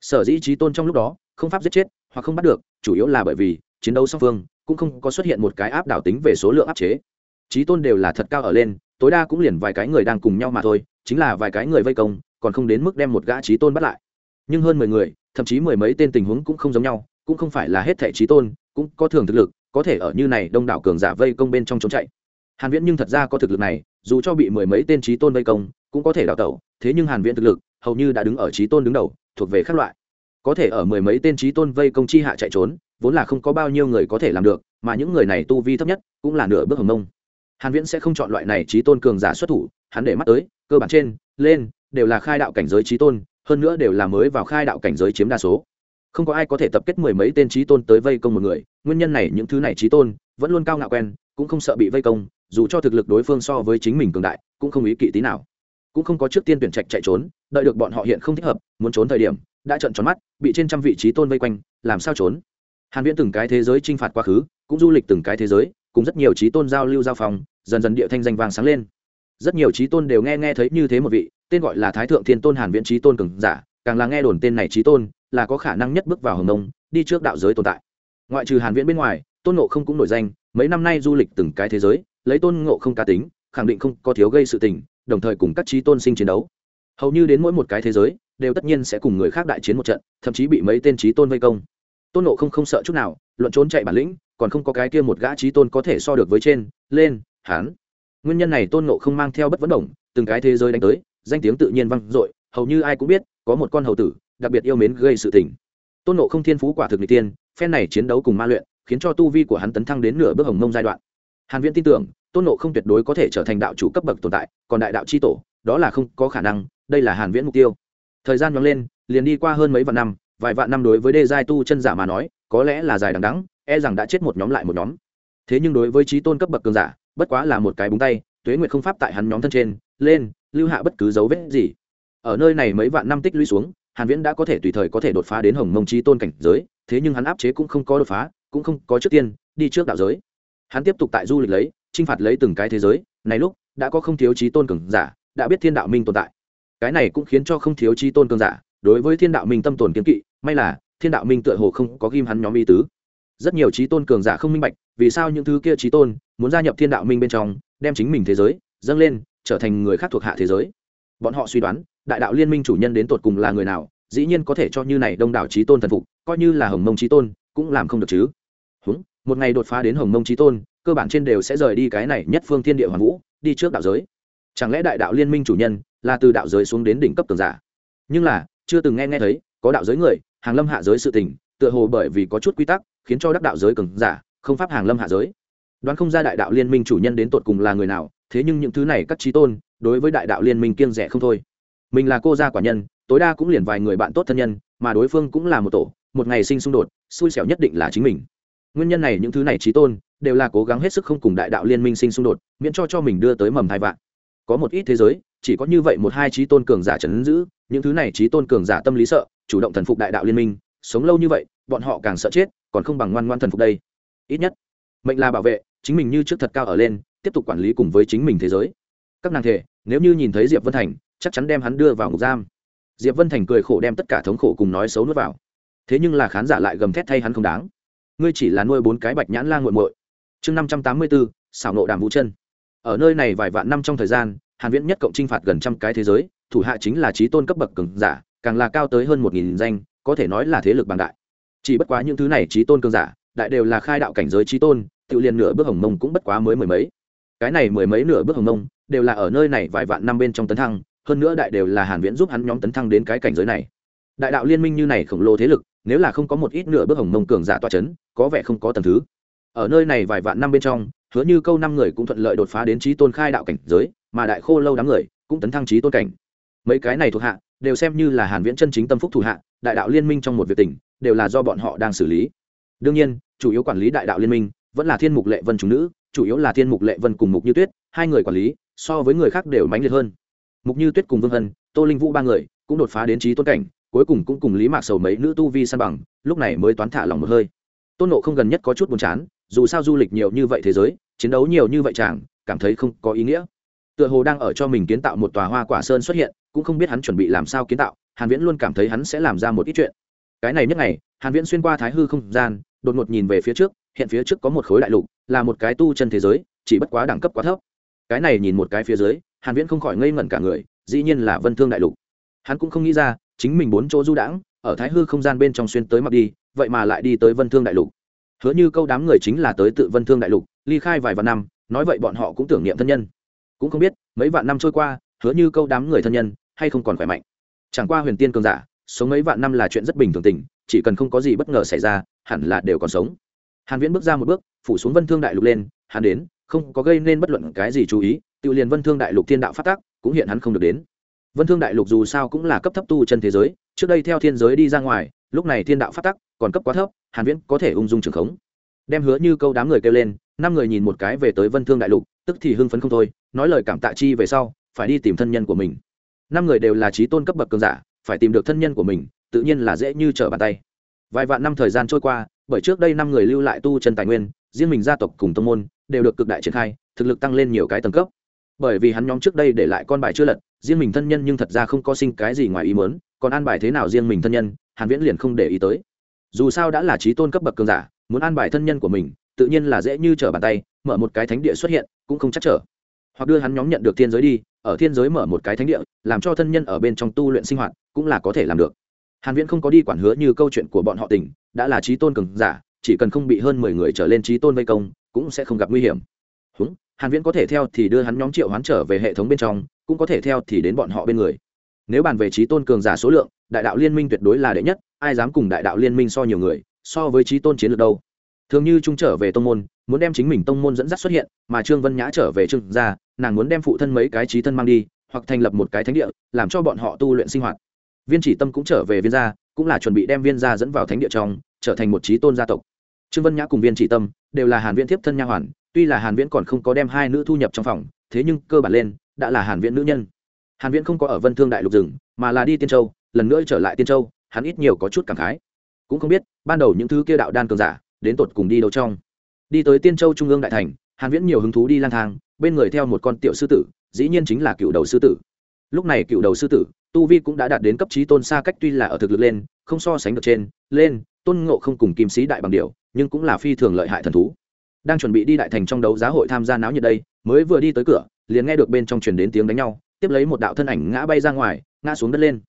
S1: Sở dĩ trí tôn trong lúc đó, không pháp giết chết, hoặc không bắt được, chủ yếu là bởi vì, chiến đấu song phương, cũng không có xuất hiện một cái áp đảo tính về số lượng áp chế trí tôn đều là thật cao ở lên, tối đa cũng liền vài cái người đang cùng nhau mà thôi, chính là vài cái người vây công, còn không đến mức đem một gã trí tôn bắt lại. Nhưng hơn mười người, thậm chí mười mấy tên tình huống cũng không giống nhau, cũng không phải là hết thẻ trí tôn, cũng có thường thực lực, có thể ở như này đông đảo cường giả vây công bên trong chống chạy. Hàn viễn nhưng thật ra có thực lực này, dù cho bị mười mấy tên trí tôn vây công, cũng có thể đào tẩu, thế nhưng hàn viễn thực lực, hầu như đã đứng ở trí tôn đứng đầu, thuộc về các loại. Có thể ở mười mấy tên trí tôn vây công chi hạ chạy trốn, vốn là không có bao nhiêu người có thể làm được, mà những người này tu vi thấp nhất, cũng là nửa bước hồng mông hàn viễn sẽ không chọn loại này trí tôn cường giả xuất thủ, hắn để mắt tới, cơ bản trên, lên, đều là khai đạo cảnh giới trí tôn, hơn nữa đều là mới vào khai đạo cảnh giới chiếm đa số. Không có ai có thể tập kết mười mấy tên trí tôn tới vây công một người, nguyên nhân này những thứ này trí tôn, vẫn luôn cao ngạo quen, cũng không sợ bị vây công, dù cho thực lực đối phương so với chính mình cường đại, cũng không ý kỵ tí nào. Cũng không có trước tiên tuyển trạch chạy trốn, đợi được bọn họ hiện không thích hợp, muốn trốn thời điểm, đã trận tròn mắt, bị trên trăm vị trí tôn vây quanh, làm sao trốn? Hàn viễn từng cái thế giới chinh phạt quá khứ, cũng du lịch từng cái thế giới cùng rất nhiều trí tôn giao lưu giao phòng, dần dần địa thanh danh vàng sáng lên. Rất nhiều trí tôn đều nghe nghe thấy như thế một vị, tên gọi là thái thượng thiên tôn hàn viễn trí tôn cường giả, càng là nghe đồn tên này trí tôn là có khả năng nhất bước vào hồng nông đi trước đạo giới tồn tại. Ngoại trừ hàn viễn bên ngoài, tôn ngộ không cũng nổi danh, mấy năm nay du lịch từng cái thế giới, lấy tôn ngộ không cá tính, khẳng định không có thiếu gây sự tình, đồng thời cùng các trí tôn sinh chiến đấu. Hầu như đến mỗi một cái thế giới, đều tất nhiên sẽ cùng người khác đại chiến một trận, thậm chí bị mấy tên trí tôn vây công. Tôn ngộ không không sợ chút nào, luận trốn chạy bản lĩnh còn không có cái kia một gã trí tôn có thể so được với trên, lên, hán. Nguyên nhân này tôn nộ không mang theo bất vấn đồng từng cái thế giới đánh tới, danh tiếng tự nhiên vang dội, hầu như ai cũng biết, có một con hầu tử, đặc biệt yêu mến gây sự tình. Tôn nộ không thiên phú quả thực n tiên, phen này chiến đấu cùng ma luyện, khiến cho tu vi của hắn tấn thăng đến nửa bước hồng mông giai đoạn. Hàn viễn tin tưởng, tôn nộ không tuyệt đối có thể trở thành đạo chủ cấp bậc tồn tại, còn đại đạo chi tổ, đó là không có khả năng, đây là hàn viễn mục tiêu. Thời gian nhóng lên, liền đi qua hơn mấy vạn năm, vài vạn năm đối với đê giai tu chân giả mà nói, có lẽ là dài đằng đắng e rằng đã chết một nhóm lại một nhóm. Thế nhưng đối với trí tôn cấp bậc cường giả, bất quá là một cái búng tay, tuế nguyệt không pháp tại hắn nhóm thân trên, lên, lưu hạ bất cứ dấu vết gì. Ở nơi này mấy vạn năm tích lũy xuống, hàn viễn đã có thể tùy thời có thể đột phá đến hồng mông trí tôn cảnh giới, thế nhưng hắn áp chế cũng không có đột phá, cũng không có trước tiên, đi trước đạo giới. Hắn tiếp tục tại du lịch lấy, chinh phạt lấy từng cái thế giới, này lúc, đã có không thiếu trí tôn cường giả, đã biết thiên đạo minh tồn tại. Cái này cũng khiến cho không thiếu trí tôn cường giả, đối với thiên đạo minh tâm tồn kiến kỵ, may là, thiên đạo minh tựa hồ không có ghim hắn nhóm y tứ rất nhiều trí tôn cường giả không minh bạch, vì sao những thứ kia trí tôn muốn gia nhập thiên đạo minh bên trong, đem chính mình thế giới dâng lên, trở thành người khác thuộc hạ thế giới? Bọn họ suy đoán, đại đạo liên minh chủ nhân đến tột cùng là người nào, dĩ nhiên có thể cho như này đông đảo trí tôn thần phục, coi như là hồng mông trí tôn, cũng làm không được chứ. Húng, một ngày đột phá đến hồng mông trí tôn, cơ bản trên đều sẽ rời đi cái này nhất phương thiên địa hoàn vũ, đi trước đạo giới. Chẳng lẽ đại đạo liên minh chủ nhân là từ đạo giới xuống đến đỉnh cấp cường giả? Nhưng là, chưa từng nghe nghe thấy, có đạo giới người, hàng lâm hạ giới sự tình, tựa hồ bởi vì có chút quy tắc khiến cho đắc đạo giới cường giả, không pháp hàng lâm hạ giới. Đoán không ra đại đạo liên minh chủ nhân đến tột cùng là người nào, thế nhưng những thứ này các trí tôn, đối với đại đạo liên minh kiêng rẻ không thôi. Mình là cô gia quả nhân, tối đa cũng liền vài người bạn tốt thân nhân, mà đối phương cũng là một tổ, một ngày sinh xung đột, xui xẻo nhất định là chính mình. Nguyên nhân này những thứ này trí tôn, đều là cố gắng hết sức không cùng đại đạo liên minh sinh xung đột, miễn cho cho mình đưa tới mầm thai vạn. Có một ít thế giới, chỉ có như vậy một hai trí tôn cường giả trấn giữ, những thứ này trí tôn cường giả tâm lý sợ, chủ động thần phục đại đạo liên minh, sống lâu như vậy, bọn họ càng sợ chết còn không bằng ngoan ngoan thần phục đây. Ít nhất, mệnh là bảo vệ, chính mình như trước thật cao ở lên, tiếp tục quản lý cùng với chính mình thế giới. Các nàng thể, nếu như nhìn thấy diệp vân thành, chắc chắn đem hắn đưa vào ngục giam. Diệp vân thành cười khổ đem tất cả thống khổ cùng nói xấu nuốt vào. Thế nhưng là khán giả lại gầm thét thay hắn không đáng. Ngươi chỉ là nuôi bốn cái bạch nhãn la nguội muội. Chương năm trăm tám mươi bốn xảo nộ đàm vũ chân. Ở nơi này vài vạn năm trong thời gian, hàn viễn nhất cộng t phạt gần trăm cái thế giới, thủ hạ chính là trí tôn cấp bậc cường giả, càng là cao tới hơn một nghìn danh, có thể nói là thế lực bằng đại chỉ bất quá những thứ này trí tôn cường giả, đại đều là khai đạo cảnh giới trí tôn, tự liền nửa bước hồng mông cũng bất quá mới mười mấy. Cái này mười mấy nửa bước hồng mông, đều là ở nơi này vài vạn năm bên trong tấn thăng, hơn nữa đại đều là hàn viễn giúp hắn nhóm tấn thăng đến cái cảnh giới này. Đại đạo liên minh như này khổng lồ thế lực, nếu là không có một ít nửa bước hồng mông cường giả toa chấn, có vẻ không có tầng thứ. Ở nơi này vài vạn năm bên trong, hứa như câu năm người cũng thuận lợi đột phá đến trí tôn khai đạo cảnh giới, mà đại khô lâu đám người cũng tấn thăng trí tôn cảnh. Mấy cái này thuộc hạ, đều xem như là hàn viễn chân chính tâm phúc thủ hạ, đại đạo liên minh trong một việc tình đều là do bọn họ đang xử lý. Đương nhiên, chủ yếu quản lý đại đạo liên minh vẫn là thiên mục lệ vân chúng nữ, chủ yếu là thiên mục lệ vân cùng mục như tuyết, hai người quản lý so với người khác đều mãnh liệt hơn. Mục như tuyết cùng vương hân, tô linh vũ ba người cũng đột phá đến trí tôn cảnh, cuối cùng cũng cùng lý mạc sầu mấy nữ tu vi san bằng, lúc này mới toán thả lòng một hơi. Tôn nộ không gần nhất có chút buồn chán, dù sao du lịch nhiều như vậy thế giới, chiến đấu nhiều như vậy chàng, cảm thấy không có ý nghĩa. Tựa hồ đang ở cho mình kiến tạo một tòa hoa quả sơn xuất hiện, cũng không biết hắn chuẩn bị làm sao kiến tạo, hàn viễn luôn cảm thấy hắn sẽ làm ra một ít chuyện cái này nhất ngày, hàn viễn xuyên qua thái hư không gian, đột ngột nhìn về phía trước, hiện phía trước có một khối đại lục, là một cái tu chân thế giới, chỉ bất quá đẳng cấp quá thấp. Cái này nhìn một cái phía dưới, hàn viễn không khỏi ngây ngẩn cả người, dĩ nhiên là vân thương đại lục. Hắn cũng không nghĩ ra, chính mình bốn chỗ du đãng, ở thái hư không gian bên trong xuyên tới mặc đi, vậy mà lại đi tới vân thương đại lục. Hứa như câu đám người chính là tới tự vân thương đại lục, ly khai vài vạn năm, nói vậy bọn họ cũng tưởng niệm thân nhân. Cũng không biết, mấy vạn năm trôi qua, hứa như câu đám người thân nhân, hay không còn khỏe mạnh? Chẳng qua huyền tiên cường giả sống mấy vạn năm là chuyện rất bình thường tình, chỉ cần không có gì bất ngờ xảy ra, hẳn là đều còn sống. Hàn viễn bước ra một bước, phủ xuống vân thương đại lục lên, hắn đến, không có gây nên bất luận cái gì chú ý, tự liền vân thương đại lục thiên đạo phát tác, cũng hiện hắn không được đến. Vân thương đại lục dù sao cũng là cấp thấp tu chân thế giới, trước đây theo thiên giới đi ra ngoài, lúc này thiên đạo phát tắc còn cấp quá thấp, hàn viễn có thể ung dung trường khống. Đem hứa như câu đám người kêu lên, năm người nhìn một cái về tới vân thương đại lục, tức thì hưng phấn không thôi, nói lời cảm tạ chi về sau, phải đi tìm thân nhân của mình. Năm người đều là trí tôn cấp bậc cường giả phải tìm được thân nhân của mình, tự nhiên là dễ như trở bàn tay. Vài vạn năm thời gian trôi qua, bởi trước đây năm người lưu lại tu chân tài nguyên, riêng mình gia tộc cùng tông môn, đều được cực đại triển khai, thực lực tăng lên nhiều cái tầng cấp. Bởi vì hắn nhóm trước đây để lại con bài chưa lật, riêng mình thân nhân nhưng thật ra không có sinh cái gì ngoài ý mớn còn an bài thế nào riêng mình thân nhân, hàn viễn liền không để ý tới. Dù sao đã là trí tôn cấp bậc cường giả, muốn an bài thân nhân của mình, tự nhiên là dễ như trở bàn tay, mở một cái thánh địa xuất hiện, cũng không chắc trở hoặc đưa hắn nhóm nhận được thiên giới đi, ở thiên giới mở một cái thánh địa, làm cho thân nhân ở bên trong tu luyện sinh hoạt cũng là có thể làm được. Hàn viễn không có đi quản hứa như câu chuyện của bọn họ tỉnh đã là trí tôn cường giả, chỉ cần không bị hơn 10 người trở lên trí tôn vây công, cũng sẽ không gặp nguy hiểm. Húng, hàn viễn có thể theo thì đưa hắn nhóm triệu hoán trở về hệ thống bên trong, cũng có thể theo thì đến bọn họ bên người. Nếu bàn về trí tôn cường giả số lượng, đại đạo liên minh tuyệt đối là đệ nhất, ai dám cùng đại đạo liên minh so nhiều người, so với trí tôn chiến lược đâu? Thường như trung trở về tông môn muốn đem chính mình tông môn dẫn dắt xuất hiện, mà trương vân nhã trở về trương gia, nàng muốn đem phụ thân mấy cái trí thân mang đi, hoặc thành lập một cái thánh địa, làm cho bọn họ tu luyện sinh hoạt. Viên chỉ tâm cũng trở về viên gia, cũng là chuẩn bị đem viên gia dẫn vào thánh địa trong, trở thành một trí tôn gia tộc. Trương vân nhã cùng viên chỉ tâm đều là hàn viễn tiếp thân nha hoàn, tuy là hàn viễn còn không có đem hai nữ thu nhập trong phòng, thế nhưng cơ bản lên, đã là hàn viễn nữ nhân. Hàn viễn không có ở vân thương đại lục rừng, mà là đi tiên châu, lần nữa trở lại tiên châu, hắn ít nhiều có chút cảm khái. Cũng không biết, ban đầu những thứ kia đạo đan cường giả, đến tột cùng đi đâu trong đi tới tiên châu trung ương đại thành, hàn viễn nhiều hứng thú đi lang thang, bên người theo một con tiểu sư tử, dĩ nhiên chính là cựu đầu sư tử. Lúc này cựu đầu sư tử, tu vi cũng đã đạt đến cấp trí tôn xa cách tuy là ở thực lực lên, không so sánh được trên, lên, tôn ngộ không cùng kim sĩ đại bằng điều nhưng cũng là phi thường lợi hại thần thú. Đang chuẩn bị đi đại thành trong đấu giá hội tham gia náo nhiệt đây, mới vừa đi tới cửa, liền nghe được bên trong truyền đến tiếng đánh nhau, tiếp lấy một đạo thân ảnh ngã bay ra ngoài, ngã xuống đất lên.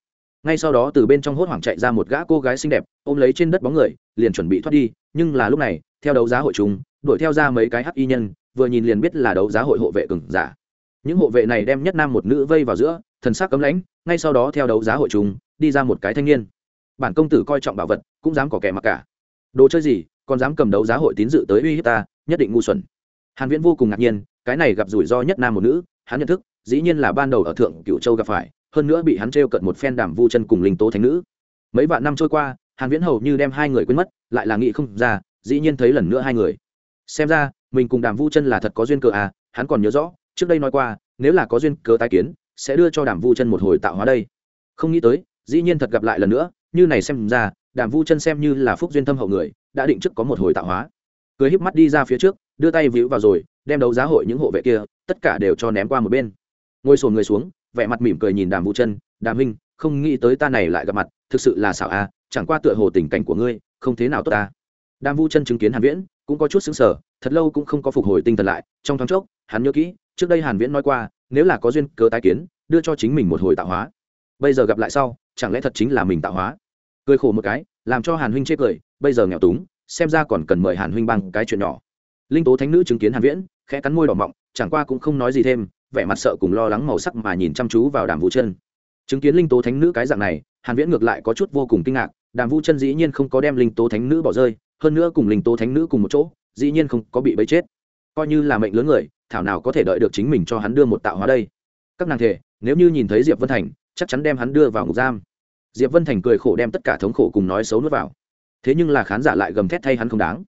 S1: Ngay sau đó từ bên trong hốt hoảng chạy ra một gã cô gái xinh đẹp, ôm lấy trên đất bóng người, liền chuẩn bị thoát đi, nhưng là lúc này, theo đấu giá hội chúng đuổi theo ra mấy cái hắc y nhân, vừa nhìn liền biết là đấu giá hội hộ vệ cường giả. Những hộ vệ này đem nhất nam một nữ vây vào giữa, thần sắc cấm lãnh, ngay sau đó theo đấu giá hội chúng đi ra một cái thanh niên. Bản công tử coi trọng bảo vật, cũng dám có kẻ mặc cả. Đồ chơi gì, còn dám cầm đấu giá hội tín dự tới uy hiếp ta, nhất định ngu xuẩn. Hàn viễn vô cùng ngạc nhiên, cái này gặp rủi ro nhất nam một nữ, hắn nhận thức, dĩ nhiên là ban đầu ở thượng cựu châu gặp phải, hơn nữa bị hắn treo cận một phen đàm vu chân cùng linh tố thánh nữ. Mấy vạn năm trôi qua, hàn viễn hầu như đem hai người quên mất, lại là nghĩ không ra, dĩ nhiên thấy lần nữa hai người xem ra, mình cùng đàm vu chân là thật có duyên cờ à hắn còn nhớ rõ, trước đây nói qua, nếu là có duyên cớ tái kiến, sẽ đưa cho đàm vu chân một hồi tạo hóa đây. Không nghĩ tới, dĩ nhiên thật gặp lại lần nữa, như này xem ra, đàm vu chân xem như là phúc duyên thâm hậu người, đã định trước có một hồi tạo hóa. Cười híp mắt đi ra phía trước, đưa tay víu vào rồi, đem đấu giá hội những hộ vệ kia, tất cả đều cho ném qua một bên. Ngồi sồn người xuống, vẻ mặt mỉm cười nhìn đàm vu chân, đàm huynh, không nghĩ tới ta này lại gặp mặt, thực sự là xảo a chẳng qua tựa hồ tình cảnh của ngươi, không thế nào tốt ta đàm vu chân chứng kiến hàn viễn cũng có chút xứng sờ thật lâu cũng không có phục hồi tinh thần lại, trong thoáng chốc, hắn nhớ kỹ, trước đây hàn viễn nói qua, nếu là có duyên, cớ tái kiến, đưa cho chính mình một hồi tạo hóa. Bây giờ gặp lại sau, chẳng lẽ thật chính là mình tạo hóa? Cười khổ một cái, làm cho hàn huynh chê cười, bây giờ nghèo túng, xem ra còn cần mời hàn huynh bằng cái chuyện nhỏ. Linh tố thánh nữ chứng kiến hàn viễn, khẽ cắn môi đỏ mọng, chẳng qua cũng không nói gì thêm, vẻ mặt sợ cùng lo lắng màu sắc mà nhìn chăm chú vào đàm vũ chân. Chứng kiến linh tố thánh nữ cái dạng này, hàn viễn ngược lại có chút vô cùng kinh ngạc, đàm vũ chân dĩ nhiên không có đem linh tố thánh nữ bỏ rơi hơn nữa cùng linh tố thánh nữ cùng một chỗ, dĩ nhiên không có bị bấy chết. Coi như là mệnh lớn người, thảo nào có thể đợi được chính mình cho hắn đưa một tạo hóa đây? Các nàng thể, nếu như nhìn thấy diệp vân thành, chắc chắn đem hắn đưa vào ngục giam. Diệp vân thành cười khổ đem tất cả thống khổ cùng nói xấu nuốt vào. Thế nhưng là khán giả lại gầm thét thay hắn không đáng.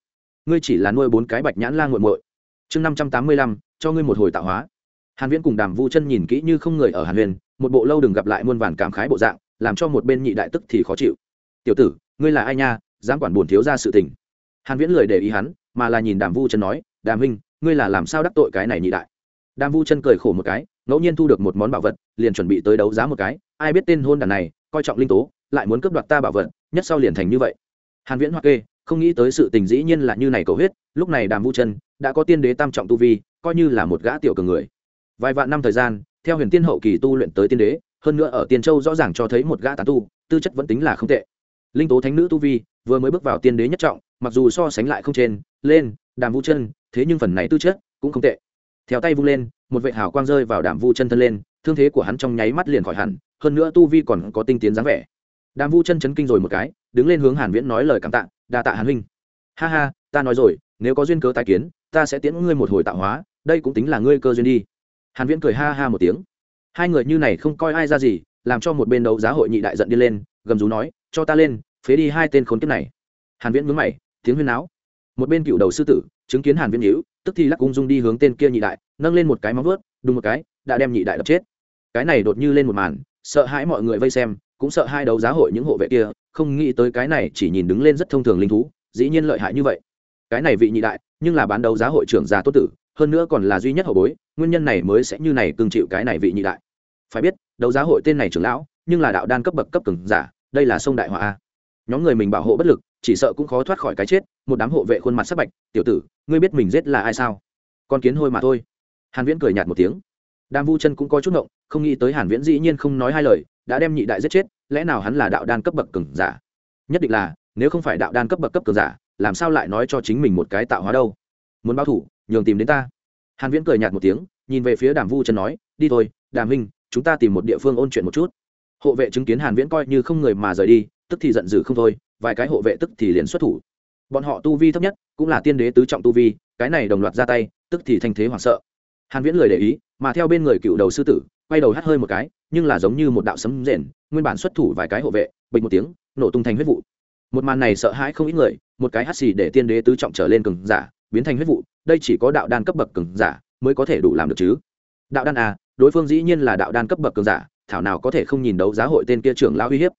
S1: Ngươi chỉ là nuôi bốn cái bạch nhãn la nguội muội. Chương năm trăm tám mươi lăm, cho ngươi một hồi tạo hóa. Hàn viễn cùng đàm vu chân nhìn kỹ như không người ở hàn huyền, một bộ lâu đừng gặp lại muôn vàn cảm khái bộ dạng, làm cho một bên nhị đại tức thì khó chịu. Tiểu tử, ngươi là ai nha? Dám quản buồn thiếu ra sự tình. Hàn viễn lời để ý hắn, mà là nhìn đàm vu chân nói, đàm huynh, ngươi là làm sao đắc tội cái này nhị đại? Đàm vu chân cười khổ một cái, ngẫu nhiên thu được một món bảo vật, liền chuẩn bị tới đấu giá một cái. Ai biết tên hôn đàn này, coi trọng linh tố, lại muốn cướp đoạt ta bảo vật, nhất sau liền thành như vậy. Hàn viễn hoa kê, không nghĩ tới sự tình dĩ nhiên là như này cầu huyết, lúc này đàm vu chân đã có tiên đế tam trọng tu vi, coi như là một gã tiểu cường người. Vài vạn năm thời gian, theo huyền tiên hậu kỳ tu luyện tới tiên đế, hơn nữa ở tiên châu rõ ràng cho thấy một gã tán tu, tư chất vẫn tính là không tệ. Linh tố thánh nữ tu vi vừa mới bước vào tiên đế nhất trọng, mặc dù so sánh lại không trên, lên, đàm vu chân, thế nhưng phần này tư chất cũng không tệ. Theo tay vung lên, một vệ hào quang rơi vào đàm vu chân thân lên, thương thế của hắn trong nháy mắt liền khỏi hẳn, hơn nữa tu vi còn có tinh tiến dáng vẻ. Đàm vu chân chấn kinh rồi một cái, đứng lên hướng hàn viễn nói lời cảm tạ, đa tạ hàn huynh. Ha ha, ta nói rồi, nếu có duyên cớ tái kiến, ta sẽ tiễn ngươi một hồi tạo hóa, đây cũng tính là ngươi cơ duyên đi. Hàn viễn cười ha ha một tiếng. Hai người như này không coi ai ra gì, làm cho một bên đấu giá hội nhị đại giận đi lên, gầm rú nói, cho ta lên phế đi hai tên khốn kiếp này. Hàn viễn nhướng mày, tiếng huyên náo. Một bên cựu đầu sư tử chứng kiến hàn viễn nhíu, tức thì lắc ung dung đi hướng tên kia nhị đại, nâng lên một cái móng vuốt, đùng một cái, đã đem nhị đại đập chết. Cái này đột như lên một màn, sợ hãi mọi người vây xem, cũng sợ hai đấu giá hội những hộ vệ kia, không nghĩ tới cái này chỉ nhìn đứng lên rất thông thường linh thú, dĩ nhiên lợi hại như vậy. Cái này vị nhị đại, nhưng là bán đấu giá hội trưởng già tốt tử, hơn nữa còn là duy nhất hậu bối, nguyên nhân này mới sẽ như này cương chịu cái này vị nhị đại. Phải biết, đấu giá hội tên này trưởng lão, nhưng là đạo đan cấp bậc cấp cường giả, đây là sông đại họa a nhóm người mình bảo hộ bất lực, chỉ sợ cũng khó thoát khỏi cái chết, một đám hộ vệ khuôn mặt sắc bạch, tiểu tử, ngươi biết mình giết là ai sao? Con kiến hôi mà thôi. Hàn viễn cười nhạt một tiếng. Đàm vu chân cũng có chút ngộng, không nghĩ tới hàn viễn dĩ nhiên không nói hai lời, đã đem nhị đại giết chết, lẽ nào hắn là đạo đan cấp bậc cường giả? Nhất định là, nếu không phải đạo đan cấp bậc cấp cường giả, làm sao lại nói cho chính mình một cái tạo hóa đâu? Muốn báo thủ, nhường tìm đến ta. Hàn viễn cười nhạt một tiếng, nhìn về phía đàm vu chân nói, đi thôi, đàm huynh, chúng ta tìm một địa phương ôn chuyện một chút. Hộ vệ chứng kiến hàn viễn coi như không người mà rời đi tức thì giận dữ không thôi, vài cái hộ vệ tức thì liền xuất thủ. Bọn họ tu vi thấp nhất cũng là tiên đế tứ trọng tu vi, cái này đồng loạt ra tay, tức thì thanh thế hoảng sợ. Hàn viễn lời để ý, mà theo bên người cựu đầu sư tử, quay đầu hắt hơi một cái, nhưng là giống như một đạo sấm rền, nguyên bản xuất thủ vài cái hộ vệ bình một tiếng, nổ tung thành huyết vụ. Một màn này sợ hãi không ít người, một cái hắt xì để tiên đế tứ trọng trở lên cường giả, biến thành huyết vụ, đây chỉ có đạo đan cấp bậc cường giả mới có thể đủ làm được chứ. Đạo đan à đối phương dĩ nhiên là đạo đan cấp bậc cường giả, thảo nào có thể không nhìn đấu giá hội tên kia trưởng lão uy hiếp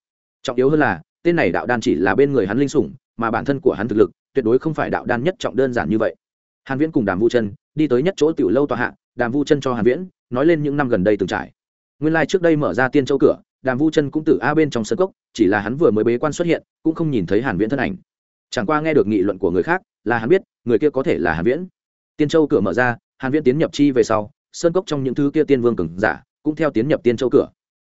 S1: trọng yếu hơn là, tên này đạo đan chỉ là bên người hắn linh sủng, mà bản thân của hắn thực lực, tuyệt đối không phải đạo đan nhất trọng đơn giản như vậy. Hàn viễn cùng đàm vu chân đi tới nhất chỗ tiểu lâu tòa hạ, đàm vu chân cho hàn viễn, nói lên những năm gần đây từng trải. Nguyên lai like trước đây mở ra tiên châu cửa, đàm vu chân cũng từ a bên trong sân cốc, chỉ là hắn vừa mới bế quan xuất hiện, cũng không nhìn thấy hàn viễn thân ảnh. Chẳng qua nghe được nghị luận của người khác, là hắn biết, người kia có thể là hàn viễn. Tiên châu cửa mở ra, hàn viễn tiến nhập chi về sau, sơn cốc trong những thứ kia tiên vương cường giả, cũng theo tiến nhập tiên châu cửa.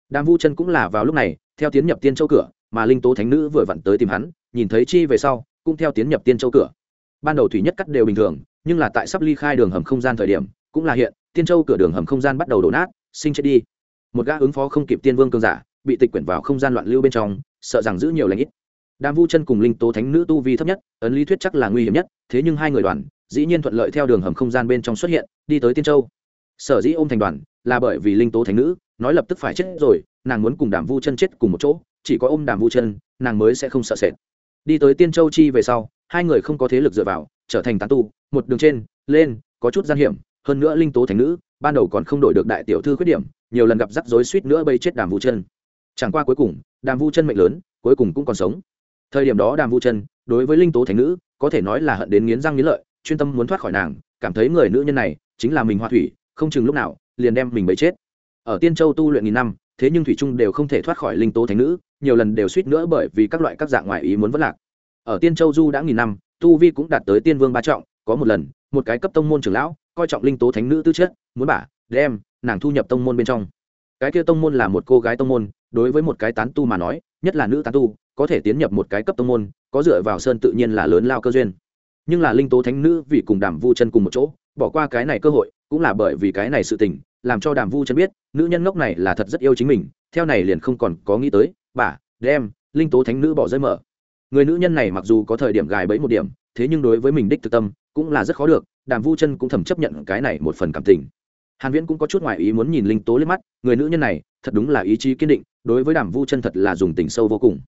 S1: Đàm vu chân cũng là vào lúc này theo tiến nhập tiên châu cửa, mà linh tố thánh nữ vừa vặn tới tìm hắn, nhìn thấy chi về sau, cũng theo tiến nhập tiên châu cửa. Ban đầu thủy nhất cắt đều bình thường, nhưng là tại sắp ly khai đường hầm không gian thời điểm, cũng là hiện, tiên châu cửa đường hầm không gian bắt đầu đổ nát, sinh chết đi. Một gã ứng phó không kịp tiên vương cương giả, bị tịch quyển vào không gian loạn lưu bên trong, sợ rằng giữ nhiều lãnh ít. Đàm vu chân cùng linh tố thánh nữ tu vi thấp nhất, ấn lý thuyết chắc là nguy hiểm nhất, thế nhưng hai người đoàn, dĩ nhiên thuận lợi theo đường hầm không gian bên trong xuất hiện, đi tới tiên châu. Sở dĩ ôm thành đoàn, là bởi vì linh tố thánh nữ, nói lập tức phải chết rồi nàng muốn cùng đàm vu chân chết cùng một chỗ, chỉ có ôm đàm vu chân, nàng mới sẽ không sợ sệt. Đi tới tiên châu chi về sau, hai người không có thế lực dựa vào, trở thành tán tu, một đường trên, lên, có chút gian hiểm, hơn nữa linh tố thánh nữ, ban đầu còn không đổi được đại tiểu thư khuyết điểm, nhiều lần gặp rắc rối suýt nữa bây chết đàm vu chân. Chẳng qua cuối cùng, đàm vu chân mệnh lớn, cuối cùng cũng còn sống. Thời điểm đó đàm vu chân, đối với linh tố thánh nữ, có thể nói là hận đến nghiến răng nghiến lợi, chuyên tâm muốn thoát khỏi nàng, cảm thấy người nữ nhân này chính là mình hoa thủy, không chừng lúc nào, liền đem mình bấy chết. Ở tiên châu tu luyện nghìn năm thế nhưng thủy trung đều không thể thoát khỏi linh tố thánh nữ, nhiều lần đều suýt nữa bởi vì các loại các dạng ngoại ý muốn vất lạc. Ở tiên châu du đã nghìn năm, tu vi cũng đạt tới tiên vương ba trọng, có một lần, một cái cấp tông môn trưởng lão, coi trọng linh tố thánh nữ tư chất, muốn bả, đem, nàng thu nhập tông môn bên trong. Cái kia tông môn là một cô gái tông môn, đối với một cái tán tu mà nói, nhất là nữ tán tu, có thể tiến nhập một cái cấp tông môn, có dựa vào sơn tự nhiên là lớn lao cơ duyên. Nhưng là linh tố thánh nữ vì cùng đàm vu chân cùng một chỗ, bỏ qua cái này cơ hội, cũng là bởi vì cái này sự tình làm cho đàm vu chân biết, nữ nhân ngốc này là thật rất yêu chính mình, theo này liền không còn có nghĩ tới, bà, đem, linh tố thánh nữ bỏ rơi mở. Người nữ nhân này mặc dù có thời điểm gài bẫy một điểm, thế nhưng đối với mình đích thực tâm, cũng là rất khó được, đàm vu chân cũng thầm chấp nhận cái này một phần cảm tình. Hàn viễn cũng có chút ngoại ý muốn nhìn linh tố lên mắt, người nữ nhân này, thật đúng là ý chí kiên định, đối với đàm vu chân thật là dùng tình sâu vô cùng.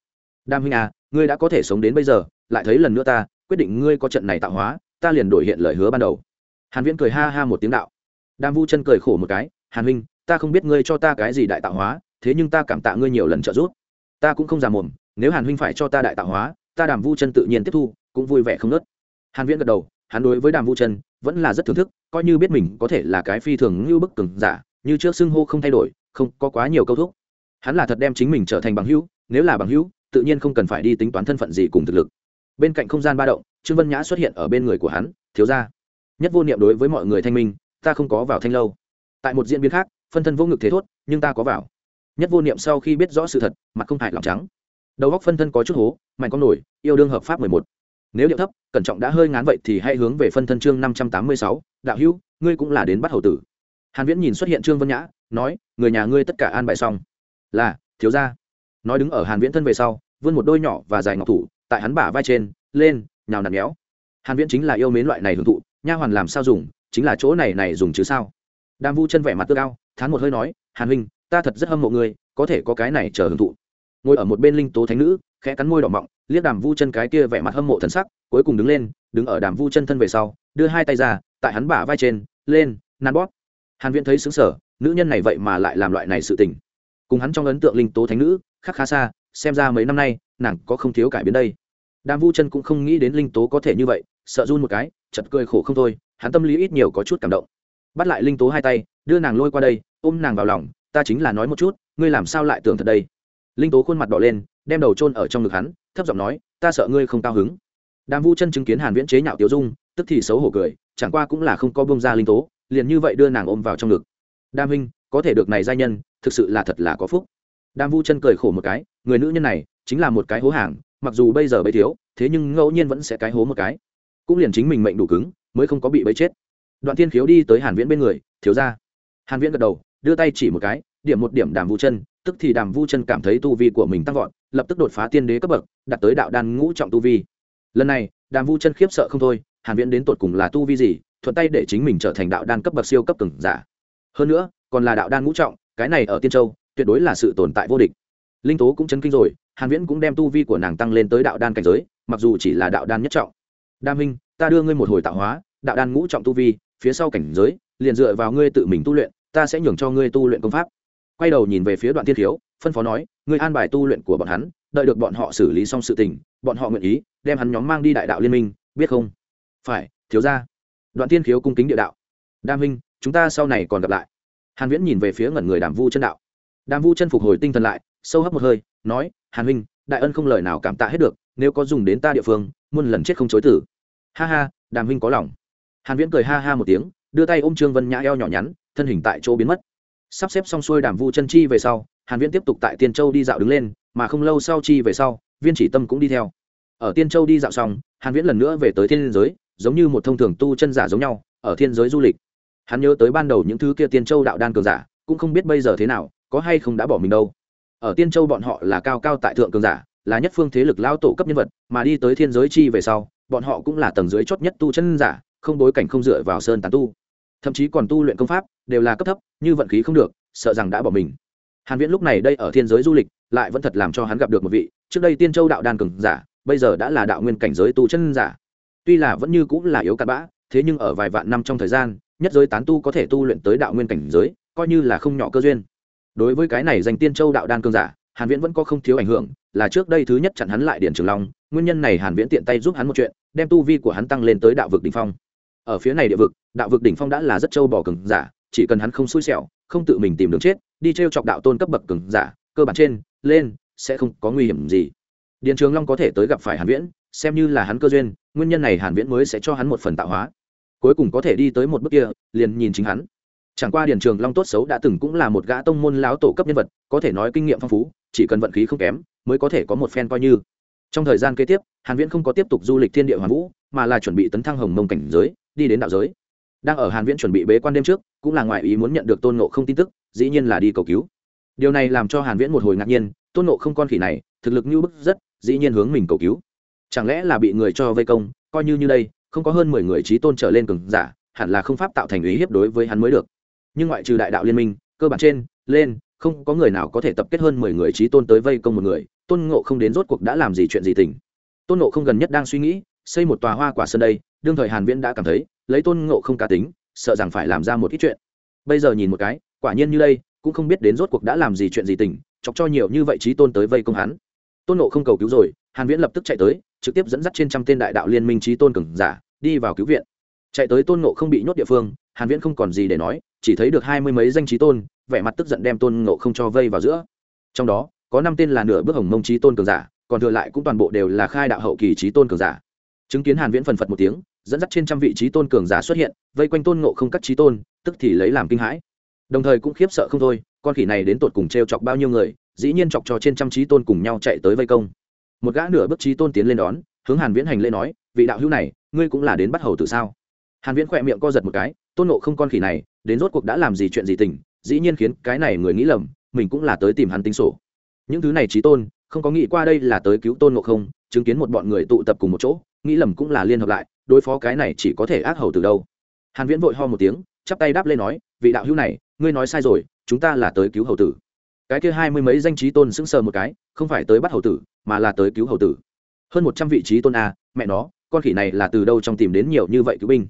S1: Đàm huynh à ngươi đã có thể sống đến bây giờ, lại thấy lần nữa ta, quyết định ngươi có trận này tạo hóa, ta liền đổi hiện lời hứa ban đầu. Hàn viễn cười ha ha một tiếng đạo đàm vu chân cười khổ một cái, hàn huynh, ta không biết ngươi cho ta cái gì đại tạo hóa, thế nhưng ta cảm tạ ngươi nhiều lần trợ giúp. Ta cũng không già mồm, nếu hàn huynh phải cho ta đại tạo hóa, ta đàm vu chân tự nhiên tiếp thu, cũng vui vẻ không nớt. Hàn viễn gật đầu, hắn đối với đàm vu chân vẫn là rất thưởng thức, coi như biết mình có thể là cái phi thường như bức cường giả, như trước xưng hô không thay đổi, không có quá nhiều câu thúc. Hắn là thật đem chính mình trở thành bằng hữu, nếu là bằng hữu, tự nhiên không cần phải đi tính toán thân phận gì cùng thực lực. Bên cạnh không gian ba động, trương vân nhã xuất hiện ở bên người của hắn, thiếu gia. Nhất vô niệm đối với mọi người thanh minh ta không có vào thanh lâu. Tại một diễn biến khác, phân thân vô ngực thế thốt, nhưng ta có vào. Nhất vô niệm sau khi biết rõ sự thật, mặt không hại lòng trắng. Đầu góc phân thân có chút hố mạnh con nổi, yêu đương hợp pháp mười một. Nếu điệu thấp, cẩn trọng đã hơi ngán vậy thì hãy hướng về phân thân chương năm trăm tám mươi sáu, đạo hữu, ngươi cũng là đến bắt hầu tử. Hàn viễn nhìn xuất hiện trương vân nhã, nói, người nhà ngươi tất cả an bài xong. Là, thiếu gia. Nói đứng ở hàn viễn thân về sau, vươn một đôi nhỏ và dài ngọc thủ, tại hắn bả vai trên, lên, nhào nặn méo. Hàn viễn chính là yêu mến loại này hưởng thụ, nha hoàn làm sao dùng chính là chỗ này này dùng chứ sao? Đàm vu chân vẻ mặt tươi cao thán một hơi nói, hàn huynh, ta thật rất hâm mộ ngươi, có thể có cái này chờ hưởng thụ. Ngồi ở một bên linh tố thánh nữ, khẽ cắn môi đỏ mọng, liếc đàm vu chân cái kia vẻ mặt hâm mộ thần sắc, cuối cùng đứng lên, đứng ở đàm vu chân thân về sau, đưa hai tay ra, tại hắn bả vai trên, lên nan bóp. Hàn viễn thấy sững sờ, nữ nhân này vậy mà lại làm loại này sự tình. Cùng hắn trong ấn tượng linh tố thánh nữ khác khá xa, xem ra mấy năm nay, nàng có không thiếu cải biến đây. Đàm vu chân cũng không nghĩ đến linh tố có thể như vậy, sợ run một cái chật cười khổ không thôi hắn tâm lý ít nhiều có chút cảm động. Bắt lại linh tố hai tay, đưa nàng lôi qua đây, ôm nàng vào lòng, ta chính là nói một chút, ngươi làm sao lại tưởng thật đây? Linh tố khuôn mặt đỏ lên, đem đầu chôn ở trong ngực hắn, thấp giọng nói, ta sợ ngươi không cao hứng. Đàm vu chân chứng kiến hàn viễn chế nhạo tiểu dung, tức thì xấu hổ cười, chẳng qua cũng là không có bông ra linh tố, liền như vậy đưa nàng ôm vào trong ngực. Đam huynh, có thể được này giai nhân, thực sự là thật là có phúc. Đam vu chân cười khổ một cái, người nữ nhân này, chính là một cái hố hàng, mặc dù bây giờ bấy thiếu, thế nhưng ngẫu nhiên vẫn sẽ cái hố một cái. Cũng liền chính mình mệnh đủ cứng mới không có bị bấy chết. Đoạn thiên khiếu đi tới hàn viễn bên người, thiếu ra. Hàn viễn gật đầu, đưa tay chỉ một cái, điểm một điểm đàm vu chân, tức thì đàm vu chân cảm thấy tu vi của mình tăng vọt, lập tức đột phá tiên đế cấp bậc, đạt tới đạo đan ngũ trọng tu vi. Lần này, đàm vu chân khiếp sợ không thôi, hàn viễn đến tột cùng là tu vi gì, thuận tay để chính mình trở thành đạo đan cấp bậc siêu cấp cường giả. Hơn nữa, còn là đạo đan ngũ trọng, cái này ở tiên châu, tuyệt đối là sự tồn tại vô địch. Linh tố cũng chấn kinh rồi, hàn viễn cũng đem tu vi của nàng tăng lên tới đạo đan cảnh giới, mặc dù chỉ là đạo đan nhất trọng. Đa minh, ta đưa ngươi một hồi tạo hóa, đạo đan ngũ trọng tu vi, phía sau cảnh giới, liền dựa vào ngươi tự mình tu luyện, ta sẽ nhường cho ngươi tu luyện công pháp. Quay đầu nhìn về phía đoạn thiên thiếu, phân phó nói, ngươi an bài tu luyện của bọn hắn, đợi được bọn họ xử lý xong sự tình, bọn họ nguyện ý, đem hắn nhóm mang đi đại đạo liên minh, biết không? Phải, thiếu gia. Đoạn thiên khiếu cung kính địa đạo. Đa minh, chúng ta sau này còn gặp lại. Hàn viễn nhìn về phía ngẩn người đàm vu chân đạo. Đàm vu chân phục hồi tinh thần lại, sâu hấp một hơi, nói, hàn huynh, đại ân không lời nào cảm tạ hết được, nếu có dùng đến ta địa phương muôn lần chết không chối tử. Ha ha, đàm huynh có lòng. Hàn viễn cười ha ha một tiếng, đưa tay ôm trương vân nhã eo nhỏ nhắn, thân hình tại chỗ biến mất. Sắp xếp xong xuôi đàm vu chân chi về sau, hàn viễn tiếp tục tại tiên châu đi dạo đứng lên, mà không lâu sau chi về sau, viên chỉ tâm cũng đi theo. Ở tiên châu đi dạo xong, hàn viễn lần nữa về tới thiên giới, giống như một thông thường tu chân giả giống nhau, ở thiên giới du lịch. Hắn nhớ tới ban đầu những thứ kia tiên châu đạo đan cường giả, cũng không biết bây giờ thế nào, có hay không đã bỏ mình đâu. Ở tiên châu bọn họ là cao cao tại thượng cường giả là nhất phương thế lực lao tổ cấp nhân vật, mà đi tới thiên giới chi về sau, bọn họ cũng là tầng dưới chót nhất tu chân giả, không bối cảnh không dựa vào sơn tán tu. Thậm chí còn tu luyện công pháp, đều là cấp thấp, như vận khí không được, sợ rằng đã bỏ mình. Hàn viễn lúc này đây ở thiên giới du lịch, lại vẫn thật làm cho hắn gặp được một vị, trước đây tiên châu đạo đan cường giả, bây giờ đã là đạo nguyên cảnh giới tu chân giả. Tuy là vẫn như cũng là yếu cặn bã, thế nhưng ở vài vạn năm trong thời gian, nhất giới tán tu có thể tu luyện tới đạo nguyên cảnh giới, coi như là không nhỏ cơ duyên. Đối với cái này danh tiên châu đạo đan cường giả hàn viễn vẫn có không thiếu ảnh hưởng, là trước đây thứ nhất chặn hắn lại Điền trường long, nguyên nhân này hàn viễn tiện tay giúp hắn một chuyện, đem tu vi của hắn tăng lên tới đạo vực đỉnh phong. Ở phía này địa vực, đạo vực đỉnh phong đã là rất châu bò cường giả, chỉ cần hắn không xui xẻo, không tự mình tìm đường chết, đi treo chọc đạo tôn cấp bậc cường giả, cơ bản trên, lên, sẽ không có nguy hiểm gì. Điền trường long có thể tới gặp phải hàn viễn, xem như là hắn cơ duyên, nguyên nhân này hàn viễn mới sẽ cho hắn một phần tạo hóa. Cuối cùng có thể đi tới một bước kia, liền nhìn chính hắn chẳng qua điền trường long tốt xấu đã từng cũng là một gã tông môn láo tổ cấp nhân vật, có thể nói kinh nghiệm phong phú, chỉ cần vận khí không kém, mới có thể có một phen coi như. Trong thời gian kế tiếp, hàn viễn không có tiếp tục du lịch thiên địa hoàn vũ, mà là chuẩn bị tấn thăng hồng mông cảnh giới, đi đến đạo giới. Đang ở hàn viễn chuẩn bị bế quan đêm trước, cũng là ngoại ý muốn nhận được tôn ngộ không tin tức, dĩ nhiên là đi cầu cứu. Điều này làm cho hàn viễn một hồi ngạc nhiên, tôn ngộ không con khỉ này, thực lực như bức rất, dĩ nhiên hướng mình cầu cứu. Chẳng lẽ là bị người cho vây công, coi như như đây, không có hơn 10 người trí tôn trở lên cường giả, hẳn là không pháp tạo thành ý hiếp đối với hắn mới được nhưng ngoại trừ đại đạo liên minh, cơ bản trên, lên, không có người nào có thể tập kết hơn mười người trí tôn tới vây công một người, tôn ngộ không đến rốt cuộc đã làm gì chuyện gì tình. Tôn ngộ không gần nhất đang suy nghĩ, xây một tòa hoa quả sân đây, đương thời hàn viễn đã cảm thấy, lấy tôn ngộ không cá tính, sợ rằng phải làm ra một ít chuyện. Bây giờ nhìn một cái, quả nhiên như đây, cũng không biết đến rốt cuộc đã làm gì chuyện gì tình, chọc cho nhiều như vậy trí tôn tới vây công hắn. Tôn ngộ không cầu cứu rồi, hàn viễn lập tức chạy tới, trực tiếp dẫn dắt trên trăm tên đại đạo liên minh trí tôn cường giả, đi vào cứu viện chạy tới tôn ngộ không bị nhốt địa phương, hàn viễn không còn gì để nói, chỉ thấy được hai mươi mấy danh trí tôn, vẻ mặt tức giận đem tôn ngộ không cho vây vào giữa. Trong đó, có năm tên là nửa bước hồng mông trí tôn cường giả, còn thừa lại cũng toàn bộ đều là khai đạo hậu kỳ trí tôn cường giả. Chứng kiến hàn viễn phần phật một tiếng, dẫn dắt trên trăm vị trí tôn cường giả xuất hiện, vây quanh tôn ngộ không các trí tôn, tức thì lấy làm kinh hãi. Đồng thời cũng khiếp sợ không thôi, con khỉ này đến tột cùng treo chọc bao nhiêu người, dĩ nhiên chọc cho trên trăm trí tôn cùng nhau chạy tới vây công. Một gã nửa bước trí tôn tiến lên đón, hướng hàn viễn hành lễ nói, vị đạo hữu này, ngươi cũng là đến bắt hầu tử sao? Hàn viễn khỏe miệng co giật một cái, tôn nộ không con khỉ này, đến rốt cuộc đã làm gì chuyện gì tình, dĩ nhiên khiến cái này người nghĩ lầm, mình cũng là tới tìm hắn tính sổ. Những thứ này trí tôn, không có nghĩ qua đây là tới cứu tôn nộ không, chứng kiến một bọn người tụ tập cùng một chỗ, nghĩ lầm cũng là liên hợp lại, đối phó cái này chỉ có thể ác hầu từ đâu. Hàn viễn vội ho một tiếng, chắp tay đáp lên nói, vị đạo hữu này, ngươi nói sai rồi, chúng ta là tới cứu hầu tử. Cái kia hai mươi mấy danh trí tôn sững sờ một cái, không phải tới bắt hầu tử, mà là tới cứu hầu tử. Hơn một trăm vị trí tôn a, mẹ nó, con khỉ này là từ đâu trong tìm đến nhiều như vậy cứu binh?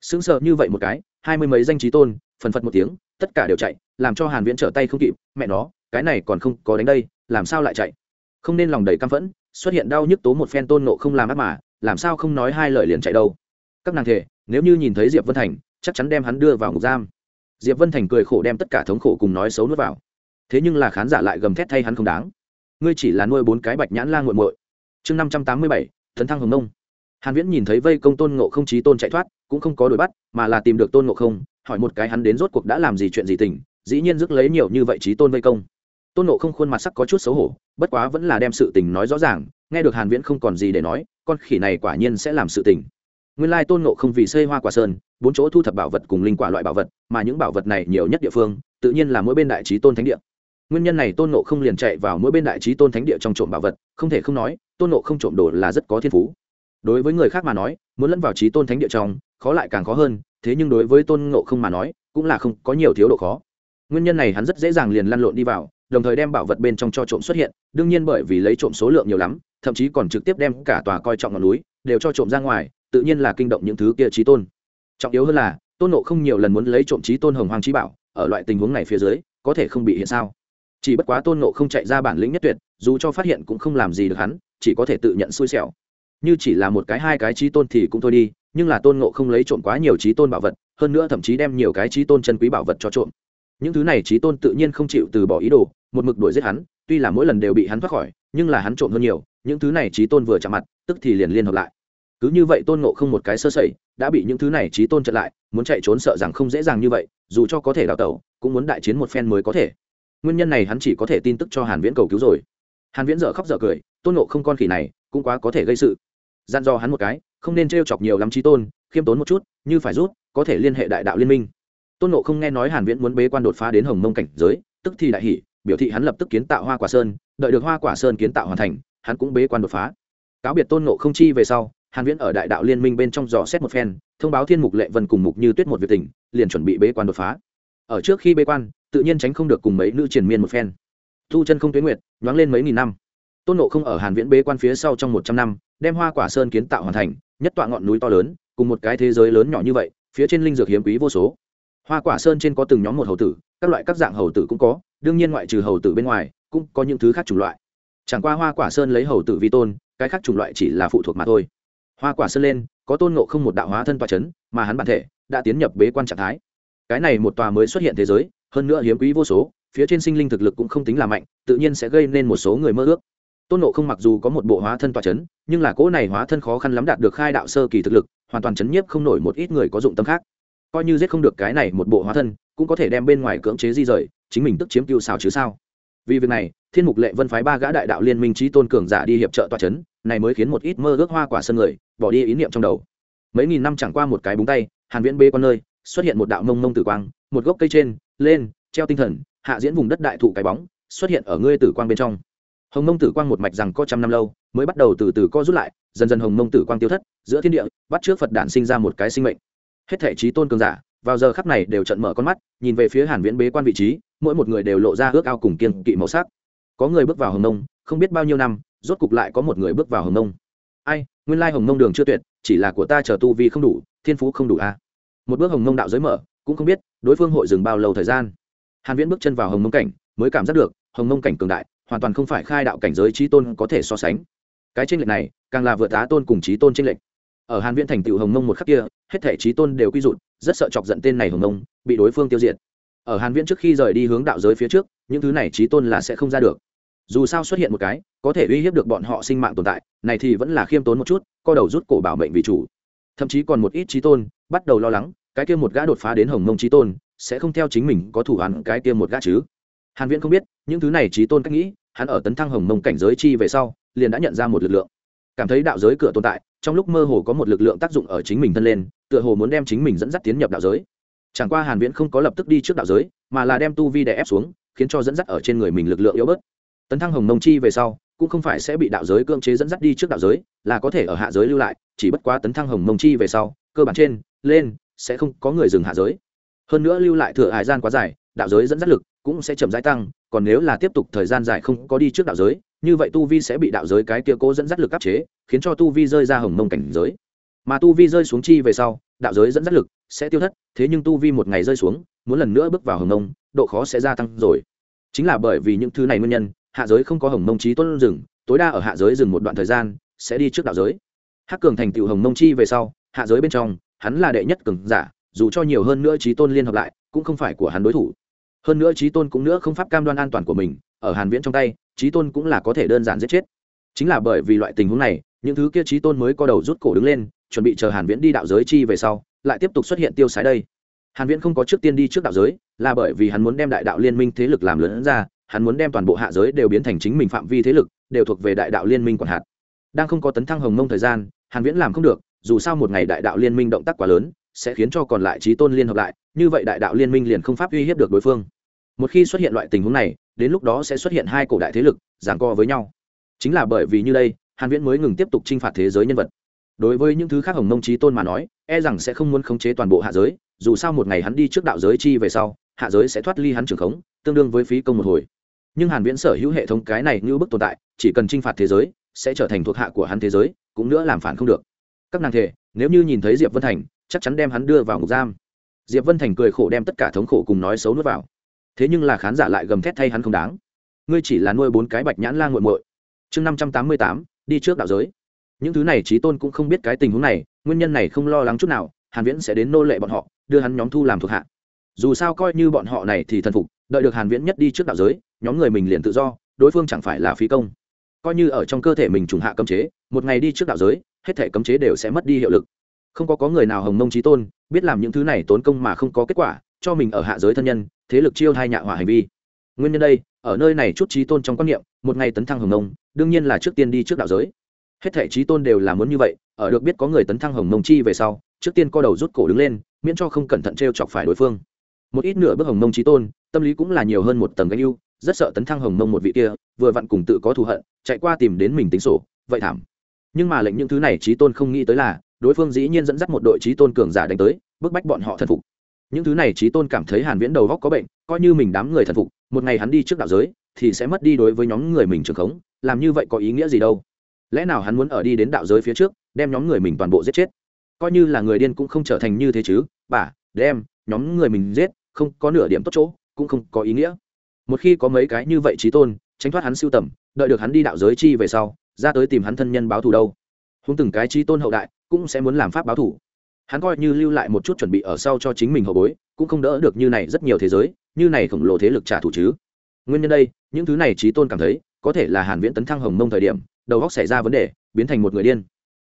S1: Sững sờ như vậy một cái, hai mươi mấy danh trí tôn, phần phật một tiếng, tất cả đều chạy, làm cho hàn viễn trở tay không kịp, mẹ nó, cái này còn không có đánh đây, làm sao lại chạy? Không nên lòng đầy căm phẫn, xuất hiện đau nhức tố một phen tôn nộ không làm ác mà, làm sao không nói hai lời liền chạy đâu? Các nàng thể nếu như nhìn thấy diệp vân thành, chắc chắn đem hắn đưa vào ngục giam. Diệp vân thành cười khổ đem tất cả thống khổ cùng nói xấu nuốt vào. Thế nhưng là khán giả lại gầm thét thay hắn không đáng. Ngươi chỉ là nuôi bốn cái bạch nhãn la nguội muội. Chương năm trăm tám mươi bảy, tấn thăng hồng nông. Hàn viễn nhìn thấy vây công tôn ngộ không chí tôn chạy thoát cũng không có đuổi bắt, mà là tìm được tôn ngộ không, hỏi một cái hắn đến rốt cuộc đã làm gì chuyện gì tình, dĩ nhiên rước lấy nhiều như vậy chí tôn vây công. Tôn ngộ không khuôn mặt sắc có chút xấu hổ, bất quá vẫn là đem sự tình nói rõ ràng, nghe được hàn viễn không còn gì để nói, con khỉ này quả nhiên sẽ làm sự tình. Nguyên lai tôn ngộ không vì xây hoa quả sơn, bốn chỗ thu thập bảo vật cùng linh quả loại bảo vật, mà những bảo vật này nhiều nhất địa phương, tự nhiên là mỗi bên đại chí tôn thánh địa. Nguyên nhân này tôn ngộ không liền chạy vào mỗi bên đại chí tôn thánh địa trong trộm bảo vật, không thể không nói, tôn ngộ không trộm đồ là rất có thiên phú. Đối với người khác mà nói, muốn lẫn vào trí tôn thánh địa trong khó lại càng khó hơn, thế nhưng đối với tôn ngộ không mà nói, cũng là không có nhiều thiếu độ khó. Nguyên nhân này hắn rất dễ dàng liền lăn lộn đi vào, đồng thời đem bảo vật bên trong cho trộm xuất hiện, đương nhiên bởi vì lấy trộm số lượng nhiều lắm, thậm chí còn trực tiếp đem cả tòa coi trọng ngọn núi, đều cho trộm ra ngoài, tự nhiên là kinh động những thứ kia trí tôn. Trọng yếu hơn là, tôn nộ không nhiều lần muốn lấy trộm trí tôn hồng hoàng trí bảo, ở loại tình huống này phía dưới, có thể không bị hiện sao? Chỉ bất quá tôn nộ không chạy ra bản lĩnh nhất tuyệt, dù cho phát hiện cũng không làm gì được hắn, chỉ có thể tự nhận xui xẻo. Như chỉ là một cái hai cái trí tôn thì cũng thôi đi nhưng là tôn ngộ không lấy trộm quá nhiều trí tôn bảo vật, hơn nữa thậm chí đem nhiều cái trí tôn chân quý bảo vật cho trộm. Những thứ này trí tôn tự nhiên không chịu từ bỏ ý đồ, một mực đuổi giết hắn, tuy là mỗi lần đều bị hắn thoát khỏi, nhưng là hắn trộm hơn nhiều, những thứ này trí tôn vừa chạm mặt, tức thì liền liên hợp lại. Cứ như vậy tôn ngộ không một cái sơ sẩy, đã bị những thứ này trí tôn chặn lại, muốn chạy trốn sợ rằng không dễ dàng như vậy, dù cho có thể đào tẩu, cũng muốn đại chiến một phen mới có thể. Nguyên nhân này hắn chỉ có thể tin tức cho hàn viễn cầu cứu rồi. Hàn viễn dở khóc dở cười, tôn ngộ không con khỉ này, cũng quá có thể gây sự dặn dò hắn một cái, không nên t chọc nhiều lắm trí tôn, khiêm tốn một chút, như phải rút có thể liên hệ đại đạo liên minh. Tôn nộ không nghe nói hàn viễn muốn bế quan đột phá đến hồng mông cảnh giới, tức thì đại hỷ biểu thị hắn lập tức kiến tạo hoa quả sơn, đợi được hoa quả sơn kiến tạo hoàn thành, hắn cũng bế quan đột phá. Cáo biệt tôn nộ không chi về sau, hàn viễn ở đại đạo liên minh bên trong dò xét một phen, thông báo thiên mục lệ vân cùng mục như tuyết một việc tình, liền chuẩn bị bế quan đột phá. Ở trước khi bế quan, tự nhiên tránh không được cùng mấy nữ triền miên một phen. Thu chân không tuyến nguyệt, nhoáng lên mấy nghìn năm. Tôn nộ không ở hàn viễn bế quan phía sau trong một trăm năm đem hoa quả sơn kiến tạo hoàn thành, nhất tọa ngọn núi to lớn, cùng một cái thế giới lớn nhỏ như vậy, phía trên linh dược hiếm quý vô số. Hoa quả sơn trên có từng nhóm một hầu tử, các loại các dạng hầu tử cũng có, đương nhiên ngoại trừ hầu tử bên ngoài, cũng có những thứ khác chủng loại. Chẳng qua hoa quả sơn lấy hầu tử vi tôn, cái khác chủng loại chỉ là phụ thuộc mà thôi. Hoa quả sơn lên, có tôn ngộ không một đạo hóa thân tòa c h ấ n mà hắn bản thể đã tiến nhập bế quan trạng thái. Cái này một tòa mới xuất hiện thế giới, hơn nữa hiếm quý vô số, phía trên sinh linh thực lực cũng không tính là mạnh, tự nhiên sẽ gây nên một số người mơ ước tôn nộ không mặc dù có một bộ hóa thân tòa c h ấ n nhưng là cỗ này hóa thân khó khăn lắm đạt được khai đạo sơ kỳ thực lực, hoàn toàn chấn nhiếp không nổi một ít người có dụng tâm khác. Coi như giết không được cái này một bộ hóa thân, cũng có thể đem bên ngoài cưỡng chế di rời, chính mình tức chiếm cựu xào chứ sao? Vì việc này, thiên mục lệ vân phái ba gã đại đạo liên minh trí tôn cường giả đi hiệp trợ tòa c h ấ n này mới khiến một ít mơ ước hoa quả sân người, bỏ đi ý niệm trong đầu. Mấy nghìn năm chẳng qua một cái búng tay, hàn viễn bê con nơi, xuất hiện một đạo mông mông tử quang, một gốc cây trên, lên, treo tinh thần, hạ diễn vùng đất đại thụ cái bóng, xuất hiện ở ngươi tử quang bên trong hồng mông tử quang một mạch rằng có trăm năm lâu, mới bắt đầu từ từ co rút lại, dần dần hồng mông tử quang tiêu thất, giữa thiên địa, bắt trước phật đản sinh ra một cái sinh mệnh. Hết thể trí tôn cường giả, vào giờ khắc này đều trận mở con mắt, nhìn về phía hàn viễn bế quan vị trí, mỗi một người đều lộ ra ước ao cùng kiên kỵ màu sắc. Có người bước vào hồng mông, không biết bao nhiêu năm, rốt cục lại có một người bước vào hồng mông. Ai, nguyên lai hồng mông đường chưa tuyệt, chỉ là của ta chờ tu vi không đủ, thiên phú không đủ a. À. một bước hồng mông đạo giới mở, cũng không biết đối phương hội dừng bao lâu thời gian. Hàn viễn bước chân vào hồng mông cảnh, mới cảm giác được hồng mông cảnh cường đại hoàn toàn không phải khai đạo cảnh giới trí tôn có thể so sánh. Cái tranh lệch này, càng là vượt á tôn cùng trí tôn tranh lệch. Ở hàn viễn thành tựu hồng mông một khắc kia, hết thể trí tôn đều quy rụt, rất sợ chọc giận tên này hồng mông, bị đối phương tiêu diệt. Ở hàn viễn trước khi rời đi hướng đạo giới phía trước, những thứ này trí tôn là sẽ không ra được. Dù sao xuất hiện một cái, có thể uy hiếp được bọn họ sinh mạng tồn tại, này thì vẫn là khiêm tốn một chút, co đầu rút cổ bảo mệnh vì chủ. Thậm chí còn một ít trí tôn, bắt đầu lo lắng, cái kia một gã đột phá đến hồng mông trí tôn, sẽ không theo chính mình có thủ án cái kia một gã chứ hàn viễn không biết, những thứ này trí tôn cách nghĩ, hắn ở tấn thăng hồng mông cảnh giới chi về sau, liền đã nhận ra một lực lượng. Cảm thấy đạo giới cửa tồn tại, trong lúc mơ hồ có một lực lượng tác dụng ở chính mình thân lên, tựa hồ muốn đem chính mình dẫn dắt tiến nhập đạo giới. Chẳng qua hàn viễn không có lập tức đi trước đạo giới, mà là đem tu vi đè ép xuống, khiến cho dẫn dắt ở trên người mình lực lượng yếu bớt. Tấn thăng hồng mông chi về sau, cũng không phải sẽ bị đạo giới cưỡng chế dẫn dắt đi trước đạo giới, là có thể ở hạ giới lưu lại, chỉ bất quá tấn thăng hồng mông chi về sau, cơ bản trên, lên, sẽ không có người dừng hạ giới. Hơn nữa lưu lại thừa hải gian quá dài, đạo giới dẫn dắt lực cũng sẽ chậm rãi tăng, còn nếu là tiếp tục thời gian dài không có đi trước đạo giới, như vậy tu vi sẽ bị đạo giới cái kia cố dẫn dắt lực áp chế, khiến cho tu vi rơi ra hồng mông cảnh giới. Mà tu vi rơi xuống chi về sau, đạo giới dẫn dắt lực sẽ tiêu thất, thế nhưng tu vi một ngày rơi xuống, muốn lần nữa bước vào hồng mông, độ khó sẽ gia tăng rồi. Chính là bởi vì những thứ này nguyên nhân, hạ giới không có hồng mông trí tuân rừng, tối đa ở hạ giới dừng một đoạn thời gian, sẽ đi trước đạo giới. Hắc cường thành tựu hồng mông chi về sau, hạ giới bên trong, hắn là đệ nhất cường giả, dù cho nhiều hơn nữa trí tôn liên hợp lại, cũng không phải của hắn đối thủ hơn nữa trí tôn cũng nữa không pháp cam đoan an toàn của mình, ở hàn viễn trong tay trí tôn cũng là có thể đơn giản giết chết. Chính là bởi vì loại tình huống này, những thứ kia trí tôn mới co đầu rút cổ đứng lên, chuẩn bị chờ hàn viễn đi đạo giới chi về sau, lại tiếp tục xuất hiện tiêu sái đây. Hàn viễn không có trước tiên đi trước đạo giới, là bởi vì hắn muốn đem đại đạo liên minh thế lực làm lớn ra, hắn muốn đem toàn bộ hạ giới đều biến thành chính mình phạm vi thế lực, đều thuộc về đại đạo liên minh quản hạt. Đang không có tấn thăng hồng mông thời gian, hàn viễn làm không được, dù sao một ngày đại đạo liên minh động tác quá lớn sẽ khiến cho còn lại trí tôn liên hợp lại, như vậy đại đạo liên minh liền không pháp uy hiếp được đối phương. Một khi xuất hiện loại tình huống này, đến lúc đó sẽ xuất hiện hai cổ đại thế lực, giảng co với nhau. Chính là bởi vì như đây, hàn viễn mới ngừng tiếp tục chinh phạt thế giới nhân vật. Đối với những thứ khác hồng mông trí tôn mà nói e rằng sẽ không muốn khống chế toàn bộ hạ giới, dù sao một ngày hắn đi trước đạo giới chi về sau, hạ giới sẽ thoát ly hắn trường khống, tương đương với phí công một hồi. Nhưng hàn viễn sở hữu hệ thống cái này như bức tồn tại, chỉ cần chinh phạt thế giới, sẽ trở thành thuộc hạ của hắn thế giới, cũng nữa làm phản không được. Các nàng thể, nếu như nhìn thấy diệp vân thành chắc chắn đem hắn đưa vào ngục giam. Diệp vân thành cười khổ đem tất cả thống khổ cùng nói xấu nuốt vào. Thế nhưng là khán giả lại gầm thét thay hắn không đáng. Ngươi chỉ là nuôi bốn cái bạch nhãn la nguội muội. Chương năm trăm tám mươi tám, đi trước đạo giới. Những thứ này trí tôn cũng không biết cái tình huống này, nguyên nhân này không lo lắng chút nào, hàn viễn sẽ đến nô lệ bọn họ, đưa hắn nhóm thu làm thuộc hạ. Dù sao coi như bọn họ này thì thần phục, đợi được hàn viễn nhất đi trước đạo giới, nhóm người mình liền tự do, đối phương chẳng phải là phí công. Coi như ở trong cơ thể mình trùng hạ cấm chế, một ngày đi trước đạo giới, hết thể cấm chế đều sẽ mất đi hiệu lực không có có người nào hồng mông trí tôn, biết làm những thứ này tốn công mà không có kết quả, cho mình ở hạ giới thân nhân, thế lực chiêu hai nhạ hỏa hành vi. Nguyên nhân đây, ở nơi này chút trí tôn trong quan niệm, một ngày tấn thăng hồng mông, đương nhiên là trước tiên đi trước đạo giới. Hết thể trí tôn đều là muốn như vậy, ở được biết có người tấn thăng hồng mông chi về sau, trước tiên co đầu rút cổ đứng lên, miễn cho không cẩn thận t r e o chọc phải đối phương. Một ít nửa bước hồng mông trí tôn, tâm lý cũng là nhiều hơn một tầng gánh yêu rất sợ tấn thăng hồng mông một vị kia, vừa vặn cùng tự có thù hận, chạy qua tìm đến mình tính sổ, vậy thảm. Nhưng mà lệnh những thứ này trí tôn không nghĩ tới là đối phương dĩ nhiên dẫn dắt một đội trí tôn cường giả đánh tới, bức bách bọn họ thần phục. Những thứ này trí tôn cảm thấy hàn viễn đầu góc có bệnh, coi như mình đám người thần phục, một ngày hắn đi trước đạo giới, thì sẽ mất đi đối với nhóm người mình trường khống, làm như vậy có ý nghĩa gì đâu? Lẽ nào hắn muốn ở đi đến đạo giới phía trước, đem nhóm người mình toàn bộ giết chết? Coi như là người điên cũng không trở thành như thế chứ, bà, đem, nhóm người mình giết, không có nửa điểm tốt chỗ, cũng không có ý nghĩa. Một khi có mấy cái như vậy trí tôn, tránh thoát hắn siêu tầm, đợi được hắn đi đạo giới chi về sau, ra tới tìm hắn thân nhân báo thù đâu húng từng cái trí tôn hậu đại, cũng sẽ muốn làm pháp báo thù hắn coi như lưu lại một chút chuẩn bị ở sau cho chính mình hậu bối, cũng không đỡ được như này rất nhiều thế giới, như này khổng lồ thế lực trả thù chứ. Nguyên nhân đây, những thứ này trí tôn cảm thấy, có thể là hàn viễn tấn thăng hồng mông thời điểm, đầu óc xảy ra vấn đề, biến thành một người điên.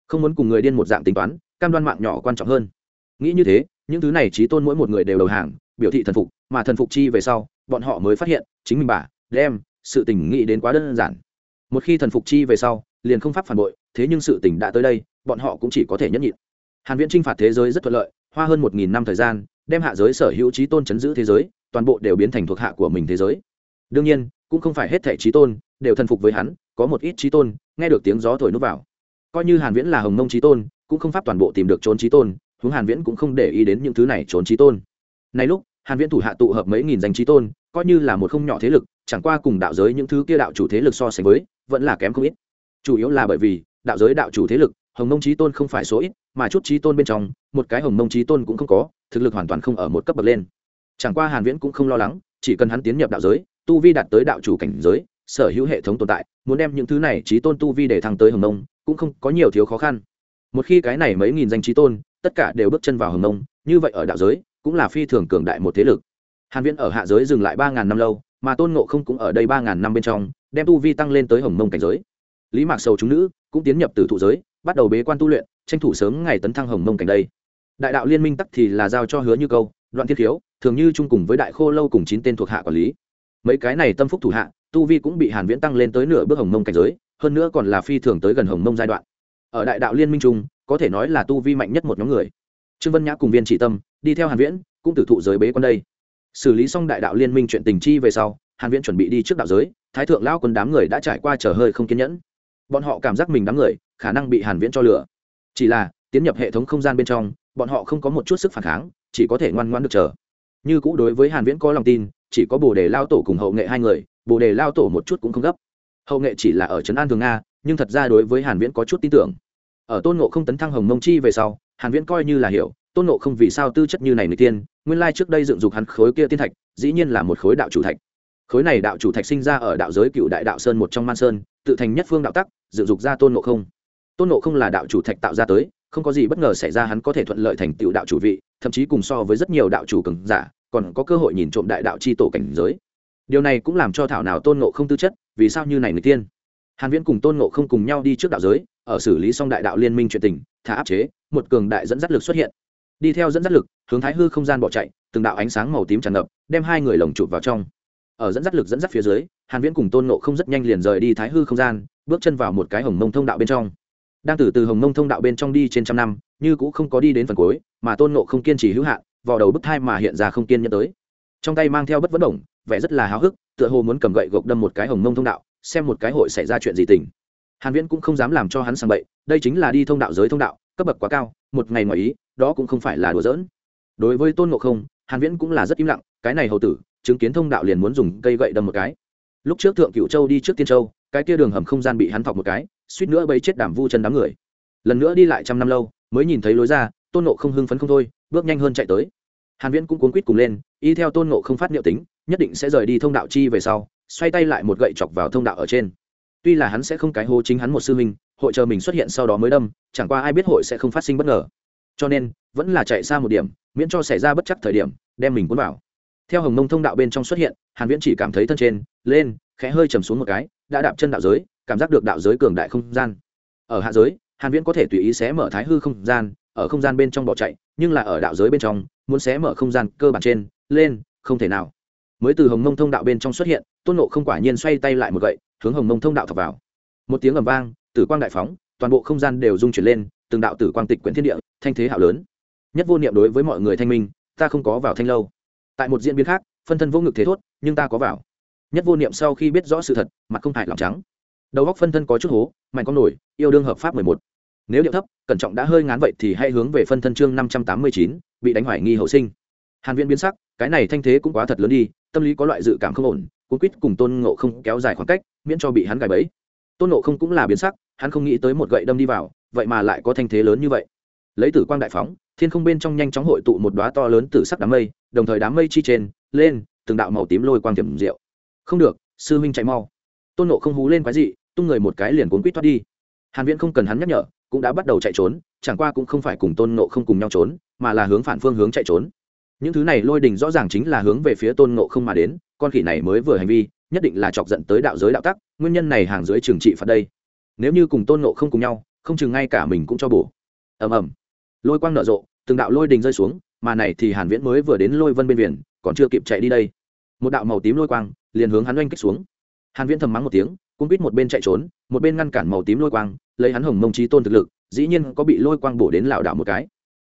S1: Không muốn cùng người điên một dạng tính toán, cam đoan mạng nhỏ quan trọng hơn. Nghĩ như thế, những thứ này trí tôn mỗi một người đều đầu hàng, biểu thị thần phục, mà thần phục chi về sau, bọn họ mới phát hiện, chính mình bà, đem, sự tình nghĩ đến quá đơn giản. Một khi thần phục chi về sau, liền không pháp phản bội thế nhưng sự tình đã tới đây, bọn họ cũng chỉ có thể nhẫn nhịn. Hàn viễn trinh phạt thế giới rất thuận lợi, hoa hơn một nghìn năm thời gian, đem hạ giới sở hữu trí tôn chấn giữ thế giới, toàn bộ đều biến thành thuộc hạ của mình thế giới. Đương nhiên, cũng không phải hết thảy trí tôn đều thần phục với hắn, có một ít trí tôn nghe được tiếng gió thổi núp vào. Coi như hàn viễn là hồng mông trí tôn, cũng không pháp toàn bộ tìm được trốn trí tôn, huống hàn viễn cũng không để ý đến những thứ này trốn trí tôn. Này lúc, hàn viễn thủ hạ tụ hợp mấy nghìn danh trí tôn, coi như là một không nhỏ thế lực, chẳng qua cùng đạo giới những thứ kia đạo chủ thế lực so sánh với, vẫn là kém không ít. Chủ yếu là bởi vì đạo giới đạo chủ thế lực, hồng mông trí tôn không phải số ít, mà chút trí tôn bên trong, một cái hồng mông trí tôn cũng không có, thực lực hoàn toàn không ở một cấp bậc lên. Chẳng qua hàn viễn cũng không lo lắng, chỉ cần hắn tiến nhập đạo giới, tu vi đạt tới đạo chủ cảnh giới, sở hữu hệ thống tồn tại, muốn đem những thứ này trí tôn tu vi để thăng tới hồng mông, cũng không có nhiều thiếu khó khăn. Một khi cái này mấy nghìn danh trí tôn, tất cả đều bước chân vào hồng mông, như vậy ở đạo giới, cũng là phi thường cường đại một thế lực. Hàn viễn ở hạ giới dừng lại ba ngàn năm lâu, mà tôn ngộ không cũng ở đây ba ngàn năm bên trong, đem tu vi tăng lên tới hồng mông cảnh giới. Lý mạc sầu chúng nữ cũng tiến nhập từ thụ giới, bắt đầu bế quan tu luyện, tranh thủ sớm ngày tấn thăng hồng mông cảnh đây. Đại đạo liên minh tắc thì là giao cho hứa như câu, đoạn thiết khiếu thường như chung cùng với đại khô lâu cùng chín tên thuộc hạ quản lý. Mấy cái này tâm phúc thủ hạ, tu vi cũng bị hàn viễn tăng lên tới nửa bước hồng mông cảnh giới, hơn nữa còn là phi thường tới gần hồng mông giai đoạn. Ở đại đạo liên minh chung, có thể nói là tu vi mạnh nhất một nhóm người. Trương vân nhã cùng viên chỉ tâm, đi theo hàn viễn, cũng tử thụ giới bế quan đây. Xử lý xong đại đạo liên minh chuyện tình chi về sau, hàn viễn chuẩn bị đi trước đạo giới, thái thượng lão quân đám người đã trải qua trở hơi không kiên nhẫn bọn họ cảm giác mình đám người, khả năng bị hàn viễn cho lừa. Chỉ là, tiến nhập hệ thống không gian bên trong, bọn họ không có một chút sức phản kháng, chỉ có thể ngoan ngoãn được chờ. Như cũ đối với hàn viễn có lòng tin, chỉ có bồ đề lao tổ cùng hậu nghệ hai người, bồ đề lao tổ một chút cũng không gấp. Hậu nghệ chỉ là ở trấn an thường nga, nhưng thật ra đối với hàn viễn có chút tin tưởng. Ở tôn ngộ không tấn thăng hồng mông chi về sau, hàn viễn coi như là hiểu, tôn ngộ không vì sao tư chất như này người tiên, nguyên lai trước đây dựng dục hắn khối kia tiên thạch, dĩ nhiên là một khối đạo chủ thạch. Khối này đạo chủ thạch sinh ra ở đạo giới cựu đại đạo sơn một trong man sơn, tự thành nhất phương đạo tắc dựng dục ra tôn ngộ không. Tôn ngộ không là đạo chủ thạch tạo ra tới, không có gì bất ngờ xảy ra hắn có thể thuận lợi thành tựu đạo chủ vị, thậm chí cùng so với rất nhiều đạo chủ cường giả, còn có cơ hội nhìn trộm đại đạo chi tổ cảnh giới. Điều này cũng làm cho thảo nào tôn ngộ không tư chất, vì sao như này người tiên? Hàn viễn cùng tôn ngộ không cùng nhau đi trước đạo giới, ở xử lý xong đại đạo liên minh chuyện tình, thả áp chế, một cường đại dẫn dắt lực xuất hiện. Đi theo dẫn dắt lực, hướng thái hư không gian bỏ chạy, từng đạo ánh sáng màu tím tràn ngập, đem hai người lồng chụp vào trong. Ở dẫn dắt lực dẫn dắt phía dưới, hàn viễn cùng tôn ngộ không rất nhanh liền rời đi thái hư không gian bước chân vào một cái hồng mông thông đạo bên trong. Đang từ từ hồng mông thông đạo bên trong đi trên trăm năm, như cũng không có đi đến phần cuối, mà tôn ngộ không kiên trì hữu hạn vào đầu bức thai mà hiện ra không kiên nhẫn tới. Trong tay mang theo bất vấn đồng vẻ rất là háo hức, tựa hồ muốn cầm gậy gộc đâm một cái hồng mông thông đạo, xem một cái hội xảy ra chuyện gì tình. Hàn viễn cũng không dám làm cho hắn sang bậy, đây chính là đi thông đạo giới thông đạo, cấp bậc quá cao, một ngày ngoài ý, đó cũng không phải là đùa giỡn. Đối với tôn ngộ không, hàn viễn cũng là rất im lặng, cái này hầu tử, chứng kiến thông đạo liền muốn dùng cây gậy đâm một cái. Lúc trước thượng cửu châu đi trước tiên châu cái kia đường hầm không gian bị hắn thọc một cái, suýt nữa bấy chết đảm vu chân đám người. Lần nữa đi lại trăm năm lâu, mới nhìn thấy lối ra, tôn ngộ không hưng phấn không thôi, bước nhanh hơn chạy tới. Hàn viễn cũng cuốn quýt cùng lên, y theo tôn ngộ không phát niệm tính, nhất định sẽ rời đi thông đạo chi về sau, xoay tay lại một gậy chọc vào thông đạo ở trên. Tuy là hắn sẽ không cái hô chính hắn một sư minh hội chờ mình xuất hiện sau đó mới đâm, chẳng qua ai biết hội sẽ không phát sinh bất ngờ. Cho nên, vẫn là chạy xa một điểm, miễn cho xảy ra bất chắc thời điểm, đem mình cuốn vào. Theo hồng mông thông đạo bên trong xuất hiện, hàn viễn chỉ cảm thấy thân trên, lên, khẽ hơi trầm xuống một cái đã đạp chân đạo giới, cảm giác được đạo giới cường đại không gian. Ở hạ giới, hàn viễn có thể tùy ý xé mở thái hư không gian, ở không gian bên trong bỏ chạy, nhưng là ở đạo giới bên trong, muốn xé mở không gian cơ bản trên, lên, không thể nào. Mới từ hồng mông thông đạo bên trong xuất hiện, tôn nộ không quả nhiên xoay tay lại một gậy, hướng hồng mông thông đạo thọc vào. Một tiếng ầm vang, tử quang đại phóng, toàn bộ không gian đều rung chuyển lên, từng đạo tử quang tịch quyển thiên địa, thanh thế hạo lớn. Nhất vô niệm đối với mọi người thanh minh, ta không có vào thanh lâu. Tại một diễn biến khác, phân thân vô ngực thế thốt, nhưng ta có vào nhất vô niệm sau khi biết rõ sự thật, mặt không hại lòng trắng. Đầu góc phân thân có chút hố, mạnh con nổi, yêu đương hợp pháp mười một. Nếu điệu thấp, cẩn trọng đã hơi ngán vậy thì hãy hướng về phân thân chương năm trăm tám mươi chín, bị đánh hoài nghi hậu sinh. Hàn viễn biến sắc, cái này thanh thế cũng quá thật lớn đi, tâm lý có loại dự cảm không ổn, cuốn quýt cùng tôn ngộ không kéo dài khoảng cách, miễn cho bị hắn gài bẫy. Tôn ngộ không cũng là biến sắc, hắn không nghĩ tới một gậy đâm đi vào, vậy mà lại có thanh thế lớn như vậy. Lấy tử quang đại phóng, thiên không bên trong nhanh chóng hội tụ một đóa to lớn tử sắc đám mây, đồng thời đám mây chi trên, lên, từng đạo màu tím lôi quang tiềm diệu không được, sư huynh chạy mau. Tôn nộ không hú lên quái dị, tung người một cái liền cuốn quýt thoát đi. Hàn viễn không cần hắn nhắc nhở, cũng đã bắt đầu chạy trốn, chẳng qua cũng không phải cùng tôn nộ không cùng nhau trốn, mà là hướng phản phương hướng chạy trốn. Những thứ này lôi đình rõ ràng chính là hướng về phía tôn nộ không mà đến, con khỉ này mới vừa hành vi, nhất định là chọc giận tới đạo giới đạo tắc, nguyên nhân này hàng dưới trường trị phạt đây. Nếu như cùng tôn nộ không cùng nhau, không chừng ngay cả mình cũng cho bổ. Ầm ầm. Lôi quang nở rộ, từng đạo lôi đình rơi xuống, mà này thì hàn viễn mới vừa đến lôi vân bên biển, còn chưa kịp chạy đi đây. Một đạo màu tím lôi quang liền hướng hắn oanh kích xuống. Hàn viễn thầm mắng một tiếng cũng biết một bên chạy trốn, một bên ngăn cản màu tím lôi quang, lấy hắn hồng mông trí tôn thực lực, dĩ nhiên có bị lôi quang bổ đến lảo đảo một cái.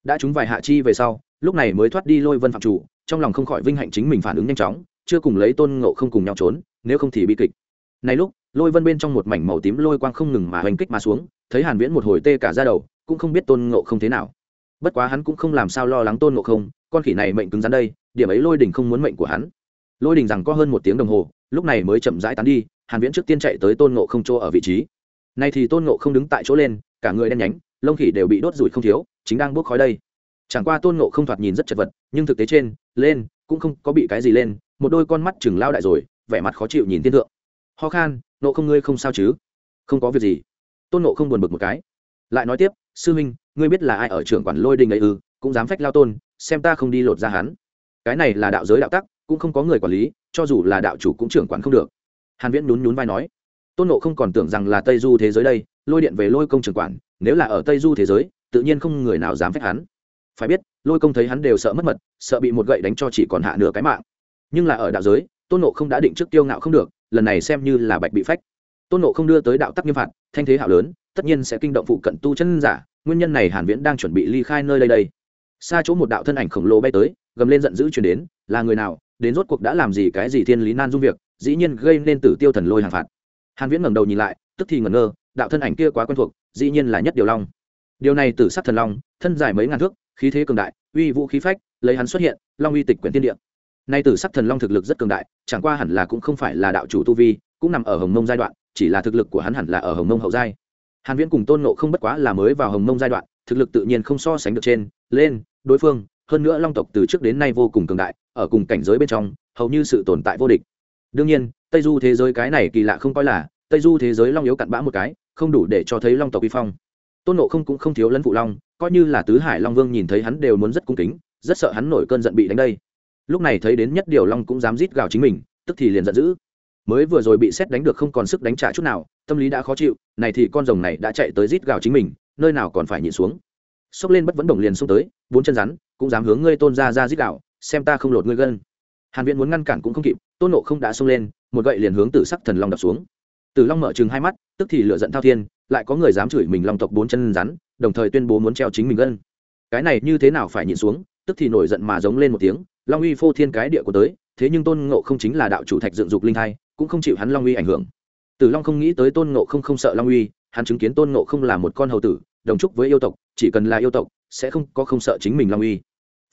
S1: Đã trúng vài hạ chi về sau, lúc này mới thoát đi lôi vân phạm chủ, trong lòng không khỏi vinh hạnh chính mình phản ứng nhanh chóng, chưa cùng lấy tôn ngộ không cùng nhau trốn, nếu không thì bi kịch. Này lúc, lôi vân bên trong một mảnh màu tím lôi quang không ngừng mà hoành kích mà xuống, thấy hàn viễn một hồi tê cả ra đầu, cũng không biết tôn ngộ không thế nào. Bất quá hắn cũng không làm sao lo lắng tôn ngộ không, con khỉ này mệnh cứng rắn đây, điểm ấy lôi đình không muốn mệnh của hắn lôi đình rằng có hơn một tiếng đồng hồ, lúc này mới chậm rãi tán đi, hàn viễn trước tiên chạy tới tôn ngộ không chỗ ở vị trí. Nay thì tôn ngộ không đứng tại chỗ lên, cả người đen nhánh, lông khỉ đều bị đốt rụi không thiếu, chính đang bốc khói đây. Chẳng qua tôn ngộ không thoạt nhìn rất chật vật, nhưng thực tế trên, lên, cũng không có bị cái gì lên, một đôi con mắt chừng lao đại rồi, vẻ mặt khó chịu nhìn thiên thượng. Ho khan nộ không ngươi không sao chứ? Không có việc gì. Tôn nộ không buồn bực một cái. Lại nói tiếp, sư minh ngươi biết là ai ở trưởng quản lôi đình ấy ư, cũng dám phách lao tôn, xem ta không đi lột ra hắn. Cái này là đạo giới đạo tắc cũng không có người quản lý, cho dù là đạo chủ cũng trưởng quản không được. Hàn viễn nhún nhún vai nói, tôn nộ không còn tưởng rằng là tây du thế giới đây, lôi điện về lôi công trưởng quản, nếu là ở tây du thế giới, tự nhiên không người nào dám phép hắn. Phải biết, lôi công thấy hắn đều sợ mất mật, sợ bị một gậy đánh cho chỉ còn hạ nửa cái mạng. Nhưng là ở đạo giới, tôn nộ không đã định trước tiêu ngạo không được, lần này xem như là bạch bị phách. Tôn nộ không đưa tới đạo tắc nghiêm phạt, thanh thế hạo lớn, tất nhiên sẽ kinh động phụ cận tu chân giả, nguyên nhân này hàn viễn đang chuẩn bị ly khai nơi đây đây. Xa chỗ một đạo thân ảnh khổng lồ bay tới, gầm lên giận dữ truyền đến, là người nào? Đến rốt cuộc đã làm gì cái gì thiên lý nan dung việc, dĩ nhiên gây nên tử tiêu thần lôi hàng phạt. Hàn viễn ngẩng đầu nhìn lại, tức thì ngẩn ngơ, đạo thân ảnh kia quá quen thuộc, dĩ nhiên là nhất điều long. Điều này tử sắc thần long, thân dài mấy ngàn thước, khí thế cường đại, uy vũ khí phách, lấy hắn xuất hiện, long uy tịch quyển thiên địa. Nay tử sắc thần long thực lực rất cường đại, chẳng qua hẳn là cũng không phải là đạo chủ tu vi, cũng nằm ở hồng mông giai đoạn, chỉ là thực lực của hắn hẳn là ở hồng mông hậu giai. Hàn viễn cùng tôn nộ không bất quá là mới vào hồng mông giai đoạn, thực lực tự nhiên không so sánh được trên, lên, đối phương, hơn nữa long tộc từ trước đến nay vô cùng cường đại ở cùng cảnh giới bên trong, hầu như sự tồn tại vô địch. Đương nhiên, tây du thế giới cái này kỳ lạ không coi là, tây du thế giới long yếu cặn bã một cái, không đủ để cho thấy long tộc uy phong. Tôn nộ không cũng không thiếu lấn phụ long, coi như là tứ hải long vương nhìn thấy hắn đều muốn rất cung kính, rất sợ hắn nổi cơn giận bị đánh đây. Lúc này thấy đến nhất điều long cũng dám rít gào chính mình, tức thì liền giận dữ. Mới vừa rồi bị xét đánh được không còn sức đánh trả chút nào, tâm lý đã khó chịu, này thì con rồng này đã chạy tới rít gào chính mình, nơi nào còn phải nhịn xuống. Xốc lên bất vẫn đồng liền xuống tới, bốn chân rắn, cũng dám hướng ngươi tôn ra ra rít gào xem ta không lột ngươi gân. Hàn viễn muốn ngăn cản cũng không kịp, tôn nộ không đã xông lên, một gậy liền hướng tử sắc thần long đập xuống. Tử long mở trừng hai mắt, tức thì lửa giận thao thiên, lại có người dám chửi mình long tộc bốn chân rắn, đồng thời tuyên bố muốn treo chính mình gân. Cái này như thế nào phải nhịn xuống, tức thì nổi giận mà giống lên một tiếng, long uy phô thiên cái địa của tới, thế nhưng tôn ngộ không chính là đạo chủ thạch dựng dục linh thai, cũng không chịu hắn long uy ảnh hưởng. Tử long không nghĩ tới tôn ngộ không không sợ long uy, hắn chứng kiến tôn ngộ không là một con hầu tử, đồng trúc với yêu tộc, chỉ cần là yêu tộc, sẽ không có không sợ chính mình long uy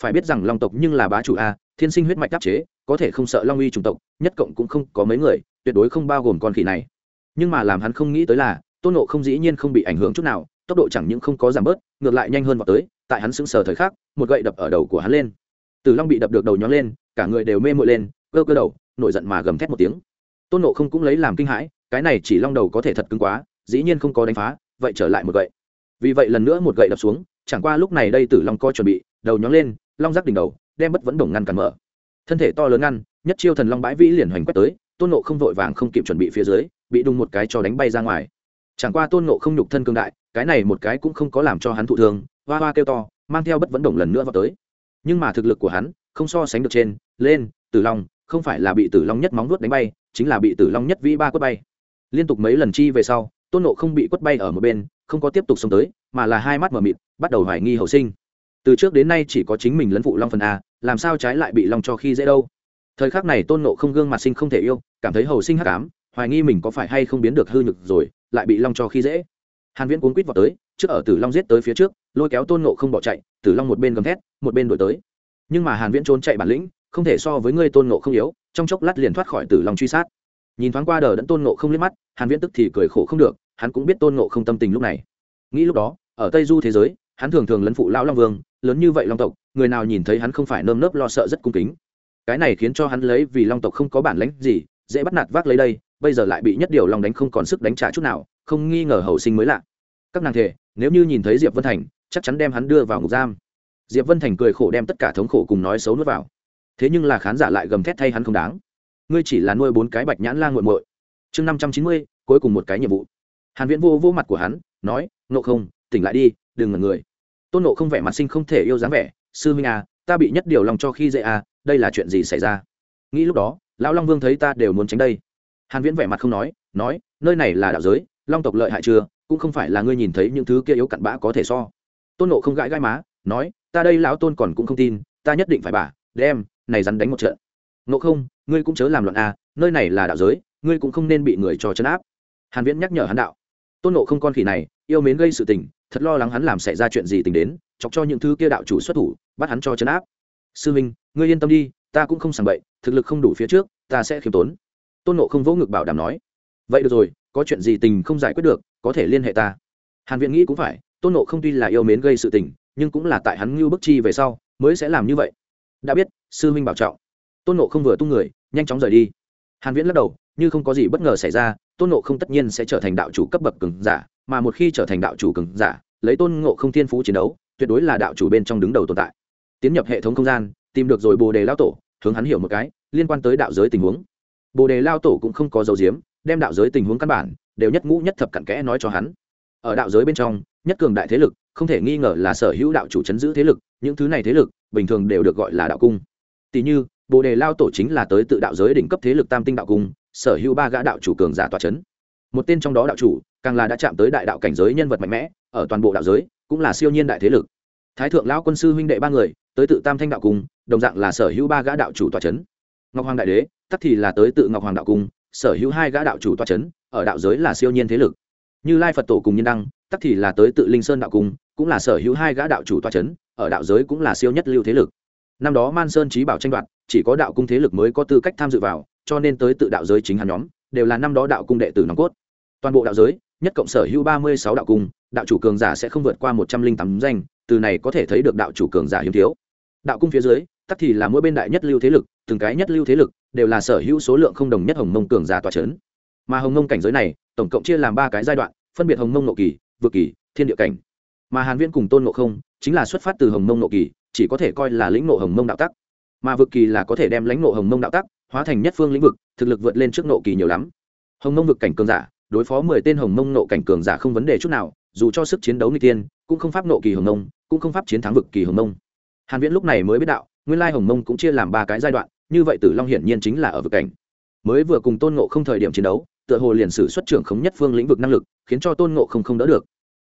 S1: phải biết rằng long tộc nhưng là bá chủ a, thiên sinh huyết mạch đáp chế, có thể không sợ long uy chủng tộc, nhất cộng cũng không có mấy người, tuyệt đối không bao gồm con khỉ này. Nhưng mà làm hắn không nghĩ tới là, tôn ngộ không dĩ nhiên không bị ảnh hưởng chút nào, tốc độ chẳng những không có giảm bớt, ngược lại nhanh hơn vào tới, tại hắn sững sờ thời khắc, một gậy đập ở đầu của hắn lên. Tử long bị đập được đầu nhón lên, cả người đều mê mội lên, cơ cơ đầu, nổi giận mà gầm thét một tiếng. Tôn nộ không cũng lấy làm kinh hãi, cái này chỉ long đầu có thể thật cứng quá, dĩ nhiên không có đánh phá, vậy trở lại một gậy. Vì vậy lần nữa một gậy đập xuống, chẳng qua lúc này đây tử long co chuẩn bị đầu nhón lên, long rắc đỉnh đầu, đem bất vẫn đồng ngăn cản mở. Thân thể to lớn ngăn, nhất chiêu thần long bãi vĩ liền hoành quét tới, tôn nộ không vội vàng không kịp chuẩn bị phía dưới, bị đùng một cái cho đánh bay ra ngoài. Chẳng qua tôn nộ không nhục thân cương đại, cái này một cái cũng không có làm cho hắn thụ thương, hoa hoa kêu to, mang theo bất vẫn đồng lần nữa vào tới. Nhưng mà thực lực của hắn, không so sánh được trên, lên, tử long, không phải là bị tử long nhất móng vuốt đánh bay, chính là bị tử long nhất vĩ ba quất bay. Liên tục mấy lần chi về sau, tôn nộ không bị quất bay ở một bên, không có tiếp tục xông tới, mà là hai mắt mờ mịt, bắt đầu hoài nghi hậu sinh từ trước đến nay chỉ có chính mình lấn phụ long phần a, làm sao trái lại bị long cho khi dễ đâu? Thời khắc này tôn nộ không gương mặt sinh không thể yêu, cảm thấy hầu sinh hắc ám, hoài nghi mình có phải hay không biến được hư nhược rồi, lại bị long cho khi dễ. Hàn viễn cuốn quýt vào tới, trước ở tử long giết tới phía trước, lôi kéo tôn nộ không bỏ chạy, tử long một bên gầm thét, một bên đổi tới. Nhưng mà hàn viễn trốn chạy bản lĩnh, không thể so với ngươi tôn ngộ không yếu, trong chốc lát liền thoát khỏi tử long truy sát. Nhìn thoáng qua đờ đẫn tôn ngộ không liếc mắt, hàn viễn tức thì cười khổ không được, hắn cũng biết tôn ngộ không tâm tình lúc này. Nghĩ lúc đó, ở tây du thế giới, hắn thường thường lấn phụ lão long vương lớn như vậy long tộc, người nào nhìn thấy hắn không phải nơm nớp lo sợ rất cung kính. Cái này khiến cho hắn lấy vì long tộc không có bản lãnh gì, dễ bắt nạt vác lấy đây, bây giờ lại bị nhất điều long đánh không còn sức đánh trả chút nào, không nghi ngờ hậu sinh mới lạ. Các nàng thể, nếu như nhìn thấy diệp vân thành, chắc chắn đem hắn đưa vào ngục giam. Diệp vân thành cười khổ đem tất cả thống khổ cùng nói xấu nuốt vào. Thế nhưng là khán giả lại gầm thét thay hắn không đáng. Ngươi chỉ là nuôi bốn cái bạch nhãn la nguội muội. Chương năm trăm chín mươi, cuối cùng một cái nhiệm vụ. Hàn viễn vô vô mặt của hắn, nói nộ không, tỉnh lại đi, đừng ngẩn người tôn nộ không vẻ mặt sinh không thể yêu dáng vẻ, sư minh à ta bị nhất điều lòng cho khi dễ à đây là chuyện gì xảy ra? Nghĩ lúc đó, lão long vương thấy ta đều muốn tránh đây. Hàn viễn vẻ mặt không nói nói, nơi này là đạo giới, long tộc lợi hại chưa, cũng không phải là ngươi nhìn thấy những thứ kia yếu cặn bã có thể so. Tôn nộ không gãi gãi má, nói, ta đây lão tôn còn cũng không tin, ta nhất định phải bà đem, này rắn đánh một trận. Nộ không, ngươi cũng chớ làm loạn à nơi này là đạo giới, ngươi cũng không nên bị người cho chấn áp. Hàn viễn nhắc nhở hắn đạo. Tôn nộ không con khỉ này, yêu mến gây sự tình thật lo lắng hắn làm xảy ra chuyện gì tình đến, chọc cho những thứ kia đạo chủ xuất thủ, bắt hắn cho chấn áp. Sư minh, ngươi yên tâm đi, ta cũng không sàng bậy, thực lực không đủ phía trước, ta sẽ khiêm tốn. Tôn nộ không vỗ ngực bảo đảm nói. Vậy được rồi, có chuyện gì tình không giải quyết được, có thể liên hệ ta. Hàn viện nghĩ cũng phải, tôn nộ không tuy là yêu mến gây sự tình, nhưng cũng là tại hắn ngưu bức chi về sau, mới sẽ làm như vậy. Đã biết, sư minh bảo trọng. Tôn nộ không vừa tung người, nhanh chóng rời đi hàn viễn lắc đầu, như không có gì bất ngờ xảy ra, tôn nộ không tất nhiên sẽ trở thành đạo chủ cấp bậc cường giả, mà một khi trở thành đạo chủ cường giả, lấy tôn ngộ không thiên phú chiến đấu, tuyệt đối là đạo chủ bên trong đứng đầu tồn tại. Tiến nhập hệ thống không gian, tìm được rồi bồ đề lao tổ, hướng hắn hiểu một cái, liên quan tới đạo giới tình huống. Bồ đề lao tổ cũng không có dấu diếm đem đạo giới tình huống căn bản, đều nhất ngũ nhất thập cặn kẽ nói cho hắn. Ở đạo giới bên trong, nhất cường đại thế lực, không thể nghi ngờ là sở hữu đạo chủ chấn giữ thế lực, những thứ này thế lực, bình thường đều được gọi là đạo cung. Tỷ như bồ đề lao tổ chính là tới tự đạo giới đỉnh cấp thế lực tam tinh đạo cung, sở hữu ba gã đạo chủ cường giả tòa chấn. Một tên trong đó đạo chủ, càng là đã chạm tới đại đạo cảnh giới nhân vật mạnh mẽ, ở toàn bộ đạo giới, cũng là siêu nhiên đại thế lực. Thái thượng lão quân sư huynh đệ ba người, tới tự tam thanh đạo cung, đồng dạng là sở hữu ba gã đạo chủ tòa c h ấ n ngọc hoàng đại đế, tắc thì là tới tự ngọc hoàng đạo cung, sở hữu hai gã đạo chủ tòa c h ấ n ở đạo giới là siêu nhiên thế lực. Như lai phật tổ cùng nhân đăng, tắc thì là tới tự linh sơn đạo cung, cũng là sở hữu hai gã đạo chủ tòa c h ấ n ở đạo giới cũng là siêu nhất lưu thế lực năm đó man sơn trí bảo tranh đoạt, chỉ có đạo cung thế lực mới có tư cách tham dự vào, cho nên tới tự đạo giới chính hắn nhóm, đều là năm đó đạo cung đệ tử nòng cốt. Toàn bộ đạo giới, nhất cộng sở hữu ba mươi sáu đạo cung, đạo chủ cường giả sẽ không vượt qua một trăm linh tám danh, từ này có thể thấy được đạo chủ cường giả hiếm thiếu. Đạo cung phía dưới, tắc thì là mỗi bên đại nhất lưu thế lực, từng cái nhất lưu thế lực, đều là sở hữu số lượng không đồng nhất hồng mông cường giả tòa c h ấ n mà hồng mông cảnh giới này, tổng cộng chia làm ba cái giai đoạn, phân biệt hồng mông nộ kỳ, vượt kỳ, thiên địa cảnh. Mà hàn viễn cùng tôn nộ không, chính là xuất phát từ hồng mông nộ kỳ chỉ có thể coi là lĩnh nộ hồng mông đạo tắc. Mà vực kỳ là có thể đem lãnh nộ hồng mông đạo tắc hóa thành nhất phương lĩnh vực, thực lực vượt lên trước nộ kỳ nhiều lắm. Hồng mông vực cảnh cường giả, đối phó mười tên hồng mông nộ cảnh cường giả không vấn đề chút nào, dù cho sức chiến đấu n tiên cũng không pháp nộ kỳ hồng mông, cũng không pháp chiến thắng vực kỳ hồng mông. Hàn viễn lúc này mới biết đạo, nguyên lai hồng mông cũng chia làm ba cái giai đoạn, như vậy tử long hiển nhiên chính là ở vực cảnh. Mới vừa cùng tôn ngộ không thời điểm chiến đấu, tựa hồ liền sử xuất trưởng khống nhất phương lĩnh vực năng lực, khiến cho tôn ngộ không không đỡ được.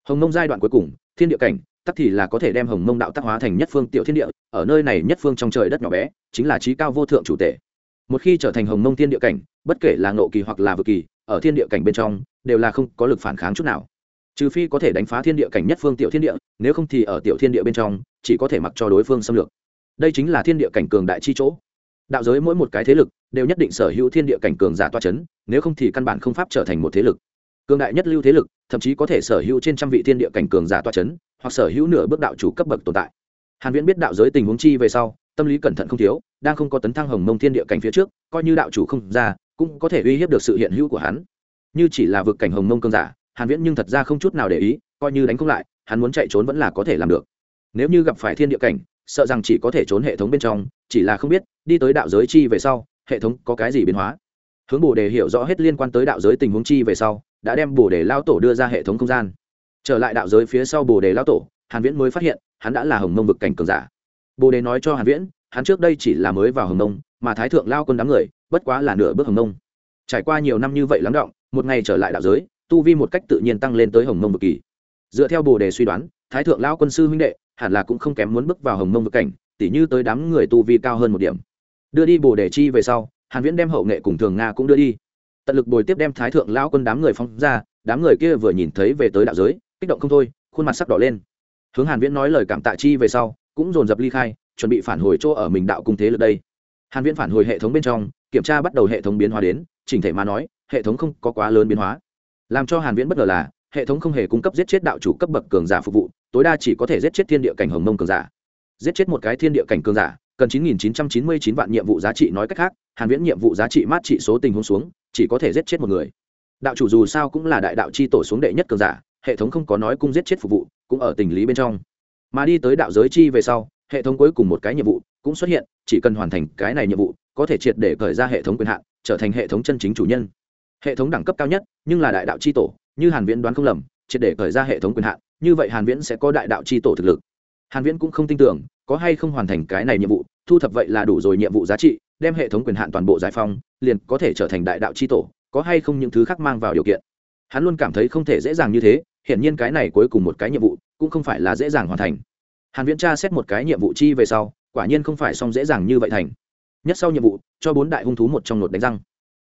S1: Hồng mông giai đoạn cuối cùng, thiên địa cảnh tắc thì là có thể đem hồng mông đạo tác hóa thành nhất phương tiểu thiên địa, ở nơi này nhất phương trong trời đất nhỏ bé, chính là trí cao vô thượng chủ tể. Một khi trở thành hồng mông thiên địa cảnh, bất kể là ngộ kỳ hoặc là vực kỳ, ở thiên địa cảnh bên trong, đều là không có lực phản kháng chút nào. Trừ phi có thể đánh phá thiên địa cảnh nhất phương tiểu thiên địa, nếu không thì ở tiểu thiên địa bên trong, chỉ có thể mặc cho đối phương xâm lược. Đây chính là thiên địa cảnh cường đại chi chỗ. Đạo giới mỗi một cái thế lực, đều nhất định sở hữu thiên địa cảnh cường giả toa c h ấ n nếu không thì căn bản không pháp trở thành một thế lực. Cường đại nhất lưu thế lực, thậm chí có thể sở hữu trên trăm vị thiên địa cảnh cường giả toa c h ấ n hoặc sở hữu nửa bước đạo chủ cấp bậc tồn tại. Hàn viễn biết đạo giới tình huống chi về sau, tâm lý cẩn thận không thiếu, đang không có tấn thăng hồng mông thiên địa cảnh phía trước, coi như đạo chủ không ra, cũng có thể uy hiếp được sự hiện hữu của hắn. Như chỉ là vực cảnh hồng mông cương giả, hàn viễn nhưng thật ra không chút nào để ý, coi như đánh không lại, hắn muốn chạy trốn vẫn là có thể làm được. Nếu như gặp phải thiên địa cảnh, sợ rằng chỉ có thể trốn hệ thống bên trong, chỉ là không biết, đi tới đạo giới chi về sau, hệ thống có cái gì biến hóa. Hướng bồ đề hiểu rõ hết liên quan tới đạo giới tình huống chi về sau, đã đem bồ đề lao tổ đưa ra hệ thống không gian trở lại đạo giới phía sau bồ đề lão tổ, hàn viễn mới phát hiện, hắn đã là hồng mông vực cảnh cường giả. Bồ đề nói cho hàn viễn, hắn trước đây chỉ là mới vào hồng mông, mà thái thượng lao quân đám người, bất quá là nửa bước hồng mông. Trải qua nhiều năm như vậy lắng động, một ngày trở lại đạo giới, tu vi một cách tự nhiên tăng lên tới hồng mông vực kỳ. Dựa theo bồ đề suy đoán, thái thượng lão quân sư huynh đệ, hẳn là cũng không kém muốn bước vào hồng mông vực cảnh, tỉ như tới đám người tu vi cao hơn một điểm. Đưa đi bồ đề chi về sau, hàn viễn đem hậu nghệ cùng thường nga cũng đưa đi. Tận lực bồi tiếp đem thái thượng lão quân đám người phóng ra, đám người kia vừa nhìn thấy về tới đạo giới kích động không thôi, khuôn mặt sắc đỏ lên. Hướng hàn viễn nói lời cảm tạ chi về sau, cũng dồn dập ly khai, chuẩn bị phản hồi chỗ ở mình đạo cung thế lực đây. Hàn viễn phản hồi hệ thống bên trong, kiểm tra bắt đầu hệ thống biến hóa đến, chỉnh thể mà nói, hệ thống không có quá lớn biến hóa. Làm cho hàn viễn bất ngờ là, hệ thống không hề cung cấp giết chết đạo chủ cấp bậc cường giả phục vụ, tối đa chỉ có thể giết chết thiên địa cảnh hồng mông cường giả. Giết chết một cái thiên địa cảnh cường giả, cần 9.999 vạn nhiệm vụ giá trị, nói cách khác, hàn viễn nhiệm vụ giá trị mát trị số tình huống xuống, chỉ có thể giết chết một người. Đạo chủ dù sao cũng là đại đạo chi tổ xuống đệ nhất cường giả hệ thống không có nói cung giết chết phục vụ, cũng ở tình lý bên trong. Mà đi tới đạo giới chi về sau, hệ thống cuối cùng một cái nhiệm vụ cũng xuất hiện, chỉ cần hoàn thành cái này nhiệm vụ, có thể triệt để khởi ra hệ thống quyền hạn, trở thành hệ thống chân chính chủ nhân. Hệ thống đẳng cấp cao nhất, nhưng là đại đạo chi tổ, như hàn viễn đoán không lầm, triệt để khởi ra hệ thống quyền hạn, như vậy hàn viễn sẽ có đại đạo chi tổ thực lực. Hàn viễn cũng không tin tưởng, có hay không hoàn thành cái này nhiệm vụ, thu thập vậy là đủ rồi nhiệm vụ giá trị, đem hệ thống quyền hạn toàn bộ giải phong liền có thể trở thành đại đạo chi tổ, có hay không những thứ khác mang vào điều kiện. Hắn luôn cảm thấy không thể dễ dàng như thế hiển nhiên cái này cuối cùng một cái nhiệm vụ cũng không phải là dễ dàng hoàn thành. Hàn viễn tra xét một cái nhiệm vụ chi về sau, quả nhiên không phải xong dễ dàng như vậy thành. Nhất sau nhiệm vụ, cho bốn đại hung thú một trong nột đánh răng.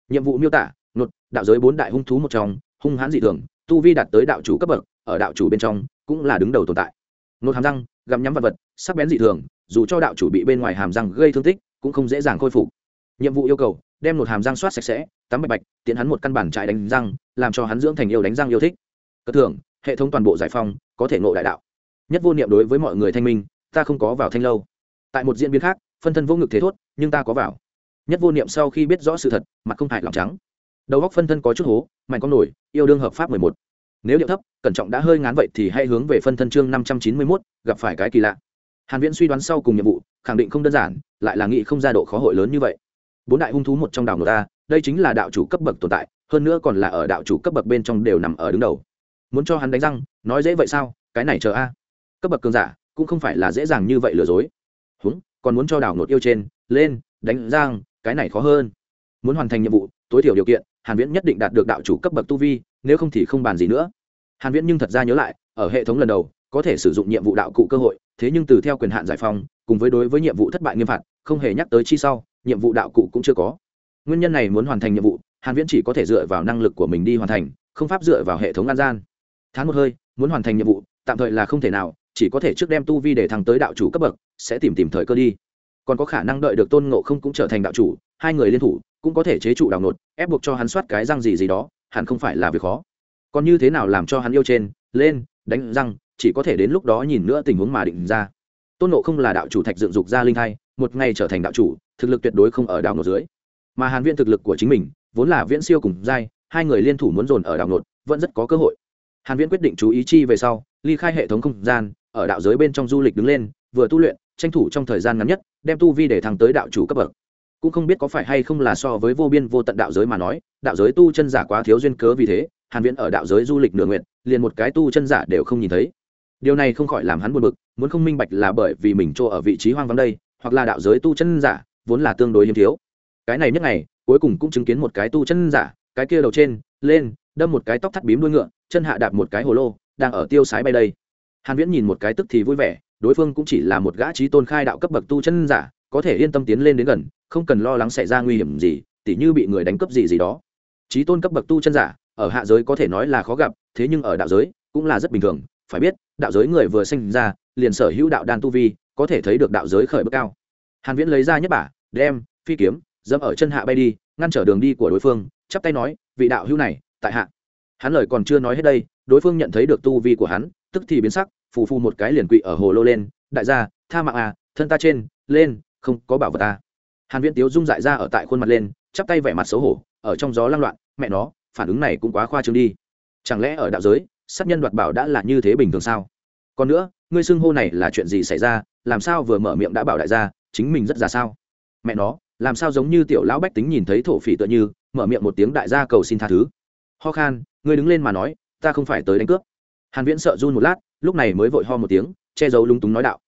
S1: Nhiệm vụ miêu tả, nột, đạo giới bốn đại hung thú một trong, hung hãn dị thường, tu vi đạt tới đạo chủ cấp bậc, ở đạo chủ bên trong cũng là đứng đầu tồn tại. Nột hàm răng, gặm nhắm vật vật, sắc bén dị thường, dù cho đạo chủ bị bên ngoài hàm răng gây thương tích, cũng không dễ dàng khôi phục. Nhiệm vụ yêu cầu, đem nột hàm răng soát sạch sẽ, tắm bạch bạch tiến hắn một căn bản trại đánh răng, làm cho hắn dưỡng thành yêu đánh răng yêu thích. Cất thưởng hệ thống toàn bộ giải phong có thể ngộ đại đạo. Nhất vô niệm đối với mọi người thanh minh, ta không có vào thanh lâu. Tại một diễn biến khác, phân thân vô ngực thế thốt, nhưng ta có vào. Nhất vô niệm sau khi biết rõ sự thật, mặt không hại lòng trắng. Đầu góc phân thân có chút hố, mạnh con nổi, yêu đương hợp pháp mười một. Nếu điệu thấp, cẩn trọng đã hơi ngán vậy thì hãy hướng về phân thân chương năm trăm chín mươi mốt, gặp phải cái kỳ lạ. Hàn viễn suy đoán sau cùng nhiệm vụ, khẳng định không đơn giản, lại là nghị không ra độ khó hội lớn như vậy. Bốn đại hung thú một trong đảo nội ta, đây chính là đạo chủ cấp bậc tồn tại, hơn nữa còn là ở đạo chủ cấp bậc bên trong đều nằm ở đứng đầu muốn cho hắn đánh răng, nói dễ vậy sao, cái này chờ a. Cấp bậc cường giả, cũng không phải là dễ dàng như vậy lừa dối. Húng, còn muốn cho đảo nột yêu trên, lên, đánh răng, cái này khó hơn. Muốn hoàn thành nhiệm vụ, tối thiểu điều kiện, hàn viễn nhất định đạt được đạo chủ cấp bậc tu vi, nếu không thì không bàn gì nữa. Hàn viễn nhưng thật ra nhớ lại, ở hệ thống lần đầu, có thể sử dụng nhiệm vụ đạo cụ cơ hội, thế nhưng từ theo quyền hạn giải phóng, cùng với đối với nhiệm vụ thất bại nghiêm phạt, không hề nhắc tới chi sau, nhiệm vụ đạo cụ cũng chưa có. Nguyên nhân này muốn hoàn thành nhiệm vụ, hàn viễn chỉ có thể dựa vào năng lực của mình đi hoàn thành, không pháp dựa vào hệ thống an gian tháng một hơi, muốn hoàn thành nhiệm vụ, tạm thời là không thể nào, chỉ có thể trước đem tu vi để thăng tới đạo chủ cấp bậc, sẽ tìm tìm thời cơ đi. Còn có khả năng đợi được tôn ngộ không cũng trở thành đạo chủ, hai người liên thủ, cũng có thể chế trụ đào nột ép buộc cho hắn soát cái răng gì gì đó, hẳn không phải là việc khó. Còn như thế nào làm cho hắn yêu trên, lên, đánh răng, chỉ có thể đến lúc đó nhìn nữa tình huống mà định ra. Tôn nộ không là đạo chủ thạch dựng dục ra linh thai, một ngày trở thành đạo chủ, thực lực tuyệt đối không ở đào nột dưới. Mà hàn viễn thực lực của chính mình, vốn là viễn siêu cùng giai, hai người liên thủ muốn dồn ở đào nột vẫn rất có cơ hội hàn viễn quyết định chú ý chi về sau, ly khai hệ thống không gian, ở đạo giới bên trong du lịch đứng lên, vừa tu luyện, tranh thủ trong thời gian ngắn nhất, đem tu vi để thăng tới đạo chủ cấp bậc. Cũng không biết có phải hay không là so với vô biên vô tận đạo giới mà nói, đạo giới tu chân giả quá thiếu duyên cớ vì thế, hàn viễn ở đạo giới du lịch nửa nguyện liền một cái tu chân giả đều không nhìn thấy. Điều này không khỏi làm hắn buồn bực, muốn không minh bạch là bởi vì mình chỗ ở vị trí hoang vắng đây, hoặc là đạo giới tu chân giả, vốn là tương đối hiếm thiếu. Cái này nhất ngày, cuối cùng cũng chứng kiến một cái tu chân giả, cái kia đầu trên, lên đâm một cái tóc thắt bím đuôi ngựa, chân hạ đạp một cái hồ lô, đang ở tiêu sái bay đây. Hàn viễn nhìn một cái tức thì vui vẻ, đối phương cũng chỉ là một gã trí tôn khai đạo cấp bậc tu chân giả, có thể yên tâm tiến lên đến gần, không cần lo lắng xảy ra nguy hiểm gì, tỉ như bị người đánh cướp gì gì đó. Trí tôn cấp bậc tu chân giả, ở hạ giới có thể nói là khó gặp, thế nhưng ở đạo giới cũng là rất bình thường. Phải biết, đạo giới người vừa sinh ra, liền sở hữu đạo đan tu vi, có thể thấy được đạo giới khởi bước cao. Hàn viễn lấy ra nhất bả, đem, phi kiếm, dẫm ở chân hạ bay đi, ngăn trở đường đi của đối phương, chắp tay nói, vị đạo hữu này tại hạ. Hắn lời còn chưa nói hết đây, đối phương nhận thấy được tu vi của hắn, tức thì biến sắc, phù phù một cái liền quỵ ở hồ lô lên, đại gia, tha mạng à thân ta trên, lên, không có bảo vật ta hàn viễn tiếu dung dại ra ở tại khuôn mặt lên, chắp tay vẻ mặt xấu hổ, ở trong gió lang loạn, mẹ nó, phản ứng này cũng quá khoa trương đi. Chẳng lẽ ở đạo giới, sát nhân đoạt bảo đã là như thế bình thường sao? Còn nữa, ngươi xưng hô này là chuyện gì xảy ra, làm sao vừa mở miệng đã bảo đại gia, chính mình rất già sao? Mẹ nó, làm sao giống như tiểu lão bách tính nhìn thấy thổ phỉ tựa như, mở miệng một tiếng đại gia cầu xin tha thứ ho khan ngươi đứng lên mà nói ta không phải tới đánh cướp. Hàn viễn sợ run một lát lúc này mới vội ho một tiếng che giấu lúng túng nói đạo.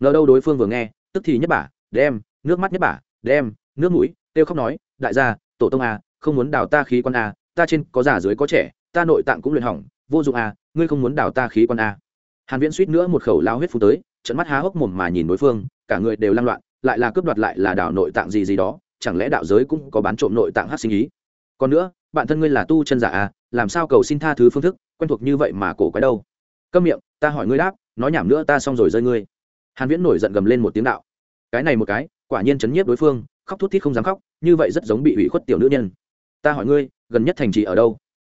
S1: Ngờ đâu đối phương vừa nghe tức thì nhất bả đem nước mắt nhất bả đem nước mũi tiêu khóc nói đại gia tổ tông à, không muốn đào ta khí quan à, ta trên có già dưới có trẻ ta nội tạng cũng luyện hỏng vô dụng à, ngươi không muốn đào ta khí quan à. hàn viễn suýt nữa một khẩu lao huyết phun tới trận mắt há hốc mồm mà nhìn đối phương cả người đều lang loạn lại là cướp đoạt lại là đào nội tạng gì gì đó chẳng lẽ đạo giới cũng có bán trộm nội tạng hát sinh ý? Còn nữa bạn thân ngươi là tu chân giả à, làm sao cầu xin tha thứ phương thức quen thuộc như vậy mà cổ quái đâu? Câm miệng ta hỏi ngươi đáp nói nhảm nữa ta xong rồi rơi ngươi. Hàn viễn nổi giận gầm lên một tiếng đạo. Cái này một cái quả nhiên chấn nhiếp đối phương khóc thút thít không dám khóc như vậy rất giống bị ủy khuất tiểu nữ nhân. Ta hỏi ngươi gần nhất thành trì ở đâu?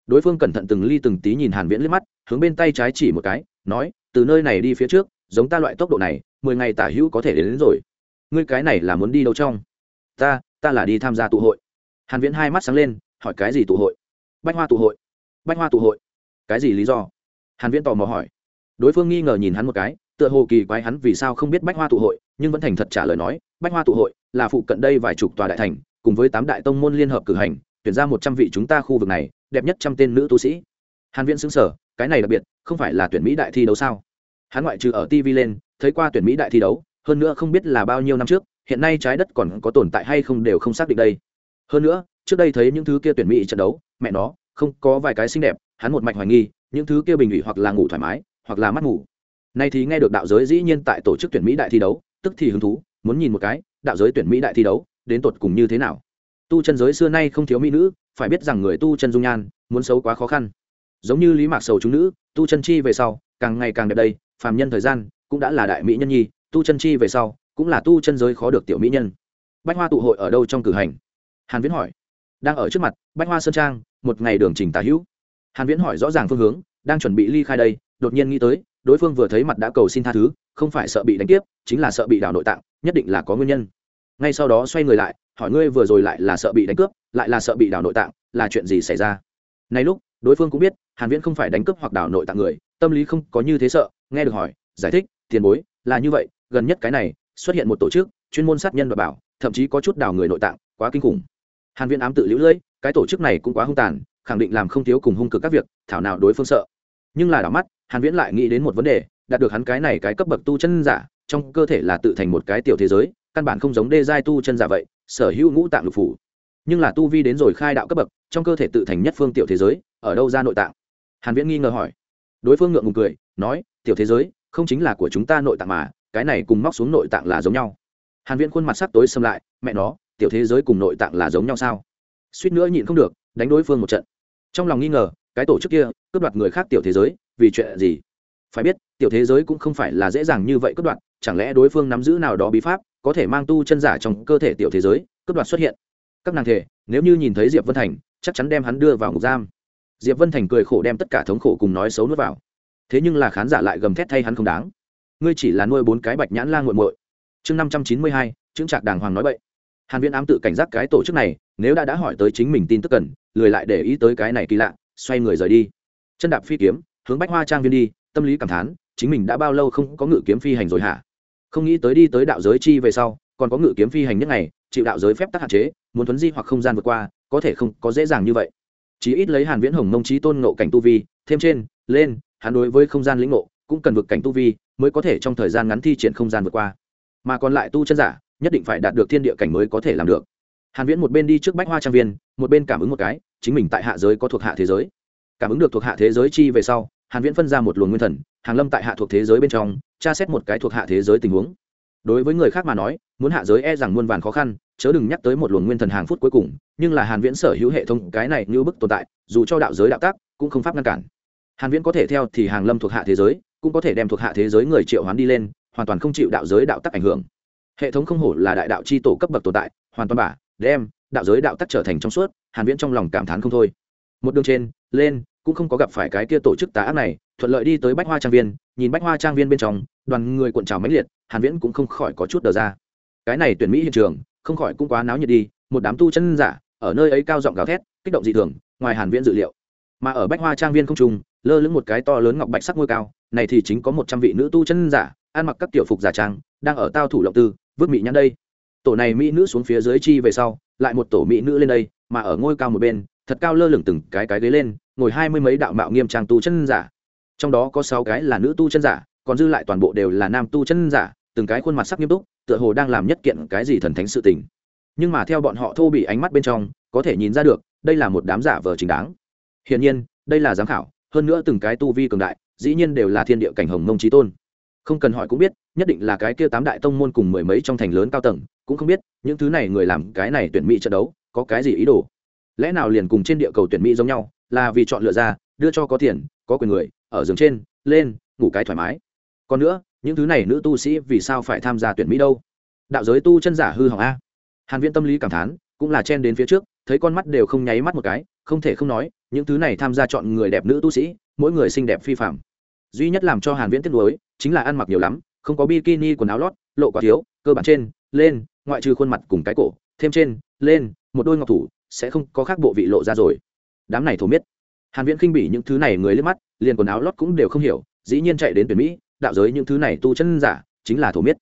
S1: Đối phương cẩn thận từng ly từng tí nhìn hàn viễn liếc mắt hướng bên tay trái chỉ một cái nói từ nơi này đi phía trước giống ta loại tốc độ này mười ngày tả hữu có thể đến, đến rồi. Ngươi cái này là muốn đi đâu trong? Ta ta là đi tham gia tụ hội. Hàn viễn hai mắt sáng lên hỏi cái gì tụ hội? Bách hoa tụ hội. Bách hoa tụ hội. Cái gì lý do? Hàn viễn tò mò hỏi. Đối phương nghi ngờ nhìn hắn một cái, tựa hồ kỳ quái hắn vì sao không biết bách hoa tụ hội, nhưng vẫn thành thật trả lời nói, bách hoa tụ hội là phụ cận đây vài chục tòa đại thành, cùng với tám đại tông môn liên hợp cử hành, tuyển ra một trăm vị chúng ta khu vực này, đẹp nhất trăm tên nữ tu sĩ. Hàn viễn xứng sở cái này đặc biệt, không phải là tuyển mỹ đại thi đấu sao? Hắn ngoại trừ ở tv lên, thấy qua tuyển mỹ đại thi đấu, hơn nữa không biết là bao nhiêu năm trước, hiện nay trái đất còn có tồn tại hay không đều không xác định đây. Hơn nữa trước đây thấy những thứ kia tuyển mỹ trận đấu, mẹ nó, không có vài cái xinh đẹp, hắn một mạch hoài nghi, những thứ kia bình ủy hoặc là ngủ thoải mái, hoặc là mắt ngủ. Nay thì nghe được đạo giới dĩ nhiên tại tổ chức tuyển mỹ đại thi đấu, tức thì hứng thú, muốn nhìn một cái, đạo giới tuyển mỹ đại thi đấu, đến tột cùng như thế nào. Tu chân giới xưa nay không thiếu mỹ nữ, phải biết rằng người tu chân dung nhan, muốn xấu quá khó khăn. Giống như lý mạc sầu chúng nữ, tu chân chi về sau, càng ngày càng đẹp đây, phàm nhân thời gian, cũng đã là đại mỹ nhân nhi, tu chân chi về sau, cũng là tu chân giới khó được tiểu mỹ nhân. Bách hoa tụ hội ở đâu trong cử hành? Hàn viễn hỏi đang ở trước mặt, bách hoa sơn trang, một ngày đường trình tà hữu. Hàn viễn hỏi rõ ràng phương hướng, đang chuẩn bị ly khai đây, đột nhiên nghĩ tới, đối phương vừa thấy mặt đã cầu xin tha thứ, không phải sợ bị đánh tiếp, chính là sợ bị đào nội tạng, nhất định là có nguyên nhân. Ngay sau đó xoay người lại, hỏi ngươi vừa rồi lại là sợ bị đánh cướp, lại là sợ bị đào nội tạng, là chuyện gì xảy ra? Nay lúc, đối phương cũng biết, hàn viễn không phải đánh cướp hoặc đào nội tạng người, tâm lý không có như thế sợ, nghe được hỏi, giải thích, tiền bối, là như vậy, gần nhất cái này, xuất hiện một tổ chức, chuyên môn sát nhân và bảo, thậm chí có chút đào người nội tạng, quá kinh khủng hàn viễn ám tự liễu lưỡi cái tổ chức này cũng quá hung tàn, khẳng định làm không thiếu cùng hung cực các việc, thảo nào đối phương sợ. Nhưng là đảo mắt, hàn viễn lại nghĩ đến một vấn đề, đạt được hắn cái này cái cấp bậc tu chân giả, trong cơ thể là tự thành một cái tiểu thế giới, căn bản không giống đê giai tu chân giả vậy, sở hữu ngũ tạng lục phủ. Nhưng là tu vi đến rồi khai đạo cấp bậc, trong cơ thể tự thành nhất phương tiểu thế giới, ở đâu ra nội tạng? Hàn viễn nghi ngờ hỏi. Đối phương ngượng ngùng cười, nói, tiểu thế giới, không chính là của chúng ta nội tạng mà, cái này cùng móc xuống nội tạng là giống nhau. Hàn viễn khuôn mặt sắc tối sầm lại, mẹ nó tiểu thế giới cùng nội tạng là giống nhau sao? Suýt nữa nhịn không được, đánh đối phương một trận. Trong lòng nghi ngờ, cái tổ chức kia, cướp đoạt người khác tiểu thế giới, vì chuyện gì? Phải biết, tiểu thế giới cũng không phải là dễ dàng như vậy cướp đoạt, chẳng lẽ đối phương nắm giữ nào đó bí pháp, có thể mang tu chân giả trong cơ thể tiểu thế giới, cướp đoạt xuất hiện? Các nàng thể, nếu như nhìn thấy diệp vân thành, chắc chắn đem hắn đưa vào ngục giam. Diệp vân thành cười khổ đem tất cả thống khổ cùng nói xấu nuốt vào. Thế nhưng là khán giả lại gầm thét thay hắn không đáng. Ngươi chỉ là nuôi bốn cái bạch nhãn la nguội muội. Chương năm trăm chín mươi hai chứng trạc đàng hoàng nói vậy hàn viễn ám tự cảnh giác cái tổ chức này, nếu đã đã hỏi tới chính mình tin tức cần, lười lại để ý tới cái này kỳ lạ, xoay người rời đi. Chân đạp phi kiếm, hướng bách hoa trang viên đi, tâm lý cảm thán, chính mình đã bao lâu không có ngự kiếm phi hành rồi hả? Không nghĩ tới đi tới đạo giới chi về sau, còn có ngự kiếm phi hành nhất ngày, chịu đạo giới phép tắc hạn chế, muốn thuấn di hoặc không gian vượt qua, có thể không có dễ dàng như vậy. Chỉ ít lấy hàn viễn hồng mông trí tôn ngộ cảnh tu vi, thêm trên, lên, hắn đối với không gian lĩnh ngộ, cũng cần vượt cảnh tu vi, mới có thể trong thời gian ngắn thi triển không gian vượt qua. Mà còn lại tu chân giả nhất định phải đạt được thiên địa cảnh mới có thể làm được. Hàn viễn một bên đi trước bách hoa trang viên, một bên cảm ứng một cái, chính mình tại hạ giới có thuộc hạ thế giới. Cảm ứng được thuộc hạ thế giới chi về sau, hàn viễn phân ra một luồng nguyên thần, hàng lâm tại hạ thuộc thế giới bên trong, tra xét một cái thuộc hạ thế giới tình huống. Đối với người khác mà nói, muốn hạ giới e rằng muôn vàn khó khăn, chớ đừng nhắc tới một luồng nguyên thần hàng phút cuối cùng, nhưng là hàn viễn sở hữu hệ thống cái này như bức tồn tại, dù cho đạo giới đạo tác, cũng không pháp ngăn cản. Hàn viễn có thể theo thì hàng lâm thuộc hạ thế giới, cũng có thể đem thuộc hạ thế giới người triệu hoán đi lên, hoàn toàn không chịu đạo giới đạo tắc ảnh hưởng hệ thống không hổ là đại đạo chi tổ cấp bậc tồn tại, hoàn toàn bả đem, đạo giới đạo tắc trở thành trong suốt, hàn viễn trong lòng cảm thán không thôi. Một đường trên, lên, cũng không có gặp phải cái kia tổ chức tà ác này, thuận lợi đi tới bách hoa trang viên, nhìn bách hoa trang viên bên trong, đoàn người cuộn trào mãnh liệt, hàn viễn cũng không khỏi có chút đờ ra. Cái này tuyển mỹ hiện trường, không khỏi cũng quá náo nhiệt đi, một đám tu chân giả, ở nơi ấy cao giọng gào thét, kích động dị thường, ngoài hàn viễn dự liệu. Mà ở bách hoa trang viên không trung, lơ lửng một cái to lớn ngọc bạch sắc ngôi cao, này thì chính có một trăm vị nữ tu chân giả, ăn mặc các tiểu phục giả trang, đang ở tao thủ lộng tư vứt mỹ nhãn đây. Tổ này mỹ nữ xuống phía dưới chi về sau, lại một tổ mỹ nữ lên đây, mà ở ngôi cao một bên, thật cao lơ lửng từng cái cái ghế lên, ngồi hai mươi mấy đạo mạo nghiêm trang tu chân giả. Trong đó có sáu cái là nữ tu chân giả, còn dư lại toàn bộ đều là nam tu chân giả, từng cái khuôn mặt sắc nghiêm túc, tựa hồ đang làm nhất kiện cái gì thần thánh sự tình. Nhưng mà theo bọn họ thô bị ánh mắt bên trong, có thể nhìn ra được, đây là một đám giả vờ chính đáng. Hiển nhiên, đây là giám khảo, hơn nữa từng cái tu vi cường đại, dĩ nhiên đều là thiên địa cảnh hồng mông trí tôn. Không cần hỏi cũng biết nhất định là cái kia tám đại tông môn cùng mười mấy trong thành lớn cao tầng, cũng không biết, những thứ này người làm cái này tuyển mỹ trận đấu, có cái gì ý đồ? Lẽ nào liền cùng trên địa cầu tuyển mỹ giống nhau, là vì chọn lựa ra, đưa cho có tiền, có quyền người, ở giường trên, lên, ngủ cái thoải mái. Còn nữa, những thứ này nữ tu sĩ vì sao phải tham gia tuyển mỹ đâu? Đạo giới tu chân giả hư hỏng a. Hàn viễn tâm lý cảm thán, cũng là chen đến phía trước, thấy con mắt đều không nháy mắt một cái, không thể không nói, những thứ này tham gia chọn người đẹp nữ tu sĩ, mỗi người xinh đẹp phi phạm duy nhất làm cho hàn viễn tiếc nuối, chính là ăn mặc nhiều lắm không có bikini quần áo lót, lộ quá thiếu, cơ bản trên, lên, ngoại trừ khuôn mặt cùng cái cổ, thêm trên, lên, một đôi ngọc thủ, sẽ không có khác bộ vị lộ ra rồi. Đám này thổ miết. Hàn viễn khinh bỉ những thứ này người liếc mắt, liền quần áo lót cũng đều không hiểu, dĩ nhiên chạy đến tuyển mỹ, đạo giới những thứ này tu chân giả, chính là thổ miết.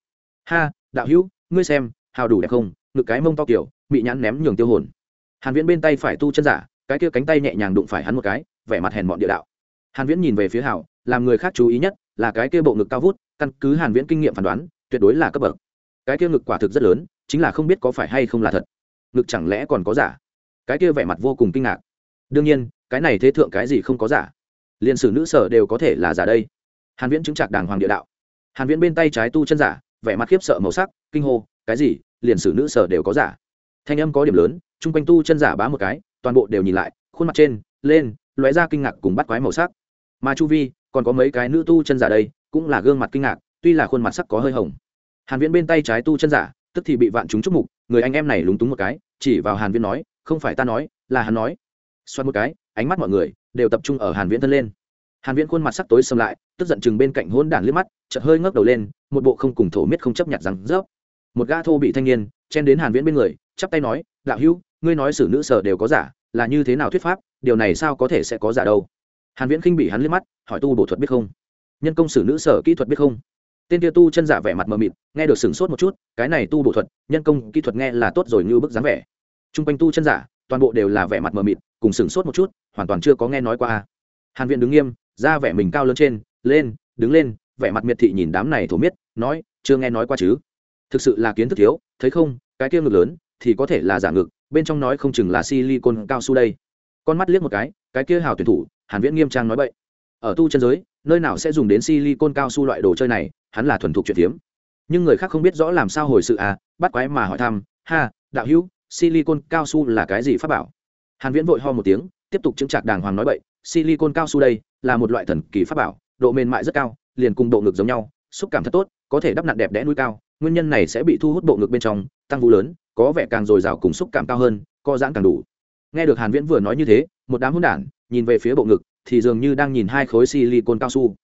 S1: Ha, đạo hữu, ngươi xem, hào đủ đẹp không, ngực cái mông to kiểu bị nhãn ném nhường tiêu hồn. Hàn viễn bên tay phải tu chân giả, cái kia cánh tay nhẹ nhàng đụng phải hắn một cái, vẻ mặt hèn mọn địa đạo. Hàn viễn nhìn về phía hào, làm người khác chú ý nhất là cái kia bộ ngực cao vút, căn cứ hàn viễn kinh nghiệm phán đoán, tuyệt đối là cấp bậc. Cái kia ngực quả thực rất lớn, chính là không biết có phải hay không là thật. Ngực chẳng lẽ còn có giả? Cái kia vẻ mặt vô cùng kinh ngạc. Đương nhiên, cái này thế thượng cái gì không có giả? Liên sử nữ sở đều có thể là giả đây. Hàn viễn chứng trạc đàng hoàng địa đạo. Hàn viễn bên tay trái tu chân giả, vẻ mặt khiếp sợ màu sắc, kinh hô, cái gì? Liền sử nữ sở đều có giả? Thanh âm có điểm lớn, chung quanh tu chân giả bá một cái, toàn bộ đều nhìn lại, khuôn mặt trên, lên, lóe ra kinh ngạc cùng bắt quái màu sắc. Mà chu vi còn có mấy cái nữ tu chân giả đây, cũng là gương mặt kinh ngạc, tuy là khuôn mặt sắc có hơi hồng. Hàn viễn bên tay trái tu chân giả, tức thì bị vạn chúng chúc mục, người anh em này lúng túng một cái, chỉ vào hàn viễn nói, không phải ta nói, là hắn nói. Xoan một cái, ánh mắt mọi người đều tập trung ở hàn viễn thân lên. Hàn viễn khuôn mặt sắc tối sầm lại, tức giận chừng bên cạnh hôn đản liếc mắt, chợt hơi ngước đầu lên, một bộ không cùng thổ miết không chấp nhận rằng, rớp. Một gã thô bị thanh niên chen đến hàn viễn bên người, chắp tay nói, đạo hữu, ngươi nói xử nữ sở đều có giả, là như thế nào thuyết pháp, điều này sao có thể sẽ có giả đâu? Hàn viễn khinh bị hắn liếc mắt, hỏi tu bổ thuật biết không? Nhân công xử nữ sở kỹ thuật biết không? Tên kia tu chân giả vẻ mặt mờ mịt, nghe được sửng sốt một chút, cái này tu bổ thuật, nhân công kỹ thuật nghe là tốt rồi như bức dáng vẻ. Trung quanh tu chân giả, toàn bộ đều là vẻ mặt mờ mịt, cùng sửng sốt một chút, hoàn toàn chưa có nghe nói qua. Hàn Viễn đứng nghiêm ra vẻ mình cao lớn trên, lên, đứng lên, vẻ mặt miệt thị nhìn đám này thổ miết, nói, chưa nghe nói qua chứ? Thực sự là kiến thức thiếu, thấy không, cái kia ngực lớn, thì có thể là giả ngực, bên trong nói không chừng là silicon cao su đây. Con mắt liếc một cái cái kia hào tuyển thủ hàn viễn nghiêm trang nói bậy. Ở tu chân giới, nơi nào sẽ dùng đến silicon cao su loại đồ chơi này, hắn là thuần thục chuyện tiếm nhưng người khác không biết rõ làm sao hồi sự à bắt quái mà hỏi thăm, ha, đạo hữu, silicon cao su là cái gì pháp bảo? Hàn viễn vội ho một tiếng, tiếp tục chứng trạc đàng hoàng nói bậy, silicon cao su đây là một loại thần kỳ pháp bảo, độ mềm mại rất cao, liền cùng độ ngực giống nhau, xúc cảm thật tốt, có thể đắp nặn đẹp đẽ núi cao, nguyên nhân này sẽ bị thu hút bộ ngực bên trong, tăng vũ lớn, có vẻ càng dồi dào cùng xúc cảm cao hơn co giãn càng đủ. Nghe được hàn viễn vừa nói như thế, một đám hỗn đản nhìn về phía bộ ngực, thì dường như đang nhìn hai khối silicon cao su.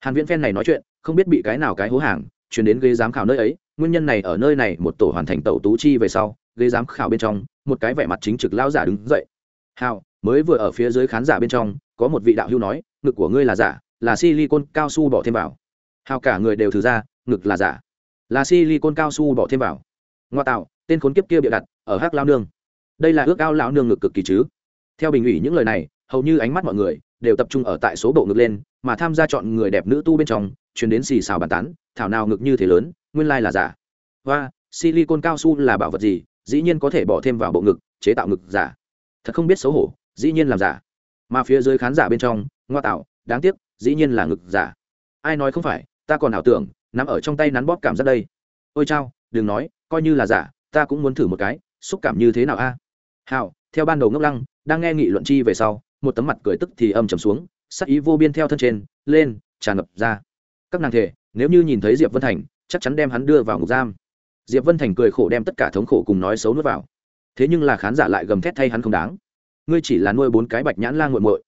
S1: Hàn viễn phen này nói chuyện, không biết bị cái nào cái hố hàng, chuyển đến ghế giám khảo nơi ấy, nguyên nhân này ở nơi này, một tổ hoàn thành tẩu tú chi về sau, ghế giám khảo bên trong, một cái vẻ mặt chính trực lao giả đứng dậy. Hào, mới vừa ở phía dưới khán giả bên trong, có một vị đạo hưu nói, ngực của ngươi là giả, là silicon cao su bỏ thêm vào. Hào cả người đều thử ra, ngực là giả, là silicon cao su bỏ thêm vào. Ngoa tạo, tên khốn kiếp kia bịa đặt, ở hắc lao nương. Đây là ước ao lão nương ngực cực kỳ chứ. Theo bình ủy những lời này hầu như ánh mắt mọi người đều tập trung ở tại số bộ ngực lên, mà tham gia chọn người đẹp nữ tu bên trong, chuyển đến xì xào bàn tán, thảo nào ngực như thế lớn, nguyên lai là giả. Và, silicon cao su là bảo vật gì? Dĩ nhiên có thể bỏ thêm vào bộ ngực, chế tạo ngực giả. Thật không biết xấu hổ, dĩ nhiên làm giả. Mà phía dưới khán giả bên trong, ngoa tạo, đáng tiếc, dĩ nhiên là ngực giả. Ai nói không phải, ta còn ảo tưởng nằm ở trong tay nắn bóp cảm giác đây. Ôi chao, đừng nói, coi như là giả, ta cũng muốn thử một cái, xúc cảm như thế nào a? À? hào theo ban đầu ngốc lăng, đang nghe nghị luận chi về sau một tấm mặt cười tức thì âm trầm xuống, sắc ý vô biên theo thân trên, lên, tràn ngập ra. Các nàng thể, nếu như nhìn thấy diệp vân thành, chắc chắn đem hắn đưa vào ngục giam. Diệp vân thành cười khổ đem tất cả thống khổ cùng nói xấu nuốt vào. Thế nhưng là khán giả lại gầm thét thay hắn không đáng. Ngươi chỉ là nuôi bốn cái bạch nhãn la nguội muội